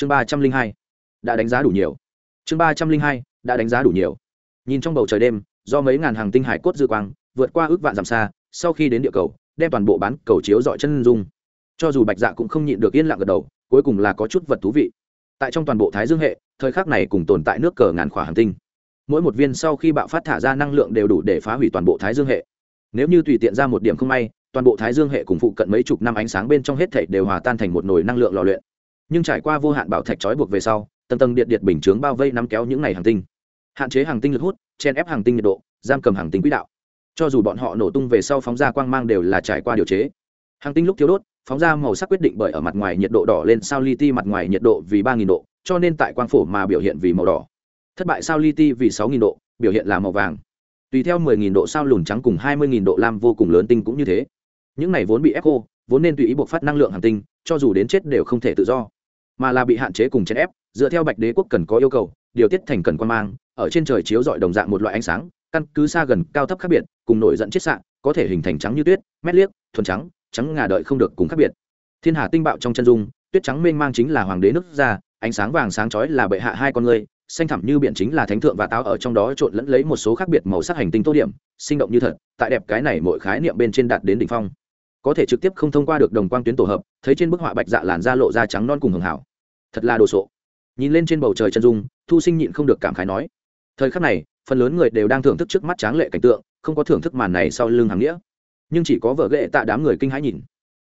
chương ba trăm linh hai, đã đánh giá đủ nhiều. Chương ba trăm linh hai, đã đánh giá đủ nhiều. Nhìn trong bầu trời đêm, do mấy ngàn hàng tinh hải cốt dư quang, vượt qua ước vạn dặm xa, sau khi đến địa cầu, đem toàn bộ bán cầu chiếu dọi chân dung. Cho dù bạch dạ cũng không nhịn được yên lặng gật đầu, cuối cùng là có chút vật thú vị. Tại trong toàn bộ thái dương hệ, thời khắc này cùng tồn tại nước cờ ngàn khỏa hành tinh. Mỗi một viên sau khi bạo phát thả ra năng lượng đều đủ để phá hủy toàn bộ thái dương hệ. Nếu như tùy tiện ra một điểm không may, toàn bộ thái dương hệ cùng phụ cận mấy chục năm ánh sáng bên trong hết thảy đều hòa tan thành một nồi năng lượng lò luyện nhưng trải qua vô hạn bảo thạch trói buộc về sau, tầng tầng điện điện bình chướng bao vây nắm kéo những ngày hàng tinh. Hạn chế hàng tinh lực hút, chen ép hàng tinh nhiệt độ, giam cầm hàng tinh quỹ đạo. Cho dù bọn họ nổ tung về sau phóng ra quang mang đều là trải qua điều chế. Hàng tinh lúc thiếu đốt, phóng ra màu sắc quyết định bởi ở mặt ngoài nhiệt độ đỏ lên sao li ti mặt ngoài nhiệt độ vì ba nghìn độ, cho nên tại quang phổ mà biểu hiện vì màu đỏ. Thất bại sao li ti vì sáu nghìn độ, biểu hiện là màu vàng. Tùy theo mười nghìn độ sao lùn trắng cùng hai mươi nghìn độ lam vô cùng lớn tinh cũng như thế. Những này vốn bị ép khô vốn nên tùy ý buộc phát năng lượng hàng tinh, cho dù đến chết đều không thể tự do mà là bị hạn chế cùng chèn ép, dựa theo bạch đế quốc cần có yêu cầu, điều tiết thành cần quan mang, ở trên trời chiếu dọi đồng dạng một loại ánh sáng, căn cứ xa gần, cao thấp khác biệt, cùng nổi dẫn chiết xạ, có thể hình thành trắng như tuyết, mét liếc, thuần trắng trắng ngà đợi không được cùng khác biệt. Thiên hà tinh bạo trong chân dung, tuyết trắng mênh mang chính là hoàng đế nước ra, ánh sáng vàng sáng chói là bệ hạ hai con người, xanh thẳm như biển chính là thánh thượng và táo ở trong đó trộn lẫn lấy một số khác biệt màu sắc hành tinh tô điểm, sinh động như thật, tại đẹp cái này mỗi khái niệm bên trên đạt đến đỉnh phong. Có thể trực tiếp không thông qua được đồng quang tuyến tổ hợp, thấy trên bức họa bạch dạ làn da lộ da trắng non cùng hưởng hảo thật là đồ sộ. Nhìn lên trên bầu trời chân dung, thu sinh nhịn không được cảm khái nói, thời khắc này, phần lớn người đều đang thưởng thức trước mắt tráng lệ cảnh tượng, không có thưởng thức màn này sau lưng hàng nghĩa. Nhưng chỉ có vợ ghệ tạ đám người kinh hãi nhìn.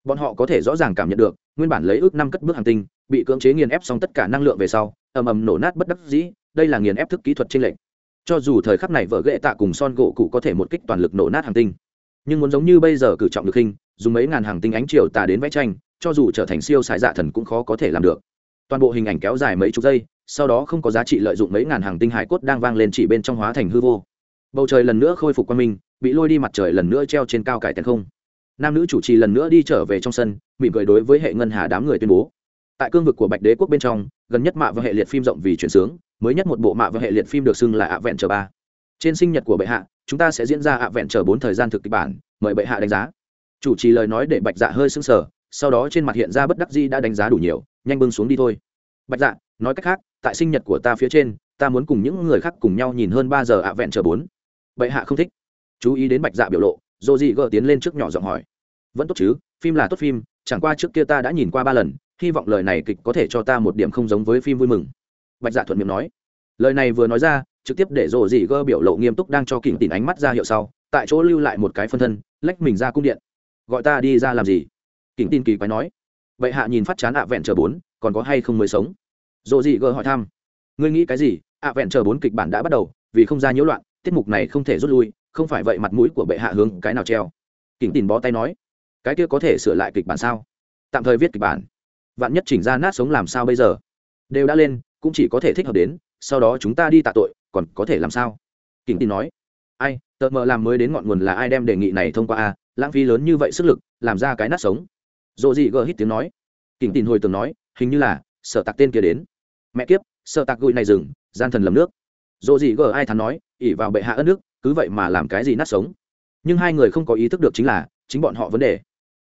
Bọn họ có thể rõ ràng cảm nhận được, nguyên bản lấy ước năm cất bước hàng tinh, bị cưỡng chế nghiền ép xong tất cả năng lượng về sau, ầm ầm nổ nát bất đắc dĩ, đây là nghiền ép thức kỹ thuật trên lệnh cho dù thời khắc này vợ ghệ tạ cùng son gỗ cụ có thể một kích toàn lực nổ nát hàng tinh, nhưng muốn giống như bây giờ cử trọng được hình, dùng mấy ngàn hàng tinh ánh chiều tà đến vẽ tranh, cho dù trở thành siêu xài dạ thần cũng khó có thể làm được toàn bộ hình ảnh kéo dài mấy chục giây, sau đó không có giá trị lợi dụng mấy ngàn hàng tinh hải cốt đang vang lên chỉ bên trong hóa thành hư vô. Bầu trời lần nữa khôi phục quan minh, bị lôi đi mặt trời lần nữa treo trên cao cải tèn không. Nam nữ chủ trì lần nữa đi trở về trong sân, mỉm cười đối với hệ ngân hà đám người tuyên bố. Tại cương vực của bạch đế quốc bên trong, gần nhất mạ và hệ liệt phim rộng vì chuyển sướng, mới nhất một bộ mạ và hệ liệt phim được xưng là ạ vẹn chờ ba. Trên sinh nhật của bệ hạ, chúng ta sẽ diễn ra ạ vẹn chờ bốn thời gian thực kịch bản, mời bệ hạ đánh giá. Chủ trì lời nói để bạch dạ hơi sưng sờ, sau đó trên mặt hiện ra bất đắc di đã đánh giá đủ nhiều, nhanh bưng xuống đi thôi bạch dạ nói cách khác, tại sinh nhật của ta phía trên, ta muốn cùng những người khác cùng nhau nhìn hơn ba giờ ạ vẹn chờ bốn. Bệ hạ không thích. Chú ý đến bạch dạ biểu lộ, dô dị gỡ tiến lên trước nhỏ giọng hỏi. Vẫn tốt chứ, phim là tốt phim, chẳng qua trước kia ta đã nhìn qua ba lần, hy vọng lời này kịch có thể cho ta một điểm không giống với phim vui mừng. Bạch dạ thuận miệng nói. Lời này vừa nói ra, trực tiếp để rồ dị gỡ biểu lộ nghiêm túc đang cho kỉnh tìm ánh mắt ra hiệu sau, tại chỗ lưu lại một cái phân thân, lách mình ra cung điện. Gọi ta đi ra làm gì? Kỉnh tin kỳ quái nói. Vậy hạ nhìn phát chán ạ vẹn chờ bốn còn có hay không mới sống? Dồ dị gờ hỏi thăm. Ngươi nghĩ cái gì? Ạ vẹn chờ bốn kịch bản đã bắt đầu, vì không ra nhiễu loạn, tiết mục này không thể rút lui, không phải vậy mặt mũi của bệ hạ hướng cái nào treo? Kỉnh tìm bó tay nói. Cái kia có thể sửa lại kịch bản sao? Tạm thời viết kịch bản. Vạn nhất chỉnh ra nát sống làm sao bây giờ? Đều đã lên, cũng chỉ có thể thích hợp đến, sau đó chúng ta đi tạ tội, còn có thể làm sao? Kỉnh tin nói. Ai, tợ mờ làm mới đến ngọn nguồn là ai đem đề nghị này thông qua a? Lãng phí lớn như vậy sức lực, làm ra cái nát sống. Dồ dị gờ hít tiếng nói. Kỉnh tin hồi tường nói hình như là, sợ tạc tên kia đến. Mẹ kiếp, sợ tạc gụi này dừng gian thần lầm nước. Dỗ gì gờ ai thắn nói, ỉ vào bệ hạ ất nước, cứ vậy mà làm cái gì nát sống. Nhưng hai người không có ý thức được chính là, chính bọn họ vấn đề.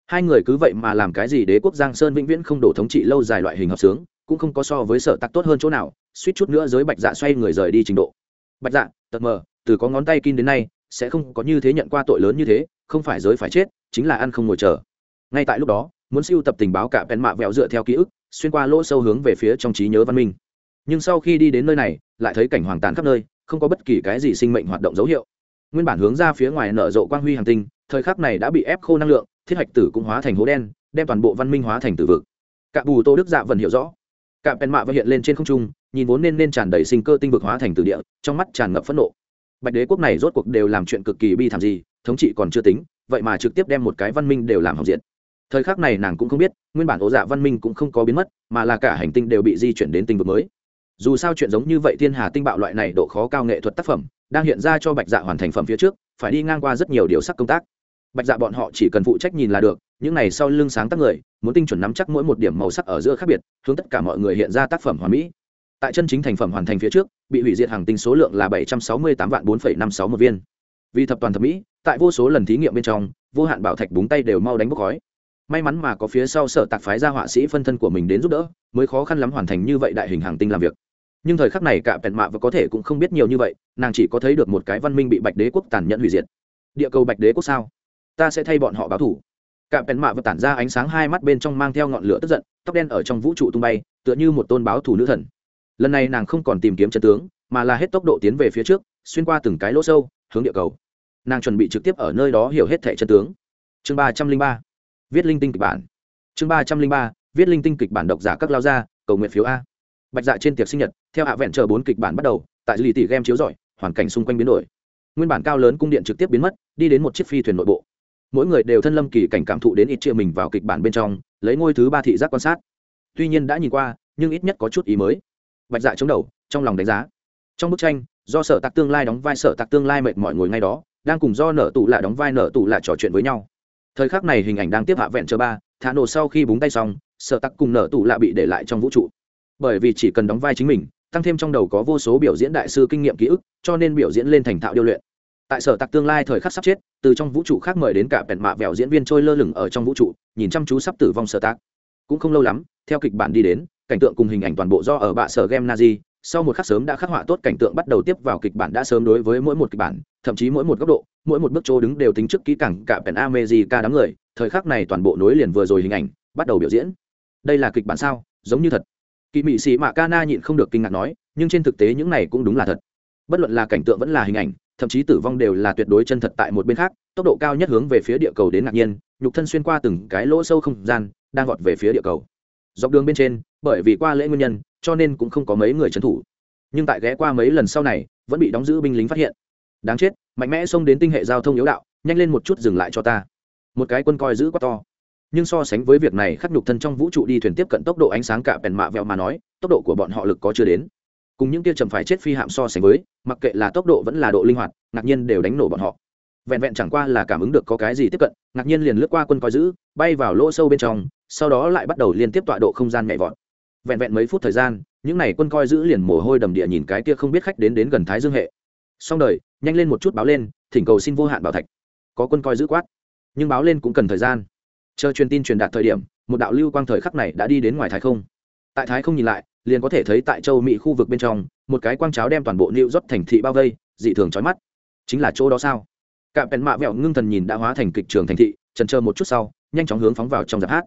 Hai người cứ vậy mà làm cái gì đế quốc giang sơn vĩnh viễn không đổ thống trị lâu dài loại hình hợp sướng, cũng không có so với sở tặc tốt hơn chỗ nào, suýt chút nữa giới bạch dạ xoay người rời đi trình độ. Bạch dạ tật mờ, từ có ngón tay kin đến nay, sẽ không có như thế nhận qua tội lớn như thế, không phải giới phải chết, chính là ăn không ngồi chờ. Ngay tại lúc đó, muốn siêu tập tình báo cả bèn mạ vẹo dựa theo ký ức xuyên qua lỗ sâu hướng về phía trong trí nhớ văn minh. Nhưng sau khi đi đến nơi này, lại thấy cảnh hoàng tàn khắp nơi, không có bất kỳ cái gì sinh mệnh hoạt động dấu hiệu. Nguyên bản hướng ra phía ngoài nở rộ quang huy hàng tinh, thời khắc này đã bị ép khô năng lượng, thiết hạch tử cũng hóa thành hố đen, đem toàn bộ văn minh hóa thành tử vực. Cả bù tô đức dạ vẫn hiểu rõ. Cả bèn mạ vẫn hiện lên trên không trung, nhìn vốn nên nên tràn đầy sinh cơ tinh vực hóa thành từ địa, trong mắt tràn ngập phẫn nộ. Bạch đế quốc này rốt cuộc đều làm chuyện cực kỳ bi thảm gì, thống trị còn chưa tính, vậy mà trực tiếp đem một cái văn minh đều làm hỏng diện thời khắc này nàng cũng không biết, nguyên bản ố dạ văn minh cũng không có biến mất, mà là cả hành tinh đều bị di chuyển đến tinh vực mới. Dù sao chuyện giống như vậy thiên hà tinh bạo loại này độ khó cao nghệ thuật tác phẩm, đang hiện ra cho bạch dạ hoàn thành phẩm phía trước, phải đi ngang qua rất nhiều điều sắc công tác. Bạch dạ bọn họ chỉ cần phụ trách nhìn là được, những này sau lưng sáng tác người, muốn tinh chuẩn nắm chắc mỗi một điểm màu sắc ở giữa khác biệt, hướng tất cả mọi người hiện ra tác phẩm hoàn mỹ. Tại chân chính thành phẩm hoàn thành phía trước, bị hủy diệt hàng tinh số lượng là bảy trăm sáu mươi tám vạn bốn năm sáu một viên. Vì thập toàn thẩm mỹ, tại vô số lần thí nghiệm bên trong, vô hạn bảo thạch búng tay đều mau đánh bốc khói may mắn mà có phía sau sở tạc phái ra họa sĩ phân thân của mình đến giúp đỡ, mới khó khăn lắm hoàn thành như vậy đại hình hàng tinh làm việc. Nhưng thời khắc này cả bẹn mạ và có thể cũng không biết nhiều như vậy, nàng chỉ có thấy được một cái văn minh bị bạch đế quốc tàn nhẫn hủy diệt. Địa cầu bạch đế quốc sao? Ta sẽ thay bọn họ báo thủ. Cả bẹn mạ và tản ra ánh sáng hai mắt bên trong mang theo ngọn lửa tức giận, tóc đen ở trong vũ trụ tung bay, tựa như một tôn báo thủ nữ thần. Lần này nàng không còn tìm kiếm chân tướng, mà là hết tốc độ tiến về phía trước, xuyên qua từng cái lỗ sâu, hướng địa cầu. Nàng chuẩn bị trực tiếp ở nơi đó hiểu hết thẻ chân tướng. Chương ba trăm linh ba viết linh tinh kịch bản. Chương ba trăm linh ba, viết linh tinh kịch bản độc giả các lao gia, cầu nguyện phiếu a. Bạch dạ trên tiệc sinh nhật, theo hạ vẹn chờ bốn kịch bản bắt đầu, tại lì tỷ game chiếu rọi, hoàn cảnh xung quanh biến đổi. Nguyên bản cao lớn cung điện trực tiếp biến mất, đi đến một chiếc phi thuyền nội bộ. Mỗi người đều thân lâm kỳ cảnh cảm thụ đến ít chia mình vào kịch bản bên trong, lấy ngôi thứ ba thị giác quan sát. Tuy nhiên đã nhìn qua, nhưng ít nhất có chút ý mới. Bạch dạ chống đầu, trong lòng đánh giá. Trong bức tranh, do sở tạc tương lai đóng vai sở tạc tương lai mệt mọi ngồi ngay đó, đang cùng do nở tụ lạ đóng vai nở tụ lạ trò chuyện với nhau thời khắc này hình ảnh đang tiếp hạ vẹn chờ ba, thả nổ sau khi búng tay xong sợ tắc cùng nở tù lạ bị để lại trong vũ trụ. Bởi vì chỉ cần đóng vai chính mình, tăng thêm trong đầu có vô số biểu diễn đại sư kinh nghiệm ký ức, cho nên biểu diễn lên thành thạo điêu luyện. Tại sở tặc tương lai thời khắc sắp chết, từ trong vũ trụ khác mời đến cả bẹn mạ vẹo diễn viên trôi lơ lửng ở trong vũ trụ, nhìn chăm chú sắp tử vong sở tặc cũng không lâu lắm, theo kịch bản đi đến, cảnh tượng cùng hình ảnh toàn bộ do ở bạ sở game nazi sau một khắc sớm đã khắc họa tốt cảnh tượng bắt đầu tiếp vào kịch bản đã sớm đối với mỗi một kịch bản, thậm chí mỗi một góc độ, mỗi một bước chỗ đứng đều tính trước kỹ càng cả pèn amejica đám người, thời khắc này toàn bộ nối liền vừa rồi hình ảnh, bắt đầu biểu diễn. Đây là kịch bản sao? Giống như thật. Kỳ mị sĩ mạ ca nhịn không được kinh ngạc nói, nhưng trên thực tế những này cũng đúng là thật. Bất luận là cảnh tượng vẫn là hình ảnh, thậm chí tử vong đều là tuyệt đối chân thật tại một bên khác, tốc độ cao nhất hướng về phía địa cầu đến ngạc nhiên, nhục thân xuyên qua từng cái lỗ sâu không gian, đang vọt về phía địa cầu. Dọc đường bên trên, bởi vì qua lễ nguyên nhân cho nên cũng không có mấy người trấn thủ. Nhưng tại ghé qua mấy lần sau này, vẫn bị đóng giữ binh lính phát hiện. Đáng chết, mạnh mẽ xông đến tinh hệ giao thông yếu đạo, nhanh lên một chút dừng lại cho ta. Một cái quân coi giữ quá to. Nhưng so sánh với việc này, khắc nhục thân trong vũ trụ đi thuyền tiếp cận tốc độ ánh sáng cả bèn mạ vẹo mà nói, tốc độ của bọn họ lực có chưa đến. Cùng những kia chậm phải chết phi hạm so sánh với, mặc kệ là tốc độ vẫn là độ linh hoạt, ngạc nhiên đều đánh nổ bọn họ. Vẹn vẹn chẳng qua là cảm ứng được có cái gì tiếp cận, ngạc nhiên liền lướt qua quân coi giữ, bay vào lỗ sâu bên trong, sau đó lại bắt đầu liên tiếp tọa độ không gian nhảy vọt vẹn vẹn mấy phút thời gian, những n à y quân coi giữ liền mồ hôi đầm địa nhìn cái kia không biết khách đến đến gần thái dương hệ. Xong đời, nhanh lên một chút báo lên, thỉnh cầu xin vô hạn bảo thạch. Có quân coi giữ quát. Nhưng báo lên cũng cần thời gian. Chờ truyền tin truyền đạt thời điểm, một đạo lưu quang thời khắc này đã đi đến ngoài thái không. Tại thái không nhìn lại, liền có thể thấy tại châu mỹ khu vực bên trong, một cái quang cháo đem toàn bộ nịu rót thành thị bao vây, dị thường trói mắt. Chính là chỗ đó sao? Cạm bèn mạ vẹo ngưng thần nhìn đã hóa thành kịch trường thành thị trần chờ một chút sau, nhanh chóng hướng phóng vào trong giáp hát.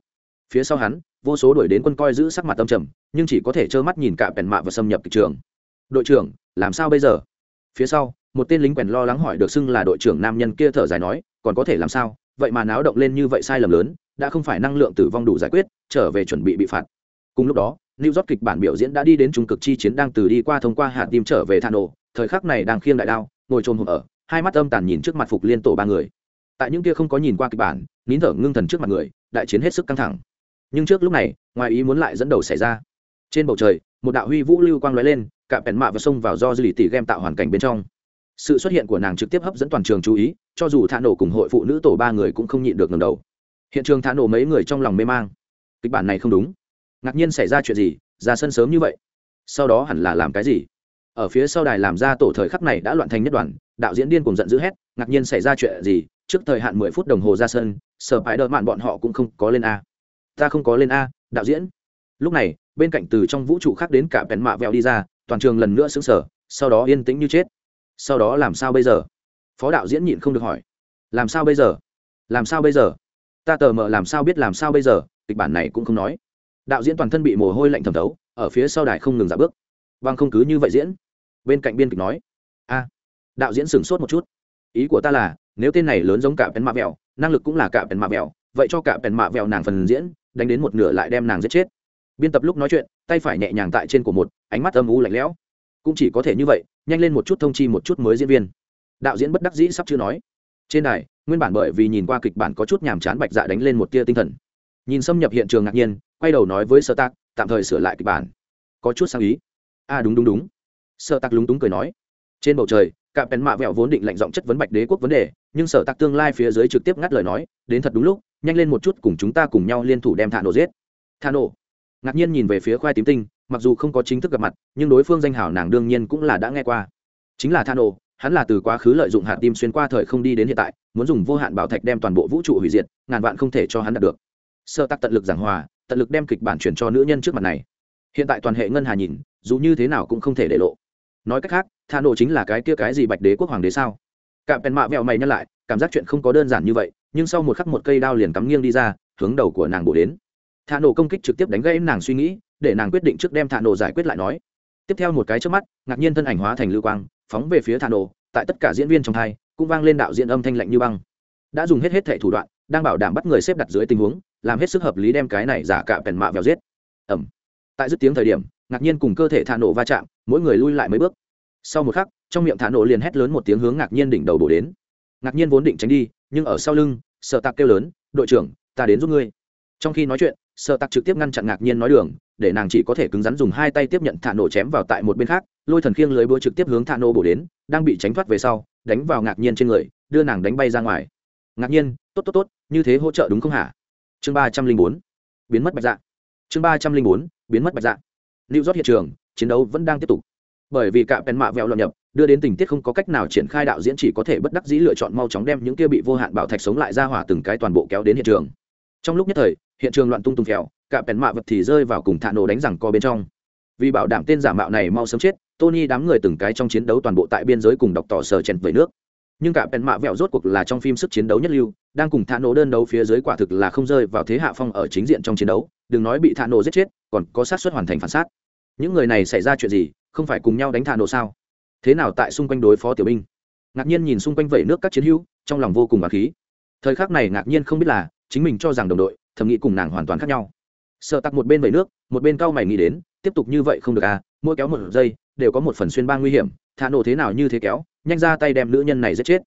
Phía sau hắn vô số đuổi đến quân coi giữ sắc mặt tâm trầm nhưng chỉ có thể trơ mắt nhìn cả bèn mạ và xâm nhập kịch trường. Đội trưởng làm sao bây giờ? Phía sau một tên lính quèn lo lắng hỏi được xưng là đội trưởng nam nhân kia thở dài nói còn có thể làm sao? Vậy mà náo động lên như vậy sai lầm lớn đã không phải năng lượng tử vong đủ giải quyết trở về chuẩn bị bị phạt. Cùng lúc đó New York kịch bản biểu diễn đã đi đến trung cực chi chiến đang từ đi qua thông qua hạt tim trở về Thano, thời khắc này đang khiêng đại đao, ngồi trồm hổm ở, hai mắt âm tàn nhìn trước mặt phục liên tổ ba người. Tại những kia không có nhìn qua kịch bản, nín thở ngưng thần trước mặt người, đại chiến hết sức căng thẳng nhưng trước lúc này, ngoài ý muốn lại dẫn đầu xảy ra. Trên bầu trời, một đạo huy vũ lưu quang lóe lên, cả bèn mạ và xông vào do dư lì tỉ game tạo hoàn cảnh bên trong. Sự xuất hiện của nàng trực tiếp hấp dẫn toàn trường chú ý, cho dù thả nổ cùng hội phụ nữ tổ ba người cũng không nhịn được ngầm đầu. Hiện trường thả nổ mấy người trong lòng mê mang. Kịch bản này không đúng. Ngạc nhiên xảy ra chuyện gì? Ra sân sớm như vậy. Sau đó hẳn là làm cái gì? Ở phía sau đài làm ra tổ thời khắc này đã loạn thành nhất đoàn, đạo diễn điên cùng giận dữ hét, ngạc nhiên xảy ra chuyện gì? Trước thời hạn mười phút đồng hồ ra sân sở hãi đợt mạn bọn họ cũng không có lên a ta không có lên a, đạo diễn. Lúc này, bên cạnh từ trong vũ trụ khác đến cả bèn mạ vẹo đi ra, toàn trường lần nữa xứng sở sau đó yên tĩnh như chết. Sau đó làm sao bây giờ? Phó đạo diễn nhịn không được hỏi. Làm sao bây giờ? Làm sao bây giờ? Ta tờ mờ làm sao biết làm sao bây giờ? Kịch bản này cũng không nói. Đạo diễn toàn thân bị mồ hôi lạnh thẩm thấu, ở phía sau đài không ngừng giả bước. Vâng không cứ như vậy diễn. Bên cạnh biên kịch nói. A, đạo diễn sửng sốt một chút. Ý của ta là, nếu tên này lớn giống cả bèn mạ vẹo, năng lực cũng là cả bèn mạ vẹo, vậy cho cả bèn mạ vẹo nàng phần diễn đánh đến một nửa lại đem nàng giết chết. Biên tập lúc nói chuyện tay phải nhẹ nhàng tại trên của một ánh mắt âm u lạnh lẽo. Cũng chỉ có thể như vậy nhanh lên một chút thông chi một chút mới diễn viên. Đạo diễn bất đắc dĩ sắp chưa nói. Trên đài nguyên bản bởi vì nhìn qua kịch bản có chút nhàm chán bạch dạ đánh lên một tia tinh thần. Nhìn xâm nhập hiện trường ngạc nhiên quay đầu nói với sơ tạc tạm thời sửa lại kịch bản. Có chút sang ý. A à, đúng đúng đúng. Sơ tạc lúng túng cười nói. Trên bầu trời cả bèn mạ vẹo vốn định lệnh giọng chất vấn bạch đế quốc vấn đề nhưng sở tạc tương lai phía dưới trực tiếp ngắt lời nói đến thật đúng lúc nhanh lên một chút cùng chúng ta cùng nhau liên thủ đem thả nổ giết. Thả nổ ngạc nhiên nhìn về phía khoai tím tinh, mặc dù không có chính thức gặp mặt, nhưng đối phương danh hảo nàng đương nhiên cũng là đã nghe qua. Chính là thả nổ hắn là từ quá khứ lợi dụng hạt tim xuyên qua thời không đi đến hiện tại, muốn dùng vô hạn bảo thạch đem toàn bộ vũ trụ hủy diệt, ngàn vạn không thể cho hắn đạt được. Sơ tắc tận lực giảng hòa, tận lực đem kịch bản chuyển cho nữ nhân trước mặt này. Hiện tại toàn hệ ngân hà nhìn, dù như thế nào cũng không thể để lộ. Nói cách khác thà nổ chính là cái kia cái gì bạch đế quốc hoàng đế sao? Cạm pèn mạ vẹo mày nhắc lại, cảm giác chuyện không có đơn giản như vậy nhưng sau một khắc một cây đao liền cắm nghiêng đi ra, hướng đầu của nàng bổ đến. Thạ nổ công kích trực tiếp đánh gãy nàng suy nghĩ, để nàng quyết định trước đem thạ nổ giải quyết lại nói. Tiếp theo một cái trước mắt, ngạc nhiên thân ảnh hóa thành lưu quang, phóng về phía thạ nổ tại tất cả diễn viên trong thai cũng vang lên đạo diễn âm thanh lạnh như băng. Đã dùng hết hết thẻ thủ đoạn, đang bảo đảm bắt người xếp đặt dưới tình huống, làm hết sức hợp lý đem cái này giả cả pèn mạ vào giết. Ẩm tại dứt tiếng thời điểm, ngạc nhiên cùng cơ thể thả nổ va chạm, mỗi người lui lại mấy bước. Sau một khắc, trong miệng thả nổ liền hét lớn một tiếng hướng ngạc nhiên đỉnh đầu bổ đến. Ngạc nhiên vốn định tránh đi nhưng ở sau lưng sợ tạc kêu lớn, đội trưởng, ta đến giúp ngươi. Trong khi nói chuyện sợ tạc trực tiếp ngăn chặn ngạc nhiên nói đường, để nàng chỉ có thể cứng rắn dùng hai tay tiếp nhận thả nổ chém vào tại một bên khác, lôi thần khiêng lưới búa trực tiếp hướng thả nổ bổ đến, đang bị tránh thoát về sau, đánh vào ngạc nhiên trên người, đưa nàng đánh bay ra ngoài. Ngạc nhiên, tốt tốt tốt, như thế hỗ trợ đúng không hả? Chương ba trăm linh bốn, biến mất bạch dạ. Chương ba trăm linh bốn, biến mất bạch dạ. Lưu rót hiện trường, chiến đấu vẫn đang tiếp tục bởi vì cả pèn mạ vẹo lọt nhập đưa đến tình tiết không có cách nào triển khai đạo diễn chỉ có thể bất đắc dĩ lựa chọn mau chóng đem những kia bị vô hạn bảo thạch sống lại ra hỏa từng cái toàn bộ kéo đến hiện trường. Trong lúc nhất thời, hiện trường loạn tung tung kẹo cả pèn mạ vật thì rơi vào cùng thạ nổ đánh rằng co bên trong. Vì bảo đảm tên giả mạo này mau sớm chết, tony đám người từng cái trong chiến đấu toàn bộ tại biên giới cùng đọc tỏ sờ chèn với nước. Nhưng cả pèn mạ vẹo rốt cuộc là trong phim sức chiến đấu nhất lưu, đang cùng thạ nổ đơn đấu phía dưới quả thực là không rơi vào thế hạ phong ở chính diện trong chiến đấu. Đừng nói bị thạ nổ giết chết, còn có sát xuất hoàn thành phản sát. Những người này xảy ra chuyện gì không phải cùng nhau đánh thả nổ sao? Thế nào tại xung quanh đối phó tiểu binh? Ngạc nhiên nhìn xung quanh vẩy nước các chiến hữu, trong lòng vô cùng bà khí. Thời khắc này ngạc nhiên không biết là, chính mình cho rằng đồng đội, thầm nghĩ cùng nàng hoàn toàn khác nhau. Sợ tặc một bên vẩy nước, một bên cao mày nghĩ đến, tiếp tục như vậy không được à mỗi kéo một giây, đều có một phần xuyên bang nguy hiểm, thả nổ thế nào như thế kéo, nhanh ra tay đem nữ nhân này giết chết.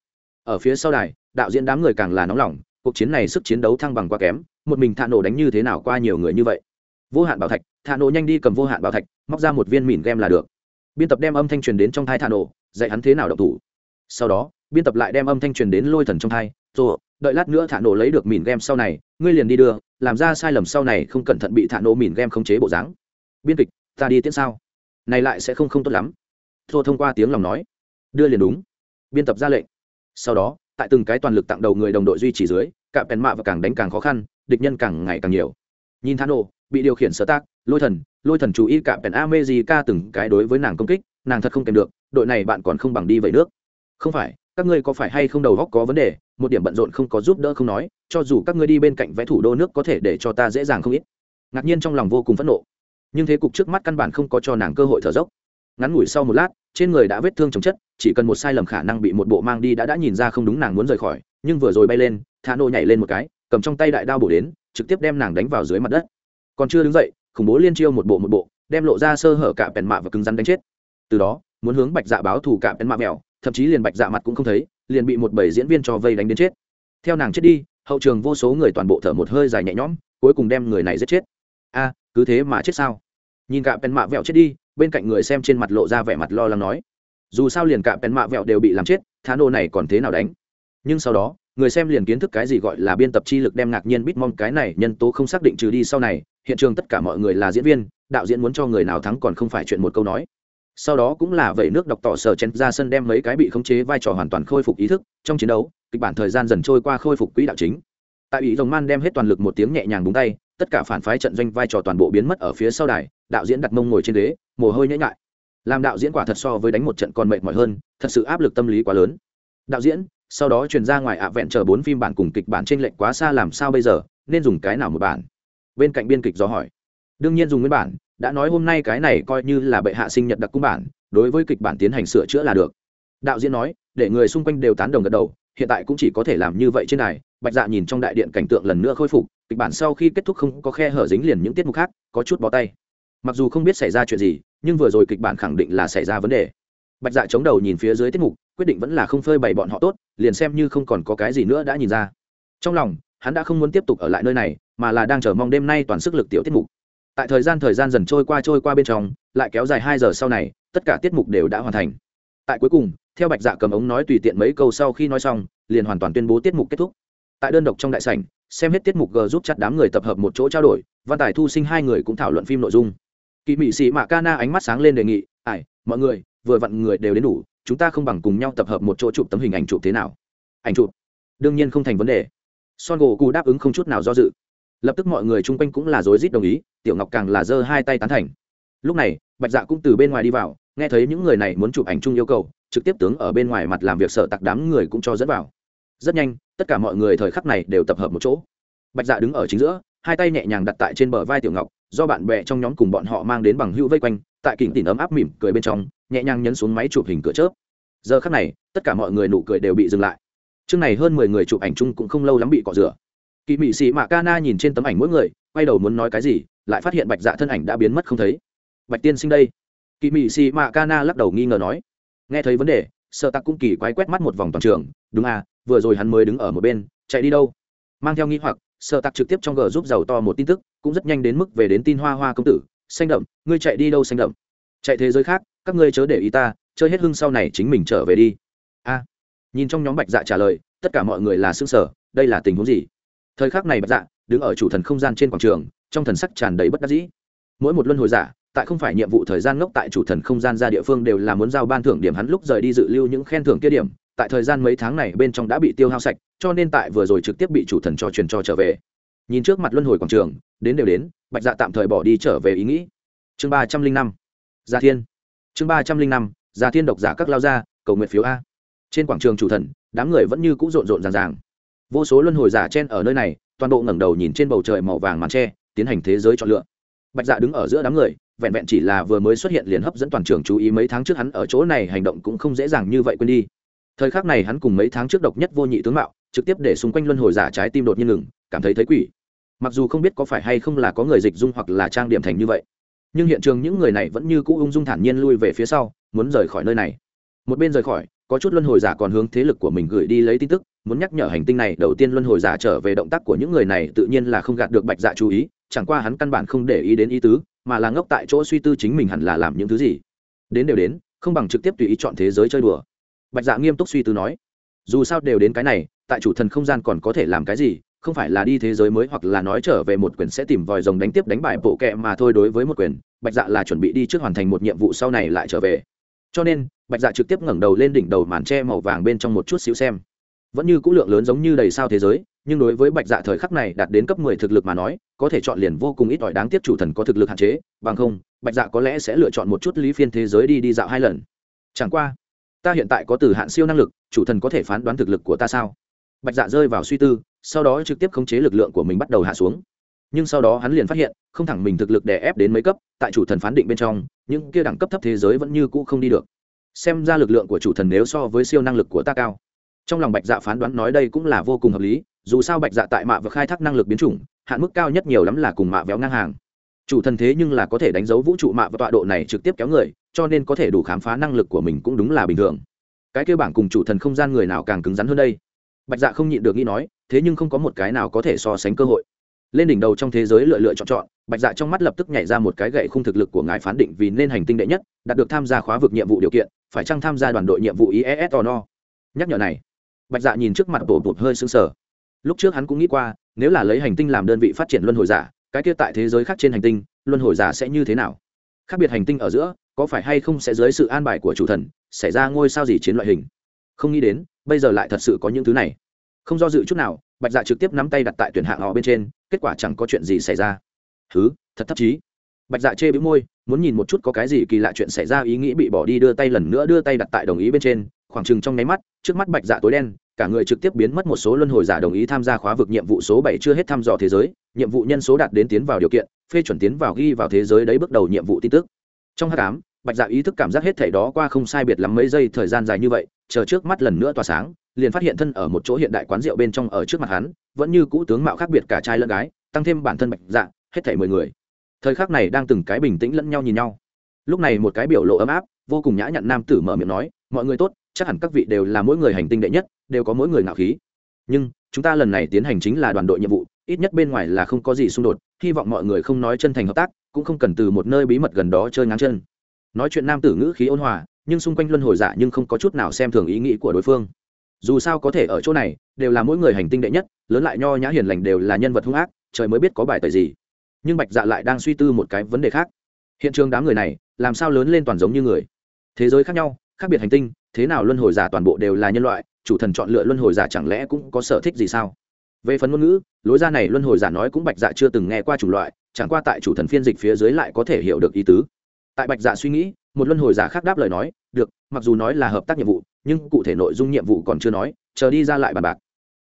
Ở phía sau đài, đạo diễn đám người càng là nóng lòng, cuộc chiến này sức chiến đấu thăng bằng quá kém, một mình thả nổ đánh như thế nào qua nhiều người như vậy. Vô hạn bảo thạch, thả nổ nhanh đi cầm vô hạn bảo thạch, móc ra một viên mìn game là được biên tập đem âm thanh truyền đến trong thai thả nổ, dạy hắn thế nào độc thủ. Sau đó, biên tập lại đem âm thanh truyền đến lôi thần trong thai rồi đợi lát nữa thả nổ lấy được mìn game sau này, ngươi liền đi đưa, làm ra sai lầm sau này không cẩn thận bị thả nổ mìn game khống chế bộ dáng. Biên kịch, ta đi tiễn sao? Này lại sẽ không không tốt lắm. Thô thông qua tiếng lòng nói, đưa liền đúng. Biên tập ra lệnh. Sau đó, tại từng cái toàn lực tặng đầu người đồng đội duy trì dưới cả pèn mạ và càng đánh càng khó khăn, địch nhân càng ngày càng nhiều. Nhìn thả nổ, bị điều khiển sở tác lôi thần lôi thần chú ý cả pèn amejica từng cái đối với nàng công kích, nàng thật không kèm được, đội này bạn còn không bằng đi vậy nước. Không phải, các ngươi có phải hay không đầu góc có vấn đề, một điểm bận rộn không có giúp đỡ không nói, cho dù các ngươi đi bên cạnh vẽ thủ đô nước có thể để cho ta dễ dàng không ít. Ngạc nhiên trong lòng vô cùng phẫn nộ. Nhưng thế cục trước mắt căn bản không có cho nàng cơ hội thở dốc. Ngắn ngủi sau một lát, trên người đã vết thương chồng chất, chỉ cần một sai lầm khả năng bị một bộ mang đi đã đã nhìn ra không đúng nàng muốn rời khỏi, nhưng vừa rồi bay lên thà nô nhảy lên một cái, cầm trong tay đại đao bổ đến, trực tiếp đem nàng đánh vào dưới mặt đất. Còn chưa đứng dậy khủng bố liên chiêu một bộ một bộ, đem lộ ra sơ hở cả bèn mạ và cứng rắn đánh chết. Từ đó, muốn hướng bạch dạ báo thù cả bèn mạ mèo, thậm chí liền bạch dạ mặt cũng không thấy, liền bị một bảy diễn viên cho vây đánh đến chết. Theo nàng chết đi, hậu trường vô số người toàn bộ thở một hơi dài nhẹ nhõm, cuối cùng đem người này giết chết. A, cứ thế mà chết sao? Nhìn cả bèn mạ vẹo chết đi, bên cạnh người xem trên mặt lộ ra vẻ mặt lo lắng nói. Dù sao liền cả bèn mạ vẹo đều bị làm chết thá nô này còn thế nào đánh? Nhưng sau đó người xem liền kiến thức cái gì gọi là biên tập chi lực đem ngạc nhiên bít mong cái này nhân tố không xác định trừ đi sau này, hiện trường tất cả mọi người là diễn viên, đạo diễn muốn cho người nào thắng còn không phải chuyện một câu nói. Sau đó cũng là vậy nước đọc tỏ sở chen ra sân đem mấy cái bị khống chế vai trò hoàn toàn khôi phục ý thức, trong chiến đấu, kịch bản thời gian dần trôi qua khôi phục quỹ đạo chính. Tại ủy rồng man đem hết toàn lực một tiếng nhẹ nhàng búng tay, tất cả phản phái trận doanh vai trò toàn bộ biến mất ở phía sau đài, đạo diễn đặt mông ngồi trên ghế, mồ hôi nhễ ngại làm đạo diễn quả thật so với đánh một trận còn mệt mỏi hơn, thật sự áp lực tâm lý quá lớn. Đạo diễn sau đó truyền ra ngoài ạ vẹn chờ bốn phim bản cùng kịch bản trên lệnh quá xa làm sao bây giờ, nên dùng cái nào một bản? Bên cạnh biên kịch do hỏi. Đương nhiên dùng nguyên bản, đã nói hôm nay cái này coi như là bệ hạ sinh nhật đặc cung bản, đối với kịch bản tiến hành sửa chữa là được. Đạo diễn nói, để người xung quanh đều tán đồng gật đầu, hiện tại cũng chỉ có thể làm như vậy trên này. Bạch dạ nhìn trong đại điện cảnh tượng lần nữa khôi phục, kịch bản sau khi kết thúc không có khe hở dính liền những tiết mục khác, có chút bó tay. Mặc dù không biết xảy ra chuyện gì, nhưng vừa rồi kịch bản khẳng định là xảy ra vấn đề. Bạch dạ chống đầu nhìn phía dưới tiết mục quyết định vẫn là không phơi bày bọn họ tốt, liền xem như không còn có cái gì nữa đã nhìn ra. Trong lòng, hắn đã không muốn tiếp tục ở lại nơi này, mà là đang chờ mong đêm nay toàn sức lực tiểu tiết mục. Tại thời gian thời gian dần trôi qua trôi qua bên trong, lại kéo dài hai giờ sau này, tất cả tiết mục đều đã hoàn thành. Tại cuối cùng, theo bạch dạ cầm ống nói tùy tiện mấy câu sau khi nói xong, liền hoàn toàn tuyên bố tiết mục kết thúc. Tại đơn độc trong đại sảnh, xem hết tiết mục g giúp chặt đám người tập hợp một chỗ trao đổi, văn tài thu sinh hai người cũng thảo luận phim nội dung. Kỳ mị sĩ mạ ca na ánh mắt sáng lên đề nghị ải mọi người, vừa vặn người đều đến đủ chúng ta không bằng cùng nhau tập hợp một chỗ chụp tấm hình ảnh chụp thế nào? Ảnh chụp? Đương nhiên không thành vấn đề. Son gỗ cụ đáp ứng không chút nào do dự. Lập tức mọi người chung quanh cũng là rối rít đồng ý, tiểu ngọc càng là giơ hai tay tán thành. Lúc này, bạch dạ cũng từ bên ngoài đi vào, nghe thấy những người này muốn chụp ảnh chung yêu cầu, trực tiếp tướng ở bên ngoài mặt làm việc sở tặc đám người cũng cho dẫn vào. Rất nhanh, tất cả mọi người thời khắc này đều tập hợp một chỗ. Bạch dạ đứng ở chính giữa, hai tay nhẹ nhàng đặt tại trên bờ vai tiểu ngọc, do bạn bè trong nhóm cùng bọn họ mang đến bằng hữu vây quanh, tại kỉnh tỉn ấm áp mỉm cười bên trong nhẹ nhàng nhấn xuống máy chụp hình cửa chớp. Giờ khắc này, tất cả mọi người nụ cười đều bị dừng lại. Chương này hơn mười người chụp ảnh chung cũng không lâu lắm bị cọ rửa. Kỳ mị sĩ mạ ca na nhìn trên tấm ảnh mỗi người, quay đầu muốn nói cái gì, lại phát hiện bạch dạ thân ảnh đã biến mất không thấy. Bạch tiên sinh đây. Kỳ mị sĩ mạ ca na lắc đầu nghi ngờ nói. Nghe thấy vấn đề sợ tặc cũng kỳ quái quét mắt một vòng toàn trường. Đúng à vừa rồi hắn mới đứng ở một bên, chạy đi đâu? Mang theo nghi hoặc sợ tặc trực tiếp trong g giúp giàu to một tin tức, cũng rất nhanh đến mức về đến tin hoa hoa công tử. Xanh đậm, ngươi chạy đi đâu xanh đậm? Chạy thế giới khác, các ngươi chớ để ý ta, chơi hết hưng sau này chính mình trở về đi. A. Nhìn trong nhóm bạch dạ trả lời, tất cả mọi người là xương sở đây là tình huống gì? Thời khắc này bạch dạ đứng ở chủ thần không gian trên quảng trường, trong thần sắc tràn đầy bất đắc dĩ. Mỗi một luân hồi giả, tại không phải nhiệm vụ thời gian ngốc tại chủ thần không gian ra địa phương đều là muốn giao ban thưởng điểm hắn lúc rời đi dự lưu những khen thưởng kia điểm, tại thời gian mấy tháng này bên trong đã bị tiêu hao sạch, cho nên tại vừa rồi trực tiếp bị chủ thần cho truyền cho trở về. Nhìn trước mặt luân hồi quảng trường, đến đều đến, bạch dạ tạm thời bỏ đi trở về ý nghĩ. Chương ba trăm linh năm gia thiên. Chương ba trăm linh năm, gia thiên độc giả các lao gia, cầu nguyện phiếu a. Trên quảng trường chủ thần, đám người vẫn như c ũ rộn rộn ràng ràng. Vô số luân hồi giả chen ở nơi này, toàn bộ ngẩng đầu nhìn trên bầu trời màu vàng màn tre, tiến hành thế giới chọn lựa. Bạch dạ đứng ở giữa đám người, vẹn vẹn chỉ là vừa mới xuất hiện liền hấp dẫn toàn trường chú ý mấy tháng trước hắn ở chỗ này hành động cũng không dễ dàng như vậy quên đi. Thời khắc này hắn cùng mấy tháng trước độc nhất vô nhị tướng mạo, trực tiếp để xung quanh luân hồi giả trái tim đột nhiên ngừng, cảm thấy thấy quỷ. Mặc dù không biết có phải hay không là có người dịch dung hoặc là trang điểm thành như vậy nhưng hiện trường những người này vẫn như cũ ung dung thản nhiên lui về phía sau, muốn rời khỏi nơi này. Một bên rời khỏi, có chút luân hồi giả còn hướng thế lực của mình gửi đi lấy tin tức, muốn nhắc nhở hành tinh này, đầu tiên luân hồi giả trở về động tác của những người này tự nhiên là không gạt được bạch dạ chú ý, chẳng qua hắn căn bản không để ý đến ý tứ, mà là ngốc tại chỗ suy tư chính mình hẳn là làm những thứ gì. Đến đều đến, không bằng trực tiếp tùy ý chọn thế giới chơi đùa. Bạch dạ nghiêm túc suy tư nói, dù sao đều đến cái này, tại chủ thần không gian còn có thể làm cái gì không phải là đi thế giới mới hoặc là nói trở về một quyền sẽ tìm vòi rồng đánh tiếp đánh bại bộ kẹ mà thôi đối với một quyền, bạch dạ là chuẩn bị đi trước hoàn thành một nhiệm vụ sau này lại trở về. Cho nên, bạch dạ trực tiếp ngẩng đầu lên đỉnh đầu màn tre màu vàng bên trong một chút xíu xem. Vẫn như cũ lượng lớn giống như đầy sao thế giới, nhưng đối với bạch dạ thời khắc này đạt đến cấp mười thực lực mà nói, có thể chọn liền vô cùng ít ỏi đáng tiếc chủ thần có thực lực hạn chế, bằng không, bạch dạ có lẽ sẽ lựa chọn một chút lý phiên thế giới đi đi dạo hai lần. Chẳng qua, ta hiện tại có từ hạn siêu năng lực, chủ thần có thể phán đoán thực lực của ta sao? Bạch dạ rơi vào suy tư sau đó trực tiếp khống chế lực lượng của mình bắt đầu hạ xuống. Nhưng sau đó hắn liền phát hiện, không thẳng mình thực lực đè ép đến mấy cấp, tại chủ thần phán định bên trong, những kia đẳng cấp thấp thế giới vẫn như cũ không đi được. Xem ra lực lượng của chủ thần nếu so với siêu năng lực của ta cao. Trong lòng bạch dạ phán đoán nói đây cũng là vô cùng hợp lý, dù sao bạch dạ tại mạ và khai thác năng lực biến chủng, hạn mức cao nhất nhiều lắm là cùng mạ véo ngang hàng. Chủ thần thế nhưng là có thể đánh dấu vũ trụ mạ và tọa độ này trực tiếp kéo người, cho nên có thể đủ khám phá năng lực của mình cũng đúng là bình thường. Cái kêu bảng cùng chủ thần không gian người nào càng cứng rắn hơn đây? Bạch dạ không nhịn được nghĩ nói, thế nhưng không có một cái nào có thể so sánh cơ hội. Lên đỉnh đầu trong thế giới lựa lựa chọn chọn, bạch dạ trong mắt lập tức nhảy ra một cái gậy khung thực lực của ngài phán định vì nên hành tinh đệ nhất, đạt được tham gia khóa vực nhiệm vụ điều kiện, phải chăng tham gia đoàn đội nhiệm vụ ies or no nhắc nhở này, bạch dạ nhìn trước mặt bổ bụt hơi sưng sờ. Lúc trước hắn cũng nghĩ qua, nếu là lấy hành tinh làm đơn vị phát triển luân hồi giả, cái kia tại thế giới khác trên hành tinh, luân hồi giả sẽ như thế nào? Khác biệt hành tinh ở giữa, có phải hay không sẽ dưới sự an bài của chủ thần, xảy ra ngôi sao gì chiến loại hình? Không nghĩ đến bây giờ lại thật sự có những thứ này. Không do dự chút nào, bạch dạ trực tiếp nắm tay đặt tại tuyển hạng họ bên trên, kết quả chẳng có chuyện gì xảy ra. Thứ thật thấp chí. Bạch dạ chê bĩu môi, muốn nhìn một chút có cái gì kỳ lạ chuyện xảy ra ý nghĩ bị bỏ đi đưa tay lần nữa đưa tay đặt tại đồng ý bên trên. Khoảng chừng trong nháy mắt, trước mắt bạch dạ tối đen, cả người trực tiếp biến mất một số luân hồi giả đồng ý tham gia khóa vực nhiệm vụ số bảy chưa hết thăm dò thế giới. Nhiệm vụ nhân số đạt đến tiến vào điều kiện, phê chuẩn tiến vào ghi vào thế giới đấy bước đầu nhiệm vụ tin tức. Trong h tám bạch dạ ý thức cảm giác hết thảy đó qua không sai biệt lắm mấy giây thời gian dài như vậy, chờ trước mắt lần nữa tỏa sáng, liền phát hiện thân ở một chỗ hiện đại quán rượu bên trong ở trước mặt hắn, vẫn như cũ tướng mạo khác biệt cả trai lẫn gái, tăng thêm bản thân bạch dạ hết thảy mười người. Thời khắc này đang từng cái bình tĩnh lẫn nhau nhìn nhau. Lúc này một cái biểu lộ ấm áp, vô cùng nhã nhặn nam tử mở miệng nói, mọi người tốt, chắc hẳn các vị đều là mỗi người hành tinh đệ nhất, đều có mỗi người ngạo khí. Nhưng, chúng ta lần này tiến hành chính là đoàn đội nhiệm vụ, ít nhất bên ngoài là không có gì xung đột, hy vọng mọi người không nói chân thành hợp tác, cũng không cần từ một nơi bí mật gần đó chơi ngang chân nói chuyện nam tử ngữ khí ôn hòa, nhưng xung quanh luân hồi giả nhưng không có chút nào xem thường ý nghĩ của đối phương. Dù sao có thể ở chỗ này, đều là mỗi người hành tinh đệ nhất, lớn lại nho nhã hiền lành đều là nhân vật hung ác, trời mới biết có bài tời gì. Nhưng bạch dạ lại đang suy tư một cái vấn đề khác. Hiện trường đám người này, làm sao lớn lên toàn giống như người? Thế giới khác nhau, khác biệt hành tinh, thế nào luân hồi giả toàn bộ đều là nhân loại, chủ thần chọn lựa luân hồi giả chẳng lẽ cũng có sở thích gì sao? Về phần ngôn ngữ, lối ra này luân hồi giả nói cũng bạch dạ chưa từng nghe qua chủng loại, chẳng qua tại chủ thần phiên dịch phía dưới lại có thể hiểu được ý tứ tại bạch dạ suy nghĩ, một luân hồi giả khác đáp lời nói, được, mặc dù nói là hợp tác nhiệm vụ, nhưng cụ thể nội dung nhiệm vụ còn chưa nói, chờ đi ra lại bàn bạc.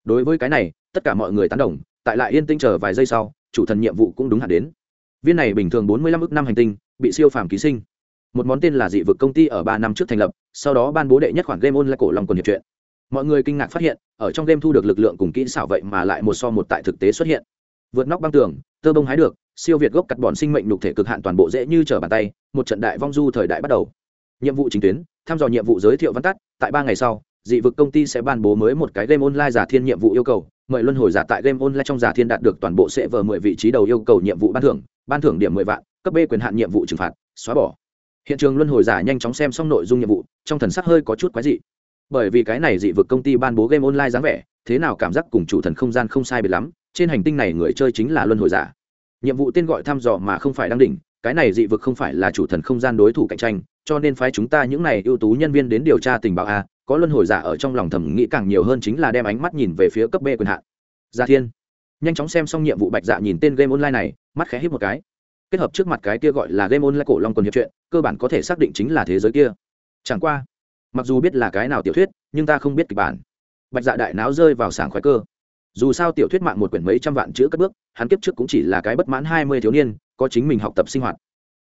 Đối với cái này, tất cả mọi người tán đồng, tại lại yên tĩnh chờ vài giây sau, chủ thần nhiệm vụ cũng đúng hạn đến. Viên này bình thường bốn mươi lăm ước năm hành tinh, bị siêu phàm ký sinh. Một món tên là dị vực công ty ở ba năm trước thành lập, sau đó ban bố đệ nhất khoản game online cổ lòng quần hiệp chuyện. mọi người kinh ngạc phát hiện, ở trong game thu được lực lượng cùng kỹ xảo vậy mà lại một so một tại thực tế xuất hiện. Vượt nóc băng tường, tơ bông hái được siêu việt gốc cắt bọn sinh mệnh nhục thể cực hạn toàn bộ dễ như trở bàn tay, một trận đại vong du thời đại bắt đầu. Nhiệm vụ chính tuyến, thăm dò nhiệm vụ giới thiệu văn tắt, tại ba ngày sau, dị vực công ty sẽ ban bố mới một cái game online giả thiên nhiệm vụ yêu cầu, mời luân hồi giả tại game online trong giả thiên đạt được toàn bộ sẽ vờ mười vị trí đầu yêu cầu nhiệm vụ ban thưởng ban thưởng điểm mười vạn, cấp b quyền hạn nhiệm vụ trừng phạt, xóa bỏ. Hiện trường luân hồi giả nhanh chóng xem xong nội dung nhiệm vụ, trong thần sắc hơi có chút quái dị. Bởi vì cái này dị vực công ty ban bố game online dáng vẻ, thế nào cảm giác cùng chủ thần không gian không sai biệt lắm, trên hành tinh này người chơi chính là luân hồi giả nhiệm vụ tên gọi thăm dò mà không phải đăng đỉnh, cái này dị vực không phải là chủ thần không gian đối thủ cạnh tranh, cho nên phái chúng ta những này ưu tú nhân viên đến điều tra tình báo a, có luân hồi giả ở trong lòng thầm nghĩ càng nhiều hơn chính là đem ánh mắt nhìn về phía cấp b quyền hạn. Gia thiên, nhanh chóng xem xong nhiệm vụ bạch dạ nhìn tên game online này, mắt khẽ hít một cái. Kết hợp trước mặt cái kia gọi là game online cổ long quần hiệp truyện, cơ bản có thể xác định chính là thế giới kia. Chẳng qua, mặc dù biết là cái nào tiểu thuyết, nhưng ta không biết kịch bản. Bạch dạ đại não rơi vào sảng khoái cơ. Dù sao tiểu thuyết mạng một quyển mấy trăm vạn chữ cất bước hắn kiếp trước cũng chỉ là cái bất mãn hai mươi thiếu niên có chính mình học tập sinh hoạt.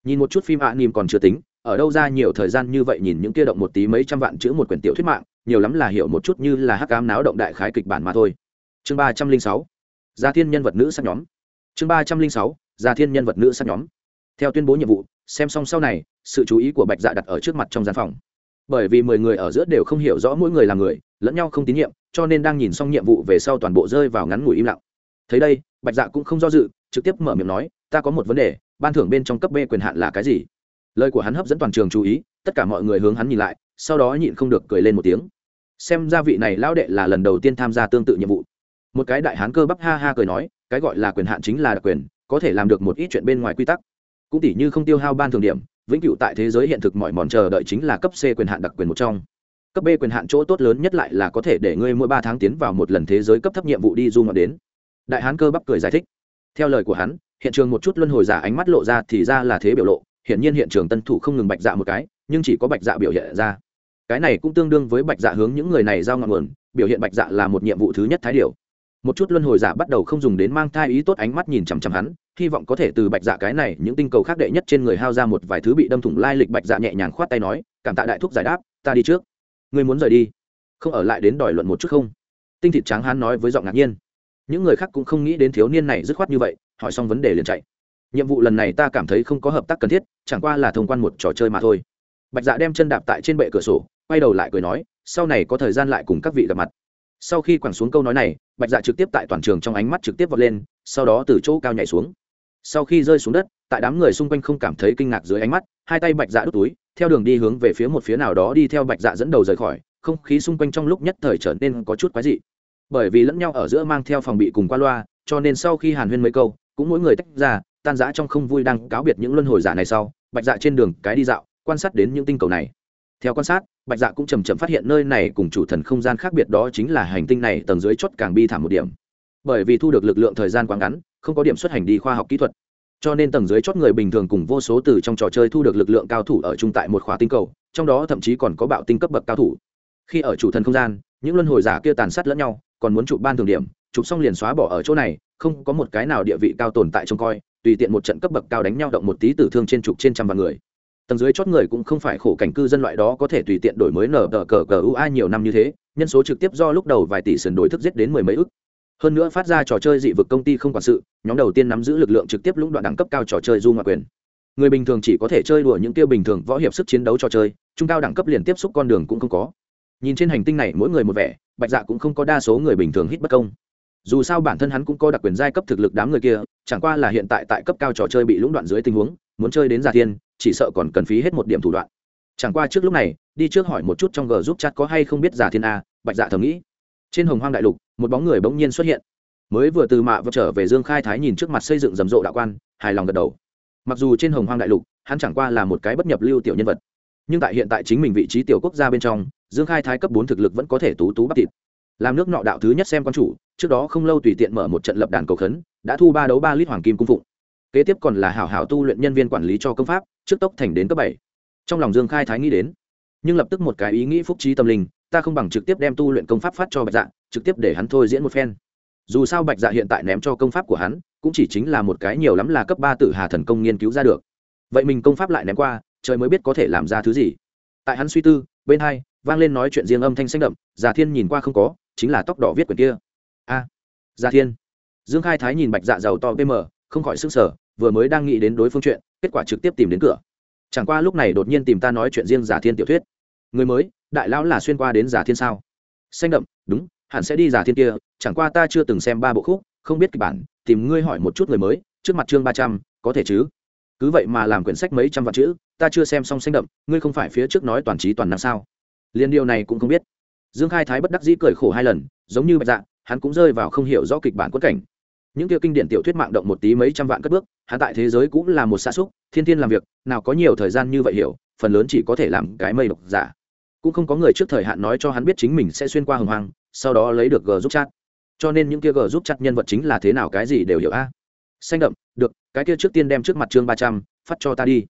Nhìn một chút phim ạ à, nìm còn chưa tính ở đâu ra nhiều thời gian như vậy nhìn những kia động một tí mấy trăm vạn chữ một quyển tiểu thuyết mạng nhiều lắm là hiểu một chút như là hắc cám náo động đại khái kịch bản mà thôi. Chương ba trăm linh sáu gia thiên nhân vật nữ sắc nhóm. Chương ba trăm linh sáu gia thiên nhân vật nữ sắc nhóm. Theo tuyên bố nhiệm vụ xem xong sau này sự chú ý của bạch dạ đặt ở trước mặt trong gian phòng. Bởi vì mười người ở giữa đều không hiểu rõ mỗi người là người lẫn nhau không tín nhiệm cho nên đang nhìn xong nhiệm vụ về sau toàn bộ rơi vào ngắn ngủi im lặng thấy đây, bạch dạ cũng không do dự, trực tiếp mở miệng nói, ta có một vấn đề, ban thưởng bên trong cấp b quyền hạn là cái gì? Lời của hắn hấp dẫn toàn trường chú ý, tất cả mọi người hướng hắn nhìn lại, sau đó nhịn không được cười lên một tiếng. Xem ra vị này lão đệ là lần đầu tiên tham gia tương tự nhiệm vụ. Một cái đại hán cơ bắp ha ha cười nói, cái gọi là quyền hạn chính là đặc quyền, có thể làm được một ít chuyện bên ngoài quy tắc. Cũng tỷ như không tiêu hao ban thường điểm, vĩnh cửu tại thế giới hiện thực mọi mòn chờ đợi chính là cấp c quyền hạn đặc quyền một trong. Cấp b quyền hạn chỗ tốt lớn nhất lại là có thể để ngươi mỗi ba tháng tiến vào một lần thế giới cấp thấp nhiệm vụ đi du ngoạn đến đại hán cơ bắp cười giải thích. Theo lời của hắn, hiện trường một chút luân hồi giả ánh mắt lộ ra thì ra là thế biểu lộ, hiển nhiên hiện trường tân thủ không ngừng bạch dạ một cái, nhưng chỉ có bạch dạ biểu hiện ra. Cái này cũng tương đương với bạch dạ hướng những người này giao ngọn nguồn, biểu hiện bạch dạ là một nhiệm vụ thứ nhất thái điều. Một chút luân hồi giả bắt đầu không dùng đến mang thai ý tốt ánh mắt nhìn chằm chằm hắn, hy vọng có thể từ bạch dạ cái này, những tinh cầu khác đệ nhất trên người hao ra một vài thứ bị đâm thủng lai lịch bạch dạ nhẹ nhàng khoát tay nói, cảm tạ đại thúc giải đáp, ta đi trước. Ngươi muốn rời đi? Không, ở lại đến đòi luận một chút không? Tinh thịt trắng hắn nói với giọng ngạc nhiên những người khác cũng không nghĩ đến thiếu niên này dứt khoát như vậy, hỏi xong vấn đề liền chạy. Nhiệm vụ lần này ta cảm thấy không có hợp tác cần thiết, chẳng qua là thông quan một trò chơi mà thôi. Bạch dạ đem chân đạp tại trên bệ cửa sổ, quay đầu lại cười nói, sau này có thời gian lại cùng các vị gặp mặt. Sau khi quẳng xuống câu nói này, bạch dạ trực tiếp tại toàn trường trong ánh mắt trực tiếp vọt lên, sau đó từ chỗ cao nhảy xuống. Sau khi rơi xuống đất, tại đám người xung quanh không cảm thấy kinh ngạc dưới ánh mắt, hai tay bạch dạ đút túi, theo đường đi hướng về phía một phía nào đó đi theo bạch dạ dẫn đầu rời khỏi, không khí xung quanh trong lúc nhất thời trở nên có chút quái dị bởi vì lẫn nhau ở giữa mang theo phòng bị cùng qua loa, cho nên sau khi hàn huyên mấy câu, cũng mỗi người tách ra, tan rã trong không vui đang cáo biệt những luân hồi giả này sau, bạch dạ trên đường cái đi dạo, quan sát đến những tinh cầu này. Theo quan sát, bạch dạ cũng chầm chậm phát hiện nơi này cùng chủ thần không gian khác biệt đó chính là hành tinh này tầng dưới chốt càng bi thảm một điểm. Bởi vì thu được lực lượng thời gian quá ngắn, không có điểm xuất hành đi khoa học kỹ thuật. Cho nên tầng dưới chót người bình thường cùng vô số từ trong trò chơi thu được lực lượng cao thủ ở chung tại một khóa tinh cầu, trong đó thậm chí còn có bạo tinh cấp bậc cao thủ. Khi ở chủ thần không gian, những luân hồi giả kia tàn sát lẫn nhau còn muốn chụp ban thường điểm, chụp xong liền xóa bỏ ở chỗ này, không có một cái nào địa vị cao tồn tại trông coi, tùy tiện một trận cấp bậc cao đánh nhau động một tí tử thương trên chục trên trăm vạn người. Tầng dưới chót người cũng không phải khổ cảnh cư dân loại đó có thể tùy tiện đổi mới nở tờ cờ cờ ua nhiều năm như thế, nhân số trực tiếp do lúc đầu vài tỷ sườn đổi thức giết đến mười mấy ức. Hơn nữa phát ra trò chơi dị vực công ty không quản sự, nhóm đầu tiên nắm giữ lực lượng trực tiếp lũng đoạn đẳng cấp cao trò chơi du ngoại quyền. Người bình thường chỉ có thể chơi đùa những tiêu bình thường võ hiệp sức chiến đấu trò chơi, trung cao đẳng cấp liền tiếp xúc con đường cũng không có nhìn trên hành tinh này, mỗi người một vẻ, bạch dạ cũng không có đa số người bình thường hít bất công. Dù sao bản thân hắn cũng có đặc quyền giai cấp thực lực đám người kia, chẳng qua là hiện tại tại cấp cao trò chơi bị lũng đoạn dưới tình huống, muốn chơi đến giả thiên, chỉ sợ còn cần phí hết một điểm thủ đoạn. Chẳng qua trước lúc này, đi trước hỏi một chút trong g giúp chat có hay không biết giả thiên a, bạch dạ thầm nghĩ. Trên hồng hoang đại lục, một bóng người bỗng nhiên xuất hiện. Mới vừa từ mạ và trở về dương khai thái nhìn trước mặt xây dựng rầm rộ đạo quan, hài lòng gật đầu. Mặc dù trên hồng hoang đại lục, hắn chẳng qua là một cái bất nhập lưu tiểu nhân vật, nhưng tại hiện tại chính mình vị trí tiểu quốc gia bên trong dương khai thái cấp bốn thực lực vẫn có thể tú tú bắt thịt. Làm nước nọ đạo thứ nhất xem quan chủ, trước đó không lâu tùy tiện mở một trận lập đàn cầu khấn, đã thu ba đấu ba lít hoàng kim cung phụng. Kế tiếp còn là hảo hảo tu luyện nhân viên quản lý cho công pháp, trước tốc thành đến cấp bảy. Trong lòng dương khai thái nghĩ đến, nhưng lập tức một cái ý nghĩ phúc trí tâm linh, ta không bằng trực tiếp đem tu luyện công pháp phát cho bạch dạ trực tiếp để hắn thôi diễn một phen. Dù sao bạch dạ hiện tại ném cho công pháp của hắn, cũng chỉ chính là một cái nhiều lắm là cấp ba tử hà thần công nghiên cứu ra được. Vậy mình công pháp lại ném qua, trời mới biết có thể làm ra thứ gì. Tại hắn suy tư, bên hai vang lên nói chuyện riêng âm thanh xanh đậm già thiên nhìn qua không có chính là tóc đỏ viết quyển kia. A à, già thiên. Dương khai thái nhìn bạch dạ giàu to pm không khỏi s ư n g sở vừa mới đang nghĩ đến đối phương chuyện kết quả trực tiếp tìm đến cửa. Chẳng qua lúc này đột nhiên tìm ta nói chuyện riêng giả thiên tiểu thuyết. Người mới đại lão là xuyên qua đến giả thiên sao? Xanh đậm đúng hẳn sẽ đi giả thiên kia chẳng qua ta chưa từng xem ba bộ khúc không biết kịch bản tìm ngươi hỏi một chút người mới trước mặt chương ba trăm có thể chứ? Cứ vậy mà làm quyển sách mấy trăm vạn chữ ta chưa xem xong xanh đậm ngươi không phải phía trước nói toàn trí toàn năng sao? Liên điều này cũng không biết. Dương khai thái bất đắc dĩ cười khổ hai lần, giống như bạch dạ hắn cũng rơi vào không hiểu rõ kịch bản quất cảnh. Những kia kinh điển tiểu thuyết mạng động một tí mấy trăm vạn cất bước, hắn tại thế giới cũng là một xa xúc, thiên thiên làm việc, nào có nhiều thời gian như vậy hiểu, phần lớn chỉ có thể làm cái mây độc giả. Cũng không có người trước thời hạn nói cho hắn biết chính mình sẽ xuyên qua hồng hoang, sau đó lấy được g giúp chat. Cho nên những kia g giúp chat nhân vật chính là thế nào cái gì đều hiểu a. Xanh đậm, được, cái kia trước tiên đem trước mặt chương ba trăm phát cho ta đi.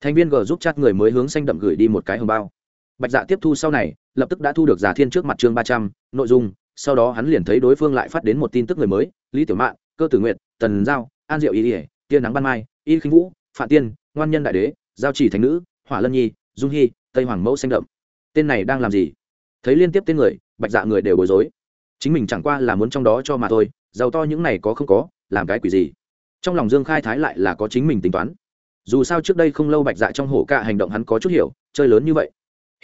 Thành viên g giúp chat người mới hướng xanh đậm gửi đi một cái hồng bao bạch dạ tiếp thu sau này, lập tức đã thu được giả thiên trước mặt chương ba trăm, nội dung, sau đó hắn liền thấy đối phương lại phát đến một tin tức người mới, lý tiểu mạn, cơ tử nguyện tần giao, an diệu Y ỉa tia nắng ban mai, y khinh vũ phạm tiên, ngoan nhân đại đế, giao chỉ thành nữ, hỏa lân nhi, dung hy, tây hoàng mẫu xanh đậm. Tên này đang làm gì? Thấy liên tiếp tên người, bạch dạ người đều bối rối. Chính mình chẳng qua là muốn trong đó cho mà thôi, giàu to những này có không có, làm cái quỷ gì? Trong lòng dương khai thái lại là có chính mình tính toán. Dù sao trước đây không lâu bạch dạ trong hổ cả hành động hắn có chút hiểu, chơi lớn như vậy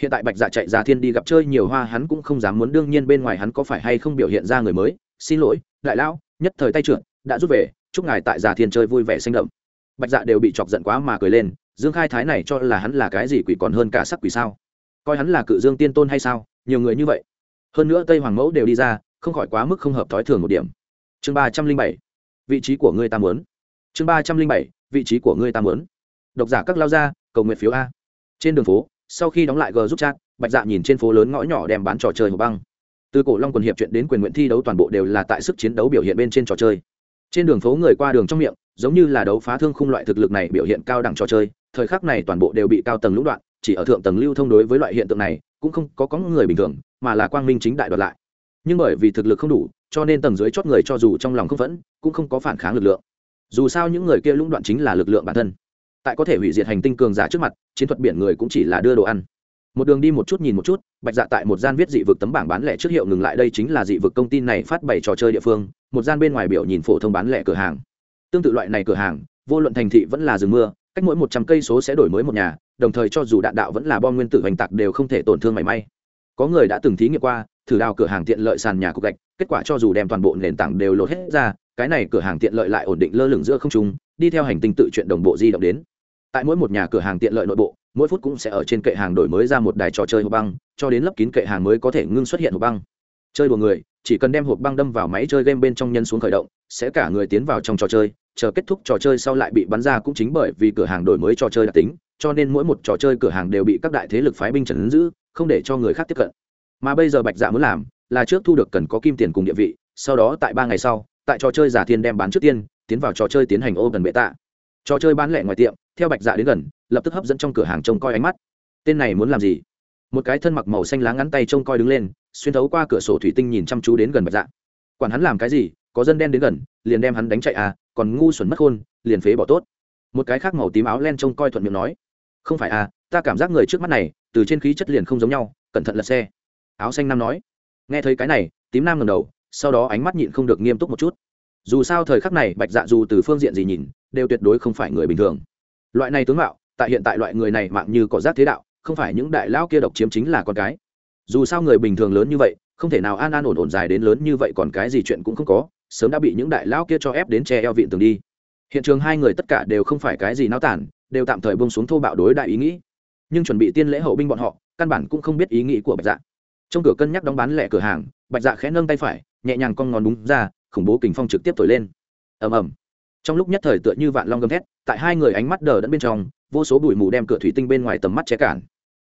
hiện tại bạch dạ chạy ra thiên đi gặp chơi nhiều hoa, hắn cũng không dám muốn, đương nhiên bên ngoài hắn có phải hay không biểu hiện ra người mới. Xin lỗi, đại lão, nhất thời tay trưởng đã rút về, chúc ngài tại già thiên chơi vui vẻ sinh động bạch dạ đều bị chọc giận quá mà cười lên, dương khai thái này cho là hắn là cái gì quỷ còn hơn cả sắc quỷ sao? Coi hắn là cự dương tiên tôn hay sao? Nhiều người như vậy. Hơn nữa tây hoàng mẫu đều đi ra, không khỏi quá mức không hợp thói thường một điểm. Chương ba trăm linh bảy, vị trí của ngươi ta muốn. Chương ba trăm linh bảy, vị trí của ngươi ta muốn. Độc giả các lao ra cầu nguyện phiếu a. Trên đường phố sau khi đóng lại g giúp chat, bạch dạ nhìn trên phố lớn ngõ nhỏ đem bán trò chơi hộp băng. Từ cổ long quần hiệp chuyện đến quyền nguyện thi đấu toàn bộ đều là tại sức chiến đấu biểu hiện bên trên trò chơi. Trên đường phố người qua đường trong miệng, giống như là đấu phá thương khung loại thực lực này biểu hiện cao đẳng trò chơi, thời khắc này toàn bộ đều bị cao tầng lũng đoạn, chỉ ở thượng tầng lưu thông đối với loại hiện tượng này, cũng không có có người bình thường, mà là quang minh chính đại đoạt lại. Nhưng bởi vì thực lực không đủ, cho nên tầng dưới chót người cho dù trong lòng không vẫn cũng không có phản kháng lực lượng. Dù sao những người kia lũng đoạn chính là lực lượng bản thân tại có thể hủy diệt hành tinh cường giả trước mặt, chiến thuật biển người cũng chỉ là đưa đồ ăn. Một đường đi một chút nhìn một chút, bạch dạ tại một gian viết dị vực tấm bảng bán lẻ trước hiệu ngừng lại đây chính là dị vực công ty này phát bày trò chơi địa phương, một gian bên ngoài biểu nhìn phổ thông bán lẻ cửa hàng. Tương tự loại này cửa hàng, vô luận thành thị vẫn là rừng mưa, cách mỗi một trăm cây số sẽ đổi mới một nhà, đồng thời cho dù đạn đạo vẫn là bom nguyên tử hoành tạc đều không thể tổn thương mảy may. Có người đã từng thí nghiệm qua, thử đào cửa hàng tiện lợi sàn nhà cục gạch, kết quả cho dù đem toàn bộ nền tảng đều lột hết ra, cái này cửa hàng tiện lợi lại ổn định lơ lửng giữa không trung, đi theo hành tinh tự chuyện đồng bộ di động đến tại mỗi một nhà cửa hàng tiện lợi nội bộ, mỗi phút cũng sẽ ở trên kệ hàng đổi mới ra một đài trò chơi hộp băng, cho đến lấp kín kệ hàng mới có thể ngưng xuất hiện hộp băng. Chơi đùa người, chỉ cần đem hộp băng đâm vào máy chơi game bên trong nhân xuống khởi động, sẽ cả người tiến vào trong trò chơi, chờ kết thúc trò chơi sau lại bị bắn ra cũng chính bởi vì cửa hàng đổi mới trò chơi đặc tính, cho nên mỗi một trò chơi cửa hàng đều bị các đại thế lực phái binh trần giữ, không để cho người khác tiếp cận. Mà bây giờ bạch dạ muốn làm là trước thu được cần có kim tiền cùng địa vị, sau đó tại ba ngày sau, tại trò chơi giả thiên đem bán trước tiên, tiến vào trò chơi tiến hành ô gần bệ tạ trò chơi bán lẻ ngoài tiệm theo bạch dạ đến gần, lập tức hấp dẫn trong cửa hàng trông coi ánh mắt. Tên này muốn làm gì? Một cái thân mặc màu xanh lá ngắn tay trông coi đứng lên, xuyên thấu qua cửa sổ thủy tinh nhìn chăm chú đến gần bạch dạ. Quản hắn làm cái gì, có dân đen đến gần, liền đem hắn đánh chạy à còn ngu xuẩn mất khôn, liền phế bỏ tốt. Một cái khác màu tím áo len trông coi thuận miệng nói, không phải à ta cảm giác người trước mắt này, từ trên khí chất liền không giống nhau, cẩn thận lật xe. Áo xanh nam nói. Nghe thấy cái này, tím nam ngầm đầu, sau đó ánh mắt nhịn không được nghiêm túc một chút. Dù sao thời khắc này, bạch dạ dù từ phương diện gì nhìn, đều tuyệt đối không phải người bình thường loại này tướng mạo, tại hiện tại loại người này mạng như cỏ rác thế đạo, không phải những đại lão kia độc chiếm chính là con cái. Dù sao người bình thường lớn như vậy, không thể nào an an ổn ổn dài đến lớn như vậy còn cái gì chuyện cũng không có, sớm đã bị những đại lão kia cho ép đến che eo vịn tường đi. Hiện trường hai người tất cả đều không phải cái gì náo tản, đều tạm thời bông xuống thô bạo đối đại ý nghĩ. Nhưng chuẩn bị tiên lễ hậu binh bọn họ, căn bản cũng không biết ý nghĩ của bạch dạ. Trong cửa cân nhắc đóng bán lẻ cửa hàng, bạch dạ khẽ nâng tay phải, nhẹ nhàng con ngón đúng ra, khủng bố kình phong trực tiếp thổi lên. Ầm ầm trong lúc nhất thời tựa như vạn long gầm thét, tại hai người ánh mắt đờ đẫn bên trong, vô số bụi mù đem cửa thủy tinh bên ngoài tầm mắt che cản.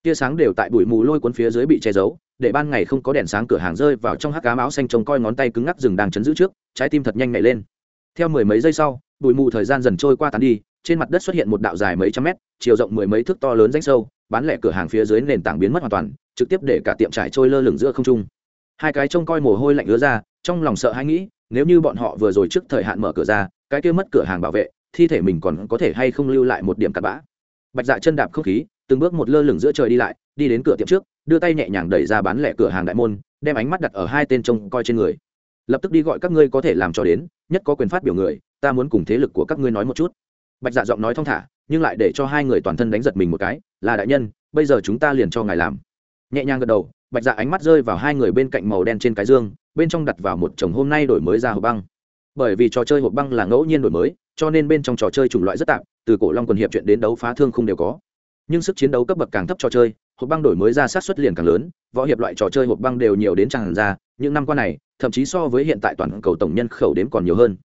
Tia sáng đều tại bụi mù lôi cuốn phía dưới bị che giấu, để ban ngày không có đèn sáng cửa hàng rơi vào trong hắc cám áo xanh trông coi ngón tay cứng ngắc rừng đang chấn giữ trước, trái tim thật nhanh nhảy lên. Theo mười mấy giây sau, bụi mù thời gian dần trôi qua tán đi, trên mặt đất xuất hiện một đạo dài mấy trăm mét, chiều rộng mười mấy thước to lớn rãnh sâu, bán lẻ cửa hàng phía dưới nền tảng biến mất hoàn toàn, trực tiếp để cả tiệm trải trôi lơ lửng giữa không trung hai cái trông coi mồ hôi lạnh ứa ra, trong lòng sợ hãi nghĩ, nếu như bọn họ vừa rồi trước thời hạn mở cửa ra, cái kia mất cửa hàng bảo vệ, thi thể mình còn có thể hay không lưu lại một điểm cặn bã. Bạch dạ chân đạp không khí, từng bước một lơ lửng giữa trời đi lại, đi đến cửa tiệm trước, đưa tay nhẹ nhàng đẩy ra bán lẻ cửa hàng đại môn, đem ánh mắt đặt ở hai tên trông coi trên người. Lập tức đi gọi các ngươi có thể làm cho đến, nhất có quyền phát biểu người, ta muốn cùng thế lực của các ngươi nói một chút. Bạch dạ giọng nói thong thả, nhưng lại để cho hai người toàn thân đánh giật mình một cái, là đại nhân, bây giờ chúng ta liền cho ngài làm. Nhẹ nhàng gật đầu bạch dạ ánh mắt rơi vào hai người bên cạnh màu đen trên cái dương, bên trong đặt vào một chồng hôm nay đổi mới ra hộp băng. Bởi vì trò chơi hộp băng là ngẫu nhiên đổi mới, cho nên bên trong trò chơi chủng loại rất tạp, từ cổ long quần hiệp chuyện đến đấu phá thương không đều có. Nhưng sức chiến đấu cấp bậc càng thấp trò chơi, hộp băng đổi mới ra sát xuất liền càng lớn, võ hiệp loại trò chơi hộp băng đều nhiều đến tràn ra, những năm qua này, thậm chí so với hiện tại toàn cầu tổng nhân khẩu đếm còn nhiều hơn.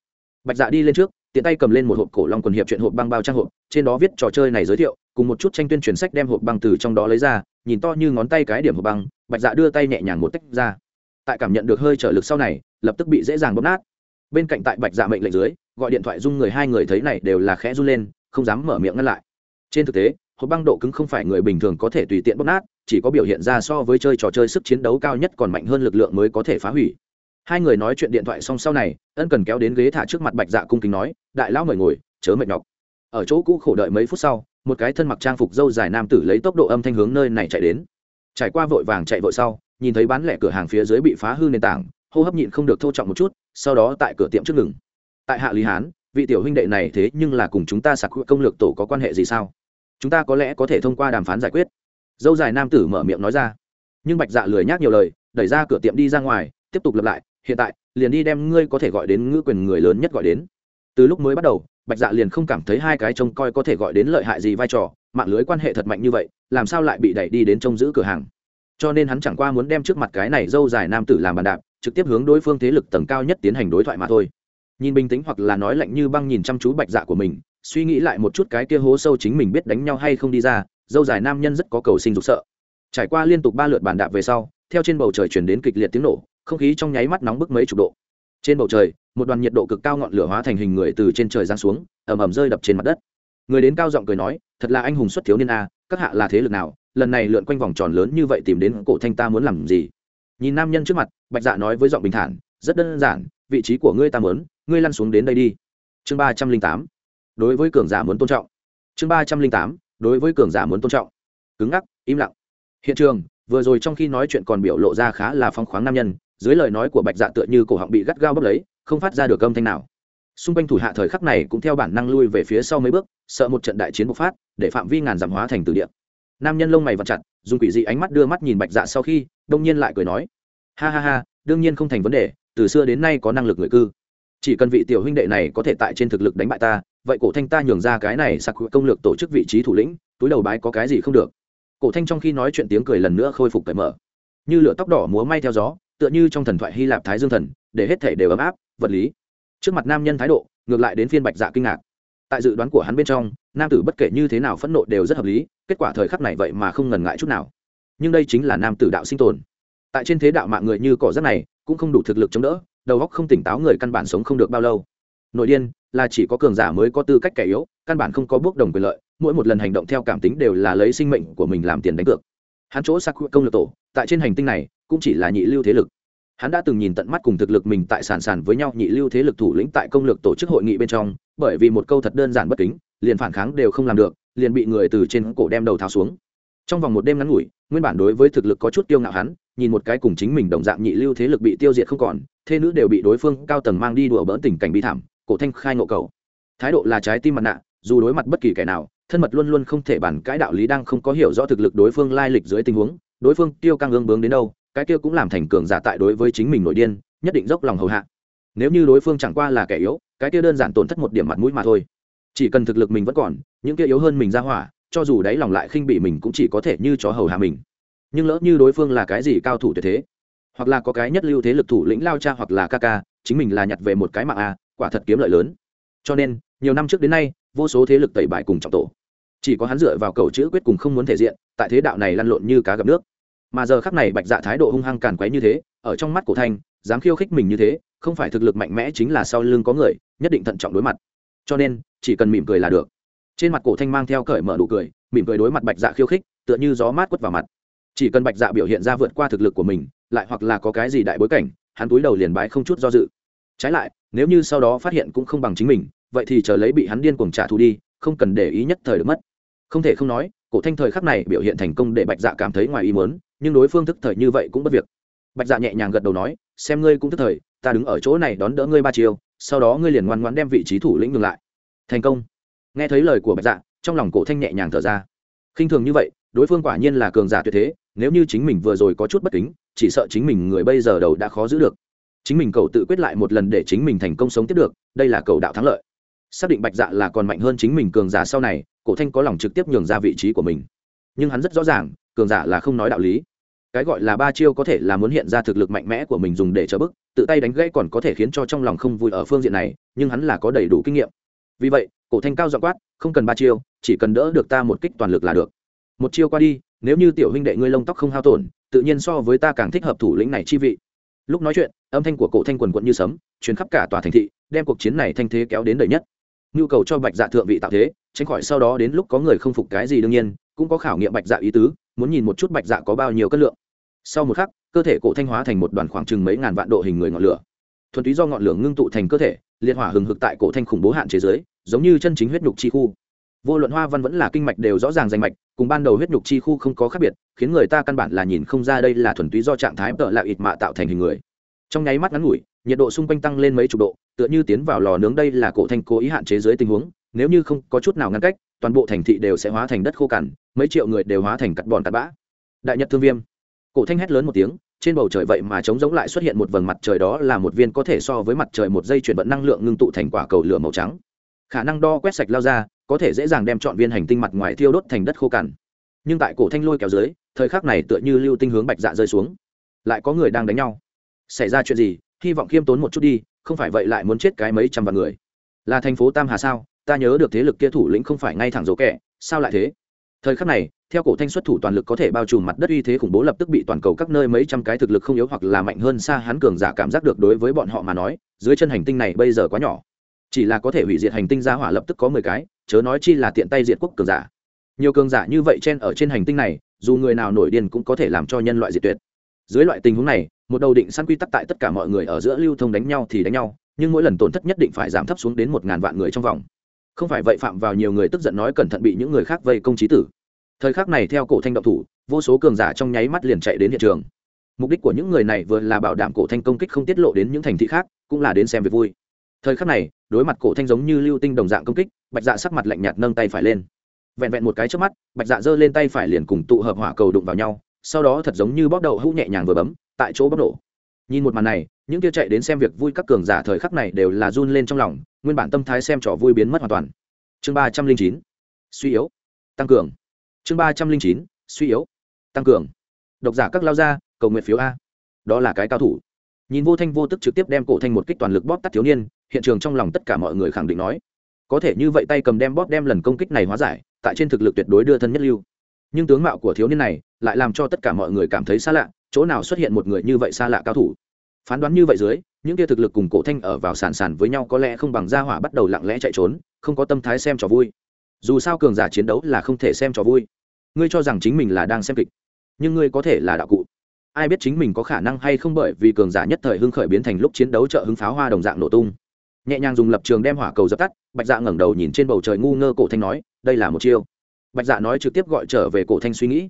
Bạch dạ đi lên trước, tiện tay cầm lên một hộp cổ long quần hiệp chuyện hộp băng bao trang hộp, trên đó viết trò chơi này giới thiệu, cùng một chút tranh tuyên truyền sách đem hộp băng từ trong đó lấy ra nhìn to như ngón tay cái điểm hộp băng, bạch dạ đưa tay nhẹ nhàng một tách ra. Tại cảm nhận được hơi trở lực sau này, lập tức bị dễ dàng bóp nát. Bên cạnh tại bạch dạ mệnh lệnh dưới, gọi điện thoại dung người hai người thấy này đều là khẽ run lên, không dám mở miệng ngăn lại. Trên thực tế, hộp băng độ cứng không phải người bình thường có thể tùy tiện bóp nát, chỉ có biểu hiện ra so với chơi trò chơi sức chiến đấu cao nhất còn mạnh hơn lực lượng mới có thể phá hủy. Hai người nói chuyện điện thoại xong sau này, ân cần kéo đến ghế thả trước mặt bạch dạ cung kính nói, đại lão mời ngồi, chớ mệt nhọc. Ở chỗ cũ khổ đợi mấy phút sau một cái thân mặc trang phục dâu dài nam tử lấy tốc độ âm thanh hướng nơi này chạy đến. Trải qua vội vàng chạy vội sau, nhìn thấy bán lẻ cửa hàng phía dưới bị phá hư nền tảng, hô hấp nhịn không được thô trọng một chút, sau đó tại cửa tiệm trước ngừng. Tại hạ lý hán, vị tiểu huynh đệ này thế nhưng là cùng chúng ta sạc công lược tổ có quan hệ gì sao? Chúng ta có lẽ có thể thông qua đàm phán giải quyết. Dâu dài nam tử mở miệng nói ra. Nhưng bạch dạ lười nhác nhiều lời, đẩy ra cửa tiệm đi ra ngoài, tiếp tục lập lại, hiện tại, liền đi đem ngươi có thể gọi đến ngữ quyền người lớn nhất gọi đến. Từ lúc mới bắt đầu bạch dạ liền không cảm thấy hai cái trông coi có thể gọi đến lợi hại gì vai trò, mạng lưới quan hệ thật mạnh như vậy, làm sao lại bị đẩy đi đến trông giữ cửa hàng? Cho nên hắn chẳng qua muốn đem trước mặt cái này dâu dài nam tử làm bàn đạp, trực tiếp hướng đối phương thế lực tầng cao nhất tiến hành đối thoại mà thôi. Nhìn bình tĩnh hoặc là nói lạnh như băng nhìn chăm chú bạch dạ của mình, suy nghĩ lại một chút cái kia hố sâu chính mình biết đánh nhau hay không đi ra, dâu dài nam nhân rất có cầu sinh dục sợ. Trải qua liên tục ba lượt bàn đạp về sau, theo trên bầu trời chuyển đến kịch liệt tiếng nổ, không khí trong nháy mắt nóng bức mấy chục độ. Trên bầu trời một đoàn nhiệt độ cực cao ngọn lửa hóa thành hình người từ trên trời giáng xuống, ầm ầm rơi đập trên mặt đất. Người đến cao giọng cười nói, thật là anh hùng xuất thiếu niên a, các hạ là thế lực nào, lần này lượn quanh vòng tròn lớn như vậy tìm đến cổ thanh ta muốn làm gì? Nhìn nam nhân trước mặt, bạch dạ nói với giọng bình thản, rất đơn giản, vị trí của ngươi ta muốn, ngươi lăn xuống đến đây đi. Chương ba trăm linh tám, đối với cường giả muốn tôn trọng. Chương ba trăm linh tám, đối với cường giả muốn tôn trọng. Cứng ngắc, im lặng. Hiện trường, vừa rồi trong khi nói chuyện còn biểu lộ ra khá là phong khoáng nam nhân, dưới lời nói của bạch dạ tựa như cổ họng bị gắt gao bốc lấy không phát ra được âm thanh nào. Xung quanh thủ hạ thời khắc này cũng theo bản năng lui về phía sau mấy bước, sợ một trận đại chiến bộc phát, để phạm vi ngàn giảm hóa thành từ địa. Nam nhân lông mày vặt chặt, dùng quỷ dị ánh mắt đưa mắt nhìn bạch dạ sau khi, đông nhiên lại cười nói, ha ha ha, đương nhiên không thành vấn đề, từ xưa đến nay có năng lực người cư. Chỉ cần vị tiểu huynh đệ này có thể tại trên thực lực đánh bại ta, vậy cổ thanh ta nhường ra cái này sặc công lược tổ chức vị trí thủ lĩnh, túi đầu bái có cái gì không được. Cổ thanh trong khi nói chuyện tiếng cười lần nữa khôi phục cởi mở. Như lửa tóc đỏ múa may theo gió, tựa như trong thần thoại hy lạp thái dương thần, để hết thể đều ấm áp vật lý. Trước mặt nam nhân thái độ, ngược lại đến phiên bạch dạ kinh ngạc. Tại dự đoán của hắn bên trong, nam tử bất kể như thế nào phẫn nộ đều rất hợp lý, kết quả thời khắc này vậy mà không ngần ngại chút nào. Nhưng đây chính là nam tử đạo sinh tồn. Tại trên thế đạo mạng người như cỏ rác này, cũng không đủ thực lực chống đỡ, đầu óc không tỉnh táo người căn bản sống không được bao lâu. Nội điên, là chỉ có cường giả mới có tư cách kẻ yếu, căn bản không có bước đồng quyền lợi, mỗi một lần hành động theo cảm tính đều là lấy sinh mệnh của mình làm tiền đánh cược. Hắn chỗ sắc công lược tổ, tại trên hành tinh này, cũng chỉ là nhị lưu thế lực hắn đã từng nhìn tận mắt cùng thực lực mình tại sàn sàn với nhau nhị lưu thế lực thủ lĩnh tại công lược tổ chức hội nghị bên trong, bởi vì một câu thật đơn giản bất kính, liền phản kháng đều không làm được, liền bị người từ trên cổ đem đầu tháo xuống. Trong vòng một đêm ngắn ngủi, nguyên bản đối với thực lực có chút tiêu ngạo hắn, nhìn một cái cùng chính mình đồng dạng nhị lưu thế lực bị tiêu diệt không còn, thê nữ đều bị đối phương cao tầng mang đi đùa bỡn tình cảnh bi thảm, cổ thanh khai ngộ cầu. Thái độ là trái tim mặt nạ, dù đối mặt bất kỳ kẻ nào, thân mật luôn luôn không thể bản cãi đạo lý đang không có hiểu rõ thực lực đối phương lai lịch dưới tình huống, đối phương tiêu căng ương bướng đến đâu cái kia cũng làm thành cường giả tại đối với chính mình nội điên, nhất định dốc lòng hầu hạ. Nếu như đối phương chẳng qua là kẻ yếu, cái kia đơn giản tổn thất một điểm mặt mũi mà thôi. Chỉ cần thực lực mình vẫn còn, những kia yếu hơn mình ra hỏa, cho dù đáy lòng lại khinh bị mình cũng chỉ có thể như chó hầu hạ mình. Nhưng lỡ như đối phương là cái gì cao thủ tuyệt thế, hoặc là có cái nhất lưu thế lực thủ lĩnh lao cha hoặc là ca ca, chính mình là nhặt về một cái mạng a, quả thật kiếm lợi lớn. Cho nên, nhiều năm trước đến nay, vô số thế lực tẩy bại cùng trọng tổ. Chỉ có hắn dựa vào cầu chữ quyết cùng không muốn thể diện, tại thế đạo này lăn lộn như cá gặp nước mà giờ khắc này bạch dạ thái độ hung hăng càn quấy như thế, ở trong mắt cổ thanh, dám khiêu khích mình như thế, không phải thực lực mạnh mẽ chính là sau lưng có người, nhất định thận trọng đối mặt. Cho nên, chỉ cần mỉm cười là được. Trên mặt cổ thanh mang theo cởi mở đủ cười, mỉm cười đối mặt bạch dạ khiêu khích, tựa như gió mát quất vào mặt. Chỉ cần bạch dạ biểu hiện ra vượt qua thực lực của mình, lại hoặc là có cái gì đại bối cảnh, hắn túi đầu liền bái không chút do dự. Trái lại, nếu như sau đó phát hiện cũng không bằng chính mình, vậy thì chờ lấy bị hắn điên cuồng trả thù đi, không cần để ý nhất thời được mất. Không thể không nói, cổ thanh thời khắc này biểu hiện thành công để bạch dạ cảm thấy ngoài ý muốn nhưng đối phương thức thời như vậy cũng bất việc. Bạch dạ nhẹ nhàng gật đầu nói, xem ngươi cũng thức thời, ta đứng ở chỗ này đón đỡ ngươi ba chiều sau đó ngươi liền ngoan ngoãn đem vị trí thủ lĩnh ngừng lại. Thành công. Nghe thấy lời của bạch dạ trong lòng cổ thanh nhẹ nhàng thở ra. Khinh thường như vậy, đối phương quả nhiên là cường giả tuyệt thế, nếu như chính mình vừa rồi có chút bất kính, chỉ sợ chính mình người bây giờ đầu đã khó giữ được. Chính mình cầu tự quyết lại một lần để chính mình thành công sống tiếp được, đây là cầu đạo thắng lợi. Xác định bạch dạ là còn mạnh hơn chính mình cường giả sau này, cổ thanh có lòng trực tiếp nhường ra vị trí của mình. Nhưng hắn rất rõ ràng cường giả là không nói đạo lý. Cái gọi là ba chiêu có thể là muốn hiện ra thực lực mạnh mẽ của mình dùng để chờ bức, tự tay đánh gãy còn có thể khiến cho trong lòng không vui ở phương diện này, nhưng hắn là có đầy đủ kinh nghiệm. Vì vậy, cổ thanh cao dọ quát, không cần ba chiêu, chỉ cần đỡ được ta một kích toàn lực là được. Một chiêu qua đi, nếu như tiểu huynh đệ ngươi lông tóc không hao tổn, tự nhiên so với ta càng thích hợp thủ lĩnh này chi vị. Lúc nói chuyện, âm thanh của cổ thanh quần quận như sấm chuyến khắp cả tòa thành thị, đem cuộc chiến này thanh thế kéo đến đầy nhất. Nhu cầu cho bạch dạ thượng vị tạo thế, tránh khỏi sau đó đến lúc có người không phục cái gì đương nhiên, cũng có khảo nghiệm bạch dạ ý tứ muốn nhìn một chút bạch dạ có bao nhiêu cân lượng. Sau một khắc, cơ thể cổ thanh hóa thành một đoàn khoảng chừng mấy ngàn vạn độ hình người ngọn lửa. Thuần túy do ngọn lửa ngưng tụ thành cơ thể, liệt hỏa hừng hực tại cổ thanh khủng bố hạn chế giới giống như chân chính huyết nhục chi khu. Vô luận hoa văn vẫn là kinh mạch đều rõ ràng danh mạch, cùng ban đầu huyết nhục chi khu không có khác biệt, khiến người ta căn bản là nhìn không ra đây là thuần túy do trạng thái tợ lạ ịt mạ tạo thành hình người. Trong nháy mắt ngắn ngủi, nhiệt độ xung quanh tăng lên mấy chục độ, tựa như tiến vào lò nướng đây là cổ thanh cố ý hạn chế dưới tình huống, nếu như không có chút nào ngăn cách toàn bộ thành thị đều sẽ hóa thành đất khô cằn, mấy triệu người đều hóa thành cắt bòn cắt bã. Đại nhật thương viêm. Cổ thanh hét lớn một tiếng, trên bầu trời vậy mà trống giống lại xuất hiện một vầng mặt trời đó là một viên có thể so với mặt trời một dây chuyển vận năng lượng ngưng tụ thành quả cầu lửa màu trắng. Khả năng đo quét sạch lao ra, có thể dễ dàng đem chọn viên hành tinh mặt ngoài thiêu đốt thành đất khô cằn. Nhưng tại cổ thanh lôi kéo dưới, thời khắc này tựa như lưu tinh hướng bạch dạ rơi xuống. Lại có người đang đánh nhau. Xảy ra chuyện gì? Hy vọng khiêm tốn một chút đi, không phải vậy lại muốn chết cái mấy trăm vạn người. Là thành phố tam hà sao? Ta nhớ được thế lực kia thủ lĩnh không phải ngay thẳng dỗ kẻ, sao lại thế? Thời khắc này, theo cổ thanh xuất thủ toàn lực có thể bao trùm mặt đất uy thế khủng bố lập tức bị toàn cầu các nơi mấy trăm cái thực lực không yếu hoặc là mạnh hơn xa hắn cường giả cảm giác được đối với bọn họ mà nói, dưới chân hành tinh này bây giờ quá nhỏ. Chỉ là có thể hủy diệt hành tinh ra hỏa lập tức có mười cái, chớ nói chi là tiện tay diệt quốc cường giả. Nhiều cường giả như vậy chen ở trên hành tinh này, dù người nào nổi điên cũng có thể làm cho nhân loại diệt tuyệt. Dưới loại tình huống này, một đầu định săn quy tắc tại tất cả mọi người ở giữa lưu thông đánh nhau thì đánh nhau, nhưng mỗi lần tổn thất nhất định phải giảm thấp xuống đến một ngàn vạn người trong vòng không phải vậy phạm vào nhiều người tức giận nói cẩn thận bị những người khác vây công trí tử. Thời khắc này theo cổ thanh động thủ, vô số cường giả trong nháy mắt liền chạy đến hiện trường. Mục đích của những người này vừa là bảo đảm cổ thanh công kích không tiết lộ đến những thành thị khác, cũng là đến xem việc vui. Thời khắc này, đối mặt cổ thanh giống như lưu tinh đồng dạng công kích, bạch dạ sắc mặt lạnh nhạt nâng tay phải lên. Vẹn vẹn một cái trước mắt, bạch dạ giơ lên tay phải liền cùng tụ hợp hỏa cầu đụng vào nhau, sau đó thật giống như bóp đầu hũ nhẹ nhàng vừa bấm, tại chỗ bóp nổ. Nhìn một màn này, những kia chạy đến xem việc vui các cường giả thời khắc này đều là run lên trong lòng nguyên bản tâm thái xem trò vui biến mất hoàn toàn. Chương ba trăm linh chín, suy yếu, tăng cường. Chương ba trăm linh chín, suy yếu, tăng cường. Độc giả các lao ra cầu nguyện phiếu a. Đó là cái cao thủ. Nhìn vô thanh vô tức trực tiếp đem cổ thanh một kích toàn lực bóp tắt thiếu niên, hiện trường trong lòng tất cả mọi người khẳng định nói, có thể như vậy tay cầm đem bóp đem lần công kích này hóa giải, tại trên thực lực tuyệt đối đưa thân nhất lưu. Nhưng tướng mạo của thiếu niên này lại làm cho tất cả mọi người cảm thấy xa lạ, chỗ nào xuất hiện một người như vậy xa lạ cao thủ? Phán đoán như vậy dưới những kia thực lực cùng cổ thanh ở vào sàn sàn với nhau có lẽ không bằng gia hỏa bắt đầu lặng lẽ chạy trốn, không có tâm thái xem trò vui. Dù sao cường giả chiến đấu là không thể xem trò vui. Ngươi cho rằng chính mình là đang xem kịch, nhưng ngươi có thể là đạo cụ. Ai biết chính mình có khả năng hay không bởi vì cường giả nhất thời hưng khởi biến thành lúc chiến đấu trợ hứng pháo hoa đồng dạng nổ tung. Nhẹ nhàng dùng lập trường đem hỏa cầu dập tắt, bạch dạ ngẩng đầu nhìn trên bầu trời ngu ngơ cổ thanh nói, đây là một chiêu. Bạch dạ nói trực tiếp gọi trở về cổ thanh suy nghĩ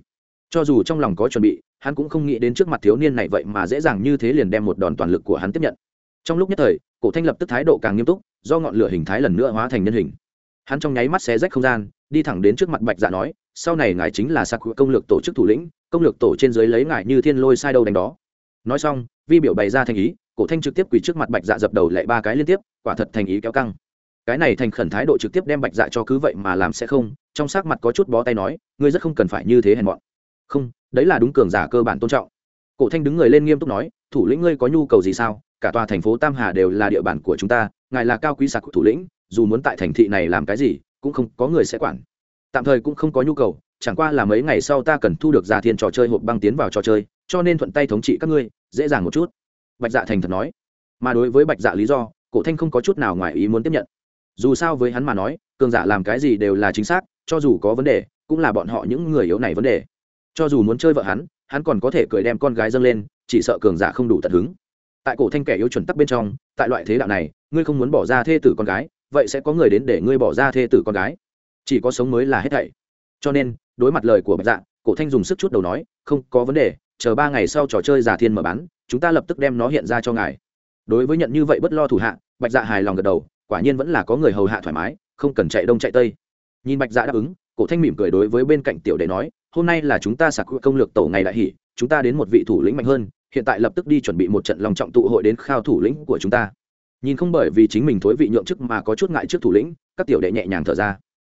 cho dù trong lòng có chuẩn bị, hắn cũng không nghĩ đến trước mặt thiếu niên này vậy mà dễ dàng như thế liền đem một đòn toàn lực của hắn tiếp nhận. Trong lúc nhất thời, cổ thanh lập tức thái độ càng nghiêm túc, do ngọn lửa hình thái lần nữa hóa thành nhân hình. Hắn trong nháy mắt xé rách không gian, đi thẳng đến trước mặt bạch dạ nói, sau này ngài chính là sạc công lược tổ chức thủ lĩnh, công lược tổ trên dưới lấy ngài như thiên lôi sai đâu đánh đó. Nói xong, vi biểu bày ra thành ý, cổ thanh trực tiếp quỳ trước mặt bạch dạ dập đầu lại ba cái liên tiếp, quả thật thành ý kéo căng. Cái này thành khẩn thái độ trực tiếp đem bạch dạ cho cứ vậy mà làm sẽ không, trong sắc mặt có chút bó tay nói, ngươi rất không cần phải như thế hèn mọn không, đấy là đúng cường giả cơ bản tôn trọng. Cổ thanh đứng người lên nghiêm túc nói, thủ lĩnh ngươi có nhu cầu gì sao? Cả tòa thành phố tam hà đều là địa bàn của chúng ta, ngài là cao quý sạc thủ lĩnh, dù muốn tại thành thị này làm cái gì, cũng không có người sẽ quản. Tạm thời cũng không có nhu cầu, chẳng qua là mấy ngày sau ta cần thu được giả thiên trò chơi hộp băng tiến vào trò chơi, cho nên thuận tay thống trị các ngươi, dễ dàng một chút. Bạch dạ thành thật nói. Mà đối với bạch dạ lý do, cổ thanh không có chút nào ngoài ý muốn tiếp nhận. Dù sao với hắn mà nói, cường giả làm cái gì đều là chính xác, cho dù có vấn đề, cũng là bọn họ những người yếu này vấn đề cho dù muốn chơi vợ hắn hắn còn có thể cười đem con gái dâng lên, chỉ sợ cường giả không đủ tận hứng. Tại cổ thanh kẻ yếu chuẩn tắc bên trong, tại loại thế đạo này, ngươi không muốn bỏ ra thê tử con gái, vậy sẽ có người đến để ngươi bỏ ra thê tử con gái. Chỉ có sống mới là hết thảy. Cho nên, đối mặt lời của bạch dạ cổ thanh dùng sức chút đầu nói, không có vấn đề, chờ ba ngày sau trò chơi giả thiên mở bán, chúng ta lập tức đem nó hiện ra cho ngài. Đối với nhận như vậy bất lo thủ hạ, bạch dạ hài lòng gật đầu, quả nhiên vẫn là có người hầu hạ thoải mái, không cần chạy đông chạy tây. Nhìn bạch dạ đáp ứng, cổ thanh mỉm cười đối với bên cạnh tiểu đệ nói hôm nay là chúng ta sạc công lược tổ ngày đại hỷ, chúng ta đến một vị thủ lĩnh mạnh hơn, hiện tại lập tức đi chuẩn bị một trận lòng trọng tụ hội đến khao thủ lĩnh của chúng ta. Nhìn không bởi vì chính mình thối vị nhượng chức mà có chút ngại trước thủ lĩnh, các tiểu đệ nhẹ nhàng thở ra.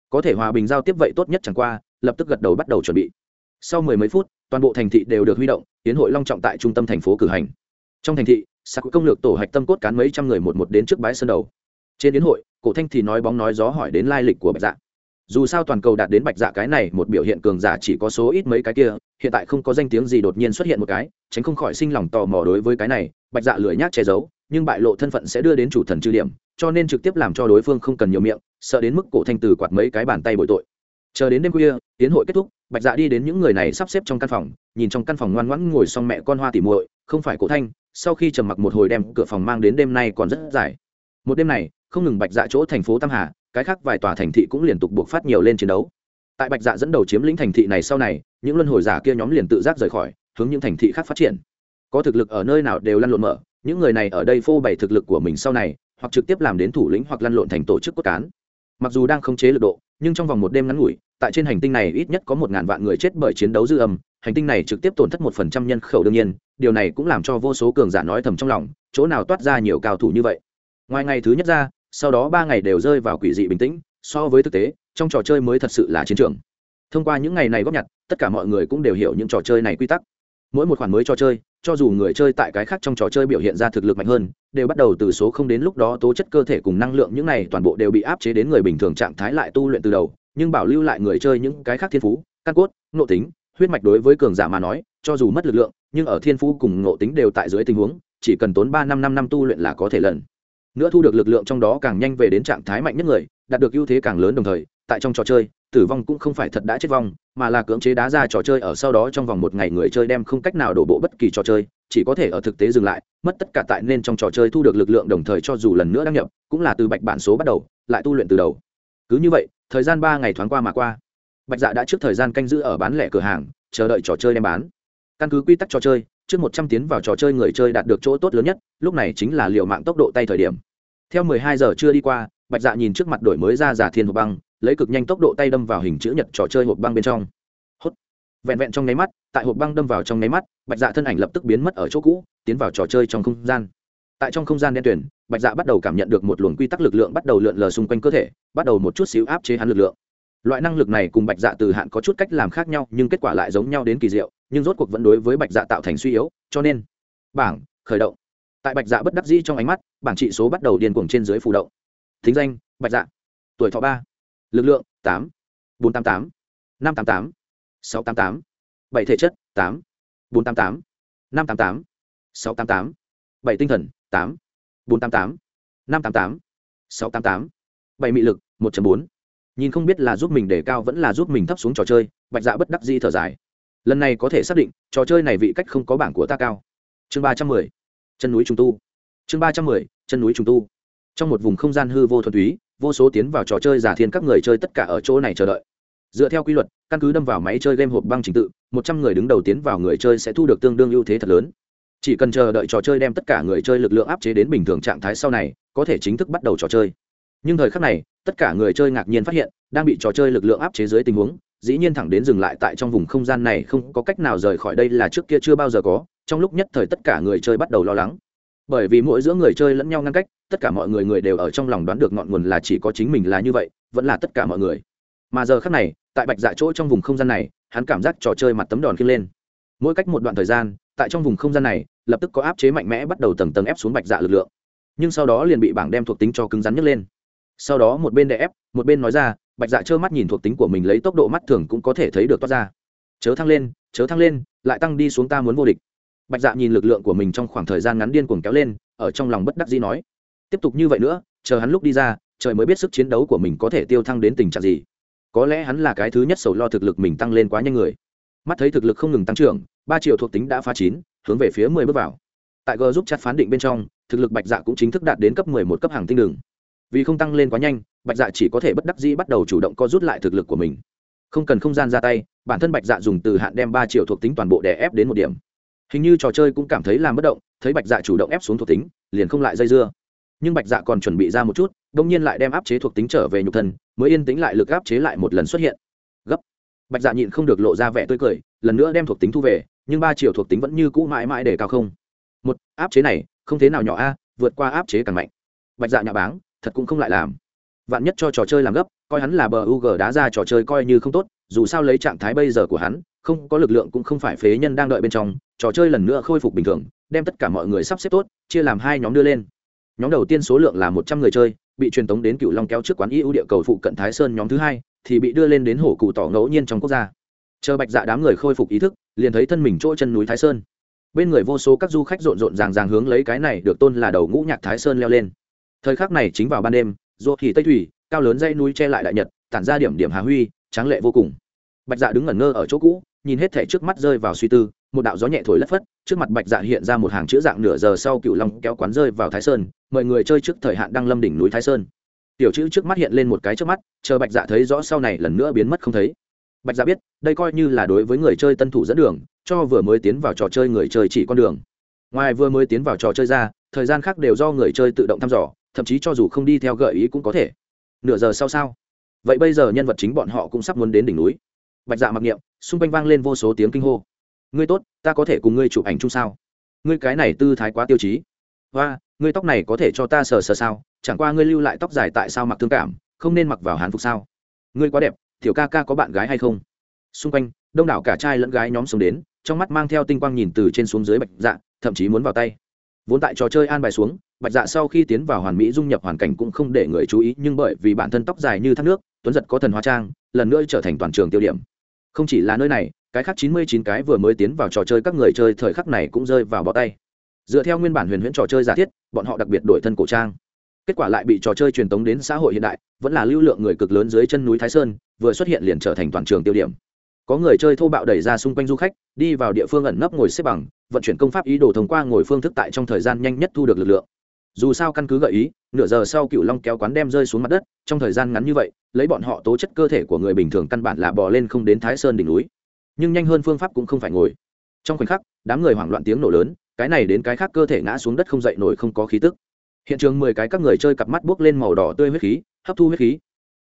Có thể hòa bình giao tiếp vậy tốt nhất chẳng qua, lập tức gật đầu bắt đầu chuẩn bị. Sau mười mấy phút, toàn bộ thành thị đều được huy động, tiến hội long trọng tại trung tâm thành phố cử hành. Trong thành thị, sạc công lược tổ hạch tâm cốt cán mấy trăm người một một đến trước bãi sân đầu. Trên đến hội, cổ thanh thì nói bóng nói gió hỏi đến lai lịch của bạch dạ dù sao toàn cầu đạt đến bạch dạ cái này, một biểu hiện cường giả chỉ có số ít mấy cái kia, hiện tại không có danh tiếng gì đột nhiên xuất hiện một cái, tránh không khỏi sinh lòng tò mò đối với cái này, bạch dạ lười nhác che giấu, nhưng bại lộ thân phận sẽ đưa đến chủ thần trừ điểm, cho nên trực tiếp làm cho đối phương không cần nhiều miệng, sợ đến mức cổ thanh từ quạt mấy cái bàn tay bội tội. Chờ đến đêm khuya, tiến hội kết thúc, bạch dạ đi đến những người này sắp xếp trong căn phòng, nhìn trong căn phòng ngoan ngoãn ngồi xong mẹ con hoa tỉ muội, không phải cổ thanh, sau khi trầm mặc một hồi đem cửa phòng mang đến đêm nay còn rất dài. Một đêm này, không ngừng bạch dạ chỗ thành phố tam hà cái khác vài tòa thành thị cũng liên tục buộc phát nhiều lên chiến đấu. Tại bạch dạ dẫn đầu chiếm lĩnh thành thị này sau này, những luân hồi giả kia nhóm liền tự giác rời khỏi, hướng những thành thị khác phát triển. Có thực lực ở nơi nào đều lăn lộn mở, những người này ở đây phô bày thực lực của mình sau này, hoặc trực tiếp làm đến thủ lĩnh hoặc lăn lộn thành tổ chức cốt cán. Mặc dù đang khống chế lực độ, nhưng trong vòng một đêm ngắn ngủi, tại trên hành tinh này ít nhất có một ngàn vạn người chết bởi chiến đấu dư âm, hành tinh này trực tiếp tổn thất một phần trăm nhân khẩu đương nhiên, điều này cũng làm cho vô số cường giả nói thầm trong lòng, chỗ nào toát ra nhiều cao thủ như vậy. Ngoài ngày thứ nhất ra sau đó ba ngày đều rơi vào quỷ dị bình tĩnh, so với thực tế, trong trò chơi mới thật sự là chiến trường. Thông qua những ngày này góp nhặt, tất cả mọi người cũng đều hiểu những trò chơi này quy tắc. Mỗi một khoản mới trò chơi, cho dù người chơi tại cái khác trong trò chơi biểu hiện ra thực lực mạnh hơn, đều bắt đầu từ số không đến lúc đó tố chất cơ thể cùng năng lượng những này toàn bộ đều bị áp chế đến người bình thường trạng thái lại tu luyện từ đầu, nhưng bảo lưu lại người chơi những cái khác thiên phú, căn cốt, nội tính, huyết mạch đối với cường giả mà nói, cho dù mất lực lượng, nhưng ở thiên phú cùng ngộ tính đều tại dưới tình huống, chỉ cần tốn ba năm năm năm tu luyện là có thể lần nữa thu được lực lượng trong đó càng nhanh về đến trạng thái mạnh nhất người, đạt được ưu thế càng lớn đồng thời, tại trong trò chơi, tử vong cũng không phải thật đã chết vong, mà là cưỡng chế đá ra trò chơi ở sau đó trong vòng một ngày người chơi đem không cách nào đổ bộ bất kỳ trò chơi, chỉ có thể ở thực tế dừng lại, mất tất cả tại nên trong trò chơi thu được lực lượng đồng thời cho dù lần nữa đăng nhập, cũng là từ bạch bản số bắt đầu, lại tu luyện từ đầu. Cứ như vậy, thời gian ba ngày thoáng qua mà qua. Bạch dạ đã trước thời gian canh giữ ở bán lẻ cửa hàng, chờ đợi trò chơi đem bán. Căn cứ quy tắc trò chơi trước một trăm tiến vào trò chơi người chơi đạt được chỗ tốt lớn nhất, lúc này chính là liệu mạng tốc độ tay thời điểm. Theo mười hai giờ chưa đi qua, bạch dạ nhìn trước mặt đổi mới ra giả thiên hộp băng, lấy cực nhanh tốc độ tay đâm vào hình chữ nhật trò chơi hộp băng bên trong. Hốt. Vẹn vẹn trong nháy mắt, tại hộp băng đâm vào trong nháy mắt, bạch dạ thân ảnh lập tức biến mất ở chỗ cũ, tiến vào trò chơi trong không gian. Tại trong không gian đen tuyển bạch dạ bắt đầu cảm nhận được một luồng quy tắc lực lượng bắt đầu lượn lờ xung quanh cơ thể, bắt đầu một chút xíu áp chế hắn lực lượng. Loại năng lực này cùng bạch dạ từ hạn có chút cách làm khác nhau, nhưng kết quả lại giống nhau đến kỳ diệu nhưng rốt cuộc vẫn đối với bạch dạ tạo thành suy yếu, cho nên bảng khởi động. Tại bạch dạ bất đắc dĩ trong ánh mắt, bảng trị số bắt đầu điên cuồng trên dưới phù động. Thính danh, bạch dạ. Tuổi thọ ba, lực lượng, tám, bốn trăm tám mươi tám, năm trăm tám tám, sáu trăm tám tám, bảy thể chất, tám, bốn trăm tám mươi tám, năm trăm tám tám, sáu trăm tám tám, bảy tinh thần, tám, bốn trăm tám mươi tám, năm trăm tám tám, sáu trăm tám tám, bảy mị lực, một bốn. Nhìn không biết là giúp mình đề cao vẫn là giúp mình thấp xuống trò chơi, bạch dạ bất đắc di thở dài lần này có thể xác định trò chơi này vị cách không có bảng của ta cao. Chương ba trăm mười, chân núi trùng tu. Chương ba trăm mười, chân núi trùng tu. Trong một vùng không gian hư vô thuần túy, vô số tiến vào trò chơi giả thiên các người chơi tất cả ở chỗ này chờ đợi. Dựa theo quy luật, căn cứ đâm vào máy chơi game hộp băng trình tự, một trăm người đứng đầu tiến vào người chơi sẽ thu được tương đương ưu thế thật lớn. Chỉ cần chờ đợi trò chơi đem tất cả người chơi lực lượng áp chế đến bình thường trạng thái sau này, có thể chính thức bắt đầu trò chơi. Nhưng thời khắc này, tất cả người chơi ngạc nhiên phát hiện, đang bị trò chơi lực lượng áp chế dưới tình huống dĩ nhiên thẳng đến dừng lại tại trong vùng không gian này không có cách nào rời khỏi đây là trước kia chưa bao giờ có, trong lúc nhất thời tất cả người chơi bắt đầu lo lắng. Bởi vì mỗi giữa người chơi lẫn nhau ngăn cách, tất cả mọi người người đều ở trong lòng đoán được ngọn nguồn là chỉ có chính mình là như vậy, vẫn là tất cả mọi người. Mà giờ khác này, tại bạch dạ chỗ trong vùng không gian này, hắn cảm giác trò chơi mặt tấm đòn khi lên. Mỗi cách một đoạn thời gian, tại trong vùng không gian này, lập tức có áp chế mạnh mẽ bắt đầu tầng tầng ép xuống bạch dạ lực lượng. Nhưng sau đó liền bị bảng đem thuộc tính cho cứng rắn nhấc lên. Sau đó một bên đè ép, một bên nói ra bạch dạ trơ mắt nhìn thuộc tính của mình lấy tốc độ mắt thường cũng có thể thấy được toát ra. Chớ thăng lên, chớ thăng lên, lại tăng đi xuống ta muốn vô địch. Bạch dạ nhìn lực lượng của mình trong khoảng thời gian ngắn điên cuồng kéo lên, ở trong lòng bất đắc dĩ nói, tiếp tục như vậy nữa, chờ hắn lúc đi ra, trời mới biết sức chiến đấu của mình có thể tiêu thăng đến tình trạng gì. Có lẽ hắn là cái thứ nhất sầu lo thực lực mình tăng lên quá nhanh người. Mắt thấy thực lực không ngừng tăng trưởng, ba triệu thuộc tính đã phá chín, hướng về phía mười bước vào. Tại g giúp chặt phán định bên trong, thực lực bạch dạ cũng chính thức đạt đến cấp mười một cấp hàng tinh đường vì không tăng lên quá nhanh, bạch dạ chỉ có thể bất đắc dĩ bắt đầu chủ động co rút lại thực lực của mình. Không cần không gian ra tay, bản thân bạch dạ dùng từ hạn đem ba triệu thuộc tính toàn bộ đè ép đến một điểm. Hình như trò chơi cũng cảm thấy làm bất động, thấy bạch dạ chủ động ép xuống thuộc tính, liền không lại dây dưa. Nhưng bạch dạ còn chuẩn bị ra một chút đông nhiên lại đem áp chế thuộc tính trở về nhục thân, mới yên tĩnh lại lực áp chế lại một lần xuất hiện. Gấp. Bạch dạ nhịn không được lộ ra vẻ tươi cười, lần nữa đem thuộc tính thu về, nhưng ba triệu thuộc tính vẫn như cũ mãi mãi để cao không. Một, áp chế này, không thế nào nhỏ a, vượt qua áp chế càng mạnh. Bạch dạ nhà báng thật cũng không lại làm. Vạn nhất cho trò chơi làm gấp, coi hắn là bờ u g đá ra trò chơi coi như không tốt, dù sao lấy trạng thái bây giờ của hắn, không có lực lượng cũng không phải phế nhân đang đợi bên trong, trò chơi lần nữa khôi phục bình thường, đem tất cả mọi người sắp xếp tốt, chia làm hai nhóm đưa lên. Nhóm đầu tiên số lượng là một trăm người chơi, bị truyền tống đến cựu long kéo trước quán y ưu địa cầu phụ cận thái sơn nhóm thứ hai, thì bị đưa lên đến hổ cụ tỏ ngẫu nhiên trong quốc gia. Chờ bạch dạ đám người khôi phục ý thức, liền thấy thân mình chỗ chân núi thái sơn. Bên người vô số các du khách rộn rộn ràng ràng hướng lấy cái này được tôn là đầu ngũ nhạc thái sơn leo lên thời khắc này chính vào ban đêm, ruột thì tây thủy, cao lớn dây núi che lại đại nhật, tản ra điểm điểm hà huy, tráng lệ vô cùng. Bạch dạ đứng ngẩn ngơ ở chỗ cũ, nhìn hết thể trước mắt rơi vào suy tư, một đạo gió nhẹ thổi lất phất, trước mặt bạch dạ hiện ra một hàng chữ dạng nửa giờ sau cựu long kéo quán rơi vào thái sơn, mời người chơi trước thời hạn đăng lâm đỉnh núi thái sơn. Tiểu chữ trước mắt hiện lên một cái trước mắt, chờ bạch dạ thấy rõ sau này lần nữa biến mất không thấy. Bạch dạ biết, đây coi như là đối với người chơi tân thủ dẫn đường, cho vừa mới tiến vào trò chơi người chơi chỉ con đường. Ngoài vừa mới tiến vào trò chơi ra, thời gian khác đều do người chơi tự động thăm dò thậm chí cho dù không đi theo gợi ý cũng có thể. Nửa giờ sau sao? Vậy bây giờ nhân vật chính bọn họ cũng sắp muốn đến đỉnh núi. Bạch dạ mặc niệm, xung quanh vang lên vô số tiếng kinh hô. Ngươi tốt, ta có thể cùng ngươi chụp ảnh chung sao? Ngươi cái này tư thái quá tiêu chí. Và ngươi tóc này có thể cho ta sờ sờ sao? Chẳng qua ngươi lưu lại tóc dài tại sao mặc thương cảm, không nên mặc vào hán phục sao? Ngươi quá đẹp, tiểu ca ca có bạn gái hay không? Xung quanh, đông đảo cả trai lẫn gái nhóm sống đến, trong mắt mang theo tinh quang nhìn từ trên xuống dưới bạch dạ thậm chí muốn vào tay vốn tại trò chơi an bài xuống, bạch dạ sau khi tiến vào hoàn mỹ dung nhập hoàn cảnh cũng không để người chú ý, nhưng bởi vì bản thân tóc dài như thác nước, tuấn giật có thần hóa trang, lần nữa trở thành toàn trường tiêu điểm. Không chỉ là nơi này, cái khác chín mươi chín cái vừa mới tiến vào trò chơi các người chơi thời khắc này cũng rơi vào bọ tay. Dựa theo nguyên bản huyền huyễn trò chơi giả thiết, bọn họ đặc biệt đổi thân cổ trang. Kết quả lại bị trò chơi truyền tống đến xã hội hiện đại, vẫn là lưu lượng người cực lớn dưới chân núi thái sơn, vừa xuất hiện liền trở thành toàn trường tiêu điểm có người chơi thô bạo đẩy ra xung quanh du khách, đi vào địa phương ẩn nấp ngồi xếp bằng, vận chuyển công pháp ý đồ thông qua ngồi phương thức tại trong thời gian nhanh nhất thu được lực lượng. Dù sao căn cứ gợi ý, nửa giờ sau cựu long kéo quán đem rơi xuống mặt đất, trong thời gian ngắn như vậy, lấy bọn họ tố chất cơ thể của người bình thường căn bản là bò lên không đến thái sơn đỉnh núi. Nhưng nhanh hơn phương pháp cũng không phải ngồi. Trong khoảnh khắc, đám người hoảng loạn tiếng nổ lớn, cái này đến cái khác cơ thể ngã xuống đất không dậy nổi không có khí tức. Hiện trường mười cái các người chơi cặp mắt buốc lên màu đỏ tươi huyết khí, hấp thu huyết khí.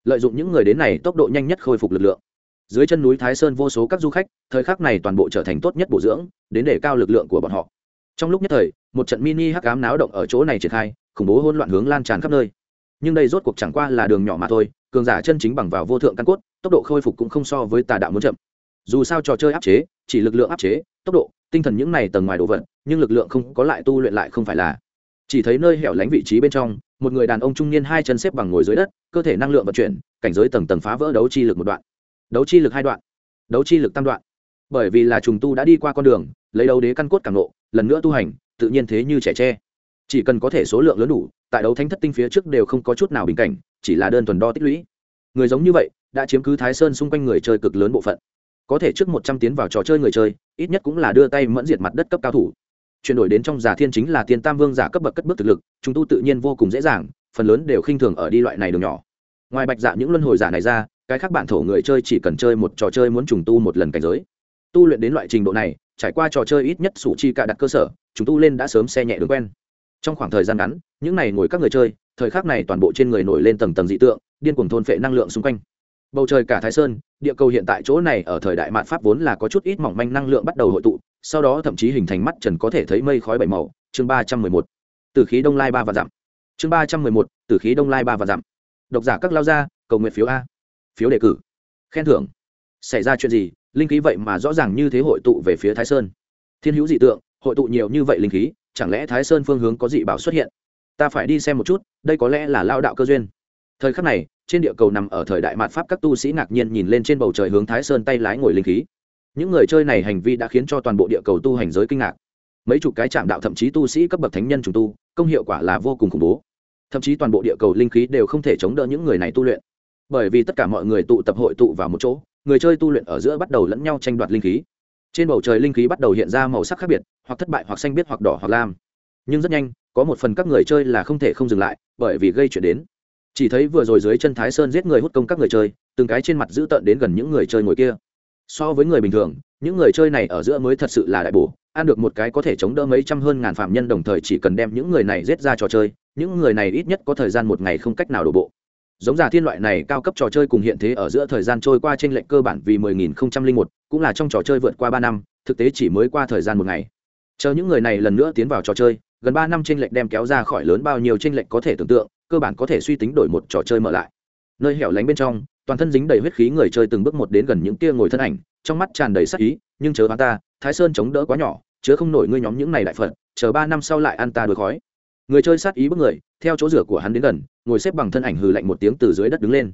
Lợi dụng những người đến này tốc độ nhanh nhất khôi phục lực lượng dưới chân núi thái sơn vô số các du khách, thời khắc này toàn bộ trở thành tốt nhất bổ dưỡng, đến để cao lực lượng của bọn họ. Trong lúc nhất thời, một trận mini hắc ám náo động ở chỗ này triển khai, khủng bố hỗn loạn hướng lan tràn khắp nơi. Nhưng đây rốt cuộc chẳng qua là đường nhỏ mà thôi, cường giả chân chính bằng vào vô thượng căn cốt, tốc độ khôi phục cũng không so với tà đạo muốn chậm. Dù sao trò chơi áp chế, chỉ lực lượng áp chế, tốc độ, tinh thần những này tầng ngoài đồ vật, nhưng lực lượng không có lại tu luyện lại không phải là. Chỉ thấy nơi hẻo lánh vị trí bên trong, một người đàn ông trung niên hai chân xếp bằng ngồi dưới đất, cơ thể năng lượng vận chuyển, cảnh giới tầng tầng phá vỡ đấu chi lực một đoạn đấu chi lực hai đoạn, đấu chi lực tam đoạn. Bởi vì là trùng tu đã đi qua con đường, lấy đấu đế căn cốt càng nộ lần nữa tu hành, tự nhiên thế như trẻ tre. Chỉ cần có thể số lượng lớn đủ, tại đấu thánh thất tinh phía trước đều không có chút nào bình cảnh, chỉ là đơn thuần đo tích lũy. Người giống như vậy, đã chiếm cứ thái sơn xung quanh người chơi cực lớn bộ phận. Có thể trước một trăm tiến vào trò chơi người chơi, ít nhất cũng là đưa tay mẫn diệt mặt đất cấp cao thủ. Chuyển đổi đến trong giả thiên chính là tiên tam vương giả cấp bậc cất bước thực lực, chúng tu tự nhiên vô cùng dễ dàng, phần lớn đều khinh thường ở đi loại này đường nhỏ. Ngoài bạch dạ những luân hồi giả này ra cái khác bạn thổ người chơi chỉ cần chơi một trò chơi muốn trùng tu một lần cảnh giới. Tu luyện đến loại trình độ này, trải qua trò chơi ít nhất sủ chi cả đặt cơ sở, chúng tu lên đã sớm xe nhẹ đường quen. Trong khoảng thời gian ngắn, những này ngồi các người chơi, thời khắc này toàn bộ trên người nổi lên tầng tầng dị tượng, điên cuồng thôn phệ năng lượng xung quanh. Bầu trời cả thái sơn, địa cầu hiện tại chỗ này ở thời đại mạn pháp vốn là có chút ít mỏng manh năng lượng bắt đầu hội tụ, sau đó thậm chí hình thành mắt trần có thể thấy mây khói bảy màu. Chương ba trăm mười một. Từ khí đông lai ba và dặm. Chương ba trăm mười một. Từ khí đông lai ba và dặm. Độc giả các lao gia, cầu nguyện phiếu a phiếu đề cử. Khen thưởng. Xảy ra chuyện gì, linh khí vậy mà rõ ràng như thế hội tụ về phía thái sơn? Thiên hữu dị tượng, hội tụ nhiều như vậy linh khí, chẳng lẽ thái sơn phương hướng có dị bảo xuất hiện? Ta phải đi xem một chút, đây có lẽ là lao đạo cơ duyên. Thời khắc này, trên địa cầu nằm ở thời đại mạt pháp, các tu sĩ ngạc nhiên nhìn lên trên bầu trời hướng thái sơn tay lái ngồi linh khí. Những người chơi này hành vi đã khiến cho toàn bộ địa cầu tu hành giới kinh ngạc. Mấy chục cái chạm đạo thậm chí tu sĩ cấp bậc thánh nhân trùng tu, công hiệu quả là vô cùng khủng bố. Thậm chí toàn bộ địa cầu linh khí đều không thể chống đỡ những người này tu luyện bởi vì tất cả mọi người tụ tập hội tụ vào một chỗ, người chơi tu luyện ở giữa bắt đầu lẫn nhau tranh đoạt linh khí. Trên bầu trời linh khí bắt đầu hiện ra màu sắc khác biệt, hoặc thất bại hoặc xanh biết hoặc đỏ hoặc lam. Nhưng rất nhanh, có một phần các người chơi là không thể không dừng lại, bởi vì gây chuyện đến. Chỉ thấy vừa rồi dưới chân thái sơn giết người hút công các người chơi, từng cái trên mặt dữ tợn đến gần những người chơi ngồi kia. So với người bình thường, những người chơi này ở giữa mới thật sự là đại bổ, ăn được một cái có thể chống đỡ mấy trăm hơn ngàn phạm nhân đồng thời chỉ cần đem những người này giết ra trò chơi, những người này ít nhất có thời gian một ngày không cách nào đổ bộ giống giả thiên loại này cao cấp trò chơi cùng hiện thế ở giữa thời gian trôi qua trên lệnh cơ bản vì 10.001, cũng là trong trò chơi vượt qua ba năm thực tế chỉ mới qua thời gian một ngày. Chờ những người này lần nữa tiến vào trò chơi gần ba năm trên lệnh đem kéo ra khỏi lớn bao nhiêu trên lệnh có thể tưởng tượng cơ bản có thể suy tính đổi một trò chơi mở lại. Nơi hẻo lánh bên trong toàn thân dính đầy huyết khí người chơi từng bước một đến gần những tia ngồi thân ảnh trong mắt tràn đầy sắc ý nhưng chớ hắn ta thái sơn chống đỡ quá nhỏ chứa không nổi ngươi nhóm những này đại phật chờ ba năm sau lại ăn ta đuổi khói. Người chơi sát ý bước người theo chỗ rửa của hắn đến gần ngồi xếp bằng thân ảnh hừ lạnh một tiếng từ dưới đất đứng lên.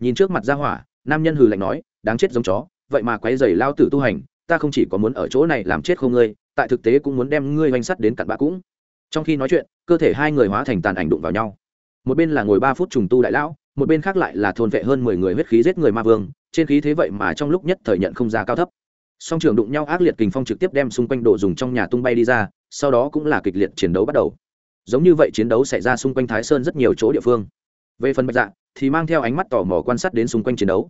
Nhìn trước mặt ra hỏa, nam nhân hừ lạnh nói, đáng chết giống chó, vậy mà quấy giày lao tử tu hành, ta không chỉ có muốn ở chỗ này làm chết không ngươi, tại thực tế cũng muốn đem ngươi oanh sắt đến cặn bã cũng. Trong khi nói chuyện, cơ thể hai người hóa thành tàn ảnh đụng vào nhau. Một bên là ngồi ba phút trùng tu đại lão, một bên khác lại là thôn vệ hơn mười người huyết khí giết người ma vương, trên khí thế vậy mà trong lúc nhất thời nhận không ra cao thấp. Song trường đụng nhau ác liệt kình phong trực tiếp đem xung quanh đồ dùng trong nhà tung bay đi ra, sau đó cũng là kịch liệt chiến đấu bắt đầu giống như vậy chiến đấu xảy ra xung quanh thái sơn rất nhiều chỗ địa phương. Về phần bạch dạ thì mang theo ánh mắt tò mò quan sát đến xung quanh chiến đấu.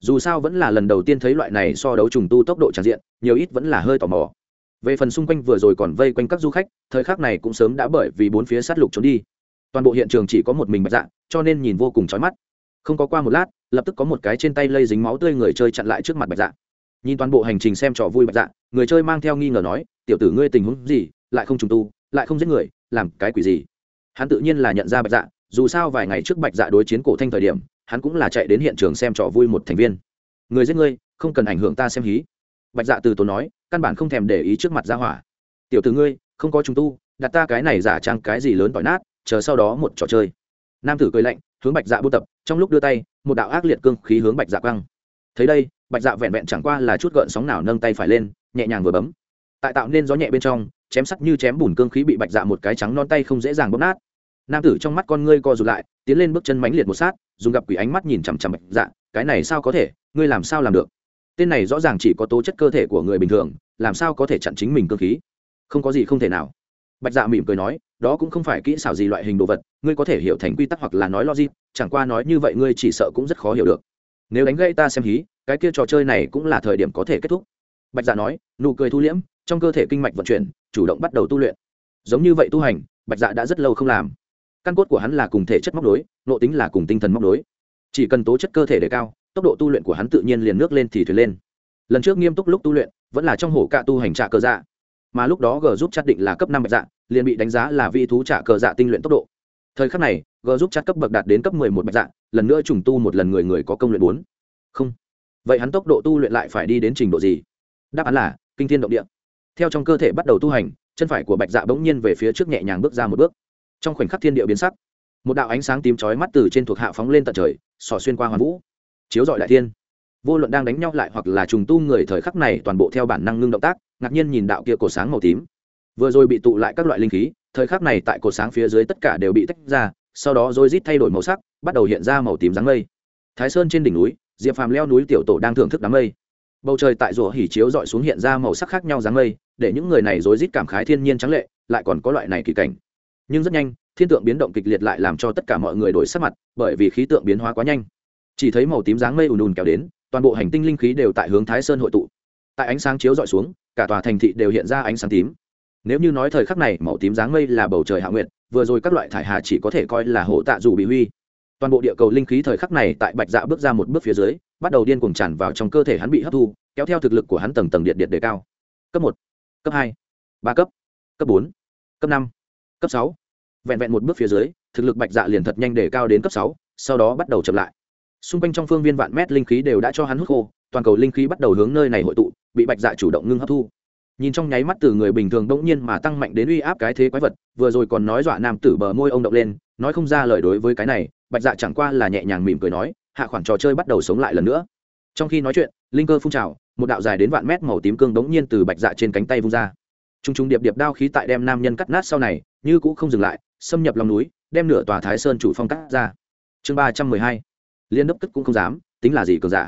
Dù sao vẫn là lần đầu tiên thấy loại này so đấu trùng tu tốc độ tràn diện, nhiều ít vẫn là hơi tò mò. Về phần xung quanh vừa rồi còn vây quanh các du khách, thời khắc này cũng sớm đã bởi vì bốn phía sát lục trốn đi. Toàn bộ hiện trường chỉ có một mình bạch dạ cho nên nhìn vô cùng chói mắt. Không có qua một lát, lập tức có một cái trên tay lây dính máu tươi người chơi chặn lại trước mặt bạch dạ. Nhìn toàn bộ hành trình xem trò vui bạch dạ người chơi mang theo nghi ngờ nói, tiểu tử ngươi tình huống gì, lại không trùng tu lại không giết người, làm cái quỷ gì? Hắn tự nhiên là nhận ra bạch dạ dù sao vài ngày trước bạch dạ đối chiến cổ thanh thời điểm, hắn cũng là chạy đến hiện trường xem trò vui một thành viên. Người giết ngươi không cần ảnh hưởng ta xem hí. Bạch dạ từ tốn nói, căn bản không thèm để ý trước mặt ra hỏa. Tiểu tử ngươi, không có chúng tu, đặt ta cái này giả trang cái gì lớn tỏi nát, chờ sau đó một trò chơi. Nam tử cười lạnh, hướng bạch dạ buôn tập, trong lúc đưa tay, một đạo ác liệt cương khí hướng bạch dạ quăng. Thấy đây, bạch dạ vẹn vẹn chẳng qua là chút gợn sóng nào nâng tay phải lên, nhẹ nhàng vừa bấm. Tại tạo nên gió nhẹ bên trong chém sắt như chém bùn cương khí bị bạch dạ một cái trắng non tay không dễ dàng bóp nát. Nam tử trong mắt con ngươi co rụt lại, tiến lên bước chân mãnh liệt một sát, dùng gặp quỷ ánh mắt nhìn chằm chằm bạch dạ cái này sao có thể, ngươi làm sao làm được? Tên này rõ ràng chỉ có tố chất cơ thể của người bình thường, làm sao có thể chặn chính mình cương khí? Không có gì không thể nào. Bạch dạ mỉm cười nói, đó cũng không phải kỹ xảo gì loại hình đồ vật, ngươi có thể hiểu thành quy tắc hoặc là nói logic, chẳng qua nói như vậy ngươi chỉ sợ cũng rất khó hiểu được. Nếu đánh gây ta xem hí, cái kia trò chơi này cũng là thời điểm có thể kết thúc. Bạch dạ nói, nụ cười thu liễm, trong cơ thể kinh mạch vận chuyển chủ động bắt đầu tu luyện. Giống như vậy tu hành, bạch dạ đã rất lâu không làm. Căn cốt của hắn là cùng thể chất móc đối nội tính là cùng tinh thần móc đối chỉ cần tố chất cơ thể đề cao, tốc độ tu luyện của hắn tự nhiên liền nước lên thì thuyền lên. Lần trước nghiêm túc lúc tu luyện, vẫn là trong hổ cạ tu hành trạ cơ dạ. Mà lúc đó g giúp chặt định là cấp năm bạch dạ liền bị đánh giá là vị thú trả cờ dạ tinh luyện tốc độ. Thời khắc này, g giúp chặt cấp bậc đạt đến cấp mười một bạch dạ lần nữa trùng tu một lần người người có công luyện bốn. Không. Vậy hắn tốc độ tu luyện lại phải đi đến trình độ gì? Đáp án là, kinh thiên động địa theo trong cơ thể bắt đầu tu hành, chân phải của bạch dạ bỗng nhiên về phía trước nhẹ nhàng bước ra một bước. Trong khoảnh khắc thiên địa biến sắc, một đạo ánh sáng tím chói mắt từ trên thuộc hạ phóng lên tận trời, xỏ xuyên qua hoàn vũ. Chiếu dọi đại thiên. Vô luận đang đánh nhau lại hoặc là trùng tu người thời khắc này toàn bộ theo bản năng ngưng động tác, ngạc nhiên nhìn đạo kia cổ sáng màu tím. Vừa rồi bị tụ lại các loại linh khí, thời khắc này tại cổ sáng phía dưới tất cả đều bị tách ra, sau đó rồi rít thay đổi màu sắc, bắt đầu hiện ra màu tím dáng mây. Thái sơn trên đỉnh núi, diệp phàm leo núi tiểu tổ đang thưởng thức đám mây bầu trời tại rùa hỉ chiếu dọi xuống hiện ra màu sắc khác nhau dáng mây, để những người này rối rít cảm khái thiên nhiên trắng lệ, lại còn có loại này kỳ cảnh. Nhưng rất nhanh, thiên tượng biến động kịch liệt lại làm cho tất cả mọi người đổi sắc mặt, bởi vì khí tượng biến hóa quá nhanh. Chỉ thấy màu tím dáng mây ùn ùn kéo đến, toàn bộ hành tinh linh khí đều tại hướng thái sơn hội tụ. Tại ánh sáng chiếu dọi xuống, cả tòa thành thị đều hiện ra ánh sáng tím. Nếu như nói thời khắc này màu tím dáng mây là bầu trời hạ nguyện vừa rồi các loại thải hà chỉ có thể coi là hộ tạ dù bị huy toàn bộ địa cầu linh khí thời khắc này tại bạch dạ bước ra một bước phía dưới, bắt đầu điên cuồng tràn vào trong cơ thể hắn bị hấp thu, kéo theo thực lực của hắn tầng tầng điện điện đề cao. Cấp một, cấp hai, ba cấp cấp bốn, cấp năm, cấp sáu. Vẹn vẹn một bước phía dưới, thực lực bạch dạ liền thật nhanh để cao đến cấp sáu, sau đó bắt đầu chậm lại. Xung quanh trong phương viên vạn mét linh khí đều đã cho hắn hút khô, toàn cầu linh khí bắt đầu hướng nơi này hội tụ, bị bạch dạ chủ động ngưng hấp thu. Nhìn trong nháy mắt từ người bình thường đỗng nhiên mà tăng mạnh đến uy áp cái thế quái vật, vừa rồi còn nói dọa nam tử bờ môi ông động lên, nói không ra lời đối với cái này bạch dạ chẳng qua là nhẹ nhàng mỉm cười nói, hạ khoản trò chơi bắt đầu sống lại lần nữa. Trong khi nói chuyện, linh cơ phun trào, một đạo dài đến vạn mét màu tím cương đống nhiên từ bạch dạ trên cánh tay vung ra. T r u n g t r u n g điệp điệp đao khí tại đem nam nhân cắt nát sau này, như cũ không dừng lại, xâm nhập lòng núi, đem nửa tòa thái sơn chủ phong cắt ra. Chương ba trăm mười hai, liên đốc cất cũng không dám, tính là gì cường giả?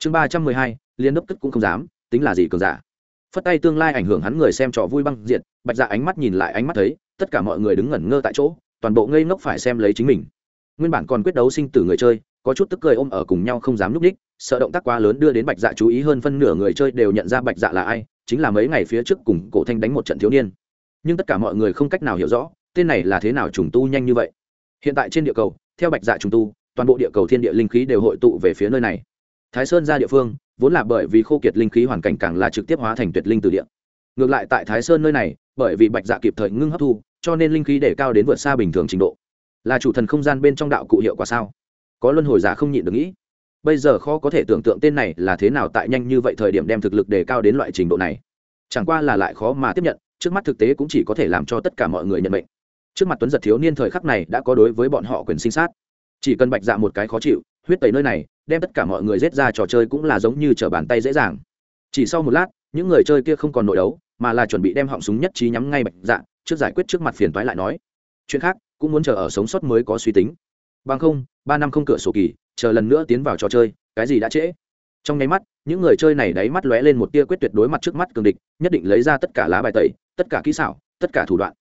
Chương ba trăm mười hai, liên đốc cất cũng không dám, tính là gì cường giả? Phất tay tương lai ảnh hưởng hắn người xem trò vui băng diện bạch dạ ánh mắt nhìn lại ánh mắt thấy, tất cả mọi người đứng ngẩn ngơ tại chỗ, toàn bộ ngây ngốc phải xem lấy chính mình nguyên bản còn quyết đấu sinh tử người chơi, có chút tức cười ôm ở cùng nhau không dám núp đích, sợ động tác quá lớn đưa đến bạch dạ chú ý hơn phân nửa người chơi đều nhận ra bạch dạ là ai, chính là mấy ngày phía trước cùng cổ thanh đánh một trận thiếu niên. Nhưng tất cả mọi người không cách nào hiểu rõ, tên này là thế nào trùng tu nhanh như vậy. Hiện tại trên địa cầu, theo bạch dạ trùng tu, toàn bộ địa cầu thiên địa linh khí đều hội tụ về phía nơi này. Thái sơn ra địa phương, vốn là bởi vì khô kiệt linh khí hoàn cảnh càng là trực tiếp hóa thành tuyệt linh từ địa. Ngược lại tại thái sơn nơi này, bởi vì bạch dạ kịp thời ngưng hấp thu, cho nên linh khí để cao đến vượt xa bình thường trình độ là chủ thần không gian bên trong đạo cụ hiệu quả sao? Có luân hồi giả không nhịn được nghĩ. Bây giờ khó có thể tưởng tượng tên này là thế nào tại nhanh như vậy thời điểm đem thực lực đề cao đến loại trình độ này. Chẳng qua là lại khó mà tiếp nhận, trước mắt thực tế cũng chỉ có thể làm cho tất cả mọi người nhận mệnh. Trước mặt tuấn giật thiếu niên thời khắc này đã có đối với bọn họ quyền sinh sát. Chỉ cần bạch dạ một cái khó chịu, huyết tẩy nơi này, đem tất cả mọi người rết ra trò chơi cũng là giống như t bàn tay dễ dàng. Chỉ sau một lát, những người chơi kia không còn nội đấu, mà là chuẩn bị đem họng súng nhất trí nhắm ngay bạch dạ trước giải quyết trước mặt phiền toái lại nói. Chuyện khác cũng muốn chờ ở sống sót mới có suy tính. Bằng không, ba năm không cửa sổ kỳ, chờ lần nữa tiến vào trò chơi, cái gì đã trễ? Trong nháy mắt, những người chơi này đáy mắt lóe lên một tia quyết tuyệt đối mặt trước mắt cường địch, nhất định lấy ra tất cả lá bài tẩy, tất cả kỹ xảo, tất cả thủ đoạn.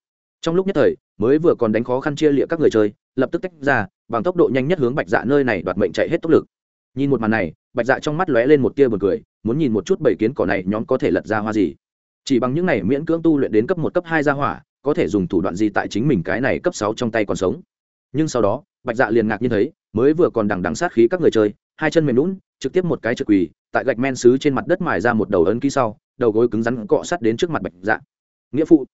Trong lúc nhất thời, mới vừa còn đánh khó khăn chia lịa các người chơi, lập tức tách ra, bằng tốc độ nhanh nhất hướng bạch dạ nơi này đoạt mệnh chạy hết tốc lực. Nhìn một màn này, bạch dạ trong mắt lóe lên một tia b u ồ n cười, muốn nhìn một chút bảy kiến cỏ này nhóm có thể lật ra hoa gì. Chỉ bằng những này miễn cưỡng tu luyện đến cấp một, cấp hai ra hỏa có thể dùng thủ đoạn gì tại chính mình cái này cấp sáu trong tay còn sống. Nhưng sau đó, bạch dạ liền ngạc nhiên thấy, mới vừa còn đằng đằng sát khí các người chơi, hai chân mềm lún trực tiếp một cái trực quỳ, tại gạch men xứ trên mặt đất mài ra một đầu ấn ký sau, đầu gối cứng rắn cọ sát đến trước mặt bạch dạ. Nghĩa phụ.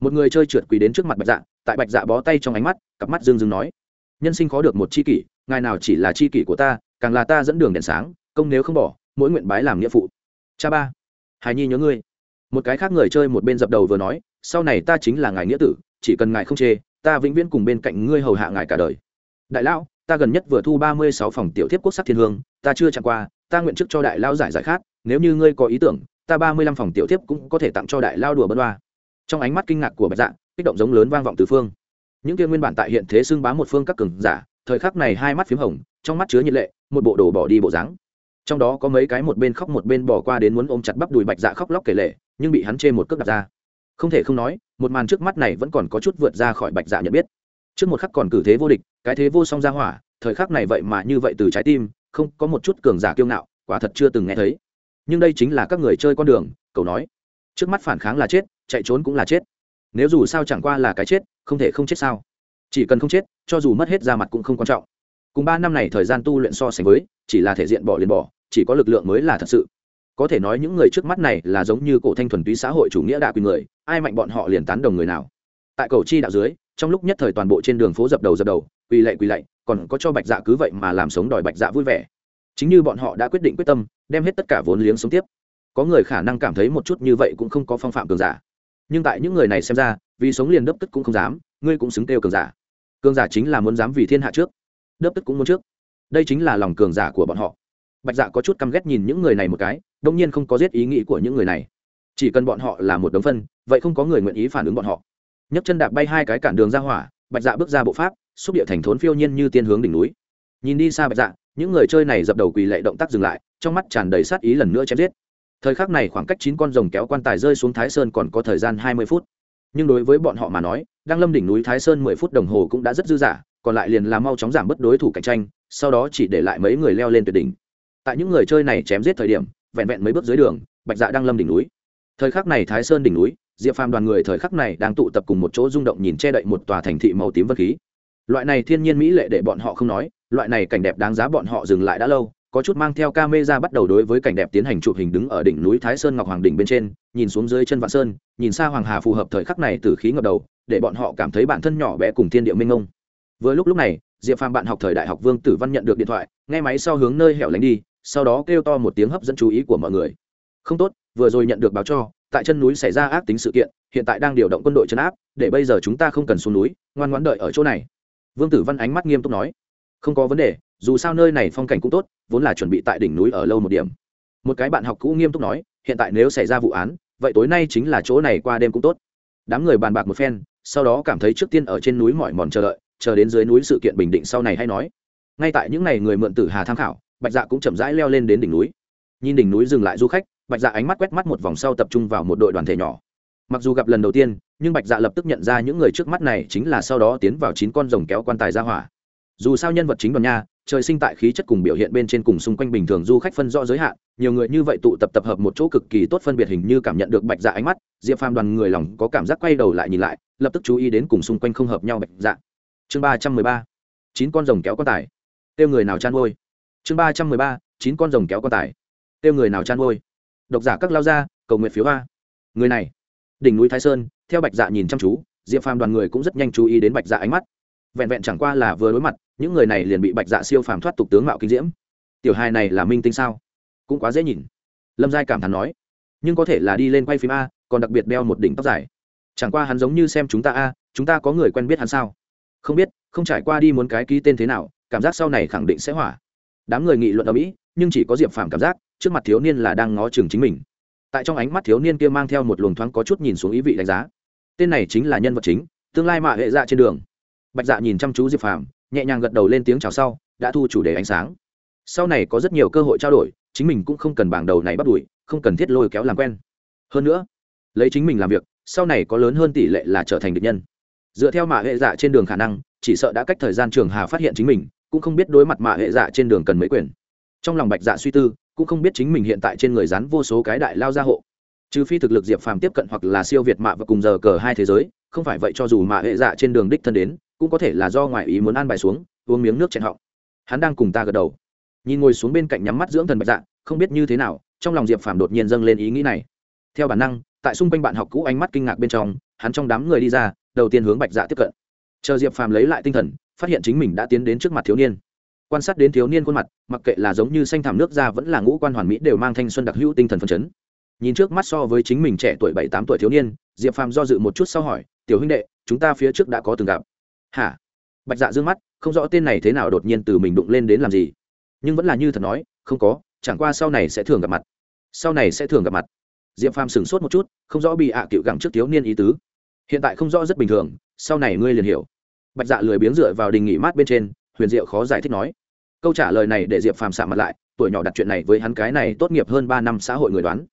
Một người chơi trượt quỳ đến trước mặt bạch dạ tại bạch dạ bó tay trong ánh mắt, cặp mắt dương dương nói, nhân sinh khó được một c h i kỷ, ngài nào chỉ là c h i kỷ của ta, càng là ta dẫn đường đèn sáng, công nếu không bỏ, mỗi nguyện bái làm nghĩa phụ. Cha ba, hài nhi nhớ ngươi một cái khác người chơi một bên dập đầu vừa nói, sau này ta chính là ngài nghĩa tử, chỉ cần ngài không chê, ta vĩnh viễn cùng bên cạnh ngươi hầu hạ ngài cả đời. Đại lão, ta gần nhất vừa thu ba mươi sáu phòng tiểu thiếp quốc sắc thiên hương, ta chưa chạm qua, ta nguyện chức cho đại lao giải giải khác nếu như ngươi có ý tưởng, ta ba mươi lăm phòng tiểu thiếp cũng có thể tặng cho đại lao đùa bân hoa. Trong ánh mắt kinh ngạc của bạch dạ kích động giống lớn vang vọng từ phương. Những kia nguyên bản tại hiện thế xưng bá một phương các cường giả, thời khắc này hai mắt p h í m hồng, trong mắt chứa nhiệt lệ, một bộ đồ bỏ đi bộ dáng. Trong đó có mấy cái một bên khóc một bên bỏ qua đến muốn ôm chặt bắp đùi bạch dạ khóc lóc kể lệ nhưng bị hắn chê một cước đặt ra. Không thể không nói, một màn trước mắt này vẫn còn có chút vượt ra khỏi bạch dạ nhận biết. Trước một khắc còn cử thế vô địch, cái thế vô song ra hỏa, thời khắc này vậy mà như vậy từ trái tim, không, có một chút cường giả kiêu ngạo, quả thật chưa từng nghe thấy. Nhưng đây chính là các người chơi con đường cầu nói. Trước mắt phản kháng là chết, chạy trốn cũng là chết. Nếu dù sao chẳng qua là cái chết, không thể không chết sao? Chỉ cần không chết, cho dù mất hết ra mặt cũng không quan trọng. Cùng ba năm này thời gian tu luyện so sánh với, chỉ là thể diện bỏ liền bỏ, chỉ có lực lượng mới là thật sự có thể nói những người trước mắt này là giống như cổ thanh thuần túy xã hội chủ nghĩa đạo quyền người, ai mạnh bọn họ liền tán đồng người nào. Tại cầu chi đạo dưới, trong lúc nhất thời toàn bộ trên đường phố dập đầu dập đầu, quỳ lạy quỳ lạy, còn có cho bạch dạ cứ vậy mà làm sống đòi bạch dạ vui vẻ. Chính như bọn họ đã quyết định quyết tâm, đem hết tất cả vốn liếng sống tiếp. Có người khả năng cảm thấy một chút như vậy cũng không có phong phạm cường giả. Nhưng tại những người này xem ra, vì sống liền đớp tức cũng không dám, ngươi cũng xứng kêu cường giả. Cường giả chính là muốn dám vì thiên hạ trước đớp tức cũng muốn trước. Đây chính là lòng cường giả của bọn họ. Bạch dạ có chút căm ghét nhìn những người này một cái đông nhiên không có giết ý nghĩ của những người này. Chỉ cần bọn họ là một đống phân, vậy không có người nguyện ý phản ứng bọn họ. Nhấc chân đạp bay hai cái cản đường ra hỏa, bạch dạ bước ra bộ pháp, xúc địa thành thốn phiêu nhiên như tiên hướng đỉnh núi. Nhìn đi xa bạch dạ những người chơi này dập đầu quỳ lệ động tác dừng lại, trong mắt tràn đầy sát ý lần nữa chém giết. Thời khắc này khoảng cách chín con rồng kéo quan tài rơi xuống thái sơn còn có thời gian hai mươi phút. Nhưng đối với bọn họ mà nói, đang lâm đỉnh núi thái sơn mười phút đồng hồ cũng đã rất dư dả, còn lại liền là mau chóng giảm bớt đối thủ cạnh tranh, sau đó chỉ để lại mấy người leo lên tuyệt đỉnh. Tại những người chơi này chém giết thời điểm vẹn vẹn mấy bước dưới đường, bạch dạ đang lâm đỉnh núi thời khắc này thái sơn đỉnh núi, diệp phàm đoàn người thời khắc này đang tụ tập cùng một chỗ rung động nhìn che đậy một tòa thành thị màu tím vân khí loại này thiên nhiên mỹ lệ để bọn họ không nói, loại này cảnh đẹp đáng giá bọn họ dừng lại đã lâu, có chút mang theo camera bắt đầu đối với cảnh đẹp tiến hành chụp hình đứng ở đỉnh núi thái sơn ngọc hoàng đỉnh bên trên, nhìn xuống dưới chân vạn sơn, nhìn xa hoàng hà phù hợp thời khắc này từ khí ngập đầu, để bọn họ cảm thấy bản thân nhỏ bé cùng thiên địa minh mông. vừa lúc lúc này, diệp phàm bạn học thời đại học vương tử văn nhận được điện thoại, nghe máy sau hướng nơi hẻo lánh đi sau đó kêu to một tiếng hấp dẫn chú ý của mọi người. Không tốt, vừa rồi nhận được báo cho, tại chân núi xảy ra ác tính sự kiện, hiện tại đang điều động quân đội chấn áp, để bây giờ chúng ta không cần xuống núi, ngoan ngoãn đợi ở chỗ này. Vương tử văn ánh mắt nghiêm túc nói. Không có vấn đề, dù sao nơi này phong cảnh cũng tốt, vốn là chuẩn bị tại đỉnh núi ở lâu một điểm. Một cái bạn học cũ nghiêm túc nói, hiện tại nếu xảy ra vụ án, vậy tối nay chính là chỗ này qua đêm cũng tốt. Đám người bàn bạc một phen, sau đó cảm thấy trước tiên ở trên núi mỏi mòn chờ đợi, chờ đến dưới núi sự kiện bình định sau này hay nói. Ngay tại những ngày người mượn tử hà tham khảo bạch dạ cũng chậm rãi leo lên đến đỉnh núi. Nhìn đỉnh núi dừng lại du khách, bạch dạ ánh mắt quét mắt một vòng sau tập trung vào một đội đoàn thể nhỏ. Mặc dù gặp lần đầu tiên, nhưng bạch dạ lập tức nhận ra những người trước mắt này chính là sau đó tiến vào chín con rồng kéo quan tài ra hỏa. Dù sao nhân vật chính đoàn nha, trời sinh tại khí chất cùng biểu hiện bên trên cùng xung quanh bình thường du khách phân rõ giới hạn, nhiều người như vậy tụ tập tập hợp một chỗ cực kỳ tốt phân biệt hình như cảm nhận được bạch dạ ánh mắt, diệp phàm đoàn người lòng có cảm giác quay đầu lại nhìn lại, lập tức chú ý đến cùng xung quanh không hợp nhau bạch dạ. Chương ba trăm mười ba, chín con rồng kéo quan tài. Tiêu người nào chăn ngôi chương ba trăm mười ba, chín con rồng kéo quan tài tiêu người nào chăn ngôi độc giả các lao ra, cầu nguyện phiếu a người này, đỉnh núi thái sơn, theo bạch dạ nhìn chăm chú, diệp phàm đoàn người cũng rất nhanh chú ý đến bạch dạ ánh mắt. Vẹn vẹn chẳng qua là vừa đối mặt, những người này liền bị bạch dạ siêu phàm thoát tục tướng mạo kinh diễm. Tiểu hài này là minh tinh sao? Cũng quá dễ nhìn. Lâm giai cảm thán nói. Nhưng có thể là đi lên quay phim a, còn đặc biệt đeo một đỉnh tóc dài. Chẳng qua hắn giống như xem chúng ta a, chúng ta có người quen biết hắn sao? Không biết, không trải qua đi muốn cái ký tên thế nào, cảm giác sau này khẳng định sẽ hỏa đám người nghị luận ở mỹ, nhưng chỉ có diệp phàm cảm giác, trước mặt thiếu niên là đang ngó chừng chính mình. Tại trong ánh mắt thiếu niên kia mang theo một luồng thoáng có chút nhìn xuống ý vị đánh giá. Tên này chính là nhân vật chính, tương lai mạ hệ dạ trên đường. Bạch dạ nhìn chăm chú diệp phàm, nhẹ nhàng gật đầu lên tiếng chào sau, đã thu chủ đề ánh sáng. Sau này có rất nhiều cơ hội trao đổi, chính mình cũng không cần bảng đầu này bắt đuổi, không cần thiết lôi kéo làm quen. Hơn nữa, lấy chính mình làm việc, sau này có lớn hơn tỷ lệ là trở thành địch nhân. Dựa theo mạ hệ dạ trên đường khả năng, chỉ sợ đã cách thời gian trường hà phát hiện chính mình cũng không biết đối mặt mạ hệ dạ trên đường cần mấy quyền. Trong lòng bạch dạ suy tư, cũng không biết chính mình hiện tại trên người rắn vô số cái đại lao gia hộ. Trừ phi thực lực diệp phàm tiếp cận hoặc là siêu việt mạ và cùng giờ cờ hai thế giới, không phải vậy cho dù mạ hệ dạ trên đường đích thân đến, cũng có thể là do ngoại ý muốn ăn bài xuống, uống miếng nước chẹn họng. Hắn đang cùng ta gật đầu. Nhìn ngồi xuống bên cạnh nhắm mắt dưỡng thần bạch dạ không biết như thế nào, trong lòng diệp phàm đột nhiên dâng lên ý nghĩ này. Theo bản năng, tại xung quanh bạn học cũ ánh mắt kinh ngạc bên trong, hắn trong đám người đi ra, đầu tiên hướng bạch dạ tiếp cận. Chờ diệp phàm lấy lại tinh thần phát hiện chính mình đã tiến đến trước mặt thiếu niên. Quan sát đến thiếu niên khuôn mặt, mặc kệ là giống như xanh thảm nước da vẫn là ngũ quan hoàn mỹ đều mang thanh xuân đặc hữu tinh thần phấn chấn. Nhìn trước mắt so với chính mình trẻ tuổi bảy tám tuổi thiếu niên, diệp phàm do dự một chút sau hỏi, tiểu huynh đệ, chúng ta phía trước đã có từng gặp. Hả? Bạch dạ d ư ơ n g mắt, không rõ tên này thế nào đột nhiên từ mình đụng lên đến làm gì. Nhưng vẫn là như thật nói, không có, chẳng qua sau này sẽ thường gặp mặt. Sau này sẽ thường gặp mặt. Diệp phàm sửng sốt một chút, không rõ bị ạ à cựu gặng trước thiếu niên ý tứ. Hiện tại không rõ rất bình thường, sau này ngươi liền hiểu bạch dạ lười biếng dựa vào đình nghỉ mát bên trên, huyền diệu khó giải thích nói. Câu trả lời này để diệp phàm sạ mặt lại, tuổi nhỏ đặt chuyện này với hắn cái này tốt nghiệp hơn ba năm xã hội người đoán.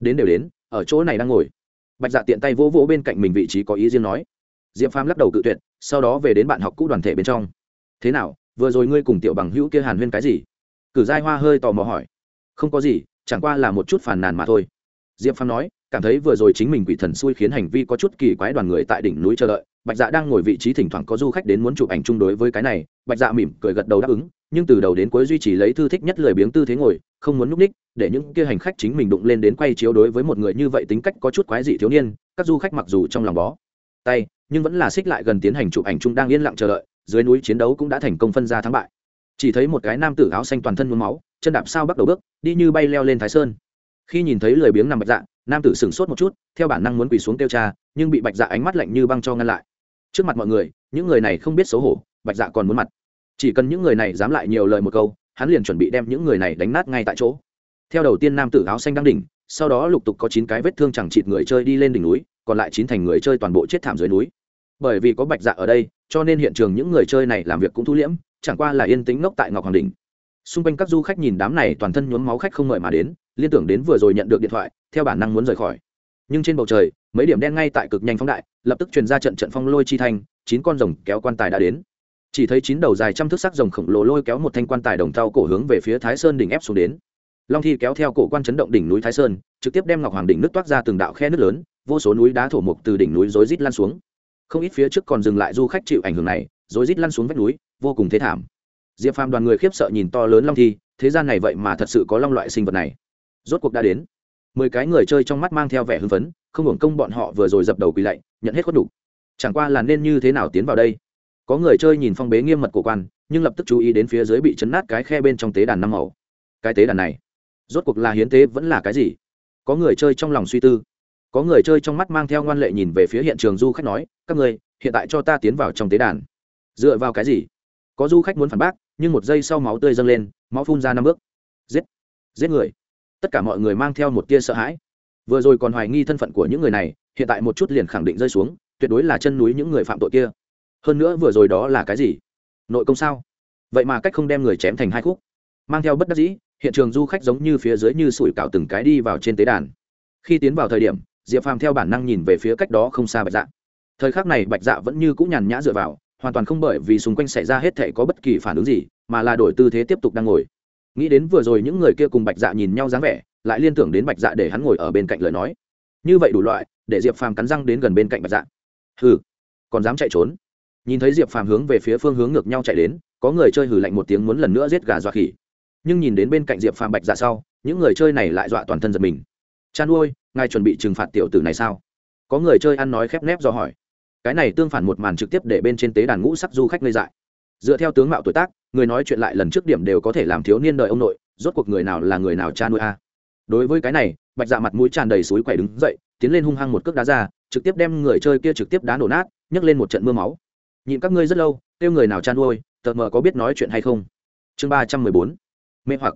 Đến đều đến, ở chỗ này đang ngồi. Bạch dạ tiện tay vỗ vỗ bên cạnh mình vị trí có ý riêng nói. Diệp phàm lắc đầu cự tuyệt, sau đó về đến bạn học cũ đoàn thể bên trong. Thế nào, vừa rồi ngươi cùng tiểu bằng hữu kia hàn huyên cái gì? Cử giai hoa hơi tò mò hỏi. Không có gì, chẳng qua là một chút phàn nàn mà thôi. Diệp phàm nói cảm thấy vừa rồi chính mình quỷ thần xui khiến hành vi có chút kỳ quái đoàn người tại đỉnh núi chờ đợi. Bạch dạ đang ngồi vị trí thỉnh thoảng có du khách đến muốn chụp ảnh chung đối với cái này, bạch dạ mỉm cười gật đầu đáp ứng, nhưng từ đầu đến cuối duy trì lấy thư thích nhất lười biếng tư thế ngồi, không muốn núp ních, để những kia hành khách chính mình đụng lên đến quay chiếu đối với một người như vậy tính cách có chút quái dị thiếu niên, các du khách mặc dù trong lòng bó tay, nhưng vẫn là xích lại gần tiến hành chụp ảnh chung đang yên lặng chờ đợi, dưới núi chiến đấu cũng đã thành công phân ra thắng bại. Chỉ thấy một cái nam tử áo xanh toàn thân mướm máu, chân đạp sao bắt đầu bước, đi như bay leo lên thái sơn. Khi nhìn thấy lười biếng nằm bạch dạ nam tử sửng sốt một chút, theo bản năng muốn quỳ xuống kêu cha, nhưng bị bạch dạ ánh mắt lạnh như băng cho ngăn lại. Trước mặt mọi người, những người này không biết xấu hổ, bạch dạ còn muốn mặt. Chỉ cần những người này dám lại nhiều lời một câu, hắn liền chuẩn bị đem những người này đánh nát ngay tại chỗ. Theo đầu tiên nam tử áo xanh đang đỉnh, sau đó lục tục có chín cái vết thương chẳng chịt người chơi đi lên đỉnh núi, còn lại chín thành người chơi toàn bộ chết thảm dưới núi. Bởi vì có bạch dạ ở đây, cho nên hiện trường những người chơi này làm việc cũng thu liễm, chẳng qua là yên tĩnh ngốc tại ngọc hoàng đình xung quanh các du khách nhìn đám này toàn thân nhuốm máu khách không mời mà đến, liên tưởng đến vừa rồi nhận được điện thoại theo bản năng muốn rời khỏi. Nhưng trên bầu trời, mấy điểm đen ngay tại cực nhanh phóng đại, lập tức truyền ra trận trận phong lôi chi thanh, chín con rồng kéo quan tài đã đến. Chỉ thấy chín đầu dài trăm thước sắc rồng khổng lồ lôi kéo một thanh quan tài đồng thau cổ hướng về phía thái sơn đỉnh ép xuống đến. Long thi kéo theo cổ quan chấn động đỉnh núi thái sơn, trực tiếp đem ngọc hoàng đỉnh nước toát ra từng đạo khe nước lớn, vô số núi đá thổ mục từ đỉnh núi rối rít lăn xuống. Không ít phía trước còn dừng lại du khách chịu ảnh hưởng này, rối rít lăn xuống vách núi, vô cùng thế thảm. Diệp phàm đoàn người khiếp sợ nhìn to lớn long thi, thế gian này vậy mà thật sự có long loại sinh vật này. Rốt cuộc đã đến mười cái người chơi trong mắt mang theo vẻ hưng phấn, không hưởng công bọn họ vừa rồi dập đầu quỳ lạy, nhận hết khuất đủ chẳng qua là nên như thế nào tiến vào đây? Có người chơi nhìn phong bế nghiêm mật của quan, nhưng lập tức chú ý đến phía dưới bị chấn nát cái khe bên trong tế đàn năm màu. Cái tế đàn này, rốt cuộc là hiến tế vẫn là cái gì? Có người chơi trong lòng suy tư. Có người chơi trong mắt mang theo ngoan lệ nhìn về phía hiện trường du khách nói, các người, hiện tại cho ta tiến vào trong tế đàn. Dựa vào cái gì? Có du khách muốn phản bác, nhưng một giây sau máu tươi dâng lên, máu phun ra năm bước. Giết! Giết người! Tất cả mọi người mang theo một tia sợ hãi. Vừa rồi còn hoài nghi thân phận của những người này, hiện tại một chút liền khẳng định rơi xuống, tuyệt đối là chân núi những người phạm tội kia. Hơn nữa vừa rồi đó là cái gì? Nội công sao? Vậy mà cách không đem người chém thành hai khúc. Mang theo bất đắc dĩ, hiện trường du khách giống như phía dưới như sủi cạo từng cái đi vào trên tế đàn. Khi tiến vào thời điểm, diệp phàm theo bản năng nhìn về phía cách đó không xa bạch dạ. Thời khắc này bạch dạ vẫn như cũng nhàn nhã dựa vào, hoàn toàn không bởi vì xung quanh xảy ra hết thể có bất kỳ phản ứng gì, mà là đổi tư thế tiếp tục đang ngồi nghĩ đến vừa rồi những người kia cùng bạch dạ nhìn nhau dáng vẻ, lại liên tưởng đến bạch dạ để hắn ngồi ở bên cạnh lời nói. Như vậy đủ loại, để diệp phàm cắn răng đến gần bên cạnh bạch dạ. Hừ, còn dám chạy trốn? Nhìn thấy diệp phàm hướng về phía phương hướng ngược nhau chạy đến, có người chơi hừ lạnh một tiếng muốn lần nữa giết gà dọa khỉ. Nhưng nhìn đến bên cạnh diệp phàm bạch dạ sau, những người chơi này lại dọa toàn thân giật mình. Chan nuôi ngài chuẩn bị trừng phạt tiểu tử này sao? Có người chơi ăn nói khép nép do hỏi. Cái này tương phản một màn trực tiếp để bên trên tế đàn ngũ sắc du khách ngây dại. Dựa theo tướng mạo tuổi tác người nói chuyện lại lần trước điểm đều có thể làm thiếu niên đời ông nội, rốt cuộc người nào là người nào cha nuôi a? Đối với cái này, bạch dạ mặt mũi tràn đầy suối quậy đứng dậy, tiến lên hung hăng một cước đá ra, trực tiếp đem người chơi kia trực tiếp đá nổ nát, nhấc lên một trận mưa máu. Nhịn các ngươi rất lâu, kêu người nào cha nuôi, tờ mờ có biết nói chuyện hay không? Chương ba trăm mười bốn, mê hoặc.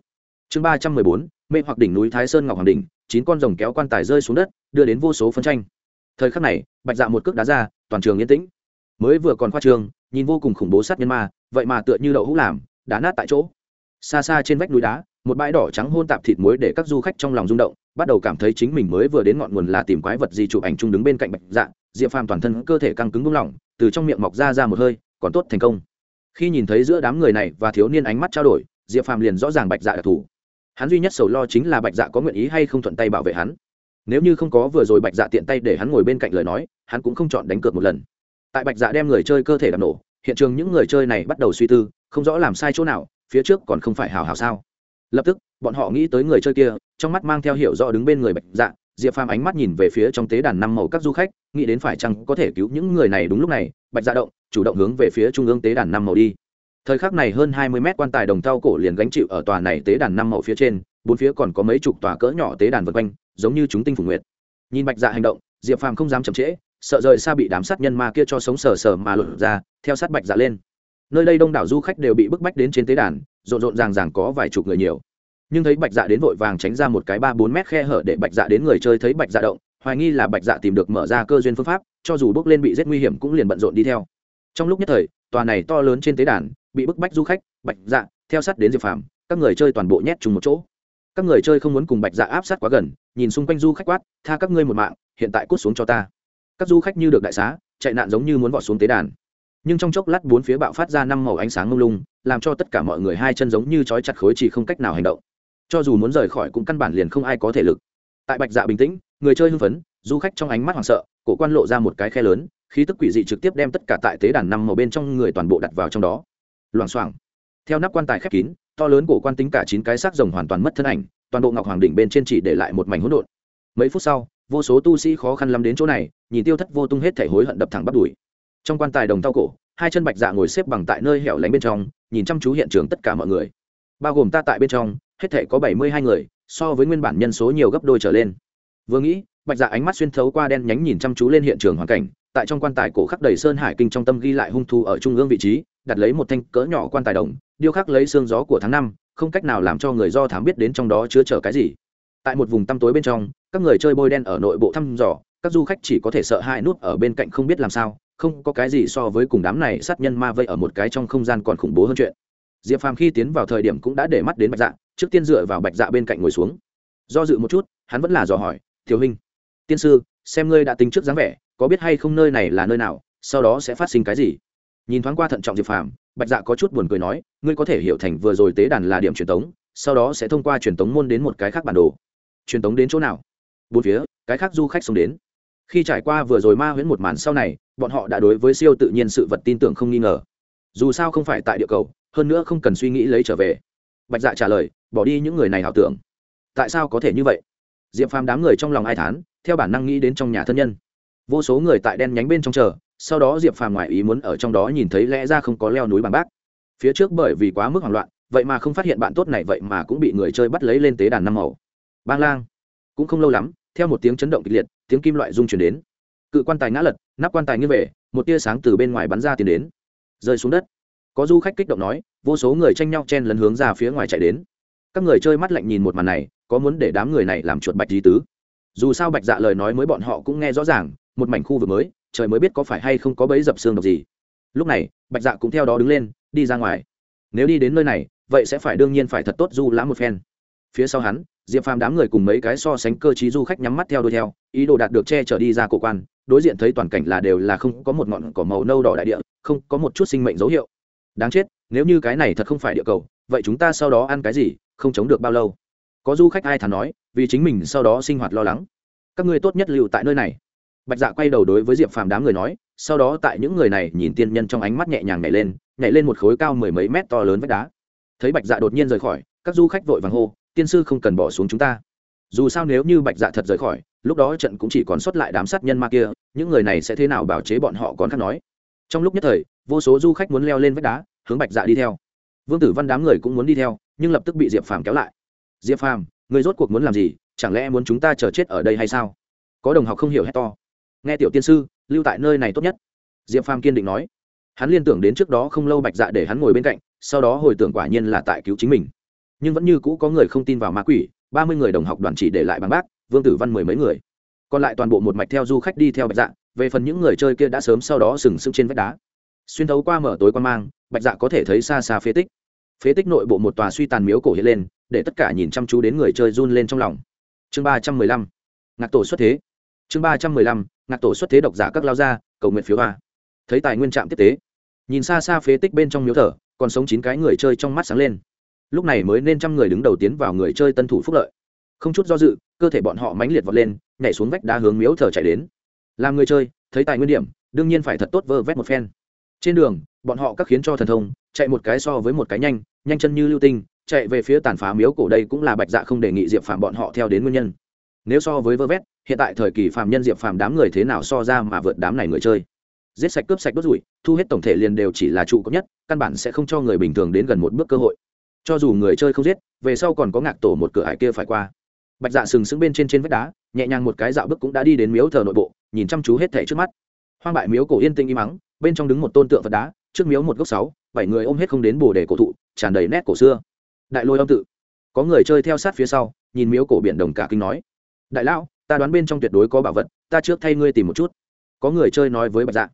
Chương ba trăm mười bốn, mê hoặc đỉnh núi thái sơn ngọc hoàng đỉnh, chín con rồng kéo quan tài rơi xuống đất, đưa đến vô số phân tranh. Thời khắc này, bạch dạ một cước đá ra, toàn trường yên tĩnh. Mới vừa còn khoa trường nhìn vô cùng khủng bố sát nhân ma, vậy mà tựa như đậu hũ làm, đá nát tại chỗ. Xa xa trên vách núi đá, một bãi đỏ trắng hôn tạp thịt muối để các du khách trong lòng rung động, bắt đầu cảm thấy chính mình mới vừa đến ngọn nguồn là tìm quái vật gì chụp ảnh chung đứng bên cạnh bạch dạ diệp phàm toàn thân cơ thể căng cứng buông lỏng, từ trong miệng mọc ra ra một hơi, còn tốt thành công. Khi nhìn thấy giữa đám người này và thiếu niên ánh mắt trao đổi, diệp phàm liền rõ ràng bạch dạ đặc thù. Hắn duy nhất sầu lo chính là bạch dạ có nguyện ý hay không thuận tay bảo vệ hắn. Nếu như không có vừa rồi bạch dạ tiện tay để hắn ngồi bên cạnh lời nói, hắn cũng không chọn đánh cược một lần. Tại bạch dạ đem người chơi cơ thể đập nổ hiện trường những người chơi này bắt đầu suy tư, không rõ làm sai chỗ nào, phía trước còn không phải hào hào sao. Lập tức, bọn họ nghĩ tới người chơi kia, trong mắt mang theo hiểu rõ đứng bên người bạch dạ diệp phàm ánh mắt nhìn về phía trong tế đàn năm màu các du khách, nghĩ đến phải chăng có thể cứu những người này đúng lúc này, bạch dạ động, chủ động hướng về phía trung ương tế đàn năm màu đi. Thời khắc này hơn hai mươi mét quan tài đồng thau cổ liền gánh chịu ở tòa này tế đàn năm màu phía trên, bốn phía còn có mấy chục tòa cỡ nhỏ tế đàn vân quanh, giống như chúng tinh phủ nguyệt. Nhìn bạch dạ hành động, diệp phàm không dám chậm trễ sợ rời xa bị đám sát nhân ma kia cho sống sờ sờ mà lột ra, theo sát bạch dạ lên. Nơi đây đông đảo du khách đều bị bức bách đến trên tế đàn, rộn rộn ràng ràng có vài chục người nhiều. Nhưng thấy bạch dạ đến vội vàng tránh ra một cái ba bốn mét khe hở để bạch dạ đến người chơi thấy bạch dạ động, hoài nghi là bạch dạ tìm được mở ra cơ duyên phương pháp, cho dù bước lên bị rất nguy hiểm cũng liền bận rộn đi theo. Trong lúc nhất thời, tòa này to lớn trên tế đàn, bị bức bách du khách, bạch dạ theo sát đến diệp phàm, các người chơi toàn bộ nhét chung một chỗ. Các người chơi không muốn cùng bạch dạ áp sát quá gần, nhìn xung quanh du khách quát, tha các ngươi một mạng, hiện tại cút xuống cho ta các du khách như được đại xá, chạy nạn giống như muốn vọt xuống tế đàn. Nhưng trong chốc lát bốn phía bạo phát ra năm màu ánh sáng mông lung, làm cho tất cả mọi người hai chân giống như trói chặt khối chỉ không cách nào hành động. Cho dù muốn rời khỏi cũng căn bản liền không ai có thể lực. Tại bạch dạ bình tĩnh, người chơi hưng phấn, du khách trong ánh mắt hoảng sợ, cổ quan lộ ra một cái khe lớn, khí tức quỷ dị trực tiếp đem tất cả tại tế đàn năm màu bên trong người toàn bộ đặt vào trong đó. Loảng xoảng. Theo nắp quan tài khép kín, to lớn cổ quan tính cả chín cái xác rồng hoàn toàn mất thân ảnh, toàn bộ ngọc hoàng đỉnh bên trên chỉ để lại một mảnh hỗn độn. Mấy phút sau vô số tu sĩ khó khăn lắm đến chỗ này, nhìn tiêu thất vô tung hết thể hối hận đập thẳng bắt đuổi trong quan tài đồng tao cổ, hai chân bạch dạ ngồi xếp bằng tại nơi hẻo lánh bên trong, nhìn chăm chú hiện trường tất cả mọi người. Bao gồm ta tại bên trong, hết thể có bảy mươi hai người, so với nguyên bản nhân số nhiều gấp đôi trở lên. Vừa nghĩ, bạch dạ ánh mắt xuyên thấu qua đen nhánh nhìn chăm chú lên hiện trường hoàn cảnh, tại trong quan tài cổ khắc đầy sơn hải kinh trong tâm ghi lại hung thu ở trung ương vị trí, đặt lấy một thanh cỡ nhỏ quan tài đồng, điêu khắc lấy xương gió của tháng năm, không cách nào làm cho người do thám biết đến trong đó chứa chở cái gì tại một vùng tăm tối bên trong, các người chơi bôi đen ở nội bộ thăm dò, các du khách chỉ có thể sợ hãi nút ở bên cạnh không biết làm sao, không có cái gì so với cùng đám này sát nhân ma vây ở một cái trong không gian còn khủng bố hơn chuyện. Diệp phàm khi tiến vào thời điểm cũng đã để mắt đến bạch dạ trước tiên dựa vào bạch dạ bên cạnh ngồi xuống. Do dự một chút, hắn vẫn là dò hỏi thiếu hình tiên sư, xem ngươi đã tính trước dáng vẻ, có biết hay không nơi này là nơi nào, sau đó sẽ phát sinh cái gì? Nhìn thoáng qua thận trọng diệp phàm, bạch dạ có chút buồn cười nói, ngươi có thể hiểu thành vừa rồi tế đàn là điểm truyền tống, sau đó sẽ thông qua truyền tống môn đến một cái khác bản đồ truyền tống đến chỗ nào? Bốn phía, cái khác du khách xông đến. Khi trải qua vừa rồi ma huyễn một màn sau này, bọn họ đã đối với siêu tự nhiên sự vật tin tưởng không nghi ngờ. Dù sao không phải tại địa cầu, hơn nữa không cần suy nghĩ lấy trở về. Bạch dạ trả lời, bỏ đi những người này ảo tưởng. Tại sao có thể như vậy? Diệp phàm đám người trong lòng ai thán, theo bản năng nghĩ đến trong nhà thân nhân. Vô số người tại đen nhánh bên trong chờ, sau đó diệp phàm ngoài ý muốn ở trong đó nhìn thấy lẽ ra không có leo núi bằng bác. Phía trước bởi vì quá mức hoảng loạn, vậy mà không phát hiện bạn tốt này vậy mà cũng bị người chơi bắt lấy lên tế đàn năm màu bang lang. Cũng không lâu lắm, theo một tiếng chấn động kịch liệt, tiếng kim loại rung chuyển đến. Cự quan tài ngã lật, nắp quan tài nghiêng về, một tia sáng từ bên ngoài bắn ra tiến đến. Rơi xuống đất. Có du khách kích động nói, vô số người tranh nhau chen lấn hướng ra phía ngoài chạy đến. Các người chơi mắt lạnh nhìn một màn này, có muốn để đám người này làm chuột bạch di tứ? Dù sao bạch dạ lời nói mới bọn họ cũng nghe rõ ràng, một mảnh khu vực mới, trời mới biết có phải hay không có bẫy dập xương độc gì. Lúc này, bạch dạ cũng theo đó đứng lên, đi ra ngoài. Nếu đi đến nơi này, vậy sẽ phải đương nhiên phải thật tốt du lãm một phen. Phía sau hắn diệp phàm đám người cùng mấy cái so sánh cơ t du khách nhắm mắt theo đuôi theo, ý đồ đạt được che chở đi ra cổ quan, đối diện thấy toàn cảnh là đều là không có một ngọn cỏ màu nâu đỏ đại địa, không có một chút sinh mệnh dấu hiệu. Đáng chết, nếu như cái này thật không phải địa cầu, vậy chúng ta sau đó ăn cái gì, không chống được bao lâu? Có du khách ai thà nói, vì chính mình sau đó sinh hoạt lo lắng. Các ngươi tốt nhất lưu tại nơi này. Bạch dạ quay đầu đối với diệp phàm đám người nói, sau đó tại những người này nhìn tiên nhân trong ánh mắt nhẹ nhàng nhảy lên nhảy lên một khối cao mười mấy mét to lớn vách đá. Thấy bạch dạ đột nhiên rời khỏi, các du khách vội vàng hô tiên sư không cần bỏ xuống chúng ta. Dù sao nếu như bạch dạ thật rời khỏi, lúc đó trận cũng chỉ còn sót lại đám sát nhân ma kia, những người này sẽ thế nào bảo chế bọn họ còn khác nói. Trong lúc nhất thời, vô số du khách muốn leo lên vách đá, hướng bạch dạ đi theo. Vương tử văn đám người cũng muốn đi theo, nhưng lập tức bị diệp phàm kéo lại. Diệp phàm, người rốt cuộc muốn làm gì? Chẳng lẽ muốn chúng ta chờ chết ở đây hay sao? Có đồng học không hiểu hết to. Nghe tiểu tiên sư, lưu tại nơi này tốt nhất. Diệp phàm kiên định nói. Hắn liên tưởng đến trước đó không lâu bạch dạ để hắn ngồi bên cạnh, sau đó hồi tưởng quả nhiên là tại cứu chính mình nhưng vẫn như cũ có người không tin vào ma quỷ, ba mươi người đồng học đoàn chỉ để lại bằng bác, vương tử văn mười mấy người. Còn lại toàn bộ một mạch theo du khách đi theo bạch dạ về phần những người chơi kia đã sớm sau đó sừng sững trên vách đá. Xuyên thấu qua mở tối quan mang, bạch dạ có thể thấy xa xa phế tích. Phế tích nội bộ một tòa suy tàn miếu cổ hiện lên, để tất cả nhìn chăm chú đến người chơi run lên trong lòng. Chương ba trăm mười lăm, ngạc tổ xuất thế. Chương ba trăm mười lăm, ngạc tổ xuất thế độc giả các lao gia, cầu nguyện phiếu a thấy tài nguyên trạm tiếp tế. Nhìn xa xa phế tích bên trong miếu thờ, còn sống chín cái người chơi trong mắt sáng lên lúc này mới nên trăm người đứng đầu tiến vào người chơi tân thủ phúc lợi. Không chút do dự, cơ thể bọn họ mãnh liệt vọt lên, nhảy xuống vách đá hướng miếu thờ chạy đến. Làm người chơi, thấy tài nguyên điểm, đương nhiên phải thật tốt vơ vét một phen. Trên đường, bọn họ các khiến cho thần thông, chạy một cái so với một cái nhanh nhanh chân như lưu tinh, chạy về phía tàn phá miếu cổ đây cũng là bạch dạ không đề nghị diệp phàm bọn họ theo đến nguyên nhân. Nếu so với vơ vét, hiện tại thời kỳ phàm nhân diệp phàm đám người thế nào so ra mà vượt đám này người chơi? Giết sạch cướp sạch đốt rủi, thu hết tổng thể liền đều chỉ là trụ cấp nhất, căn bản sẽ không cho người bình thường đến gần một bước cơ hội cho dù người chơi không giết, về sau còn có ngạc tổ một cửa hải kia phải qua. Bạch dạ sừng sững bên trên trên vách đá, nhẹ nhàng một cái dạo bước cũng đã đi đến miếu thờ nội bộ, nhìn chăm chú hết thẻ trước mắt. Hoang bại miếu cổ yên tinh im mắng bên trong đứng một tôn tượng phật đá, trước miếu một gốc sáu, bảy người ôm hết không đến bồ đề cổ thụ, tràn đầy nét cổ xưa. Đại lôi âm tự. Có người chơi theo sát phía sau, nhìn miếu cổ biển đồng cả kinh nói, đại lão, ta đoán bên trong tuyệt đối có bảo vật, ta trước thay ngươi tìm một chút. Có người chơi nói với bạch dạ.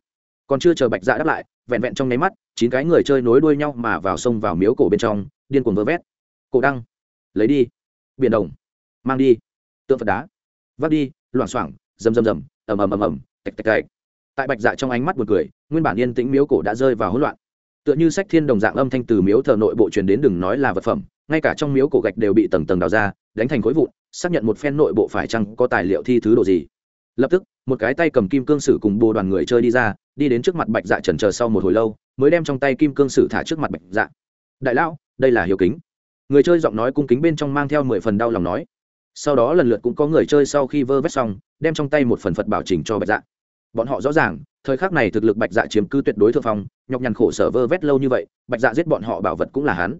Còn chưa chờ bạch dạ đáp lại, vẹn vẹn trong nháy mắt, chín cái người chơi nối đuôi nhau mà vào sông vào miếu cổ bên trong điên cuồng vơ vét. Cổ đăng. Lấy đi. Biển đồng. Mang đi. Tượng phật đá. Vác đi. Loảng xoảng. Rầm rầm rầm. Ầm ầm ầm ầm. Tạch tạch tạch. Tại bạch dạ trong ánh mắt một cười, nguyên bản yên tĩnh miếu cổ đã rơi vào hỗn loạn. Tựa như sách thiên đồng dạng âm thanh từ miếu thờ nội bộ truyền đến đừng nói là vật phẩm, ngay cả trong miếu cổ gạch đều bị tầng tầng đào ra, đánh thành khối vụn, xác nhận một phen nội bộ phải chăng có tài liệu thi thứ đồ gì. Lập tức, một cái tay cầm kim cương sử cùng bồ đoàn người chơi đi ra, đi đến trước mặt bạch dạ trần chờ sau một hồi lâu, mới đem trong tay kim cương sử thả trước mặt bạch dạ đại lão, đây là hiếu kính. Người chơi giọng nói cung kính bên trong mang theo mười phần đau lòng nói. Sau đó lần lượt cũng có người chơi sau khi vơ vét xong, đem trong tay một phần phật bảo trình cho bạch dạ. Bọn họ rõ ràng, thời khắc này thực lực bạch dạ chiếm cứ tuyệt đối thượng phong, nhọc nhằn khổ sở vơ vét lâu như vậy, bạch dạ giết bọn họ bảo vật cũng là hắn.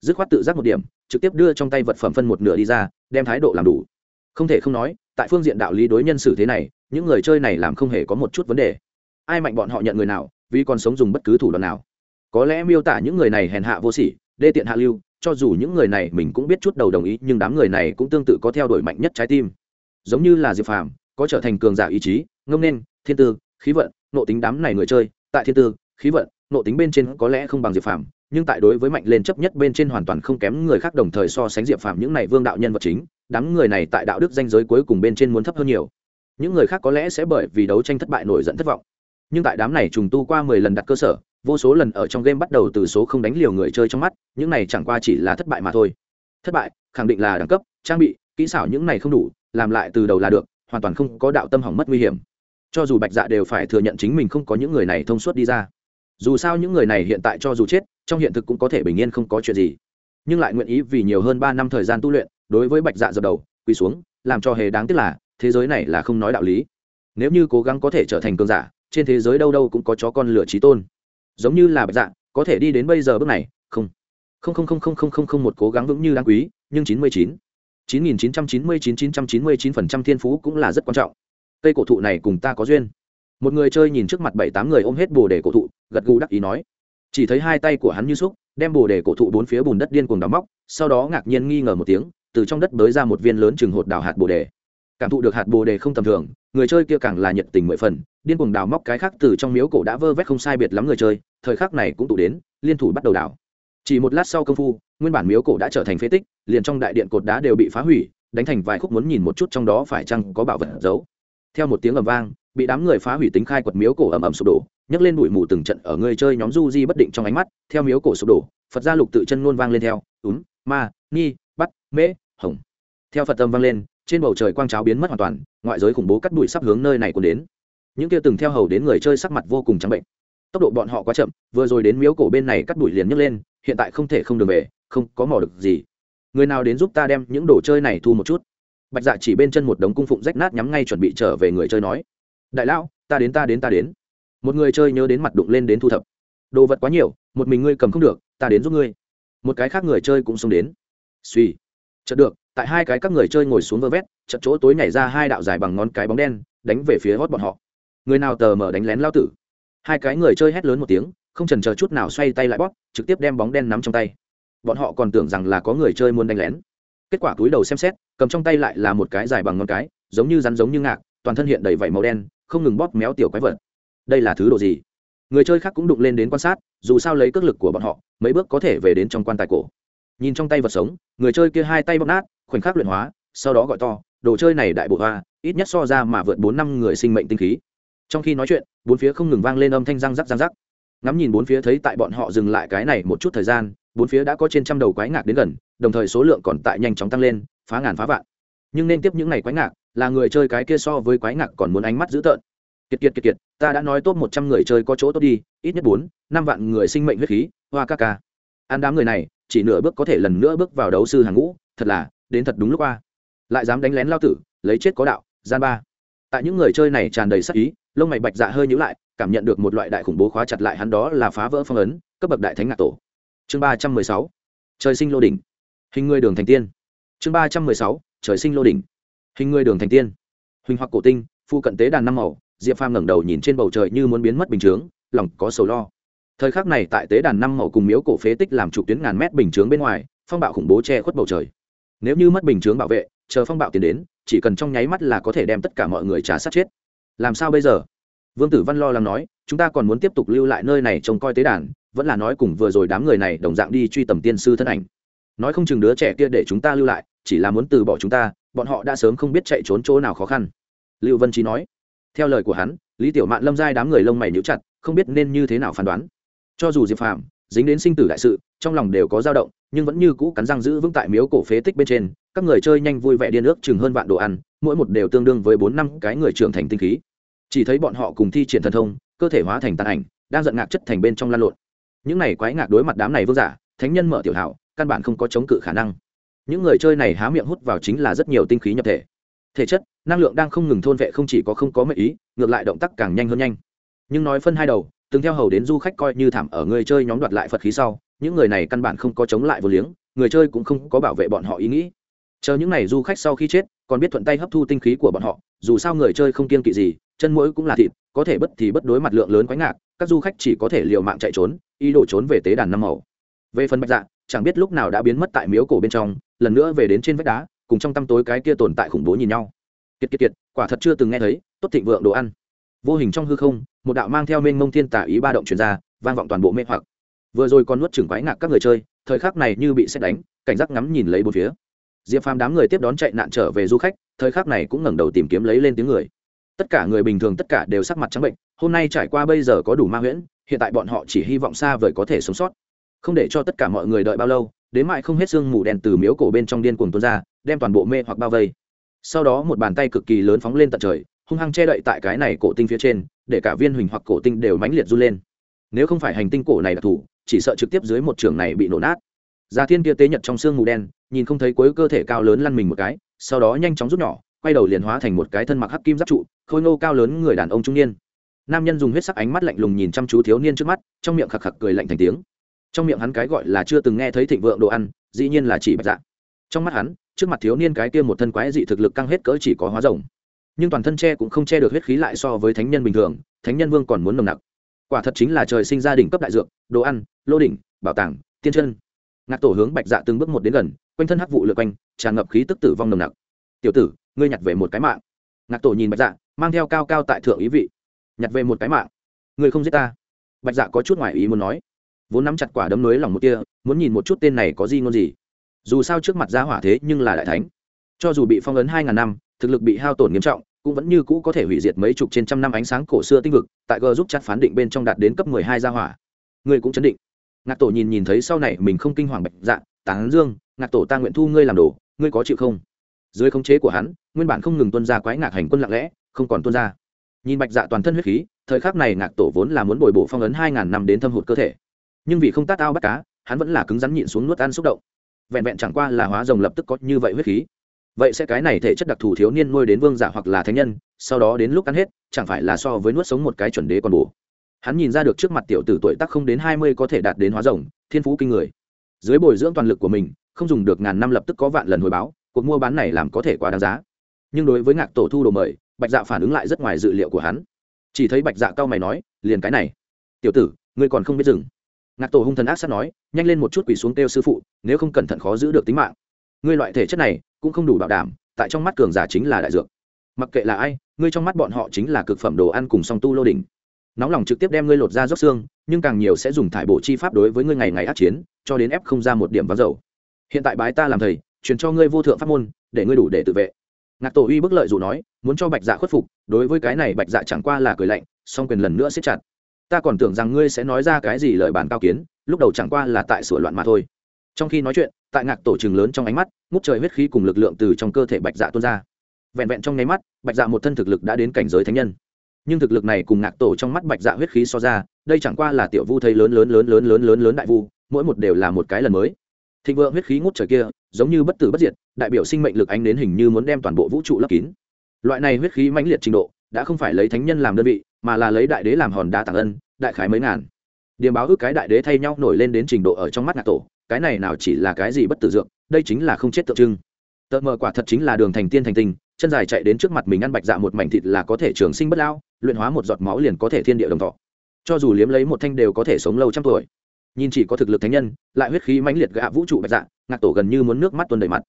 Dứt khoát tự giác một điểm, trực tiếp đưa trong tay vật phẩm phân một nửa đi ra, đem thái độ làm đủ. Không thể không nói, tại phương diện đạo lý đối nhân xử thế này, những người chơi này làm không hề có một chút vấn đề. Ai mạnh bọn họ nhận người nào, vì còn sống dùng bất cứ thủ đoạn nào có lẽ miêu tả những người này hèn hạ vô sỉ, đê tiện hạ lưu, cho dù những người này mình cũng biết chút đầu đồng ý, nhưng đám người này cũng tương tự có theo đuổi mạnh nhất trái tim. Giống như là diệp phàm, có trở thành cường giả ý chí, ngông nên, thiên tư, khí vận, nộ tính đám này người chơi. Tại thiên tư, khí vận, nộ tính bên trên có lẽ không bằng diệp phàm, nhưng tại đối với mạnh lên chấp nhất bên trên hoàn toàn không kém người khác đồng thời so sánh diệp phàm những này vương đạo nhân vật chính, đám người này tại đạo đức danh giới cuối cùng bên trên muốn thấp hơn nhiều. Những người khác có lẽ sẽ bởi vì đấu tranh thất bại nổi giận thất vọng. Nhưng tại đám này trùng tu qua mười lần đặt cơ sở vô số lần ở trong game bắt đầu từ số không đánh liều người chơi trong mắt, những này chẳng qua chỉ là thất bại mà thôi. Thất bại, khẳng định là đẳng cấp, trang bị, kỹ xảo những này không đủ, làm lại từ đầu là được, hoàn toàn không có đạo tâm hỏng mất nguy hiểm. Cho dù bạch dạ đều phải thừa nhận chính mình không có những người này thông suốt đi ra. Dù sao những người này hiện tại cho dù chết, trong hiện thực cũng có thể bình yên không có chuyện gì. Nhưng lại nguyện ý vì nhiều hơn ba năm thời gian tu luyện, đối với bạch dạ dập đầu, quỳ xuống, làm cho hề đáng tiếc là, thế giới này là không nói đạo lý. Nếu như cố gắng có thể trở thành cường giả, trên thế giới đâu đâu cũng có chó con lửa trí tôn giống như là bạch dạ có thể đi đến bây giờ bước này, không. Không không không không không không không, một cố gắng vững như đáng quý, nhưng chín mươi chín. chín nghìn chín trăm chín mươi chín chín trăm chín mươi chín phần trăm thiên phú cũng là rất quan trọng. Cây cổ thụ này cùng ta có duyên. Một người chơi nhìn trước mặt bảy tám người ôm hết bồ để cổ thụ, gật gù đắc ý nói. Chỉ thấy hai tay của hắn như xúc, đem bồ đề cổ thụ bốn phía bùn đất điên cuồng đóng móc, sau đó ngạc nhiên nghi ngờ một tiếng, từ trong đất bới ra một viên lớn chừng hột đào hạt bồ đề. Cảm thụ được hạt bồ đề không tầm thường người chơi kia càng là nhiệt tình mười phần, điên cuồng đào móc cái khác từ trong miếu cổ đã vơ vét không sai biệt lắm người chơi, thời khắc này cũng tụ đến, liên thủ bắt đầu đào. Chỉ một lát sau công phu, nguyên bản miếu cổ đã trở thành phế tích, liền trong đại điện cột đá đều bị phá hủy, đánh thành vài khúc muốn nhìn một chút trong đó phải chăng có bảo vật giấu. Theo một tiếng ầm vang, bị đám người phá hủy tính khai quật miếu cổ ầm ầm sụp đổ, nhấc lên bụi mù từng trận ở người chơi nhóm du di bất định trong ánh mắt, theo miếu cổ sụp đổ, phật gia lục tự chân luôn vang lên theo, úm, ma, ni, bắt, mễ, hồng. Theo phật tâm vang lên, trên bầu trời quang cháo biến mất hoàn toàn ngoại giới khủng bố cắt đuổi sắp hướng nơi này còn đến. Những kia từng theo hầu đến người chơi sắc mặt vô cùng trắng bệnh. Tốc độ bọn họ quá chậm, vừa rồi đến miếu cổ bên này cắt đuổi liền nhấc lên, hiện tại không thể không đường về, không có mò được gì. Người nào đến giúp ta đem những đồ chơi này thu một chút? Bạch dạ chỉ bên chân một đống cung phụng rách nát nhắm ngay chuẩn bị trở về người chơi nói. Đại lão, ta đến ta đến ta đến. Một người chơi nhớ đến mặt đụng lên đến thu thập. Đồ vật quá nhiều, một mình ngươi cầm không được, ta đến giúp ngươi. Một cái khác người chơi cũng xông đến. Suy chợt được, tại hai cái các người chơi ngồi xuống vơ vét chật chỗ tối nhảy ra hai đạo dài bằng ngón cái bóng đen, đánh về phía hót bọn họ. Người nào tờ mở đánh lén lao tử? Hai cái người chơi hét lớn một tiếng, không trần chờ chút nào xoay tay lại bóp, trực tiếp đem bóng đen nắm trong tay. Bọn họ còn tưởng rằng là có người chơi muốn đánh lén. Kết quả túi đầu xem xét, cầm trong tay lại là một cái dài bằng ngón cái, giống như rắn giống như ngạc, toàn thân hiện đầy vảy màu đen, không ngừng bóp méo tiểu quái vật. Đây là thứ đồ gì? Người chơi khác cũng đụng lên đến quan sát, dù sao lấy cước lực của bọn họ, mấy bước có thể về đến trong quan tài cổ. Nhìn trong tay vật sống, người chơi kia hai tay bóp nát, khoảnh khắc luyện hóa, sau đó gọi to đồ chơi này đại bộ hoa, ít nhất so ra mà vượt bốn năm người sinh mệnh tinh khí. Trong khi nói chuyện, bốn phía không ngừng vang lên âm thanh răng rắc răng rắc. Ngắm nhìn bốn phía thấy tại bọn họ dừng lại cái này một chút thời gian, bốn phía đã có trên trăm đầu quái ngạc đến gần, đồng thời số lượng còn tại nhanh chóng tăng lên, phá ngàn phá vạn. Nhưng nên tiếp những ngày quái ngạc, là người chơi cái kia so với quái ngạc còn muốn ánh mắt dữ tợn. Kiệt kiệt kiệt kiệt, ta đã nói tốt một trăm người chơi có chỗ tốt đi, ít nhất bốn, năm vạn người sinh mệnh huyết khí, hoa ca ca. Ăn đám người này, chỉ nửa bước có thể lần nữa bước vào đấu sư hàng ngũ, thật là, đến thật đúng lúc qua lại dám đánh lén lao tử, lấy chết có đạo, gian ba. Tại những người chơi này tràn đầy sắc ý, lông mày bạch dạ hơi nhữ lại, cảm nhận được một loại đại khủng bố khóa chặt lại hắn đó là phá vỡ phong ấn, cấp bậc đại thánh ngạc tổ. Chương ba trăm mười sáu, trời sinh lô đỉnh. Hình người đường thành tiên. Chương ba trăm mười sáu, trời sinh lô đỉnh. Hình người đường thành tiên. Huỳnh hoặc cổ tinh, phu cận tế đàn năm màu, diệp phàm ngẩng đầu nhìn trên bầu trời như muốn biến mất bình chướng, lòng có sầu lo. Thời khắc này tại tế đàn năm màu cùng miếu cổ phế tích làm trục tuyến ngàn mét bình chướng bên ngoài, phong bạo khủng bố che khuất bầu trời. Nếu như mất bình chướng bảo vệ chờ phong bạo tiến đến, chỉ cần trong nháy mắt là có thể đem tất cả mọi người trả sát chết. Làm sao bây giờ? Vương tử văn lo lắng nói, chúng ta còn muốn tiếp tục lưu lại nơi này trông coi tế đàn, vẫn là nói cùng vừa rồi đám người này đồng dạng đi truy tầm tiên sư thân ảnh. Nói không chừng đứa trẻ kia để chúng ta lưu lại, chỉ là muốn từ bỏ chúng ta, bọn họ đã sớm không biết chạy trốn chỗ nào khó khăn. Lưu vân trí nói. Theo lời của hắn, lý tiểu mạn lâm giai đám người lông mày nhíu chặt, không biết nên như thế nào phán đoán. Cho dù diệp phạm dính đến sinh tử đại sự, trong lòng đều có dao động, nhưng vẫn như cũ cắn răng giữ vững tại miếu cổ phế tích bên trên các người chơi nhanh vui vẻ điên ước chừng hơn vạn đồ ăn, mỗi một đều tương đương với bốn năm cái người trưởng thành tinh khí. Chỉ thấy bọn họ cùng thi triển thần thông, cơ thể hóa thành tàn ảnh, đang giận ngạc chất thành bên trong lan lộn. Những này quái ngạc đối mặt đám này vương giả, thánh nhân mở tiểu hảo, căn bản không có chống cự khả năng. Những người chơi này há miệng hút vào chính là rất nhiều tinh khí nhập thể. Thể chất, năng lượng đang không ngừng thôn vệ không chỉ có không có mệnh ý, ngược lại động tác càng nhanh hơn nhanh. Nhưng nói phân hai đầu, từng theo hầu đến du khách coi như thảm ở người chơi nhóm đoạt lại phật khí sau, những người này căn bản không có chống lại vô liếng, người chơi cũng không có bảo vệ bọn họ ý nghĩ chờ những n à y du khách sau khi chết, còn biết thuận tay hấp thu tinh khí của bọn họ, dù sao người chơi không kiên kỵ gì, chân mũi cũng là thịt, có thể bất thì bất đối mặt lượng lớn quái ngạc, các du khách chỉ có thể liều mạng chạy trốn, ý đồ trốn về tế đàn năm màu. Về phần bạch dạ chẳng biết lúc nào đã biến mất tại miếu cổ bên trong, lần nữa về đến trên vách đá, cùng trong tăm tối cái kia tồn tại khủng bố nhìn nhau. Kiệt kiệt kiệt, quả thật chưa từng nghe thấy, tốt thịnh vượng đồ ăn. Vô hình trong hư không, một đạo mang theo mênh mông thiên tả ý ba động truyền ra, vang vọng toàn bộ mê hoặc. Vừa rồi còn nuốt chừng quái ngạc các người chơi, thời khắc này như bị xét đánh, cảnh giác ngắm nhìn lấy bốn phía diệp phàm đám người tiếp đón chạy nạn trở về du khách, thời khắc này cũng ngẩng đầu tìm kiếm lấy lên tiếng người. Tất cả người bình thường tất cả đều sắc mặt trắng bệnh, hôm nay trải qua bây giờ có đủ ma huyễn, hiện tại bọn họ chỉ hy vọng xa vời có thể sống sót. Không để cho tất cả mọi người đợi bao lâu, đến mại không hết sương mù đèn từ miếu cổ bên trong điên cuồng tuôn ra, đem toàn bộ mê hoặc bao vây. Sau đó một bàn tay cực kỳ lớn phóng lên tận trời, hung hăng che đậy tại cái này cổ tinh phía trên, để cả viên huỳnh hoặc cổ tinh đều mãnh liệt run lên. Nếu không phải hành tinh cổ này đặc thù chỉ sợ trực tiếp dưới một trường này bị nổ nát. Gia Thiên kia tế nhật trong xương mù đen, nhìn không thấy cuối cơ thể cao lớn lăn mình một cái, sau đó nhanh chóng rút nhỏ, quay đầu liền hóa thành một cái thân mặc hắc kim giáp trụ, khôi ngô cao lớn người đàn ông trung niên. Nam nhân dùng huyết sắc ánh mắt lạnh lùng nhìn chăm chú thiếu niên trước mắt, trong miệng khặc khặc cười lạnh thành tiếng. Trong miệng hắn cái gọi là chưa từng nghe thấy thịnh vượng đồ ăn, dĩ nhiên là chỉ bạch dạ. Trong mắt hắn, trước mặt thiếu niên cái kia một thân quái dị thực lực căng hết cỡ chỉ có hóa rồng. Nhưng toàn thân che cũng không che được huyết khí lại so với thánh nhân bình thường, thánh nhân vương còn muốn nồng nặc quả thật chính là trời sinh gia đình cấp đại dược đồ ăn lô đỉnh bảo tàng tiên chân ngạc tổ hướng bạch dạ từng bước một đến gần, quanh thân hắc vụ lượt quanh, tràn ngập khí tức tử vong nồng nặc. Tiểu tử, ngươi nhặt về một cái mạng. Ngạc tổ nhìn bạch dạ mang theo cao cao tại thượng ý vị. Nhặt về một cái mạng? Ngươi không giết ta? Bạch dạ có chút ngoài ý muốn nói. Vốn nắm chặt quả đấm nới lòng một kia muốn nhìn một chút tên này có gì ngôn gì. Dù sao trước mặt ra hỏa thế nhưng là đại thánh. Cho dù bị phong ấn hai ngàn năm, thực lực bị hao tổn nghiêm trọng, cũng vẫn như cũ có thể hủy diệt mấy chục trên trăm năm ánh sáng cổ xưa tinh vực, tại g giúp chặt phán định bên trong đạt đến cấp mười hai gia hỏa. Ngươi cũng chấn định ngạc tổ nhìn nhìn thấy sau này mình không kinh hoàng bạch dạ tán dương, ngạc tổ ta nguyện thu ngươi làm đồ, ngươi có chịu không? Dưới khống chế của hắn, nguyên bản không ngừng tuân ra quái ngạc hành quân lặng lẽ, không còn tuân ra. Nhìn bạch dạ toàn thân huyết khí, thời khắc này ngạc tổ vốn là muốn bồi bổ phong ấn hai ngàn năm đến thâm hụt cơ thể. Nhưng vì không tát ao bắt cá, hắn vẫn là cứng rắn nhịn xuống nuốt ăn xúc động. Vẹn vẹn chẳng qua là hóa rồng lập tức có như vậy huyết khí. Vậy sẽ cái này thể chất đặc thù thiếu niên nuôi đến vương giả hoặc là thánh nhân, sau đó đến lúc ăn hết, chẳng phải là so với nuốt sống một cái chuẩn đế còn bổ hắn nhìn ra được trước mặt tiểu tử tuổi tác không đến hai mươi có thể đạt đến hóa rồng, thiên phú kinh người. Dưới bồi dưỡng toàn lực của mình, không dùng được ngàn năm lập tức có vạn lần hồi báo, cuộc mua bán này làm có thể quá đáng giá. Nhưng đối với ngạc tổ thu đồ mời, bạch dạ phản ứng lại rất ngoài dự liệu của hắn. Chỉ thấy bạch dạ cao mày nói, liền cái này. Tiểu tử, ngươi còn không biết dừng ngạc tổ hung thần ác sát nói, nhanh lên một chút quỳ xuống kêu sư phụ, nếu không cẩn thận khó giữ được tính mạng. Ngươi loại thể chất này, cũng không đủ bảo đảm, tại trong mắt cường giả chính là đại dược. Mặc kệ là ai, ngươi trong mắt bọn họ chính là cực phẩm đồ ăn cùng song tu lô đỉnh nóng lòng trực tiếp đem ngươi lột ra rót xương, nhưng càng nhiều sẽ dùng thải bộ chi pháp đối với ngươi ngày ngày át chiến, cho đến ép không ra một điểm vắng dầu. Hiện tại bái ta làm thầy, truyền cho ngươi vô thượng pháp môn, để ngươi đủ để tự vệ. Ngạc tổ uy bức lợi dù nói, muốn cho bạch dạ khuất phục, đối với cái này bạch dạ chẳng qua là cười lạnh, song quyền lần nữa siết chặt. Ta còn tưởng rằng ngươi sẽ nói ra cái gì lời bàn cao kiến, lúc đầu chẳng qua là tại sửa loạn mà thôi. Trong khi nói chuyện, tại ngạc tổ trường lớn trong ánh mắt, ngút trời huyết khí cùng lực lượng từ trong cơ thể bạch dạ tuôn ra. Vẹn vẹn trong nháy mắt, bạch dạ một thân thực lực đã đến cảnh giới thánh nhân nhưng thực lực này cùng ngạc tổ trong mắt bạch dạ huyết khí so ra, đây chẳng qua là tiểu vu thấy lớn lớn lớn lớn lớn lớn lớn đại vu, mỗi một đều là một cái lần mới. Thịnh vượng huyết khí ngút trời kia, giống như bất tử bất diệt, đại biểu sinh mệnh lực ánh đến hình như muốn đem toàn bộ vũ trụ lấp kín. Loại này huyết khí mãnh liệt trình độ, đã không phải lấy thánh nhân làm đơn vị, mà là lấy đại đế làm hòn đá tàng ân, đại khái mấy ngàn. Điểm báo ước cái đại đế thay nhau nổi lên đến trình độ ở trong mắt ngạc tổ, cái này nào chỉ là cái gì bất tử dược, đây chính là không chết tượng trưng. Tợ mờ quả thật chính là đường thành tiên thành tinh chân dài chạy đến trước mặt mình ăn bạch dạ một mảnh thịt là có thể trường sinh bất lao luyện hóa một giọt máu liền có thể thiên địa đồng thọ. Cho dù liếm lấy một thanh đều có thể sống lâu trăm tuổi. Nhìn chỉ có thực lực thánh nhân, lại huyết khí mãnh liệt gạ vũ trụ bạch dạ ngạc tổ gần như muốn nước mắt tuôn đầy mặt.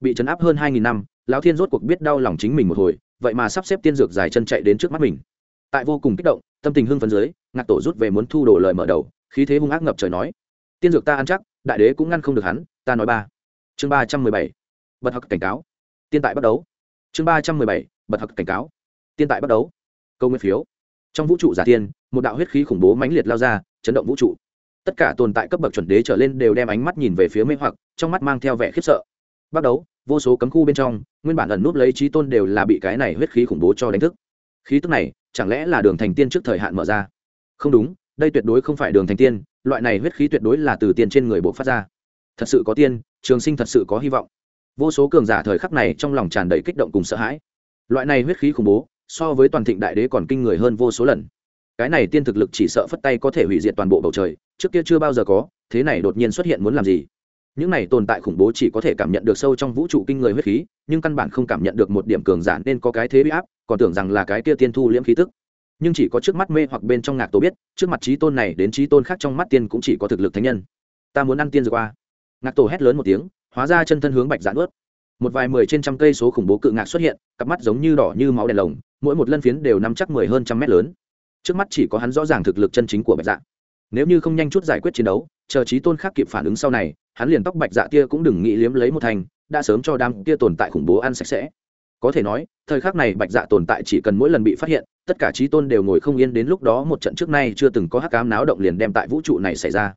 Bị chấn áp hơn hai nghìn năm, lão thiên rốt cuộc biết đau lòng chính mình một hồi, vậy mà sắp xếp tiên dược dài chân chạy đến trước mắt mình. Tại vô cùng kích động, tâm tình hưng phấn dưới, ngạc tổ rút về muốn thu đồ lời mở đầu, khí thế hung ác ngập trời nói, tiên dược ta ăn chắc, đại đế cũng ngăn không được hắn, ta nói ba. Chương ba trăm mười bảy, bật hặc cảnh cáo. Tiên tại bắt đấu chương ba trăm mười bảy, bật hặc cảnh cáo. Tiên tại bắt đấu câu nguyên phiếu. Trong vũ trụ giả tiên, một đạo huyết khí khủng bố mãnh liệt lao ra, chấn động vũ trụ. Tất cả tồn tại cấp bậc chuẩn đế trở lên đều đem ánh mắt nhìn về phía mê hoặc, trong mắt mang theo vẻ khiếp sợ. Bắt đấu vô số cấm khu bên trong, nguyên bản ẩn núp lấy trí tôn đều là bị cái này huyết khí khủng bố cho đánh thức. Khí tức này, chẳng lẽ là đường thành tiên trước thời hạn mở ra? Không đúng, đây tuyệt đối không phải đường thành tiên, loại này huyết khí tuyệt đối là từ tiền trên người bộ phát ra. Thật sự có tiên, trường sinh thật sự có hy vọng. Vô số cường giả thời khắc này trong lòng tràn đầy kích động cùng sợ hãi. Loại này huyết khí khủng bố so với toàn thịnh đại đế còn kinh người hơn vô số lần. Cái này tiên thực lực chỉ sợ phất tay có thể hủy diệt toàn bộ bầu trời, trước kia chưa bao giờ có, thế này đột nhiên xuất hiện muốn làm gì? Những này tồn tại khủng bố chỉ có thể cảm nhận được sâu trong vũ trụ kinh người huyết khí, nhưng căn bản không cảm nhận được một điểm cường giả nên có cái thế bị áp, còn tưởng rằng là cái kia tiên thu liễm khí tức. Nhưng chỉ có trước mắt mê hoặc bên trong ngạc tổ biết, trước mặt trí tôn này đến trí tôn khác trong mắt tiên cũng chỉ có thực lực thánh nhân. Ta muốn ăn tiên rồi qua. Ngạc tổ hét lớn một tiếng, hóa ra chân thân hướng bạch giãn ướt một vài mười trên trăm cây số khủng bố cự ngạc xuất hiện, cặp mắt giống như đỏ như máu đèn lồng, mỗi một lân phiến đều nắm chắc mười hơn trăm mét lớn. Trước mắt chỉ có hắn rõ ràng thực lực chân chính của bạch dạ. Nếu như không nhanh chút giải quyết chiến đấu, chờ trí tôn khác kịp phản ứng sau này, hắn liền tóc bạch dạ tia cũng đừng nghĩ liếm lấy một thành, đã sớm cho đam tia tồn tại khủng bố ăn sạch sẽ. Có thể nói, thời khắc này bạch dạ tồn tại chỉ cần mỗi lần bị phát hiện, tất cả trí tôn đều ngồi không yên đến lúc đó một trận trước nay chưa từng có hắc cám náo động liền đem tại vũ trụ này xảy ra.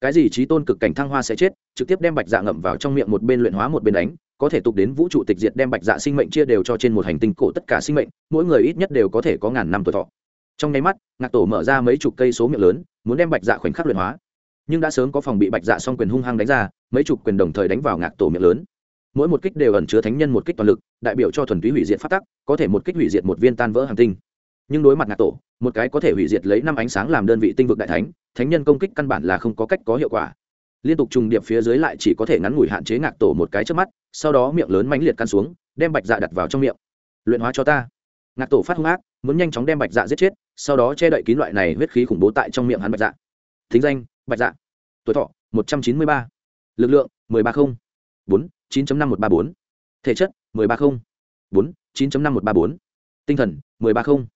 Cái gì trí tôn cực cảnh thăng hoa sẽ chết, trực tiếp đem bạch dạ ngậm vào trong miệng một bên luyện hóa một bên đánh có thể tục đến vũ trụ tịch diệt đem bạch dạ sinh mệnh chia đều cho trên một hành tinh cổ tất cả sinh mệnh, mỗi người ít nhất đều có thể có ngàn năm tuổi thọ. Trong nháy mắt, ngạc tổ mở ra mấy chục cây số miệng lớn, muốn đem bạch dạ khoảnh khắc luyện hóa. Nhưng đã sớm có phòng bị bạch dạ song quyền hung hăng đánh ra, mấy chục quyền đồng thời đánh vào ngạc tổ miệng lớn. Mỗi một kích đều ẩn chứa thánh nhân một kích toàn lực, đại biểu cho thuần túy hủy diệt phát tắc, có thể một kích hủy diệt một viên tan vỡ hành tinh. Nhưng đối mặt ngạc tổ, một cái có thể hủy diệt lấy năm ánh sáng làm đơn vị tinh vực đại thánh thánh nhân công kích căn bản là không có cách có hiệu quả liên tục trùng điệp phía dưới lại chỉ có thể ngắn ngủi hạn chế ngạc tổ một cái trước mắt, sau đó miệng lớn mãnh liệt căn xuống, đem bạch dạ đặt vào trong miệng. Luyện hóa cho ta. Ngạc tổ phát hung ác, muốn nhanh chóng đem bạch dạ giết chết, sau đó che đậy kín loại này huyết khí khủng bố tại trong miệng hắn bạch dạ. Thính danh, bạch dạ. Tuổi thọ, một trăm chín mươi ba. Lực lượng, mười ba không. Bốn, chín năm một ba bốn. Thể chất, mười ba không. Bốn, chín năm một ba bốn. Tinh thần, mười ba không.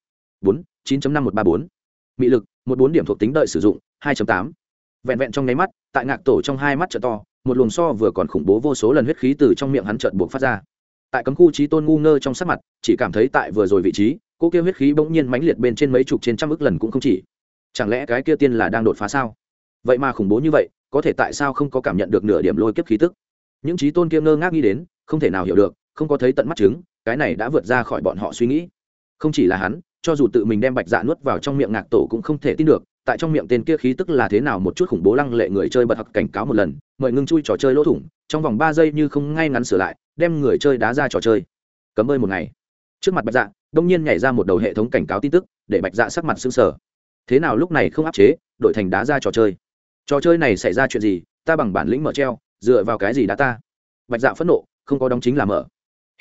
Bốn, chín năm một ba bốn. Mị lực, một bốn điểm thuộc tính đợi sử dụng, hai tám vẹn vẹn trong nháy mắt, tại ngạc tổ trong hai mắt trợ to, một luồng so vừa còn khủng bố vô số lần huyết khí từ trong miệng hắn trợn buộc phát ra. Tại cấm khu trí tôn ngu ngơ trong sắc mặt, chỉ cảm thấy tại vừa rồi vị trí cô kia huyết khí bỗng nhiên mãnh liệt bên trên mấy chục trên trăm ức lần cũng không chỉ. Chẳng lẽ cái kia tiên là đang đột phá sao? Vậy mà khủng bố như vậy, có thể tại sao không có cảm nhận được nửa điểm lôi kiếp khí tức? Những trí tôn kia ngơ ngác nghĩ đến, không thể nào hiểu được, không có thấy tận mắt chứng, cái này đã vượt ra khỏi bọn họ suy nghĩ. Không chỉ là hắn, cho dù tự mình đem bạch dạ nuốt vào trong miệng ngạc tổ cũng không thể tin được tại trong miệng tên kia khí tức là thế nào một chút khủng bố lăng lệ người chơi bật hoặc cảnh cáo một lần, mời ngưng chui trò chơi lỗ thủng, trong vòng ba giây như không ngay ngắn sửa lại, đem người chơi đá ra trò chơi. Cấm ơi một ngày. Trước mặt bạch dạ đông nhiên nhảy ra một đầu hệ thống cảnh cáo tin tức, để bạch dạ sắc mặt xương sở thế nào lúc này không áp chế đổi thành đá ra trò chơi. Trò chơi này xảy ra chuyện gì, ta bằng bản lĩnh mở treo, dựa vào cái gì đá ta? Bạch dạ phẫn nộ, không có đóng chính là mở.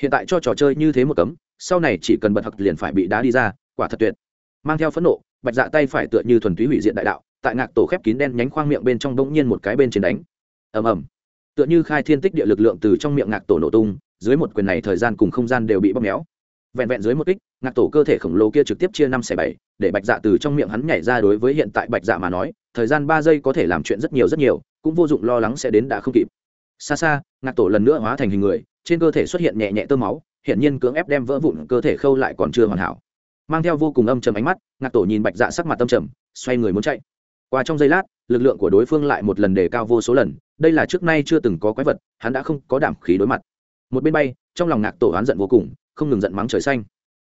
Hiện tại cho trò chơi như thế một cấm, sau này chỉ cần bật hặc liền phải bị đá đi ra, quả thật tuyệt. Mang theo phẫn nộ bạch dạ tay phải tựa như thuần túy hủy diện đại đạo, tại ngạc tổ khép kín đen nhánh khoang miệng bên trong bỗng nhiên một cái bên trên đánh. Ầm ầm. Tựa như khai thiên tích địa lực lượng từ trong miệng ngạc tổ nổ tung, dưới một quyền này thời gian cùng không gian đều bị bóp méo. Vẹn vẹn dưới một kích, ngạc tổ cơ thể khổng lồ kia trực tiếp chia năm xẻ bảy, để bạch dạ từ trong miệng hắn nhảy ra đối với hiện tại bạch dạ mà nói, thời gian ba giây có thể làm chuyện rất nhiều rất nhiều, cũng vô dụng lo lắng sẽ đến đã không kịp. Xa xa, ngạc tổ lần nữa hóa thành hình người, trên cơ thể xuất hiện nhẹ nhẹ tơ máu hiện nhiên cưỡng ép đem vỡ vụn cơ thể khâu lại còn chưa hoàn hảo mang theo vô cùng âm trầm ánh mắt, ngạc tổ nhìn bạch dạ sắc mặt tâm trầm, xoay người muốn chạy. Qua trong giây lát, lực lượng của đối phương lại một lần đề cao vô số lần, đây là trước nay chưa từng có quái vật, hắn đã không có đảm khí đối mặt. Một bên bay, trong lòng ngạc tổ hắn giận vô cùng, không ngừng giận mắng trời xanh.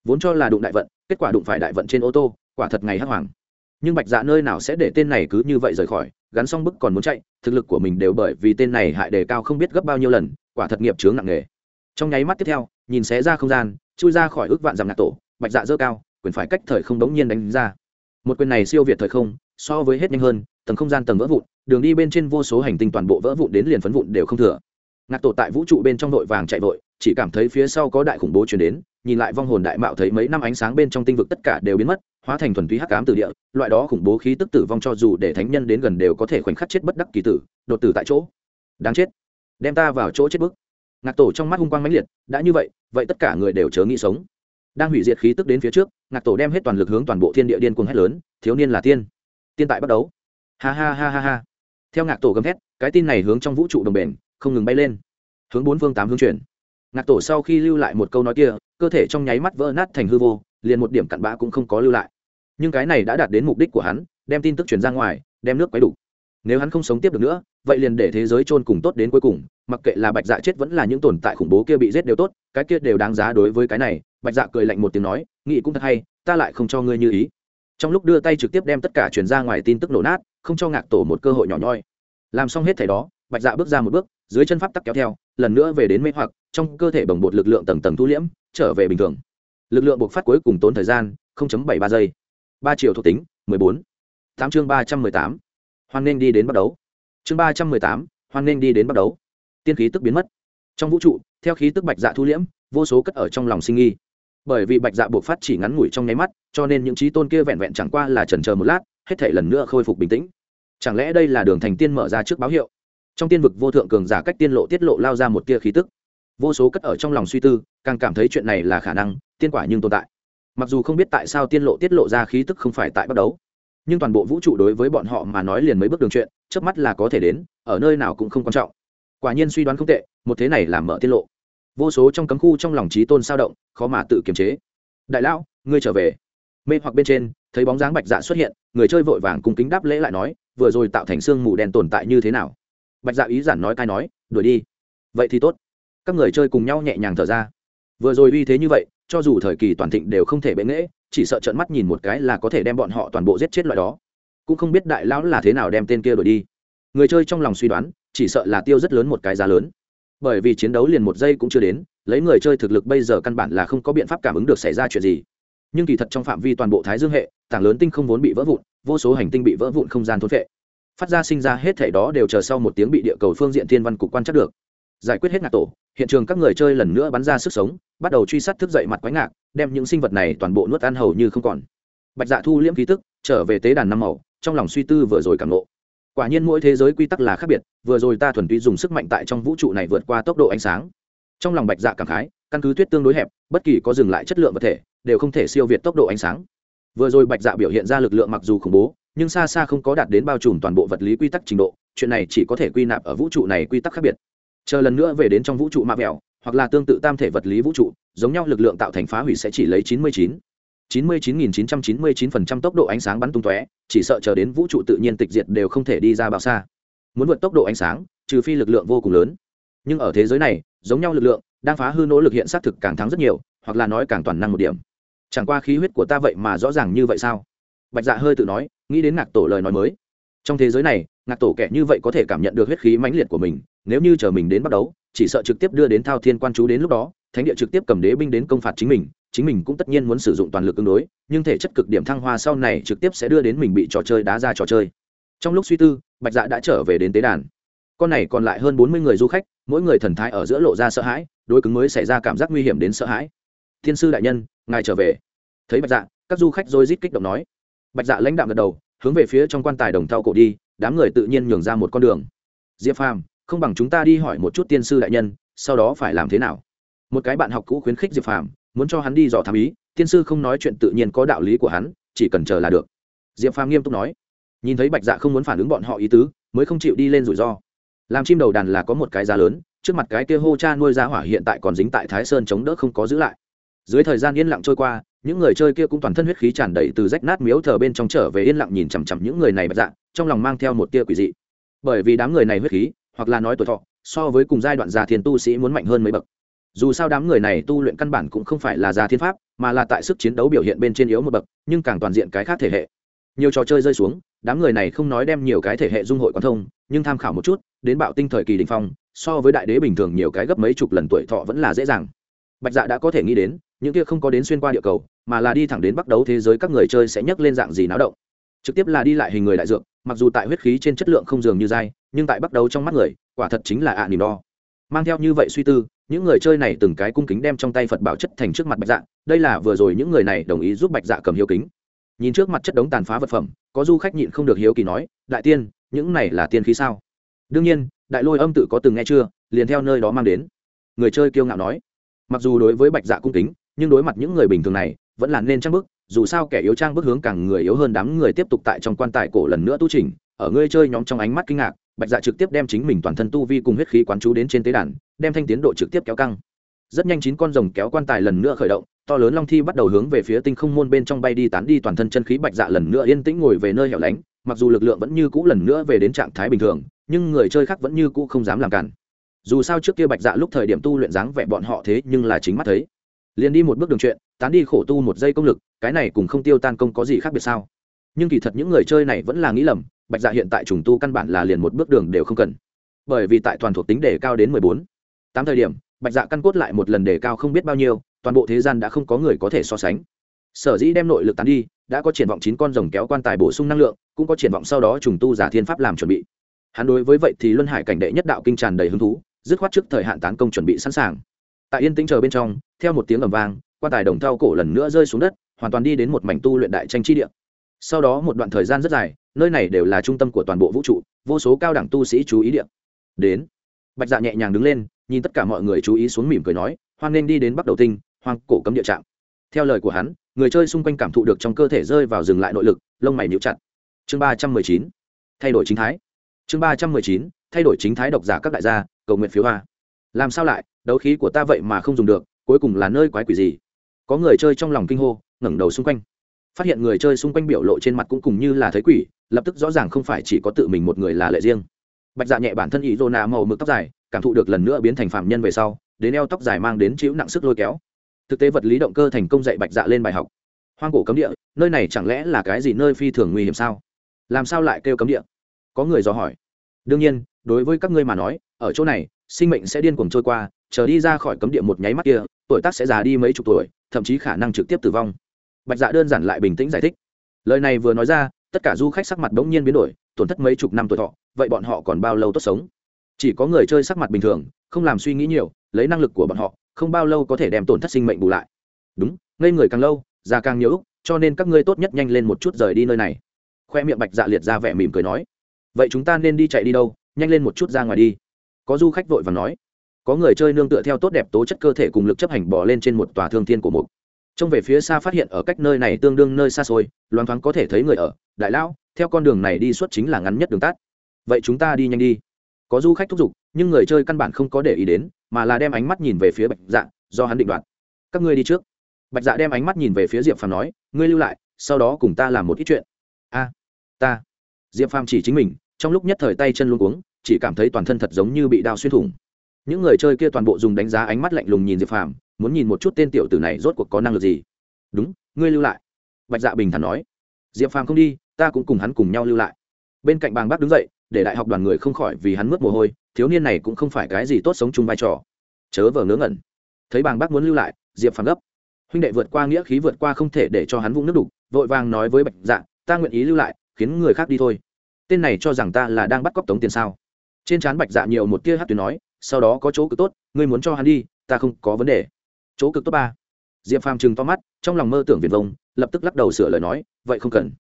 Vốn cho là đụng đại vận, kết quả đụng phải đại vận trên ô tô, quả thật ngày hắc hoàng. Nhưng bạch dạ nơi nào sẽ để tên này cứ như vậy rời khỏi, gắn xong bức còn muốn chạy, thực lực của mình đều bởi vì tên này hại đề cao không biết gấp bao nhiêu lần, quả thật nghiệp chướng nặng nề. Trong nháy mắt tiếp theo, nhìn xé ra không gian, chui ra khỏi ước vạn dằm ngạc tổ, bạch dạ dơ cao quyền phải cách thời không đống nhiên đánh ra. Một quyền này siêu việt thời không, so với hết nhanh hơn, tầng không gian tầng vỡ vụn, đường đi bên trên vô số hành tinh toàn bộ vỡ vụn đến liền phấn vụn đều không thừa. Ngạc tổ tại vũ trụ bên trong đội vàng chạy vội, chỉ cảm thấy phía sau có đại khủng bố chuyển đến, nhìn lại vong hồn đại mạo thấy mấy năm ánh sáng bên trong tinh vực tất cả đều biến mất, hóa thành thuần túy hắc ám từ địa, loại đó khủng bố khí tức tử vong cho dù để thánh nhân đến gần đều có thể khoảnh khắc chết bất đắc kỳ tử, đột tử tại chỗ. Đáng chết. Đem ta vào chỗ chết bức. Ngạc tổ trong mắt hung quang mãnh liệt, đã như vậy vậy tất cả người đều chớ nghĩ sống đang hủy diệt khí tức đến phía trước, ngạc tổ đem hết toàn lực hướng toàn bộ thiên địa điên cuồng hét lớn, thiếu niên là tiên tiên tại bắt đấu ha ha ha ha ha. Theo ngạc tổ gầm thét, cái tin này hướng trong vũ trụ đồng bền, không ngừng bay lên. Hướng bốn phương tám hướng chuyển. Ngạc tổ sau khi lưu lại một câu nói kia, cơ thể trong nháy mắt vỡ nát thành hư vô, liền một điểm cặn bã cũng không có lưu lại. Nhưng cái này đã đạt đến mục đích của hắn, đem tin tức truyền ra ngoài, đem nước quấy đủ nếu hắn không sống tiếp được nữa, vậy liền để thế giới chôn cùng tốt đến cuối cùng, mặc kệ là bạch dạ chết vẫn là những tồn tại khủng bố kia bị giết đều tốt, cái kia đều đáng giá đối với cái này, bạch dạ cười lạnh một tiếng nói, nghĩ cũng thật hay, ta lại không cho ngươi như ý. Trong lúc đưa tay trực tiếp đem tất cả chuyển ra ngoài tin tức nổ nát, không cho ngạc tổ một cơ hội nhỏ nhoi. Làm xong hết thảy đó, bạch dạ bước ra một bước, dưới chân pháp tắc kéo theo, lần nữa về đến mê hoặc, trong cơ thể bồng bột lực lượng tầng tầng thu liễm, trở về bình thường. Lực lượng buộc phát cuối cùng tốn thời gian 0.73 giây. Ba triệu thuộc tính 14. tám chương ba trăm mười tám hoan nên đi đến bắt đấu chương ba trăm mười tám, hoan nên đi đến bắt đấu tiên khí tức biến mất. Trong vũ trụ, theo khí tức bạch dạ thu liễm, vô số cất ở trong lòng sinh nghi. Bởi vì bạch dạ buộc phát chỉ ngắn ngủi trong nháy mắt, cho nên những trí tôn kia vẹn vẹn chẳng qua là trần chờ một lát, hết thể lần nữa khôi phục bình tĩnh. Chẳng lẽ đây là đường thành tiên mở ra trước báo hiệu? Trong tiên vực vô thượng cường giả cách tiên lộ tiết lộ lao ra một tia khí tức. Vô số cất ở trong lòng suy tư, càng cảm thấy chuyện này là khả năng, tiên quả nhưng tồn tại. Mặc dù không biết tại sao tiên lộ tiết lộ ra khí tức không phải tại bắt đấu nhưng toàn bộ vũ trụ đối với bọn họ mà nói liền mấy bước đường chuyện trước mắt là có thể đến, ở nơi nào cũng không quan trọng. Quả nhiên suy đoán không tệ, một thế này làm mở tiết lộ. Vô số trong cấm khu trong lòng trí tôn sao động, khó mà tự kiềm chế. Đại lão, ngươi trở về. Mê hoặc bên trên, thấy bóng dáng bạch dạ xuất hiện, người chơi vội vàng cùng kính đáp lễ lại nói, vừa rồi tạo thành xương mù đen tồn tại như thế nào? Bạch dạ ý giản nói cai nói, đuổi đi. Vậy thì tốt. Các người chơi cùng nhau nhẹ nhàng thở ra. Vừa rồi uy thế như vậy, cho dù thời kỳ toàn thịnh đều không thể bệ nghễ chỉ sợ trợn mắt nhìn một cái là có thể đem bọn họ toàn bộ giết chết loại đó. Cũng không biết đại lão là thế nào đem tên kia đổi đi. Người chơi trong lòng suy đoán, chỉ sợ là tiêu rất lớn một cái giá lớn. Bởi vì chiến đấu liền một giây cũng chưa đến, lấy người chơi thực lực bây giờ căn bản là không có biện pháp cảm ứng được xảy ra chuyện gì. Nhưng kỳ thật trong phạm vi toàn bộ thái dương hệ, tảng lớn tinh không vốn bị vỡ vụn, vô số hành tinh bị vỡ vụn không gian thốn vệ phát ra sinh ra hết thể đó đều chờ sau một tiếng bị địa cầu phương diện thiên văn cục quan chắc được giải quyết hết ngạc tổ, hiện trường các người chơi lần nữa bắn ra sức sống, bắt đầu truy sát thức dậy mặt quái ngạc, đem những sinh vật này toàn bộ nuốt ăn hầu như không còn. Bạch dạ thu liễm khí tức, trở về tế đàn năm màu, trong lòng suy tư vừa rồi cảm nộ quả nhiên mỗi thế giới quy tắc là khác biệt, vừa rồi ta thuần túy dùng sức mạnh tại trong vũ trụ này vượt qua tốc độ ánh sáng. Trong lòng bạch dạ cảm khái, căn cứ tuyết tương đối hẹp, bất kỳ có dừng lại chất lượng vật thể, đều không thể siêu việt tốc độ ánh sáng. Vừa rồi bạch dạ biểu hiện ra lực lượng mặc dù khủng bố, nhưng xa xa không có đạt đến bao trùm toàn bộ vật lý quy tắc trình độ, chuyện này chỉ có thể quy nạp ở vũ trụ này quy tắc khác biệt chờ lần nữa về đến trong vũ trụ mạ vẹo, hoặc là tương tự tam thể vật lý vũ trụ, giống nhau lực lượng tạo thành phá hủy sẽ chỉ lấy chín mươi chín. chín mươi chín nghìn chín trăm chín mươi chín phần trăm tốc độ ánh sáng bắn tung tóe, chỉ sợ chờ đến vũ trụ tự nhiên tịch diệt đều không thể đi ra bao xa. Muốn vượt tốc độ ánh sáng, trừ phi lực lượng vô cùng lớn. Nhưng ở thế giới này, giống nhau lực lượng, đang phá hư nỗ lực hiện xác thực càng thắng rất nhiều, hoặc là nói càng toàn năng một điểm. Chẳng qua khí huyết của ta vậy mà rõ ràng như vậy sao? Bạch dạ hơi tự nói, nghĩ đến ngạc tổ lời nói mới. Trong thế giới này, ngạc tổ kẻ như vậy có thể cảm nhận được huyết khí mãnh liệt của mình nếu như chờ mình đến bắt đấu chỉ sợ trực tiếp đưa đến thao thiên quan chú đến lúc đó, thánh địa trực tiếp cầm đế binh đến công phạt chính mình chính mình cũng tất nhiên muốn sử dụng toàn lực ứng đối, nhưng thể chất cực điểm thăng hoa sau này trực tiếp sẽ đưa đến mình bị trò chơi đá ra trò chơi. Trong lúc suy tư, bạch dạ đã trở về đến tế đàn. Con này còn lại hơn bốn mươi người du khách, mỗi người thần thái ở giữa lộ ra sợ hãi, đối cứng mới xảy ra cảm giác nguy hiểm đến sợ hãi. Thiên sư đại nhân, ngài trở về. Thấy bạch dạ các du khách dôi rít kích động nói. Bạch dạ lãnh đạo gật đầu, hướng về phía trong quan tài đồng thau cổ đi, đám người tự nhiên nhường ra một con đường. Diệp phàm không bằng chúng ta đi hỏi một chút tiên sư đại nhân, sau đó phải làm thế nào? Một cái bạn học cũ khuyến khích diệp phàm, muốn cho hắn đi dò thám ý, tiên sư không nói chuyện tự nhiên có đạo lý của hắn, chỉ cần chờ là được. Diệp phàm nghiêm túc nói. Nhìn thấy bạch dạ không muốn phản ứng bọn họ ý tứ, mới không chịu đi lên rủi ro. Làm chim đầu đàn là có một cái giá lớn, trước mặt cái kia hô cha nuôi giá hỏa hiện tại còn dính tại thái sơn chống đỡ không có giữ lại. Dưới thời gian yên lặng trôi qua, những người chơi kia cũng toàn thân huyết khí tràn đầy từ rách nát miếu thờ bên trong trở về yên lặng nhìn chằm chằm những người này bạch dạ trong lòng mang theo một tia quỷ dị. Bởi vì đám người này huyết khí hoặc là nói tuổi thọ, so với cùng giai đoạn già thiền tu sĩ muốn mạnh hơn mấy bậc. Dù sao đám người này tu luyện căn bản cũng không phải là già thiên pháp, mà là tại sức chiến đấu biểu hiện bên trên yếu một bậc, nhưng càng toàn diện cái khác thể hệ. Nhiều trò chơi rơi xuống, đám người này không nói đem nhiều cái thể hệ dung hội quan thông, nhưng tham khảo một chút, đến bạo tinh thời kỳ đình phong, so với đại đế bình thường nhiều cái gấp mấy chục lần tuổi thọ vẫn là dễ dàng. Bạch dạ đã có thể nghĩ đến, những kia không có đến xuyên qua địa cầu, mà là đi thẳng đến bắt đấu thế giới các người chơi sẽ nhấc lên dạng gì náo động. Trực tiếp là đi lại hình người đại dược mặc dù tại huyết khí trên chất lượng không dường như dai, nhưng tại bắt đầu trong mắt người, quả thật chính là ạ à nỉm đo. Mang theo như vậy suy tư, những người chơi này từng cái cung kính đem trong tay phật bảo chất thành trước mặt bạch dạ đây là vừa rồi những người này đồng ý giúp bạch dạ cầm hiếu kính. Nhìn trước mặt chất đống tàn phá vật phẩm, có du khách nhịn không được hiếu kỳ nói, đại tiên, những này là tiên khí sao? Đương nhiên, đại lôi âm tự có từng nghe chưa, liền theo nơi đó mang đến. Người chơi kiêu ngạo nói, mặc dù đối với bạch dạ cung kính, nhưng đối mặt những người bình thường này, vẫn là nên trang bức dù sao kẻ yếu trang bước hướng càng người yếu hơn đám người tiếp tục tại trong quan tài cổ lần nữa tu trình ở người chơi nhóm trong ánh mắt kinh ngạc, bạch dạ trực tiếp đem chính mình toàn thân tu vi cùng huyết khí quán chú đến trên tế đàn, đem thanh tiến độ trực tiếp kéo căng. Rất nhanh chín con rồng kéo quan tài lần nữa khởi động, to lớn long thi bắt đầu hướng về phía tinh không môn bên trong bay đi tán đi toàn thân chân khí bạch dạ lần nữa yên tĩnh ngồi về nơi hẻo lánh, mặc dù lực lượng vẫn như cũ lần nữa về đến trạng thái bình thường, nhưng người chơi khác vẫn như cũ không dám làm cản. Dù sao trước kia bạch dạ lúc thời điểm tu luyện dáng vẻ bọn họ thế nhưng là chính mắt thấy liền đi một bước đường chuyện, tán đi khổ tu một giây công lực, cái này cùng không tiêu tan công có gì khác biệt sao? Nhưng kỳ thật những người chơi này vẫn là nghĩ lầm, bạch dạ hiện tại trùng tu căn bản là liền một bước đường đều không cần. Bởi vì tại toàn thuộc tính đề cao đến mười bốn. Tám thời điểm, bạch dạ căn cốt lại một lần đề cao không biết bao nhiêu, toàn bộ thế gian đã không có người có thể so sánh. Sở dĩ đem nội lực tán đi, đã có triển vọng chín con rồng kéo quan tài bổ sung năng lượng, cũng có triển vọng sau đó trùng tu giả thiên pháp làm chuẩn bị. Hắn đối với vậy thì luân hải cảnh đệ nhất đạo kinh tràn đầy hứng thú, dứt khoát trước thời hạn tán công chuẩn bị sẵn sàng tại yên tĩnh chờ bên trong, theo một tiếng ầm vang, quan tài đồng thau cổ lần nữa rơi xuống đất, hoàn toàn đi đến một mảnh tu luyện đại tranh chi địa. Sau đó một đoạn thời gian rất dài, nơi này đều là trung tâm của toàn bộ vũ trụ, vô số cao đẳng tu sĩ chú ý địa đến. Bạch dạ nhẹ nhàng đứng lên, nhìn tất cả mọi người chú ý xuống mỉm cười nói, hoan nên đi đến bắc đầu tinh, hoang cổ cấm địa trạm. Theo lời của hắn, người chơi xung quanh cảm thụ được trong cơ thể rơi vào dừng lại nội lực, lông mày níu chặt. Chương ba trăm mười chín, thay đổi chính thái. Chương ba trăm mười chín, thay đổi chính thái độc giả các đại gia, cầu nguyện phiếu hoa. Làm sao lại? Đấu khí của ta vậy mà không dùng được, cuối cùng là nơi quái quỷ gì? Có người chơi trong lòng kinh hô, ngẩng đầu xung quanh. Phát hiện người chơi xung quanh biểu lộ trên mặt cũng cùng như là thấy quỷ, lập tức rõ ràng không phải chỉ có tự mình một người là lệ riêng. Bạch dạ nhẹ bản thân ý dô nà màu mực tóc dài, cảm thụ được lần nữa biến thành phạm nhân về sau, đến eo tóc dài mang đến chịu nặng sức lôi kéo. Thực tế vật lý động cơ thành công dạy bạch dạ lên bài học. Hoang cổ cấm địa, nơi này chẳng lẽ là cái gì nơi phi thường nguy hiểm sao? Làm sao lại kêu cấm địa? Có người dò hỏi. Đương nhiên, đối với các ngươi mà nói, ở chỗ này, sinh mệnh sẽ điên cuồng trôi qua chờ đi ra khỏi cấm địa một nháy mắt kia, tuổi tác sẽ già đi mấy chục tuổi, thậm chí khả năng trực tiếp tử vong. Bạch dạ đơn giản lại bình tĩnh giải thích. Lời này vừa nói ra, tất cả du khách sắc mặt bỗng nhiên biến đổi, tổn thất mấy chục năm tuổi thọ, vậy bọn họ còn bao lâu tốt sống? Chỉ có người chơi sắc mặt bình thường, không làm suy nghĩ nhiều, lấy năng lực của bọn họ, không bao lâu có thể đem tổn thất sinh mệnh bù lại. Đúng, ngây người càng lâu, già càng nhiều úc cho nên các ngươi tốt nhất nhanh lên một chút rời đi nơi này. Khoe miệng bạch dạ liệt ra vẻ mỉm cười nói. Vậy chúng ta nên đi chạy đi đâu? Nhanh lên một chút ra ngoài đi. Có du khách vội và nói có người chơi nương tựa theo tốt đẹp tố chất cơ thể cùng lực chấp hành bỏ lên trên một tòa thương thiên của mục. Trông về phía xa phát hiện ở cách nơi này tương đương nơi xa xôi, loáng thoáng có thể thấy người ở. Đại lão, theo con đường này đi suốt chính là ngắn nhất đường tắt. Vậy chúng ta đi nhanh đi. Có du khách thúc giục, nhưng người chơi căn bản không có để ý đến, mà là đem ánh mắt nhìn về phía bạch dạ do hắn định đoạt. Các ngươi đi trước. Bạch dạ đem ánh mắt nhìn về phía diệp phàm nói, ngươi lưu lại, sau đó cùng ta làm một ít chuyện. A, ta. Diệp phàm chỉ chính mình, trong lúc nhất thời tay chân luôn cuống, chỉ cảm thấy toàn thân thật giống như bị đao xuyên thủng những người chơi kia toàn bộ dùng đánh giá ánh mắt lạnh lùng nhìn diệp phàm, muốn nhìn một chút tên tiểu tử này rốt cuộc có năng lực gì. Đúng, ngươi lưu lại. Bạch dạ bình thản nói. Diệp phàm không đi, ta cũng cùng hắn cùng nhau lưu lại. Bên cạnh bàng bác đứng dậy, để đại học đoàn người không khỏi vì hắn mướt mồ hôi, thiếu niên này cũng không phải cái gì tốt sống chung vai trò. Chớ vờ ngớ ngẩn. Thấy bàng bác muốn lưu lại, diệp phàm gấp. Huynh đệ vượt qua nghĩa khí vượt qua không thể để cho hắn vung nước đục, vội vàng nói với bạch dạ ta nguyện ý lưu lại, khiến người khác đi thôi. Tên này cho rằng ta là đang bắt cóc tống tiền sao. Trên trán bạch dạ nhiều một tia hát tuyến nói sau đó có chỗ cực tốt, ngươi muốn cho hắn đi, ta không có vấn đề. Chỗ cực tốt ba. Diệp phàm chừng to mắt, trong lòng mơ tưởng viền vông, lập tức lắc đầu sửa lời nói, vậy không cần.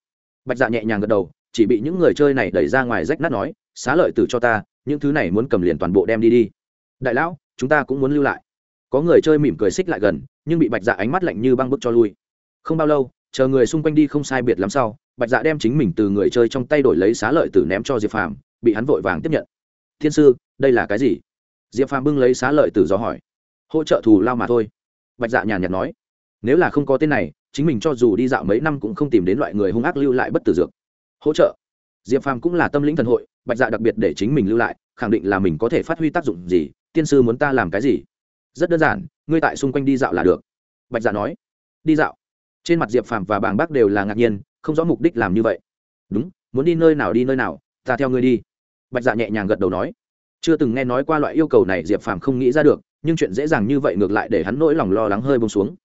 Bạch dạ nhẹ nhàng gật đầu, chỉ bị những người chơi này đẩy ra ngoài rách nát nói, xá lợi tử cho ta, những thứ này muốn cầm liền toàn bộ đem đi đi. Đại lão, chúng ta cũng muốn lưu lại. Có người chơi mỉm cười xích lại gần, nhưng bị bạch dạ ánh mắt lạnh như băng bức cho lui. Không bao lâu, chờ người xung quanh đi không sai biệt lắm sau, bạch dạ đem chính mình từ người chơi trong tay đổi lấy xá lợi tử ném cho diệp phàm, bị hắn vội vàng tiếp nhận. Thiên sư, đây là cái gì? Diệp phàm bưng lấy xá lợi từ gió hỏi. Hỗ trợ thù lao mà thôi. Bạch dạ nhàn nhạt nói. Nếu là không có tên này, chính mình cho dù đi dạo mấy năm cũng không tìm đến loại người hung ác lưu lại bất tử dược. Hỗ trợ. Diệp phàm cũng là tâm lĩnh thần hội, bạch dạ đặc biệt để chính mình lưu lại, khẳng định là mình có thể phát huy tác dụng gì, tiên sư muốn ta làm cái gì? Rất đơn giản, ngươi tại xung quanh đi dạo là được. Bạch dạ nói. Đi dạo. Trên mặt diệp phàm và bàng bác đều là ngạc nhiên, không rõ mục đích làm như vậy. Đúng, muốn đi nơi nào đi nơi nào, ta theo ngươi đi. Bạch dạ nhẹ nhàng gật đầu nói chưa từng nghe nói qua loại yêu cầu này diệp phàm không nghĩ ra được, nhưng chuyện dễ dàng như vậy ngược lại để hắn nỗi lòng lo lắng hơi bông xuống.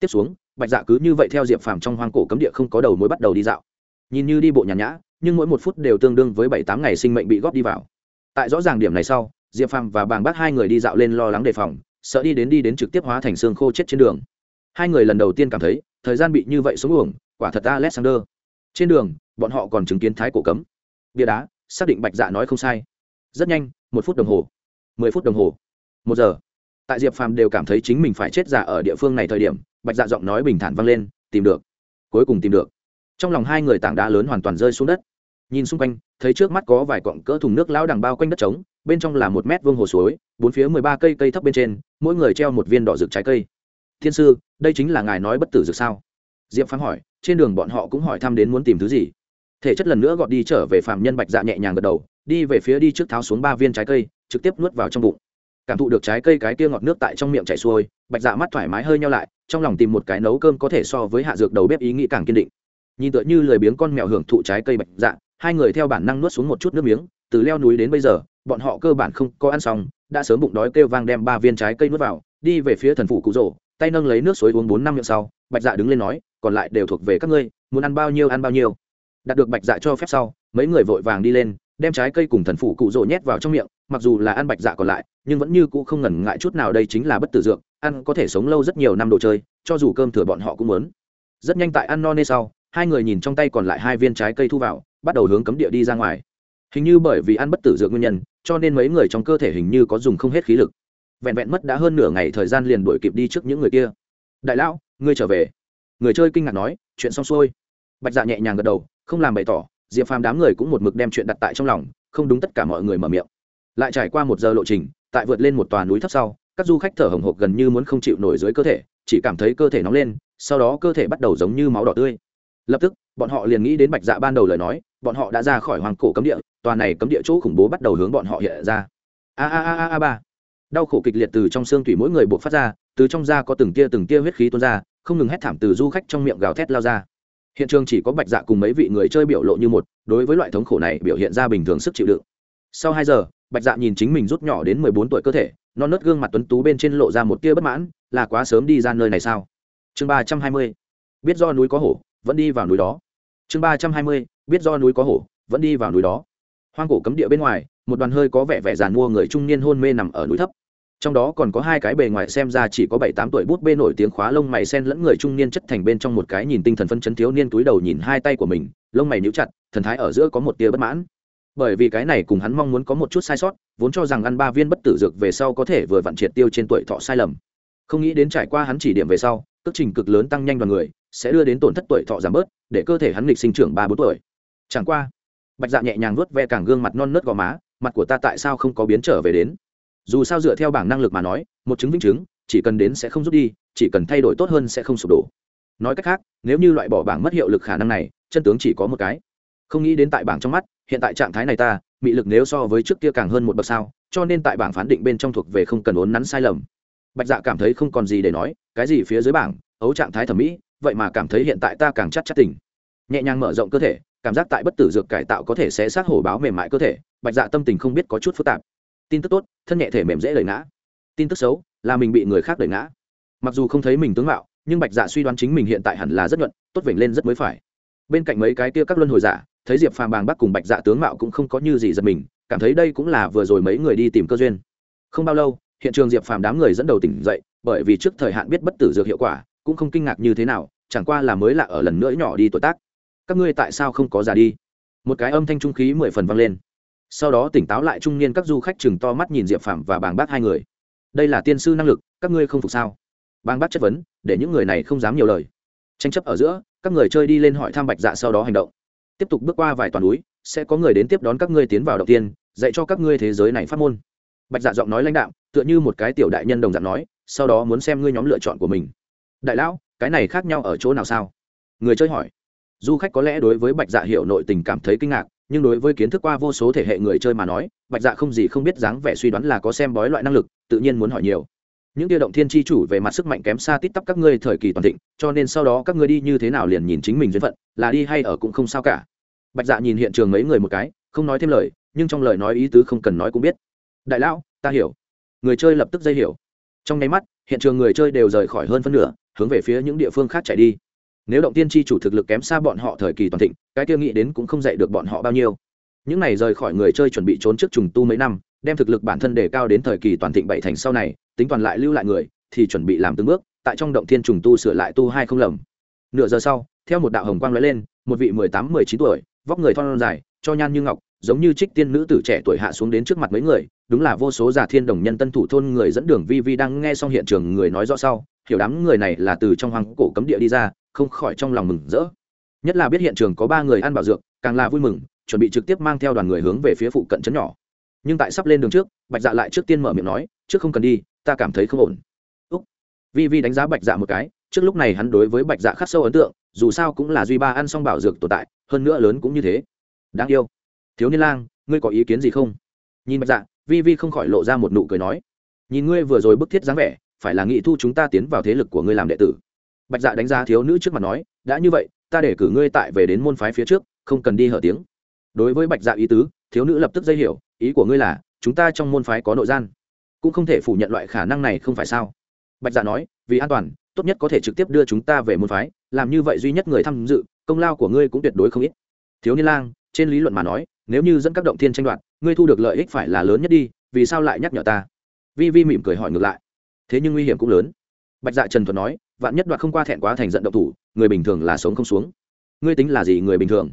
Tiếp xuống, bạch dạ cứ như vậy theo diệp phàm trong hoang cổ cấm địa không có đầu mối bắt đầu đi dạo. Nhìn như đi bộ nhàn nhã, nhưng mỗi một phút đều tương đương với bảy tám ngày sinh mệnh bị góp đi vào. Tại rõ ràng điểm này sau, diệp phàm và bàng bác hai người đi dạo lên lo lắng đề phòng, sợ đi đến đi đến trực tiếp hóa thành xương khô chết trên đường. Hai người lần đầu tiên cảm thấy, thời gian bị như vậy xuống uổng, quả thật alexander. Trên đường, bọn họ còn chứng kiến thái cổ cấm. Bia đá, xác định bạch dạ nói không sai. Rất nhanh một phút đồng hồ, mười phút đồng hồ, một giờ. Tại diệp phàm đều cảm thấy chính mình phải chết giả ở địa phương này thời điểm, bạch dạ giọng nói bình thản vang lên, tìm được, cuối cùng tìm được. Trong lòng hai người tảng đá lớn hoàn toàn rơi xuống đất. Nhìn xung quanh, thấy trước mắt có vài cọng cỡ thùng nước lao đằng bao quanh đất trống, bên trong là một mét vuông hồ suối, bốn phía mười ba cây cây thấp bên trên, mỗi người treo một viên đỏ rực trái cây. Thiên sư, đây chính là ngài nói bất tử rực sao? Diệp phàm hỏi, trên đường bọn họ cũng hỏi thăm đến muốn tìm thứ gì. Thể chất lần nữa gọt đi trở về phạm nhân bạch dạ nhẹ nhàng gật đầu đi về phía đi trước tháo xuống ba viên trái cây, trực tiếp nuốt vào trong bụng. Cảm thụ được trái cây cái kia ngọt nước tại trong miệng chảy xuôi, bạch dạ mắt thoải mái hơi nhau lại, trong lòng tìm một cái nấu cơm có thể so với hạ dược đầu bếp ý nghĩ càng kiên định. Nhìn tựa như lười biếng con mèo hưởng thụ trái cây bạch dạ hai người theo bản năng nuốt xuống một chút nước miếng, từ leo núi đến bây giờ, bọn họ cơ bản không có ăn xong, đã sớm bụng đói kêu vang đem ba viên trái cây nuốt vào, đi về phía thần phủ cụ rổ tay nâng lấy nước suối uống bốn năm miệng sau, bạch dạ đứng lên nói, còn lại đều thuộc về các ngươi, muốn ăn bao nhiêu ăn bao nhiêu. Đạt được bạch dạ cho phép sau, mấy người vội vàng đi lên đem trái cây cùng thần phủ cụ rỗ nhét vào trong miệng, mặc dù là ăn bạch dạ còn lại, nhưng vẫn như cũ không ngần ngại chút nào đây chính là bất tử dược, ăn có thể sống lâu rất nhiều năm đồ chơi, cho dù cơm thừa bọn họ cũng muốn. Rất nhanh tại ăn no nê sau, hai người nhìn trong tay còn lại hai viên trái cây thu vào, bắt đầu hướng cấm địa đi ra ngoài. Hình như bởi vì ăn bất tử dược nguyên nhân, cho nên mấy người trong cơ thể hình như có dùng không hết khí lực. Vẹn vẹn mất đã hơn nửa ngày thời gian liền đuổi kịp đi trước những người kia. Đại lão, ngươi trở về. Người chơi kinh ngạc nói, chuyện xong xuôi. Bạch dạ nhẹ nhàng gật đầu, không làm bày tỏ diệp phàm đám người cũng một mực đem chuyện đặt tại trong lòng, không đúng tất cả mọi người mở miệng. Lại trải qua một giờ lộ trình, tại vượt lên một tòa núi thấp sau, các du khách thở hồng hộc gần như muốn không chịu nổi dưới cơ thể, chỉ cảm thấy cơ thể nóng lên, sau đó cơ thể bắt đầu giống như máu đỏ tươi. Lập tức, bọn họ liền nghĩ đến bạch dạ ban đầu lời nói, bọn họ đã ra khỏi hoàng cổ cấm địa, tòa này cấm địa chỗ khủng bố bắt đầu hướng bọn họ hiện ra. A a a a a ba. Đau khổ kịch liệt từ trong xương thủy mỗi người buộc phát ra, từ trong da có từng tia từng tia huyết khí tuôn ra, không ngừng hét thảm từ du khách trong miệng gào thét lao ra hiện trường chỉ có bạch dạ cùng mấy vị người chơi biểu lộ như một, đối với loại thống khổ này biểu hiện ra bình thường sức chịu đựng. Sau hai giờ, bạch dạ nhìn chính mình rút nhỏ đến mười bốn tuổi cơ thể, non nớt gương mặt tuấn tú bên trên lộ ra một tia bất mãn, là quá sớm đi ra nơi này sao? Chương ba trăm hai mươi, biết do núi có hổ, vẫn đi vào núi đó. Chương ba trăm hai mươi, biết do núi có hổ, vẫn đi vào núi đó. Hoang cổ cấm địa bên ngoài, một đoàn hơi có vẻ vẻ giàn mua người trung niên hôn mê nằm ở núi thấp trong đó còn có hai cái bề ngoài xem ra chỉ có bảy tám tuổi bút bê nổi tiếng khóa lông mày sen lẫn người trung niên chất thành bên trong một cái nhìn tinh thần phân chấn thiếu niên túi đầu nhìn hai tay của mình, lông mày níu chặt, thần thái ở giữa có một tia bất mãn. Bởi vì cái này cùng hắn mong muốn có một chút sai sót, vốn cho rằng ăn ba viên bất tử dược về sau có thể vừa vặn triệt tiêu trên tuổi thọ sai lầm. Không nghĩ đến trải qua hắn chỉ điểm về sau cước trình cực lớn tăng nhanh đoàn người, sẽ đưa đến tổn thất tuổi thọ giảm bớt, để cơ thể hắn lịch sinh trưởng ba bốn tuổi. Chẳng qua, bạch dạ nhẹ nhàng vuốt ve càng gương mặt non nớt gò má, mặt của ta tại sao không có biến trở về đến? Dù sao dựa theo bảng năng lực mà nói, một chứng vĩnh chứng chỉ cần đến sẽ không rút đi, chỉ cần thay đổi tốt hơn sẽ không sụp đổ. Nói cách khác, nếu như loại bỏ bảng mất hiệu lực khả năng này, chân tướng chỉ có một cái. Không nghĩ đến tại bảng trong mắt, hiện tại trạng thái này ta bị lực nếu so với trước kia càng hơn một bậc sao, cho nên tại bảng phán định bên trong thuộc về không cần ốn nắn sai lầm. Bạch dạ cảm thấy không còn gì để nói, cái gì phía dưới bảng, ấu trạng thái thẩm mỹ, vậy mà cảm thấy hiện tại ta càng chắc chắc tỉnh. Nhẹ nhàng mở rộng cơ thể, cảm giác tại bất tử dược cải tạo có thể sẽ sát hổ báo mềm mại cơ thể, bạch dạ tâm tình không biết có chút phức tạp tin tức tốt, thân nhẹ thể mềm dễ lời ngã. Tin tức xấu, là mình bị người khác đẩy ngã. Mặc dù không thấy mình tướng mạo, nhưng bạch dạ suy đoán chính mình hiện tại hẳn là rất nhuận, tốt vểnh lên rất mới phải. Bên cạnh mấy cái kia các luân hồi giả, thấy diệp phàm bàng bắc cùng bạch dạ tướng mạo cũng không có như gì giật mình, cảm thấy đây cũng là vừa rồi mấy người đi tìm cơ duyên. Không bao lâu, hiện trường diệp phàm đám người dẫn đầu tỉnh dậy, bởi vì trước thời hạn biết bất tử dược hiệu quả, cũng không kinh ngạc như thế nào, chẳng qua là mới lạ ở lần nữa nhỏ đi tuổi tác. Các ngươi tại sao không có già đi? Một cái âm thanh trung khí mười phần vang lên sau đó tỉnh táo lại trung niên các du khách chừng to mắt nhìn diệp phạm và bàng bác hai người. Đây là tiên sư năng lực, các ngươi không phục sao? Bàng bác chất vấn, để những người này không dám nhiều lời. Tranh chấp ở giữa, các người chơi đi lên hỏi thăm bạch dạ sau đó hành động. Tiếp tục bước qua vài toàn núi, sẽ có người đến tiếp đón các ngươi tiến vào đầu tiên, dạy cho các ngươi thế giới này phát môn. Bạch dạ giọng nói lãnh đạo tựa như một cái tiểu đại nhân đồng dạng nói, sau đó muốn xem ngươi nhóm lựa chọn của mình. Đại lão, cái này khác nhau ở chỗ nào sao? Người chơi hỏi. Du khách có lẽ đối với bạch dạ hiểu nội tình cảm thấy kinh ngạc nhưng đối với kiến thức qua vô số thể hệ người chơi mà nói, bạch dạ không gì không biết dáng vẻ suy đoán là có xem bói loại năng lực, tự nhiên muốn hỏi nhiều. Những tiêu động thiên tri chủ về mặt sức mạnh kém xa tít tắp các ngươi thời kỳ toàn thịnh, cho nên sau đó các ngươi đi như thế nào liền nhìn chính mình duyên phận, là đi hay ở cũng không sao cả. Bạch dạ nhìn hiện trường mấy người một cái, không nói thêm lời, nhưng trong lời nói ý tứ không cần nói cũng biết. Đại lão, ta hiểu. Người chơi lập tức dây hiểu. Trong nháy mắt, hiện trường người chơi đều rời khỏi hơn phân nửa, hướng về phía những địa phương khác chạy đi nếu động tiên tri chủ thực lực kém xa bọn họ thời kỳ toàn thịnh, cái kia nghĩ đến cũng không dạy được bọn họ bao nhiêu. Những này rời khỏi người chơi chuẩn bị trốn trước trùng tu mấy năm, đem thực lực bản thân đề cao đến thời kỳ toàn thịnh bảy thành sau này, tính toàn lại lưu lại người, thì chuẩn bị làm từng bước, tại trong động thiên trùng tu sửa lại tu hai không lầm. Nửa giờ sau, theo một đạo hồng quang lóe lên, một vị mười tám, mười chín tuổi, vóc người thon dài, cho nhan như ngọc, giống như trích tiên nữ tử trẻ tuổi hạ xuống đến trước mặt mấy người, đúng là vô số giả thiên đồng nhân tân thủ thôn người dẫn đường vi vi đang nghe xong hiện trường người nói rõ sau, hiểu đám người này là từ trong hoàng cổ cấm địa đi ra không khỏi trong lòng mừng rỡ. Nhất là biết hiện trường có ba người ăn bảo dược, càng là vui mừng, chuẩn bị trực tiếp mang theo đoàn người hướng về phía phụ cận trấn nhỏ. Nhưng tại sắp lên đường trước, bạch dạ lại trước tiên mở miệng nói, trước không cần đi, ta cảm thấy không ổn. Úc. Vi vi đánh giá bạch dạ một cái, trước lúc này hắn đối với bạch dạ khắc sâu ấn tượng, dù sao cũng là duy ba ăn xong bảo dược tồn tại, hơn nữa lớn cũng như thế. Đáng yêu. Thiếu niên lang, ngươi có ý kiến gì không? Nhìn bạch dạ vi vi không khỏi lộ ra một nụ cười nói, nhìn ngươi vừa rồi bức thiết dáng vẻ, phải là nghị thu chúng ta tiến vào thế lực của ngươi làm đệ tử bạch dạ đánh giá thiếu nữ trước mặt nói, đã như vậy, ta để cử ngươi tại về đến môn phái phía trước, không cần đi hở tiếng. Đối với bạch dạ ý tứ, thiếu nữ lập tức dây hiểu, ý của ngươi là, chúng ta trong môn phái có nội gian. Cũng không thể phủ nhận loại khả năng này không phải sao? Bạch dạ nói, vì an toàn, tốt nhất có thể trực tiếp đưa chúng ta về môn phái, làm như vậy duy nhất người tham dự, công lao của ngươi cũng tuyệt đối không ít. Thiếu niên lang, trên lý luận mà nói, nếu như dẫn các động thiên tranh đoạt, ngươi thu được lợi ích phải là lớn nhất đi, vì sao lại nhắc nhở ta? Vi vi mỉm cười hỏi ngược lại, thế nhưng nguy hiểm cũng lớn. Bạch dạ trần thuật nói vạn nhất đoạt không qua thẹn quá thành giận động thủ, người bình thường là sống không xuống. Ngươi tính là gì người bình thường?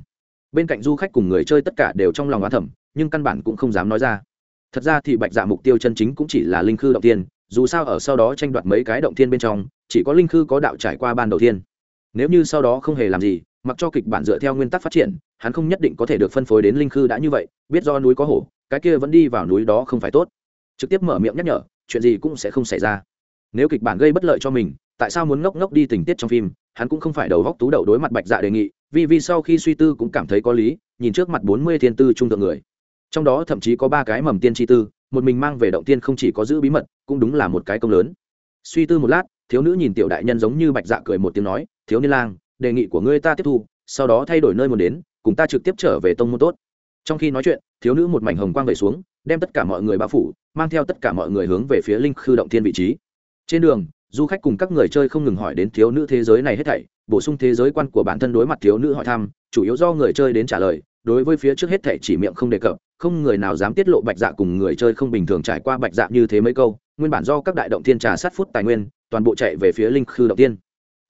Bên cạnh du khách cùng người chơi tất cả đều trong lòng oán thẩm nhưng căn bản cũng không dám nói ra. Thật ra thì bạch dạ mục tiêu chân chính cũng chỉ là linh khư động tiên dù sao ở sau đó tranh đoạt mấy cái động tiên bên trong, chỉ có linh khư có đạo trải qua ban đầu tiên nếu như sau đó không hề làm gì, mặc cho kịch bản dựa theo nguyên tắc phát triển, hắn không nhất định có thể được phân phối đến linh khư đã như vậy, biết do núi có hổ, cái kia vẫn đi vào núi đó không phải tốt. Trực tiếp mở miệng nhắc nhở, chuyện gì cũng sẽ không xảy ra. Nếu kịch bản gây bất lợi cho mình tại sao muốn ngốc ngốc đi tình tiết trong phim, hắn cũng không phải đầu góc tú đậu đối mặt bạch dạ đề nghị, vì vì sau khi suy tư cũng cảm thấy có lý, nhìn trước mặt bốn mươi thiên tư trung thượng người. Trong đó thậm chí có ba cái mầm tiên tri tư, một mình mang về động tiên không chỉ có giữ bí mật, cũng đúng là một cái công lớn. Suy tư một lát, thiếu nữ nhìn tiểu đại nhân giống như bạch dạ cười một tiếng nói, thiếu niên lang, đề nghị của ngươi ta tiếp thu, sau đó thay đổi nơi muốn đến, cùng ta trực tiếp trở về tông môn tốt. Trong khi nói chuyện, thiếu nữ một mảnh hồng quang vẩy xuống, đem tất cả mọi người bao phủ, mang theo tất cả mọi người hướng về phía linh khư động thiên vị trí. Trên đường du khách cùng các người chơi không ngừng hỏi đến thiếu nữ thế giới này hết thảy, bổ sung thế giới quan của bản thân đối mặt thiếu nữ hỏi thăm, chủ yếu do người chơi đến trả lời, đối với phía trước hết thảy chỉ miệng không đề cập, không người nào dám tiết lộ bạch dạ cùng người chơi không bình thường trải qua bạch dạ như thế mấy câu, nguyên bản do các đại động thiên trà sát phút tài nguyên, toàn bộ chạy về phía linh khư động tiên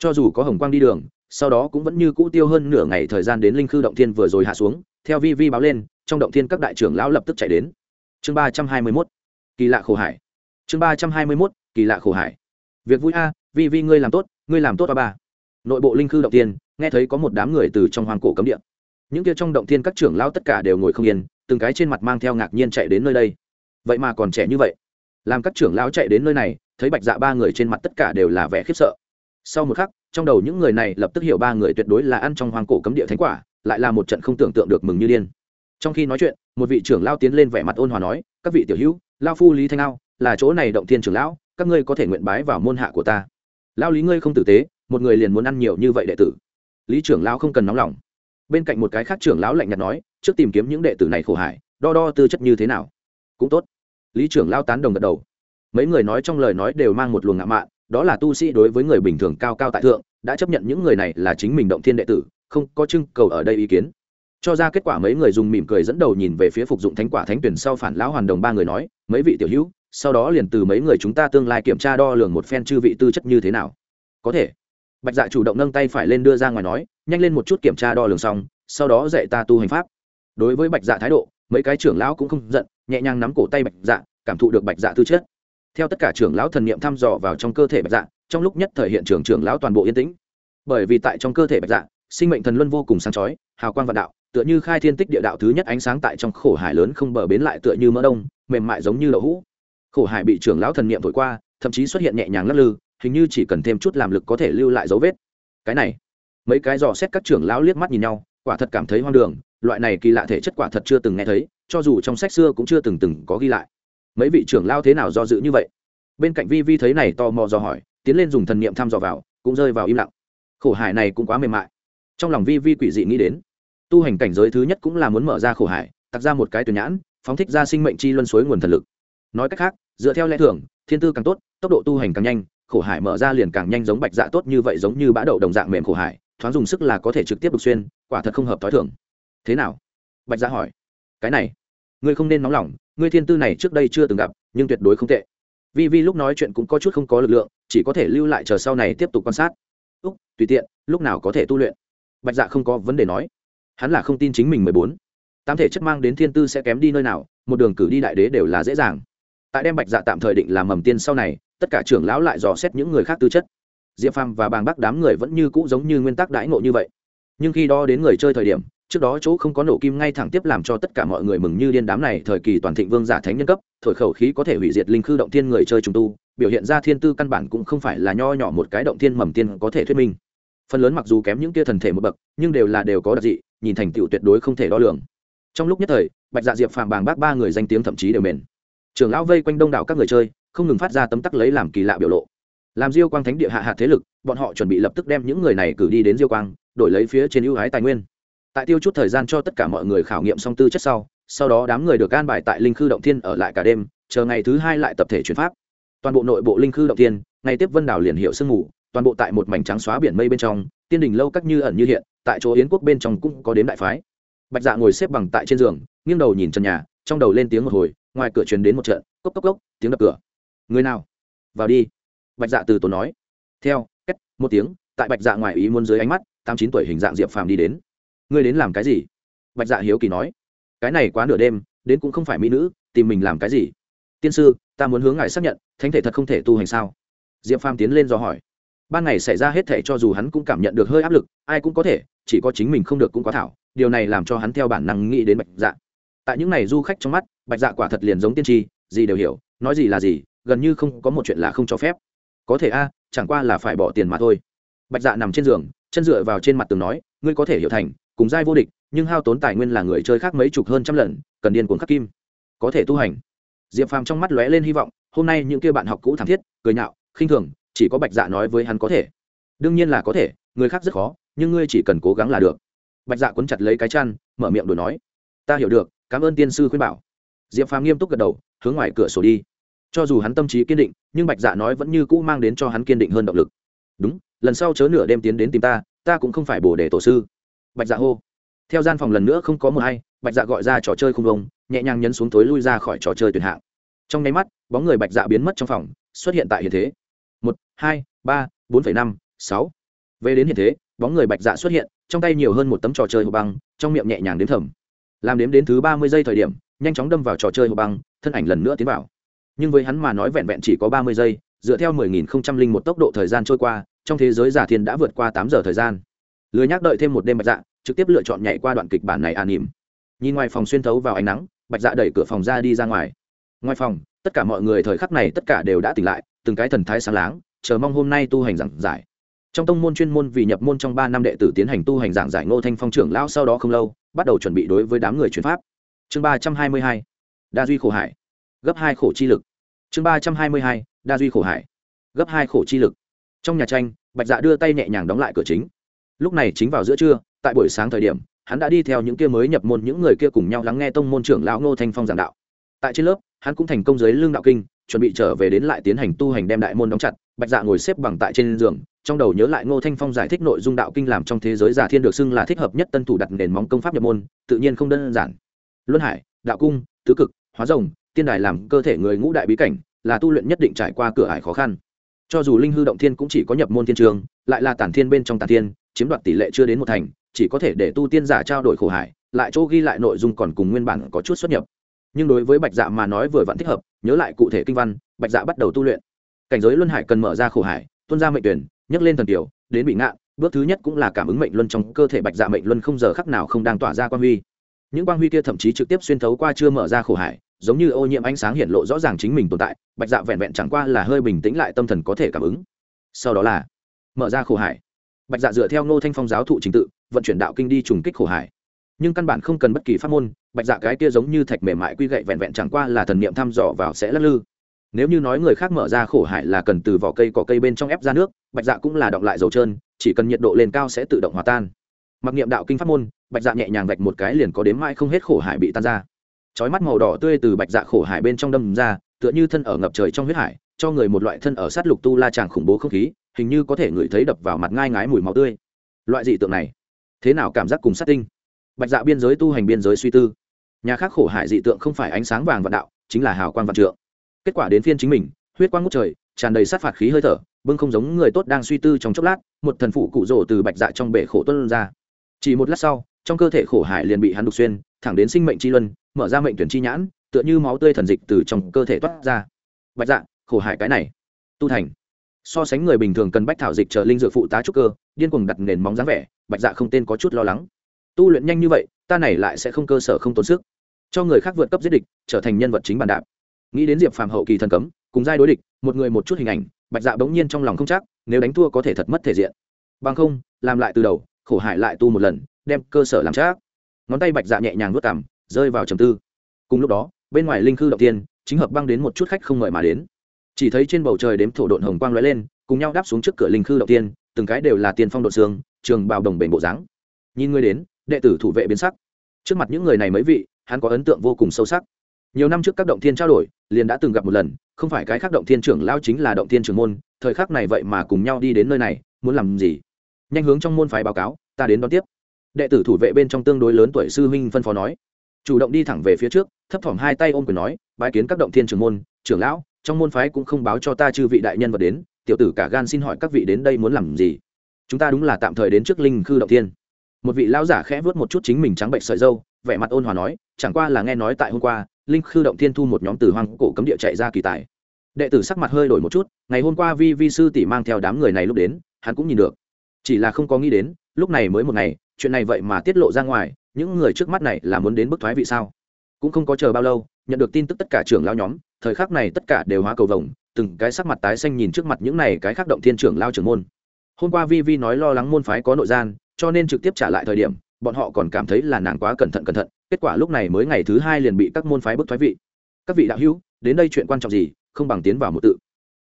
cho dù có hồng quang đi đường, sau đó cũng vẫn như cũ tiêu hơn nửa ngày thời gian đến linh khư động thiên vừa rồi hạ xuống, theo vi vi báo lên, trong động thiên các đại trưởng lão lập tức chạy đến. Chương ba trăm hai mươi mốt, kỳ lạ khổ hải. Chương ba trăm hai mươi mốt, kỳ lạ khổ hải việc vui a vì vì ngươi làm tốt, ngươi làm tốt ba ba. Nội bộ linh khư động tiên, nghe thấy có một đám người từ trong hoàng cổ cấm địa. Những kia trong động thiên các trưởng lão tất cả đều ngồi không yên, từng cái trên mặt mang theo ngạc nhiên chạy đến nơi đây. Vậy mà còn trẻ như vậy. Làm các trưởng lão chạy đến nơi này, thấy bạch dạ ba người trên mặt tất cả đều là vẻ khiếp sợ. Sau một khắc, trong đầu những người này lập tức hiểu ba người tuyệt đối là ăn trong hoàng cổ cấm địa thánh quả, lại là một trận không tưởng tượng được mừng như điên. Trong khi nói chuyện, một vị trưởng lao tiến lên vẻ mặt ôn hòa nói, các vị tiểu hữu lao phu lý thanh ao, là chỗ này động thiên trưởng lão các ngươi có thể nguyện bái vào môn hạ của ta. Lao lý ngươi không tử tế, một người liền muốn ăn nhiều như vậy đệ tử. Lý trưởng lão không cần nóng lòng. Bên cạnh một cái khác trưởng lão lạnh nhạt nói, trước tìm kiếm những đệ tử này khổ hại đo đo tư chất như thế nào? Cũng tốt. Lý trưởng lão tán đồng gật đầu. Mấy người nói trong lời nói đều mang một luồng ngạo mạn, đó là tu sĩ đối với người bình thường cao cao tại thượng, đã chấp nhận những người này là chính mình động thiên đệ tử, không có trưng cầu ở đây ý kiến. Cho ra kết quả mấy người dùng mỉm cười dẫn đầu nhìn về phía phục dụng thánh quả thánh tuyển sau phản lão hoàn đồng ba người nói, mấy vị tiểu hữu sau đó liền từ mấy người chúng ta tương lai kiểm tra đo lường một phen chư vị tư chất như thế nào. Có thể. Bạch dạ chủ động nâng tay phải lên đưa ra ngoài nói, nhanh lên một chút kiểm tra đo lường xong, sau đó dạy ta tu hành pháp. Đối với bạch dạ thái độ, mấy cái trưởng lão cũng không giận, nhẹ nhàng nắm cổ tay bạch dạ cảm thụ được bạch dạ tư chất. Theo tất cả trưởng lão thần niệm thăm dò vào trong cơ thể bạch dạ trong lúc nhất thời hiện trường trưởng lão toàn bộ yên tĩnh. Bởi vì tại trong cơ thể bạch dạ sinh mệnh thần luân vô cùng sáng chói, hào quang vạn đạo, tựa như khai thiên tích địa đạo thứ nhất ánh sáng tại trong khổ hải lớn không bờ bến lại tựa như mỡ đông, mềm mại giống như đậu hũ khổ hải bị trưởng lão thần niệm thổi qua, thậm chí xuất hiện nhẹ nhàng lắc lư, hình như chỉ cần thêm chút làm lực có thể lưu lại dấu vết. Cái này, mấy cái dò xét các trưởng lão liếc mắt nhìn nhau, quả thật cảm thấy hoang đường, loại này kỳ lạ thể chất quả thật chưa từng nghe thấy, cho dù trong sách xưa cũng chưa từng từng có ghi lại. Mấy vị trưởng lao thế nào do dự như vậy? Bên cạnh vi vi thấy này tò mò dò hỏi, tiến lên dùng thần niệm thăm dò vào, cũng rơi vào im lặng. Khổ hải này cũng quá mềm mại. Trong lòng vi vi quỷ dị nghĩ đến, tu hành cảnh giới thứ nhất cũng là muốn mở ra khổ hải, tặc ra một cái tuyển nhãn, phóng thích ra sinh mệnh chi luân suối nguồn thần lực nói cách khác, dựa theo lẽ thường, thiên tư càng tốt, tốc độ tu hành càng nhanh, khổ hải mở ra liền càng nhanh giống bạch dạ tốt như vậy giống như bã đậu đồng dạng mềm khổ hải, thoáng dùng sức là có thể trực tiếp đục xuyên, quả thật không hợp t h o i thường. Thế nào? Bạch dạ hỏi. Cái này, ngươi không nên nóng lòng, ngươi thiên tư này trước đây chưa từng gặp, nhưng tuyệt đối không tệ. Vi vi lúc nói chuyện cũng có chút không có lực lượng, chỉ có thể lưu lại chờ sau này tiếp tục quan sát. Úc, tùy tiện, lúc nào có thể tu luyện? Bạch dạ không có vấn đề nói. Hắn là không tin chính mình mười bốn. Tám thể chất mang đến thiên tư sẽ kém đi nơi nào, một đường cử đi đại đế đều là dễ dàng tại đem bạch dạ tạm thời định làm mầm tiên sau này, tất cả trưởng lão lại dò xét những người khác tư chất. Diệp phàm và bàng bác đám người vẫn như cũ giống như nguyên tắc đãi ngộ như vậy. Nhưng khi đo đến người chơi thời điểm, trước đó chỗ không có nổ kim ngay thẳng tiếp làm cho tất cả mọi người mừng như điên đám này thời kỳ toàn thịnh vương giả thánh nhân cấp, thổi khẩu khí có thể hủy diệt linh khư động thiên người chơi trùng tu, biểu hiện ra thiên tư căn bản cũng không phải là nho nhỏ một cái động thiên mầm tiên có thể thuyết minh. Phần lớn mặc dù kém những tia thần thể một bậc, nhưng đều là đều có đặc dị, nhìn thành tựu tuyệt đối không thể đo lường. Trong lúc nhất thời, bạch dạ diệp phàm bàng bác ba người danh tiếng thậm chí đều mền trưởng lão vây quanh đông đảo các người chơi, không ngừng phát ra tấm tắc lấy làm kỳ lạ biểu lộ. Làm diêu quang thánh địa hạ hạt thế lực, bọn họ chuẩn bị lập tức đem những người này cử đi đến diêu quang, đổi lấy phía trên ưu ái tài nguyên. Tại tiêu chút thời gian cho tất cả mọi người khảo nghiệm song tư chất sau sau đó đám người được gan bài tại linh khư động thiên ở lại cả đêm, chờ ngày thứ hai lại tập thể chuyển pháp. Toàn bộ nội bộ linh khư động thiên, ngày tiếp vân đảo liền hiệu sương ngủ toàn bộ tại một mảnh trắng xóa biển mây bên trong, tiên đình lâu các như ẩn như hiện, tại chỗ yến quốc bên trong cũng có đến đại phái. Bạch dạ ngồi xếp bằng tại trên giường, nghiêng đầu nhìn trần nhà trong đầu lên tiếng một hồi, ngoài cửa truyền đến một trận, cốc cốc cốc, tiếng đập cửa. Người nào? Vào đi. Bạch dạ từ tốn nói. Theo cách một tiếng, tại bạch dạ ngoài ý muốn dưới ánh mắt, tám chín tuổi hình dạng diệp phàm đi đến. Ngươi đến làm cái gì? Bạch dạ hiếu kỳ nói. Cái này quá nửa đêm, đến cũng không phải mỹ nữ, tìm mình làm cái gì? Tiên sư, ta muốn hướng ngài xác nhận, thánh thể thật không thể tu hành sao? Diệp phàm tiến lên do hỏi. Ban ngày xảy ra hết thể cho dù hắn cũng cảm nhận được hơi áp lực, ai cũng có thể, chỉ có chính mình không được cũng có thảo, điều này làm cho hắn theo bản năng nghĩ đến bạch dạ tại những n à y du khách trong mắt, bạch dạ quả thật liền giống tiên tri, gì đều hiểu, nói gì là gì, gần như không có một chuyện là không cho phép. Có thể a, chẳng qua là phải bỏ tiền mà thôi. Bạch dạ nằm trên giường, chân dựa vào trên mặt tường nói, ngươi có thể hiểu thành, cùng giai vô địch, nhưng hao tốn tài nguyên là người chơi khác mấy chục hơn trăm lần, cần điên cuồng khắc kim. Có thể tu hành. Diệp phàm trong mắt lóe lên hy vọng, hôm nay những kia bạn học cũ thảm thiết, cười nhạo, khinh thường, chỉ có bạch dạ nói với hắn có thể. Đương nhiên là có thể, người khác rất khó, nhưng ngươi chỉ cần cố gắng là được. Bạch dạ quấn chặt lấy cái chăn, mở miệng đổi nói, ta hiểu được cảm ơn tiên sư khuyên bảo. Diệp phàm nghiêm túc gật đầu, hướng ngoài cửa sổ đi. Cho dù hắn tâm trí kiên định, nhưng bạch dạ nói vẫn như cũ mang đến cho hắn kiên định hơn động lực. Đúng, lần sau chớ nửa đêm tiến đến tìm ta ta cũng không phải bổ để tổ sư. Bạch dạ hô. Theo gian phòng lần nữa không có mờ hay, bạch dạ gọi ra trò chơi không vông, nhẹ nhàng nhấn xuống tối lui ra khỏi trò chơi tuyển hạng. Trong nháy mắt, bóng người bạch dạ biến mất trong phòng, xuất hiện tại hiện thế. Một, hai, ba, bốn phẩy năm, sáu. Về đến hiện thế, bóng người bạch dạ xuất hiện, trong tay nhiều hơn một tấm trò chơi hộp băng, trong miệng nhẹ nhàng đến thầm làm đếm đến thứ ba mươi giây thời điểm, nhanh chóng đâm vào trò chơi hộp băng, thân ảnh lần nữa tiến vào. Nhưng với hắn mà nói vẹn vẹn chỉ có ba mươi giây, dựa theo mười nghìn không trăm linh một tốc độ thời gian trôi qua, trong thế giới giả thiên đã vượt qua tám giờ thời gian. Lười nhắc đợi thêm một đêm bạch dạ trực tiếp lựa chọn nhảy qua đoạn kịch bản này an nỉm. Nhìn ngoài phòng xuyên thấu vào ánh nắng, bạch dạ đẩy cửa phòng ra đi ra ngoài. Ngoài phòng, tất cả mọi người thời khắc này tất cả đều đã tỉnh lại, từng cái thần thái sáng láng, chờ mong hôm nay tu hành giảng giải trong tông môn chuyên môn vì nhập môn trong ba năm đệ tử tiến hành tu hành giảng giải ngô thanh phong trưởng lão sau đó không lâu, bắt đầu chuẩn bị đối với đám người chuyển pháp. Chương ba trăm hai mươi hai, đa duy khổ hải. Gấp hai khổ chi lực. Chương ba trăm hai mươi hai, đa duy khổ hải. Gấp hai khổ chi lực. Trong nhà tranh, bạch dạ đưa tay nhẹ nhàng đóng lại cửa chính. Lúc này chính vào giữa trưa, tại buổi sáng thời điểm, hắn đã đi theo những kia mới nhập môn những người kia cùng nhau lắng nghe tông môn trưởng lão ngô thanh phong giảng đạo. Tại trên lớp, hắn cũng thành công giới lương đạo kinh, chuẩn bị trở về đến lại tiến hành tu hành đem đại môn đóng chặt. Bạch dạ ngồi xếp bằng tại trên giường trong đầu nhớ lại ngô thanh phong giải thích nội dung đạo kinh làm trong thế giới giả thiên được xưng là thích hợp nhất tân thủ đặt nền móng công pháp nhập môn, tự nhiên không đơn giản. Luân hải, đạo cung, tứ cực, hóa rồng, tiên đài làm cơ thể người ngũ đại bí cảnh, là tu luyện nhất định trải qua cửa ải khó khăn. Cho dù linh hư động thiên cũng chỉ có nhập môn thiên trường, lại là tản thiên bên trong tản thiên, chiếm đoạt tỷ lệ chưa đến một thành, chỉ có thể để tu tiên giả trao đổi khổ hải, lại chỗ ghi lại nội dung còn cùng nguyên bản có chút xuất nhập. Nhưng đối với bạch dạ mà nói vừa vẫn thích hợp, nhớ lại cụ thể kinh văn, bạch dạ bắt đầu tu luyện. Cảnh giới luân hải cần mở ra khổ hải tuân ra mệnh tuyển nhấc lên thần tiểu, đến bị ngạn, bước thứ nhất cũng là cảm ứng mệnh luân trong cơ thể bạch dạ mệnh luân không giờ khắc nào không đang tỏa ra quan huy. Những quang huy kia thậm chí trực tiếp xuyên thấu qua chưa mở ra khổ hải, giống như ô nhiễm ánh sáng hiện lộ rõ ràng chính mình tồn tại, bạch dạ vẹn vẹn chẳng qua là hơi bình tĩnh lại tâm thần có thể cảm ứng. Sau đó là mở ra khổ hải. Bạch dạ dựa theo ngô thanh phong giáo thụ trình tự, vận chuyển đạo kinh đi trùng kích khổ hải. Nhưng căn bản không cần bất kỳ pháp môn, bạch dạ cái kia giống như thạch mềm mại quy gậy vẹn vẹn chẳng qua là thần niệm thăm dò vào sẽ lắc lư nếu như nói người khác mở ra khổ hải là cần từ vỏ cây cỏ cây bên trong ép ra nước, bạch dạ cũng là đọng lại dầu trơn, chỉ cần nhiệt độ lên cao sẽ tự động hòa tan. Mặc niệm đạo kinh pháp môn, bạch dạ nhẹ nhàng vạch một cái liền có đếm mãi không hết khổ hải bị tan ra. Chói mắt màu đỏ tươi từ bạch dạ khổ hải bên trong đâm ra, tựa như thân ở ngập trời trong huyết hải, cho người một loại thân ở sát lục tu la tràng khủng bố không khí, hình như có thể ngửi thấy đập vào mặt ngai ngái mùi máu tươi. Loại dị tượng này, thế nào cảm giác cùng sát tinh? Bạch dạ biên giới tu hành biên giới suy tư. Nhà khác khổ hải dị tượng không phải ánh sáng vàng vạn đạo, chính là hào quang vạn trượng kết quả đến phiên chính mình, huyết quang ngút trời, tràn đầy sát phạt khí hơi thở, bưng không giống người tốt đang suy tư trong chốc lát, một thần phụ cụ rổ từ bạch dạ trong bể khổ tuân ra. Chỉ một lát sau, trong cơ thể khổ hải liền bị hắn đục xuyên, thẳng đến sinh mệnh chi luân, mở ra mệnh tuyển chi nhãn, tựa như máu tươi thần dịch từ trong cơ thể toát ra. Bạch dạ khổ hải cái này. Tu thành. So sánh người bình thường cần bách thảo dịch chờ linh dược phụ tá trúc cơ, điên cuồng đặt nền móng dáng vẻ, bạch dạ không tên có chút lo lắng. Tu luyện nhanh như vậy, ta này lại sẽ không cơ sở không tốn sức. Cho người khác vượt cấp giết địch, trở thành nhân vật chính bàn đạp nghĩ đến diệp phàm hậu kỳ thần cấm, cùng giai đối địch, một người một chút hình ảnh, bạch dạ bỗng nhiên trong lòng không chắc, nếu đánh thua có thể thật mất thể diện. Bằng không, làm lại từ đầu, khổ hại lại tu một lần, đem cơ sở làm chắc ngón tay bạch dạ nhẹ nhàng vớt cảm rơi vào trầm tư. Cùng lúc đó, bên ngoài linh khư đầu tiên, chính hợp băng đến một chút khách không ngợi mà đến. Chỉ thấy trên bầu trời đếm thổ độn hồng quang lóe lên, cùng nhau đáp xuống trước cửa linh khư đầu tiên, từng cái đều là tiền phong đột xương, trường bào đồng bền bộ dáng. Nhìn người đến, đệ tử thủ vệ biến sắc. Trước mặt những người này mấy vị, hắn có ấn tượng vô cùng sâu sắc nhiều năm trước các động thiên trao đổi, liền đã từng gặp một lần, không phải cái khác động thiên trưởng lao chính là động thiên trưởng môn, thời khắc này vậy mà cùng nhau đi đến nơi này, muốn làm gì? Nhanh hướng trong môn phái báo cáo, ta đến đón tiếp. Đệ tử thủ vệ bên trong tương đối lớn tuổi sư huynh phân phó nói. Chủ động đi thẳng về phía trước, thấp thỏm hai tay ôm quyền nói, bái kiến các động thiên trưởng môn, trưởng lão, trong môn phái cũng không báo cho ta chư vị đại nhân vật đến, tiểu tử cả gan xin hỏi các vị đến đây muốn làm gì? Chúng ta đúng là tạm thời đến trước linh khư động thiên. Một vị lão giả khẽ vớt một chút chính mình trắng bệnh sợi dâu vẻ mặt ôn hòa nói, chẳng qua là nghe nói tại hôm qua linh khư động thiên thu một nhóm từ hoang cổ cấm địa chạy ra kỳ tài. Đệ tử sắc mặt hơi đổi một chút, ngày hôm qua vi vi sư tỷ mang theo đám người này lúc đến, hắn cũng nhìn được. Chỉ là không có nghĩ đến, lúc này mới một ngày, chuyện này vậy mà tiết lộ ra ngoài, những người trước mắt này là muốn đến bức thoái vị sao? Cũng không có chờ bao lâu, nhận được tin tức tất cả trưởng lao nhóm, thời khắc này tất cả đều hóa cầu vồng, từng cái sắc mặt tái xanh nhìn trước mặt những này cái khác động thiên trưởng lao trưởng môn. Hôm qua vi vi nói lo lắng môn phái có nội gian, cho nên trực tiếp trả lại thời điểm bọn họ còn cảm thấy là nàng quá cẩn thận cẩn thận, kết quả lúc này mới ngày thứ hai liền bị các môn phái bức thoái vị. Các vị đạo hữu, đến đây chuyện quan trọng gì, không bằng tiến vào một tự.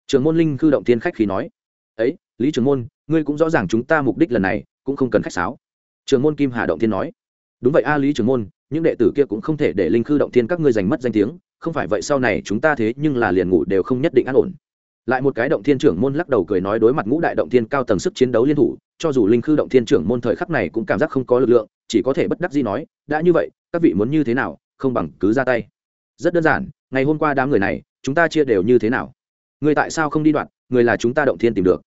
Trường môn linh khư động tiên khách khí nói. Ấy, lý trường môn, ngươi cũng rõ ràng chúng ta mục đích lần này, cũng không cần khách sáo. Trường môn kim hà động tiên nói. Đúng vậy a, lý trường môn, những đệ tử kia cũng không thể để linh khư động tiên các ngươi giành mất danh tiếng, không phải vậy sau này chúng ta thế nhưng là liền ngủ đều không nhất định an ổn lại một cái động thiên trưởng môn lắc đầu cười nói đối mặt ngũ đại động thiên cao tầng sức chiến đấu liên thủ, cho dù linh khư động thiên trưởng môn thời khắc này cũng cảm giác không có lực lượng, chỉ có thể bất đắc gì nói, đã như vậy, các vị muốn như thế nào, không bằng cứ ra tay. Rất đơn giản, ngày hôm qua đám người này, chúng ta chia đều như thế nào? Người tại sao không đi đoạn, người là chúng ta động thiên tìm được?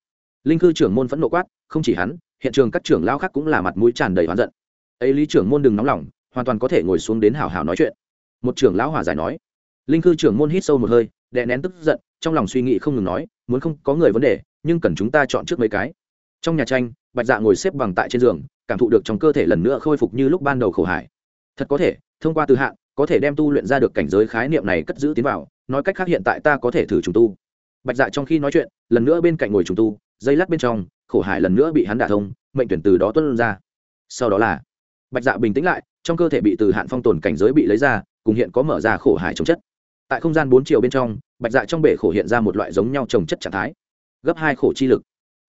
Linh cư trưởng môn phẫn nộ quát, không chỉ hắn, hiện trường các trưởng lao khác cũng là mặt mũi tràn đầy oán giận. Ấy lý trưởng môn đừng nóng lòng, hoàn toàn có thể ngồi xuống đến hào hào nói chuyện. Một trưởng lão hòa giải nói. Linh cư trưởng môn hít sâu một hơi, đè nén tức giận trong lòng suy nghĩ không ngừng nói, muốn không có người vấn đề, nhưng cần chúng ta chọn trước mấy cái. Trong nhà tranh, bạch dạ ngồi xếp bằng tại trên giường, cảm thụ được trong cơ thể lần nữa khôi phục như lúc ban đầu khổ hải. Thật có thể, thông qua từ hạn có thể đem tu luyện ra được cảnh giới khái niệm này cất giữ tiến vào, nói cách khác hiện tại ta có thể thử trùng tu. Bạch dạ trong khi nói chuyện, lần nữa bên cạnh ngồi trùng tu, dây lát bên trong, khổ hải lần nữa bị hắn đả thông, mệnh tuyển từ đó tuân ra. Sau đó là, bạch dạ bình tĩnh lại, trong cơ thể bị từ hạn phong tồn cảnh giới bị lấy ra, cùng hiện có mở ra khổ hải chống chất. Tại không gian bốn chiều bên trong bạch dạ trong bể khổ hiện ra một loại giống nhau trồng chất trạng thái, gấp hai khổ chi lực.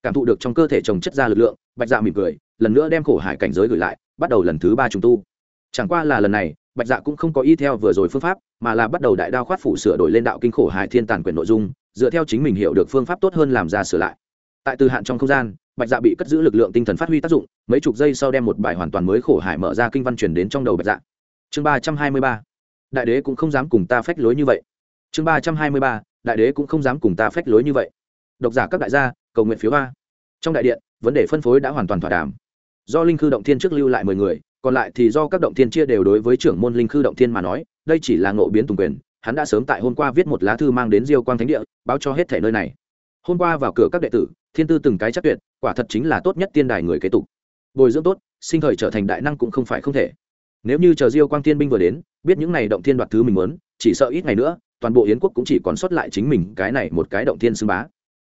Cảm thụ được trong cơ thể trồng chất ra lực lượng, bạch dạ mỉm cười, lần nữa đem khổ hải cảnh giới gửi lại, bắt đầu lần thứ ba trùng tu. Chẳng qua là lần này, bạch dạ cũng không có y theo vừa rồi phương pháp, mà là bắt đầu đại đao khoát phủ sửa đổi lên đạo kinh khổ hải thiên tàn quyền nội dung, dựa theo chính mình hiểu được phương pháp tốt hơn làm ra sửa lại. Tại từ hạn trong không gian, bạch dạ bị cất giữ lực lượng tinh thần phát huy tác dụng, mấy chục giây sau đem một bài hoàn toàn mới khổ hải mở ra kinh văn truyền đến trong đầu bạch dạ. Chương ba trăm hai mươi ba. Đại đế cũng không dám cùng ta phách lối như vậy chương ba trăm hai mươi ba, đại đế cũng không dám cùng ta phách lối như vậy. Độc giả các đại gia, cầu nguyện phiếu ba trong đại điện, vấn đề phân phối đã hoàn toàn thỏa đàm. Do linh khư động thiên trước lưu lại mười người, còn lại thì do các động thiên chia đều đối với trưởng môn linh khư động thiên mà nói, đây chỉ là ngộ biến tùng quyền, hắn đã sớm tại hôm qua viết một lá thư mang đến diêu quang thánh địa, báo cho hết thể nơi này. Hôm qua vào cửa các đệ tử, thiên tư từng cái chắc tuyệt, quả thật chính là tốt nhất tiên đài người kế tục. Bồi dưỡng tốt, sinh thời trở thành đại năng cũng không phải không thể. Nếu như chờ diêu quang thiên binh vừa đến, biết những này động thiên đoạt thứ mình muốn, chỉ sợ ít ngày nữa toàn bộ yến quốc cũng chỉ còn sót lại chính mình cái này một cái động thiên xưng bá.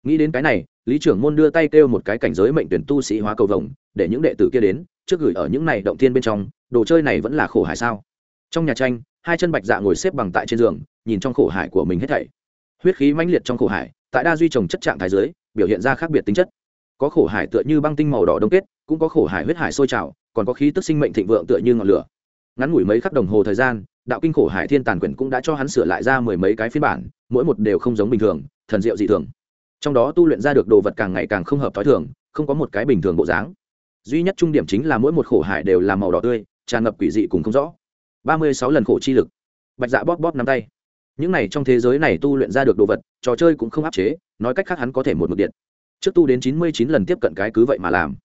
Nghĩ đến cái này, lý trưởng môn đưa tay kêu một cái cảnh giới mệnh tuyển tu sĩ hóa cầu vồng, để những đệ tử kia đến, trước gửi ở những này động thiên bên trong, đồ chơi này vẫn là khổ hải sao? Trong nhà tranh, hai chân bạch dạ ngồi xếp bằng tại trên giường, nhìn trong khổ hải của mình hết thảy. Huyết khí mãnh liệt trong khổ hải, tại đa duy trồng chất trạng thái giới biểu hiện ra khác biệt tính chất. Có khổ hải tựa như băng tinh màu đỏ đông kết, cũng có khổ hải huyết hải sôi trào, còn có khí tức sinh mệnh thịnh vượng tựa như ngọn lửa ngắn ngủi mấy khắc đồng hồ thời gian, đạo kinh khổ hải thiên tàn quyển cũng đã cho hắn sửa lại ra mười mấy cái phiên bản, mỗi một đều không giống bình thường, thần diệu dị thường. Trong đó tu luyện ra được đồ vật càng ngày càng không hợp t h ó i thường, không có một cái bình thường bộ dáng. Duy nhất trung điểm chính là mỗi một khổ hải đều là màu đỏ tươi, tràn ngập quỷ dị cùng không rõ. Ba mươi sáu lần khổ chi lực. Bạch dạ bóp bóp nắm tay. Những này trong thế giới này tu luyện ra được đồ vật, trò chơi cũng không áp chế, nói cách khác hắn có thể một mực điện. Trước tu đến chín mươi chín lần tiếp cận cái cứ vậy mà làm.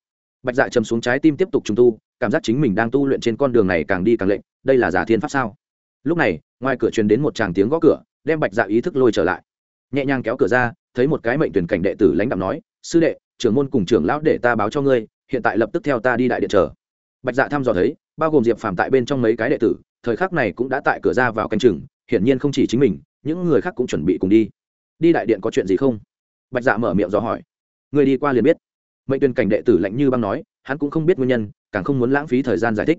Bạch dạ chầm xuống trái tim tiếp tục trùng tu cảm giác chính mình đang tu luyện trên con đường này càng đi càng lệnh đây là giả thiên pháp sao? Lúc này, ngoài cửa truyền đến một tràng tiếng gõ cửa, đem bạch dạ ý thức lôi trở lại. Nhẹ nhàng kéo cửa ra, thấy một cái mệnh tuyển cảnh đệ tử lãnh đạo nói, sư đệ, trưởng môn cùng trưởng lão để ta báo cho ngươi, hiện tại lập tức theo ta đi đại điện chờ. Bạch dạ thăm dò thấy, bao gồm diệp phàm tại bên trong mấy cái đệ tử, thời khắc này cũng đã tại cửa ra vào canh chừng, hiển nhiên không chỉ chính mình, những người khác cũng chuẩn bị cùng đi. Đi đại điện có chuyện gì không? Bạch dạ mở miệng dò hỏi. Người đi qua liền biết. Mệnh tuyển cảnh đệ tử lạnh như băng nói, hắn cũng không biết nguyên nhân càng không muốn lãng phí thời gian giải thích.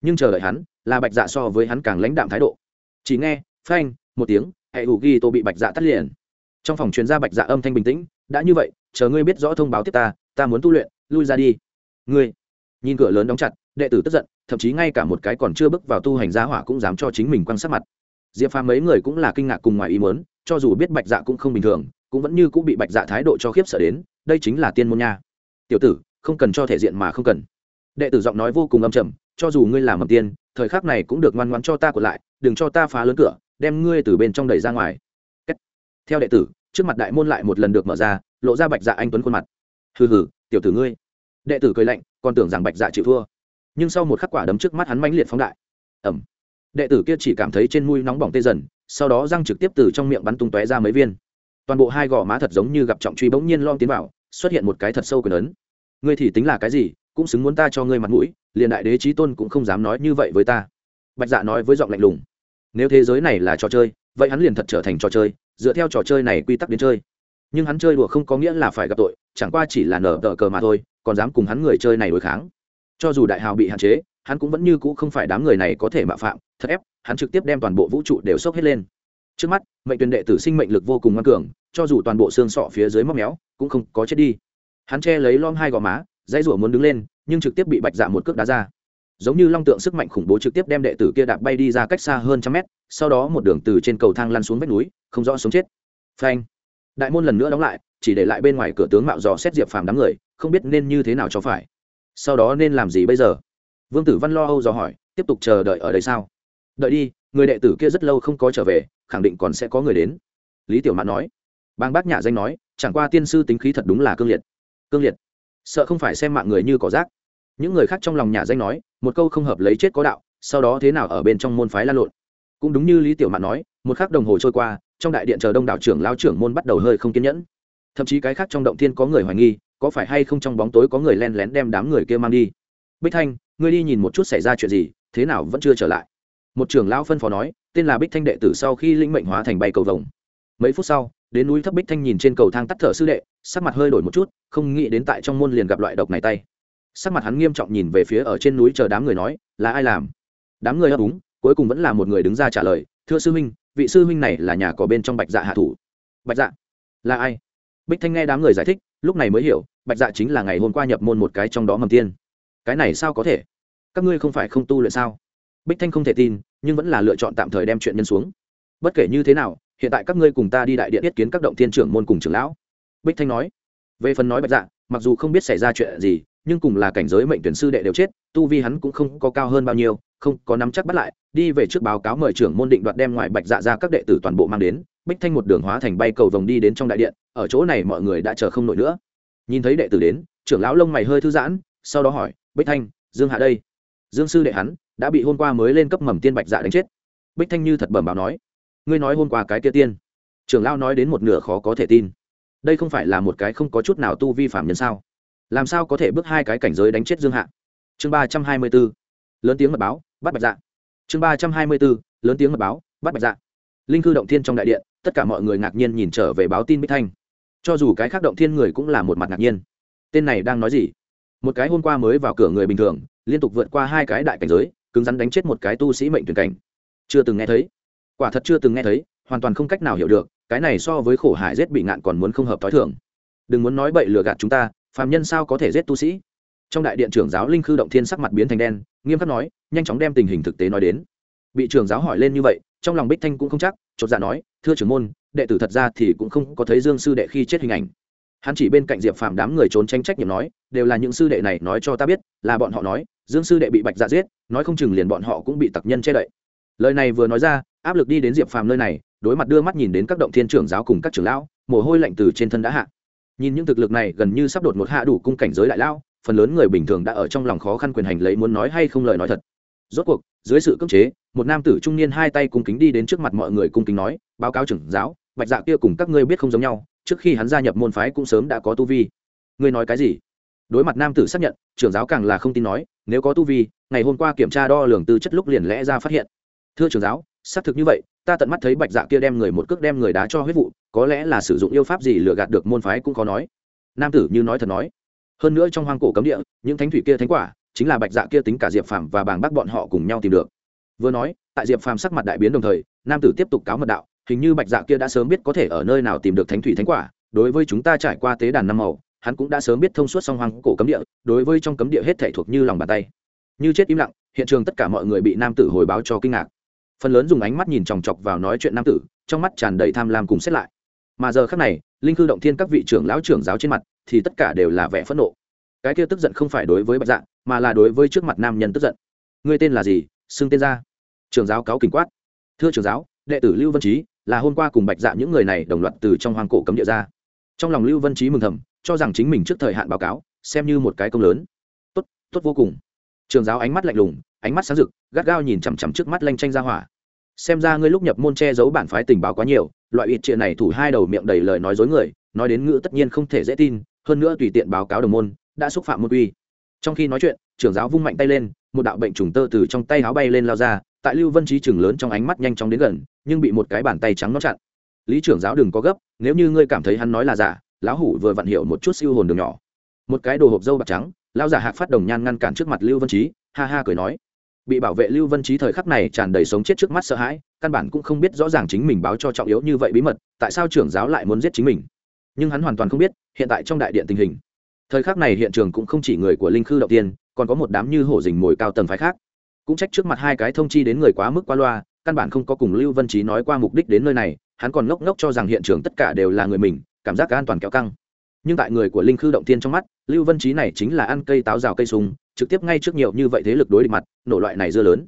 Nhưng chờ đợi hắn, là bạch dạ so với hắn càng lãnh đạm thái độ. Chỉ nghe, phanh, một tiếng, hệ ủ ghi tô bị bạch dạ tắt liền. Trong phòng chuyên gia bạch dạ âm thanh bình tĩnh, đã như vậy, chờ ngươi biết rõ thông báo tiếp ta ta muốn tu luyện, lui ra đi. Ngươi? Nhìn cửa lớn đóng chặt, đệ tử tức giận, thậm chí ngay cả một cái còn chưa bước vào tu hành giá hỏa cũng dám cho chính mình quan sát mặt. Diệp phàm mấy người cũng là kinh ngạc cùng ngoài ý muốn, cho dù biết bạch dạ cũng không bình thường, cũng vẫn như cũng bị bạch dạ thái độ cho khiếp sợ đến, đây chính là tiên môn nha. Tiểu tử, không cần cho thể diện mà không cần đệ tử giọng nói vô cùng âm trầm, cho dù ngươi làm mầm tiên, thời khắc này cũng được ngoan ngoãn cho ta của lại, đừng cho ta phá lớn cửa, đem ngươi từ bên trong đẩy ra ngoài. Theo đệ tử, trước mặt đại môn lại một lần được mở ra, lộ ra bạch dạ anh tuấn khuôn mặt. Hừ hừ, tiểu tử ngươi. Đệ tử cười lạnh, còn tưởng rằng bạch dạ chịu thua. Nhưng sau một khắc quả đấm trước mắt hắn mãnh liệt phóng đại. Ẩm đệ tử kia chỉ cảm thấy trên mũi nóng bỏng tê dần, sau đó răng trực tiếp từ trong miệng bắn tung tóe ra mấy viên. Toàn bộ hai gò má thật giống như gặp trọng truy bỗng nhiên lom tiến vào, xuất hiện một cái thật sâu quyền ấn. Ngươi thì tính là cái gì? Cũng xứng muốn ta cho ngươi mặt mũi, liền đại đế trí tôn cũng không dám nói như vậy với ta. Bạch dạ nói với giọng lạnh lùng. Nếu thế giới này là trò chơi, vậy hắn liền thật trở thành trò chơi, dựa theo trò chơi này quy tắc đến chơi. Nhưng hắn chơi đùa không có nghĩa là phải gặp tội, chẳng qua chỉ là nở tờ cờ mà thôi, còn dám cùng hắn người chơi này đối kháng. Cho dù đại hào bị hạn chế, hắn cũng vẫn như cũ không phải đám người này có thể mạo phạm, thật ép, hắn trực tiếp đem toàn bộ vũ trụ đều sốc hết lên. Trước mắt, mệnh tuyển đệ tử sinh mệnh lực vô cùng ngoan cường, cho dù toàn bộ xương sọ phía dưới móc méo, cũng không có chết đi. Hắn che lấy lom hai gò má dãy rủa muốn đứng lên, nhưng trực tiếp bị bạch dạ một cước đá ra. Giống như long tượng sức mạnh khủng bố trực tiếp đem đệ tử kia đạp bay đi ra cách xa hơn trăm mét, sau đó một đường từ trên cầu thang lăn xuống vách núi, không rõ sống chết. Phanh. Đại môn lần nữa đóng lại, chỉ để lại bên ngoài cửa tướng mạo dò xét diệp phàm đám người, không biết nên như thế nào cho phải. Sau đó nên làm gì bây giờ? Vương tử văn lo âu dò hỏi, tiếp tục chờ đợi ở đây sao? Đợi đi, người đệ tử kia rất lâu không có trở về, khẳng định còn sẽ có người đến. Lý tiểu mạn nói. Bang bác nhạ danh nói, chẳng qua tiên sư tính khí thật đúng là cương liệt. Cương liệt sợ không phải xem mạng người như cỏ rác. Những người khác trong lòng nhà danh nói, một câu không hợp lấy chết có đạo, sau đó thế nào ở bên trong môn phái la lộn. Cũng đúng như lý tiểu mạn nói, một khắc đồng hồ trôi qua, trong đại điện chờ đông đảo trưởng lao trưởng môn bắt đầu hơi không kiên nhẫn. Thậm chí cái khác trong động thiên có người hoài nghi, có phải hay không trong bóng tối có người len lén đem đám người kia mang đi. Bích thanh, ngươi đi nhìn một chút xảy ra chuyện gì, thế nào vẫn chưa trở lại. Một trưởng lão phân phó nói, tên là bích thanh đệ tử sau khi linh mệnh hóa thành bay cầu vồng. Mấy phút sau đến núi thấp bích thanh nhìn trên cầu thang tắt thở sư đệ, sắc mặt hơi đổi một chút, không nghĩ đến tại trong môn liền gặp loại độc này tay. Sắc mặt hắn nghiêm trọng nhìn về phía ở trên núi chờ đám người nói, là ai làm? Đám người ấp úng, cuối cùng vẫn là một người đứng ra trả lời, thưa sư huynh, vị sư huynh này là nhà có bên trong bạch dạ hạ thủ. Bạch dạ? Là ai? Bích thanh nghe đám người giải thích, lúc này mới hiểu, bạch dạ chính là ngày hôm qua nhập môn một cái trong đó mầm tiên. Cái này sao có thể? Các ngươi không phải không tu luyện sao? Bích thanh không thể tin, nhưng vẫn là lựa chọn tạm thời đem chuyện nhân xuống. Bất kể như thế nào hiện tại các ngươi cùng ta đi đại điện yết kiến các động thiên trưởng môn cùng trưởng lão. Bích thanh nói. Về phần nói bạch dạ mặc dù không biết xảy ra chuyện gì, nhưng cùng là cảnh giới mệnh tuyển sư đệ đều chết, tu vi hắn cũng không có cao hơn bao nhiêu, không có nắm chắc bắt lại, đi về trước báo cáo mời trưởng môn định đoạt đem ngoài bạch dạ ra các đệ tử toàn bộ mang đến, bích thanh một đường hóa thành bay cầu vòng đi đến trong đại điện, ở chỗ này mọi người đã chờ không nổi nữa. Nhìn thấy đệ tử đến, trưởng lão lông mày hơi thư giãn, sau đó hỏi, bích thanh, dương hạ đây? Dương sư đệ hắn, đã bị hôm qua mới lên cấp mầm tiên bạch dạ đánh chết. Bích thanh như thật bẩm báo nói ngươi nói hôm qua cái kia tiên. Trưởng lão nói đến một nửa khó có thể tin. Đây không phải là một cái không có chút nào tu vi phạm nhân sao? Làm sao có thể bước hai cái cảnh giới đánh chết dương hạ? Chương ba trăm hai mươi b ố lớn tiếng mật báo, bắt bạch dạ. Chương ba trăm hai mươi b ố lớn tiếng mật báo, bắt bạch dạ. Linh cư động thiên trong đại điện, tất cả mọi người ngạc nhiên nhìn trở về báo tin bích thanh. Cho dù cái khác động thiên người cũng là một mặt ngạc nhiên. Tên này đang nói gì? Một cái hôm qua mới vào cửa người bình thường, liên tục vượt qua hai cái đại cảnh giới, cứng rắn đánh chết một cái tu sĩ mệnh tuyển cảnh. Chưa từng nghe thấy quả thật chưa từng nghe thấy, hoàn toàn không cách nào hiểu được, cái này so với khổ hải rét bị ngạn còn muốn không hợp t h i thường. Đừng muốn nói bậy lừa gạt chúng ta, phàm nhân sao có thể giết tu sĩ? Trong đại điện trưởng giáo linh khư động thiên sắc mặt biến thành đen, nghiêm khắc nói, nhanh chóng đem tình hình thực tế nói đến. Bị trưởng giáo hỏi lên như vậy, trong lòng bích thanh cũng không chắc, chột dạ nói, thưa trưởng môn, đệ tử thật ra thì cũng không có thấy dương sư đệ khi chết hình ảnh. Hắn chỉ bên cạnh diệp phàm đám người trốn tranh trách nhiệm nói, đều là những sư đệ này nói cho ta biết, là bọn họ nói, dương sư đệ bị bạch dạ giết, nói không chừng liền bọn họ cũng bị tặc nhân che đậy lời này vừa nói ra, áp lực đi đến diệp phàm nơi này, đối mặt đưa mắt nhìn đến các động thiên trưởng giáo cùng các trưởng lão, mồ hôi lạnh từ trên thân đã hạ. Nhìn những thực lực này gần như sắp đột một hạ đủ cung cảnh giới đại lão, phần lớn người bình thường đã ở trong lòng khó khăn quyền hành lấy muốn nói hay không lời nói thật. Rốt cuộc, dưới sự cưỡng chế, một nam tử trung niên hai tay cung kính đi đến trước mặt mọi người cung kính nói, báo cáo trưởng giáo, bạch dạ kia cùng các ngươi biết không giống nhau, trước khi hắn gia nhập môn phái cũng sớm đã có tu vi. Ngươi nói cái gì? Đối mặt nam tử xác nhận, trưởng giáo càng là không tin nói, nếu có tu vi, ngày hôm qua kiểm tra đo lường tư chất lúc liền lẽ ra phát hiện thưa trưởng giáo, xác thực như vậy, ta tận mắt thấy bạch dạ kia đem người một cước đem người đá cho huyết vụ, có lẽ là sử dụng yêu pháp gì lừa gạt được môn phái cũng khó nói. Nam tử như nói thật nói. Hơn nữa trong hoang cổ cấm địa, những thánh thủy kia thánh quả, chính là bạch dạ kia tính cả diệp phàm và bàng bác bọn họ cùng nhau tìm được. Vừa nói, tại diệp phàm sắc mặt đại biến đồng thời, nam tử tiếp tục cáo mật đạo, hình như bạch dạ kia đã sớm biết có thể ở nơi nào tìm được thánh thủy thánh quả, đối với chúng ta trải qua tế đàn năm màu, hắn cũng đã sớm biết thông suốt song hoang cổ cấm địa, đối với trong cấm địa hết thể thuộc như lòng bàn tay. Như chết im lặng, hiện trường tất cả mọi người bị nam tử hồi báo cho kinh ngạc phần lớn dùng ánh mắt nhìn chòng chọc vào nói chuyện nam tử, trong mắt tràn đầy tham lam cùng xét lại. Mà giờ khác này, linh cư động thiên các vị trưởng lão trưởng giáo trên mặt, thì tất cả đều là vẻ phẫn nộ. Cái kia tức giận không phải đối với bạch dạ mà là đối với trước mặt nam nhân tức giận. Ngươi tên là gì? Xưng tên ra. Trưởng giáo cáo kình quát. Thưa trưởng giáo, đệ tử lưu văn trí, là hôm qua cùng bạch dạ những người này đồng loạt từ trong hoang cổ cấm địa ra. Trong lòng lưu văn trí mừng thầm, cho rằng chính mình trước thời hạn báo cáo, xem như một cái công lớn. Tốt tốt vô cùng. Trường giáo ánh mắt lạnh lùng ánh mắt sáng rực, gắt gao nhìn chằm chằm trước mắt lanh tranh ra hỏa. Xem ra ngươi lúc nhập môn che giấu bản phái tình báo quá nhiều, loại ít chuyện này thủ hai đầu miệng đầy lời nói dối người, nói đến ngữ tất nhiên không thể dễ tin, hơn nữa tùy tiện báo cáo đồng môn, đã xúc phạm môn uy trong khi nói chuyện, trưởng giáo vung mạnh tay lên, một đạo bệnh trùng tơ từ trong tay áo bay lên lao ra, tại lưu vân trí chừng lớn trong ánh mắt nhanh chóng đến gần, nhưng bị một cái bàn tay trắng nó chặn. Lý trưởng giáo đừng có gấp, nếu như ngươi cảm thấy hắn nói là giả, lão hủ vừa vặn hiểu một chút siêu hồn đường nhỏ. Một cái đồ hộp dâu bạc trắng lao giả hạc phát đồng nhan ngăn cản trước mặt lưu vân trí, ha ha cười nói bị bảo vệ lưu vân trí thời khắc này tràn đầy sống chết trước mắt sợ hãi, căn bản cũng không biết rõ ràng chính mình báo cho trọng yếu như vậy bí mật, tại sao trưởng giáo lại muốn giết chính mình. Nhưng hắn hoàn toàn không biết, hiện tại trong đại điện tình hình. Thời khắc này hiện trường cũng không chỉ người của linh khư đầu tiên, còn có một đám như hổ dình mồi cao tầng phái khác. Cũng trách trước mặt hai cái thông chi đến người quá mức qua loa, căn bản không có cùng lưu vân trí nói qua mục đích đến nơi này, hắn còn ngốc ngốc cho rằng hiện trường tất cả đều là người mình, cảm giác an toàn kéo căng. Nhưng tại người của linh khư động tiên trong mắt, lưu vân trí này chính là ăn cây táo rào cây súng trực tiếp ngay trước nhiều như vậy thế lực đối địch mặt, nổ loại này dưa lớn.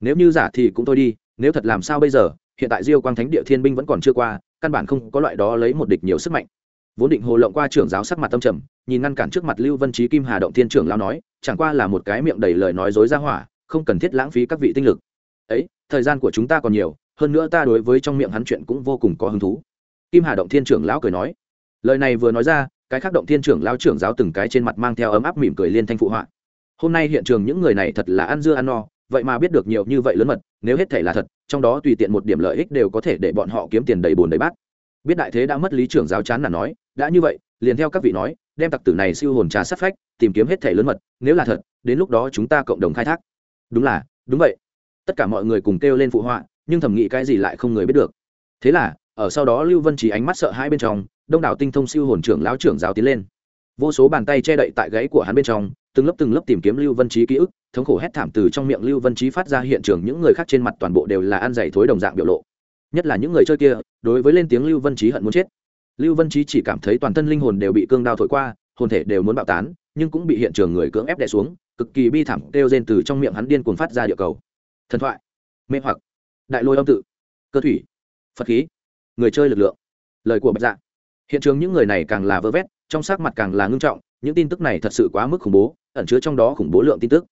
Nếu như giả thì cũng thôi đi, nếu thật làm sao bây giờ, hiện tại diêu quang thánh địa thiên binh vẫn còn chưa qua, căn bản không có loại đó lấy một địch nhiều sức mạnh. Vốn định hồ lộng qua trưởng giáo sắc mặt tâm trầm, nhìn ngăn cản trước mặt lưu vân trí kim hà động thiên trưởng lao nói, chẳng qua là một cái miệng đầy lời nói dối ra hỏa, không cần thiết lãng phí các vị tinh lực. Ấy, thời gian của chúng ta còn nhiều, hơn nữa ta đối với trong miệng hắn chuyện cũng vô cùng có hứng thú. Kim hà động thiên trưởng lão cười nói. Lời này vừa nói ra, cái khác động thiên trưởng lao trưởng giáo từng cái trên mặt mang theo ấm áp mỉm cười liên thanh phụ họa hôm nay hiện trường những người này thật là ăn dưa ăn no, vậy mà biết được nhiều như vậy lớn mật, nếu hết thể là thật, trong đó tùy tiện một điểm lợi ích đều có thể để bọn họ kiếm tiền đầy bồn đầy bát. Biết đại thế đã mất lý trưởng giáo chán là nói, đã như vậy, liền theo các vị nói, đem tặc tử này siêu hồn trà sát phách, tìm kiếm hết thể lớn mật, nếu là thật, đến lúc đó chúng ta cộng đồng khai thác. Đúng là, đúng vậy. Tất cả mọi người cùng kêu lên phụ họa, nhưng thầm nghĩ cái gì lại không người biết được. Thế là, ở sau đó lưu vân chỉ ánh mắt sợ hai bên trong, đông đảo tinh thông siêu hồn trưởng lão trưởng giáo tiến lên. Vô số bàn tay che đậy tại gáy của hắn bên trong từng lớp từng lớp tìm kiếm lưu vân trí ký ức, thống khổ hét thảm từ trong miệng lưu vân trí phát ra hiện trường những người khác trên mặt toàn bộ đều là ăn dày thối đồng dạng biểu lộ. Nhất là những người chơi kia, đối với lên tiếng lưu vân trí hận muốn chết. Lưu vân trí chỉ cảm thấy toàn thân linh hồn đều bị cương đao thổi qua, hồn thể đều muốn bạo tán, nhưng cũng bị hiện trường người cưỡng ép đè xuống, cực kỳ bi thảm kêu rên từ trong miệng hắn điên cuồng phát ra địa cầu. Thần thoại. Mê hoặc. Đại lôi âm tự. Cơ thủy. Phật khí. Người chơi lực lượng. Lời của bạch dạ. Hiện trường những người này càng là vơ vét, trong sắc mặt càng là ngưng trọng, những tin tức này thật sự quá mức khủng bố ẩn chứa trong đó khủng bố lượng tin tức.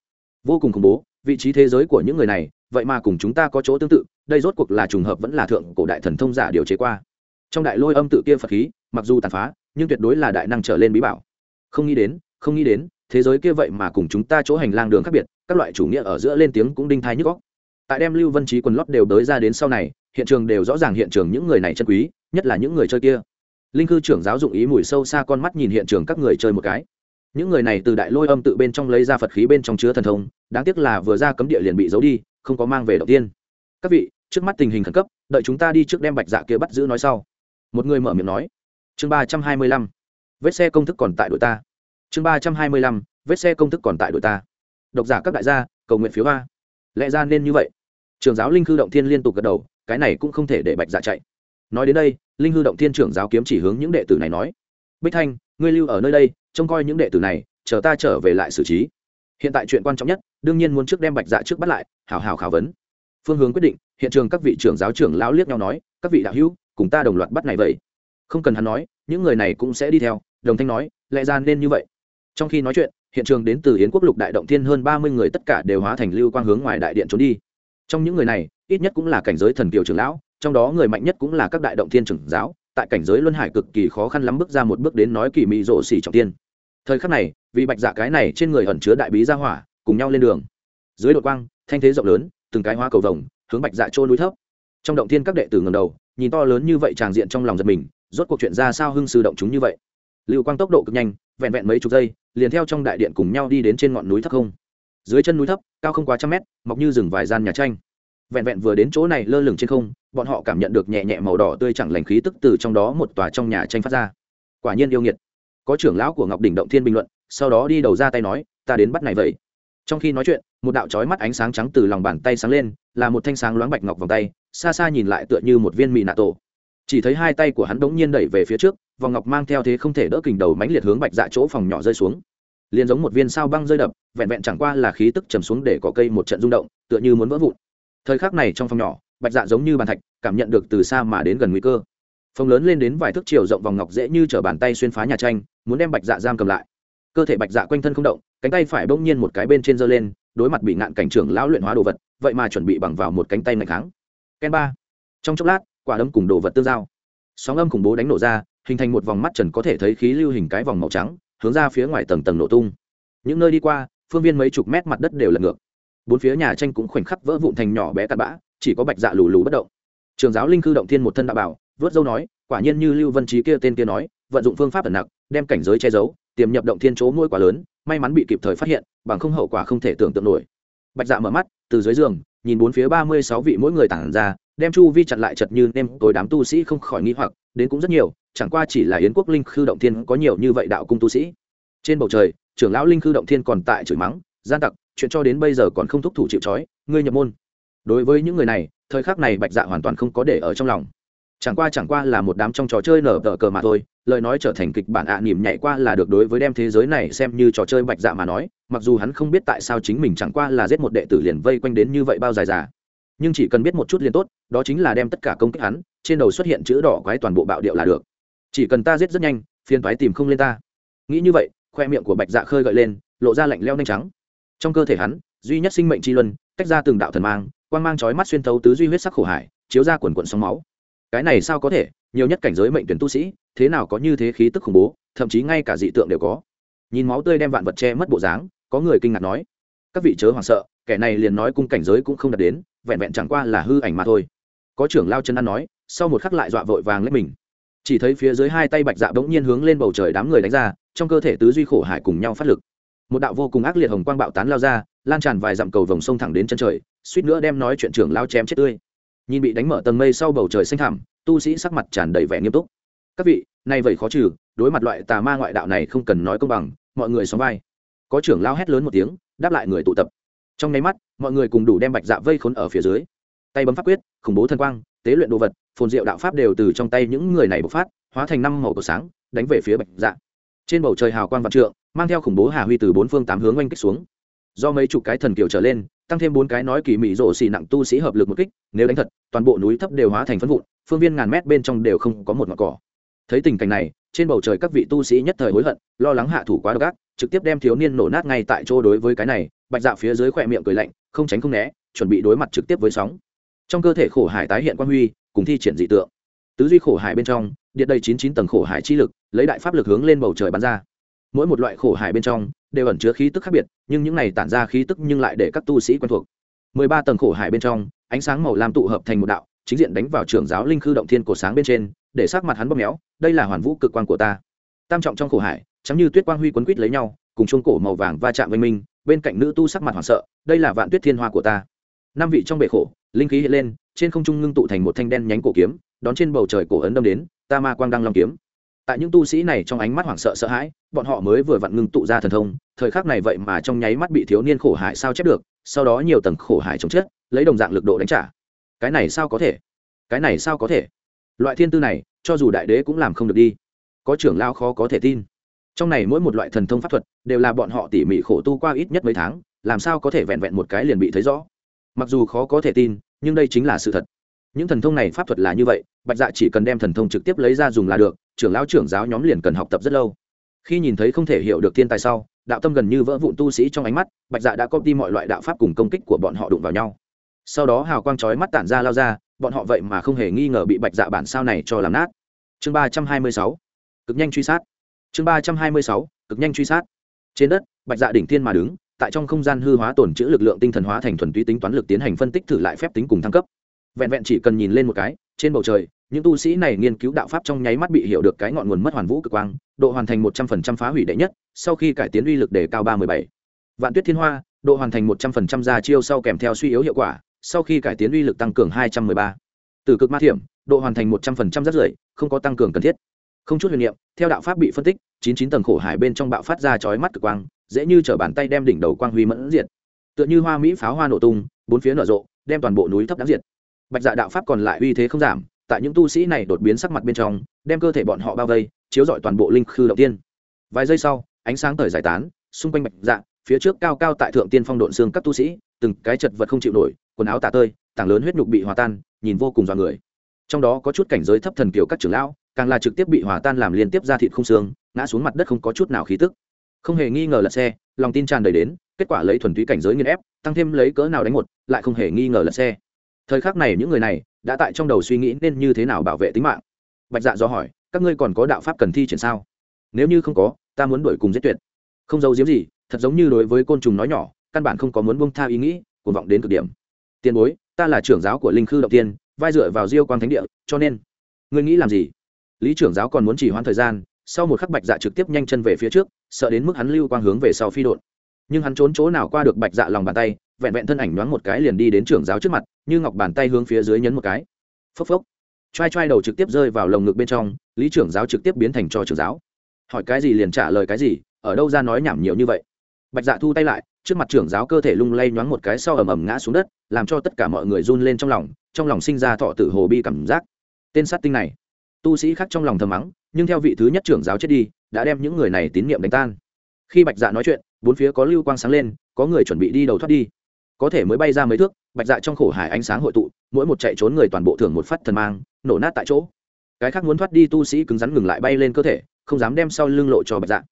Vô cùng khủng bố, vị trí thế giới của những người này, vậy mà cùng chúng ta có chỗ tương tự, đây rốt cuộc là trùng hợp vẫn là thượng cổ đại thần thông giả điều chế qua. Trong đại lôi âm tự kia phật khí, mặc dù tàn phá, nhưng tuyệt đối là đại năng trở lên bí bảo. Không nghĩ đến, không nghĩ đến, thế giới kia vậy mà cùng chúng ta chỗ hành lang đường khác biệt, các loại chủ nghĩa ở giữa lên tiếng cũng đinh thai nhức góc tại đem lưu vân trí quần lót đều đới ra đến sau này, hiện trường đều rõ ràng hiện trường những người này chân quý, nhất là những người chơi kia. Linh cư trưởng giáo dụng ý mùi sâu xa con mắt nhìn hiện trường các người chơi một cái những người này từ đại lôi âm tự bên trong lấy ra phật khí bên trong chứa thần thông, đáng tiếc là vừa ra cấm địa liền bị giấu đi, không có mang về đầu tiên. Các vị, trước mắt tình hình khẩn cấp, đợi chúng ta đi trước đem bạch dạ kia bắt giữ nói sau. Một người mở miệng nói. Chương ba trăm hai mươi lăm. Vết xe công thức còn tại đội ta. Chương ba trăm hai mươi lăm. Vết xe công thức còn tại đội ta. Độc giả các đại gia, cầu nguyện phiếu ba. lẽ ra nên như vậy. Trường giáo linh Hư động thiên liên tục gật đầu, cái này cũng không thể để bạch dạ chạy. Nói đến đây, linh hư động thiên trưởng giáo kiếm chỉ hướng những đệ tử này nói. Bích thanh, ngươi lưu ở nơi đây trông coi những đệ tử này, chờ ta trở về lại xử trí. Hiện tại chuyện quan trọng nhất, đương nhiên muốn trước đem bạch dạ trước bắt lại hảo hảo khảo vấn. Phương hướng quyết định, hiện trường các vị trưởng giáo trưởng lão liếc nhau nói, các vị đạo hữu, cùng ta đồng loạt bắt này vậy. Không cần hắn nói, những người này cũng sẽ đi theo, đồng thanh nói, lẽ ra nên như vậy. Trong khi nói chuyện, hiện trường đến từ yến quốc lục đại động thiên hơn ba mươi người tất cả đều hóa thành lưu quang hướng ngoài đại điện trốn đi. Trong những người này, ít nhất cũng là cảnh giới thần kiều trưởng lão, trong đó người mạnh nhất cũng là các đại động thiên trưởng giáo tại cảnh giới luân hải cực kỳ khó khăn lắm bước ra một bước đến nói kỳ mị rộ xỉ trọng tiên. Thời khắc này vì bạch dạ cái này trên người ẩn chứa đại bí gia hỏa, cùng nhau lên đường. Dưới đội quang, thanh thế rộng lớn, từng cái hoa cầu vồng, hướng bạch dạ trôi núi thấp. Trong động thiên các đệ tử ngầm đầu, nhìn to lớn như vậy tràng diện trong lòng giật mình, rốt cuộc chuyện ra sao hưng sư động chúng như vậy? Lưu quang tốc độ cực nhanh, vẹn vẹn mấy chục giây, liền theo trong đại điện cùng nhau đi đến trên ngọn núi thấp không. Dưới chân núi thấp, cao không quá trăm mét, mọc như rừng vài gian nhà tranh vẹn vẹn vừa đến chỗ này lơ lửng trên không, bọn họ cảm nhận được nhẹ nhẹ màu đỏ tươi chẳng lành khí tức từ trong đó một tòa trong nhà tranh phát ra. Quả nhiên yêu nghiệt. Có trưởng lão của ngọc đỉnh động thiên bình luận, sau đó đi đầu ra tay nói, ta đến bắt này vậy. Trong khi nói chuyện, một đạo trói mắt ánh sáng trắng từ lòng bàn tay sáng lên, là một thanh sáng loáng bạch ngọc vòng tay, xa xa nhìn lại tựa như một viên mì nạ tổ. Chỉ thấy hai tay của hắn đống nhiên đẩy về phía trước, vòng ngọc mang theo thế không thể đỡ kình đầu mãnh liệt hướng bạch dạ chỗ phòng nhỏ rơi xuống. Liền giống một viên sao băng rơi đập, vẹn vẹn chẳng qua là khí tức trầm xuống để có cây một trận rung động, tựa như muốn vỡ vụn thời khắc này trong phòng nhỏ, bạch dạ giống như bàn thạch, cảm nhận được từ xa mà đến gần nguy cơ. Phòng lớn lên đến vài thước chiều rộng vòng ngọc dễ như t bàn tay xuyên phá nhà tranh, muốn đem bạch dạ giam cầm lại. Cơ thể bạch dạ quanh thân không động, cánh tay phải bỗng nhiên một cái bên trên giơ lên, đối mặt bị ngạn cảnh trưởng lão luyện hóa đồ vật, vậy mà chuẩn bị bằng vào một cánh tay mạnh kháng. Ken ba. Trong chốc lát, quả đấm cùng đồ vật tương giao. Sóng âm khủng bố đánh nổ ra, hình thành một vòng mắt trần có thể thấy khí lưu hình cái vòng màu trắng, hướng ra phía ngoài tầng tầng nổ tung. Những nơi đi qua, phương viên mấy chục mét mặt đất đều lật ngược bốn phía nhà tranh cũng khoảnh khắc vỡ vụn thành nhỏ bé tạt bã, chỉ có bạch dạ lù lù bất động. Trường giáo linh cư động thiên một thân đạo bảo, vớt dâu nói, quả nhiên như lưu vân trí kia tên kia nói, vận dụng phương pháp ẩn nặc, đem cảnh giới che giấu, tiềm nhập động thiên chỗ môi quá lớn, may mắn bị kịp thời phát hiện, bằng không hậu quả không thể tưởng tượng nổi. Bạch dạ mở mắt, từ dưới giường, nhìn bốn phía ba mươi sáu vị mỗi người tản ra, đem chu vi chặn lại chật như nem tối đám tu sĩ không khỏi nghĩ hoặc, đến cũng rất nhiều, chẳng qua chỉ là yến quốc linh khư động thiên có nhiều như vậy đạo cung tu sĩ. Trên bầu trời trưởng lão linh khư động thiên còn tại chửi mắng, gian tặc chuyện cho đến bây giờ còn không thúc thủ chịu trói ngươi nhập môn. Đối với những người này thời khắc này bạch dạ hoàn toàn không có để ở trong lòng. Chẳng qua chẳng qua là một đám trong trò chơi nở tờ cờ mà thôi lời nói trở thành kịch bản ạ à, nỉm nhảy qua là được đối với đem thế giới này xem như trò chơi bạch dạ mà nói mặc dù hắn không biết tại sao chính mình chẳng qua là giết một đệ tử liền vây quanh đến như vậy bao dài già nhưng chỉ cần biết một chút liền tốt đó chính là đem tất cả công kích hắn trên đầu xuất hiện chữ đỏ quái toàn bộ bạo điệu là được. Chỉ cần ta giết rất nhanh phiền thoái tìm không lên ta. Nghĩ như vậy khoe miệng của bạch dạ khơi gợi lên lộ ra lạnh leo nhanh trắng trong cơ thể hắn, duy nhất sinh mệnh chi luân, tách ra từng đạo thần mang, quang mang chói mắt xuyên thấu tứ duy huyết sắc khổ hải, chiếu ra quần quận sóng máu. Cái này sao có thể? Nhiều nhất cảnh giới mệnh tuyển tu sĩ, thế nào có như thế khí tức khủng bố, thậm chí ngay cả dị tượng đều có. Nhìn máu tươi đem vạn vật che mất bộ dáng, có người kinh ngạc nói, các vị chớ hoảng sợ, kẻ này liền nói cung cảnh giới cũng không đạt đến, vẹn vẹn chẳng qua là hư ảnh mà thôi. Có trưởng lao chân ăn nói, sau một khắc lại dọa vội vàng lấy mình. Chỉ thấy phía dưới hai tay bạch dạ bỗng nhiên hướng lên bầu trời đám người đánh ra, trong cơ thể tứ duy khổ hải cùng nhau phát lực một đạo vô cùng ác liệt hồng quang bạo tán lao ra, lan tràn vài dặm cầu vòng sông thẳng đến chân trời, suýt nữa đem nói chuyện trưởng lao chém chết tươi. Nhìn bị đánh mở tầng mây sau bầu trời xanh thẳm, tu sĩ sắc mặt tràn đầy vẻ nghiêm túc. Các vị, nay vậy khó trừ, đối mặt loại tà ma ngoại đạo này không cần nói công bằng, mọi người xóm vai. Có trưởng lao hét lớn một tiếng, đáp lại người tụ tập. Trong nháy mắt, mọi người cùng đủ đem bạch dạ vây khốn ở phía dưới. Tay bấm pháp quyết, khủng bố thân quang, tế luyện đồ vật, phồn diệu đạo pháp đều từ trong tay những người này bộc phát, hóa thành năm màu cầu sáng, đánh về phía bạch dạ. Trên bầu trời hào quang vạn trượng mang theo khủng bố hà huy từ bốn phương tám hướng oanh kích xuống. Do mấy chục cái thần kiều trở lên, tăng thêm bốn cái nói kỳ mỹ rổ xì nặng tu sĩ hợp lực một kích, nếu đánh thật, toàn bộ núi thấp đều hóa thành phân vụn, phương viên ngàn mét bên trong đều không có một ngọn cỏ. Thấy tình cảnh này, trên bầu trời các vị tu sĩ nhất thời hối hận, lo lắng hạ thủ quá độc ác, trực tiếp đem thiếu niên nổ nát ngay tại chỗ đối với cái này, bạch dạ phía dưới khỏe miệng cười lạnh, không tránh không né, chuẩn bị đối mặt trực tiếp với sóng. Trong cơ thể khổ hải tái hiện quan huy, cùng thi triển dị tượng. Tứ duy khổ hải bên trong, điện đầy chín chín tầng khổ hải chi lực, lấy đại pháp lực hướng lên bầu trời bắn ra mỗi một loại khổ hải bên trong đều ẩn chứa khí tức khác biệt nhưng những này tản ra khí tức nhưng lại để các tu sĩ quen thuộc. Mười ba tầng khổ hải bên trong ánh sáng màu lam tụ hợp thành một đạo chính diện đánh vào trưởng giáo linh khư động thiên cổ sáng bên trên để sắc mặt hắn bóp méo đây là hoàn vũ cực quan của ta. Tam trọng trong khổ hải chấm như tuyết quang huy quấn quýt lấy nhau cùng chuông cổ màu vàng va chạm với mình, bên cạnh nữ tu sắc mặt hoảng sợ đây là vạn tuyết thiên hoa của ta. Năm vị trong bệ khổ linh khí hiện lên trên không trung ngưng tụ thành một thanh đen nhánh cổ kiếm đón trên bầu trời cổ ấn đâm đến ta ma quang đăng long kiếm tại những tu sĩ này trong ánh mắt hoảng sợ sợ hãi, bọn họ mới vừa vặn ngưng tụ ra thần thông, thời khắc này vậy mà trong nháy mắt bị thiếu niên khổ hại sao chép được, sau đó nhiều tầng khổ hại chống chết, lấy đồng dạng lực độ đánh trả. Cái này sao có thể? Cái này sao có thể? Loại thiên tư này, cho dù đại đế cũng làm không được đi. Có trưởng lao khó có thể tin. Trong này mỗi một loại thần thông pháp thuật, đều là bọn họ tỉ mỉ khổ tu qua ít nhất mấy tháng, làm sao có thể vẹn vẹn một cái liền bị thấy rõ. Mặc dù khó có thể tin, nhưng đây chính là sự thật. Những thần thông này pháp thuật là như vậy, bạch dạ chỉ cần đem thần thông trực tiếp lấy ra dùng là được trưởng lão trưởng giáo nhóm liền cần học tập rất lâu. Khi nhìn thấy không thể hiểu được thiên tài sau, đạo tâm gần như vỡ vụn tu sĩ trong ánh mắt, bạch dạ đã copy đi mọi loại đạo pháp cùng công kích của bọn họ đụng vào nhau. Sau đó hào quang chói mắt tản ra lao ra, bọn họ vậy mà không hề nghi ngờ bị bạch dạ bản sao này cho làm nát. Chương ba trăm hai mươi sáu, cực nhanh truy sát. Chương ba trăm hai mươi sáu, cực nhanh truy sát. Trên đất, bạch dạ đỉnh thiên mà đứng, tại trong không gian hư hóa tổn chữ lực lượng tinh thần hóa thành thuần túy tính toán lực tiến hành phân tích thử lại phép tính cùng thăng cấp. Vẹn vẹn chỉ cần nhìn lên một cái trên bầu trời, những tu sĩ này nghiên cứu đạo pháp trong nháy mắt bị hiểu được cái ngọn nguồn mất hoàn vũ cực quang, độ hoàn thành một trăm phần trăm phá hủy đệ nhất, sau khi cải tiến uy lực đề cao ba mươi bảy. Vạn tuyết thiên hoa, độ hoàn thành một trăm phần trăm ra chiêu sau kèm theo suy yếu hiệu quả, sau khi cải tiến uy lực tăng cường hai trăm mười ba. Từ cực ma thiểm, độ hoàn thành một trăm phần trăm rất rưỡi, không có tăng cường cần thiết. Không chút huyền niệm, theo đạo pháp bị phân tích, chín chín tầng khổ hải bên trong bạo phát ra chói mắt cực quang, dễ như t bàn tay đem đỉnh đầu quang huy mẫn diệt. Tựa như hoa mỹ pháo hoa nổ tung, bốn phía nở rộ, đem toàn bộ núi thấp đáng diệt bạch dạ đạo pháp còn lại uy thế không giảm, tại những tu sĩ này đột biến sắc mặt bên trong, đem cơ thể bọn họ bao vây, chiếu rọi toàn bộ linh khư đầu tiên. Vài giây sau, ánh sáng thời giải tán, xung quanh bạch dạ phía trước cao cao tại thượng tiên phong độn xương các tu sĩ, từng cái chật vật không chịu nổi, quần áo tả tơi, tảng lớn huyết nhục bị hòa tan, nhìn vô cùng dọa người. Trong đó có chút cảnh giới thấp thần kiểu các trưởng lão, càng là trực tiếp bị hòa tan làm liên tiếp ra thịt không xương, ngã xuống mặt đất không có chút nào khí tức. Không hề nghi ngờ lật xe, lòng tin tràn đầy đến, kết quả lấy thuần túy cảnh giới nghiên ép, tăng thêm lấy cỡ nào đánh một, lại không hề nghi ngờ lật xe thời khắc này những người này đã tại trong đầu suy nghĩ nên như thế nào bảo vệ tính mạng. Bạch dạ do hỏi, các ngươi còn có đạo pháp cần thi triển sao? Nếu như không có, ta muốn đuổi cùng giết tuyệt. Không giấu giếm gì, thật giống như đối với côn trùng nói nhỏ, căn bản không có muốn buông tha ý nghĩ, cuồng vọng đến cực điểm. Tiền bối, ta là trưởng giáo của linh khư động tiên, vai dựa vào diêu quang thánh địa, cho nên, ngươi nghĩ làm gì? Lý trưởng giáo còn muốn chỉ hoãn thời gian, sau một khắc bạch dạ trực tiếp nhanh chân về phía trước, sợ đến mức hắn lưu quang hướng về sau phi đột nhưng hắn trốn chỗ nào qua được bạch dạ lòng bàn tay vẹn vẹn thân ảnh nhoáng một cái liền đi đến trưởng giáo trước mặt, như ngọc bàn tay hướng phía dưới nhấn một cái. Phốc phốc. T r a i t r a i đầu trực tiếp rơi vào lồng ngực bên trong, lý trưởng giáo trực tiếp biến thành cho trưởng giáo. Hỏi cái gì liền trả lời cái gì, ở đâu ra nói nhảm nhiều như vậy. Bạch dạ thu tay lại, trước mặt trưởng giáo cơ thể lung lay nhoáng một cái sau ầm ầm ngã xuống đất, làm cho tất cả mọi người run lên trong lòng trong lòng sinh ra thọ tử hồ bi cảm giác. Tên sát tinh này, tu sĩ khác trong lòng thầm mắng, nhưng theo vị thứ nhất trưởng giáo chết đi, đã đem những người này tín nhiệm đánh tan. Khi bạch dạ nói chuyện, bốn phía có lưu quang sáng lên, có người chuẩn bị đi đầu thoát đi có thể mới bay ra mấy thước, bạch dạ trong khổ hải ánh sáng hội tụ, mỗi một chạy trốn người toàn bộ thường một phát thần mang, nổ nát tại chỗ. Cái khác muốn thoát đi tu sĩ cứng rắn ngừng lại bay lên cơ thể, không dám đem sau lưng lộ cho bạch dạ.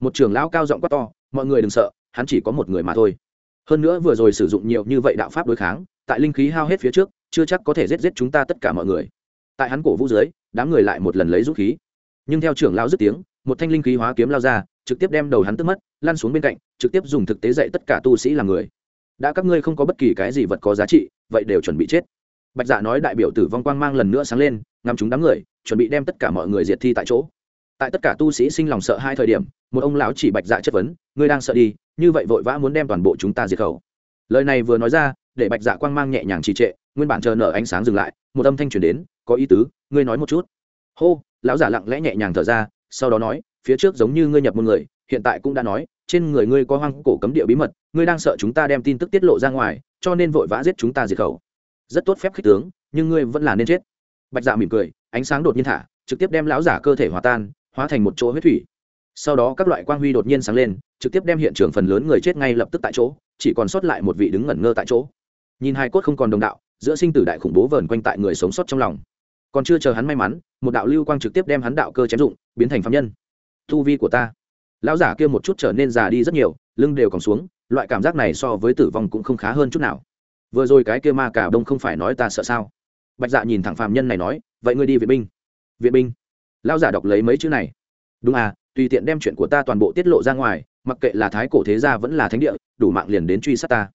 Một trưởng lão cao giọng quát to, mọi người đừng sợ, hắn chỉ có một người mà thôi. Hơn nữa vừa rồi sử dụng nhiều như vậy đạo pháp đối kháng, tại linh khí hao hết phía trước, chưa chắc có thể giết giết chúng ta tất cả mọi người. Tại hắn cổ vũ dưới, đám người lại một lần lấy rút khí. Nhưng theo trưởng lão dứt tiếng, một thanh linh khí hóa kiếm lao ra, trực tiếp đem đầu hắn tức mất, lăn xuống bên cạnh, trực tiếp dùng thực tế dạy tất cả tu sĩ làm người đã các ngươi không có bất kỳ cái gì vật có giá trị, vậy đều chuẩn bị chết. Bạch dạ nói đại biểu tử vong quang mang lần nữa sáng lên, ngắm chúng đám người, chuẩn bị đem tất cả mọi người diệt thi tại chỗ. Tại tất cả tu sĩ sinh lòng sợ hai thời điểm, một ông lão chỉ bạch dạ chất vấn, ngươi đang sợ đi, như vậy vội vã muốn đem toàn bộ chúng ta diệt khẩu. Lời này vừa nói ra, để bạch dạ quang mang nhẹ nhàng trì trệ, nguyên bản chờ nở ánh sáng dừng lại, một âm thanh truyền đến, có ý tứ, ngươi nói một chút. Hô! Lão giả lặng lẽ nhẹ nhàng thở ra, sau đó nói, phía trước giống như ngươi nhập một người, hiện tại cũng đã nói, trên người ngươi có hoang cổ cấm địa bí mật ngươi đang sợ chúng ta đem tin tức tiết lộ ra ngoài, cho nên vội vã giết chúng ta diệt khẩu. Rất tốt phép khích tướng, nhưng ngươi vẫn là nên chết. Bạch dạ mỉm cười, ánh sáng đột nhiên thả, trực tiếp đem lão giả cơ thể hòa tan, hóa thành một chỗ huyết thủy. Sau đó các loại quang huy đột nhiên sáng lên, trực tiếp đem hiện trường phần lớn người chết ngay lập tức tại chỗ, chỉ còn sót lại một vị đứng ngẩn ngơ tại chỗ. Nhìn hai cốt không còn đồng đạo, giữa sinh tử đại khủng bố vờn quanh tại người sống sót trong lòng. Còn chưa chờ hắn may mắn, một đạo lưu quang trực tiếp đem hắn đạo cơ chém dụng, biến thành phạm nhân. Thu vi của ta. Lão giả kia một chút trở nên già đi rất nhiều, lưng đều còn xuống loại cảm giác này so với tử vong cũng không khá hơn chút nào. Vừa rồi cái kia ma cả đông không phải nói ta sợ sao? Bạch dạ nhìn thẳng phạm nhân này nói, vậy ngươi đi viện binh. Viện binh? Lão giả đọc lấy mấy chữ này. Đúng à tùy tiện đem chuyện của ta toàn bộ tiết lộ ra ngoài, mặc kệ là thái cổ thế gia vẫn là thánh địa, đủ mạng liền đến truy sát ta.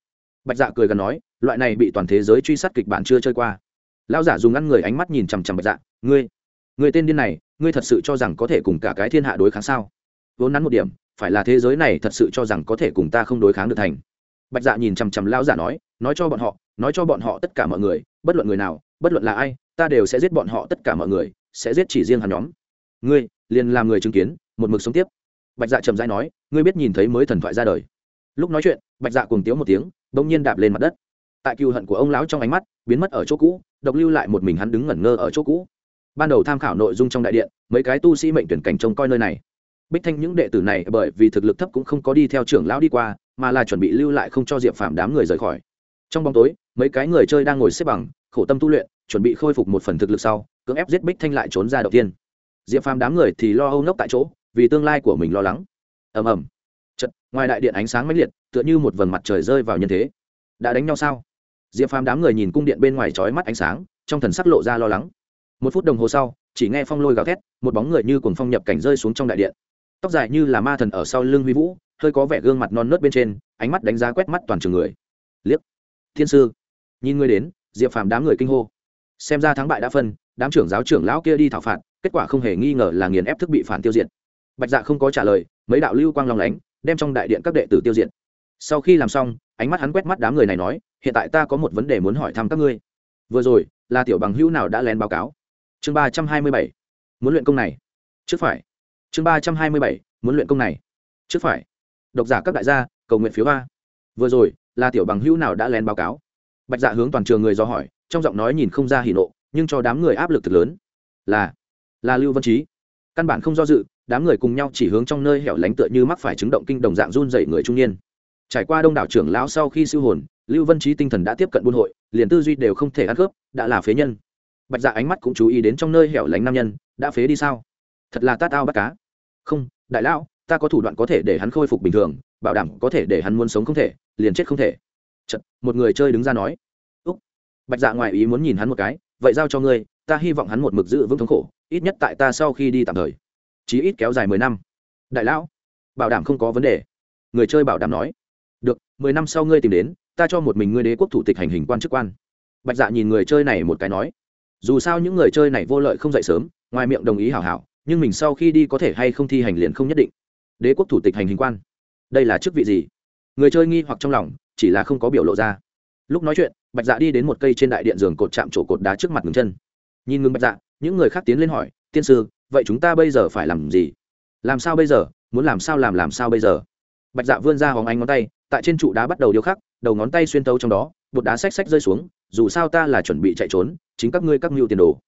Bạch dạ cười gần nói, loại này bị toàn thế giới truy sát kịch bản chưa chơi qua. Lão giả dùng ngăn người ánh mắt nhìn chằm chằm bạch dạ ngươi người tên điên này, ngươi thật sự cho rằng có thể cùng cả cái thiên hạ đối kháng sao? Vốn nắn một điểm phải là thế giới này thật sự cho rằng có thể cùng ta không đối kháng được thành? Bạch dạ nhìn chằm chằm lão giả nói nói cho bọn họ, nói cho bọn họ tất cả mọi người, bất luận người nào, bất luận là ai, ta đều sẽ giết bọn họ tất cả mọi người, sẽ giết chỉ riêng hắn nhóm. Ngươi, liền làm người chứng kiến, một mực sống tiếp. Bạch dạ trầm rãi nói, ngươi biết nhìn thấy mới thần thoại ra đời. Lúc nói chuyện, bạch dạ cùng tiếu một tiếng bỗng nhiên đạp lên mặt đất. Tại cựu hận của ông lão trong ánh mắt, biến mất ở chỗ cũ, độc lưu lại một mình hắn đứng ngẩn ngơ ở chỗ cũ. Ban đầu tham khảo nội dung trong đại điện, mấy cái tu sĩ mệnh tuyển cảnh trông coi nơi này bích thanh những đệ tử này bởi vì thực lực thấp cũng không có đi theo trưởng lão đi qua, mà là chuẩn bị lưu lại không cho diệp phạm đám người rời khỏi. Trong bóng tối, mấy cái người chơi đang ngồi xếp bằng, khổ tâm tu luyện, chuẩn bị khôi phục một phần thực lực sau, cưỡng ép giết bích thanh lại trốn ra đầu tiên. Diệp phàm đám người thì lo âu nốc tại chỗ, vì tương lai của mình lo lắng. Ầm ầm. Chật ngoài đại điện ánh sáng mãnh liệt, tựa như một vầng mặt trời rơi vào nhân thế. Đã đánh nhau sao? Diệp phàm đám người nhìn cung điện bên ngoài trói mắt ánh sáng, trong thần sắc lộ ra lo lắng. Một phút đồng hồ sau, chỉ nghe phong lôi gào thét, một bóng người như cuồng phong nhập cảnh rơi xuống trong đại điện tóc dài như là ma thần ở sau lưng huy vũ, hơi có vẻ gương mặt non nớt bên trên, ánh mắt đánh giá quét mắt toàn trường người. Liếc. Thiên sư. Nhìn ngươi đến, diệp phàm đám người kinh hô. Xem ra thắng bại đã phân, đám trưởng giáo trưởng lão kia đi thảo phạt, kết quả không hề nghi ngờ là nghiền ép thức bị phản tiêu diệt. Bạch dạ không có trả lời, mấy đạo lưu quang long lánh, đem trong đại điện các đệ tử tiêu diệt. Sau khi làm xong, ánh mắt hắn quét mắt đám người này nói, hiện tại ta có một vấn đề muốn hỏi thăm các ngươi. Vừa rồi, là tiểu bằng hữu nào đã lén báo cáo? Chương ba trăm hai mươi bảy. Muốn luyện công này. Trước phải chương ba trăm hai mươi bảy, muốn luyện công này. Trước phải, độc giả các đại gia, cầu nguyện phiếu ba. Vừa rồi, là tiểu bằng hữu nào đã lén báo cáo. Bạch dạ hướng toàn trường người do hỏi, trong giọng nói nhìn không ra hỉ nộ, nhưng cho đám người áp lực thật lớn. Là là lưu văn trí. Căn bản không do dự, đám người cùng nhau chỉ hướng trong nơi hẻo lánh tựa như mắc phải chứng động kinh đồng dạng run dậy người trung niên. Trải qua đông đảo trưởng lão sau khi siêu hồn, lưu văn trí tinh thần đã tiếp cận buôn hội, liền tư duy đều không thể ăn khớp, đã là phế nhân. Bạch dạ ánh mắt cũng chú ý đến trong nơi hẻo lánh nam nhân, đã phế đi sao? Thật là tát ao bắt cá. Không đại lão ta có thủ đoạn có thể để hắn khôi phục bình thường bảo đảm có thể để hắn muốn sống không thể liền chết không thể. Chật, một người chơi đứng ra nói. Úc bạch dạ ngoài ý muốn nhìn hắn một cái vậy giao cho ngươi ta hy vọng hắn một mực giữ vững thống khổ ít nhất tại ta sau khi đi tạm thời. Chí ít kéo dài mười năm. Đại lão bảo đảm không có vấn đề. Người chơi bảo đảm nói. Được mười năm sau ngươi tìm đến ta cho một mình ngươi đế quốc thủ tịch hành hình quan chức quan. Bạch dạ nhìn người chơi này một cái nói. Dù sao những người chơi này vô lợi không dậy sớm ngoài miệng đồng ý hảo hảo nhưng mình sau khi đi có thể hay không thi hành liền không nhất định. Đế quốc thủ tịch hành hình quan. Đây là chức vị gì? Người chơi nghi hoặc trong lòng, chỉ là không có biểu lộ ra. Lúc nói chuyện, bạch dạ đi đến một cây trên đại điện giường cột chạm chỗ cột đá trước mặt ngừng chân. Nhìn ngừng bạch dạ những người khác tiến lên hỏi, tiên sư, vậy chúng ta bây giờ phải làm gì? Làm sao bây giờ? Muốn làm sao làm làm sao bây giờ? Bạch dạ vươn ra hóng ánh ngón tay, tại trên trụ đá bắt đầu điêu khắc, đầu ngón tay xuyên tấu trong đó, bột đá xách xách rơi xuống, dù sao ta là chuẩn bị chạy trốn, chính các ngươi các mưu tiền đồ.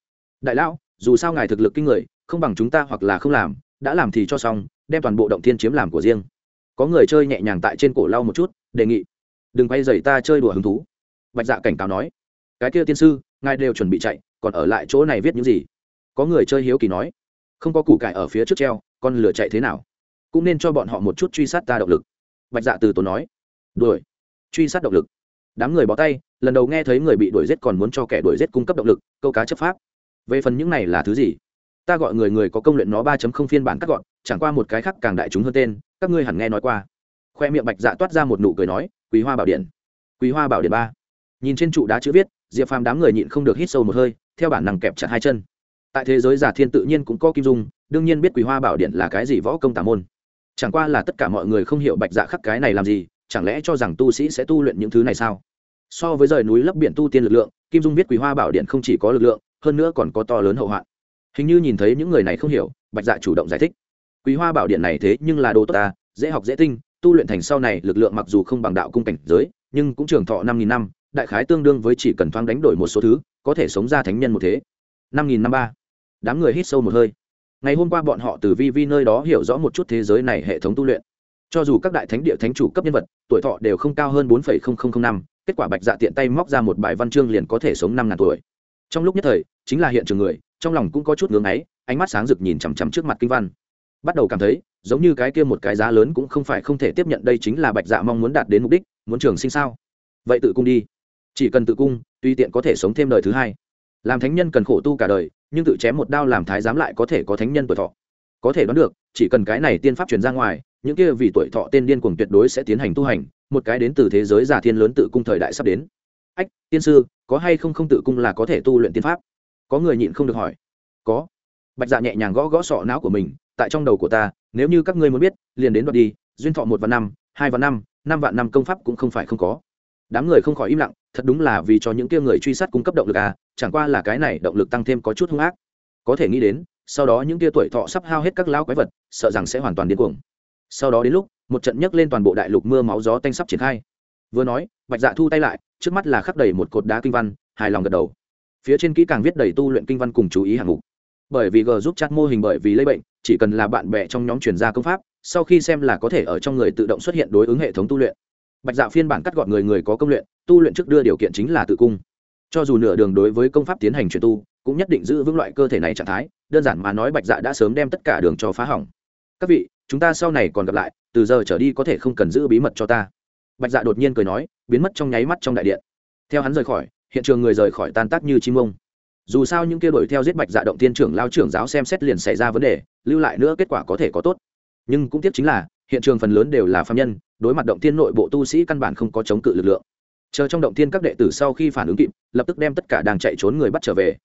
Đại lão, dù sao ngài thực lực kinh người không bằng chúng ta hoặc là không làm, đã làm thì cho xong, đem toàn bộ động thiên chiếm làm của riêng. Có người chơi nhẹ nhàng tại trên cổ lau một chút, đề nghị, đừng quay dày ta chơi đùa hứng thú. Bạch dạ cảnh cáo nói, cái kia tiên sư, ngài đều chuẩn bị chạy, còn ở lại chỗ này viết những gì? Có người chơi hiếu kỳ nói, không có củ cải ở phía trước treo, con lửa chạy thế nào? Cũng nên cho bọn họ một chút truy sát ta động lực. Bạch dạ từ tốn nói, đuổi, truy sát động lực. Đám người bỏ tay, lần đầu nghe thấy người bị đuổi giết còn muốn cho kẻ đuổi giết cung cấp động lực, câu cá chấp pháp. Về phần những này là thứ gì? Ta gọi người người có công luyện nó ba phiên bản cắt gọn, chẳng qua một cái khác càng đại chúng hơn tên, các ngươi hẳn nghe nói qua. Khoe miệng bạch dạ toát ra một nụ cười nói, quý hoa bảo điện. Quý hoa bảo điện ba. Nhìn trên trụ đá chữ viết, diệp phàm đám người nhịn không được hít sâu một hơi, theo bản năng kẹp chặt hai chân. Tại thế giới giả thiên tự nhiên cũng có kim dung, đương nhiên biết quý hoa bảo điện là cái gì võ công tả môn. Chẳng qua là tất cả mọi người không hiểu bạch dạ khắc cái này làm gì, chẳng lẽ cho rằng tu sĩ sẽ tu luyện những thứ này sao? So với rời núi lấp biển tu tiên lực lượng, kim dung biết quý hoa bảo điện không chỉ có lực lượng, hơn nữa còn có to lớn hậu hoạn hình như nhìn thấy những người này không hiểu, bạch dạ chủ động giải thích. Quý hoa bảo điện này thế nhưng là đồ tốt ta, dễ học dễ tinh, tu luyện thành sau này lực lượng mặc dù không bằng đạo cung cảnh giới, nhưng cũng trường thọ năm nghìn năm, đại khái tương đương với chỉ cần thoáng đánh đổi một số thứ, có thể sống ra thánh nhân một thế. Năm nghìn năm ba. Đám người hít sâu một hơi. Ngày hôm qua bọn họ từ vi vi nơi đó hiểu rõ một chút thế giới này hệ thống tu luyện. Cho dù các đại thánh địa thánh chủ cấp nhân vật, tuổi thọ đều không cao hơn bốn năm, kết quả bạch dạ tiện tay móc ra một bài văn chương liền có thể sống năm ngàn tuổi. Trong lúc nhất thời, chính là hiện trường người trong lòng cũng có chút ngưỡng ấy, ánh mắt sáng rực nhìn chằm chằm trước mặt kinh văn. Bắt đầu cảm thấy, giống như cái kia một cái giá lớn cũng không phải không thể tiếp nhận đây chính là bạch dạ mong muốn đạt đến mục đích, muốn trường sinh sao? Vậy tự cung đi. Chỉ cần tự cung tùy tiện có thể sống thêm đời thứ hai. Làm thánh nhân cần khổ tu cả đời, nhưng tự chém một đao làm thái giám lại có thể có thánh nhân tuổi thọ. Có thể đoán được, chỉ cần cái này tiên pháp truyền ra ngoài, những kia vì tuổi thọ tên điên cuồng tuyệt đối sẽ tiến hành tu hành, một cái đến từ thế giới giả thiên lớn tự cung thời đại sắp đến. Ách, tiên sư, có hay không không tự cung là có thể tu luyện tiên pháp? Có người nhịn không được hỏi. Có. Bạch dạ nhẹ nhàng gõ gõ sọ não của mình, tại trong đầu của ta, nếu như các ngươi muốn biết, liền đến đoạt đi, duyên thọ một vạn năm, hai vạn năm năm vạn năm công pháp cũng không phải không có. Đám người không khỏi im lặng, thật đúng là vì cho những kia người truy sát cung cấp động lực à chẳng qua là cái này động lực tăng thêm có chút hung ác. Có thể nghĩ đến, sau đó những kia tuổi thọ sắp hao hết các lão quái vật, sợ rằng sẽ hoàn toàn điên cuồng. Sau đó đến lúc, một trận nhấc lên toàn bộ đại lục mưa máu gió tanh sắp triển khai. Vừa nói, bạch dạ thu tay lại, trước mắt là khắc đầy một cột đá kinh văn, hài lòng gật đầu phía trên kỹ càng viết đầy tu luyện kinh văn cùng chú ý hạng mục. Bởi vì g giúp chat mô hình bởi vì lây bệnh, chỉ cần là bạn bè trong nhóm chuyển gia công pháp, sau khi xem là có thể ở trong người tự động xuất hiện đối ứng hệ thống tu luyện. Bạch dạ phiên bản cắt gọn người người có công luyện, tu luyện trước đưa điều kiện chính là tự cung. Cho dù nửa đường đối với công pháp tiến hành chuyển tu, cũng nhất định giữ vững loại cơ thể này trạng thái, đơn giản mà nói bạch dạ đã sớm đem tất cả đường cho phá hỏng. Các vị, chúng ta sau này còn gặp lại, từ giờ trở đi có thể không cần giữ bí mật cho ta. Bạch dạ đột nhiên cười nói, biến mất trong nháy mắt trong đại điện. Theo hắn rời khỏi hiện trường người rời khỏi tan tác như chim ông. Dù sao những kia đuổi theo giết bạch dạ động tiên trưởng lao trưởng giáo xem xét liền xảy ra vấn đề, lưu lại nữa kết quả có thể có tốt. Nhưng cũng tiếc chính là, hiện trường phần lớn đều là phạm nhân, đối mặt động tiên nội bộ tu sĩ căn bản không có chống cự lực lượng. Chờ trong động tiên các đệ tử sau khi phản ứng kịp, lập tức đem tất cả đang chạy trốn người bắt trở về.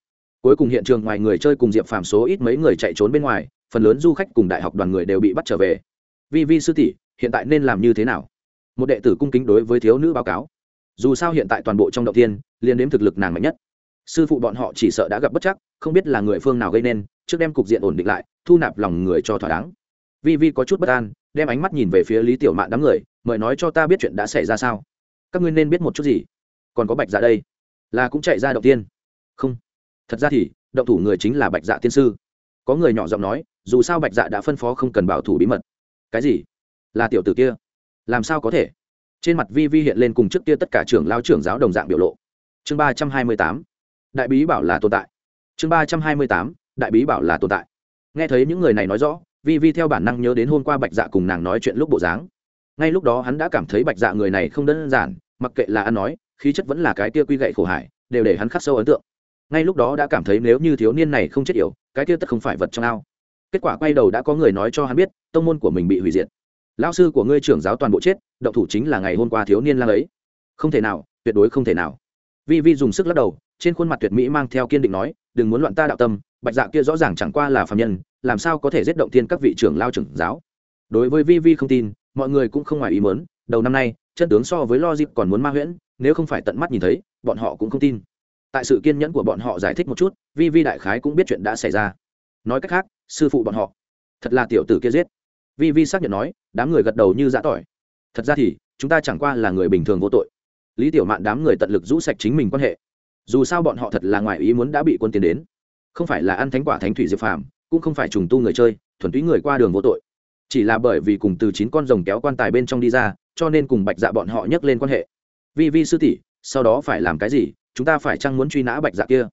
Cuối cùng hiện trường ngoài người chơi cùng diệp phàm số ít mấy người chạy trốn bên ngoài, phần lớn du khách cùng đại học đoàn người đều bị bắt trở về. Vi vi sư tỷ, hiện tại nên làm như thế nào? Một đệ tử cung kính đối với thiếu nữ báo cáo dù sao hiện tại toàn bộ trong động tiên liên đếm thực lực nàng mạnh nhất. Sư phụ bọn họ chỉ sợ đã gặp bất chắc, không biết là người phương nào gây nên, trước đem cục diện ổn định lại, thu nạp lòng người cho thỏa đáng. Vi vi có chút bất an, đem ánh mắt nhìn về phía lý tiểu mạn đám người, mời nói cho ta biết chuyện đã xảy ra sao. Các ngươi nên biết một chút gì? Còn có bạch dạ đây? Là cũng chạy ra động tiên không. Thật ra thì, động thủ người chính là bạch dạ tiên sư. Có người nhỏ giọng nói, dù sao bạch dạ đã phân phó không cần bảo thủ bí mật. Cái gì? Là tiểu tử kia. Làm sao có thể? Trên mặt vi vi hiện lên cùng trước kia tất cả trưởng lao trưởng giáo đồng dạng biểu lộ. Chương ba trăm hai mươi tám. Đại bí bảo là tồn tại. Chương ba trăm hai mươi tám. Đại bí bảo là tồn tại. Nghe thấy những người này nói rõ, vi vi theo bản năng nhớ đến hôm qua bạch dạ cùng nàng nói chuyện lúc bộ dáng. Ngay lúc đó hắn đã cảm thấy bạch dạ người này không đơn giản, mặc kệ là ăn nói, khí chất vẫn là cái tia quy gậy khổ hải, đều để hắn khắc sâu ấn tượng. Ngay lúc đó đã cảm thấy nếu như thiếu niên này không chết yểu, cái tia tất không phải vật trong ao. Kết quả quay đầu đã có người nói cho hắn biết, tông môn của mình bị hủy diệt lão sư của ngươi trưởng giáo toàn bộ chết, động thủ chính là ngày hôm qua thiếu niên lang ấy. Không thể nào, tuyệt đối không thể nào. Vi vi dùng sức lắc đầu, trên khuôn mặt tuyệt mỹ mang theo kiên định nói, đừng muốn loạn ta đạo tâm, bạch dạ kia rõ ràng chẳng qua là phạm nhân, làm sao có thể giết động tiên các vị trưởng lao trưởng giáo? Đối với vi vi không tin, mọi người cũng không ngoài ý mớn đầu năm nay, chân tướng so với logic còn muốn ma huyễn, nếu không phải tận mắt nhìn thấy, bọn họ cũng không tin. Tại sự kiên nhẫn của bọn họ giải thích một chút, vi vi đại khái cũng biết chuyện đã xảy ra. Nói cách khác, sư phụ bọn họ, thật là tiểu tử kia giết vi vi xác nhận nói, đám người gật đầu như giã tỏi. Thật ra thì, chúng ta chẳng qua là người bình thường vô tội. Lý tiểu mạn đám người tận lực rũ sạch chính mình quan hệ. Dù sao bọn họ thật là ngoài ý muốn đã bị quân tiến đến. Không phải là ăn thánh quả thánh thủy diệp phàm, cũng không phải trùng tu người chơi, thuần túy người qua đường vô tội. Chỉ là bởi vì cùng từ chín con rồng kéo quan tài bên trong đi ra, cho nên cùng bạch dạ bọn họ nhấc lên quan hệ. Vi vi sư tỷ, sau đó phải làm cái gì? Chúng ta phải chăng muốn truy nã bạch dạ kia?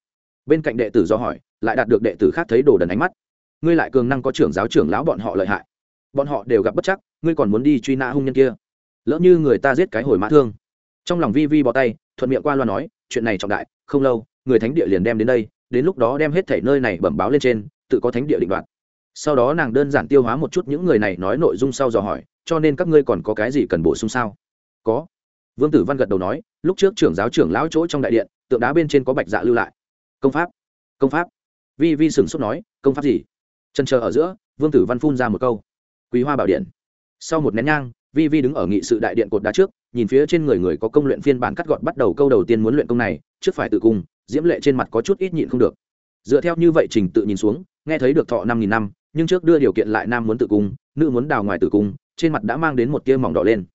Bên cạnh đệ tử do hỏi, lại đạt được đệ tử khác thấy đồ đần ánh mắt. Ngươi lại cường năng có trưởng giáo trưởng lão bọn họ lợi hại bọn họ đều gặp bất chắc, ngươi còn muốn đi truy nã hung nhân kia. Lỡ như người ta giết cái hồi mã thương. Trong lòng vi vi bỏ tay, thuận miệng qua loa nói, chuyện này trọng đại, không lâu, người thánh địa liền đem đến đây, đến lúc đó đem hết thảy nơi này bẩm báo lên trên, tự có thánh địa định đoạt. Sau đó nàng đơn giản tiêu hóa một chút những người này nói nội dung sau dò hỏi, cho nên các ngươi còn có cái gì cần bổ sung sao? Có. Vương tử văn gật đầu nói, lúc trước trưởng giáo trưởng lão chỗ trong đại điện, tượng đá bên trên có bạch dạ lưu lại. Công pháp. Công pháp. Vi vi sửng sốt nói, công pháp gì? Chân chờ ở giữa, vương tử văn phun ra một câu quý hoa bảo điện. Sau một nén nhang, vi vi đứng ở nghị sự đại điện cột đá trước, nhìn phía trên người người có công luyện phiên bản cắt gọt bắt đầu câu đầu tiên muốn luyện công này, trước phải tự cung, diễm lệ trên mặt có chút ít nhịn không được. Dựa theo như vậy trình tự nhìn xuống, nghe thấy được thọ năm nghìn năm, nhưng trước đưa điều kiện lại nam muốn tự cung, nữ muốn đào ngoài tự cung, trên mặt đã mang đến một tia mỏng đỏ lên.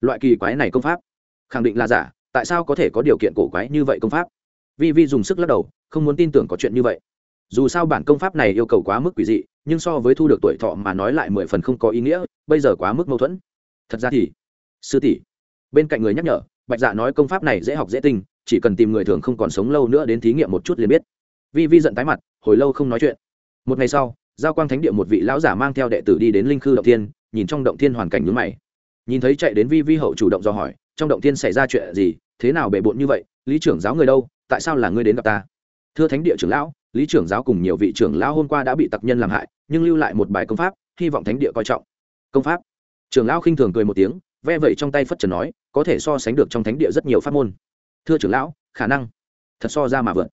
Loại kỳ quái này công pháp, khẳng định là giả, tại sao có thể có điều kiện cổ quái như vậy công pháp? Vi vi dùng sức lắc đầu, không muốn tin tưởng có chuyện như vậy dù sao bản công pháp này yêu cầu quá mức quỷ dị, nhưng so với thu được tuổi thọ mà nói lại mười phần không có ý nghĩa, bây giờ quá mức mâu thuẫn. Thật ra thì, sư tỷ, bên cạnh người nhắc nhở, bạch dạ nói công pháp này dễ học dễ tinh, chỉ cần tìm người thường không còn sống lâu nữa đến thí nghiệm một chút liền biết. Vi vi giận tái mặt, hồi lâu không nói chuyện. Một ngày sau, giao quang thánh địa một vị lão giả mang theo đệ tử đi đến linh khư động thiên, nhìn trong động thiên hoàn cảnh nhướng mày. Nhìn thấy chạy đến vi vi hậu chủ động do hỏi, trong động thiên xảy ra chuyện gì, thế nào bề bộn như vậy, lý trưởng giáo người đâu, tại sao là ngươi đến gặp ta? Thưa thánh địa trưởng lão lý trưởng giáo cùng nhiều vị trưởng lão hôm qua đã bị tặc nhân làm hại, nhưng lưu lại một bài công pháp, hy vọng thánh địa coi trọng. Công pháp. Trưởng lão khinh thường cười một tiếng, ve vẩy trong tay phất trần nói, có thể so sánh được trong thánh địa rất nhiều pháp môn. Thưa trưởng lão, khả năng. Thật so ra mà vượt.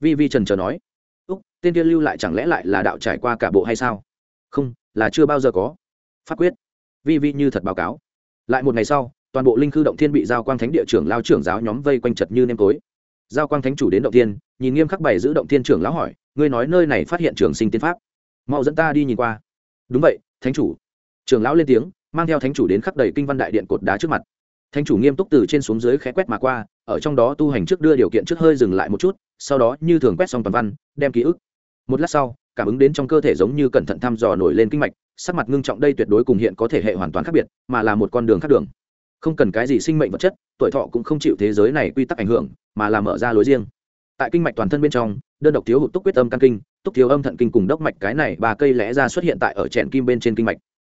Vi vi trần chờ nói. Úc, tên kia lưu lại chẳng lẽ lại là đạo trải qua cả bộ hay sao? Không, là chưa bao giờ có. Pháp quyết. Vi vi như thật báo cáo. Lại một ngày sau, toàn bộ linh khư động thiên bị giao quang thánh địa trưởng lao trưởng giáo nhóm vây quanh chật như nêm tối giao quang thánh chủ đến động thiên, nhìn nghiêm khắc bày giữ động thiên trưởng lão hỏi, ngươi nói nơi này phát hiện trường sinh tiên pháp? Mau dẫn ta đi nhìn qua. Đúng vậy, thánh chủ. Trưởng lão lên tiếng, mang theo thánh chủ đến khắc đầy kinh văn đại điện cột đá trước mặt. Thánh chủ nghiêm túc từ trên xuống dưới khẽ quét mà qua, ở trong đó tu hành trước đưa điều kiện trước hơi dừng lại một chút, sau đó như thường quét xong toàn văn, đem ký ức. Một lát sau, cảm ứng đến trong cơ thể giống như cẩn thận thăm dò nổi lên kinh mạch, sắc mặt ngưng trọng đây tuyệt đối cùng hiện có thể hệ hoàn toàn khác biệt, mà là một con đường khác đường không cần cái gì sinh mệnh vật chất, tuổi thọ cũng không chịu thế giới này quy tắc ảnh hưởng, mà là mở ra lối riêng. Tại kinh mạch toàn thân bên trong, đơn độc thiếu hụt túc quyết âm căn kinh, túc thiếu âm thận kinh cùng đốc mạch cái này ba cây lẽ ra xuất hiện tại ở trẹn kim bên trên kinh mạch.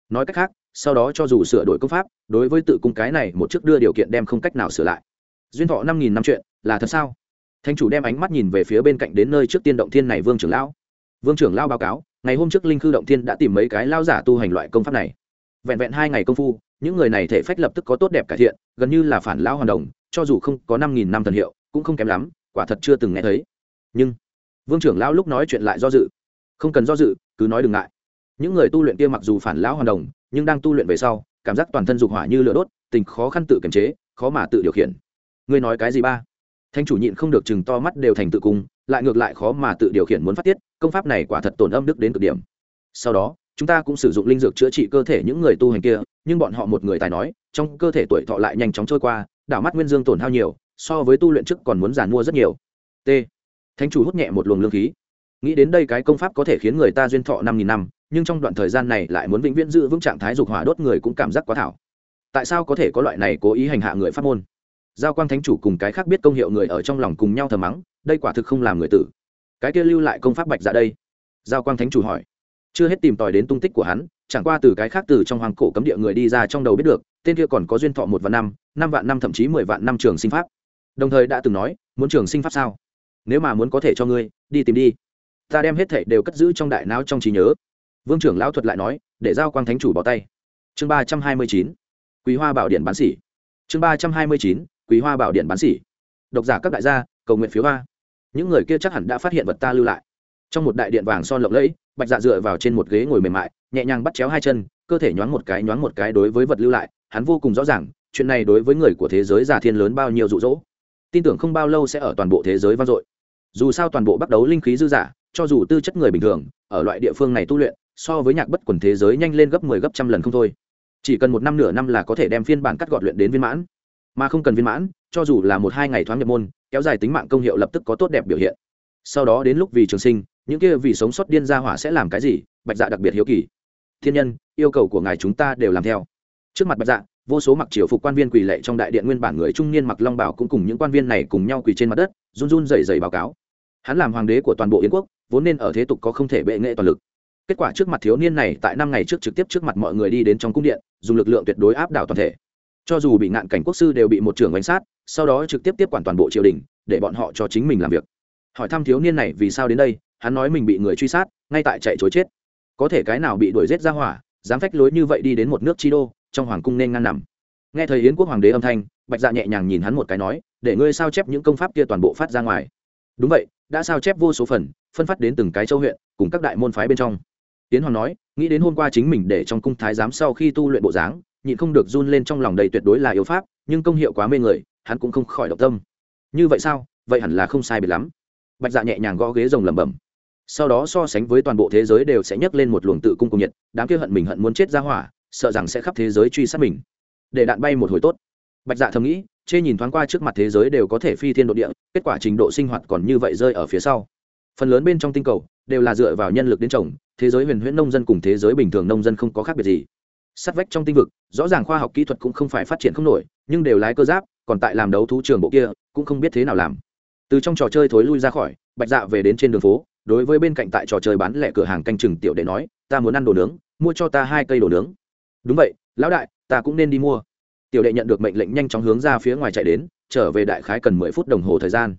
Nói cách khác, sau đó cho dù sửa đổi công pháp, đối với tự cung cái này một chức đưa điều kiện đem không cách nào sửa lại. Duyên thọ năm nghìn năm chuyện, là thật sao? Thanh chủ đem ánh mắt nhìn về phía bên cạnh đến nơi trước tiên động thiên này vương trưởng lão. Vương trưởng lao báo cáo, ngày hôm trước linh khư động thiên đã tìm mấy cái lao giả tu hành loại công pháp này. Vẹn vẹn hai ngày công phu những người này thể phách lập tức có tốt đẹp cải thiện, gần như là phản lão hoàn đồng, cho dù không có năm nghìn năm thần hiệu, cũng không kém lắm, quả thật chưa từng nghe thấy. Nhưng, vương trưởng lão lúc nói chuyện lại do dự. Không cần do dự, cứ nói đừng ngại. Những người tu luyện kia mặc dù phản lão hoàn đồng, nhưng đang tu luyện về sau, cảm giác toàn thân dục hỏa như lửa đốt, tình khó khăn tự kiềm chế, khó mà tự điều khiển. Ngươi nói cái gì ba? Thanh chủ nhịn không được chừng to mắt đều thành tự cung, lại ngược lại khó mà tự điều khiển muốn phát tiết, công pháp này quả thật tổn âm đức đến cực điểm. Sau đó chúng ta cũng sử dụng linh dược chữa trị cơ thể những người tu hành kia, nhưng bọn họ một người tài nói, trong cơ thể tuổi thọ lại nhanh chóng trôi qua, đảo mắt nguyên dương tổn hao nhiều, so với tu luyện trước còn muốn giàn mua rất nhiều. T. Thánh chủ hút nhẹ một luồng lương khí. Nghĩ đến đây cái công pháp có thể khiến người ta duyên thọ năm nghìn năm, nhưng trong đoạn thời gian này lại muốn vĩnh viễn giữ vững trạng thái dục hỏa đốt người cũng cảm giác quá thảo. Tại sao có thể có loại này cố ý hành hạ người pháp môn? Giao quang thánh chủ cùng cái khác biết công hiệu người ở trong lòng cùng nhau thờ mắng, đây quả thực không làm người tử. Cái kia lưu lại công pháp bạch dạ đây. Giao quang thánh chủ hỏi chưa hết tìm tòi đến tung tích của hắn chẳng qua từ cái khác từ trong hoàng cổ cấm địa người đi ra trong đầu biết được tên kia còn có duyên thọ một vạn năm năm vạn năm thậm chí mười vạn năm trường sinh pháp. Đồng thời đã từng nói muốn trường sinh pháp sao? Nếu mà muốn có thể cho ngươi đi tìm đi. Ta đem hết thể đều cất giữ trong đại não trong trí nhớ. Vương trưởng lão thuật lại nói để giao quang thánh chủ bỏ tay. Chương ba trăm hai mươi chín quý hoa bảo điện bán xỉ chương ba trăm hai mươi chín quý hoa bảo điện bán xỉ độc giả các đại gia cầu nguyện phiếu hoa, những người kia chắc hẳn đã phát hiện vật ta lưu lại trong một đại điện vàng son lộng lẫy, bạch dạ dựa vào trên một ghế ngồi mềm mại, nhẹ nhàng bắt chéo hai chân, cơ thể nhoáng một cái, nhoáng một cái đối với vật lưu lại, hắn vô cùng rõ ràng, chuyện này đối với người của thế giới giả thiên lớn bao nhiêu rụ rỗ tin tưởng không bao lâu sẽ ở toàn bộ thế giới vang dội. Dù sao toàn bộ bắt đấu linh khí dư giả, cho dù tư chất người bình thường, ở loại địa phương này tu luyện, so với nhạc bất quần thế giới nhanh lên gấp mười 10 gấp trăm lần không thôi. Chỉ cần một năm nửa năm là có thể đem phiên bản cắt gọt luyện đến viên mãn. Mà không cần viên mãn, cho dù là một hai ngày thoáng nhập môn, kéo dài tính mạng công hiệu lập tức có tốt đẹp biểu hiện. Sau đó đến lúc vì trường sinh những kia vì sống sót điên ra hỏa sẽ làm cái gì? Bạch dạ đặc biệt hiếu kỳ. Thiên nhân, yêu cầu của ngài chúng ta đều làm theo. Trước mặt bạch dạ vô số mặc triều phục quan viên quỳ lệ trong đại điện nguyên bản người trung niên mặc long bảo cũng cùng những quan viên này cùng nhau quỳ trên mặt đất, run run rẩy rẩy báo cáo. Hắn làm hoàng đế của toàn bộ yến quốc, vốn nên ở thế tục có không thể bệ nghệ toàn lực. Kết quả trước mặt thiếu niên này tại năm ngày trước trực tiếp trước mặt mọi người đi đến trong cung điện, dùng lực lượng tuyệt đối áp đảo toàn thể. Cho dù bị ngạn cảnh quốc sư đều bị một trưởng bánh sát, sau đó trực tiếp tiếp quản toàn bộ triều đình, để bọn họ cho chính mình làm việc. Hỏi thăm thiếu niên này vì sao đến đây hắn nói mình bị người truy sát, ngay tại chạy chối chết. Có thể cái nào bị đuổi giết ra hỏa, dám phách lối như vậy đi đến một nước chi đô, trong hoàng cung nên ngăn nằm. Nghe thời yến quốc hoàng đế âm thanh, bạch dạ nhẹ nhàng nhìn hắn một cái nói, để ngươi sao chép những công pháp kia toàn bộ phát ra ngoài. Đúng vậy, đã sao chép vô số phần, phân phát đến từng cái châu huyện, cùng các đại môn phái bên trong. Tiến hoàng nói, nghĩ đến hôm qua chính mình để trong cung thái giám sau khi tu luyện bộ dáng, nhịn không được run lên trong lòng đầy tuyệt đối là yếu pháp, nhưng công hiệu quá mê người, hắn cũng không khỏi động tâm. Như vậy sao? Vậy hẳn là không sai biệt lắm. Bạch dạ nhẹ nhàng gõ ghế rồng lẩm bẩm sau đó so sánh với toàn bộ thế giới đều sẽ nhấc lên một luồng tự cung cung nhiệt, đám kia hận mình hận muốn chết ra hỏa, sợ rằng sẽ khắp thế giới truy sát mình. Để đạn bay một hồi tốt. Bạch dạ thầm nghĩ, chê nhìn thoáng qua trước mặt thế giới đều có thể phi thiên độ địa, kết quả trình độ sinh hoạt còn như vậy rơi ở phía sau. Phần lớn bên trong tinh cầu đều là dựa vào nhân lực đến trồng, thế giới huyền huyễn nông dân cùng thế giới bình thường nông dân không có khác biệt gì. Sắt vách trong tinh vực, rõ ràng khoa học kỹ thuật cũng không phải phát triển không nổi, nhưng đều lái cơ giáp, còn tại làm đấu thú trường bộ kia, cũng không biết thế nào làm. Từ trong trò chơi thối lui ra khỏi, bạch dạ về đến trên đường phố đối với bên cạnh tại trò chơi bán lẻ cửa hàng canh chừng tiểu đệ nói, ta muốn ăn đồ nướng, mua cho ta hai cây đồ nướng. Đúng vậy, lão đại, ta cũng nên đi mua. Tiểu đệ nhận được mệnh lệnh nhanh chóng hướng ra phía ngoài chạy đến, trở về đại khái cần mười phút đồng hồ thời gian.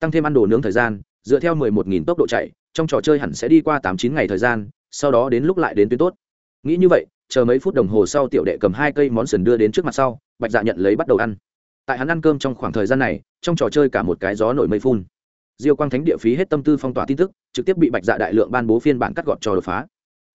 Tăng thêm ăn đồ nướng thời gian, dựa theo mười một nghìn tốc độ chạy, trong trò chơi hẳn sẽ đi qua tám chín ngày thời gian, sau đó đến lúc lại đến tuyến tốt. Nghĩ như vậy, chờ mấy phút đồng hồ sau tiểu đệ cầm hai cây món sườn đưa đến trước mặt sau, bạch dạ nhận lấy bắt đầu ăn. Tại hắn ăn cơm trong khoảng thời gian này, trong trò chơi cả một cái gió nổi mây phun. Diêu quang thánh địa phí hết tâm tư phong tỏa tin tức trực tiếp bị bạch dạ đại lượng ban bố phiên bản cắt gọt cho đột phá.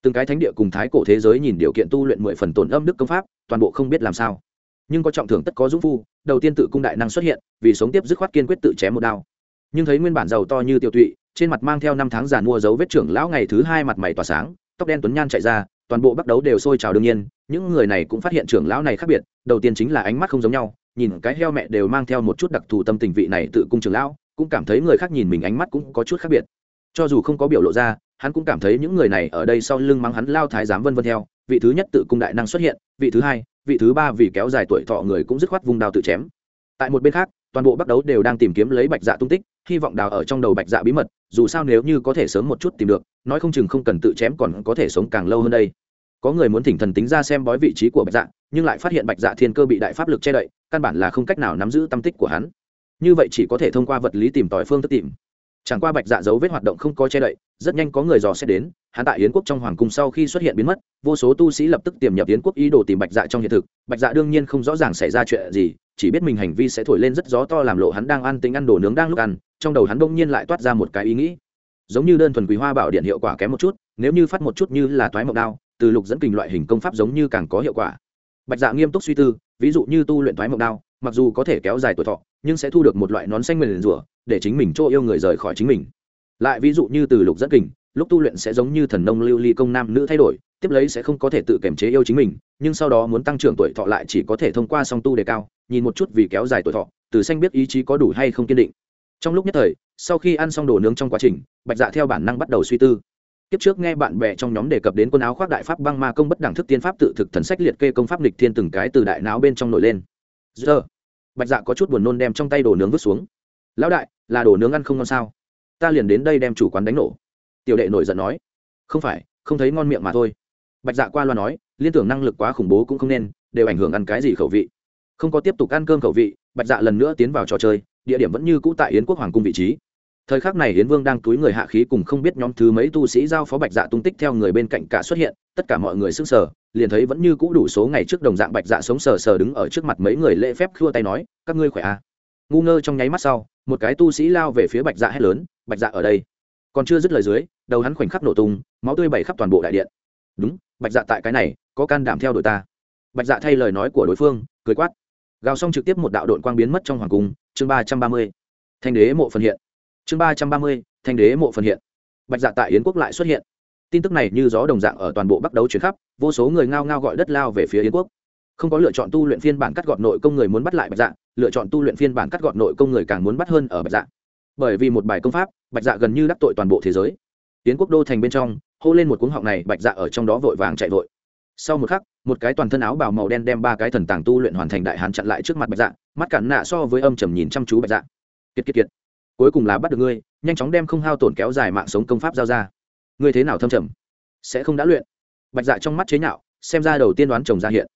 Từng cái thánh địa cùng thái cổ thế giới nhìn điều kiện tu luyện mười phần tổn âm đức công pháp, toàn bộ không biết làm sao. Nhưng có trọng thưởng tất có dũng phu, đầu tiên tự cung đại năng xuất hiện, vì sống tiếp dứt khoát kiên quyết tự chém một đao. Nhưng thấy nguyên bản giàu to như tiêu tụy, trên mặt mang theo năm tháng giàn mua dấu vết trưởng lão ngày thứ hai mặt mày tỏa sáng, tóc đen tuấn nhan chạy ra, toàn bộ bắt đấu đều sôi trào đương nhiên, những người này cũng phát hiện trưởng lão này khác biệt, đầu tiên chính là ánh mắt không giống nhau, nhìn cái heo mẹ đều mang theo một chút đặc thù tâm tình vị này tự cung trưởng lão, cũng cảm thấy người khác nhìn mình ánh mắt cũng có chút khác biệt cho dù không có biểu lộ ra, hắn cũng cảm thấy những người này ở đây sau lưng mắng hắn lao thái giám vân vân theo, vị thứ nhất tự cung đại năng xuất hiện, vị thứ hai, vị thứ ba vì kéo dài tuổi thọ người cũng dứt khoát vùng đào tự chém. Tại một bên khác, toàn bộ bắt đấu đều đang tìm kiếm lấy bạch dạ tung tích, hy vọng đào ở trong đầu bạch dạ bí mật, dù sao nếu như có thể sớm một chút tìm được, nói không chừng không cần tự chém còn có thể sống càng lâu hơn đây. Có người muốn thỉnh thần tính ra xem bói vị trí của bạch dạ nhưng lại phát hiện bạch dạ thiên cơ bị đại pháp lực che đậy, căn bản là không cách nào nắm giữ tâm tích của hắn. Như vậy chỉ có thể thông qua vật lý tìm tòi phương thức tìm chẳng qua bạch dạ dấu vết hoạt động không có che đậy, rất nhanh có người dò xét đến, hắn tại yến quốc trong hoàng cung sau khi xuất hiện biến mất, vô số tu sĩ lập tức tiềm nhập yến quốc ý đồ tìm bạch dạ trong hiện thực. Bạch dạ đương nhiên không rõ ràng xảy ra chuyện gì, chỉ biết mình hành vi sẽ thổi lên rất gió to làm lộ hắn đang ăn tính ăn đồ nướng đang lúc ăn, trong đầu hắn bỗng nhiên lại toát ra một cái ý nghĩ. Giống như đơn thuần quý hoa bảo điện hiệu quả kém một chút, nếu như phát một chút như là toái mộc đao, từ lục dẫn kình loại hình công pháp giống như càng có hiệu quả. Bạch dạ nghiêm túc suy tư, ví dụ như tu luyện toái mộc đao mặc dù có thể kéo dài tuổi thọ, nhưng sẽ thu được một loại nón xanh nguyền rủa để chính mình chỗ yêu người rời khỏi chính mình. Lại ví dụ như từ lục dẫn kình, lúc tu luyện sẽ giống như thần nông lưu ly công nam nữ thay đổi, tiếp lấy sẽ không có thể tự kiềm chế yêu chính mình, nhưng sau đó muốn tăng trưởng tuổi thọ lại chỉ có thể thông qua song tu đề cao, nhìn một chút vì kéo dài tuổi thọ, từ xanh biết ý chí có đủ hay không kiên định. Trong lúc nhất thời, sau khi ăn xong đồ nướng trong quá trình, bạch dạ theo bản năng bắt đầu suy tư. Tiếp trước nghe bạn bè trong nhóm đề cập đến quân áo khoác đại pháp băng ma công bất đẳng thức tiên pháp tự thực thần sách liệt kê công pháp lịch thiên từng cái từ đại não bên trong nổi lên giờ bạch dạ có chút buồn nôn đem trong tay đồ nướng vứt xuống. Lão đại, là đồ nướng ăn không ngon sao? Ta liền đến đây đem chủ quán đánh nổ. Tiểu đệ nổi giận nói. Không phải, không thấy ngon miệng mà thôi. Bạch dạ qua loa nói, liên tưởng năng lực quá khủng bố cũng không nên, đều ảnh hưởng ăn cái gì khẩu vị. Không có tiếp tục ăn cơm khẩu vị, bạch dạ lần nữa tiến vào trò chơi, địa điểm vẫn như cũ tại yến quốc hoàng cung vị trí. Thời khắc này yến vương đang túi người hạ khí cùng không biết nhóm thứ mấy tu sĩ giao phó bạch dạ tung tích theo người bên cạnh cả xuất hiện, tất cả mọi người sững sờ liền thấy vẫn như cũ đủ số ngày trước đồng dạng bạch dạ sống sờ sờ đứng ở trước mặt mấy người lễ phép khua tay nói, các ngươi khỏe à. ngu ngơ trong nháy mắt sau, một cái tu sĩ lao về phía bạch dạ hét lớn, bạch dạ ở đây. Còn chưa dứt lời dưới, đầu hắn khoảnh khắc nổ tung, máu tươi bày khắp toàn bộ đại điện. Đúng, bạch dạ tại cái này, có can đảm theo đội ta. Bạch dạ thay lời nói của đối phương, cười quát. Gào xong trực tiếp một đạo đội quang biến mất trong hoàng cung, chương ba trăm ba mươi. Thanh đế mộ phần hiện. Chương ba trăm ba mươi, thanh đế mộ phần hiện. Bạch dạ tại yến quốc lại xuất hiện tin tức này như gió đồng dạng ở toàn bộ bắc đấu chuyển khắp, vô số người ngao ngao gọi đất lao về phía yến quốc. Không có lựa chọn tu luyện phiên bản cắt gọt nội công người muốn bắt lại bạch dạ lựa chọn tu luyện phiên bản cắt gọt nội công người càng muốn bắt hơn ở bạch dạ. Bởi vì một bài công pháp, bạch dạ gần như đắc tội toàn bộ thế giới. Yến quốc đô thành bên trong, hô lên một cuống họng này, bạch dạ ở trong đó vội vàng chạy vội. Sau một khắc, một cái toàn thân áo bào màu đen đem ba cái thần tàng tu luyện hoàn thành đại hán chặn lại trước mặt bạch dạ mắt cản nạ so với âm trầm nhìn chăm chú bạch dạ. Kiệt kiệt kiệt. Cuối cùng là bắt được ngươi, nhanh chóng đem không hao tổn kéo dài mạng sống công pháp giao ra ngươi thế nào thâm trầm? Sẽ không đã luyện. Bạch dạ trong mắt chế nhạo, xem ra đầu tiên đoán chồng ra hiện.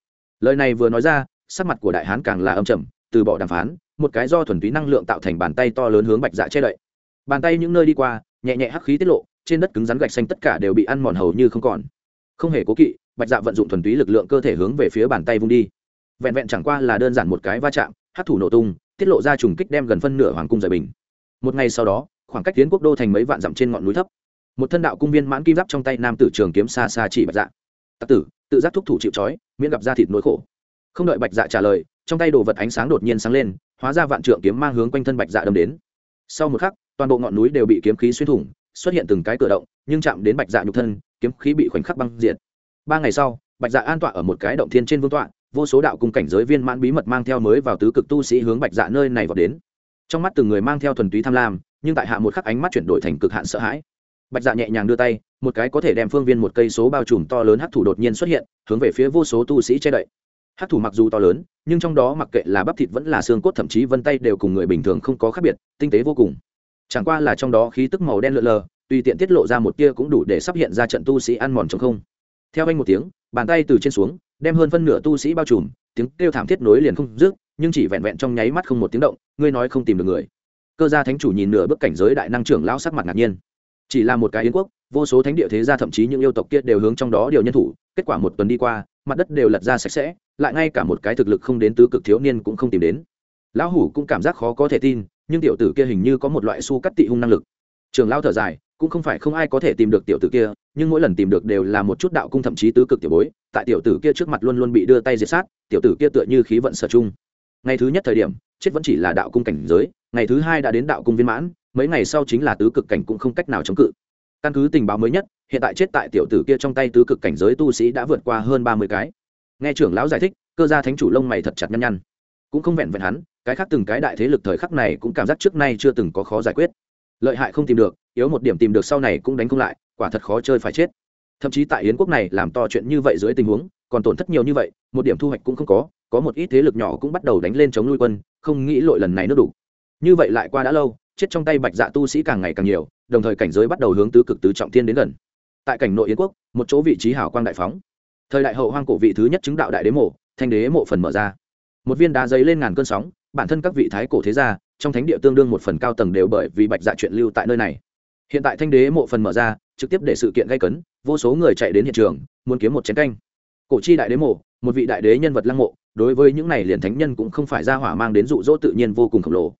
Lời này vừa nói ra, sắc mặt của đại hán càng là âm trầm, từ bỏ đàm phán, một cái do thuần túy năng lượng tạo thành bàn tay to lớn hướng bạch dạ che đậy. Bàn tay những nơi đi qua, nhẹ nhẹ hắc khí tiết lộ, trên đất cứng rắn gạch xanh tất cả đều bị ăn mòn hầu như không còn. Không hề cố kỵ, bạch dạ vận dụng thuần túy lực lượng cơ thể hướng về phía bàn tay vung đi. Vẹn vẹn chẳng qua là đơn giản một cái va chạm hát thủ nổ tung, tiết lộ ra trùng kích đem gần phân nửa hoàng cung rời bình. Một ngày sau đó, khoảng cách tiến quốc đô thành mấy vạn dặm trên ngọn núi thấp một thân đạo cung viên mãn kim giáp trong tay nam tử trường kiếm xa xa chỉ bạch dạ. Tặc tử, tự giác thúc thủ chịu trói, miễn gặp ra thịt nỗi khổ. Không đợi bạch dạ trả lời, trong tay đồ vật ánh sáng đột nhiên sáng lên, hóa ra vạn trượng kiếm mang hướng quanh thân bạch dạ đâm đến. Sau một khắc, toàn bộ ngọn núi đều bị kiếm khí xuyên thủng, xuất hiện từng cái cửa động, nhưng chạm đến bạch dạ nhục thân, kiếm khí bị khoảnh khắc băng diệt. Ba ngày sau, bạch dạ an tọa ở một cái động thiên trên vương tọa, vô số đạo cung cảnh giới viên mãn bí mật mang theo mới vào tứ cực tu sĩ hướng bạch dạ nơi này vào đến. Trong mắt từng người mang theo thuần túy tham lam, nhưng tại hạ một khắc ánh mắt chuyển đổi thành cực hạn sợ hãi bạch dạ nhẹ nhàng đưa tay, một cái có thể đem phương viên một cây số bao trùm to lớn hắc thủ đột nhiên xuất hiện, hướng về phía vô số tu sĩ che đậy. Hắc thủ mặc dù to lớn, nhưng trong đó mặc kệ là bắp thịt vẫn là xương cốt thậm chí vân tay đều cùng người bình thường không có khác biệt, tinh tế vô cùng. Chẳng qua là trong đó khí tức màu đen lượn lờ, tùy tiện tiết lộ ra một tia cũng đủ để sắp hiện ra trận tu sĩ ăn mòn trong không. Theo anh một tiếng, bàn tay từ trên xuống, đem hơn phân nửa tu sĩ bao trùm, tiếng kêu thảm thiết nối liền không dứt, nhưng chỉ vẹn vẹn trong nháy mắt không một tiếng động, ngươi nói không tìm được người. Cơ gia thánh chủ nhìn nửa bức cảnh giới đại năng trưởng lão sắc mặt ngạc nhiên chỉ là một cái yến quốc, vô số thánh địa thế gia thậm chí những yêu tộc kia đều hướng trong đó điều nhân thủ, kết quả một tuần đi qua, mặt đất đều lật ra sạch sẽ, lại ngay cả một cái thực lực không đến tứ cực thiếu niên cũng không tìm đến. Lão hủ cũng cảm giác khó có thể tin, nhưng tiểu tử kia hình như có một loại su cắt tị hung năng lực. Trường lao thở dài, cũng không phải không ai có thể tìm được tiểu tử kia, nhưng mỗi lần tìm được đều là một chút đạo cung thậm chí tứ cực tiểu bối, tại tiểu tử kia trước mặt luôn luôn bị đưa tay diệt sát, tiểu tử kia tựa như khí vận sở chung ngày thứ nhất thời điểm, chết vẫn chỉ là đạo cung cảnh giới, ngày thứ hai đã đến đạo cung viên mãn mấy ngày sau chính là tứ cực cảnh cũng không cách nào chống cự. Căn cứ tình báo mới nhất, hiện tại chết tại tiểu tử kia trong tay tứ cực cảnh giới tu sĩ đã vượt qua hơn ba mươi cái. Nghe trưởng lão giải thích, cơ gia thánh chủ lông mày thật chặt nhăn nhăn. Cũng không vẹn vẹn hắn, cái khác từng cái đại thế lực thời khắc này cũng cảm giác trước nay chưa từng có khó giải quyết. Lợi hại không tìm được, yếu một điểm tìm được sau này cũng đánh không lại, quả thật khó chơi phải chết. Thậm chí tại yến quốc này làm to chuyện như vậy dưới tình huống, còn tổn thất nhiều như vậy, một điểm thu hoạch cũng không có có một ít thế lực nhỏ cũng bắt đầu đánh lên chống nuôi quân, không nghĩ lội lần này nước đủ. Như vậy lại qua đã lâu chết trong tay bạch dạ tu sĩ càng ngày càng nhiều, đồng thời cảnh giới bắt đầu hướng tứ cực tứ trọng thiên đến gần. Tại cảnh nội yến quốc, một chỗ vị trí hảo quang đại phóng. Thời đại hậu hoang cổ vị thứ nhất chứng đạo đại đế mộ, thanh đế mộ phần mở ra. Một viên đá giấy lên ngàn cơn sóng, bản thân các vị thái cổ thế gia, trong thánh địa tương đương một phần cao tầng đều bởi vì bạch dạ chuyện lưu tại nơi này. Hiện tại thanh đế mộ phần mở ra, trực tiếp để sự kiện gây cấn, vô số người chạy đến hiện trường, muốn kiếm một chén canh. Cổ chi đại đế mộ, một vị đại đế nhân vật lăng mộ, đối với những này liền thánh nhân cũng không phải ra hỏa mang đến dụ dỗ tự nhiên vô cùng khổng lồ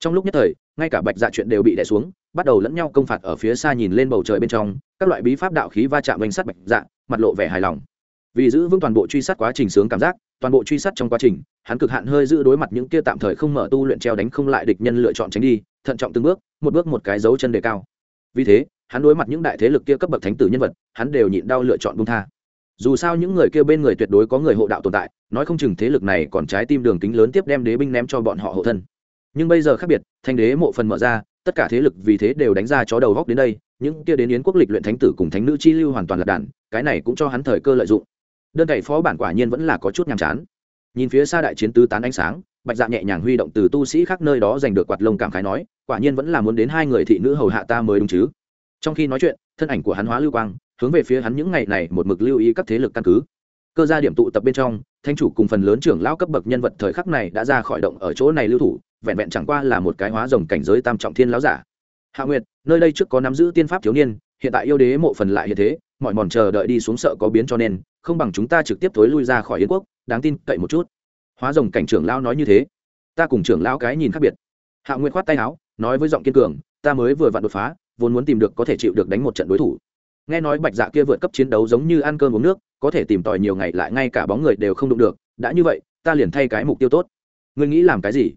trong lúc nhất thời, ngay cả bạch dạ chuyện đều bị đè xuống, bắt đầu lẫn nhau công phạt ở phía xa nhìn lên bầu trời bên trong, các loại bí pháp đạo khí va chạm bánh sắt bạch dạ mặt lộ vẻ hài lòng. Vì giữ vững toàn bộ truy sát quá trình sướng cảm giác, toàn bộ truy sát trong quá trình, hắn cực hạn hơi giữ đối mặt những kia tạm thời không mở tu luyện treo đánh không lại địch nhân lựa chọn tránh đi, thận trọng từng bước, một bước một cái dấu chân đề cao. Vì thế, hắn đối mặt những đại thế lực kia cấp bậc thánh tử nhân vật, hắn đều nhịn đau lựa chọn bung tha. Dù sao những người kia bên người tuyệt đối có người hộ đạo tồn tại, nói không chừng thế lực này còn trái tim đường kính lớn tiếp đem đế binh ném cho bọn họ hộ thân nhưng bây giờ khác biệt thanh đế mộ phần mở ra, tất cả thế lực vì thế đều đánh ra chó đầu góc đến đây, những kia đến yến quốc lịch luyện thánh tử cùng thánh nữ chi lưu hoàn toàn là đản, cái này cũng cho hắn thời cơ lợi dụng. Đơn cậy phó bản quả nhiên vẫn là có chút nhàm chán. Nhìn phía xa đại chiến tứ tán ánh sáng, bạch dạ nhẹ nhàng huy động từ tu sĩ khác nơi đó giành được quạt lông cảm khái nói, quả nhiên vẫn là muốn đến hai người thị nữ hầu hạ ta mới đúng chứ. Trong khi nói chuyện, thân ảnh của hắn hóa lưu quang, hướng về phía hắn những ngày này một mực lưu ý các thế lực căn cứ. Cơ gia điểm tụ tập bên trong thanh chủ cùng phần lớn trưởng lão cấp bậc nhân vật thời khắc này đã ra khỏi động ở chỗ này lưu thủ vẹn vẹn chẳng qua là một cái hóa rồng cảnh giới tam trọng thiên lão giả. Hạ nguyệt, nơi đây trước có nắm giữ tiên pháp thiếu niên, hiện tại yêu đế mộ phần lại hiện thế, mọi mòn chờ đợi đi xuống sợ có biến cho nên, không bằng chúng ta trực tiếp thối lui ra khỏi yến quốc, đáng tin cậy một chút. Hóa rồng cảnh trưởng lão nói như thế. Ta cùng trưởng lão cái nhìn khác biệt. Hạ nguyệt khoát tay áo, nói với giọng kiên cường, ta mới vừa vặn đột phá, vốn muốn tìm được có thể chịu được đánh một trận đối thủ. Nghe nói bạch dạ kia vượt cấp chiến đấu giống như ăn cơm uống nước, có thể tìm tòi nhiều ngày lại ngay cả bóng người đều không đụng được, đã như vậy, ta liền thay cái mục tiêu tốt. Ngươi nghĩ làm cái gì?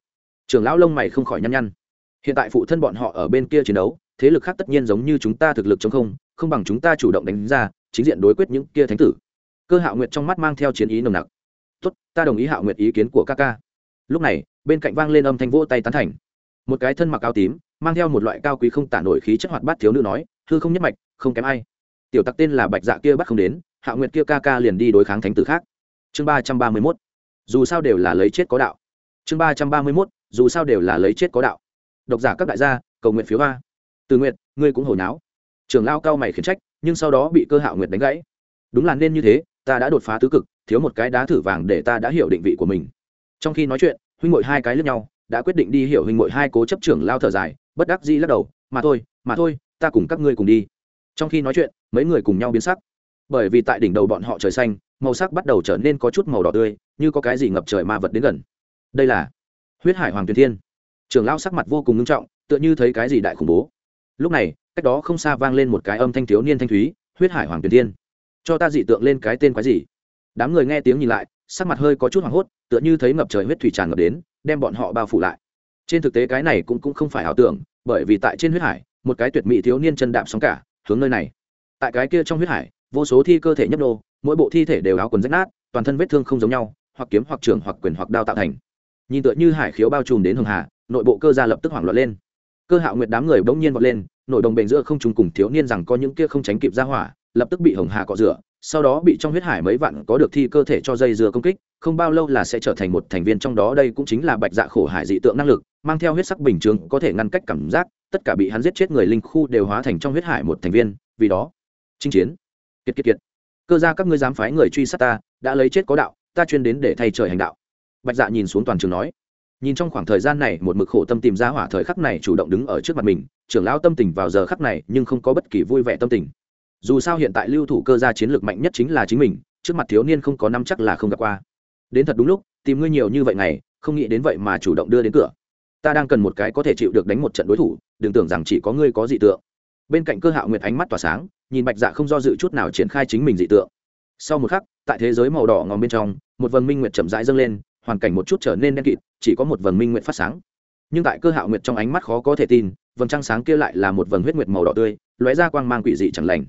Trưởng lão lông mày không khỏi nhăn nhăn. Hiện tại phụ thân bọn họ ở bên kia chiến đấu, thế lực khác tất nhiên giống như chúng ta thực lực chống không không bằng chúng ta chủ động đánh ra, chính diện đối quyết những kia thánh tử. Cơ hạo nguyệt trong mắt mang theo chiến ý nồng nặc. Tốt, ta đồng ý hạo nguyệt ý kiến của ca ca. Lúc này, bên cạnh vang lên âm thanh vỗ tay tán thành. Một cái thân mặc áo tím, mang theo một loại cao quý không tả nổi khí chất hoạt bát thiếu nữ nói, hư không nhất mạch, không kém ai. Tiểu tặc tên là bạch dạ kia bắt không đến, Hạo nguyệt kia ca ca liền đi đối kháng thánh tử khác. Chương ba trăm ba mươi mốt. Dù sao đều là lấy chết có đạo. Chương ba trăm ba mươi mốt dù sao đều là lấy chết có đạo. Độc giả các đại gia, cầu nguyện phiếu hoa. Từ nguyện ngươi cũng hồi náo. Trưởng lao cao mày khiển trách, nhưng sau đó bị cơ hạo nguyệt đánh gãy. Đúng là nên như thế, ta đã đột phá tứ cực, thiếu một cái đá thử vàng để ta đã hiểu định vị của mình. Trong khi nói chuyện, huynh ngội hai cái lướt nhau, đã quyết định đi hiểu huynh ngội hai cố chấp trưởng lao thở dài, bất đắc dĩ lắc đầu, mà thôi mà thôi, ta cùng các ngươi cùng đi. Trong khi nói chuyện, mấy người cùng nhau biến sắc. Bởi vì tại đỉnh đầu bọn họ trời xanh, màu sắc bắt đầu trở nên có chút màu đỏ tươi, như có cái gì ngập trời ma vật đến gần. Đây là huyết hải hoàng tuyền thiên. Trưởng lao sắc mặt vô cùng nghiêm trọng tựa như thấy cái gì đại khủng bố. Lúc này cách đó không xa vang lên một cái âm thanh thiếu niên thanh thúy huyết hải hoàng tuyền thiên cho ta dị tượng lên cái tên quái gì? Đám người nghe tiếng nhìn lại sắc mặt hơi có chút hoảng hốt tựa như thấy ngập trời huyết thủy tràn ngập đến đem bọn họ bao phủ lại. Trên thực tế cái này cũng, cũng không phải ảo tưởng bởi vì tại trên huyết hải một cái tuyệt mỹ thiếu niên chân đạm sóng cả hướng nơi này. Tại cái kia trong huyết hải vô số thi cơ thể nhấp nô mỗi bộ thi thể đều áo quần rách nát toàn thân vết thương không giống nhau hoặc kiếm hoặc trường hoặc quyền hoặc đao tạo thành nhìn tựa như hải khiếu bao trùm đến hường hà, nội bộ cơ gia lập tức hoảng loạn lên. Cơ hạo nguyệt đám người bỗng nhiên vọt lên, nội đồng bền giữa không trùng cùng thiếu niên rằng có những kia không tránh kịp ra hỏa, lập tức bị hồng hà cọ rửa, sau đó bị trong huyết hải mấy vạn có được thi cơ thể cho dây dưa công kích, không bao lâu là sẽ trở thành một thành viên trong đó, đây cũng chính là bạch dạ khổ hải dị tượng năng lực, mang theo huyết sắc bình thường có thể ngăn cách cảm giác, tất cả bị hắn giết chết người linh khu đều hóa thành trong huyết hải một thành viên, vì đó, chinh chiến. Kiệt kiệt kiệt. Cơ ra các ngươi dám phái người truy sát ta, đã lấy chết có đạo, ta chuyên đến để thay trời hành đạo bạch dạ nhìn xuống toàn trường nói, nhìn trong khoảng thời gian này một mực khổ tâm tìm ra hỏa thời khắc này chủ động đứng ở trước mặt mình, trưởng lão tâm tình vào giờ khắc này nhưng không có bất kỳ vui vẻ tâm tình. Dù sao hiện tại lưu thủ cơ gia chiến lược mạnh nhất chính là chính mình, trước mặt thiếu niên không có năm chắc là không gặp qua. Đến thật đúng lúc, tìm ngươi nhiều như vậy này không nghĩ đến vậy mà chủ động đưa đến cửa. Ta đang cần một cái có thể chịu được đánh một trận đối thủ, đừng tưởng rằng chỉ có ngươi có dị tượng. Bên cạnh cơ hạo nguyệt ánh mắt tỏa sáng, nhìn bạch dạ không do dự chút nào triển khai chính mình dị tượng. Sau một khắc, tại thế giới màu đỏ ngòm bên trong, một vầng minh nguyệt chậm rãi dâng lên hoàn cảnh một chút trở nên đen kịt, chỉ có một vầng minh nguyệt phát sáng. Nhưng tại cơ hạo nguyệt trong ánh mắt khó có thể tin, vầng trăng sáng kia lại là một vầng huyết nguyệt màu đỏ tươi, lóe ra quang mang quỷ dị chẳng lành.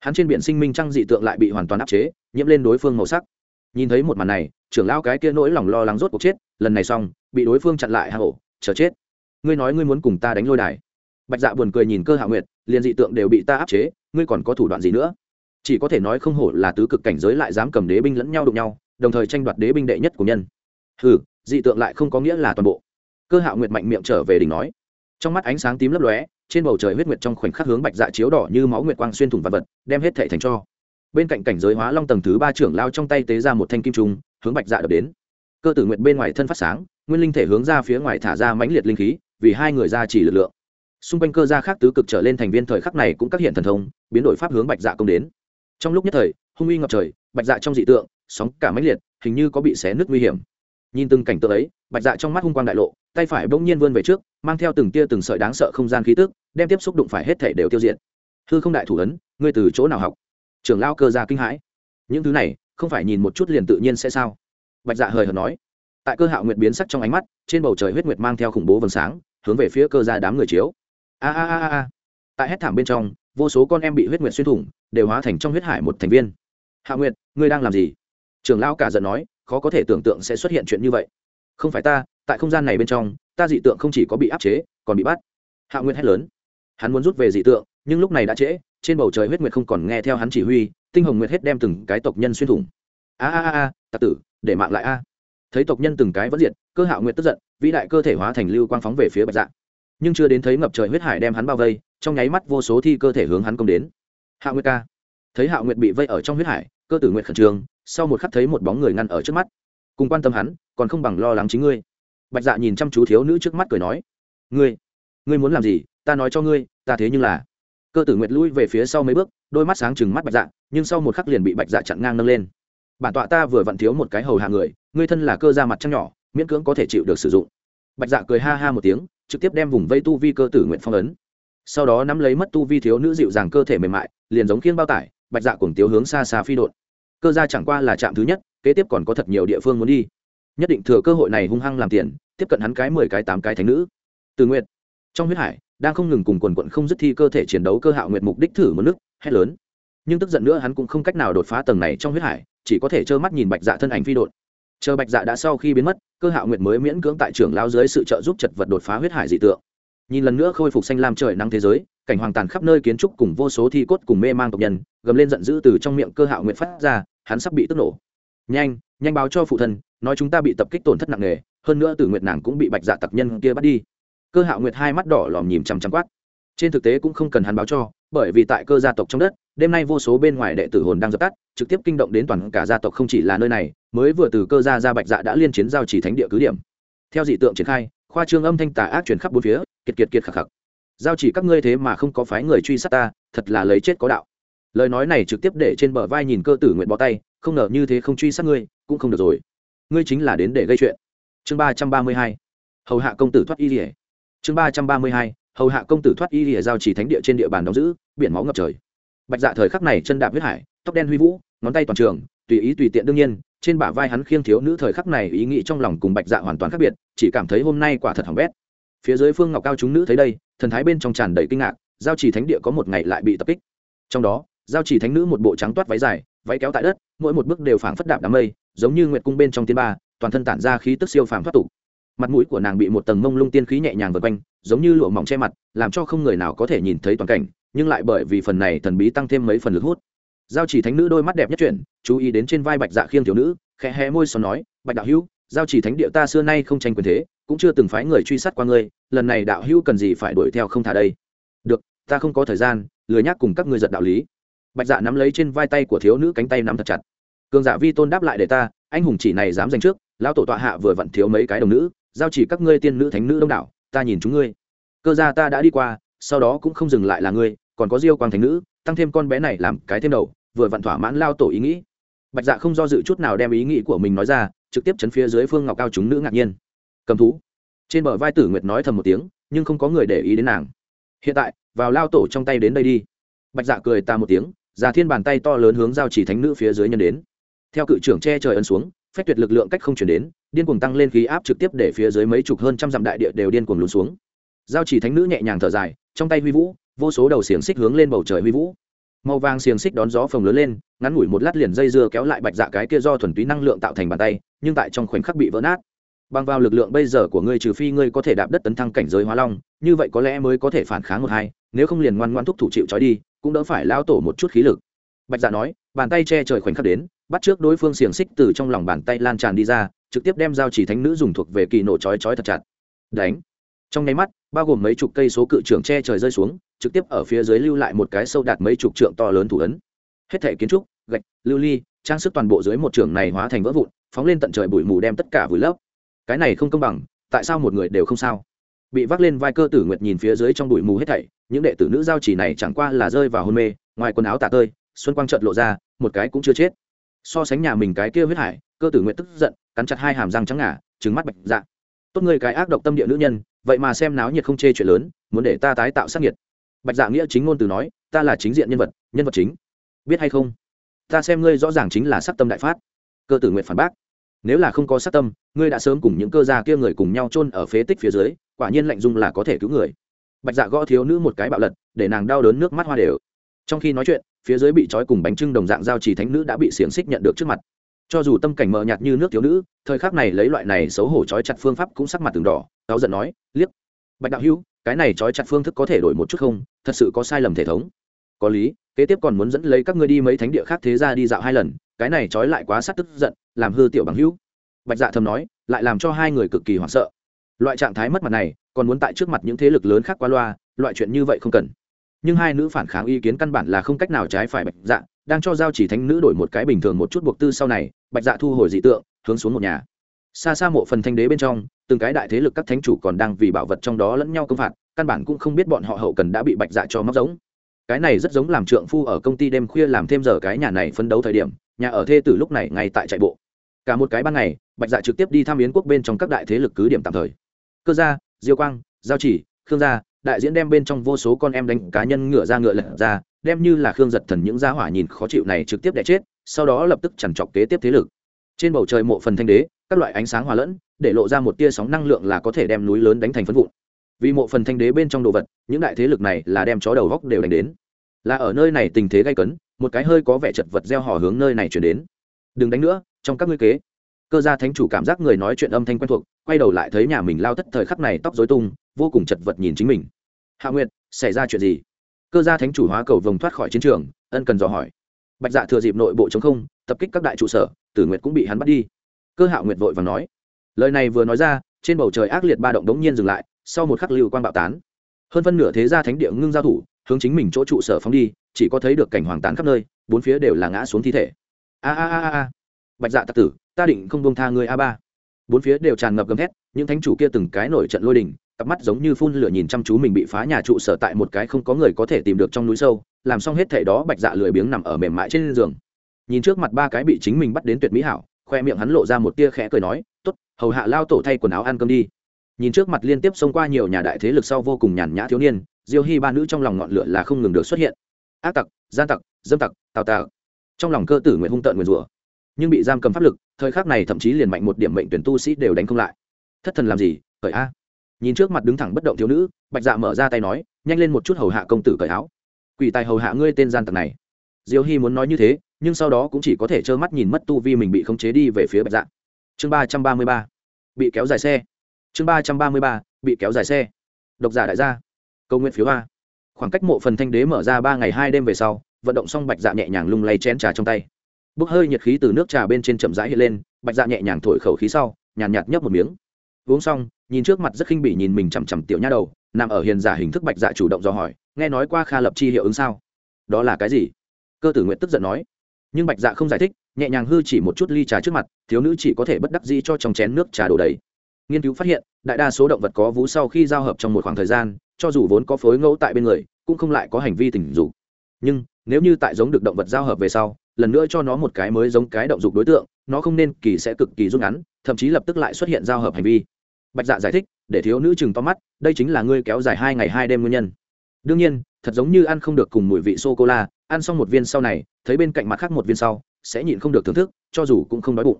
Hắn trên biển sinh minh trăng dị tượng lại bị hoàn toàn áp chế, nhiễm lên đối phương màu sắc. Nhìn thấy một màn này, trưởng lão cái kia nỗi lòng lo lắng rốt cuộc chết, lần này xong, bị đối phương chặn lại hạ hổ chờ chết. Ngươi nói ngươi muốn cùng ta đánh lôi đài. Bạch dạ buồn cười nhìn cơ hạ nguyệt, liền dị tượng đều bị ta áp chế, ngươi còn có thủ đoạn gì nữa? Chỉ có thể nói không hổ là tứ cực cảnh giới lại dám cầm đế binh lẫn nhau đụng nhau, đồng thời tranh đoạt đế binh đệ nhất của nhân hừ, dị tượng lại không có nghĩa là toàn bộ. Cơ hạo nguyệt mạnh miệng trở về đỉnh nói. Trong mắt ánh sáng tím lấp lóe, trên bầu trời huyết nguyệt trong khoảnh khắc hướng bạch dạ chiếu đỏ như máu nguyệt quang xuyên thủng vật vật, đem hết thể thành cho. Bên cạnh cảnh giới hóa long tầng thứ ba trưởng lao trong tay tế ra một thanh kim trung, hướng bạch dạ đập đến. Cơ tử nguyệt bên ngoài thân phát sáng, nguyên linh thể hướng ra phía ngoài thả ra mãnh liệt linh khí, vì hai người ra chỉ lực lượng. Xung quanh cơ gia khác tứ cực trở lên thành viên thời khắc này cũng các hiện thần thông, biến đổi pháp hướng bạch dạ công đến. Trong lúc nhất thời, hung uy ngập trời, bạch dạ trong dị tượng, sóng cả mãnh liệt, hình như có bị xé nứt nguy hiểm nhìn từng cảnh tượng ấy, bạch dạ trong mắt hung quang đại lộ, tay phải bỗng nhiên vươn về trước, mang theo từng tia từng sợi đáng sợ không gian khí tức, đem tiếp xúc đụng phải hết thể đều tiêu diệt. Hư không đại thủ ấn, ngươi từ chỗ nào học? Trưởng lao cơ gia kinh hãi. Những thứ này, không phải nhìn một chút liền tự nhiên sẽ sao? Bạch dạ hời hợt nói. Tại cơ hạo nguyệt biến sắc trong ánh mắt, trên bầu trời huyết nguyệt mang theo khủng bố vầng sáng, hướng về phía cơ gia đám người chiếu. A a a a tại hết thảm bên trong, vô số con em bị huyết nguyệt xuyên thủng, đều hóa thành trong huyết hải một thành viên. Hạ nguyệt, ngươi đang làm gì? Trưởng lão cả giận nói khó có thể tưởng tượng sẽ xuất hiện chuyện như vậy. Không phải ta, tại không gian này bên trong, ta dị tượng không chỉ có bị áp chế, còn bị bắt. Hạ nguyệt hét lớn. Hắn muốn rút về dị tượng, nhưng lúc này đã trễ, trên bầu trời huyết nguyệt không còn nghe theo hắn chỉ huy, tinh hồng nguyệt hết đem từng cái tộc nhân xuyên thủng. A a a a tạ tử, để mạng lại a. Thấy tộc nhân từng cái vẫn diệt, cơ hạ nguyệt tức giận, vĩ đại cơ thể hóa thành lưu quang phóng về phía bạch dạ. Nhưng chưa đến thấy ngập trời huyết hải đem hắn bao vây, trong nháy mắt vô số thi cơ thể hướng hắn công đến. Hạ nguyệt ca. Thấy hạ nguyệt bị vây ở trong huyết hải, cơ tử nguyệt khẩn trương sau một khắc thấy một bóng người ngăn ở trước mắt. Cùng quan tâm hắn, còn không bằng lo lắng chính ngươi. Bạch dạ nhìn chăm chú thiếu nữ trước mắt cười nói, ngươi ngươi muốn làm gì? Ta nói cho ngươi, ta thế nhưng là. Cơ tử nguyệt lui về phía sau mấy bước, đôi mắt sáng chừng mắt bạch dạ nhưng sau một khắc liền bị bạch dạ chặn ngang nâng lên. Bản tọa ta vừa vặn thiếu một cái hầu hạ người, ngươi thân là cơ ra mặt trăng nhỏ, miễn cưỡng có thể chịu được sử dụng. Bạch dạ cười ha ha một tiếng, trực tiếp đem vùng vây tu vi cơ tử nguyện phong ấn. Sau đó nắm lấy mất tu vi thiếu nữ dịu dàng cơ thể mềm mại, liền giống khiên bao tải, bạch dạ cùng tiếu hướng xa xa phi đột cơ gia chẳng qua là trạm thứ nhất, kế tiếp còn có thật nhiều địa phương muốn đi. Nhất định thừa cơ hội này hung hăng làm tiền, tiếp cận hắn cái mười cái tám cái thánh nữ. Từ nguyện trong huyết hải, đang không ngừng cùng quần quận không dứt thi cơ thể chiến đấu cơ hạo Nguyệt mục đích thử một nước, hét lớn. Nhưng tức giận nữa hắn cũng không cách nào đột phá tầng này trong huyết hải, chỉ có thể trơ mắt nhìn bạch dạ thân ảnh phi đột chờ bạch dạ đã sau khi biến mất, cơ hạo nguyệt mới miễn cưỡng tại trưởng lao dưới sự trợ giúp chật vật đột phá huyết hải dị tượng. Nhìn lần nữa khôi phục xanh lam trời nắng thế giới, cảnh hoàng tàn khắp nơi kiến trúc cùng vô số thi cốt cùng mê mang tộc nhân, gầm lên giận dữ từ trong miệng cơ hạo Nguyệt phát ra hắn sắp bị tức nổ. Nhanh nhanh báo cho phụ thân, nói chúng ta bị tập kích tổn thất nặng nề, hơn nữa tử nguyệt nàng cũng bị bạch dạ tặc nhân kia bắt đi. Cơ hạo nguyệt hai mắt đỏ lòm nhìm chằm chằm quát. Trên thực tế cũng không cần hắn báo cho, bởi vì tại cơ gia tộc trong đất, đêm nay vô số bên ngoài đệ tử hồn đang dập tắt, trực tiếp kinh động đến toàn cả gia tộc không chỉ là nơi này, mới vừa từ cơ gia ra bạch dạ đã liên chiến giao chỉ thánh địa cứ điểm. Theo dị tượng triển khai, khoa trương âm thanh tà ác chuyển khắp bốn phía, kiệt kiệt kiệt khạc khạc giao chỉ các ngươi thế mà không có phái người truy sát ta, thật là lấy chết có đạo lời nói này trực tiếp để trên bờ vai nhìn cơ tử nguyện bó tay, không ngờ như thế không truy sát ngươi, cũng không được rồi. Ngươi chính là đến để gây chuyện. Chương ba trăm ba mươi hai. Hầu hạ công tử thoát y lìa chương ba trăm ba mươi hai. Hầu hạ công tử thoát y lìa giao chỉ thánh địa trên địa bàn đóng giữ, biển máu ngập trời. Bạch dạ thời khắc này chân đạp huyết hải, tóc đen huy vũ, ngón tay toàn trường, tùy ý tùy tiện đương nhiên, trên bả vai hắn khiêng thiếu nữ thời khắc này ý nghĩ trong lòng cùng bạch dạ hoàn toàn khác biệt, chỉ cảm thấy hôm nay quả thật hỏng bét. Phía dưới phương ngọc cao chúng nữ thấy đây, thần thái bên trong tràn đầy kinh ngạc, giao chỉ thánh địa có một ngày lại bị tập kích. Trong đó giao chỉ thánh nữ một bộ trắng toát váy dài, váy kéo tại đất, mỗi một bước đều phảng phất đạp đám mây, giống như nguyệt cung bên trong tiên ba, toàn thân tản ra khí tức siêu phàm thoát tục. Mặt mũi của nàng bị một tầng mông lung tiên khí nhẹ nhàng vượt quanh, giống như lụa mỏng che mặt, làm cho không người nào có thể nhìn thấy toàn cảnh, nhưng lại bởi vì phần này thần bí tăng thêm mấy phần lực hút. Giao chỉ thánh nữ đôi mắt đẹp nhất chuyển, chú ý đến trên vai bạch dạ khiêng thiếu nữ, khẽ hé môi son nói, bạch đạo hữu, giao chỉ thánh địa ta xưa nay không tranh quyền thế, cũng chưa từng phái người truy sát qua ngươi, lần này đạo hữu cần gì phải đuổi theo không thả đây? Được, ta không có thời gian, lười nhắc cùng các ngươi giật đạo lý bạch dạ nắm lấy trên vai tay của thiếu nữ cánh tay nắm thật chặt cường giả vi tôn đáp lại để ta anh hùng chỉ này dám giành trước lão tổ tọa hạ vừa vặn thiếu mấy cái đồng nữ giao chỉ các ngươi tiên nữ thánh nữ đông đảo ta nhìn chúng ngươi cơ gia ta đã đi qua sau đó cũng không dừng lại là ngươi còn có diêu quang thánh nữ tăng thêm con bé này làm cái thêm đầu vừa vặn thỏa mãn lao tổ ý nghĩ bạch dạ không do dự chút nào đem ý nghĩ của mình nói ra trực tiếp chấn phía dưới phương ngọc cao chúng nữ ngạc nhiên cầm thú trên bờ vai tử nguyệt nói thầm một tiếng nhưng không có người để ý đến nàng hiện tại vào lao tổ trong tay đến đây đi bạch dạ cười ta một tiếng già thiên bàn tay to lớn hướng giao chỉ thánh nữ phía dưới nhân đến. Theo cự trưởng che trời ấn xuống, phách tuyệt lực lượng cách không chuyển đến, điên cuồng tăng lên khí áp trực tiếp để phía dưới mấy chục hơn trăm dặm đại địa đều điên cuồng lún xuống. Giao chỉ thánh nữ nhẹ nhàng thở dài, trong tay huy vũ, vô số đầu xiềng xích hướng lên bầu trời huy vũ. Màu vàng xiềng xích đón gió phồng lớn lên, ngắn ngủi một lát liền dây dưa kéo lại bạch dạ cái kia do thuần túy năng lượng tạo thành bàn tay, nhưng tại trong khoảnh khắc bị vỡ nát bằng vào lực lượng bây giờ của ngươi trừ phi ngươi có thể đạp đất tấn thăng cảnh giới hóa long, như vậy có lẽ mới có thể phản kháng một hai, nếu không liền ngoan ngoan thúc thủ chịu trói đi, cũng đỡ phải lao tổ một chút khí lực. Bạch dạ nói, bàn tay che trời khoảnh khắc đến, bắt trước đối phương xiềng xích từ trong lòng bàn tay lan tràn đi ra, trực tiếp đem giao chỉ thánh nữ dùng thuộc về kỳ nổ chói chói thật chặt. Đánh. Trong nháy mắt, bao gồm mấy chục cây số cự trưởng che trời rơi xuống, trực tiếp ở phía dưới lưu lại một cái sâu đạt mấy chục trượng to lớn thủ ấn. Hết thể kiến trúc, gạch, lưu ly, trang sức toàn bộ dưới một trường này hóa thành vỡ vụn, phóng lên tận trời bụi mù đem tất cả vùi lấp cái này không công bằng, tại sao một người đều không sao? Bị vác lên vai cơ tử nguyệt nhìn phía dưới trong bụi mù hết thảy, những đệ tử nữ giao chỉ này chẳng qua là rơi vào hôn mê, ngoài quần áo tả tơi, xuân quang trợt lộ ra, một cái cũng chưa chết. So sánh nhà mình cái kia huyết hải, cơ tử nguyệt tức giận, cắn chặt hai hàm răng trắng ngà trứng mắt bạch dạ. Tốt người cái ác độc tâm địa nữ nhân, vậy mà xem náo nhiệt không chê chuyện lớn, muốn để ta tái tạo sát nhiệt bạch dạ nghĩa chính ngôn từ nói, ta là chính diện nhân vật nhân vật chính. Biết hay không? Ta xem ngươi rõ ràng chính là sắc tâm đại phát. Cơ tử nguyện phản bác nếu là không có sát tâm, ngươi đã sớm cùng những cơ gia kia người cùng nhau chôn ở phế tích phía dưới, quả nhiên lạnh dung là có thể cứu người. Bạch dạ gõ thiếu nữ một cái bạo lật, để nàng đau đớn nước mắt hoa đều. Trong khi nói chuyện, phía dưới bị trói cùng bánh trưng đồng dạng giao trì thánh nữ đã bị xiềng xích nhận được trước mặt. Cho dù tâm cảnh mờ nhạt như nước thiếu nữ, thời khắc này lấy loại này xấu hổ trói chặt phương pháp cũng sắc mặt từng đỏ, cáu giận nói, liếc, bạch đạo hữu, cái này trói chặt phương thức có thể đổi một chút không? Thật sự có sai lầm thể thống. Có lý kế tiếp còn muốn dẫn lấy các ngươi đi mấy thánh địa khác thế ra đi dạo hai lần, cái này trói lại quá sát tức giận, làm hư tiểu bằng hữu. Bạch dạ thầm nói, lại làm cho hai người cực kỳ hoảng sợ. Loại trạng thái mất mặt này, còn muốn tại trước mặt những thế lực lớn khác qua loa, loại chuyện như vậy không cần. Nhưng hai nữ phản kháng ý kiến căn bản là không cách nào trái phải bạch dạ đang cho giao chỉ thánh nữ đổi một cái bình thường một chút buộc tư sau này, bạch dạ thu hồi dị tượng, hướng xuống một nhà. Xa xa mộ phần thanh đế bên trong, từng cái đại thế lực các thánh chủ còn đang vì bảo vật trong đó lẫn nhau công phạt, căn bản cũng không biết bọn họ hậu cần đã bị bạch dạ cho móc giống cái này rất giống làm trượng phu ở công ty đêm khuya làm thêm giờ cái nhà này phân đấu thời điểm, nhà ở thê từ lúc này ngay tại chạy bộ. Cả một cái ban ngày, bạch dạ trực tiếp đi thăm yến quốc bên trong các đại thế lực cứ điểm tạm thời. Cơ gia, diêu quang, giao chỉ, khương gia, đại diễn đem bên trong vô số con em đánh cá nhân ngựa ra ngựa lật ra, đem như là khương giật thần những gia hỏa nhìn khó chịu này trực tiếp đẻ chết, sau đó lập tức chẳng chọc kế tiếp thế lực. Trên bầu trời mộ phần thanh đế, các loại ánh sáng hòa lẫn, để lộ ra một tia sóng năng lượng là có thể đem núi lớn đánh thành phân vụn. Vì mộ phần thanh đế bên trong đồ vật, những đại thế lực này là đem chó đầu góc đều đánh đến là ở nơi này tình thế gây cấn, một cái hơi có vẻ chật vật gieo hò hướng nơi này chuyển đến. Đừng đánh nữa, trong các ngươi kế. Cơ gia thánh chủ cảm giác người nói chuyện âm thanh quen thuộc, quay đầu lại thấy nhà mình lao thất thời khắc này tóc dối tung, vô cùng chật vật nhìn chính mình. Hạ nguyệt, xảy ra chuyện gì? Cơ gia thánh chủ hóa cầu vồng thoát khỏi chiến trường, ân cần dò hỏi. Bạch dạ thừa dịp nội bộ chống không, tập kích các đại trụ sở, tử nguyệt cũng bị hắn bắt đi. Cơ hạ nguyệt vội và nói. Lời này vừa nói ra, trên bầu trời ác liệt ba động đống nhiên dừng lại, sau một khắc lưu quang bạo tán. Hơn phân nửa thế gia thánh địa ngưng giao thủ hướng chính mình chỗ trụ sở phóng đi, chỉ có thấy được cảnh hoàng tán khắp nơi, bốn phía đều là ngã xuống thi thể. A a a a bạch dạ tặc tử, ta định không bông tha người a ba. Bốn phía đều tràn ngập gầm thét, những thánh chủ kia từng cái nổi trận lôi đình, cặp mắt giống như phun lửa nhìn chăm chú mình bị phá nhà trụ sở tại một cái không có người có thể tìm được trong núi sâu, làm xong hết thể đó, bạch dạ lười biếng nằm ở mềm mại trên giường. Nhìn trước mặt ba cái bị chính mình bắt đến tuyệt mỹ hảo, khoe miệng hắn lộ ra một tia khẽ cười nói t ố t hầu hạ lao tổ thay quần áo ăn cơm đi. Nhìn trước mặt liên tiếp xông qua nhiều nhà đại thế lực sau vô cùng nhàn nhã thiếu niên diêu hy ba nữ trong lòng ngọn lửa là không ngừng được xuất hiện. Ác tặc, gian tặc, dâm tặc, tào tào trong lòng cơ tử nguyện hung tợn nguyện rủa, nhưng bị giam cầm pháp lực, thời khắc này thậm chí liền mạnh một điểm mệnh tuyển tu sĩ đều đánh không lại. Thất thần làm gì? Khởi a nhìn trước mặt đứng thẳng bất động thiếu nữ, bạch dạ mở ra tay nói, nhanh lên một chút hầu hạ công tử cởi áo. Quỷ tài hầu hạ ngươi tên gian tặc này. Diêu hy muốn nói như thế, nhưng sau đó cũng chỉ có thể trơ mắt nhìn mất tu vi mình bị khống chế đi về phía bạch dạ. Chương ba trăm ba mươi ba. Bị kéo dài xe. Chương ba trăm ba mươi ba. Bị kéo dài xe. Độc giả đại gia câu nguyện phiếu a khoảng cách mộ phần thanh đế mở ra ba ngày hai đêm về sau, vận động xong bạch dạ nhẹ nhàng lung lay chén trà trong tay. Bốc hơi nhiệt khí từ nước trà bên trên chậm rãi hiện lên, bạch dạ nhẹ nhàng thổi khẩu khí sau, nhàn nhạt nhấp một miếng. Uống xong, nhìn trước mặt rất khinh bỉ nhìn mình chằm chằm tiểu nha đầu, nằm ở hiền giả hình thức bạch dạ chủ động do hỏi, nghe nói qua kha lập chi hiệu ứng sao? Đó là cái gì? Cơ tử nguyện tức giận nói. Nhưng bạch dạ không giải thích, nhẹ nhàng hư chỉ một chút ly trà trước mặt, thiếu nữ chỉ có thể bất đắc dĩ cho trong chén nước trà đổ đầy. Nghiên cứu phát hiện, đại đa số động vật có vú sau khi giao hợp trong một khoảng thời gian cho dù vốn có phối ngẫu tại bên người, cũng không lại có hành vi tình dục. Nhưng, nếu như tại giống được động vật giao hợp về sau, lần nữa cho nó một cái mới giống cái động dục đối tượng, nó không nên kỳ sẽ cực kỳ rút ngắn, thậm chí lập tức lại xuất hiện giao hợp hành vi. Bạch dạ giải thích, để thiếu nữ chừng to mắt, đây chính là ngươi kéo dài hai ngày hai đêm nguyên nhân. Đương nhiên, thật giống như ăn không được cùng mùi vị sô cô la ăn xong một viên sau này, thấy bên cạnh mặt khác một viên sau, sẽ nhịn không được thưởng thức, cho dù cũng không đói bụng.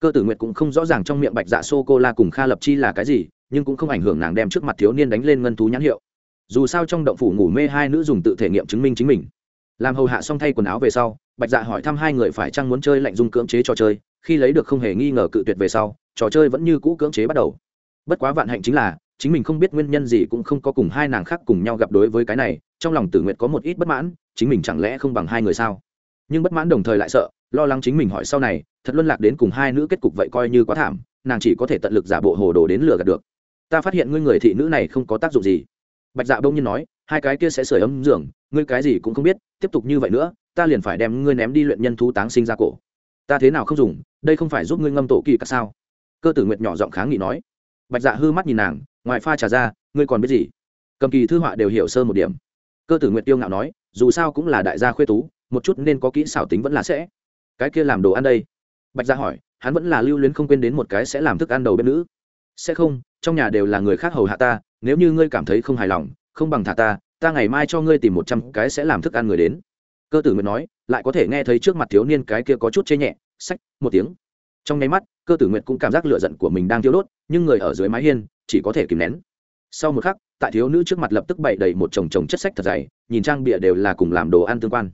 Cơ tử nguyệt cũng không rõ ràng trong miệng bạch dạ sô cô la cùng kha lập chi là cái gì nhưng cũng không ảnh hưởng nàng đem trước mặt thiếu niên đánh lên ngân thú nhãn hiệu. Dù sao trong động phủ ngủ mê hai nữ dùng tự thể nghiệm chứng minh chính mình. Làm hầu hạ xong thay quần áo về sau, bạch dạ hỏi thăm hai người phải chăng muốn chơi lạnh dung cưỡng chế trò chơi, khi lấy được không hề nghi ngờ cự tuyệt về sau, trò chơi vẫn như cũ cưỡng chế bắt đầu. Bất quá vạn hạnh chính là, chính mình không biết nguyên nhân gì cũng không có cùng hai nàng khác cùng nhau gặp đối với cái này, trong lòng tử nguyện có một ít bất mãn, chính mình chẳng lẽ không bằng hai người sao? Nhưng bất mãn đồng thời lại sợ, lo lắng chính mình hỏi sau này, thật luân lạc đến cùng hai nữ kết cục vậy coi như quá thảm, nàng chỉ có thể tận lực giả bộ hồ đồ đến lừa gạt được ta phát hiện ngươi người thị nữ này không có tác dụng gì. Bạch dạ bỗng nhiên nói, hai cái kia sẽ sửa ấm giường, ngươi cái gì cũng không biết, tiếp tục như vậy nữa, ta liền phải đem ngươi ném đi luyện nhân thú táng sinh ra cổ. Ta thế nào không dùng, đây không phải giúp ngươi ngâm tổ kỳ cả sao? Cơ tử nguyệt nhỏ giọng kháng nghị nói. Bạch dạ hư mắt nhìn nàng, ngoài pha trà ra, ngươi còn biết gì? Cầm kỳ thư họa đều hiểu sơ một điểm. Cơ tử nguyệt tiêu ngạo nói, dù sao cũng là đại gia khuê tú, một chút nên có kỹ xảo tính vẫn là sẽ. Cái kia làm đồ ăn đây. Bạch dạ hỏi, hắn vẫn là lưu luyến không quên đến một cái sẽ làm thức ăn đầu bếp nữ. Sẽ không trong nhà đều là người khác hầu hạ ta, nếu như ngươi cảm thấy không hài lòng, không bằng thả ta ta ngày mai cho ngươi tìm một trăm cái sẽ làm thức ăn người đến. Cơ tử nguyệt nói, lại có thể nghe thấy trước mặt thiếu niên cái kia có chút chê nhẹ, sách, một tiếng. Trong nháy mắt, cơ tử nguyệt cũng cảm giác lựa giận của mình đang tiêu đốt, nhưng người ở dưới mái hiên, chỉ có thể kìm nén. Sau một khắc, tại thiếu nữ trước mặt lập tức bày đầy một chồng chồng chất sách thật dày, nhìn trang bịa đều là cùng làm đồ ăn tương quan.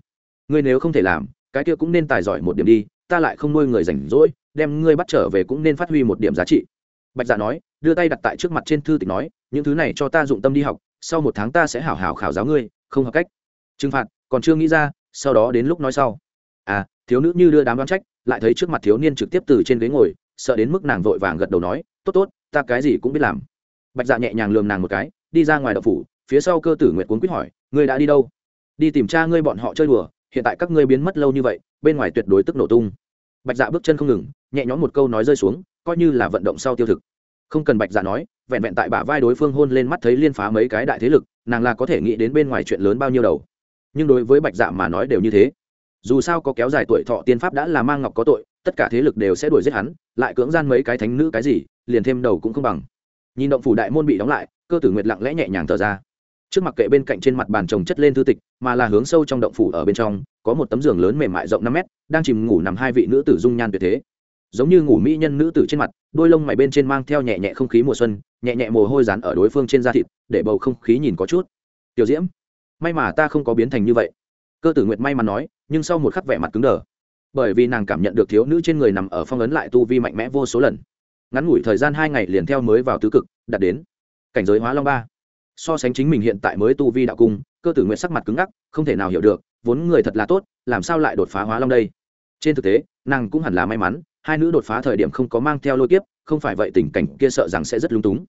Ngươi nếu không thể làm, cái kia cũng nên tài giỏi một điểm đi, ta lại không nuôi người rảnh rỗi, đem ngươi bắt trở về cũng nên phát huy một điểm giá trị bạch dạ nói, đưa tay đặt tại trước mặt trên thư tịch nói, những thứ này cho ta dụng tâm đi học, sau một tháng ta sẽ hảo hảo khảo giáo ngươi, không hợp cách. Trừng phạt, còn chưa nghĩ ra, sau đó đến lúc nói sau. À thiếu nữ như đưa đám đoán trách, lại thấy trước mặt thiếu niên trực tiếp từ trên ghế ngồi, sợ đến mức nàng vội vàng gật đầu nói, tốt tốt, ta cái gì cũng biết làm. Bạch dạ nhẹ nhàng lườm nàng một cái, đi ra ngoài đậu phủ, phía sau cơ tử nguyệt cuốn quýt hỏi, ngươi đã đi đâu? Đi tìm cha ngươi bọn họ chơi đùa, hiện tại các ngươi biến mất lâu như vậy, bên ngoài tuyệt đối tức nổ tung. Bạch dạ bước chân không ngừng, nhẹ nhõm một câu nói rơi xuống coi như là vận động sau tiêu thực. Không cần bạch dạ nói, vẹn vẹn tại bả vai đối phương hôn lên mắt thấy liên phá mấy cái đại thế lực, nàng là có thể nghĩ đến bên ngoài chuyện lớn bao nhiêu đầu. Nhưng đối với bạch dạ mà nói đều như thế. Dù sao có kéo dài tuổi thọ tiên pháp đã là mang ngọc có tội, tất cả thế lực đều sẽ đuổi giết hắn, lại cưỡng gian mấy cái thánh nữ cái gì, liền thêm đầu cũng không bằng. Nhìn động phủ đại môn bị đóng lại, cơ tử nguyệt lặng lẽ nhẹ nhàng thở ra. Trước mặt kệ bên cạnh trên mặt bàn trồng chất lên thư tịch, mà là hướng sâu trong động phủ ở bên trong, có một tấm giường lớn mềm mại rộng năm mét, đang chìm ngủ nằm hai vị nữ tử dung nhan tuyệt thế giống như ngủ mỹ nhân nữ tử trên mặt, đôi lông mày bên trên mang theo nhẹ nhẹ không khí mùa xuân, nhẹ nhẹ mồ hôi rán ở đối phương trên da thịt, để bầu không khí nhìn có chút. Tiểu diễm, may mà ta không có biến thành như vậy. Cơ tử nguyệt may mắn nói, nhưng sau một khắc vẻ mặt cứng đờ. Bởi vì nàng cảm nhận được thiếu nữ trên người nằm ở phong ấn lại tu vi mạnh mẽ vô số lần. Ngắn ngủi thời gian hai ngày liền theo mới vào tứ cực, đạt đến cảnh giới hóa long ba. So sánh chính mình hiện tại mới tu vi đạo cung, cơ tử nguyện sắc mặt cứng ngắc, không thể nào hiểu được, vốn người thật là tốt, làm sao lại đột phá hóa long đây? Trên thực tế, nàng cũng hẳn là may mắn hai nữ đột phá thời điểm không có mang theo lôi kiếp, không phải vậy tình cảnh kia sợ rằng sẽ rất lung túng.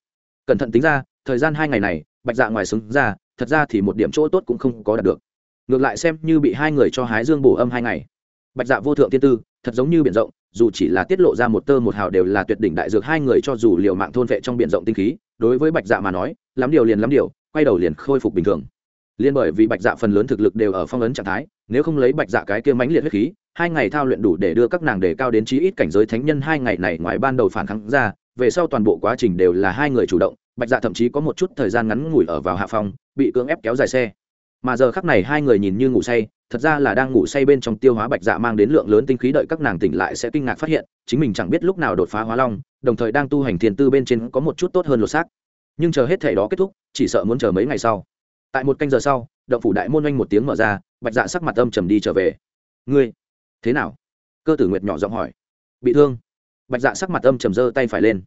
Cẩn thận tính ra, thời gian hai ngày này, bạch dạ ngoài xứng ra, thật ra thì một điểm chỗ tốt cũng không có đạt được. Ngược lại xem như bị hai người cho hái dương bổ âm hai ngày. Bạch dạ vô thượng tiên tư, thật giống như biển rộng, dù chỉ là tiết lộ ra một tơ một hào đều là tuyệt đỉnh đại dược hai người cho dù liều mạng thôn vệ trong biển rộng tinh khí, đối với bạch dạ mà nói, lắm điều liền lắm điều, quay đầu liền khôi phục bình thường. Liên bởi vì bạch dạ phần lớn thực lực đều ở phong ấn trạng thái nếu không lấy bạch dạ cái kia mãnh liệt huyết khí, hai ngày thao luyện đủ để đưa các nàng đề cao đến chí ít cảnh giới thánh nhân hai ngày này ngoài ban đầu phản kháng ra, về sau toàn bộ quá trình đều là hai người chủ động, bạch dạ thậm chí có một chút thời gian ngắn ngủi ở vào hạ phòng, bị cưỡng ép kéo dài xe. Mà giờ khắc này hai người nhìn như ngủ say, thật ra là đang ngủ say bên trong tiêu hóa bạch dạ mang đến lượng lớn tinh khí đợi các nàng tỉnh lại sẽ kinh ngạc phát hiện, chính mình chẳng biết lúc nào đột phá hóa long, đồng thời đang tu hành thiền tư bên trên có một chút tốt hơn lột xác. Nhưng chờ hết thể đó kết thúc, chỉ sợ muốn chờ mấy ngày sau tại một canh giờ sau, động phủ đại môn oanh một tiếng mở ra, bạch dạ sắc mặt âm trầm đi trở về. Ngươi, thế nào? Cơ tử nguyệt nhỏ giọng hỏi. Bị thương. Bạch dạ sắc mặt âm trầm giơ tay phải lên.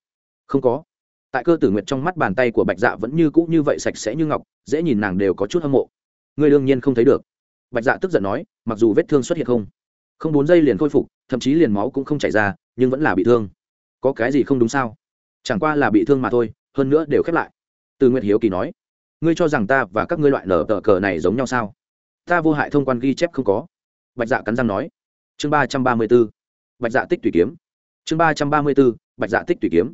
Không có. Tại cơ tử nguyệt trong mắt bàn tay của bạch dạ vẫn như cũ như vậy sạch sẽ như ngọc, dễ nhìn nàng đều có chút hâm mộ. Ngươi đương nhiên không thấy được. Bạch dạ tức giận nói, mặc dù vết thương xuất hiện không không bốn giây liền khôi phục, thậm chí liền máu cũng không chảy ra, nhưng vẫn là bị thương. Có cái gì không đúng sao? Chẳng qua là bị thương mà thôi, hơn nữa đều khép lại. Từ nguyệt hiếu kỳ nói ngươi cho rằng ta và các ngươi loại nở tờ cờ này giống nhau sao? Ta vô hại thông quan ghi chép không có. Bạch dạ cắn răng nói. Chương ba trăm ba mươi b ố bạch dạ tích tùy kiếm. Chương ba trăm ba mươi b ố bạch dạ tích tùy kiếm.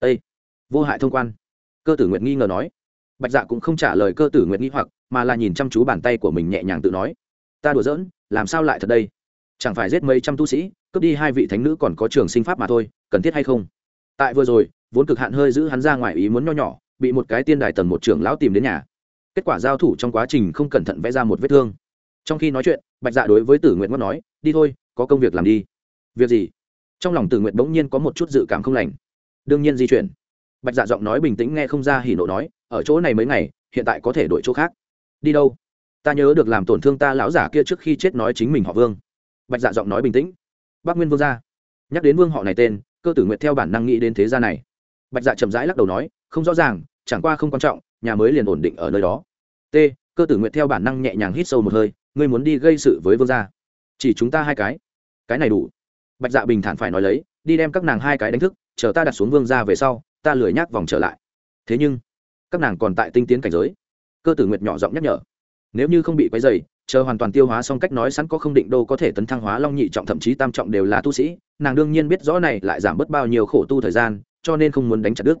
Â vô hại thông quan. Cơ tử nguyện nghi ngờ nói. Bạch dạ cũng không trả lời cơ tử nguyện nghi hoặc, mà là nhìn chăm chú bàn tay của mình nhẹ nhàng tự nói. Ta đùa giỡn, làm sao lại thật đây? Chẳng phải giết mấy trăm tu sĩ, cướp đi hai vị thánh nữ còn có trường sinh pháp mà thôi, cần thiết hay không? Tại vừa rồi, vốn cực hạn hơi giữ hắn ra ngoài ý muốn nho nhỏ bị một cái tiên đài tầng một trưởng lão tìm đến nhà. Kết quả giao thủ trong quá trình không cẩn thận vẽ ra một vết thương. Trong khi nói chuyện, bạch dạ đối với tử nguyện ngót nói, đi thôi, có công việc làm đi. Việc gì? Trong lòng tử nguyện bỗng nhiên có một chút dự cảm không lành. Đương nhiên di chuyển. Bạch dạ giọng nói bình tĩnh nghe không ra hỉ nộ nói, ở chỗ này mấy ngày, hiện tại có thể đổi chỗ khác. Đi đâu? Ta nhớ được làm tổn thương ta lão giả kia trước khi chết nói chính mình họ vương. Bạch dạ giọng nói bình tĩnh. Bắc nguyên vương gia. Nhắc đến vương họ này tên, cơ tử nguyện theo bản năng nghĩ đến thế gia này. Bạch dạ chậm rãi lắc đầu nói, không rõ ràng chẳng qua không quan trọng, nhà mới liền ổn định ở nơi đó. T, cơ tử Nguyệt theo bản năng nhẹ nhàng hít sâu một hơi, ngươi muốn đi gây sự với vương gia. Chỉ chúng ta hai cái. Cái này đủ. Bạch dạ bình thản phải nói lấy, đi đem các nàng hai cái đánh thức, chờ ta đặt xuống vương gia về sau, ta lười nhác vòng trở lại. Thế nhưng, các nàng còn tại tinh tiến cảnh giới. Cơ tử nguyệt nhỏ giọng nhắc nhở. Nếu như không bị quấy dày chờ hoàn toàn tiêu hóa xong cách nói sẵn có không định đô có thể tấn thăng hóa long nhị trọng thậm chí tam trọng đều là tu sĩ, nàng đương nhiên biết rõ này lại giảm bớt bao nhiêu khổ tu thời gian, cho nên không muốn đánh chặt đức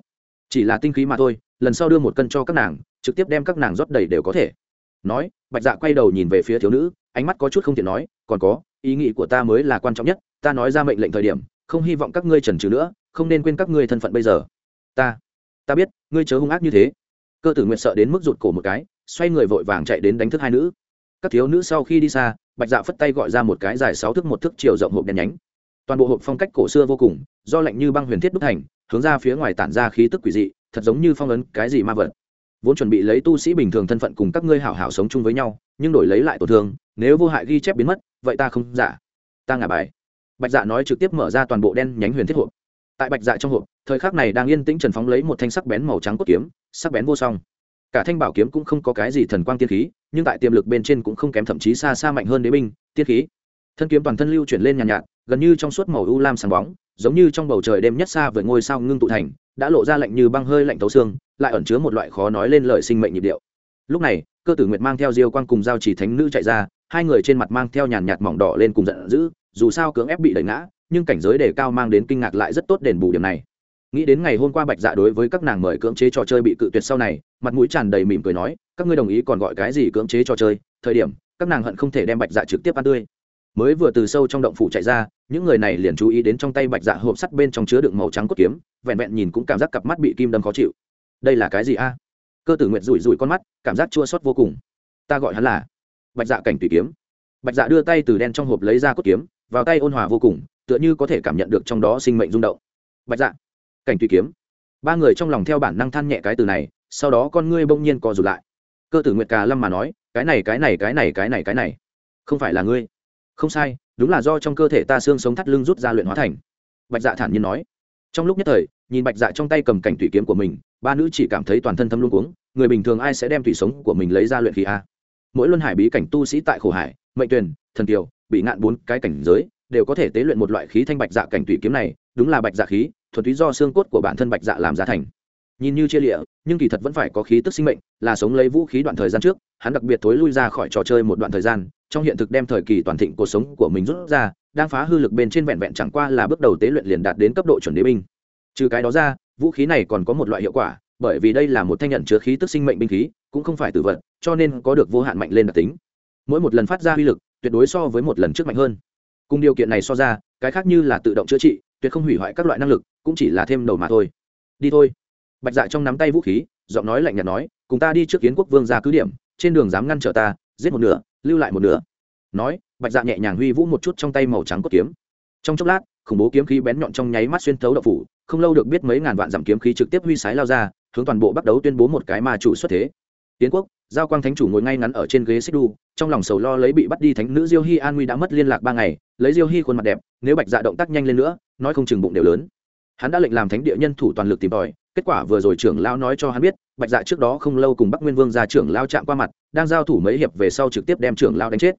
chỉ là tinh khí mà thôi lần sau đưa một cân cho các nàng, trực tiếp đem các nàng rót đầy đều có thể. Nói, bạch dạ quay đầu nhìn về phía thiếu nữ, ánh mắt có chút không tiện nói, còn có, ý nghĩ của ta mới là quan trọng nhất, ta nói ra mệnh lệnh thời điểm, không hy vọng các ngươi trần trừ nữa, không nên quên các ngươi thân phận bây giờ. Ta ta biết, ngươi chớ hung ác như thế. Cơ tử nguyệt sợ đến mức rụt cổ một cái, xoay người vội vàng chạy đến đánh thức hai nữ. Các thiếu nữ sau khi đi xa, bạch dạ phất tay gọi ra một cái dài sáu thước một thước chiều rộng hộp đèn nhánh. Toàn bộ hộp phong cách cổ xưa vô cùng, do lạnh như băng huyền thiết đúc thành, hướng ra phía ngoài tản ra khí tức quỷ dị thật giống như phong ấn cái gì ma vật. Vốn chuẩn bị lấy tu sĩ bình thường thân phận cùng các ngươi hảo hảo sống chung với nhau nhưng đổi lấy lại tổn thương nếu vô hại ghi chép biến mất vậy ta không giả. Ta ngả bài. Bạch dạ nói trực tiếp mở ra toàn bộ đen nhánh huyền thiết hộp. Tại bạch dạ trong hộp thời khắc này đang yên tĩnh trần phóng lấy một thanh sắc bén màu trắng cốt kiếm sắc bén vô song. Cả thanh bảo kiếm cũng không có cái gì thần quang tiên khí nhưng tại tiềm lực bên trên cũng không kém thậm chí xa xa mạnh hơn đế binh tiên khí. Thân kiếm toàn thân lưu chuyển lên nhàn nhạt, nhạt gần như trong suốt màu u lam sáng bóng, giống như trong bầu trời đêm nhất xa với ngôi sao ngưng tụ thành, đã lộ ra lạnh như băng hơi lạnh tấu xương, lại ẩn chứa một loại khó nói lên lời sinh mệnh nhịp điệu. Lúc này, cơ tử nguyệt mang theo diêu quang cùng giao chỉ thánh nữ chạy ra, hai người trên mặt mang theo nhàn nhạt mỏng đỏ lên cùng giận dữ, dù sao cưỡng ép bị đẩy ngã, nhưng cảnh giới đề cao mang đến kinh ngạc lại rất tốt đền bù điểm này. Nghĩ đến ngày hôm qua bạch dạ đối với các nàng mời cưỡng chế trò chơi bị cự tuyệt sau này, mặt mũi tràn đầy mỉm cười nói, các ngươi đồng ý còn gọi cái gì cưỡng chế trò chơi, thời điểm, các nàng hận không thể đem bạch dạ trực tiếp ăn tươi mới vừa từ sâu trong động phủ chạy ra, những người này liền chú ý đến trong tay bạch dạ hộp sắt bên trong chứa đựng màu trắng cốt kiếm, vẹn vẹn nhìn cũng cảm giác cặp mắt bị kim đâm khó chịu. Đây là cái gì a? Cơ tử nguyện rủi rủi con mắt, cảm giác chua xót vô cùng. Ta gọi hắn là bạch dạ cảnh tùy kiếm. Bạch dạ đưa tay từ đen trong hộp lấy ra cốt kiếm, vào tay ôn hòa vô cùng, tựa như có thể cảm nhận được trong đó sinh mệnh rung động. Bạch dạ cảnh tùy kiếm. Ba người trong lòng theo bản năng than nhẹ cái từ này, sau đó con ngươi bỗng nhiên co rụt lại. Cơ tử nguyệt cà lâm mà nói, cái này cái này cái này cái này cái này, không phải là ngươi không sai, đúng là do trong cơ thể ta xương sống thắt lưng rút ra luyện hóa thành. Bạch dạ thản nhiên nói. Trong lúc nhất thời, nhìn bạch dạ trong tay cầm cảnh thủy kiếm của mình, ba nữ chỉ cảm thấy toàn thân thâm luôn cuống, người bình thường ai sẽ đem thủy sống của mình lấy ra luyện khí a? Mỗi luân hải bí cảnh tu sĩ tại khổ hải, mệnh tuyền thần kiều, bị ngạn bốn cái cảnh giới, đều có thể tế luyện một loại khí thanh bạch dạ cảnh thủy kiếm này, đúng là bạch dạ khí, thuần túy do xương cốt của bản thân bạch dạ làm giá thành. Nhìn như chia lịa, nhưng kỳ thật vẫn phải có khí tức sinh mệnh, là sống lấy vũ khí đoạn thời gian trước, hắn đặc biệt thối lui ra khỏi trò chơi một đoạn thời gian trong hiện thực đem thời kỳ toàn thịnh cuộc sống của mình rút ra, đang phá hư lực bên trên vẹn vẹn chẳng qua là bước đầu tế luyện liền đạt đến cấp độ chuẩn đế binh. Trừ cái đó ra, vũ khí này còn có một loại hiệu quả, bởi vì đây là một thanh nhận chứa khí tức sinh mệnh binh khí, cũng không phải tự vật, cho nên có được vô hạn mạnh lên đặc tính. Mỗi một lần phát ra uy lực, tuyệt đối so với một lần trước mạnh hơn. Cùng điều kiện này so ra, cái khác như là tự động chữa trị, tuyệt không hủy hoại các loại năng lực, cũng chỉ là thêm đầu mà thôi. Đi thôi. Bạch dạ trong nắm tay vũ khí, giọng nói lạnh nhạt nói, cùng ta đi trước kiến quốc vương ra cứ điểm, trên đường dám ngăn trở ta, giết một nửa lưu lại một nửa. Nói, bạch dạ nhẹ nhàng huy vũ một chút trong tay màu trắng cốt kiếm. Trong chốc lát, khủng bố kiếm khí bén nhọn trong nháy mắt xuyên thấu đậu phủ, không lâu được biết mấy ngàn vạn dặm kiếm khí trực tiếp huy sái lao ra, hướng toàn bộ bắt đầu tuyên bố một cái mà chủ xuất thế. Tiến quốc, giao quang thánh chủ ngồi ngay ngắn ở trên ghế xích đu trong lòng sầu lo lấy bị bắt đi thánh nữ diêu hy an nguy đã mất liên lạc ba ngày, lấy diêu hy khuôn mặt đẹp, nếu bạch dạ động tác nhanh lên nữa, nói không chừng bụng đều lớn hắn đã lệnh làm thánh địa nhân thủ toàn lực tìm tòi, kết quả vừa rồi trưởng lão nói cho hắn biết, bạch dạ trước đó không lâu cùng bắc nguyên vương ra trưởng lao chạm qua mặt, đang giao thủ mấy hiệp về sau trực tiếp đem trưởng lao đánh chết.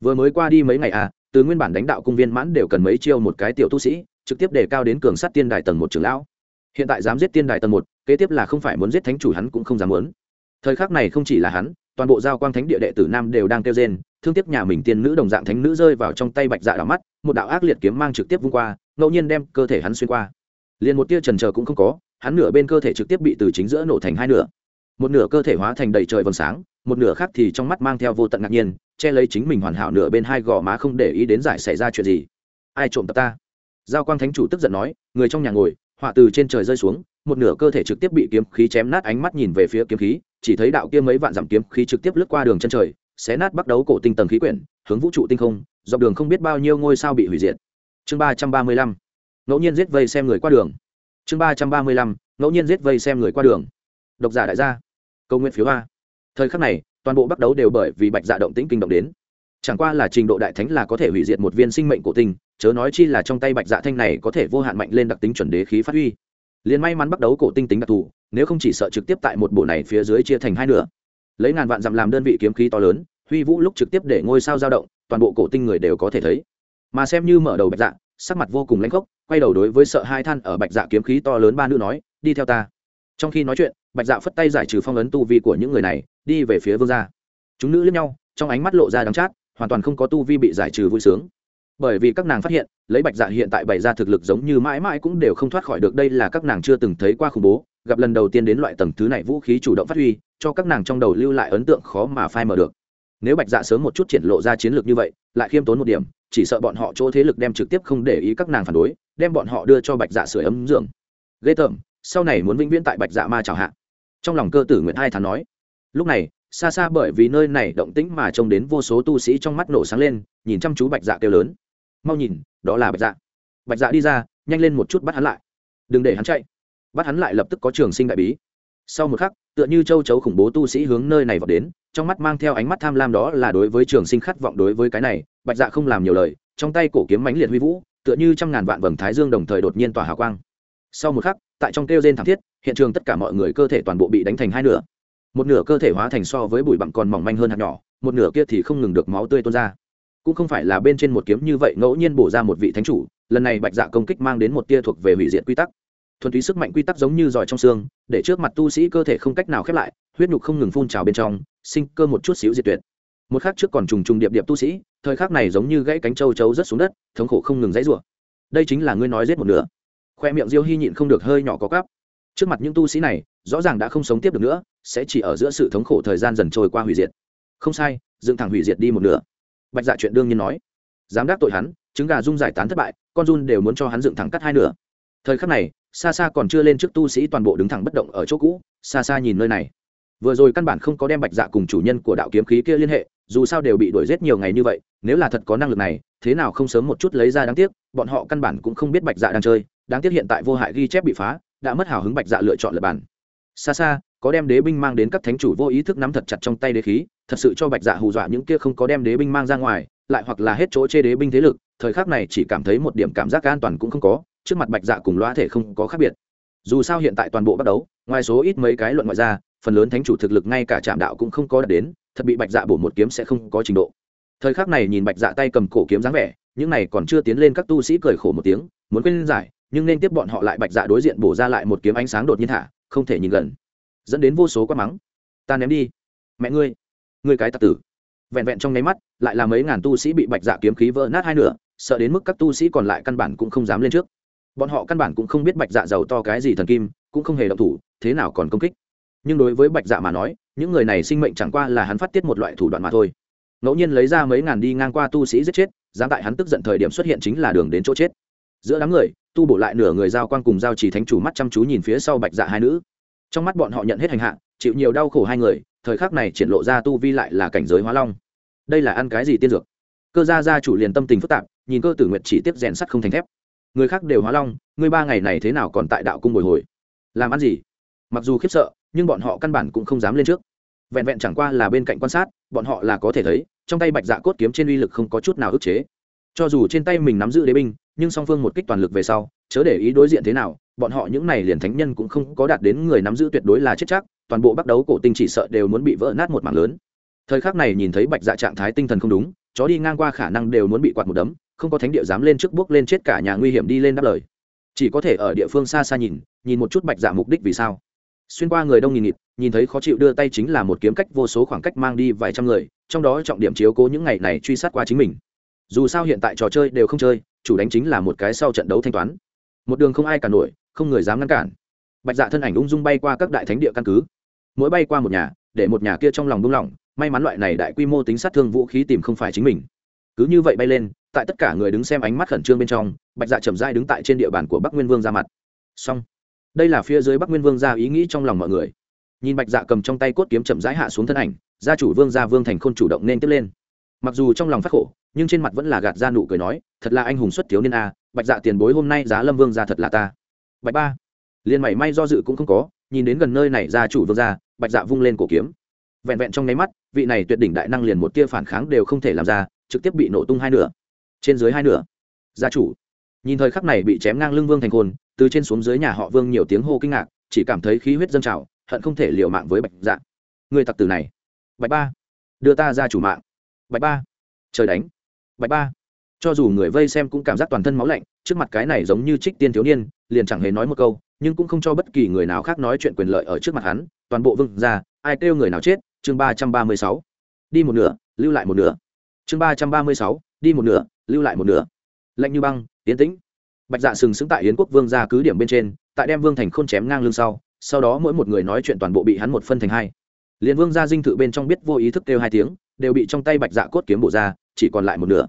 Vừa mới qua đi mấy ngày à từ nguyên bản đánh đạo cung viên mãn đều cần mấy chiêu một cái tiểu tu sĩ, trực tiếp đề cao đến cường sát tiên đài tầng một trưởng lão. Hiện tại dám giết tiên đài tầng một, kế tiếp là không phải muốn giết thánh chủ hắn cũng không dám muốn. Thời khắc này không chỉ là hắn, toàn bộ giao quang thánh địa đệ tử nam đều đang kêu rên, thương tiếc nhà mình tiên nữ đồng dạng thánh nữ rơi vào trong tay bạch dạ đỏ mắt, một đạo ác liệt kiếm mang trực tiếp vung qua, ngẫu nhiên đem cơ thể hắn xuyên qua liền một tia trần trờ cũng không có, hắn nửa bên cơ thể trực tiếp bị từ chính giữa nổ thành hai nửa. Một nửa cơ thể hóa thành đầy trời vầng sáng, một nửa khác thì trong mắt mang theo vô tận ngạc nhiên, che lấy chính mình hoàn hảo nửa bên hai gò má không để ý đến giải xảy ra chuyện gì. Ai trộm tập ta? Giao quang thánh chủ tức giận nói, người trong nhà ngồi, họa từ trên trời rơi xuống, một nửa cơ thể trực tiếp bị kiếm khí chém nát ánh mắt nhìn về phía kiếm khí, chỉ thấy đạo kia mấy vạn dặm kiếm khí trực tiếp lướt qua đường chân trời, xé nát bắt đấu cổ tinh tầng khí quyển, hướng vũ trụ tinh không, dọc đường không biết bao nhiêu ngôi sao bị hủy diệt. Chương ba trăm ba mươi lăm ngẫu nhiên giết vây xem người qua đường. Chương ba trăm ba mươi lăm, ngẫu nhiên giết vây xem người qua đường. Độc giả đại gia. Câu nguyện phiếu a. Thời khắc này, toàn bộ bắt đấu đều bởi vì bạch dạ động tĩnh kinh động đến. Chẳng qua là trình độ đại thánh là có thể hủy diệt một viên sinh mệnh cổ tinh, chớ nói chi là trong tay bạch dạ thanh này có thể vô hạn mạnh lên đặc tính chuẩn đế khí phát huy. Liền may mắn bắt đấu cổ tinh tính đặc thù, nếu không chỉ sợ trực tiếp tại một bộ này phía dưới chia thành hai nửa. Lấy ngàn vạn dặm làm đơn vị kiếm khí to lớn, huy vũ lúc trực tiếp để ngôi sao dao động, toàn bộ cổ tinh người đều có thể thấy. Mà xem như mở đầu bạch dạ sắc mặt vô cùng lãnh khốc, quay đầu đối với sợ hai than ở bạch dạ kiếm khí to lớn ba nữ nói, đi theo ta. Trong khi nói chuyện, bạch dạ phất tay giải trừ phong ấn tu vi của những người này, đi về phía vương gia. Chúng nữ lẫn nhau, trong ánh mắt lộ ra đắng chát, hoàn toàn không có tu vi bị giải trừ vui sướng. Bởi vì các nàng phát hiện, lấy bạch dạ hiện tại bày ra thực lực giống như mãi mãi cũng đều không thoát khỏi được, đây là các nàng chưa từng thấy qua khủng bố, gặp lần đầu tiên đến loại tầng thứ này vũ khí chủ động phát huy, cho các nàng trong đầu lưu lại ấn tượng khó mà phai mở được. Nếu bạch dạ sớm một chút triển lộ ra chiến lược như vậy, lại khiêm tốn một điểm chỉ sợ bọn họ chỗ thế lực đem trực tiếp không để ý các nàng phản đối, đem bọn họ đưa cho bạch dạ sửa ấm dưỡng. Ghê tởm, sau này muốn vĩnh viễn tại bạch dạ ma chào hạ. Trong lòng cơ tử nguyễn hai thán nói, lúc này, xa xa bởi vì nơi này động tĩnh mà trông đến vô số tu sĩ trong mắt nổ sáng lên, nhìn chăm chú bạch dạ kêu lớn. Mau nhìn, đó là bạch dạ. Bạch dạ đi ra, nhanh lên một chút bắt hắn lại. Đừng để hắn chạy. Bắt hắn lại lập tức có trường sinh đại bí sau một khắc, tựa như châu chấu khủng bố tu sĩ hướng nơi này vào đến, trong mắt mang theo ánh mắt tham lam đó là đối với trường sinh khát vọng đối với cái này, bạch dạ không làm nhiều lời, trong tay cổ kiếm mãnh liệt huy vũ, tựa như trăm ngàn vạn vầng thái dương đồng thời đột nhiên tỏa hào quang. Sau một khắc, tại trong kêu gen thảm thiết, hiện trường tất cả mọi người cơ thể toàn bộ bị đánh thành hai nửa. Một nửa cơ thể hóa thành so với bụi bặm còn mỏng manh hơn hạt nhỏ, một nửa kia thì không ngừng được máu tươi tuôn ra. Cũng không phải là bên trên một kiếm như vậy ngẫu nhiên bổ ra một vị thánh chủ, lần này bạch dạ công kích mang đến một tia thuộc về hủy diệt quy tắc thuần túy sức mạnh quy tắc giống như giỏi trong xương, để trước mặt tu sĩ cơ thể không cách nào khép lại, huyết nhục không ngừng phun trào bên trong, sinh cơ một chút xíu diệt tuyệt. Một khắc trước còn trùng trùng điệp điệp tu sĩ, thời khắc này giống như gãy cánh châu chấu rất xuống đất, thống khổ không ngừng dãy rủa. Đây chính là ngươi nói giết một nửa. Khoe miệng diêu hy nhịn không được hơi nhỏ có cắp trước mặt những tu sĩ này, rõ ràng đã không sống tiếp được nữa, sẽ chỉ ở giữa sự thống khổ thời gian dần trôi qua hủy diệt. Không sai, dựng thẳng hủy diệt đi một nửa. Bạch dạ chuyện đương nhiên nói. Dám đáp tội hắn, trứng gà dung giải tán thất bại, con run đều muốn cho hắn dựng thẳng cắt hai nửa. Thời khắc này xa xa còn chưa lên trước tu sĩ toàn bộ đứng thẳng bất động ở chỗ cũ. Xa xa nhìn nơi này. Vừa rồi căn bản không có đem bạch dạ cùng chủ nhân của đạo kiếm khí kia liên hệ, dù sao đều bị đuổi giết nhiều ngày như vậy, nếu là thật có năng lực này, thế nào không sớm một chút lấy ra đáng tiếc, bọn họ căn bản cũng không biết bạch dạ đang chơi. Đáng tiếc hiện tại vô hại ghi chép bị phá, đã mất hào hứng bạch dạ lựa chọn lập bản xa xa có đem đế binh mang đến các thánh chủ vô ý thức nắm thật chặt trong tay đế khí, thật sự cho bạch dạ hù dọa những kia không có đem đế binh mang ra ngoài, lại hoặc là hết chỗ chê đế binh thế lực, thời khắc này chỉ cảm thấy một điểm cảm giác an toàn cũng không có trước mặt bạch dạ cùng loa thể không có khác biệt. Dù sao hiện tại toàn bộ bắt đấu ngoài số ít mấy cái luận ngoại ra, phần lớn thánh chủ thực lực ngay cả trạm đạo cũng không có đạt đến, thật bị bạch dạ bổ một kiếm sẽ không có trình độ. Thời khắc này nhìn bạch dạ tay cầm cổ kiếm dáng vẻ, những này còn chưa tiến lên các tu sĩ cười khổ một tiếng, muốn quên giải, nhưng nên tiếp bọn họ lại bạch dạ đối diện bổ ra lại một kiếm ánh sáng đột nhiên thả, không thể nhìn gần. Dẫn đến vô số quát mắng. Ta ném đi. Mẹ ngươi. Ngươi cái tạc tử. Vẹn vẹn trong nháy mắt, lại là mấy ngàn tu sĩ bị bạch dạ kiếm khí vỡ nát hai nửa, sợ đến mức các tu sĩ còn lại căn bản cũng không dám lên trước bọn họ căn bản cũng không biết bạch dạ giàu to cái gì thần kim, cũng không hề động thủ, thế nào còn công kích. Nhưng đối với bạch dạ mà nói, những người này sinh mệnh chẳng qua là hắn phát tiết một loại thủ đoạn mà thôi. Ngẫu nhiên lấy ra mấy ngàn đi ngang qua tu sĩ giết chết, dám tại hắn tức giận thời điểm xuất hiện chính là đường đến chỗ chết. Giữa đám người, tu bổ lại nửa người giao quan cùng giao chỉ thánh chủ mắt chăm chú nhìn phía sau bạch dạ hai nữ. Trong mắt bọn họ nhận hết hành hạ, chịu nhiều đau khổ hai người, thời khắc này triển lộ ra tu vi lại là cảnh giới hóa long. Đây là ăn cái gì tiên dược? Cơ gia gia chủ liền tâm tình phức tạp, nhìn cơ tử nguyệt chỉ tiếp rèn sắt không thành thép người khác đều hóa long ngươi ba ngày này thế nào còn tại đạo cung bồi hồi? Làm ăn gì? Mặc dù khiếp sợ, nhưng bọn họ căn bản cũng không dám lên trước. Vẹn vẹn chẳng qua là bên cạnh quan sát, bọn họ là có thể thấy, trong tay bạch dạ cốt kiếm trên uy lực không có chút nào ức chế. Cho dù trên tay mình nắm giữ đế binh, nhưng song phương một kích toàn lực về sau, chớ để ý đối diện thế nào, bọn họ những này liền thánh nhân cũng không có đạt đến người nắm giữ tuyệt đối là chết chắc, toàn bộ bắt đấu cổ tinh chỉ sợ đều muốn bị vỡ nát một mảng lớn. Thời khắc này nhìn thấy bạch dạ trạng thái tinh thần không đúng, chó đi ngang qua khả năng đều muốn bị quạt một đấm không có thánh địa dám lên trước bước lên chết cả nhà nguy hiểm đi lên đáp lời. Chỉ có thể ở địa phương xa xa nhìn nhìn một chút bạch dạ mục đích vì sao. Xuyên qua người đông nghìn nghịt, nhìn thấy khó chịu đưa tay chính là một kiếm cách vô số khoảng cách mang đi vài trăm người, trong đó trọng điểm chiếu cố những ngày này truy sát qua chính mình. Dù sao hiện tại trò chơi đều không chơi, chủ đánh chính là một cái sau trận đấu thanh toán. Một đường không ai cả nổi, không người dám ngăn cản. Bạch dạ thân ảnh ung dung bay qua các đại thánh địa căn cứ. Mỗi bay qua một nhà, để một nhà kia trong lòng buông lỏng, may mắn loại này đại quy mô tính sát thương vũ khí tìm không phải chính mình. Cứ như vậy bay lên tại tất cả người đứng xem ánh mắt khẩn trương bên trong, bạch dạ chậm dai đứng tại trên địa bàn của bắc nguyên vương ra mặt. Xong, đây là phía dưới bắc nguyên vương ra ý nghĩ trong lòng mọi người. Nhìn bạch dạ cầm trong tay cốt kiếm chậm rãi hạ xuống thân ảnh, gia chủ vương gia vương thành khôn chủ động nên tiếp lên. Mặc dù trong lòng phát khổ, nhưng trên mặt vẫn là gạt ra nụ cười nói, thật là anh hùng xuất thiếu niên a, bạch dạ tiền bối hôm nay giá lâm vương gia thật là ta. Bạch ba, liền mảy may do dự cũng không có, nhìn đến gần nơi này gia chủ vương gia, bạch dạ vung lên cổ kiếm. Vẹn vẹn trong nháy mắt, vị này tuyệt đỉnh đại năng liền một tia phản kháng đều không thể làm ra, trực tiếp bị nổ tung hai nửa trên dưới hai nửa. Gia chủ. Nhìn thời khắc này bị chém ngang lưng vương thành khôn, từ trên xuống dưới nhà họ vương nhiều tiếng hô kinh ngạc, chỉ cảm thấy khí huyết dâng trào, hận không thể liều mạng với bạch dạ. Người tặc tử này. Bạch ba. Đưa ta ra chủ mạng. Bạch ba. Trời đánh. Bạch ba. Cho dù người vây xem cũng cảm giác toàn thân máu lạnh, trước mặt cái này giống như trích tiên thiếu niên, liền chẳng hề nói một câu, nhưng cũng không cho bất kỳ người nào khác nói chuyện quyền lợi ở trước mặt hắn, toàn bộ vương ra ai kêu người nào chết, chương ba trăm ba mươi sáu. Đi một nửa, lưu lại một nửa. Chương ba trăm ba mươi sáu, đi một nửa lưu lại một nửa. Lạnh như băng yến tĩnh. Bạch dạ sừng sững tại yến quốc vương ra cứ điểm bên trên, tại đem vương thành k h ô n chém ngang lưng sau sau đó mỗi một người nói chuyện toàn bộ bị hắn một phân thành hai. Liền vương gia dinh thự bên trong biết vô ý thức kêu hai tiếng, đều bị trong tay bạch dạ cốt kiếm bộ ra, chỉ còn lại một nửa.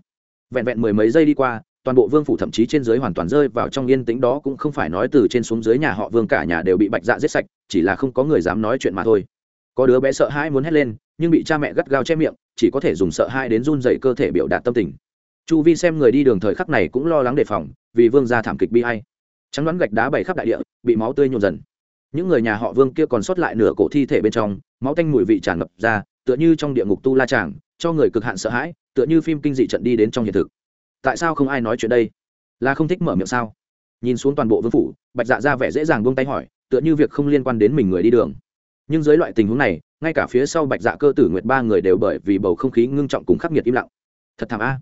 Vẹn vẹn mười mấy giây đi qua, toàn bộ vương phủ thậm chí trên dưới hoàn toàn rơi vào trong yên tĩnh đó cũng không phải nói từ trên xuống dưới nhà họ vương cả nhà đều bị bạch dạ giết sạch, chỉ là không có người dám nói chuyện mà thôi. Có đứa bé sợ hãi muốn hét lên, nhưng bị cha mẹ gắt gao che miệng, chỉ có thể dùng sợ hãi đến run dày cơ thể biểu đạt tâm tình chu vi xem người đi đường thời khắc này cũng lo lắng đề phòng, vì vương gia thảm kịch bi hay trắng đoán gạch đá bày khắp đại địa, bị máu tươi nhộn dần. Những người nhà họ vương kia còn sót lại nửa cổ thi thể bên trong, máu tanh mùi vị tràn ngập ra, tựa như trong địa ngục tu la tràng cho người cực hạn sợ hãi, tựa như phim kinh dị trận đi đến trong hiện thực. Tại sao không ai nói chuyện đây? Là không thích mở miệng sao? Nhìn xuống toàn bộ vương phủ, bạch dạ ra vẻ dễ dàng buông tay hỏi, tựa như việc không liên quan đến mình người đi đường. Nhưng dưới loại tình huống này, ngay cả phía sau bạch dạ cơ tử nguyệt ba người đều bởi vì bầu không khí ngưng trọng cùng khắc nghiệt im lặng. Thật thảm a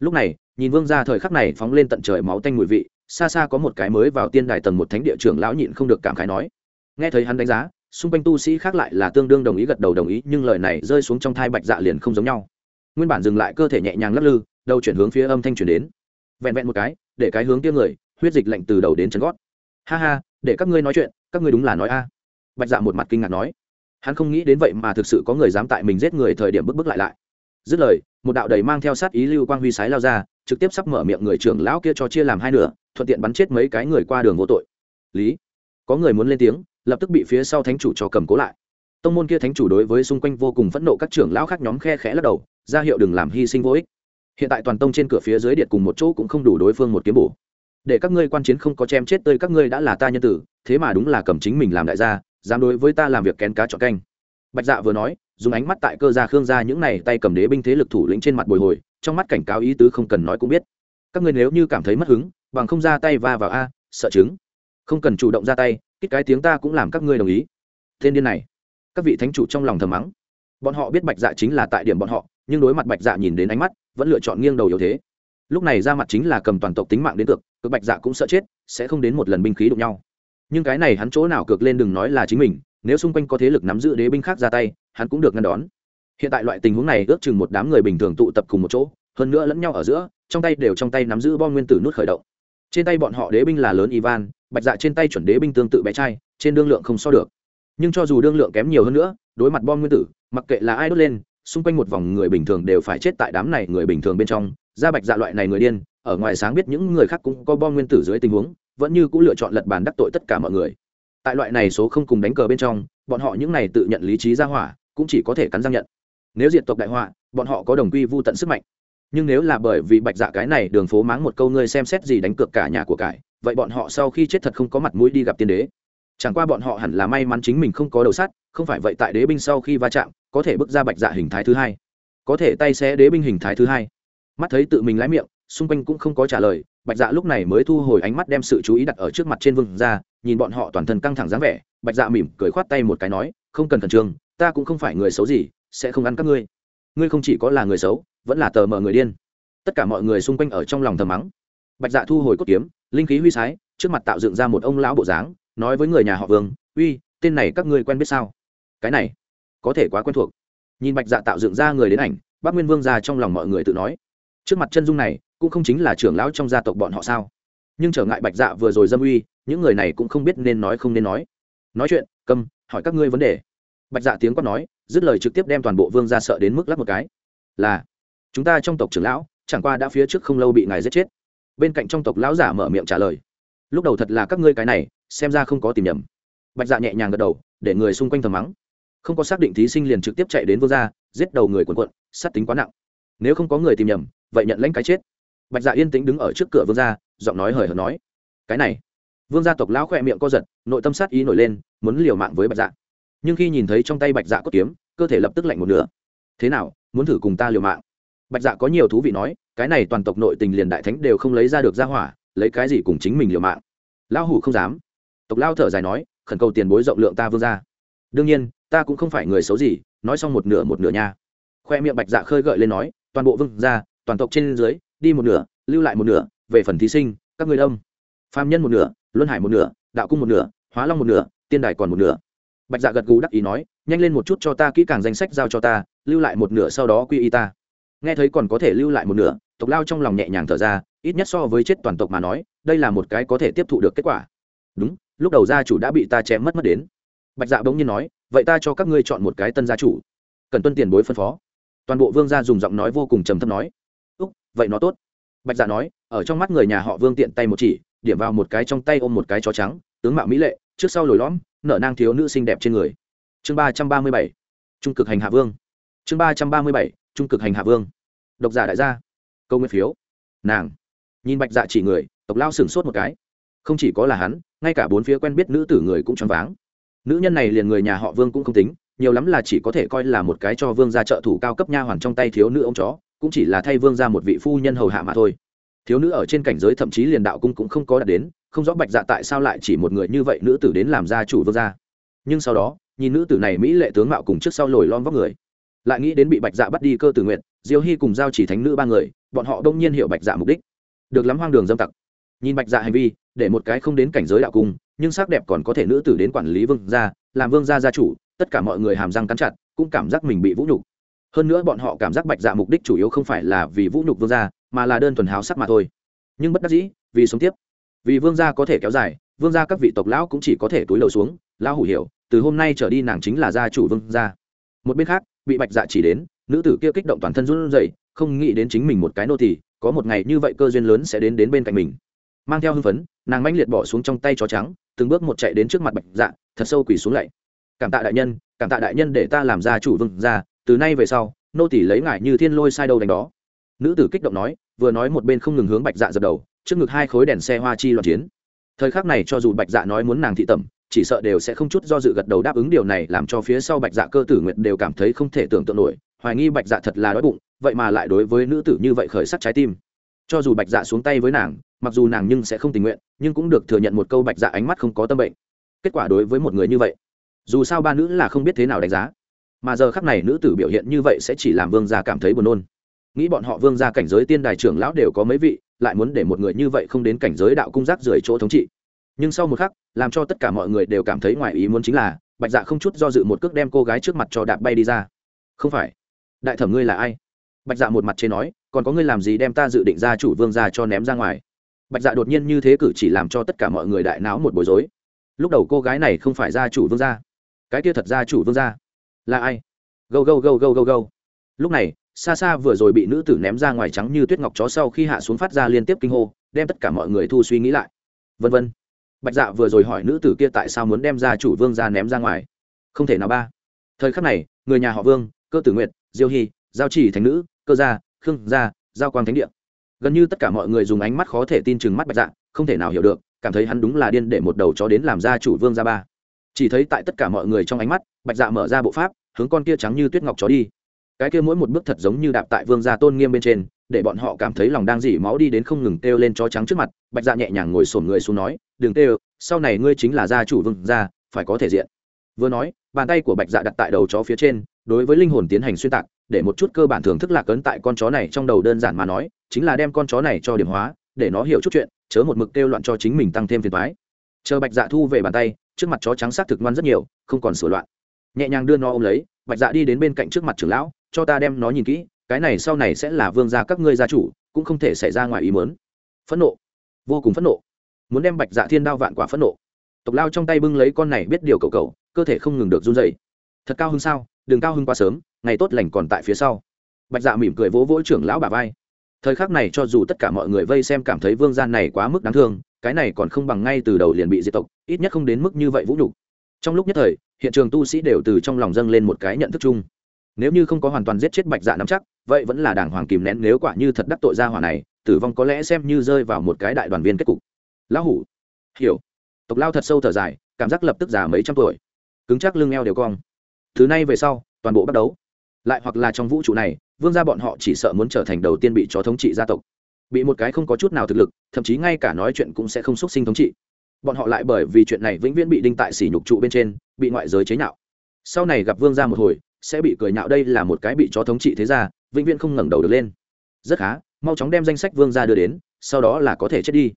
lúc này, nhìn vương ra thời khắc này phóng lên tận trời máu tanh mùi vị, xa xa có một cái mới vào tiên đài tầng một thánh địa trưởng lão nhịn không được cảm khái nói. Nghe thấy hắn đánh giá, xung quanh tu sĩ khác lại là tương đương đồng ý gật đầu đồng ý, nhưng lời này rơi xuống trong thai bạch dạ liền không giống nhau. Nguyên bản dừng lại cơ thể nhẹ nhàng lắc lư, đầu chuyển hướng phía âm thanh chuyển đến. Vẹn vẹn một cái, để cái hướng kia người, huyết dịch lạnh từ đầu đến chân gót. Ha ha, để các ngươi nói chuyện, các ngươi đúng là nói a. Bạch dạ một mặt kinh ngạc nói. Hắn không nghĩ đến vậy mà thực sự có người dám tại mình giết người thời điểm bức bức lại lại. Dứt lời một đạo đầy mang theo sát ý lưu quang huy sái lao ra, trực tiếp sắp mở miệng người trưởng lão kia cho chia làm hai nửa, thuận tiện bắn chết mấy cái người qua đường vô tội. Lý, có người muốn lên tiếng, lập tức bị phía sau thánh chủ cho cầm cố lại. Tông môn kia thánh chủ đối với xung quanh vô cùng phẫn nộ các trưởng lão khác nhóm khe khẽ lắc đầu, ra hiệu đừng làm hy sinh vô ích. Hiện tại toàn tông trên cửa phía dưới điện cùng một chỗ cũng không đủ đối phương một kiếm bổ. Để các ngươi quan chiến không có chém chết tươi các ngươi đã là ta nhân tử, thế mà đúng là cầm chính mình làm đại gia, dám đối với ta làm việc kén cá chọn canh. Bạch dạ vừa nói dùng ánh mắt tại cơ gia khương gia những này tay cầm đế binh thế lực thủ lĩnh trên mặt bồi hồi, trong mắt cảnh cáo ý tứ không cần nói cũng biết. Các ngươi nếu như cảm thấy mất hứng, bằng không ra tay va vào a, sợ chứng. Không cần chủ động ra tay ít cái tiếng ta cũng làm các ngươi đồng ý. Thiên điên này. Các vị thánh chủ trong lòng thầm mắng. Bọn họ biết bạch dạ chính là tại điểm bọn họ, nhưng đối mặt bạch dạ nhìn đến ánh mắt, vẫn lựa chọn nghiêng đầu yếu thế. Lúc này ra mặt chính là cầm toàn tộc tính mạng đến cực cực bạch dạ cũng sợ chết, sẽ không đến một lần binh khí đụng nhau. Nhưng cái này hắn chỗ nào cược lên đừng nói là chính mình, nếu xung quanh có thế lực nắm giữ đế binh khác ra tay hắn cũng được ngăn đón. Hiện tại loại tình huống này ước chừng một đám người bình thường tụ tập cùng một chỗ, hơn nữa lẫn nhau ở giữa, trong tay đều trong tay nắm giữ bom nguyên tử nút khởi động. Trên tay bọn họ đế binh là lớn ivan, bạch dạ trên tay chuẩn đế binh tương tự bé trai, trên đương lượng không so được. Nhưng cho dù đương lượng kém nhiều hơn nữa, đối mặt bom nguyên tử, mặc kệ là ai đốt lên, xung quanh một vòng người bình thường đều phải chết tại đám này người bình thường bên trong. Ra bạch dạ loại này người điên, ở ngoài sáng biết những người khác cũng có bom nguyên tử dưới tình huống, vẫn như cũng lựa chọn lật bàn đắc tội tất cả mọi người. Tại loại này số không cùng đánh cờ bên trong, bọn họ những này tự nhận lý trí ra hỏa cũng chỉ có thể cắn răng nhận. Nếu diệt tộc đại họa, bọn họ có đồng quy vô tận sức mạnh. Nhưng nếu là bởi vì bạch dạ cái này đường phố máng một câu ngươi xem xét gì đánh cược cả nhà của cải, vậy bọn họ sau khi chết thật không có mặt mũi đi gặp tiên đế. Chẳng qua bọn họ hẳn là may mắn chính mình không có đầu sắt, không phải vậy tại đế binh sau khi va chạm, có thể bước ra bạch dạ hình thái thứ hai. Có thể tay xé đế binh hình thái thứ hai. Mắt thấy tự mình lái miệng, xung quanh cũng không có trả lời, bạch dạ lúc này mới thu hồi ánh mắt đem sự chú ý đặt ở trước mặt trên vương ra, nhìn bọn họ toàn thân căng thẳng dáng vẻ, bạch dạ mỉm cười khoát tay một cái nói, không cần khẩn trương ta cũng không phải người xấu gì, sẽ không ăn các ngươi. Ngươi không chỉ có là người xấu, vẫn là tờ mờ người điên. Tất cả mọi người xung quanh ở trong lòng thầm mắng. Bạch dạ thu hồi cốt kiếm, linh khí huy sái, trước mặt tạo dựng ra một ông lão bộ dáng, nói với người nhà họ vương, uy, tên này các ngươi quen biết sao? Cái này, có thể quá quen thuộc. Nhìn bạch dạ tạo dựng ra người đến ảnh bác nguyên vương ra trong lòng mọi người tự nói, trước mặt chân dung này, cũng không chính là trưởng lão trong gia tộc bọn họ sao? Nhưng trở ngại bạch dạ vừa rồi dâm uy, những người này cũng không biết nên nói không nên nói. Nói chuyện, cầm, hỏi các ngươi vấn đề bạch dạ tiếng quát nói, dứt lời trực tiếp đem toàn bộ vương ra sợ đến mức lắp một cái. Là, chúng ta trong tộc trưởng lão, chẳng qua đã phía trước không lâu bị ngài giết chết. Bên cạnh trong tộc lão giả mở miệng trả lời. Lúc đầu thật là các ngươi cái này, xem ra không có tìm nhầm. Bạch dạ nhẹ nhàng gật đầu, để người xung quanh thầm mắng. Không có xác định thí sinh liền trực tiếp chạy đến vương gia, giết đầu người quần quận sát tính quá nặng. Nếu không có người tìm nhầm, vậy nhận lãnh cái chết. Bạch dạ yên tĩnh đứng ở trước cửa vương gia, giọng nói hời hợt nói. Cái này. Vương gia tộc lão khỏe miệng co giật, nội tâm sát ý nổi lên, muốn liều mạng với bạch dạ nhưng khi nhìn thấy trong tay bạch dạ cốt kiếm, cơ thể lập tức lạnh một nửa. Thế nào, muốn thử cùng ta liều mạng? Bạch dạ có nhiều thú vị nói, cái này toàn tộc nội tình liền đại thánh đều không lấy ra được ra hỏa, lấy cái gì cùng chính mình liều mạng? Lão hủ không dám. Tộc lao thở dài nói, khẩn cầu tiền bối rộng lượng ta vương ra đương nhiên, ta cũng không phải người xấu gì, nói xong một nửa một nửa nha. Khoe miệng bạch dạ khơi gợi lên nói, toàn bộ vương ra toàn tộc trên dưới, đi một nửa, lưu lại một nửa, về phần thí sinh, các người đông. Phạm nhân một nửa, luân hải một nửa, đạo cung một nửa, hóa long một nửa, tiên đài còn một nửa bạch dạ gật gù đắc ý nói, nhanh lên một chút cho ta kỹ càng danh sách giao cho ta, lưu lại một nửa sau đó quy y ta. Nghe thấy còn có thể lưu lại một nửa, tộc lao trong lòng nhẹ nhàng thở ra, ít nhất so với chết toàn tộc mà nói, đây là một cái có thể tiếp thụ được kết quả. Đúng, lúc đầu gia chủ đã bị ta chém mất mất đến. Bạch dạ bỗng nhiên nói, vậy ta cho các ngươi chọn một cái tân gia chủ, cần tuân tiền bối phân phó. Toàn bộ vương gia dùng giọng nói vô cùng trầm thấp nói, úc, vậy nó tốt. Bạch dạ nói, ở trong mắt người nhà họ vương tiện tay một chỉ, điểm vào một cái trong tay ôm một cái chó trắng, tướng mạo mỹ lệ trước sau lồi lõm, nở nang thiếu nữ xinh đẹp trên người. Chương ba trăm ba mươi bảy, trung cực hành hạ vương. Chương ba trăm ba mươi bảy, trung cực hành hạ vương. Độc giả đại gia, câu nguyên phiếu. Nàng. Nhìn bạch dạ chỉ người, tộc lao sửng sốt một cái. Không chỉ có là hắn, ngay cả bốn phía quen biết nữ tử người cũng choáng váng. Nữ nhân này liền người nhà họ vương cũng không tính, nhiều lắm là chỉ có thể coi là một cái cho vương ra trợ thủ cao cấp nha hoàn trong tay thiếu nữ ông chó, cũng chỉ là thay vương ra một vị phu nhân hầu hạ mà thôi. Thiếu nữ ở trên cảnh giới thậm chí liền đạo cung cũng không có đạt đến không rõ bạch dạ tại sao lại chỉ một người như vậy nữ tử đến làm gia chủ vương gia. Nhưng sau đó, nhìn nữ tử này mỹ lệ tướng mạo cùng trước sau lồi lon vóc người, lại nghĩ đến bị bạch dạ bắt đi cơ tử nguyện, diêu hy cùng giao chỉ thánh nữ ba người, bọn họ đông nhiên hiểu bạch dạ mục đích. Được lắm hoang đường dâm tặc. Nhìn bạch dạ hành vi, để một cái không đến cảnh giới đạo cung, nhưng sắc đẹp còn có thể nữ tử đến quản lý vương gia, làm vương gia gia chủ, tất cả mọi người hàm răng cắn chặt, cũng cảm giác mình bị vũ nhục. Hơn nữa bọn họ cảm giác bạch dạ mục đích chủ yếu không phải là vì vũ nhục vương gia, mà là đơn thuần háo sắc mà thôi. Nhưng bất đắc dĩ, vì sống tiếp vì vương gia có thể kéo dài, vương gia các vị tộc lão cũng chỉ có thể túi lầu xuống, lão hủ hiểu, từ hôm nay trở đi nàng chính là gia chủ vương gia. Một bên khác, bị bạch dạ chỉ đến, nữ tử kia kích động toàn thân run rẩy, không nghĩ đến chính mình một cái nô tỳ, có một ngày như vậy cơ duyên lớn sẽ đến đến bên cạnh mình. Mang theo hưng phấn, nàng manh liệt bỏ xuống trong tay chó trắng, từng bước một chạy đến trước mặt bạch dạ thật sâu quỳ xuống lạy. Cảm tạ đại nhân, cảm tạ đại nhân để ta làm gia chủ vương gia, từ nay về sau, nô tỷ lấy ngài như thiên lôi sai đâu đánh đó. Nữ tử kích động nói, vừa nói một bên không ngừng hướng bạch dạ dập đầu trước ngực hai khối đèn xe hoa chi loạn chiến. Thời khắc này cho dù bạch dạ nói muốn nàng thị tẩm, chỉ sợ đều sẽ không chút do dự gật đầu đáp ứng điều này, làm cho phía sau bạch dạ cơ tử nguyệt đều cảm thấy không thể tưởng tượng nổi, hoài nghi bạch dạ thật là đói bụng, vậy mà lại đối với nữ tử như vậy khởi sắc trái tim. Cho dù bạch dạ xuống tay với nàng, mặc dù nàng nhưng sẽ không tình nguyện, nhưng cũng được thừa nhận một câu bạch dạ ánh mắt không có tâm bệnh. Kết quả đối với một người như vậy, dù sao ba nữ là không biết thế nào đánh giá. Mà giờ khắc này nữ tử biểu hiện như vậy sẽ chỉ làm vương gia cảm thấy buồn nôn. Nghĩ bọn họ vương gia cảnh giới tiên đài trưởng lão đều có mấy vị lại muốn để một người như vậy không đến cảnh giới đạo cung giác rưởi chỗ thống trị. Nhưng sau một khắc, làm cho tất cả mọi người đều cảm thấy ngoài ý muốn chính là, bạch dạ không chút do dự một cước đem cô gái trước mặt cho đạp bay đi ra. Không phải, đại thẩm ngươi là ai? Bạch dạ một mặt chế nói, còn có ngươi làm gì đem ta dự định ra chủ vương ra cho ném ra ngoài? Bạch dạ đột nhiên như thế cử chỉ làm cho tất cả mọi người đại náo một bối rối. Lúc đầu cô gái này không phải gia chủ vương gia, cái kia thật gia chủ vương gia là ai? Gâu gâu gâu gâu gâu gâu. Lúc này xa xa vừa rồi bị nữ tử ném ra ngoài trắng như tuyết ngọc chó sau khi hạ xuống phát ra liên tiếp kinh hô, đem tất cả mọi người thu suy nghĩ lại. Vân vân. Bạch dạ vừa rồi hỏi nữ tử kia tại sao muốn đem ra chủ vương ra ném ra ngoài. Không thể nào ba. Thời khắc này, người nhà họ vương, cơ tử nguyệt, diêu hy, giao chỉ thành nữ, cơ gia, khương gia, giao quang thánh địa. Gần như tất cả mọi người dùng ánh mắt khó thể tin chừng mắt bạch dạ không thể nào hiểu được, cảm thấy hắn đúng là điên để một đầu chó đến làm gia chủ vương gia ba. Chỉ thấy tại tất cả mọi người trong ánh mắt, bạch dạ mở ra bộ pháp, hướng con kia trắng như tuyết ngọc chó đi cái kia mỗi một bước thật giống như đạp tại vương gia tôn nghiêm bên trên, để bọn họ cảm thấy lòng đang dỉ máu đi đến không ngừng kêu lên chó trắng trước mặt, bạch dạ nhẹ nhàng ngồi sổm người xuống nói, đừng kêu, sau này ngươi chính là gia chủ vương gia, phải có thể diện. Vừa nói, bàn tay của bạch dạ đặt tại đầu chó phía trên, đối với linh hồn tiến hành xuyên tạc, để một chút cơ bản thưởng thức lạc ấn tại con chó này trong đầu đơn giản mà nói, chính là đem con chó này cho điểm hóa, để nó hiểu chút chuyện, chớ một mực kêu loạn cho chính mình tăng thêm phiền toái. Chờ bạch dạ thu về bàn tay, trước mặt chó trắng xác thực ngoan rất nhiều, không còn sửa loạn. Nhẹ nhàng đưa nó ôm lấy, bạch dạ đi đến bên cạnh trước mặt trưởng lão cho ta đem nó nhìn kỹ, cái này sau này sẽ là vương gia các ngươi gia chủ, cũng không thể xảy ra ngoài ý mớn phẫn nộ. Vô cùng phẫn nộ. Muốn đem bạch dạ thiên đao vạn quả phẫn nộ. Tộc lao trong tay bưng lấy con này biết điều cầu cầu, cơ thể không ngừng được run dày thật cao hơn sao? Đừng cao hơn quá sớm, ngày tốt lành còn tại phía sau. Bạch dạ mỉm cười vỗ vỗ trưởng lão bà vai. Thời khắc này cho dù tất cả mọi người vây xem cảm thấy vương gian này quá mức đáng thương, cái này còn không bằng ngay từ đầu liền bị diệt tộc, ít nhất không đến mức như vậy vũ nhục. Trong lúc nhất thời, hiện trường tu sĩ đều từ trong lòng dâng lên một cái nhận thức chung nếu như không có hoàn toàn giết chết bạch dạ nắm chắc, vậy vẫn là đảng hoàng kìm nén nếu quả như thật đắc tội ra hỏa này, tử vong có lẽ xem như rơi vào một cái đại đoàn viên kết cục. Lão hủ, hiểu. Tộc lao thật sâu thở dài, cảm giác lập tức già mấy trăm tuổi. Cứng chắc lưng eo đều cong. Thứ này về sau, toàn bộ bắt đấu lại hoặc là trong vũ trụ này, vương gia bọn họ chỉ sợ muốn trở thành đầu tiên bị chó thống trị gia tộc. Bị một cái không có chút nào thực lực, thậm chí ngay cả nói chuyện cũng sẽ không xuất sinh thống trị. Bọn họ lại bởi vì chuyện này vĩnh viễn bị đinh tại sỉ nhục trụ bên trên, bị ngoại giới chế nhạo sau này gặp vương gia một hồi, sẽ bị cười nhạo đây là một cái bị chó thống trị thế gia, vĩnh viễn không ngẩng đầu được lên. Rất khá, mau chóng đem danh sách vương gia đưa đến, sau đó là có thể chết đi.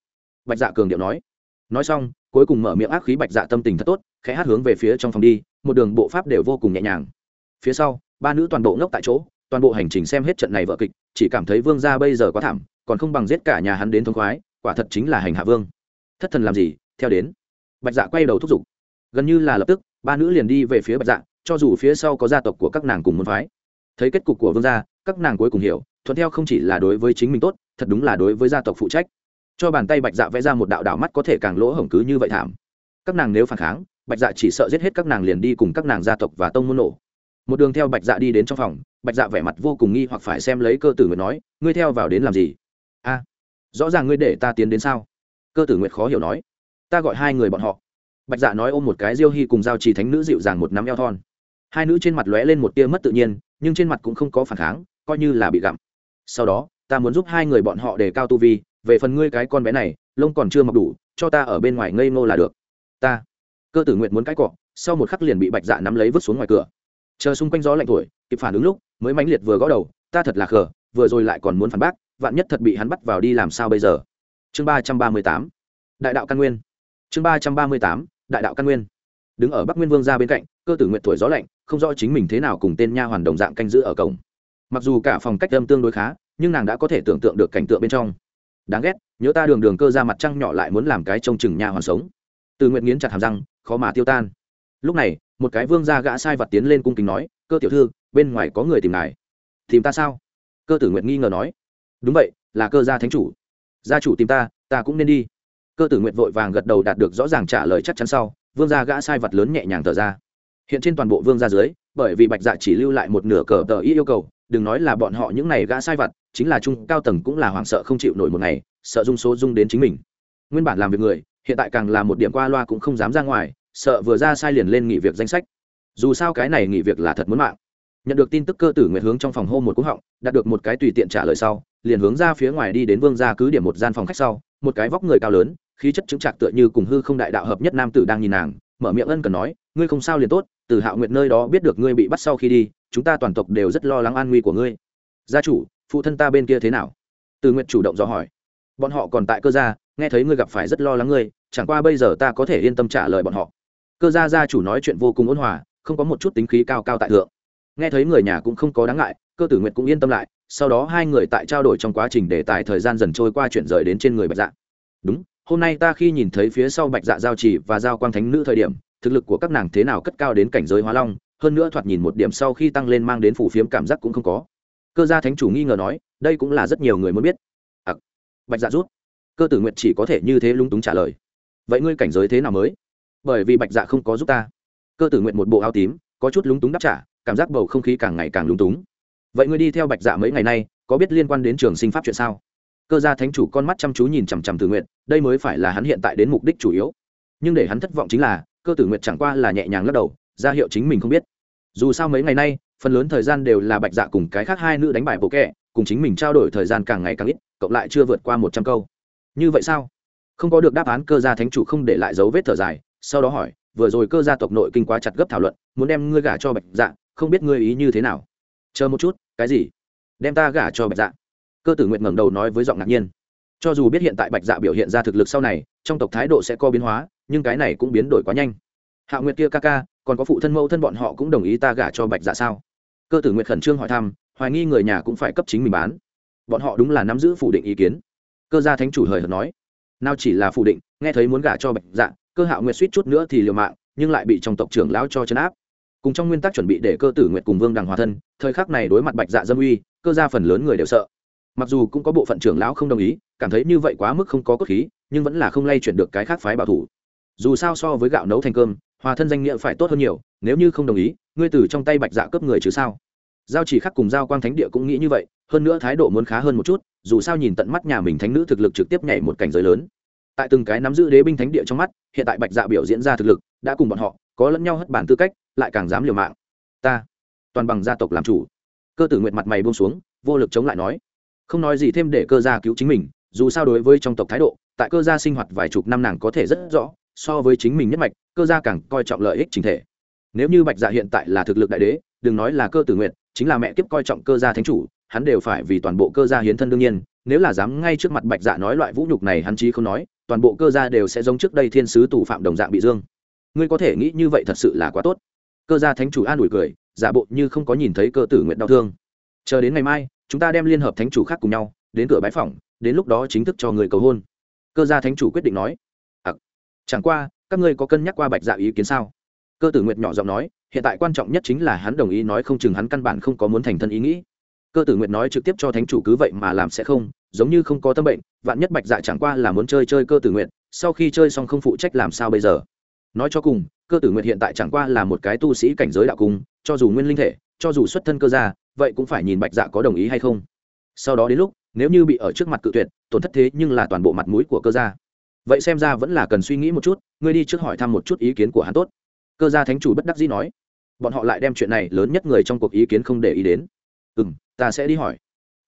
Bạch dạ cường điệu nói. Nói xong, cuối cùng mở miệng ác khí bạch dạ tâm tình thật tốt, khẽ hát hướng về phía trong phòng đi, một đường bộ pháp đều vô cùng nhẹ nhàng. Phía sau, ba nữ toàn bộ ngốc tại chỗ, toàn bộ hành trình xem hết trận này vợ kịch, chỉ cảm thấy vương gia bây giờ quá thảm, còn không bằng giết cả nhà hắn đến thông khoái, quả thật chính là hành hạ vương. Thất thần làm gì, theo đến. Bạch dạ quay đầu thúc giục. Gần như là lập tức ba nữ liền đi về phía bạch dạ cho dù phía sau có gia tộc của các nàng cùng môn phái. Thấy kết cục của vương gia, các nàng cuối cùng hiểu, thuận theo không chỉ là đối với chính mình tốt, thật đúng là đối với gia tộc phụ trách. Cho bàn tay bạch dạ vẽ ra một đạo đảo mắt có thể càng lỗ hổng cứ như vậy thảm. Các nàng nếu phản kháng, bạch dạ chỉ sợ giết hết các nàng liền đi cùng các nàng gia tộc và tông môn nổ. Một đường theo bạch dạ đi đến trong phòng, bạch dạ vẻ mặt vô cùng nghi hoặc phải xem lấy cơ tử nguyệt nói, ngươi theo vào đến làm gì? A, rõ ràng ngươi để ta tiến đến sao? Cơ tử nguyệt khó hiểu nói. Ta gọi hai người bọn họ bạch dạ nói ôm một cái diêu hy cùng giao trì thánh nữ dịu dàng một nắm eo thon. Hai nữ trên mặt lóe lên một tia mất tự nhiên, nhưng trên mặt cũng không có phản kháng, coi như là bị gặm. Sau đó, ta muốn giúp hai người bọn họ đề cao tu vi, về phần ngươi cái con bé này, lông còn chưa mọc đủ, cho ta ở bên ngoài ngây ngô là được. Ta, cơ tử nguyện muốn cãi cọ, sau một khắc liền bị bạch dạ nắm lấy vứt xuống ngoài cửa. Chờ xung quanh gió lạnh thổi, kịp phản ứng lúc, mới mãnh liệt vừa gõ đầu, ta thật là khờ, vừa rồi lại còn muốn phản bác, vạn nhất thật bị hắn bắt vào đi làm sao bây giờ? Chương ba trăm ba mươi tám, đại đạo căn nguyên. Chương ba trăm ba mươi tám đại đạo căn nguyên. Đứng ở bắc nguyên vương ra bên cạnh, cơ tử nguyện tuổi gió lạnh, không rõ chính mình thế nào cùng tên nha hoàn đồng dạng canh giữ ở cổng. Mặc dù cả phòng cách âm tương đối khá, nhưng nàng đã có thể tưởng tượng được cảnh tượng bên trong. Đáng ghét, nhớ ta đường đường cơ ra mặt trăng nhỏ lại muốn làm cái trông chừng nha hoàn sống. Từ nguyện nghiến chặt hàm răng, khó mà tiêu tan. Lúc này, một cái vương gia gã sai vật tiến lên cung kính nói, cơ tiểu thư, bên ngoài có người tìm ngài. Tìm ta sao? Cơ tử nguyện nghi ngờ nói. Đúng vậy, là cơ gia thánh chủ. Gia chủ tìm ta ta cũng nên đi cơ tử nguyện vội vàng gật đầu đạt được rõ ràng trả lời chắc chắn sau, vương gia gã sai vật lớn nhẹ nhàng thở ra. Hiện trên toàn bộ vương gia dưới, bởi vì bạch dạ chỉ lưu lại một nửa cờ tờ ý yêu cầu, đừng nói là bọn họ những này gã sai vật, chính là trung cao tầng cũng là hoảng sợ không chịu nổi một ngày, sợ dung số dung đến chính mình. Nguyên bản làm việc người, hiện tại càng là một điểm qua loa cũng không dám ra ngoài, sợ vừa ra sai liền lên nghỉ việc danh sách. Dù sao cái này nghỉ việc là thật muốn mạng. Nhận được tin tức cơ tử nguyện hướng trong phòng hô một cú họng, đạt được một cái tùy tiện trả lời sau, liền hướng ra phía ngoài đi đến vương gia cứ điểm một gian phòng khách sau, một cái vóc người cao lớn khí chất chứng trạc tựa như cùng hư không đại đạo hợp nhất nam tử đang nhìn nàng, mở miệng ân cần nói, ngươi không sao liền tốt, từ hạo nguyện nơi đó biết được ngươi bị bắt sau khi đi, chúng ta toàn tộc đều rất lo lắng an nguy của ngươi. Gia chủ, phụ thân ta bên kia thế nào? Từ nguyện chủ động dò hỏi. Bọn họ còn tại cơ gia, nghe thấy ngươi gặp phải rất lo lắng ngươi, chẳng qua bây giờ ta có thể yên tâm trả lời bọn họ. Cơ gia gia chủ nói chuyện vô cùng ôn hòa, không có một chút tính khí cao cao tại thượng. Nghe thấy người nhà cũng không có đáng ngại, cơ tử nguyệt cũng yên tâm lại, sau đó hai người tại trao đổi trong quá trình để tài thời gian dần trôi qua chuyển rời đến trên người bạch dạ. Đúng hôm nay ta khi nhìn thấy phía sau bạch dạ giao chỉ và giao quang thánh nữ thời điểm thực lực của các nàng thế nào cất cao đến cảnh giới hóa long hơn nữa thoạt nhìn một điểm sau khi tăng lên mang đến phủ phiếm cảm giác cũng không có. Cơ gia thánh chủ nghi ngờ nói đây cũng là rất nhiều người muốn biết. À, bạch dạ rút. Cơ tử nguyệt chỉ có thể như thế lung túng trả lời. Vậy ngươi cảnh giới thế nào mới? Bởi vì bạch dạ không có giúp ta. Cơ tử nguyện một bộ áo tím có chút lúng túng đáp trả cảm giác bầu không khí càng ngày càng lúng túng. Vậy ngươi đi theo bạch dạ mấy ngày nay có biết liên quan đến trường sinh pháp chuyện sao? Cơ gia thánh chủ con mắt chăm chú nhìn chằm chằm tử nguyện đây mới phải là hắn hiện tại đến mục đích chủ yếu. Nhưng để hắn thất vọng chính là, cơ tử nguyện chẳng qua là nhẹ nhàng lắc đầu, ra hiệu chính mình không biết. Dù sao mấy ngày nay, phần lớn thời gian đều là bạch dạ cùng cái khác hai nữ đánh bài bộ kẹ, cùng chính mình trao đổi thời gian càng ngày càng ít, cộng lại chưa vượt qua một trăm câu. Như vậy sao? Không có được đáp án, cơ gia thánh chủ không để lại dấu vết thở dài, sau đó hỏi, vừa rồi cơ gia tộc nội kinh quá chặt gấp thảo luận, muốn đem ngươi gả cho bạch dạ không biết ngươi ý như thế nào? Chờ một chút, cái gì? Đem ta gả cho bạch dạ cơ tử nguyện ngẩng đầu nói với giọng ngạc nhiên. Cho dù biết hiện tại bạch dạ biểu hiện ra thực lực sau này, trong tộc thái độ sẽ có biến hóa, nhưng cái này cũng biến đổi quá nhanh. Hạ nguyệt kia ca ca, còn có phụ thân mẫu thân bọn họ cũng đồng ý ta gả cho bạch dạ sao? Cơ tử nguyệt khẩn trương hỏi thăm, hoài nghi người nhà cũng phải cấp chính mình bán. Bọn họ đúng là nắm giữ phủ định ý kiến. Cơ gia thánh chủ hời hợt nói, nào chỉ là phủ định, nghe thấy muốn gả cho bạch dạ cơ hạo nguyệt suýt chút nữa thì liều mạng, nhưng lại bị trong tộc trưởng lão cho chấn áp. Cùng trong nguyên tắc chuẩn bị để cơ tử nguyệt cùng vương đằng hòa thân, thời khắc này đối mặt bạch dạ dâm uy, cơ gia phần lớn người đều sợ mặc dù cũng có bộ phận trưởng lão không đồng ý, cảm thấy như vậy quá mức không có cốt khí, nhưng vẫn là không lay chuyển được cái khác phái bảo thủ. Dù sao so với gạo nấu thành cơm, hòa thân danh nghĩa phải tốt hơn nhiều, nếu như không đồng ý, ngươi từ trong tay bạch dạ cướp người chứ sao? Giao chỉ khắc cùng giao quang thánh địa cũng nghĩ như vậy, hơn nữa thái độ muốn khá hơn một chút, dù sao nhìn tận mắt nhà mình thánh nữ thực lực trực tiếp nhảy một cảnh giới lớn. Tại từng cái nắm giữ đế binh thánh địa trong mắt, hiện tại bạch dạ biểu diễn ra thực lực, đã cùng bọn họ có lẫn nhau hất bản tư cách, lại càng dám liều mạng. Ta toàn bằng gia tộc làm chủ. Cơ tử nguyện mặt mày buông xuống, vô lực chống lại nói không nói gì thêm để cơ gia cứu chính mình, dù sao đối với trong tộc thái độ, tại cơ gia sinh hoạt vài chục năm nàng có thể rất rõ, so với chính mình nhất mạch, cơ gia càng coi trọng lợi ích chính thể. Nếu như bạch dạ hiện tại là thực lực đại đế, đừng nói là cơ tử nguyện chính là mẹ kiếp coi trọng cơ gia thánh chủ, hắn đều phải vì toàn bộ cơ gia hiến thân đương nhiên, nếu là dám ngay trước mặt bạch dạ nói loại vũ nhục này hắn chí không nói, toàn bộ cơ gia đều sẽ giống trước đây thiên sứ tù phạm đồng dạng bị dương. Ngươi có thể nghĩ như vậy thật sự là quá tốt. Cơ gia thánh chủ an ủi cười, giả bộ như không có nhìn thấy cơ tử nguyện đau thương. Chờ đến ngày mai chúng ta đem liên hợp thánh chủ khác cùng nhau đến cửa bãi phòng đến lúc đó chính thức cho người cầu hôn. Cơ gia thánh chủ quyết định nói. À, chẳng qua các ngươi có cân nhắc qua bạch dạ ý kiến sao? Cơ tử nguyệt nhỏ giọng nói hiện tại quan trọng nhất chính là hắn đồng ý nói không chừng hắn căn bản không có muốn thành thân ý nghĩ. Cơ tử nguyệt nói trực tiếp cho thánh chủ cứ vậy mà làm sẽ không giống như không có tâm bệnh vạn nhất bạch dạ chẳng qua là muốn chơi chơi cơ tử nguyệt sau khi chơi xong không phụ trách làm sao bây giờ? Nói cho cùng cơ tử nguyệt hiện tại chẳng qua là một cái tu sĩ cảnh giới đạo cung cho dù nguyên linh thể cho dù xuất thân cơ gia vậy cũng phải nhìn bạch dạ có đồng ý hay không? Sau đó đến lúc, nếu như bị ở trước mặt cự tuyệt, tổn thất thế nhưng là toàn bộ mặt mũi của cơ gia. Vậy xem ra vẫn là cần suy nghĩ một chút, ngươi đi trước hỏi thăm một chút ý kiến của hắn tốt. Cơ gia thánh chủ bất đắc dĩ nói. Bọn họ lại đem chuyện này lớn nhất người trong cuộc ý kiến không để ý đến. Ừ m ta sẽ đi hỏi.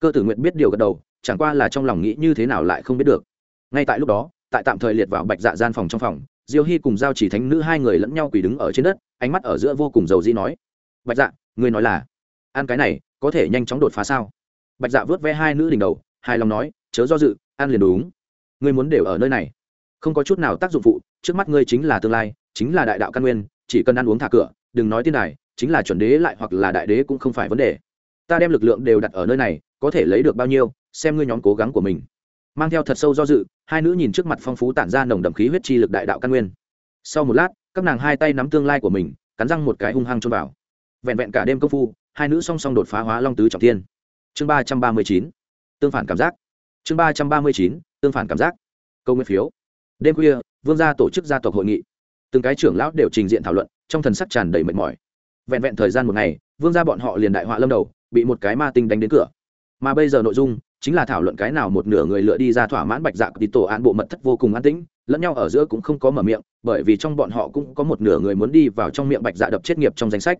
Cơ tử nguyện biết điều gật đầu, chẳng qua là trong lòng nghĩ như thế nào lại không biết được. Ngay tại lúc đó, tại tạm thời liệt vào bạch dạ gian phòng trong phòng, diêu hy cùng giao chỉ thánh nữ hai người lẫn nhau quỳ đứng ở trên đất, ánh mắt ở giữa vô cùng dầu dĩ nói. Bạch dạ ngươi nói là ăn cái này, có thể nhanh chóng đột phá sao? Bạch dạ vớt ve hai nữ đỉnh đầu, hài lòng nói, chớ do dự, ăn liền đúng. Ngươi muốn đều ở nơi này. Không có chút nào tác dụng phụ, trước mắt ngươi chính là tương lai, chính là đại đạo căn nguyên, chỉ cần ăn uống thả cửa, đừng nói tiên đài, chính là chuẩn đế lại hoặc là đại đế cũng không phải vấn đề. Ta đem lực lượng đều đặt ở nơi này, có thể lấy được bao nhiêu, xem ngươi nhóm cố gắng của mình. Mang theo thật sâu do dự, hai nữ nhìn trước mặt phong phú tản ra nồng đậm khí huyết chi lực đại đạo căn nguyên. Sau một lát, các nàng hai tay nắm tương lai của mình, cắn răng một cái hung hăng cho vào. Vẹn vẹn cả đêm công phu hai nữ song song đột phá hóa long tứ trọng thiên. Chương ba trăm ba mươi chín, tương phản cảm giác. Chương ba trăm ba mươi chín, tương phản cảm giác. Câu nguyên phiếu. Đêm khuya, vương gia tổ chức gia tộc hội nghị. Từng cái trưởng lão đều trình diện thảo luận, trong thần sắc tràn đầy mệt mỏi. Vẹn vẹn thời gian một ngày, vương gia bọn họ liền đại họa lâm đầu, bị một cái ma tinh đánh đến cửa. Mà bây giờ nội dung chính là thảo luận cái nào một nửa người lựa đi ra thỏa mãn bạch dạ thì tổ án bộ mật thất vô cùng an tĩnh, lẫn nhau ở giữa cũng không có mở miệng, bởi vì trong bọn họ cũng có một nửa người muốn đi vào trong miệng bạch dạ đập chết nghiệp trong danh sách.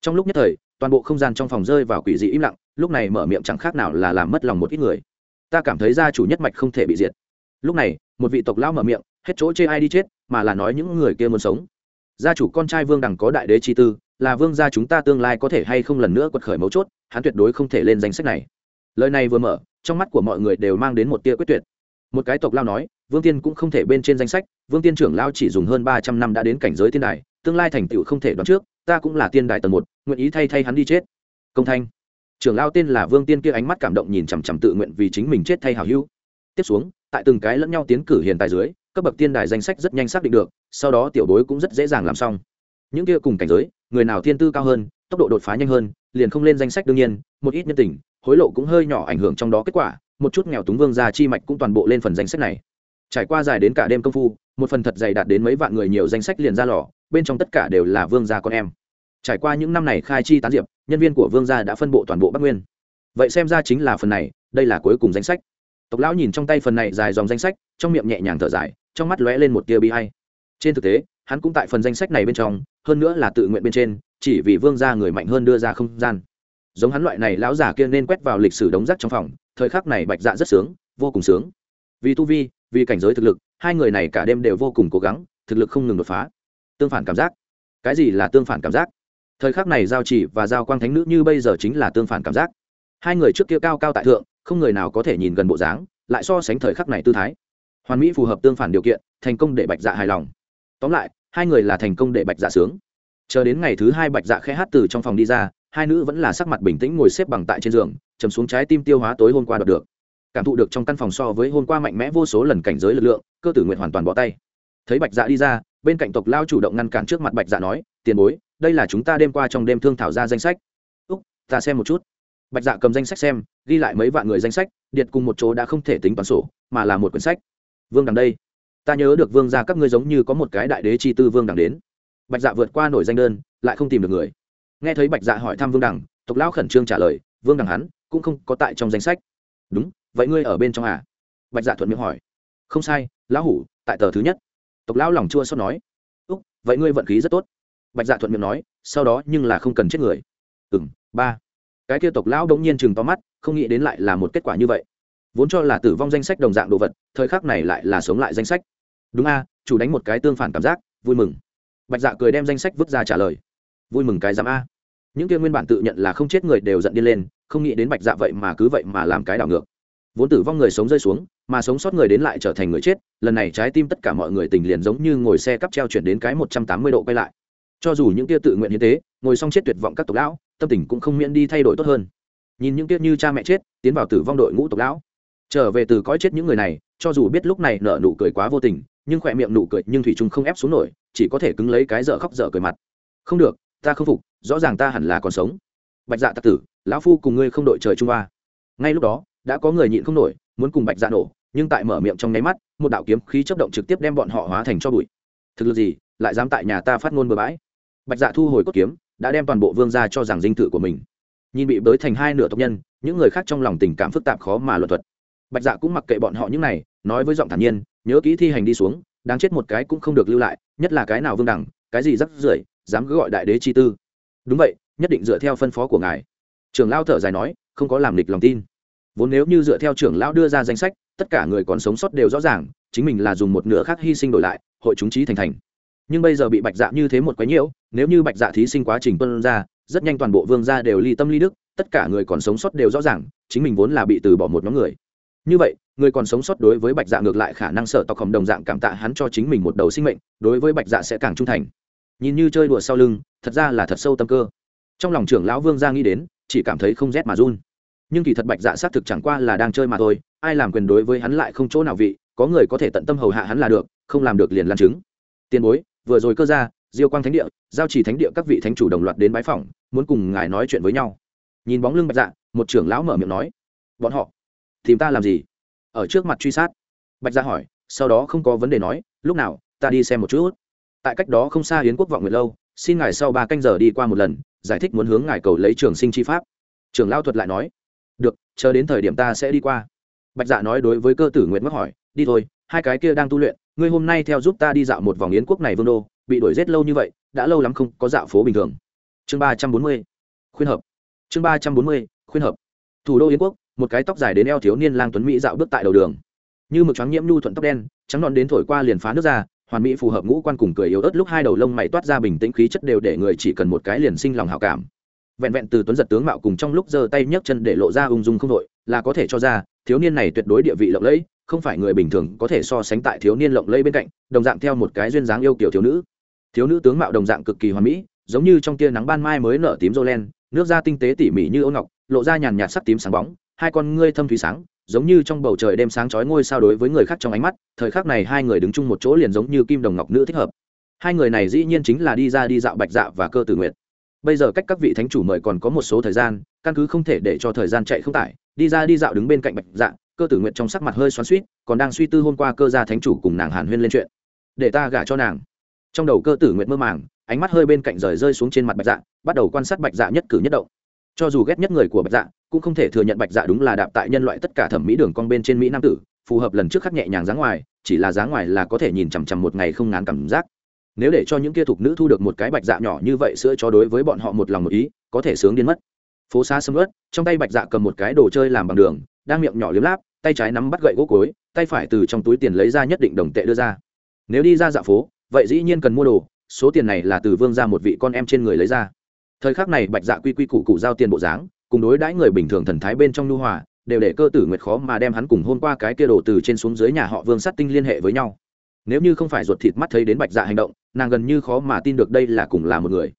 Trong lúc nhất thời toàn bộ không gian trong phòng rơi vào quỷ dị im lặng, lúc này mở miệng chẳng khác nào là làm mất lòng một ít người. Ta cảm thấy gia chủ nhất mạch không thể bị diệt. Lúc này, một vị tộc lão mở miệng, hết chỗ chê ai đi chết, mà là nói những người kia muốn sống. Gia chủ con trai vương đẳng có đại đế chi tư, là vương gia chúng ta tương lai có thể hay không lần nữa quật khởi mấu chốt, hắn tuyệt đối không thể lên danh sách này. Lời này vừa mở, trong mắt của mọi người đều mang đến một tia quyết tuyệt. Một cái tộc lao nói, vương tiên cũng không thể bên trên danh sách, vương tiên trưởng lao chỉ dùng hơn ba trăm năm đã đến cảnh giới tiên đài, tương lai thành tựu không thể đoán trước ta cũng là tiên đại tầng một, nguyện ý thay thay hắn đi chết. Công thanh. Trưởng lao tên là vương tiên kia ánh mắt cảm động nhìn chằm chằm tự nguyện vì chính mình chết thay hào hữu. Tiếp xuống, tại từng cái lẫn nhau tiến cử hiện tại dưới, cấp bậc tiên đài danh sách rất nhanh xác định được, sau đó tiểu bối cũng rất dễ dàng làm xong. Những kia cùng cảnh giới, người nào thiên tư cao hơn, tốc độ đột phá nhanh hơn, liền không lên danh sách đương nhiên, một ít nhân tình, hối lộ cũng hơi nhỏ ảnh hưởng trong đó kết quả, một chút nghèo túng vương gia chi mạch cũng toàn bộ lên phần danh sách này. Trải qua dài đến cả đêm công phu một phần thật dày đạt đến mấy vạn người nhiều danh sách liền ra lò, bên trong tất cả đều là vương gia con em. Trải qua những năm này khai chi tán diệp, nhân viên của vương gia đã phân bộ toàn bộ bắc nguyên. Vậy xem ra chính là phần này, đây là cuối cùng danh sách. Tộc lão nhìn trong tay phần này dài dòng danh sách, trong miệng nhẹ nhàng thở dài, trong mắt lóe lên một tia bi hay trên thực tế, hắn cũng tại phần danh sách này bên trong, hơn nữa là tự nguyện bên trên, chỉ vì vương gia người mạnh hơn đưa ra không gian. Giống hắn loại này lão giả kia nên quét vào lịch sử đống rác trong phòng, thời khắc này bạch dạ rất sướng, vô cùng sướng vì tu vi, vì cảnh giới thực lực, hai người này cả đêm đều vô cùng cố gắng, thực lực không ngừng đột phá. Tương phản cảm giác. Cái gì là tương phản cảm giác? Thời khắc này giao chỉ và giao quang thánh nữ như bây giờ chính là tương phản cảm giác. Hai người trước kia cao cao tại thượng, không người nào có thể nhìn gần bộ dáng, lại so sánh thời khắc này tư thái. Hoàn mỹ phù hợp tương phản điều kiện, thành công để bạch dạ hài lòng. Tóm lại, hai người là thành công để bạch dạ sướng. Chờ đến ngày thứ hai bạch dạ khẽ hát từ trong phòng đi ra, hai nữ vẫn là sắc mặt bình tĩnh ngồi xếp bằng tại trên giường, chầm xuống trái tim tiêu hóa tối hôm qua đọc được cảm thụ được trong căn phòng so với hôm qua mạnh mẽ vô số lần cảnh giới lực lượng, cơ tử nguyện hoàn toàn bỏ tay. Thấy bạch dạ đi ra, bên cạnh tộc lao chủ động ngăn cản trước mặt bạch dạ nói, tiền bối, đây là chúng ta đêm qua trong đêm thương thảo ra danh sách. Úc, ta xem một chút. Bạch dạ cầm danh sách xem, ghi lại mấy vạn người danh sách, điệt cùng một chỗ đã không thể tính toán sổ, mà là một quyển sách. Vương đằng đây, ta nhớ được vương ra các ngươi giống như có một cái đại đế chi tư vương đằng đến. Bạch dạ vượt qua nổi danh đơn, lại không tìm được người. Nghe thấy bạch dạ hỏi thăm vương đằng, tộc lão khẩn trương trả lời, vương đằng hắn cũng không có tại trong danh sách. Đúng vậy ngươi ở bên trong à? Bạch dạ thuận miệng hỏi. Không sai, lão hủ, tại tờ thứ nhất. Tộc lão lòng chua xót nói. Úc, vậy ngươi vận khí rất tốt. Bạch dạ thuận miệng nói, sau đó nhưng là không cần chết người. Ừ m ba. Cái kia tộc lão đ ỗ n g nhiên chừng to mắt, không nghĩ đến lại là một kết quả như vậy. Vốn cho là tử vong danh sách đồng dạng đồ vật, thời khắc này lại là sống lại danh sách. Đúng a, chủ đánh một cái tương phản cảm giác, vui mừng. Bạch dạ cười đem danh sách vứt ra trả lời. Vui mừng cái dám a. Những kia nguyên bản tự nhận là không chết người đều giận đi lên, không nghĩ đến bạch dạ vậy mà cứ vậy mà làm cái đảo ngược vốn tử vong người sống rơi xuống, mà sống sót người đến lại trở thành người chết, lần này trái tim tất cả mọi người tình liền giống như ngồi xe cắp treo chuyển đến cái một trăm tám mươi độ quay lại. Cho dù những kia tự nguyện như thế ngồi xong chết tuyệt vọng các tộc lão, tâm tình cũng không miễn đi thay đổi tốt hơn. Nhìn những kia như cha mẹ chết, tiến vào tử vong đội ngũ tộc lão. Trở về từ cõi chết những người này, cho dù biết lúc này nợ nụ cười quá vô tình, nhưng khỏe miệng nụ cười nhưng thủy trung không ép xuống nổi, chỉ có thể cứng lấy cái dở khóc dở cười mặt. Không được, ta không phục, rõ ràng ta hẳn là còn sống. Bạch dạ tặc tử, lão phu cùng ngươi không đội trời trung hoa ngay lúc đó đã có người nhịn không nổi, muốn cùng bạch dạ nổ, nhưng tại mở miệng trong nháy mắt, một đạo kiếm khí chấp động trực tiếp đem bọn họ hóa thành cho bụi. Thực lực gì, lại dám tại nhà ta phát ngôn bừa bãi? Bạch dạ thu hồi cốt kiếm, đã đem toàn bộ vương ra cho rằng dinh thự của mình. Nhìn bị bới thành hai nửa tộc nhân, những người khác trong lòng tình cảm phức tạp khó mà luận thuật. Bạch dạ cũng mặc kệ bọn họ những này, nói với giọng thản nhiên, nhớ kỹ thi hành đi xuống, đáng chết một cái cũng không được lưu lại, nhất là cái nào vương đẳng, cái gì rắc rưởi, dám cứ gọi đại đế chi tư. Đúng vậy, nhất định dựa theo phân phó của ngài. Trưởng lao thở dài nói, không có làm lịch lòng tin vốn nếu như dựa theo trưởng lão đưa ra danh sách, tất cả người còn sống sót đều rõ ràng, chính mình là dùng một nửa khác hy sinh đổi lại, hội chúng trí thành thành. Nhưng bây giờ bị bạch dạ như thế một quái nhiễu, nếu như bạch dạ thí sinh quá trình tuân ra, rất nhanh toàn bộ vương gia đều ly tâm ly đức, tất cả người còn sống sót đều rõ ràng, chính mình vốn là bị từ bỏ một nhóm người. Như vậy, người còn sống sót đối với bạch dạ ngược lại khả năng sợ tộc hồng đồng dạng cảm tạ hắn cho chính mình một đầu sinh mệnh, đối với bạch dạ sẽ càng trung thành. Nhìn như chơi đùa sau lưng, thật ra là thật sâu tâm cơ. Trong lòng trưởng lão vương gia nghĩ đến, chỉ cảm thấy không rét mà run nhưng kỳ thật bạch dạ xác thực chẳng qua là đang chơi mà thôi, ai làm quyền đối với hắn lại không chỗ nào vị, có người có thể tận tâm hầu hạ hắn là được, không làm được liền làm chứng tiền bối, vừa rồi cơ ra diêu quang thánh địa, giao chỉ thánh địa các vị thánh chủ đồng loạt đến bái phỏng, muốn cùng ngài nói chuyện với nhau. Nhìn bóng lưng bạch dạ một trưởng lão mở miệng nói, bọn họ, tìm ta làm gì? Ở trước mặt truy sát, bạch dạ hỏi, sau đó không có vấn đề nói, lúc nào, ta đi xem một chút. Tại cách đó không xa hiến quốc vọng nguyệt lâu, xin ngài sau ba canh giờ đi qua một lần, giải thích muốn hướng ngài cầu lấy trường sinh chi pháp. Trưởng lao thuật lại nói được, chờ đến thời điểm ta sẽ đi qua. Bạch dạ nói đối với cơ tử nguyệt mắc hỏi, đi thôi, hai cái kia đang tu luyện, ngươi hôm nay theo giúp ta đi dạo một vòng yến quốc này vương đô, bị đuổi rét lâu như vậy, đã lâu lắm không có dạo phố bình thường. Chương ba trăm bốn mươi, khuyên hợp. Chương ba trăm bốn mươi, khuyên hợp. Thủ đô yến quốc, một cái tóc dài đến eo thiếu niên lang tuấn mỹ dạo bước tại đầu đường. Như mực trắng nhiễm nhu thuận tóc đen, trắng non đến thổi qua liền phá nước ra, hoàn mỹ phù hợp ngũ quan cùng cười yếu ớt lúc hai đầu lông mày toát ra bình tĩnh khí chất đều để người chỉ cần một cái liền sinh lòng hảo cảm vẹn vẹn từ tuấn giật tướng mạo cùng trong lúc giơ tay nhấc chân để lộ ra ung dung không đội, là có thể cho ra, thiếu niên này tuyệt đối địa vị lộng lẫy, không phải người bình thường có thể so sánh tại thiếu niên lộng lẫy bên cạnh, đồng dạng theo một cái duyên dáng yêu kiểu thiếu nữ. Thiếu nữ tướng mạo đồng dạng cực kỳ hoàn mỹ, giống như trong tia nắng ban mai mới nở tím rô len, nước da tinh tế tỉ mỉ như ôn ngọc, lộ ra nhàn nhạt sắc tím sáng bóng, hai con ngươi thâm thủy sáng, giống như trong bầu trời đêm sáng chói ngôi sao đối với người khác trong ánh mắt, thời khắc này hai người đứng chung một chỗ liền giống như kim đồng ngọc nữ thích hợp. Hai người này dĩ nhiên chính là đi ra đi dạo bạch dạ và cơ tử nguyệt bây giờ cách các vị thánh chủ mời còn có một số thời gian, căn cứ không thể để cho thời gian chạy không tải, đi ra đi dạo đứng bên cạnh bạch dạ cơ tử nguyệt trong sắc mặt hơi xoắn suýt còn đang suy tư hôm qua cơ gia thánh chủ cùng nàng hàn huyên lên chuyện. Để ta gả cho nàng. Trong đầu cơ tử nguyệt mơ màng, ánh mắt hơi bên cạnh rời rơi xuống trên mặt bạch dạ bắt đầu quan sát bạch dạ nhất cử nhất động. Cho dù ghét nhất người của bạch dạ cũng không thể thừa nhận bạch dạ đúng là đạp tại nhân loại tất cả thẩm mỹ đường con bên trên mỹ nam tử, phù hợp lần trước khắc nhẹ nhàng dáng ngoài, chỉ là dáng ngoài là có thể nhìn chằm chằm một ngày không ngán cảm giác nếu để cho những kia thục nữ thu được một cái bạch dạ nhỏ như vậy sữa cho đối với bọn họ một lòng một ý, có thể sướng điên mất. Phố xa sầm ớt trong tay bạch dạ cầm một cái đồ chơi làm bằng đường, đang miệng nhỏ liếm láp, tay trái nắm bắt gậy gỗ cối, tay phải từ trong túi tiền lấy ra nhất định đồng tệ đưa ra. Nếu đi ra dạ phố, vậy dĩ nhiên cần mua đồ, số tiền này là từ vương ra một vị con em trên người lấy ra. Thời khắc này bạch dạ quy quy củ cụ giao tiền bộ dáng, cùng đối đãi người bình thường thần thái bên trong nhu hòa, đều để cơ tử nguyệt khó mà đem hắn cùng hôn qua cái kia đồ từ trên xuống dưới nhà họ vương sát tinh liên hệ với nhau. Nếu như không phải ruột thịt mắt thấy đến bạch dạ hành động nàng gần như khó mà tin được đây là cùng là một người.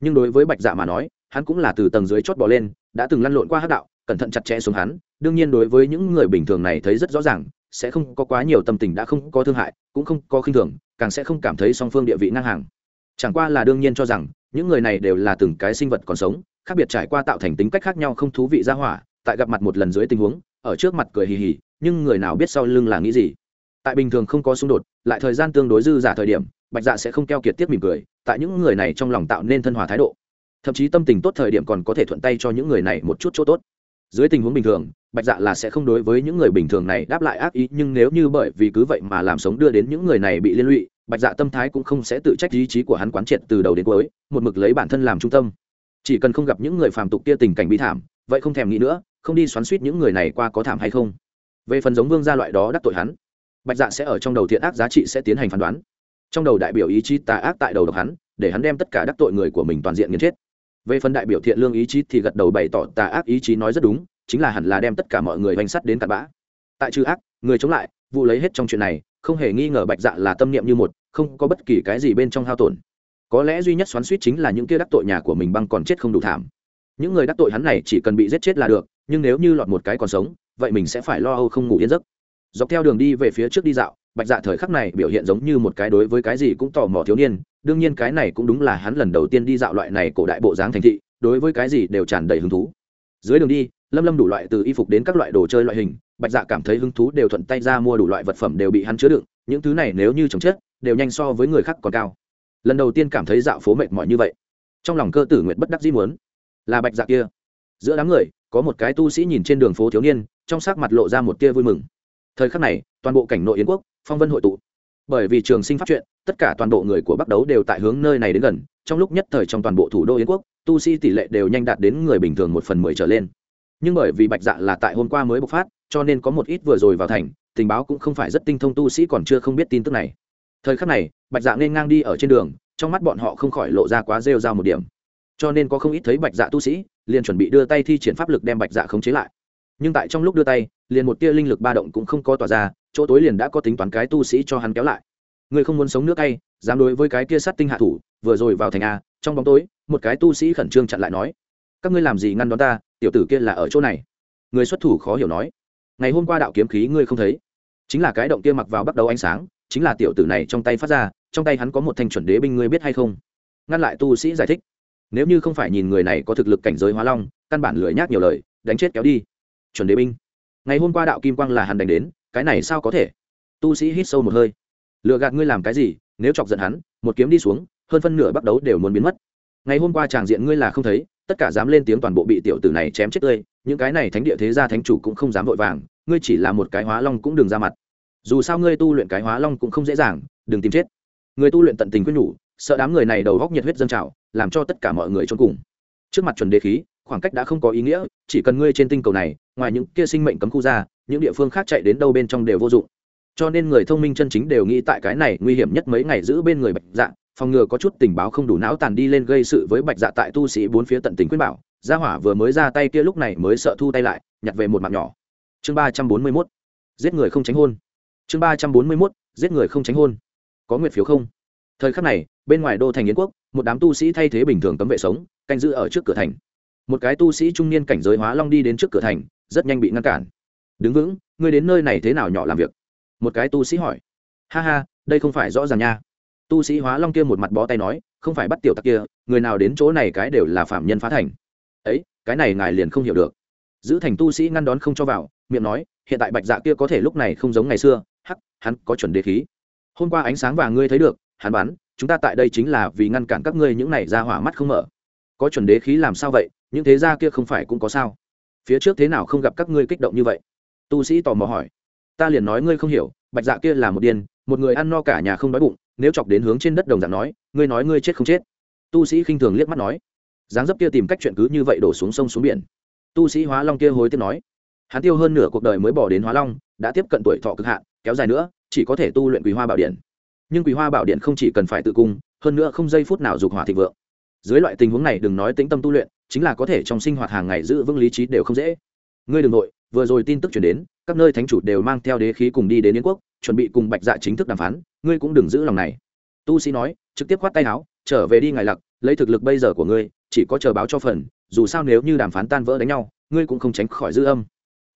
Nhưng đối với bạch dạ mà nói, hắn cũng là từ tầng dưới chót bỏ lên, đã từng lăn lộn qua hát đạo, cẩn thận chặt chẽ xuống hắn. Đương nhiên đối với những người bình thường này thấy rất rõ ràng, sẽ không có quá nhiều tâm tình, đã không có thương hại, cũng không có khinh thường, càng sẽ không cảm thấy song phương địa vị ngang hàng. Chẳng qua là đương nhiên cho rằng, những người này đều là từng cái sinh vật còn sống, khác biệt trải qua tạo thành tính cách khác nhau không thú vị ra hỏa, tại gặp mặt một lần dưới tình huống, ở trước mặt cười hì hì, nhưng người nào biết sau lưng là nghĩ gì. Tại bình thường không có xung đột, lại thời gian tương đối dư giả thời điểm bạch dạ sẽ không keo kiệt tiếp mỉm cười, tại những người này trong lòng tạo nên thân hòa thái độ. Thậm chí tâm tình tốt thời điểm còn có thể thuận tay cho những người này một chút chỗ tốt. Dưới tình huống bình thường, bạch dạ là sẽ không đối với những người bình thường này đáp lại ác ý, nhưng nếu như bởi vì cứ vậy mà làm sống đưa đến những người này bị liên lụy, bạch dạ tâm thái cũng không sẽ tự trách ý chí của hắn quán triệt từ đầu đến cuối, một mực lấy bản thân làm trung tâm. Chỉ cần không gặp những người phàm tục kia tình cảnh bi thảm, vậy không thèm nghĩ nữa, không đi xoắn suýt những người này qua có thảm hay không. Về phần giống vương gia loại đó đắc tội hắn, bạch dạ sẽ ở trong đầu thiện ác giá trị sẽ tiến hành phán đoán trong đầu đại biểu ý chí tà ác tại đầu độc hắn, để hắn đem tất cả đắc tội người của mình toàn diện nghiền chết. Về phần đại biểu thiện lương ý chí thì gật đầu bày tỏ tà ác ý chí nói rất đúng, chính là hẳn là đem tất cả mọi người bánh sắt đến cặn bã. Tại trừ ác, người chống lại, vụ lấy hết trong chuyện này, không hề nghi ngờ bạch dạ là tâm niệm như một, không có bất kỳ cái gì bên trong hao tổn. Có lẽ duy nhất xoắn suýt chính là những kia đắc tội nhà của mình băng còn chết không đủ thảm. Những người đắc tội hắn này chỉ cần bị giết chết là được, nhưng nếu như lọt một cái còn sống, vậy mình sẽ phải lo âu không ngủ yên giấc dọc theo đường đi về phía trước đi dạo, bạch dạ thời khắc này biểu hiện giống như một cái đối với cái gì cũng tò mò thiếu niên, đương nhiên cái này cũng đúng là hắn lần đầu tiên đi dạo loại này cổ đại bộ dáng thành thị, đối với cái gì đều tràn đầy hứng thú. Dưới đường đi, lâm lâm đủ loại từ y phục đến các loại đồ chơi loại hình, bạch dạ cảm thấy hứng thú đều thuận tay ra mua đủ loại vật phẩm đều bị hắn chứa đựng, những thứ này nếu như chồng chết đều nhanh so với người khác còn cao. Lần đầu tiên cảm thấy dạo phố mệt mỏi như vậy. Trong lòng cơ tử nguyệt bất đắc dĩ muốn. Là bạch dạ kia. Giữa đám người, có một cái tu sĩ nhìn trên đường phố thiếu niên, trong sắc mặt lộ ra một tia vui mừng thời khắc này, toàn bộ cảnh nội yến quốc, phong vân hội tụ. Bởi vì trường sinh pháp chuyện, tất cả toàn bộ người của bắc đấu đều tại hướng nơi này đến gần, trong lúc nhất thời trong toàn bộ thủ đô yến quốc, tu sĩ tỷ lệ đều nhanh đạt đến người bình thường một phần mười trở lên. Nhưng bởi vì bạch dạ là tại hôm qua mới bộc phát, cho nên có một ít vừa rồi vào thành, tình báo cũng không phải rất tinh thông tu sĩ còn chưa không biết tin tức này. Thời khắc này, bạch dạ nên ngang đi ở trên đường, trong mắt bọn họ không khỏi lộ ra quá rêu ra một điểm. Cho nên có không ít thấy bạch dạ tu sĩ, liền chuẩn bị đưa tay thi triển pháp lực đem bạch dạ khống chế lại. Nhưng tại trong lúc đưa tay liền một tia linh lực ba động cũng không có tỏa ra, chỗ tối liền đã có tính toán cái tu sĩ cho hắn kéo lại. Người không muốn sống nước tay dám đối với cái kia sát tinh hạ thủ, vừa rồi vào thành a, trong bóng tối, một cái tu sĩ khẩn trương chặn lại nói, các ngươi làm gì ngăn đón ta, tiểu tử kia là ở chỗ này? Người xuất thủ khó hiểu nói, ngày hôm qua đạo kiếm khí ngươi không thấy? Chính là cái động kia mặc vào bắt đầu ánh sáng, chính là tiểu tử này trong tay phát ra, trong tay hắn có một thanh chuẩn đế binh ngươi biết hay không? Ngăn lại tu sĩ giải thích, nếu như không phải nhìn người này có thực lực cảnh giới hóa long, căn bản lười nhác nhiều lời, đánh chết kéo đi. Chuẩn đế binh ngày hôm qua đạo kim quang là hắn đánh đến, cái này sao có thể? Tu sĩ hít sâu một hơi. Lựa gạt ngươi làm cái gì, nếu chọc giận hắn, một kiếm đi xuống, hơn phân nửa bắt đấu đều muốn biến mất. Ngày hôm qua tràng diện ngươi là không thấy, tất cả dám lên tiếng toàn bộ bị tiểu tử này chém chết tươi, những cái này thánh địa thế gia thánh chủ cũng không dám vội vàng, ngươi chỉ là một cái hóa long cũng đừng ra mặt. Dù sao ngươi tu luyện cái hóa long cũng không dễ dàng, đừng tìm chết. Người tu luyện tận tình quyết nhủ, sợ đám người này đầu góc nhiệt huyết dân trào, làm cho tất cả mọi người trốn cùng. Trước mặt chuẩn đế khí khoảng cách đã không có ý nghĩa, chỉ cần ngươi trên tinh cầu này, ngoài những kia sinh mệnh cấm khu ra, những địa phương khác chạy đến đâu bên trong đều vô dụng. Cho nên người thông minh chân chính đều nghĩ tại cái này nguy hiểm nhất mấy ngày giữ bên người bạch dạ phòng ngừa có chút tình báo không đủ não tàn đi lên gây sự với bạch dạ tại tu sĩ bốn phía tận tình quyết bảo, gia hỏa vừa mới ra tay kia lúc này mới sợ thu tay lại, nhặt về một mạng nhỏ. Chương ba trăm bốn mươi mốt, giết người không tránh hôn. Chương ba trăm bốn mươi mốt, giết người không tránh hôn. Có nguyệt phiếu không? Thời khắc này, bên ngoài đô thành yến quốc, một đám tu sĩ thay thế bình thường cấm vệ sống, canh giữ ở trước cửa thành một cái tu sĩ trung niên cảnh giới hóa long đi đến trước cửa thành, rất nhanh bị ngăn cản. Đứng vững, ngươi đến nơi này thế nào nhỏ làm việc? Một cái tu sĩ hỏi. Ha ha, đây không phải rõ ràng nha. Tu sĩ hóa long kia một mặt bó tay nói, không phải bắt tiểu tặc kia, người nào đến chỗ này cái đều là phạm nhân phá thành. Ấy, cái này ngài liền không hiểu được. Giữ thành tu sĩ ngăn đón không cho vào, miệng nói, hiện tại bạch dạ kia có thể lúc này không giống ngày xưa, hắc, hắn có chuẩn đề khí. Hôm qua ánh sáng và ngươi thấy được, hắn bắn, chúng ta tại đây chính là vì ngăn cản các ngươi những này ra hỏa mắt không mở. Có chuẩn đế khí làm sao vậy những thế gia kia không phải cũng có sao? Phía trước thế nào không gặp các ngươi kích động như vậy? Tu sĩ tò mò hỏi. Ta liền nói ngươi không hiểu, bạch dạ kia là một điên, một người ăn no cả nhà không đói bụng, nếu chọc đến hướng trên đất đồng dạng nói, ngươi nói ngươi chết không chết. Tu sĩ khinh thường liếc mắt nói. Dáng dấp kia tìm cách chuyện cứ như vậy đổ xuống sông xuống biển. Tu sĩ hóa long kia hối tiếc nói. Hắn tiêu hơn nửa cuộc đời mới bỏ đến hóa long, đã tiếp cận tuổi thọ cực hạn, kéo dài nữa, chỉ có thể tu luyện quý hoa bảo điện. Nhưng quý hoa bảo điện không chỉ cần phải tự cung, hơn nữa không giây phút nào dục hỏa thịnh vượng. Dưới loại tình huống này đừng nói tĩnh tâm tu luyện chính là có thể trong sinh hoạt hàng ngày giữ vững lý trí đều không dễ. Ngươi đ ừ n g nội vừa rồi tin tức chuyển đến, các nơi thánh chủ đều mang theo đế khí cùng đi đến yến quốc, chuẩn bị cùng bạch dạ chính thức đàm phán, ngươi cũng đừng giữ lòng này. Tu sĩ nói, trực tiếp khoát tay áo, trở về đi ngài lặc, lấy thực lực bây giờ của ngươi, chỉ có chờ báo cho phần, dù sao nếu như đàm phán tan vỡ đánh nhau, ngươi cũng không tránh khỏi dư âm.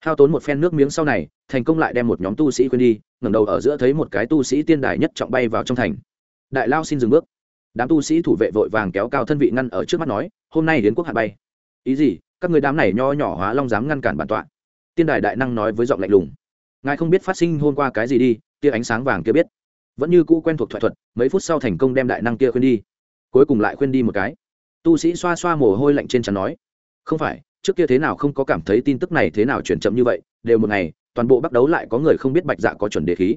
Hao tốn một phen nước miếng sau này, thành công lại đem một nhóm tu sĩ quên đi, ngẩng đầu ở giữa thấy một cái tu sĩ tiên đài nhất trọng bay vào trong thành. Đại lao xin dừng bước đám tu sĩ thủ vệ vội vàng kéo cao thân vị ngăn ở trước mắt nói, hôm nay đến quốc hạ bay. Ý gì? Các người đám này nho nhỏ hóa long dám ngăn cản bản tọa? Tiên đài đại năng nói với giọng lạnh lùng. Ngài không biết phát sinh hôm qua cái gì đi, tia ánh sáng vàng kia biết. Vẫn như cũ quen thuộc thoại thuật, mấy phút sau thành công đem đại năng kia khuyên đi. Cuối cùng lại khuyên đi một cái. Tu sĩ xoa xoa mồ hôi lạnh trên trán nói, không phải, trước kia thế nào không có cảm thấy tin tức này thế nào chuyển chậm như vậy, đều một ngày, toàn bộ bắt đấu lại có người không biết bạch dạ có chuẩn đề khí.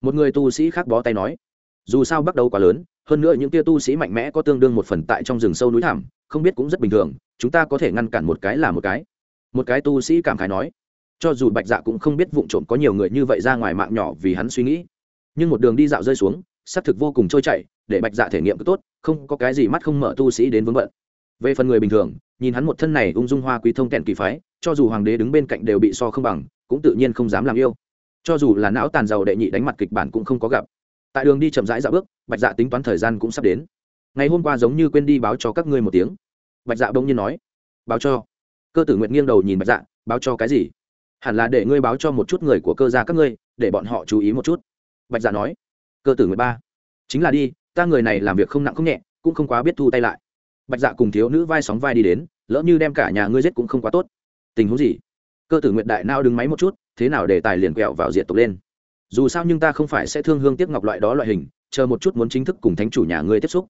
Một người tu sĩ khác bó tay nói, dù sao bắt đầu quá lớn hơn nữa những tia tu sĩ mạnh mẽ có tương đương một phần tại trong rừng sâu núi thảm không biết cũng rất bình thường, chúng ta có thể ngăn cản một cái là một cái. Một cái tu sĩ cảm khái nói. Cho dù bạch dạ cũng không biết vụ trộm có nhiều người như vậy ra ngoài mạng nhỏ vì hắn suy nghĩ. Nhưng một đường đi dạo rơi xuống, xác thực vô cùng trôi chảy, để bạch dạ thể nghiệm cứ tốt, không có cái gì mắt không mở tu sĩ đến vướng bận. Về phần người bình thường, nhìn hắn một thân này ung dung hoa quý thông kẹn kỳ phái, cho dù hoàng đế đứng bên cạnh đều bị so không bằng, cũng tự nhiên không dám làm yêu. Cho dù là não tàn giàu đệ nhị đánh mặt kịch bản cũng không có gặp tại đường đi chậm rãi dạo bước, bạch dạ tính toán thời gian cũng sắp đến. Ngày hôm qua giống như quên đi báo cho các ngươi một tiếng. Bạch dạ bỗng nhiên nói, báo cho. Cơ tử nguyện nghiêng đầu nhìn bạch dạ báo cho cái gì? Hẳn là để ngươi báo cho một chút người của cơ gia các ngươi, để bọn họ chú ý một chút. Bạch dạ nói. Cơ tử nguyện ba, chính là đi, ta người này làm việc không nặng không nhẹ, cũng không quá biết thu tay lại. Bạch dạ cùng thiếu nữ vai sóng vai đi đến, lỡ như đem cả nhà ngươi giết cũng không quá tốt. Tình huống gì? Cơ tử nguyện đại nao đứng máy một chút, thế nào để tài liền quẹo vào diện tục lên? Dù sao nhưng ta không phải sẽ thương hương tiếc ngọc loại đó loại hình, chờ một chút muốn chính thức cùng thánh chủ nhà ngươi tiếp xúc.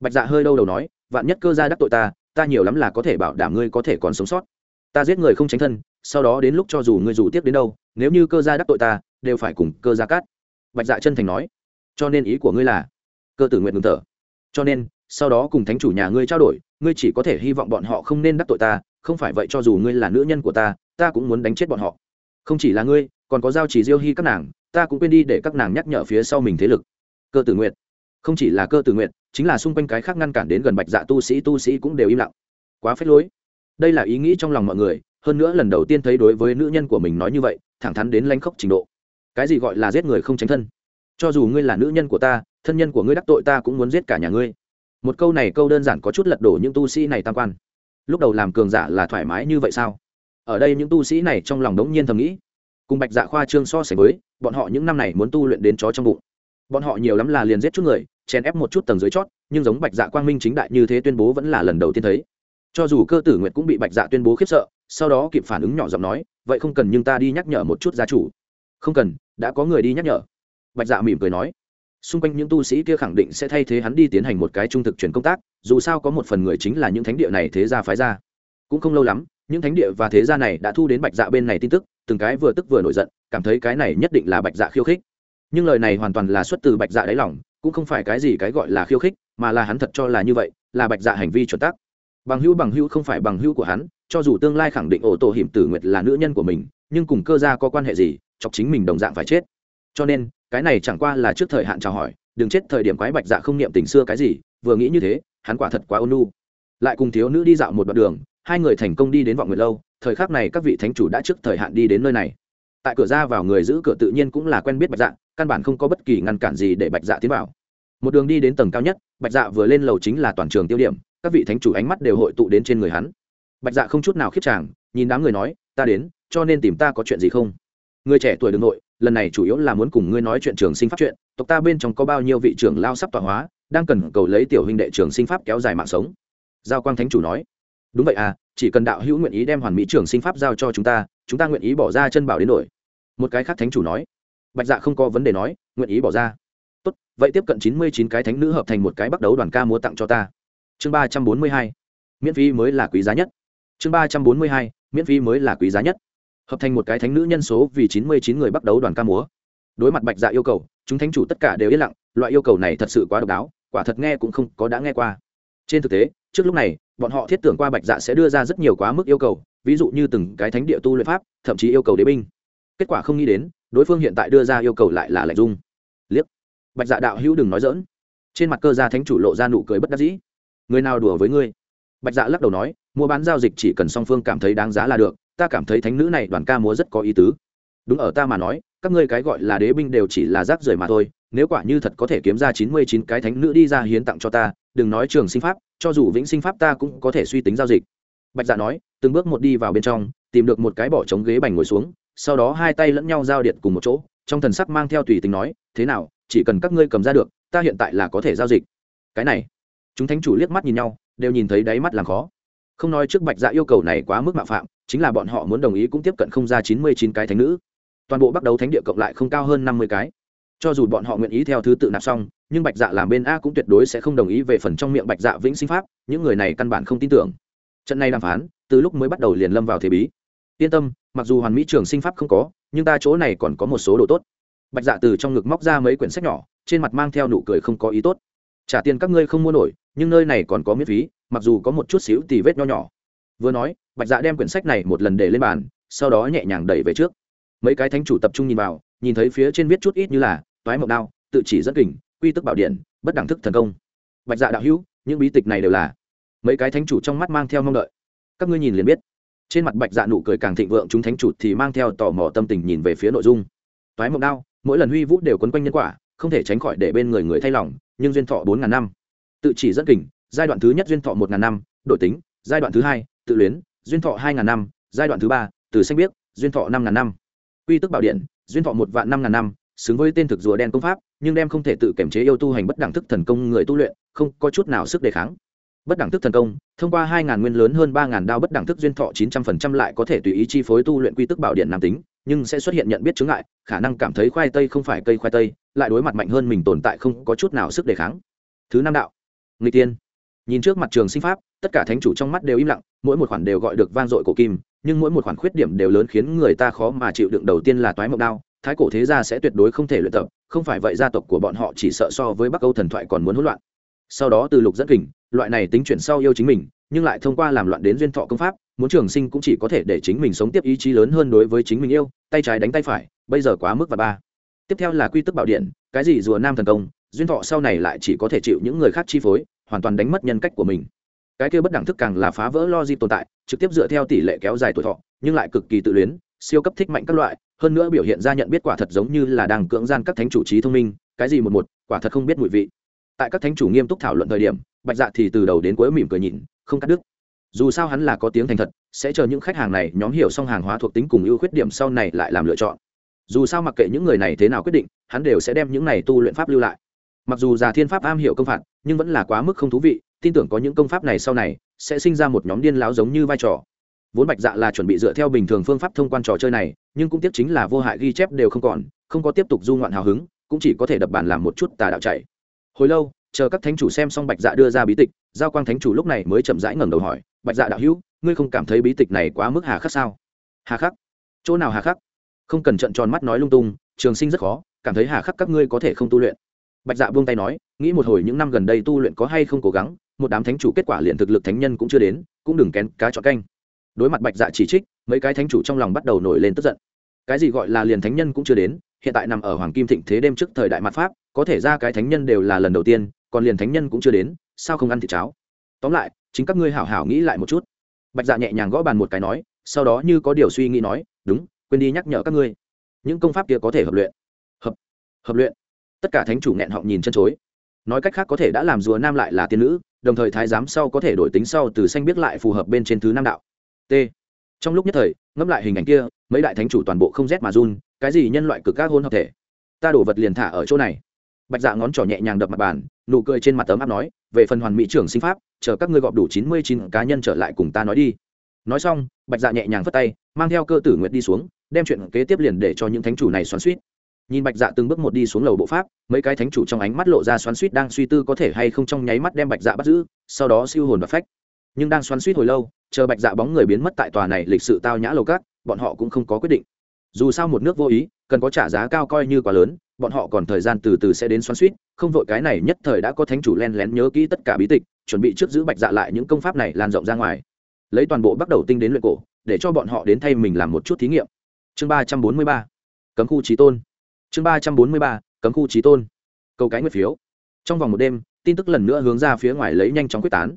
Bạch dạ hơi đâu đầu nói, vạn nhất cơ gia đắc tội ta ta nhiều lắm là có thể bảo đảm ngươi có thể còn sống sót. Ta giết người không tránh thân, sau đó đến lúc cho dù ngươi dù tiếp đến đâu, nếu như cơ gia đắc tội ta, đều phải cùng cơ gia cát. Bạch dạ chân thành nói, cho nên ý của ngươi là, cơ tử nguyện ngừng thở. Cho nên, sau đó cùng thánh chủ nhà ngươi trao đổi, ngươi chỉ có thể hy vọng bọn họ không nên đắc tội ta, không phải vậy cho dù ngươi là nữ nhân của ta ta cũng muốn đánh chết bọn họ. Không chỉ là ngươi, còn có giao chỉ diêu hy các nàng ta cũng quên đi để các nàng nhắc nhở phía sau mình thế lực. Cơ tử nguyện không chỉ là cơ tử nguyện chính là xung quanh cái khác ngăn cản đến gần bạch dạ tu sĩ tu sĩ cũng đều im lặng. Quá phết lối. Đây là ý nghĩ trong lòng mọi người, hơn nữa lần đầu tiên thấy đối với nữ nhân của mình nói như vậy, thẳng thắn đến lanh khóc trình độ. Cái gì gọi là giết người không tránh thân? Cho dù ngươi là nữ nhân của ta, thân nhân của ngươi đắc tội ta cũng muốn giết cả nhà ngươi. Một câu này câu đơn giản có chút lật đổ những tu sĩ này tam quan. Lúc đầu làm cường giả là thoải mái như vậy sao? Ở đây những tu sĩ này trong lòng đống nhiên thầm nghĩ cùng bạch dạ khoa trương so sánh với, bọn họ những năm này muốn tu luyện đến chó trong bụng. Bọn họ nhiều lắm là liền giết chút người, chèn ép một chút tầng dưới chót, nhưng giống bạch dạ quang minh chính đại như thế tuyên bố vẫn là lần đầu tiên thấy. Cho dù cơ tử nguyệt cũng bị bạch dạ tuyên bố khiếp sợ, sau đó kịp phản ứng nhỏ giọng nói, vậy không cần nhưng ta đi nhắc nhở một chút gia chủ. Không cần, đã có người đi nhắc nhở. Bạch dạ mỉm cười nói. Xung quanh những tu sĩ kia khẳng định sẽ thay thế hắn đi tiến hành một cái trung thực chuyển công tác, dù sao có một phần người chính là những thánh địa này thế gia phái ra. Cũng không lâu lắm, những thánh địa và thế gia này đã thu đến bạch dạ bên này tin tức từng cái vừa tức vừa nổi giận, cảm thấy cái này nhất định là bạch dạ khiêu khích. Nhưng lời này hoàn toàn là xuất từ bạch dạ đáy lòng, cũng không phải cái gì cái gọi là khiêu khích, mà là hắn thật cho là như vậy, là bạch dạ hành vi chuẩn tắc. Bằng hữu bằng hữu không phải bằng hữu của hắn, cho dù tương lai khẳng định ổ tổ hiểm tử nguyệt là nữ nhân của mình, nhưng cùng cơ gia có quan hệ gì, chọc chính mình đồng dạng phải chết. Cho nên, cái này chẳng qua là trước thời hạn chào hỏi, đừng chết thời điểm quái bạch dạ không niệm tình xưa cái gì, vừa nghĩ như thế, hắn quả thật quá ôn nu lại cùng thiếu nữ đi dạo một đoạn đường, hai người thành công đi đến vọng nguyệt lâu thời khắc này các vị thánh chủ đã trước thời hạn đi đến nơi này. Tại cửa ra vào người giữ cửa tự nhiên cũng là quen biết bạch dạ căn bản không có bất kỳ ngăn cản gì để bạch dạ tiến vào. Một đường đi đến tầng cao nhất, bạch dạ vừa lên lầu chính là toàn trường tiêu điểm, các vị thánh chủ ánh mắt đều hội tụ đến trên người hắn. Bạch dạ không chút nào khiếp tràng nhìn đám người nói, ta đến, cho nên tìm ta có chuyện gì không? Người trẻ tuổi đ ư n g nội, lần này chủ yếu là muốn cùng ngươi nói chuyện trường sinh pháp chuyện, tộc ta bên trong có bao nhiêu vị trưởng lao sắp tọa hóa, đang cần cầu lấy tiểu huynh đệ trường sinh pháp kéo dài mạng sống. Giao quang thánh chủ nói đúng vậy à chỉ cần đạo hữu nguyện ý đem hoàn mỹ trường sinh pháp giao cho chúng ta chúng ta nguyện ý bỏ ra chân bảo đến đổi. Một cái khác thánh chủ nói. Bạch dạ không có vấn đề nói, nguyện ý bỏ ra. Tốt, vậy tiếp cận chín mươi chín cái thánh nữ hợp thành một cái bắt đấu đoàn ca múa tặng cho ta. Chương ba trăm bốn mươi hai. Miễn phí mới là quý giá nhất. Chương ba trăm bốn mươi hai. Miễn phí mới là quý giá nhất. Hợp thành một cái thánh nữ nhân số vì chín mươi chín người bắt đấu đoàn ca múa. Đối mặt bạch dạ yêu cầu, chúng thánh chủ tất cả đều yên lặng, loại yêu cầu này thật sự quá độc đáo, quả thật nghe cũng không có đã nghe qua. Trên thực tế trước lúc này, bọn họ thiết tưởng qua bạch dạ sẽ đưa ra rất nhiều quá mức yêu cầu, ví dụ như từng cái thánh địa tu luyện pháp, thậm chí yêu cầu đế binh. Kết quả không nghĩ đến, đối phương hiện tại đưa ra yêu cầu lại là lạnh dung liếc. Bạch dạ đạo hữu đừng nói dỡn trên mặt cơ gia thánh chủ lộ ra nụ cười bất đắc dĩ. Người nào đùa với ngươi? Bạch dạ lắc đầu nói, mua bán giao dịch chỉ cần song phương cảm thấy đáng giá là được, ta cảm thấy thánh nữ này đoàn ca múa rất có ý tứ. Đúng ở ta mà nói, các ngươi cái gọi là đế binh đều chỉ là rác rưởi mà thôi, nếu quả như thật có thể kiếm ra chín mươi chín cái thánh nữ đi ra hiến tặng cho ta, đừng nói trường sinh pháp cho dù vĩnh sinh pháp ta cũng có thể suy tính giao dịch. Bạch dạ nói, từng bước một đi vào bên trong, tìm được một cái bỏ trống ghế bành ngồi xuống, sau đó hai tay lẫn nhau giao điện cùng một chỗ, trong thần sắc mang theo tùy tính nói, thế nào, chỉ cần các ngươi cầm ra được, ta hiện tại là có thể giao dịch. Cái này, chúng thánh chủ liếc mắt nhìn nhau, đều nhìn thấy đáy mắt làm khó. Không nói trước bạch dạ yêu cầu này quá mức mạo phạm, chính là bọn họ muốn đồng ý cũng tiếp cận không ra chín mươi chín cái thánh nữ. Toàn bộ bắt đầu thánh địa cộng lại không cao hơn năm mươi cái cho dù bọn họ nguyện ý theo thứ tự nạp xong, nhưng bạch dạ làm bên a cũng tuyệt đối sẽ không đồng ý về phần trong miệng bạch dạ vĩnh sinh pháp, những người này căn bản không tin tưởng. Trận này đàm phán, từ lúc mới bắt đầu liền lâm vào thế bí. Yên tâm, mặc dù hoàn mỹ trường sinh pháp không có, nhưng ta chỗ này còn có một số đồ tốt. Bạch dạ từ trong ngực móc ra mấy quyển sách nhỏ, trên mặt mang theo nụ cười không có ý tốt. Trả tiền các ngươi không mua nổi, nhưng nơi này còn có miễn phí, mặc dù có một chút xíu tì vết nho nhỏ. Vừa nói, bạch dạ đem quyển sách này một lần để lên bàn, sau đó nhẹ nhàng đẩy về trước. Mấy cái thánh chủ tập trung nhìn vào, nhìn thấy phía trên viết chút ít như là toái mộng đao, tự chỉ dẫn kình, quy tức bảo điện, bất đẳng thức thần công. Bạch dạ đạo hữu, những bí tịch này đều là mấy cái thánh chủ trong mắt mang theo mong đợi. Các ngươi nhìn liền biết. Trên mặt bạch dạ nụ cười càng thịnh vượng, chúng thánh chủ thì mang theo tò mò tâm tình nhìn về phía nội dung. Toái mộng đao, mỗi lần huy vũ đều quấn quanh nhân quả, không thể tránh khỏi để bên người người thay lòng, nhưng duyên thọ bốn ngàn năm. Tự chỉ dẫn kình, giai đoạn thứ nhất duyên thọ một ngàn năm, đổi tính, giai đoạn thứ hai, tự luyến, duyên thọ hai ngàn năm, giai đoạn thứ ba, từ xanh biếc, duyên thọ năm ngàn năm. Quy tức bảo điện, duyên thọ một vạn năm ngàn năm xứng với tên thực rùa đen công pháp, nhưng đem không thể tự kiểm chế yêu tu hành bất đẳng thức thần công người tu luyện, không có chút nào sức đề kháng. Bất đẳng thức thần công, thông qua hai ngàn nguyên lớn hơn ba ngàn đao bất đẳng thức duyên thọ chín trăm phần trăm lại có thể tùy ý chi phối tu luyện quy tức bảo điện nam tính, nhưng sẽ xuất hiện nhận biết chứng ngại, khả năng cảm thấy khoai tây không phải cây khoai tây, lại đối mặt mạnh hơn mình tồn tại không có chút nào sức đề kháng. Thứ năm đạo người tiên. Nhìn trước mặt trường sinh pháp, tất cả thánh chủ trong mắt đều im lặng, mỗi một khoản đều gọi được vang dội cổ kim, nhưng mỗi một khoản khuyết điểm đều lớn khiến người ta khó mà chịu đựng. Đầu tiên là toái mộng đao thái cổ thế gia sẽ tuyệt đối không thể luyện tập, không phải vậy gia tộc của bọn họ chỉ sợ so với bắc âu thần thoại còn muốn hỗn loạn. Sau đó từ lục dẫn kình, loại này tính chuyển sau yêu chính mình, nhưng lại thông qua làm loạn đến duyên thọ công pháp, muốn trường sinh cũng chỉ có thể để chính mình sống tiếp ý chí lớn hơn đối với chính mình yêu, tay trái đánh tay phải, bây giờ quá mức và ba. Tiếp theo là quy tức bảo điện, cái gì rùa nam thần công, duyên thọ sau này lại chỉ có thể chịu những người khác chi phối, hoàn toàn đánh mất nhân cách của mình. Cái kia bất đẳng thức càng là phá vỡ logic tồn tại, trực tiếp dựa theo tỷ lệ kéo dài tuổi thọ, nhưng lại cực kỳ tự luyến, siêu cấp thích mạnh các loại hơn nữa biểu hiện ra nhận biết quả thật giống như là đang cưỡng gian các thánh chủ trí thông minh, cái gì một một, quả thật không biết mùi vị. Tại các thánh chủ nghiêm túc thảo luận thời điểm, bạch dạ thì từ đầu đến cuối mỉm cười nhịn, không cắt đứt. Dù sao hắn là có tiếng thành thật, sẽ chờ những khách hàng này nhóm hiểu xong hàng hóa thuộc tính cùng ưu khuyết điểm sau này lại làm lựa chọn. Dù sao mặc kệ những người này thế nào quyết định, hắn đều sẽ đem những này tu luyện pháp lưu lại. Mặc dù già thiên pháp am hiểu công phạt, nhưng vẫn là quá mức không thú vị, tin tưởng có những công pháp này sau này, sẽ sinh ra một nhóm điên láo giống như vai trò vốn bạch dạ là chuẩn bị dựa theo bình thường phương pháp thông quan trò chơi này, nhưng cũng tiếp chính là vô hại ghi chép đều không còn, không có tiếp tục du ngoạn hào hứng, cũng chỉ có thể đập bàn làm một chút tà đạo chạy. Hồi lâu, chờ các thánh chủ xem xong bạch dạ đưa ra bí tịch, giao quang thánh chủ lúc này mới chậm rãi ngẩng đầu hỏi, bạch dạ đạo hữu, ngươi không cảm thấy bí tịch này quá mức hà khắc sao? Hà khắc? Chỗ nào hà khắc? Không cần trận tròn mắt nói lung tung, trường sinh rất khó, cảm thấy hà khắc các ngươi có thể không tu luyện. Bạch dạ buông tay nói, nghĩ một hồi những năm gần đây tu luyện có hay không cố gắng, một đám thánh chủ kết quả liền thực lực thánh nhân cũng chưa đến, cũng đừng kén cá chọn canh đối mặt bạch dạ chỉ trích, mấy cái thánh chủ trong lòng bắt đầu nổi lên tức giận. Cái gì gọi là liền thánh nhân cũng chưa đến, hiện tại nằm ở hoàng kim thịnh thế đêm trước thời đại mặt pháp, có thể ra cái thánh nhân đều là lần đầu tiên, còn liền thánh nhân cũng chưa đến, sao không ăn thịt cháo? Tóm lại, chính các ngươi hảo hảo nghĩ lại một chút. Bạch dạ nhẹ nhàng gõ bàn một cái nói, sau đó như có điều suy nghĩ nói, đúng, quên đi nhắc nhở các ngươi. Những công pháp kia có thể hợp luyện. Hợp hợp luyện. Tất cả thánh chủ nghẹn họng nhìn chân chối. Nói cách khác có thể đã làm rùa nam lại là tiên nữ, đồng thời thái giám sau có thể đổi tính sau từ xanh biết lại phù hợp bên trên thứ nam đạo t. Trong lúc nhất thời, ngẫm lại hình ảnh kia, mấy đại thánh chủ toàn bộ không rét mà run, cái gì nhân loại cực các hôn hợp thể? Ta đổ vật liền thả ở chỗ này. Bạch dạ ngón trỏ nhẹ nhàng đập mặt bàn, nụ cười trên mặt tấm áp nói, về phần hoàn mỹ trưởng sinh pháp, chờ các ngươi gọp đủ chín mươi chín cá nhân trở lại cùng ta nói đi. Nói xong, bạch dạ nhẹ nhàng phất tay, mang theo cơ tử nguyệt đi xuống, đem chuyện kế tiếp liền để cho những thánh chủ này xoắn suýt nhìn bạch dạ từng bước một đi xuống lầu bộ pháp, mấy cái thánh chủ trong ánh mắt lộ ra xoắn suýt đang suy tư có thể hay không trong nháy mắt đem bạch dạ bắt giữ, sau đó siêu hồn và phách nhưng đang xoắn suýt hồi lâu, chờ bạch dạ bóng người biến mất tại tòa này lịch sự tao nhã lầu cát bọn họ cũng không có quyết định. Dù sao một nước vô ý, cần có trả giá cao coi như quá lớn, bọn họ còn thời gian từ từ sẽ đến xoắn suýt, không vội cái này nhất thời đã có thánh chủ len lén nhớ kỹ tất cả bí tịch, chuẩn bị trước giữ bạch dạ lại những công pháp này lan rộng ra ngoài. Lấy toàn bộ bắt đầu tinh đến luyện cổ, để cho bọn họ đến thay mình làm một chút thí nghiệm. Chương ba trăm bốn mươi ba. Cấm khu trí tôn. Chương ba trăm bốn mươi ba. Cấm khu trí tôn. Câu cái nguyệt phiếu. Trong vòng một đêm, tin tức lần nữa hướng ra phía ngoài lấy nhanh chóng quyết tán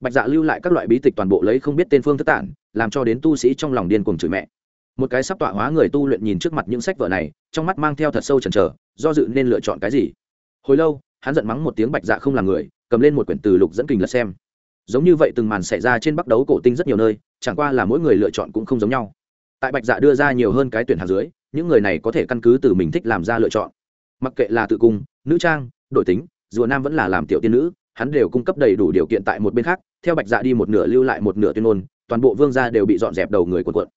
bạch dạ lưu lại các loại bí tịch toàn bộ lấy không biết tên phương thất tản, làm cho đến tu sĩ trong lòng điên cuồng chửi mẹ. Một cái sắp tọa hóa người tu luyện nhìn trước mặt những sách vở này, trong mắt mang theo thật sâu chần chờ, do dự nên lựa chọn cái gì. Hồi lâu, hắn giận mắng một tiếng bạch dạ không làm người, cầm lên một quyển từ lục dẫn kình lật xem. Giống như vậy từng màn xảy ra trên bắc đấu cổ tinh rất nhiều nơi, chẳng qua là mỗi người lựa chọn cũng không giống nhau. Tại bạch dạ đưa ra nhiều hơn cái tuyển hàng dưới, những người này có thể căn cứ từ mình thích làm ra lựa chọn. Mặc kệ là tự cung, nữ trang, đội tính, rùa nam vẫn là làm tiểu tiên nữ hắn đều cung cấp đầy đủ điều kiện tại một bên khác, theo bạch dạ đi một nửa lưu lại một nửa tuyên ngôn, toàn bộ vương gia đều bị dọn dẹp đầu người quần quận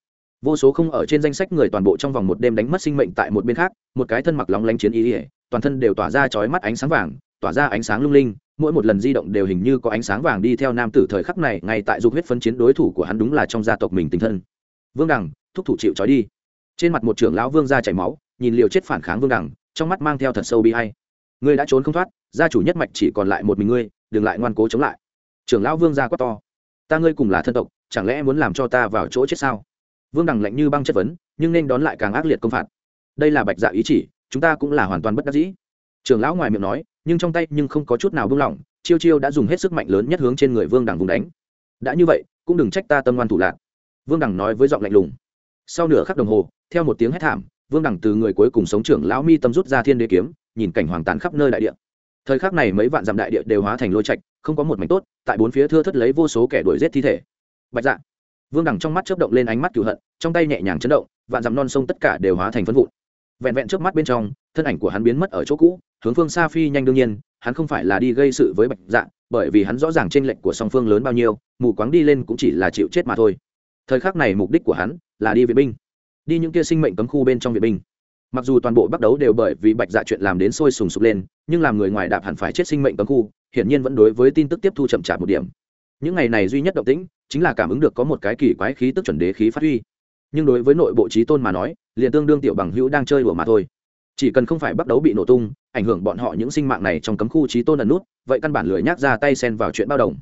vô số không ở trên danh sách người toàn bộ trong vòng một đêm đánh mất sinh mệnh tại một bên khác, một cái thân mặc lóng lánh chiến ý ỉa toàn thân đều tỏa ra chói mắt ánh sáng vàng, tỏa ra ánh sáng lung linh, mỗi một lần di động đều hình như có ánh sáng vàng đi theo nam tử thời khắc này, ngay tại dục huyết phân chiến đối thủ của hắn đúng là trong gia tộc mình tình thân. Vương đằng, thúc thủ chịu trói đi. Trên mặt một trưởng lão vương ra chảy máu, nhìn liều chết phản kháng vương đằng, trong mắt mang theo thật sâu bi hay ngươi đã trốn không thoát gia chủ nhất mạch chỉ còn lại một mình ngươi, đừng lại ngoan cố chống lại. Trưởng lão vương ra quá to. Ta ngươi cùng là thân tộc, chẳng lẽ muốn làm cho ta vào chỗ chết sao? Vương đằng lạnh như băng chất vấn, nhưng nên đón lại càng ác liệt công phạt. Đây là bạch dạ ý chỉ, chúng ta cũng là hoàn toàn bất đắc dĩ. Trưởng lão ngoài miệng nói, nhưng trong tay nhưng không có chút nào buông lỏng, chiêu chiêu đã dùng hết sức mạnh lớn nhất hướng trên người vương đằng vùng đánh. Đã như vậy, cũng đừng trách ta tâm ngoan thủ lạc. Vương đằng nói với giọng lạnh lùng. Sau nửa khắc đồng hồ, theo một tiếng hét thảm, vương đằng từ người cuối cùng sống trưởng lão mi tâm rút ra thiên đế kiếm, nhìn cảnh hoàng tàn khắp nơi đại địa thời khắc này mấy vạn dặm đại địa đều hóa thành lôi trạch, không có một mảnh tốt, tại bốn phía thưa thất lấy vô số kẻ đuổi giết thi thể. Bạch dạ. Vương đằng trong mắt chớp động lên ánh mắt cựu hận, trong tay nhẹ nhàng chấn động, vạn dặm non sông tất cả đều hóa thành phân vụn. Vẹn vẹn trước mắt bên trong, thân ảnh của hắn biến mất ở chỗ cũ, hướng phương xa phi nhanh đương nhiên, hắn không phải là đi gây sự với bạch dạ bởi vì hắn rõ ràng t r ê n lệch của song phương lớn bao nhiêu, mù quáng đi lên cũng chỉ là chịu chết mà thôi. Thời khắc này mục đích của hắn là đi vệ binh. Đi những kia sinh mệnh cấm khu bên trong vệ binh mặc dù toàn bộ bắt đấu đều bởi vì bạch dạ chuyện làm đến sôi sùng sục lên, nhưng làm người ngoài đạp hẳn phải chết sinh mệnh cấm khu, hiển nhiên vẫn đối với tin tức tiếp thu chậm chạp một điểm. Những ngày này duy nhất động tĩnh chính là cảm ứng được có một cái kỳ quái khí tức chuẩn đế khí phát huy. Nhưng đối với nội bộ trí tôn mà nói, liền tương đương tiểu bằng hữu đang chơi đùa mà thôi. Chỉ cần không phải bắt đấu bị nổ tung, ảnh hưởng bọn họ những sinh mạng này trong cấm khu trí tôn ẩn nút, vậy căn bản lười nhác ra tay xen vào chuyện bao đồng.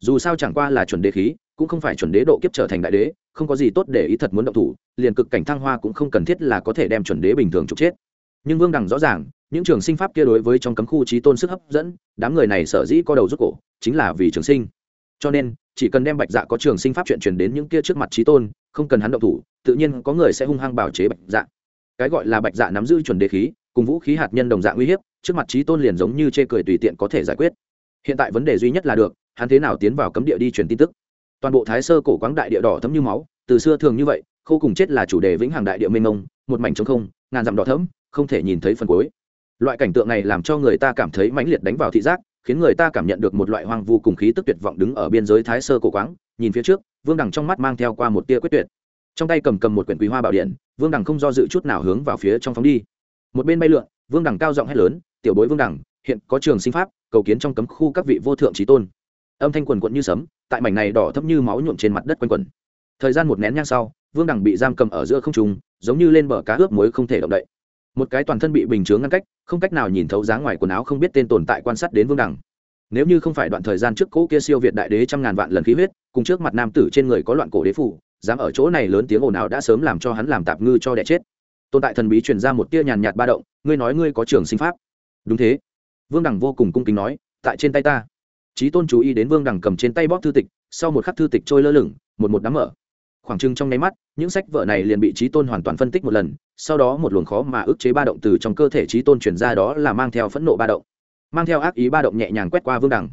Dù sao chẳng qua là chuẩn đế khí cũng không phải chuẩn đế độ kiếp trở thành đại đế, không có gì tốt để ý thật muốn động thủ, liền cực cảnh thăng hoa cũng không cần thiết là có thể đem chuẩn đế bình thường trục chết. Nhưng vương đằng rõ ràng, những trường sinh pháp kia đối với trong cấm khu trí tôn sức hấp dẫn, đám người này sở dĩ có đầu rút cổ, chính là vì trường sinh. Cho nên, chỉ cần đem bạch dạ có trường sinh pháp chuyện truyền đến những kia trước mặt trí tôn, không cần hắn động thủ, tự nhiên có người sẽ hung hăng bảo chế bạch dạ. Cái gọi là bạch dạ nắm giữ chuẩn đề khí, cùng vũ khí hạt nhân đồng dạng uy hiếp, trước mặt trí tôn liền giống như chê cười tùy tiện có thể giải quyết. Hiện tại vấn đề duy nhất là được, hắn thế nào tiến vào cấm địa đi truyền tin tức toàn bộ thái sơ cổ quáng đại địa đỏ thấm như máu, từ xưa thường như vậy, Khô cùng chết là chủ đề vĩnh hằng đại địa mênh mông, một mảnh trống không, ngàn dặm đỏ thấm không thể nhìn thấy phần cuối. Loại cảnh tượng này làm cho người ta cảm thấy mãnh liệt đánh vào thị giác, khiến người ta cảm nhận được một loại hoang vu cùng khí tức tuyệt vọng đứng ở biên giới thái sơ cổ quáng, nhìn phía trước, vương đằng trong mắt mang theo qua một tia quyết tuyệt. Trong tay cầm cầm một quyển quý hoa bảo điện, vương đằng không do dự chút nào hướng vào phía trong phóng đi. Một bên bay lượn, vương đằng cao giọng hét lớn, tiểu bối vương đằng, hiện có trường sinh pháp, cầu kiến trong cấm khu các vị vô thượng trí tôn âm thanh quần quận như sấm, tại mảnh này đỏ thấp như máu nhuộm trên mặt đất quanh quẩn. thời gian một nén nhang sau, vương đằng bị giam cầm ở giữa không trùng giống như lên bờ cá ướp muối không thể động đậy. Một cái toàn thân bị bình chướng ngăn cách, không cách nào nhìn thấu giá ngoài quần áo không biết tên tồn tại quan sát đến vương đằng nếu như không phải đoạn thời gian trước cỗ kia siêu việt đại đế trăm ngàn vạn lần khí huyết, cùng trước mặt nam tử trên người có loạn cổ đế phủ, dám ở chỗ này lớn tiếng ồn ào đã sớm làm cho hắn làm tạp ngư cho đẻ chết. Tồn tại thần bí truyền ra một tia nhàn nhạt ba động, ngươi nói ngươi có trường sinh pháp. Đúng thế. Vương đằng vô cùng cung kính nói, tại trên tay ta trí tôn chú ý đến vương đằng cầm trên tay bóp thư tịch, sau một khắc thư tịch trôi lơ lửng, một một đám mở. Khoảng trưng trong nháy mắt, những sách vở này liền bị trí tôn hoàn toàn phân tích một lần, sau đó một luồng khó mà ức chế ba động từ trong cơ thể trí tôn chuyển ra đó là mang theo phẫn nộ ba động. Mang theo ác ý ba động nhẹ nhàng quét qua vương đằng.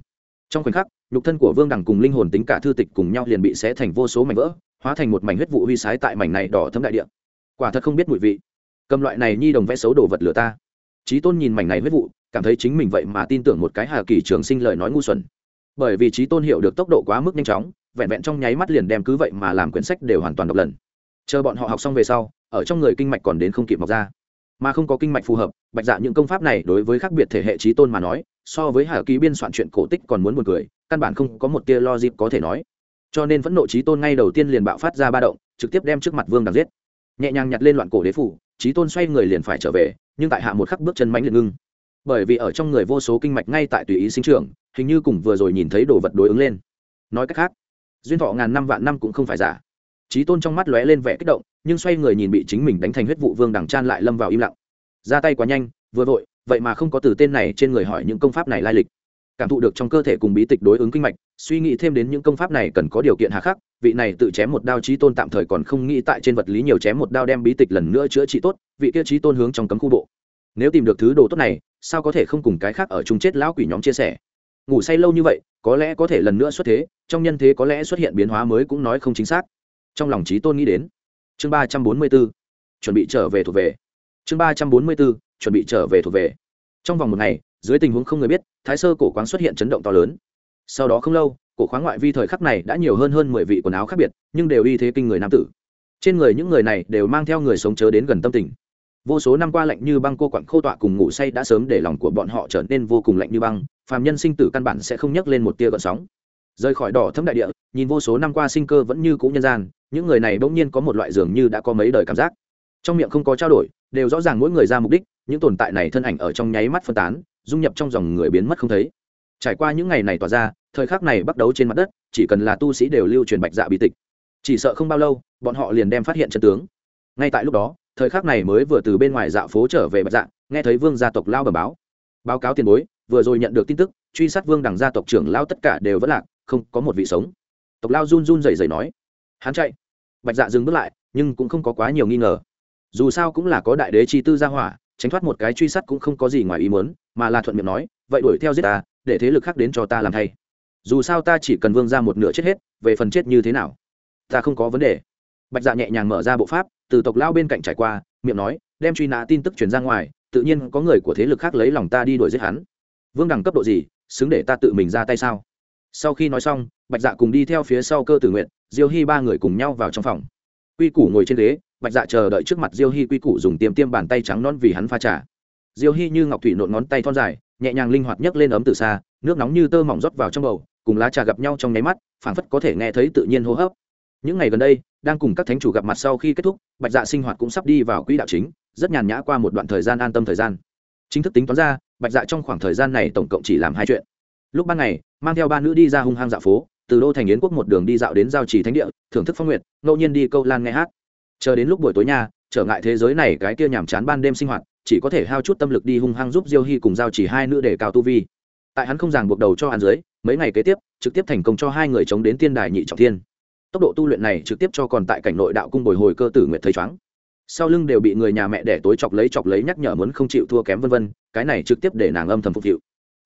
Trong khoảnh khắc, nhục thân của vương đằng cùng linh hồn tính cả thư tịch cùng nhau liền bị xé thành vô số mảnh vỡ, hóa thành một mảnh huyết vụ huy sái tại mảnh này đỏ thấm đại địa. Quả thật không biết mùi vị. Cầm loại này nhi đồng vẽ xấu đồ vật lửa ta. Trí tôn nhìn mảnh này huyết vụ cảm thấy chính mình vậy mà tin tưởng một cái hà kỳ trường sinh lời nói ngu xuẩn. Bởi vì trí tôn hiểu được tốc độ quá mức nhanh chóng, vẹn vẹn trong nháy mắt liền đem cứ vậy mà làm quyển sách đều hoàn toàn độc lần. Chờ bọn họ học xong về sau, ở trong người kinh mạch còn đến không kịp mọc ra. Mà không có kinh mạch phù hợp, bạch dạ những công pháp này đối với khác biệt thể hệ trí tôn mà nói, so với hà kỳ biên soạn chuyện cổ tích còn muốn buồn cười, căn bản không có một tia logic có thể nói. Cho nên vẫn nộ trí tôn ngay đầu tiên liền bạo phát ra ba động, trực tiếp đem trước mặt vương đằng giết. Nhẹ nhàng nhặt lên loạn cổ đế phủ, trí tôn xoay người liền phải trở về, nhưng tại hạ một khắc bước chân mánh liền ngưng bởi vì ở trong người vô số kinh mạch ngay tại tùy ý sinh trưởng, hình như cùng vừa rồi nhìn thấy đồ vật đối ứng lên. Nói cách khác, duyên thọ ngàn năm vạn năm cũng không phải giả. Trí tôn trong mắt lóe lên vẻ kích động, nhưng xoay người nhìn bị chính mình đánh thành huyết vụ vương đằng chan lại lâm vào im lặng. Ra tay quá nhanh, vừa vội, vậy mà không có từ tên này trên người hỏi những công pháp này lai lịch. Cảm thụ được trong cơ thể cùng bí tịch đối ứng kinh mạch, suy nghĩ thêm đến những công pháp này cần có điều kiện hà khắc, vị này tự chém một đao trí tôn tạm thời còn không nghĩ tại trên vật lý nhiều chém một đao đem bí tịch lần nữa chữa trị tốt, vị kia trí tôn hướng trong cấm khu bộ nếu tìm được thứ đồ tốt này, sao có thể không cùng cái khác ở chung chết lão quỷ nhóm chia sẻ? Ngủ say lâu như vậy, có lẽ có thể lần nữa xuất thế, trong nhân thế có lẽ xuất hiện biến hóa mới cũng nói không chính xác. Trong lòng trí tôn nghĩ đến. Chương ba trăm bốn mươi b ố chuẩn bị trở về thuộc về. Chương ba trăm bốn mươi b ố chuẩn bị trở về thuộc về. Trong vòng một ngày, dưới tình huống không người biết, thái sơ cổ quán xuất hiện chấn động to lớn. Sau đó không lâu, cổ khoáng ngoại vi thời khắc này đã nhiều hơn hơn mười vị quần áo khác biệt, nhưng đều y thế kinh người nam tử. Trên người những người này đều mang theo người sống chớ đến gần tâm tình vô số năm qua lạnh như băng cô quặn khô tọa cùng ngủ say đã sớm để lòng của bọn họ trở nên vô cùng lạnh như băng, phàm nhân sinh tử căn bản sẽ không nhấc lên một tia gợn sóng. Rời khỏi đỏ thấm đại địa, nhìn vô số năm qua sinh cơ vẫn như cũ nhân gian, những người này bỗng nhiên có một loại dường như đã có mấy đời cảm giác. Trong miệng không có trao đổi, đều rõ ràng mỗi người ra mục đích, những tồn tại này thân ảnh ở trong nháy mắt phân tán, dung nhập trong dòng người biến mất không thấy. Trải qua những ngày này tỏa ra, thời khắc này bắt đầu trên mặt đất, chỉ cần là tu sĩ đều lưu truyền bạch dạ bí tịch. Chỉ sợ không bao lâu, bọn họ liền đem phát hiện chân tướng. Ngay tại lúc đó thời khắc này mới vừa từ bên ngoài dạ phố trở về bạch dạ nghe thấy vương gia tộc lao bờ báo. Báo cáo tiền bối, vừa rồi nhận được tin tức, truy sát vương đằng gia tộc trưởng lao tất cả đều vẫn lạc, không có một vị sống. Tộc lao run run rẩy rẩy nói. Hắn chạy. Bạch dạ dừng bước lại, nhưng cũng không có quá nhiều nghi ngờ. Dù sao cũng là có đại đế chi tư gia hỏa, tránh thoát một cái truy sát cũng không có gì ngoài ý muốn, mà là thuận miệng nói, vậy đuổi theo giết ta, để thế lực khác đến cho ta làm thay. Dù sao ta chỉ cần vương ra một nửa chết hết, về phần chết như thế nào, ta không có vấn đề. Bạch dạ nhẹ nhàng mở ra bộ pháp từ tộc lao bên cạnh trải qua, miệng nói, đem truy nã tin tức truyền ra ngoài, tự nhiên có người của thế lực khác lấy lòng ta đi đuổi giết hắn. Vương đẳng cấp độ gì, xứng để ta tự mình ra tay sao? Sau khi nói xong, bạch dạ cùng đi theo phía sau cơ tử nguyện diêu hy ba người cùng nhau vào trong phòng. Quy củ ngồi trên ghế, bạch dạ chờ đợi trước mặt diêu hy quy củ dùng tiêm tiêm bàn tay trắng non vì hắn pha trà. Diêu hy như ngọc thủy nộn ngón tay thon dài, nhẹ nhàng linh hoạt nhấc lên ấm từ xa, nước nóng như tơ mỏng rót vào trong bầu, cùng lá trà gặp nhau trong nháy mắt, phảng phất có thể nghe thấy tự nhiên hô hấp những ngày gần đây, đang cùng các thánh chủ gặp mặt sau khi kết thúc, bạch dạ sinh hoạt cũng sắp đi vào quỹ đạo chính, rất nhàn nhã qua một đoạn thời gian an tâm thời gian. Chính thức tính toán ra, bạch dạ trong khoảng thời gian này tổng cộng chỉ làm hai chuyện. Lúc ban ngày, mang theo ba nữ đi ra hung hăng dạo phố, từ đô thành yến quốc một đường đi dạo đến giao trì thánh địa, thưởng thức phong nguyệt ngẫu nhiên đi câu lan nghe hát. Chờ đến lúc buổi tối nha, trở ngại thế giới này cái kia nhàm chán ban đêm sinh hoạt, chỉ có thể hao chút tâm lực đi hung hăng giúp diêu hy cùng giao chỉ hai nữ để cao tu vi. Tại hắn không ràng buộc đầu cho hắn dưới, mấy ngày kế tiếp, trực tiếp thành công cho hai người chống đến tiên đài nhị trọng thiên tốc độ tu luyện này trực tiếp cho còn tại cảnh nội đạo cung bồi hồi cơ tử nguyệt thấy chóng. Sau lưng đều bị người nhà mẹ đẻ tối chọc lấy chọc lấy nhắc nhở muốn không chịu thua kém vân vân, cái này trực tiếp để nàng âm thầm phục vụ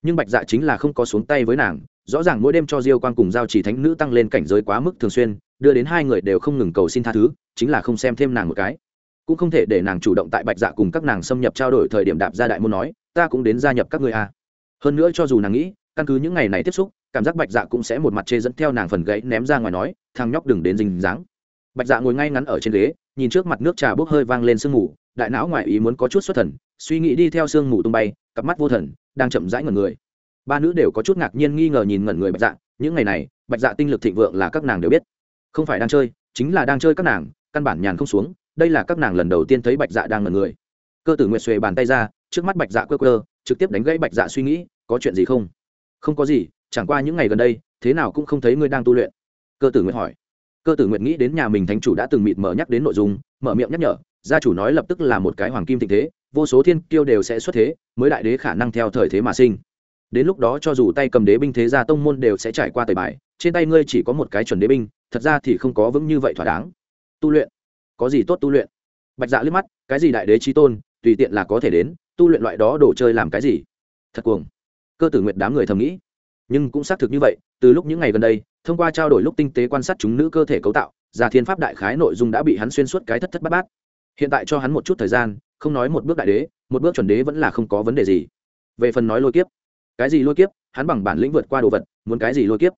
nhưng bạch dạ chính là không có xuống tay với nàng, rõ ràng mỗi đêm cho diêu quan cùng giao chỉ thánh nữ tăng lên cảnh giới quá mức thường xuyên, đưa đến hai người đều không ngừng cầu xin tha thứ, chính là không xem thêm nàng một cái. Cũng không thể để nàng chủ động tại bạch dạ cùng các nàng xâm nhập trao đổi thời điểm đạp ra đại môn nói, ta cũng đến gia nhập các người a. Hơn nữa cho dù nàng nghĩ, căn cứ những ngày này tiếp xúc cảm giác bạch dạ cũng sẽ một mặt chê dẫn theo nàng phần gãy ném ra ngoài nói, thằng nhóc đừng đến dình dáng bạch dạ ngồi ngay ngắn ở trên ghế, nhìn trước mặt nước trà bốc hơi vang lên sương mù, đại não ngoại ý muốn có chút xuất thần, suy nghĩ đi theo sương mù tung bay, cặp mắt vô thần, đang chậm rãi ngẩn người. Ba nữ đều có chút ngạc nhiên nghi ngờ nhìn ngẩn người bạch dạ những ngày này, bạch dạ tinh lực thịnh vượng là các nàng đều biết. Không phải đang chơi, chính là đang chơi các nàng, căn bản nhàn không xuống, đây là các nàng lần đầu tiên thấy bạch dạ đang ngẩn người. Cơ tử nguyệt xuề bàn tay ra, trước mắt bạch dạ cơ cơ trực tiếp đánh gãy bạch dạ suy nghĩ, có chuyện gì không? Không có gì chẳng qua những ngày gần đây, thế nào cũng không thấy ngươi đang tu luyện. Cơ tử nguyện hỏi. Cơ tử nguyện nghĩ đến nhà mình thánh chủ đã từng mịt mở nhắc đến nội dung, mở miệng nhắc nhở, gia chủ nói lập tức là một cái hoàng kim thịnh thế, vô số thiên kiêu đều sẽ xuất thế, mới đại đế khả năng theo thời thế mà sinh. Đến lúc đó cho dù tay cầm đế binh thế gia tông môn đều sẽ trải qua tời bài, trên tay ngươi chỉ có một cái chuẩn đế binh, thật ra thì không có vững như vậy thỏa đáng. Tu luyện. Có gì tốt tu luyện? Bạch dạ liếc mắt, cái gì đại đế trí tôn, tùy tiện là có thể đến, tu luyện loại đó đồ chơi làm cái gì? Thật cuồng. Cơ tử nguyện đám người thầm nghĩ nhưng cũng xác thực như vậy, từ lúc những ngày gần đây, thông qua trao đổi lúc tinh tế quan sát chúng nữ cơ thể cấu tạo, già thiên pháp đại khái nội dung đã bị hắn xuyên suốt cái thất thất bát bát. Hiện tại cho hắn một chút thời gian, không nói một bước đại đế, một bước chuẩn đế vẫn là không có vấn đề gì. Về phần nói lôi kiếp, cái gì lôi kiếp, hắn bằng bản lĩnh vượt qua đồ vật, muốn cái gì lôi kiếp?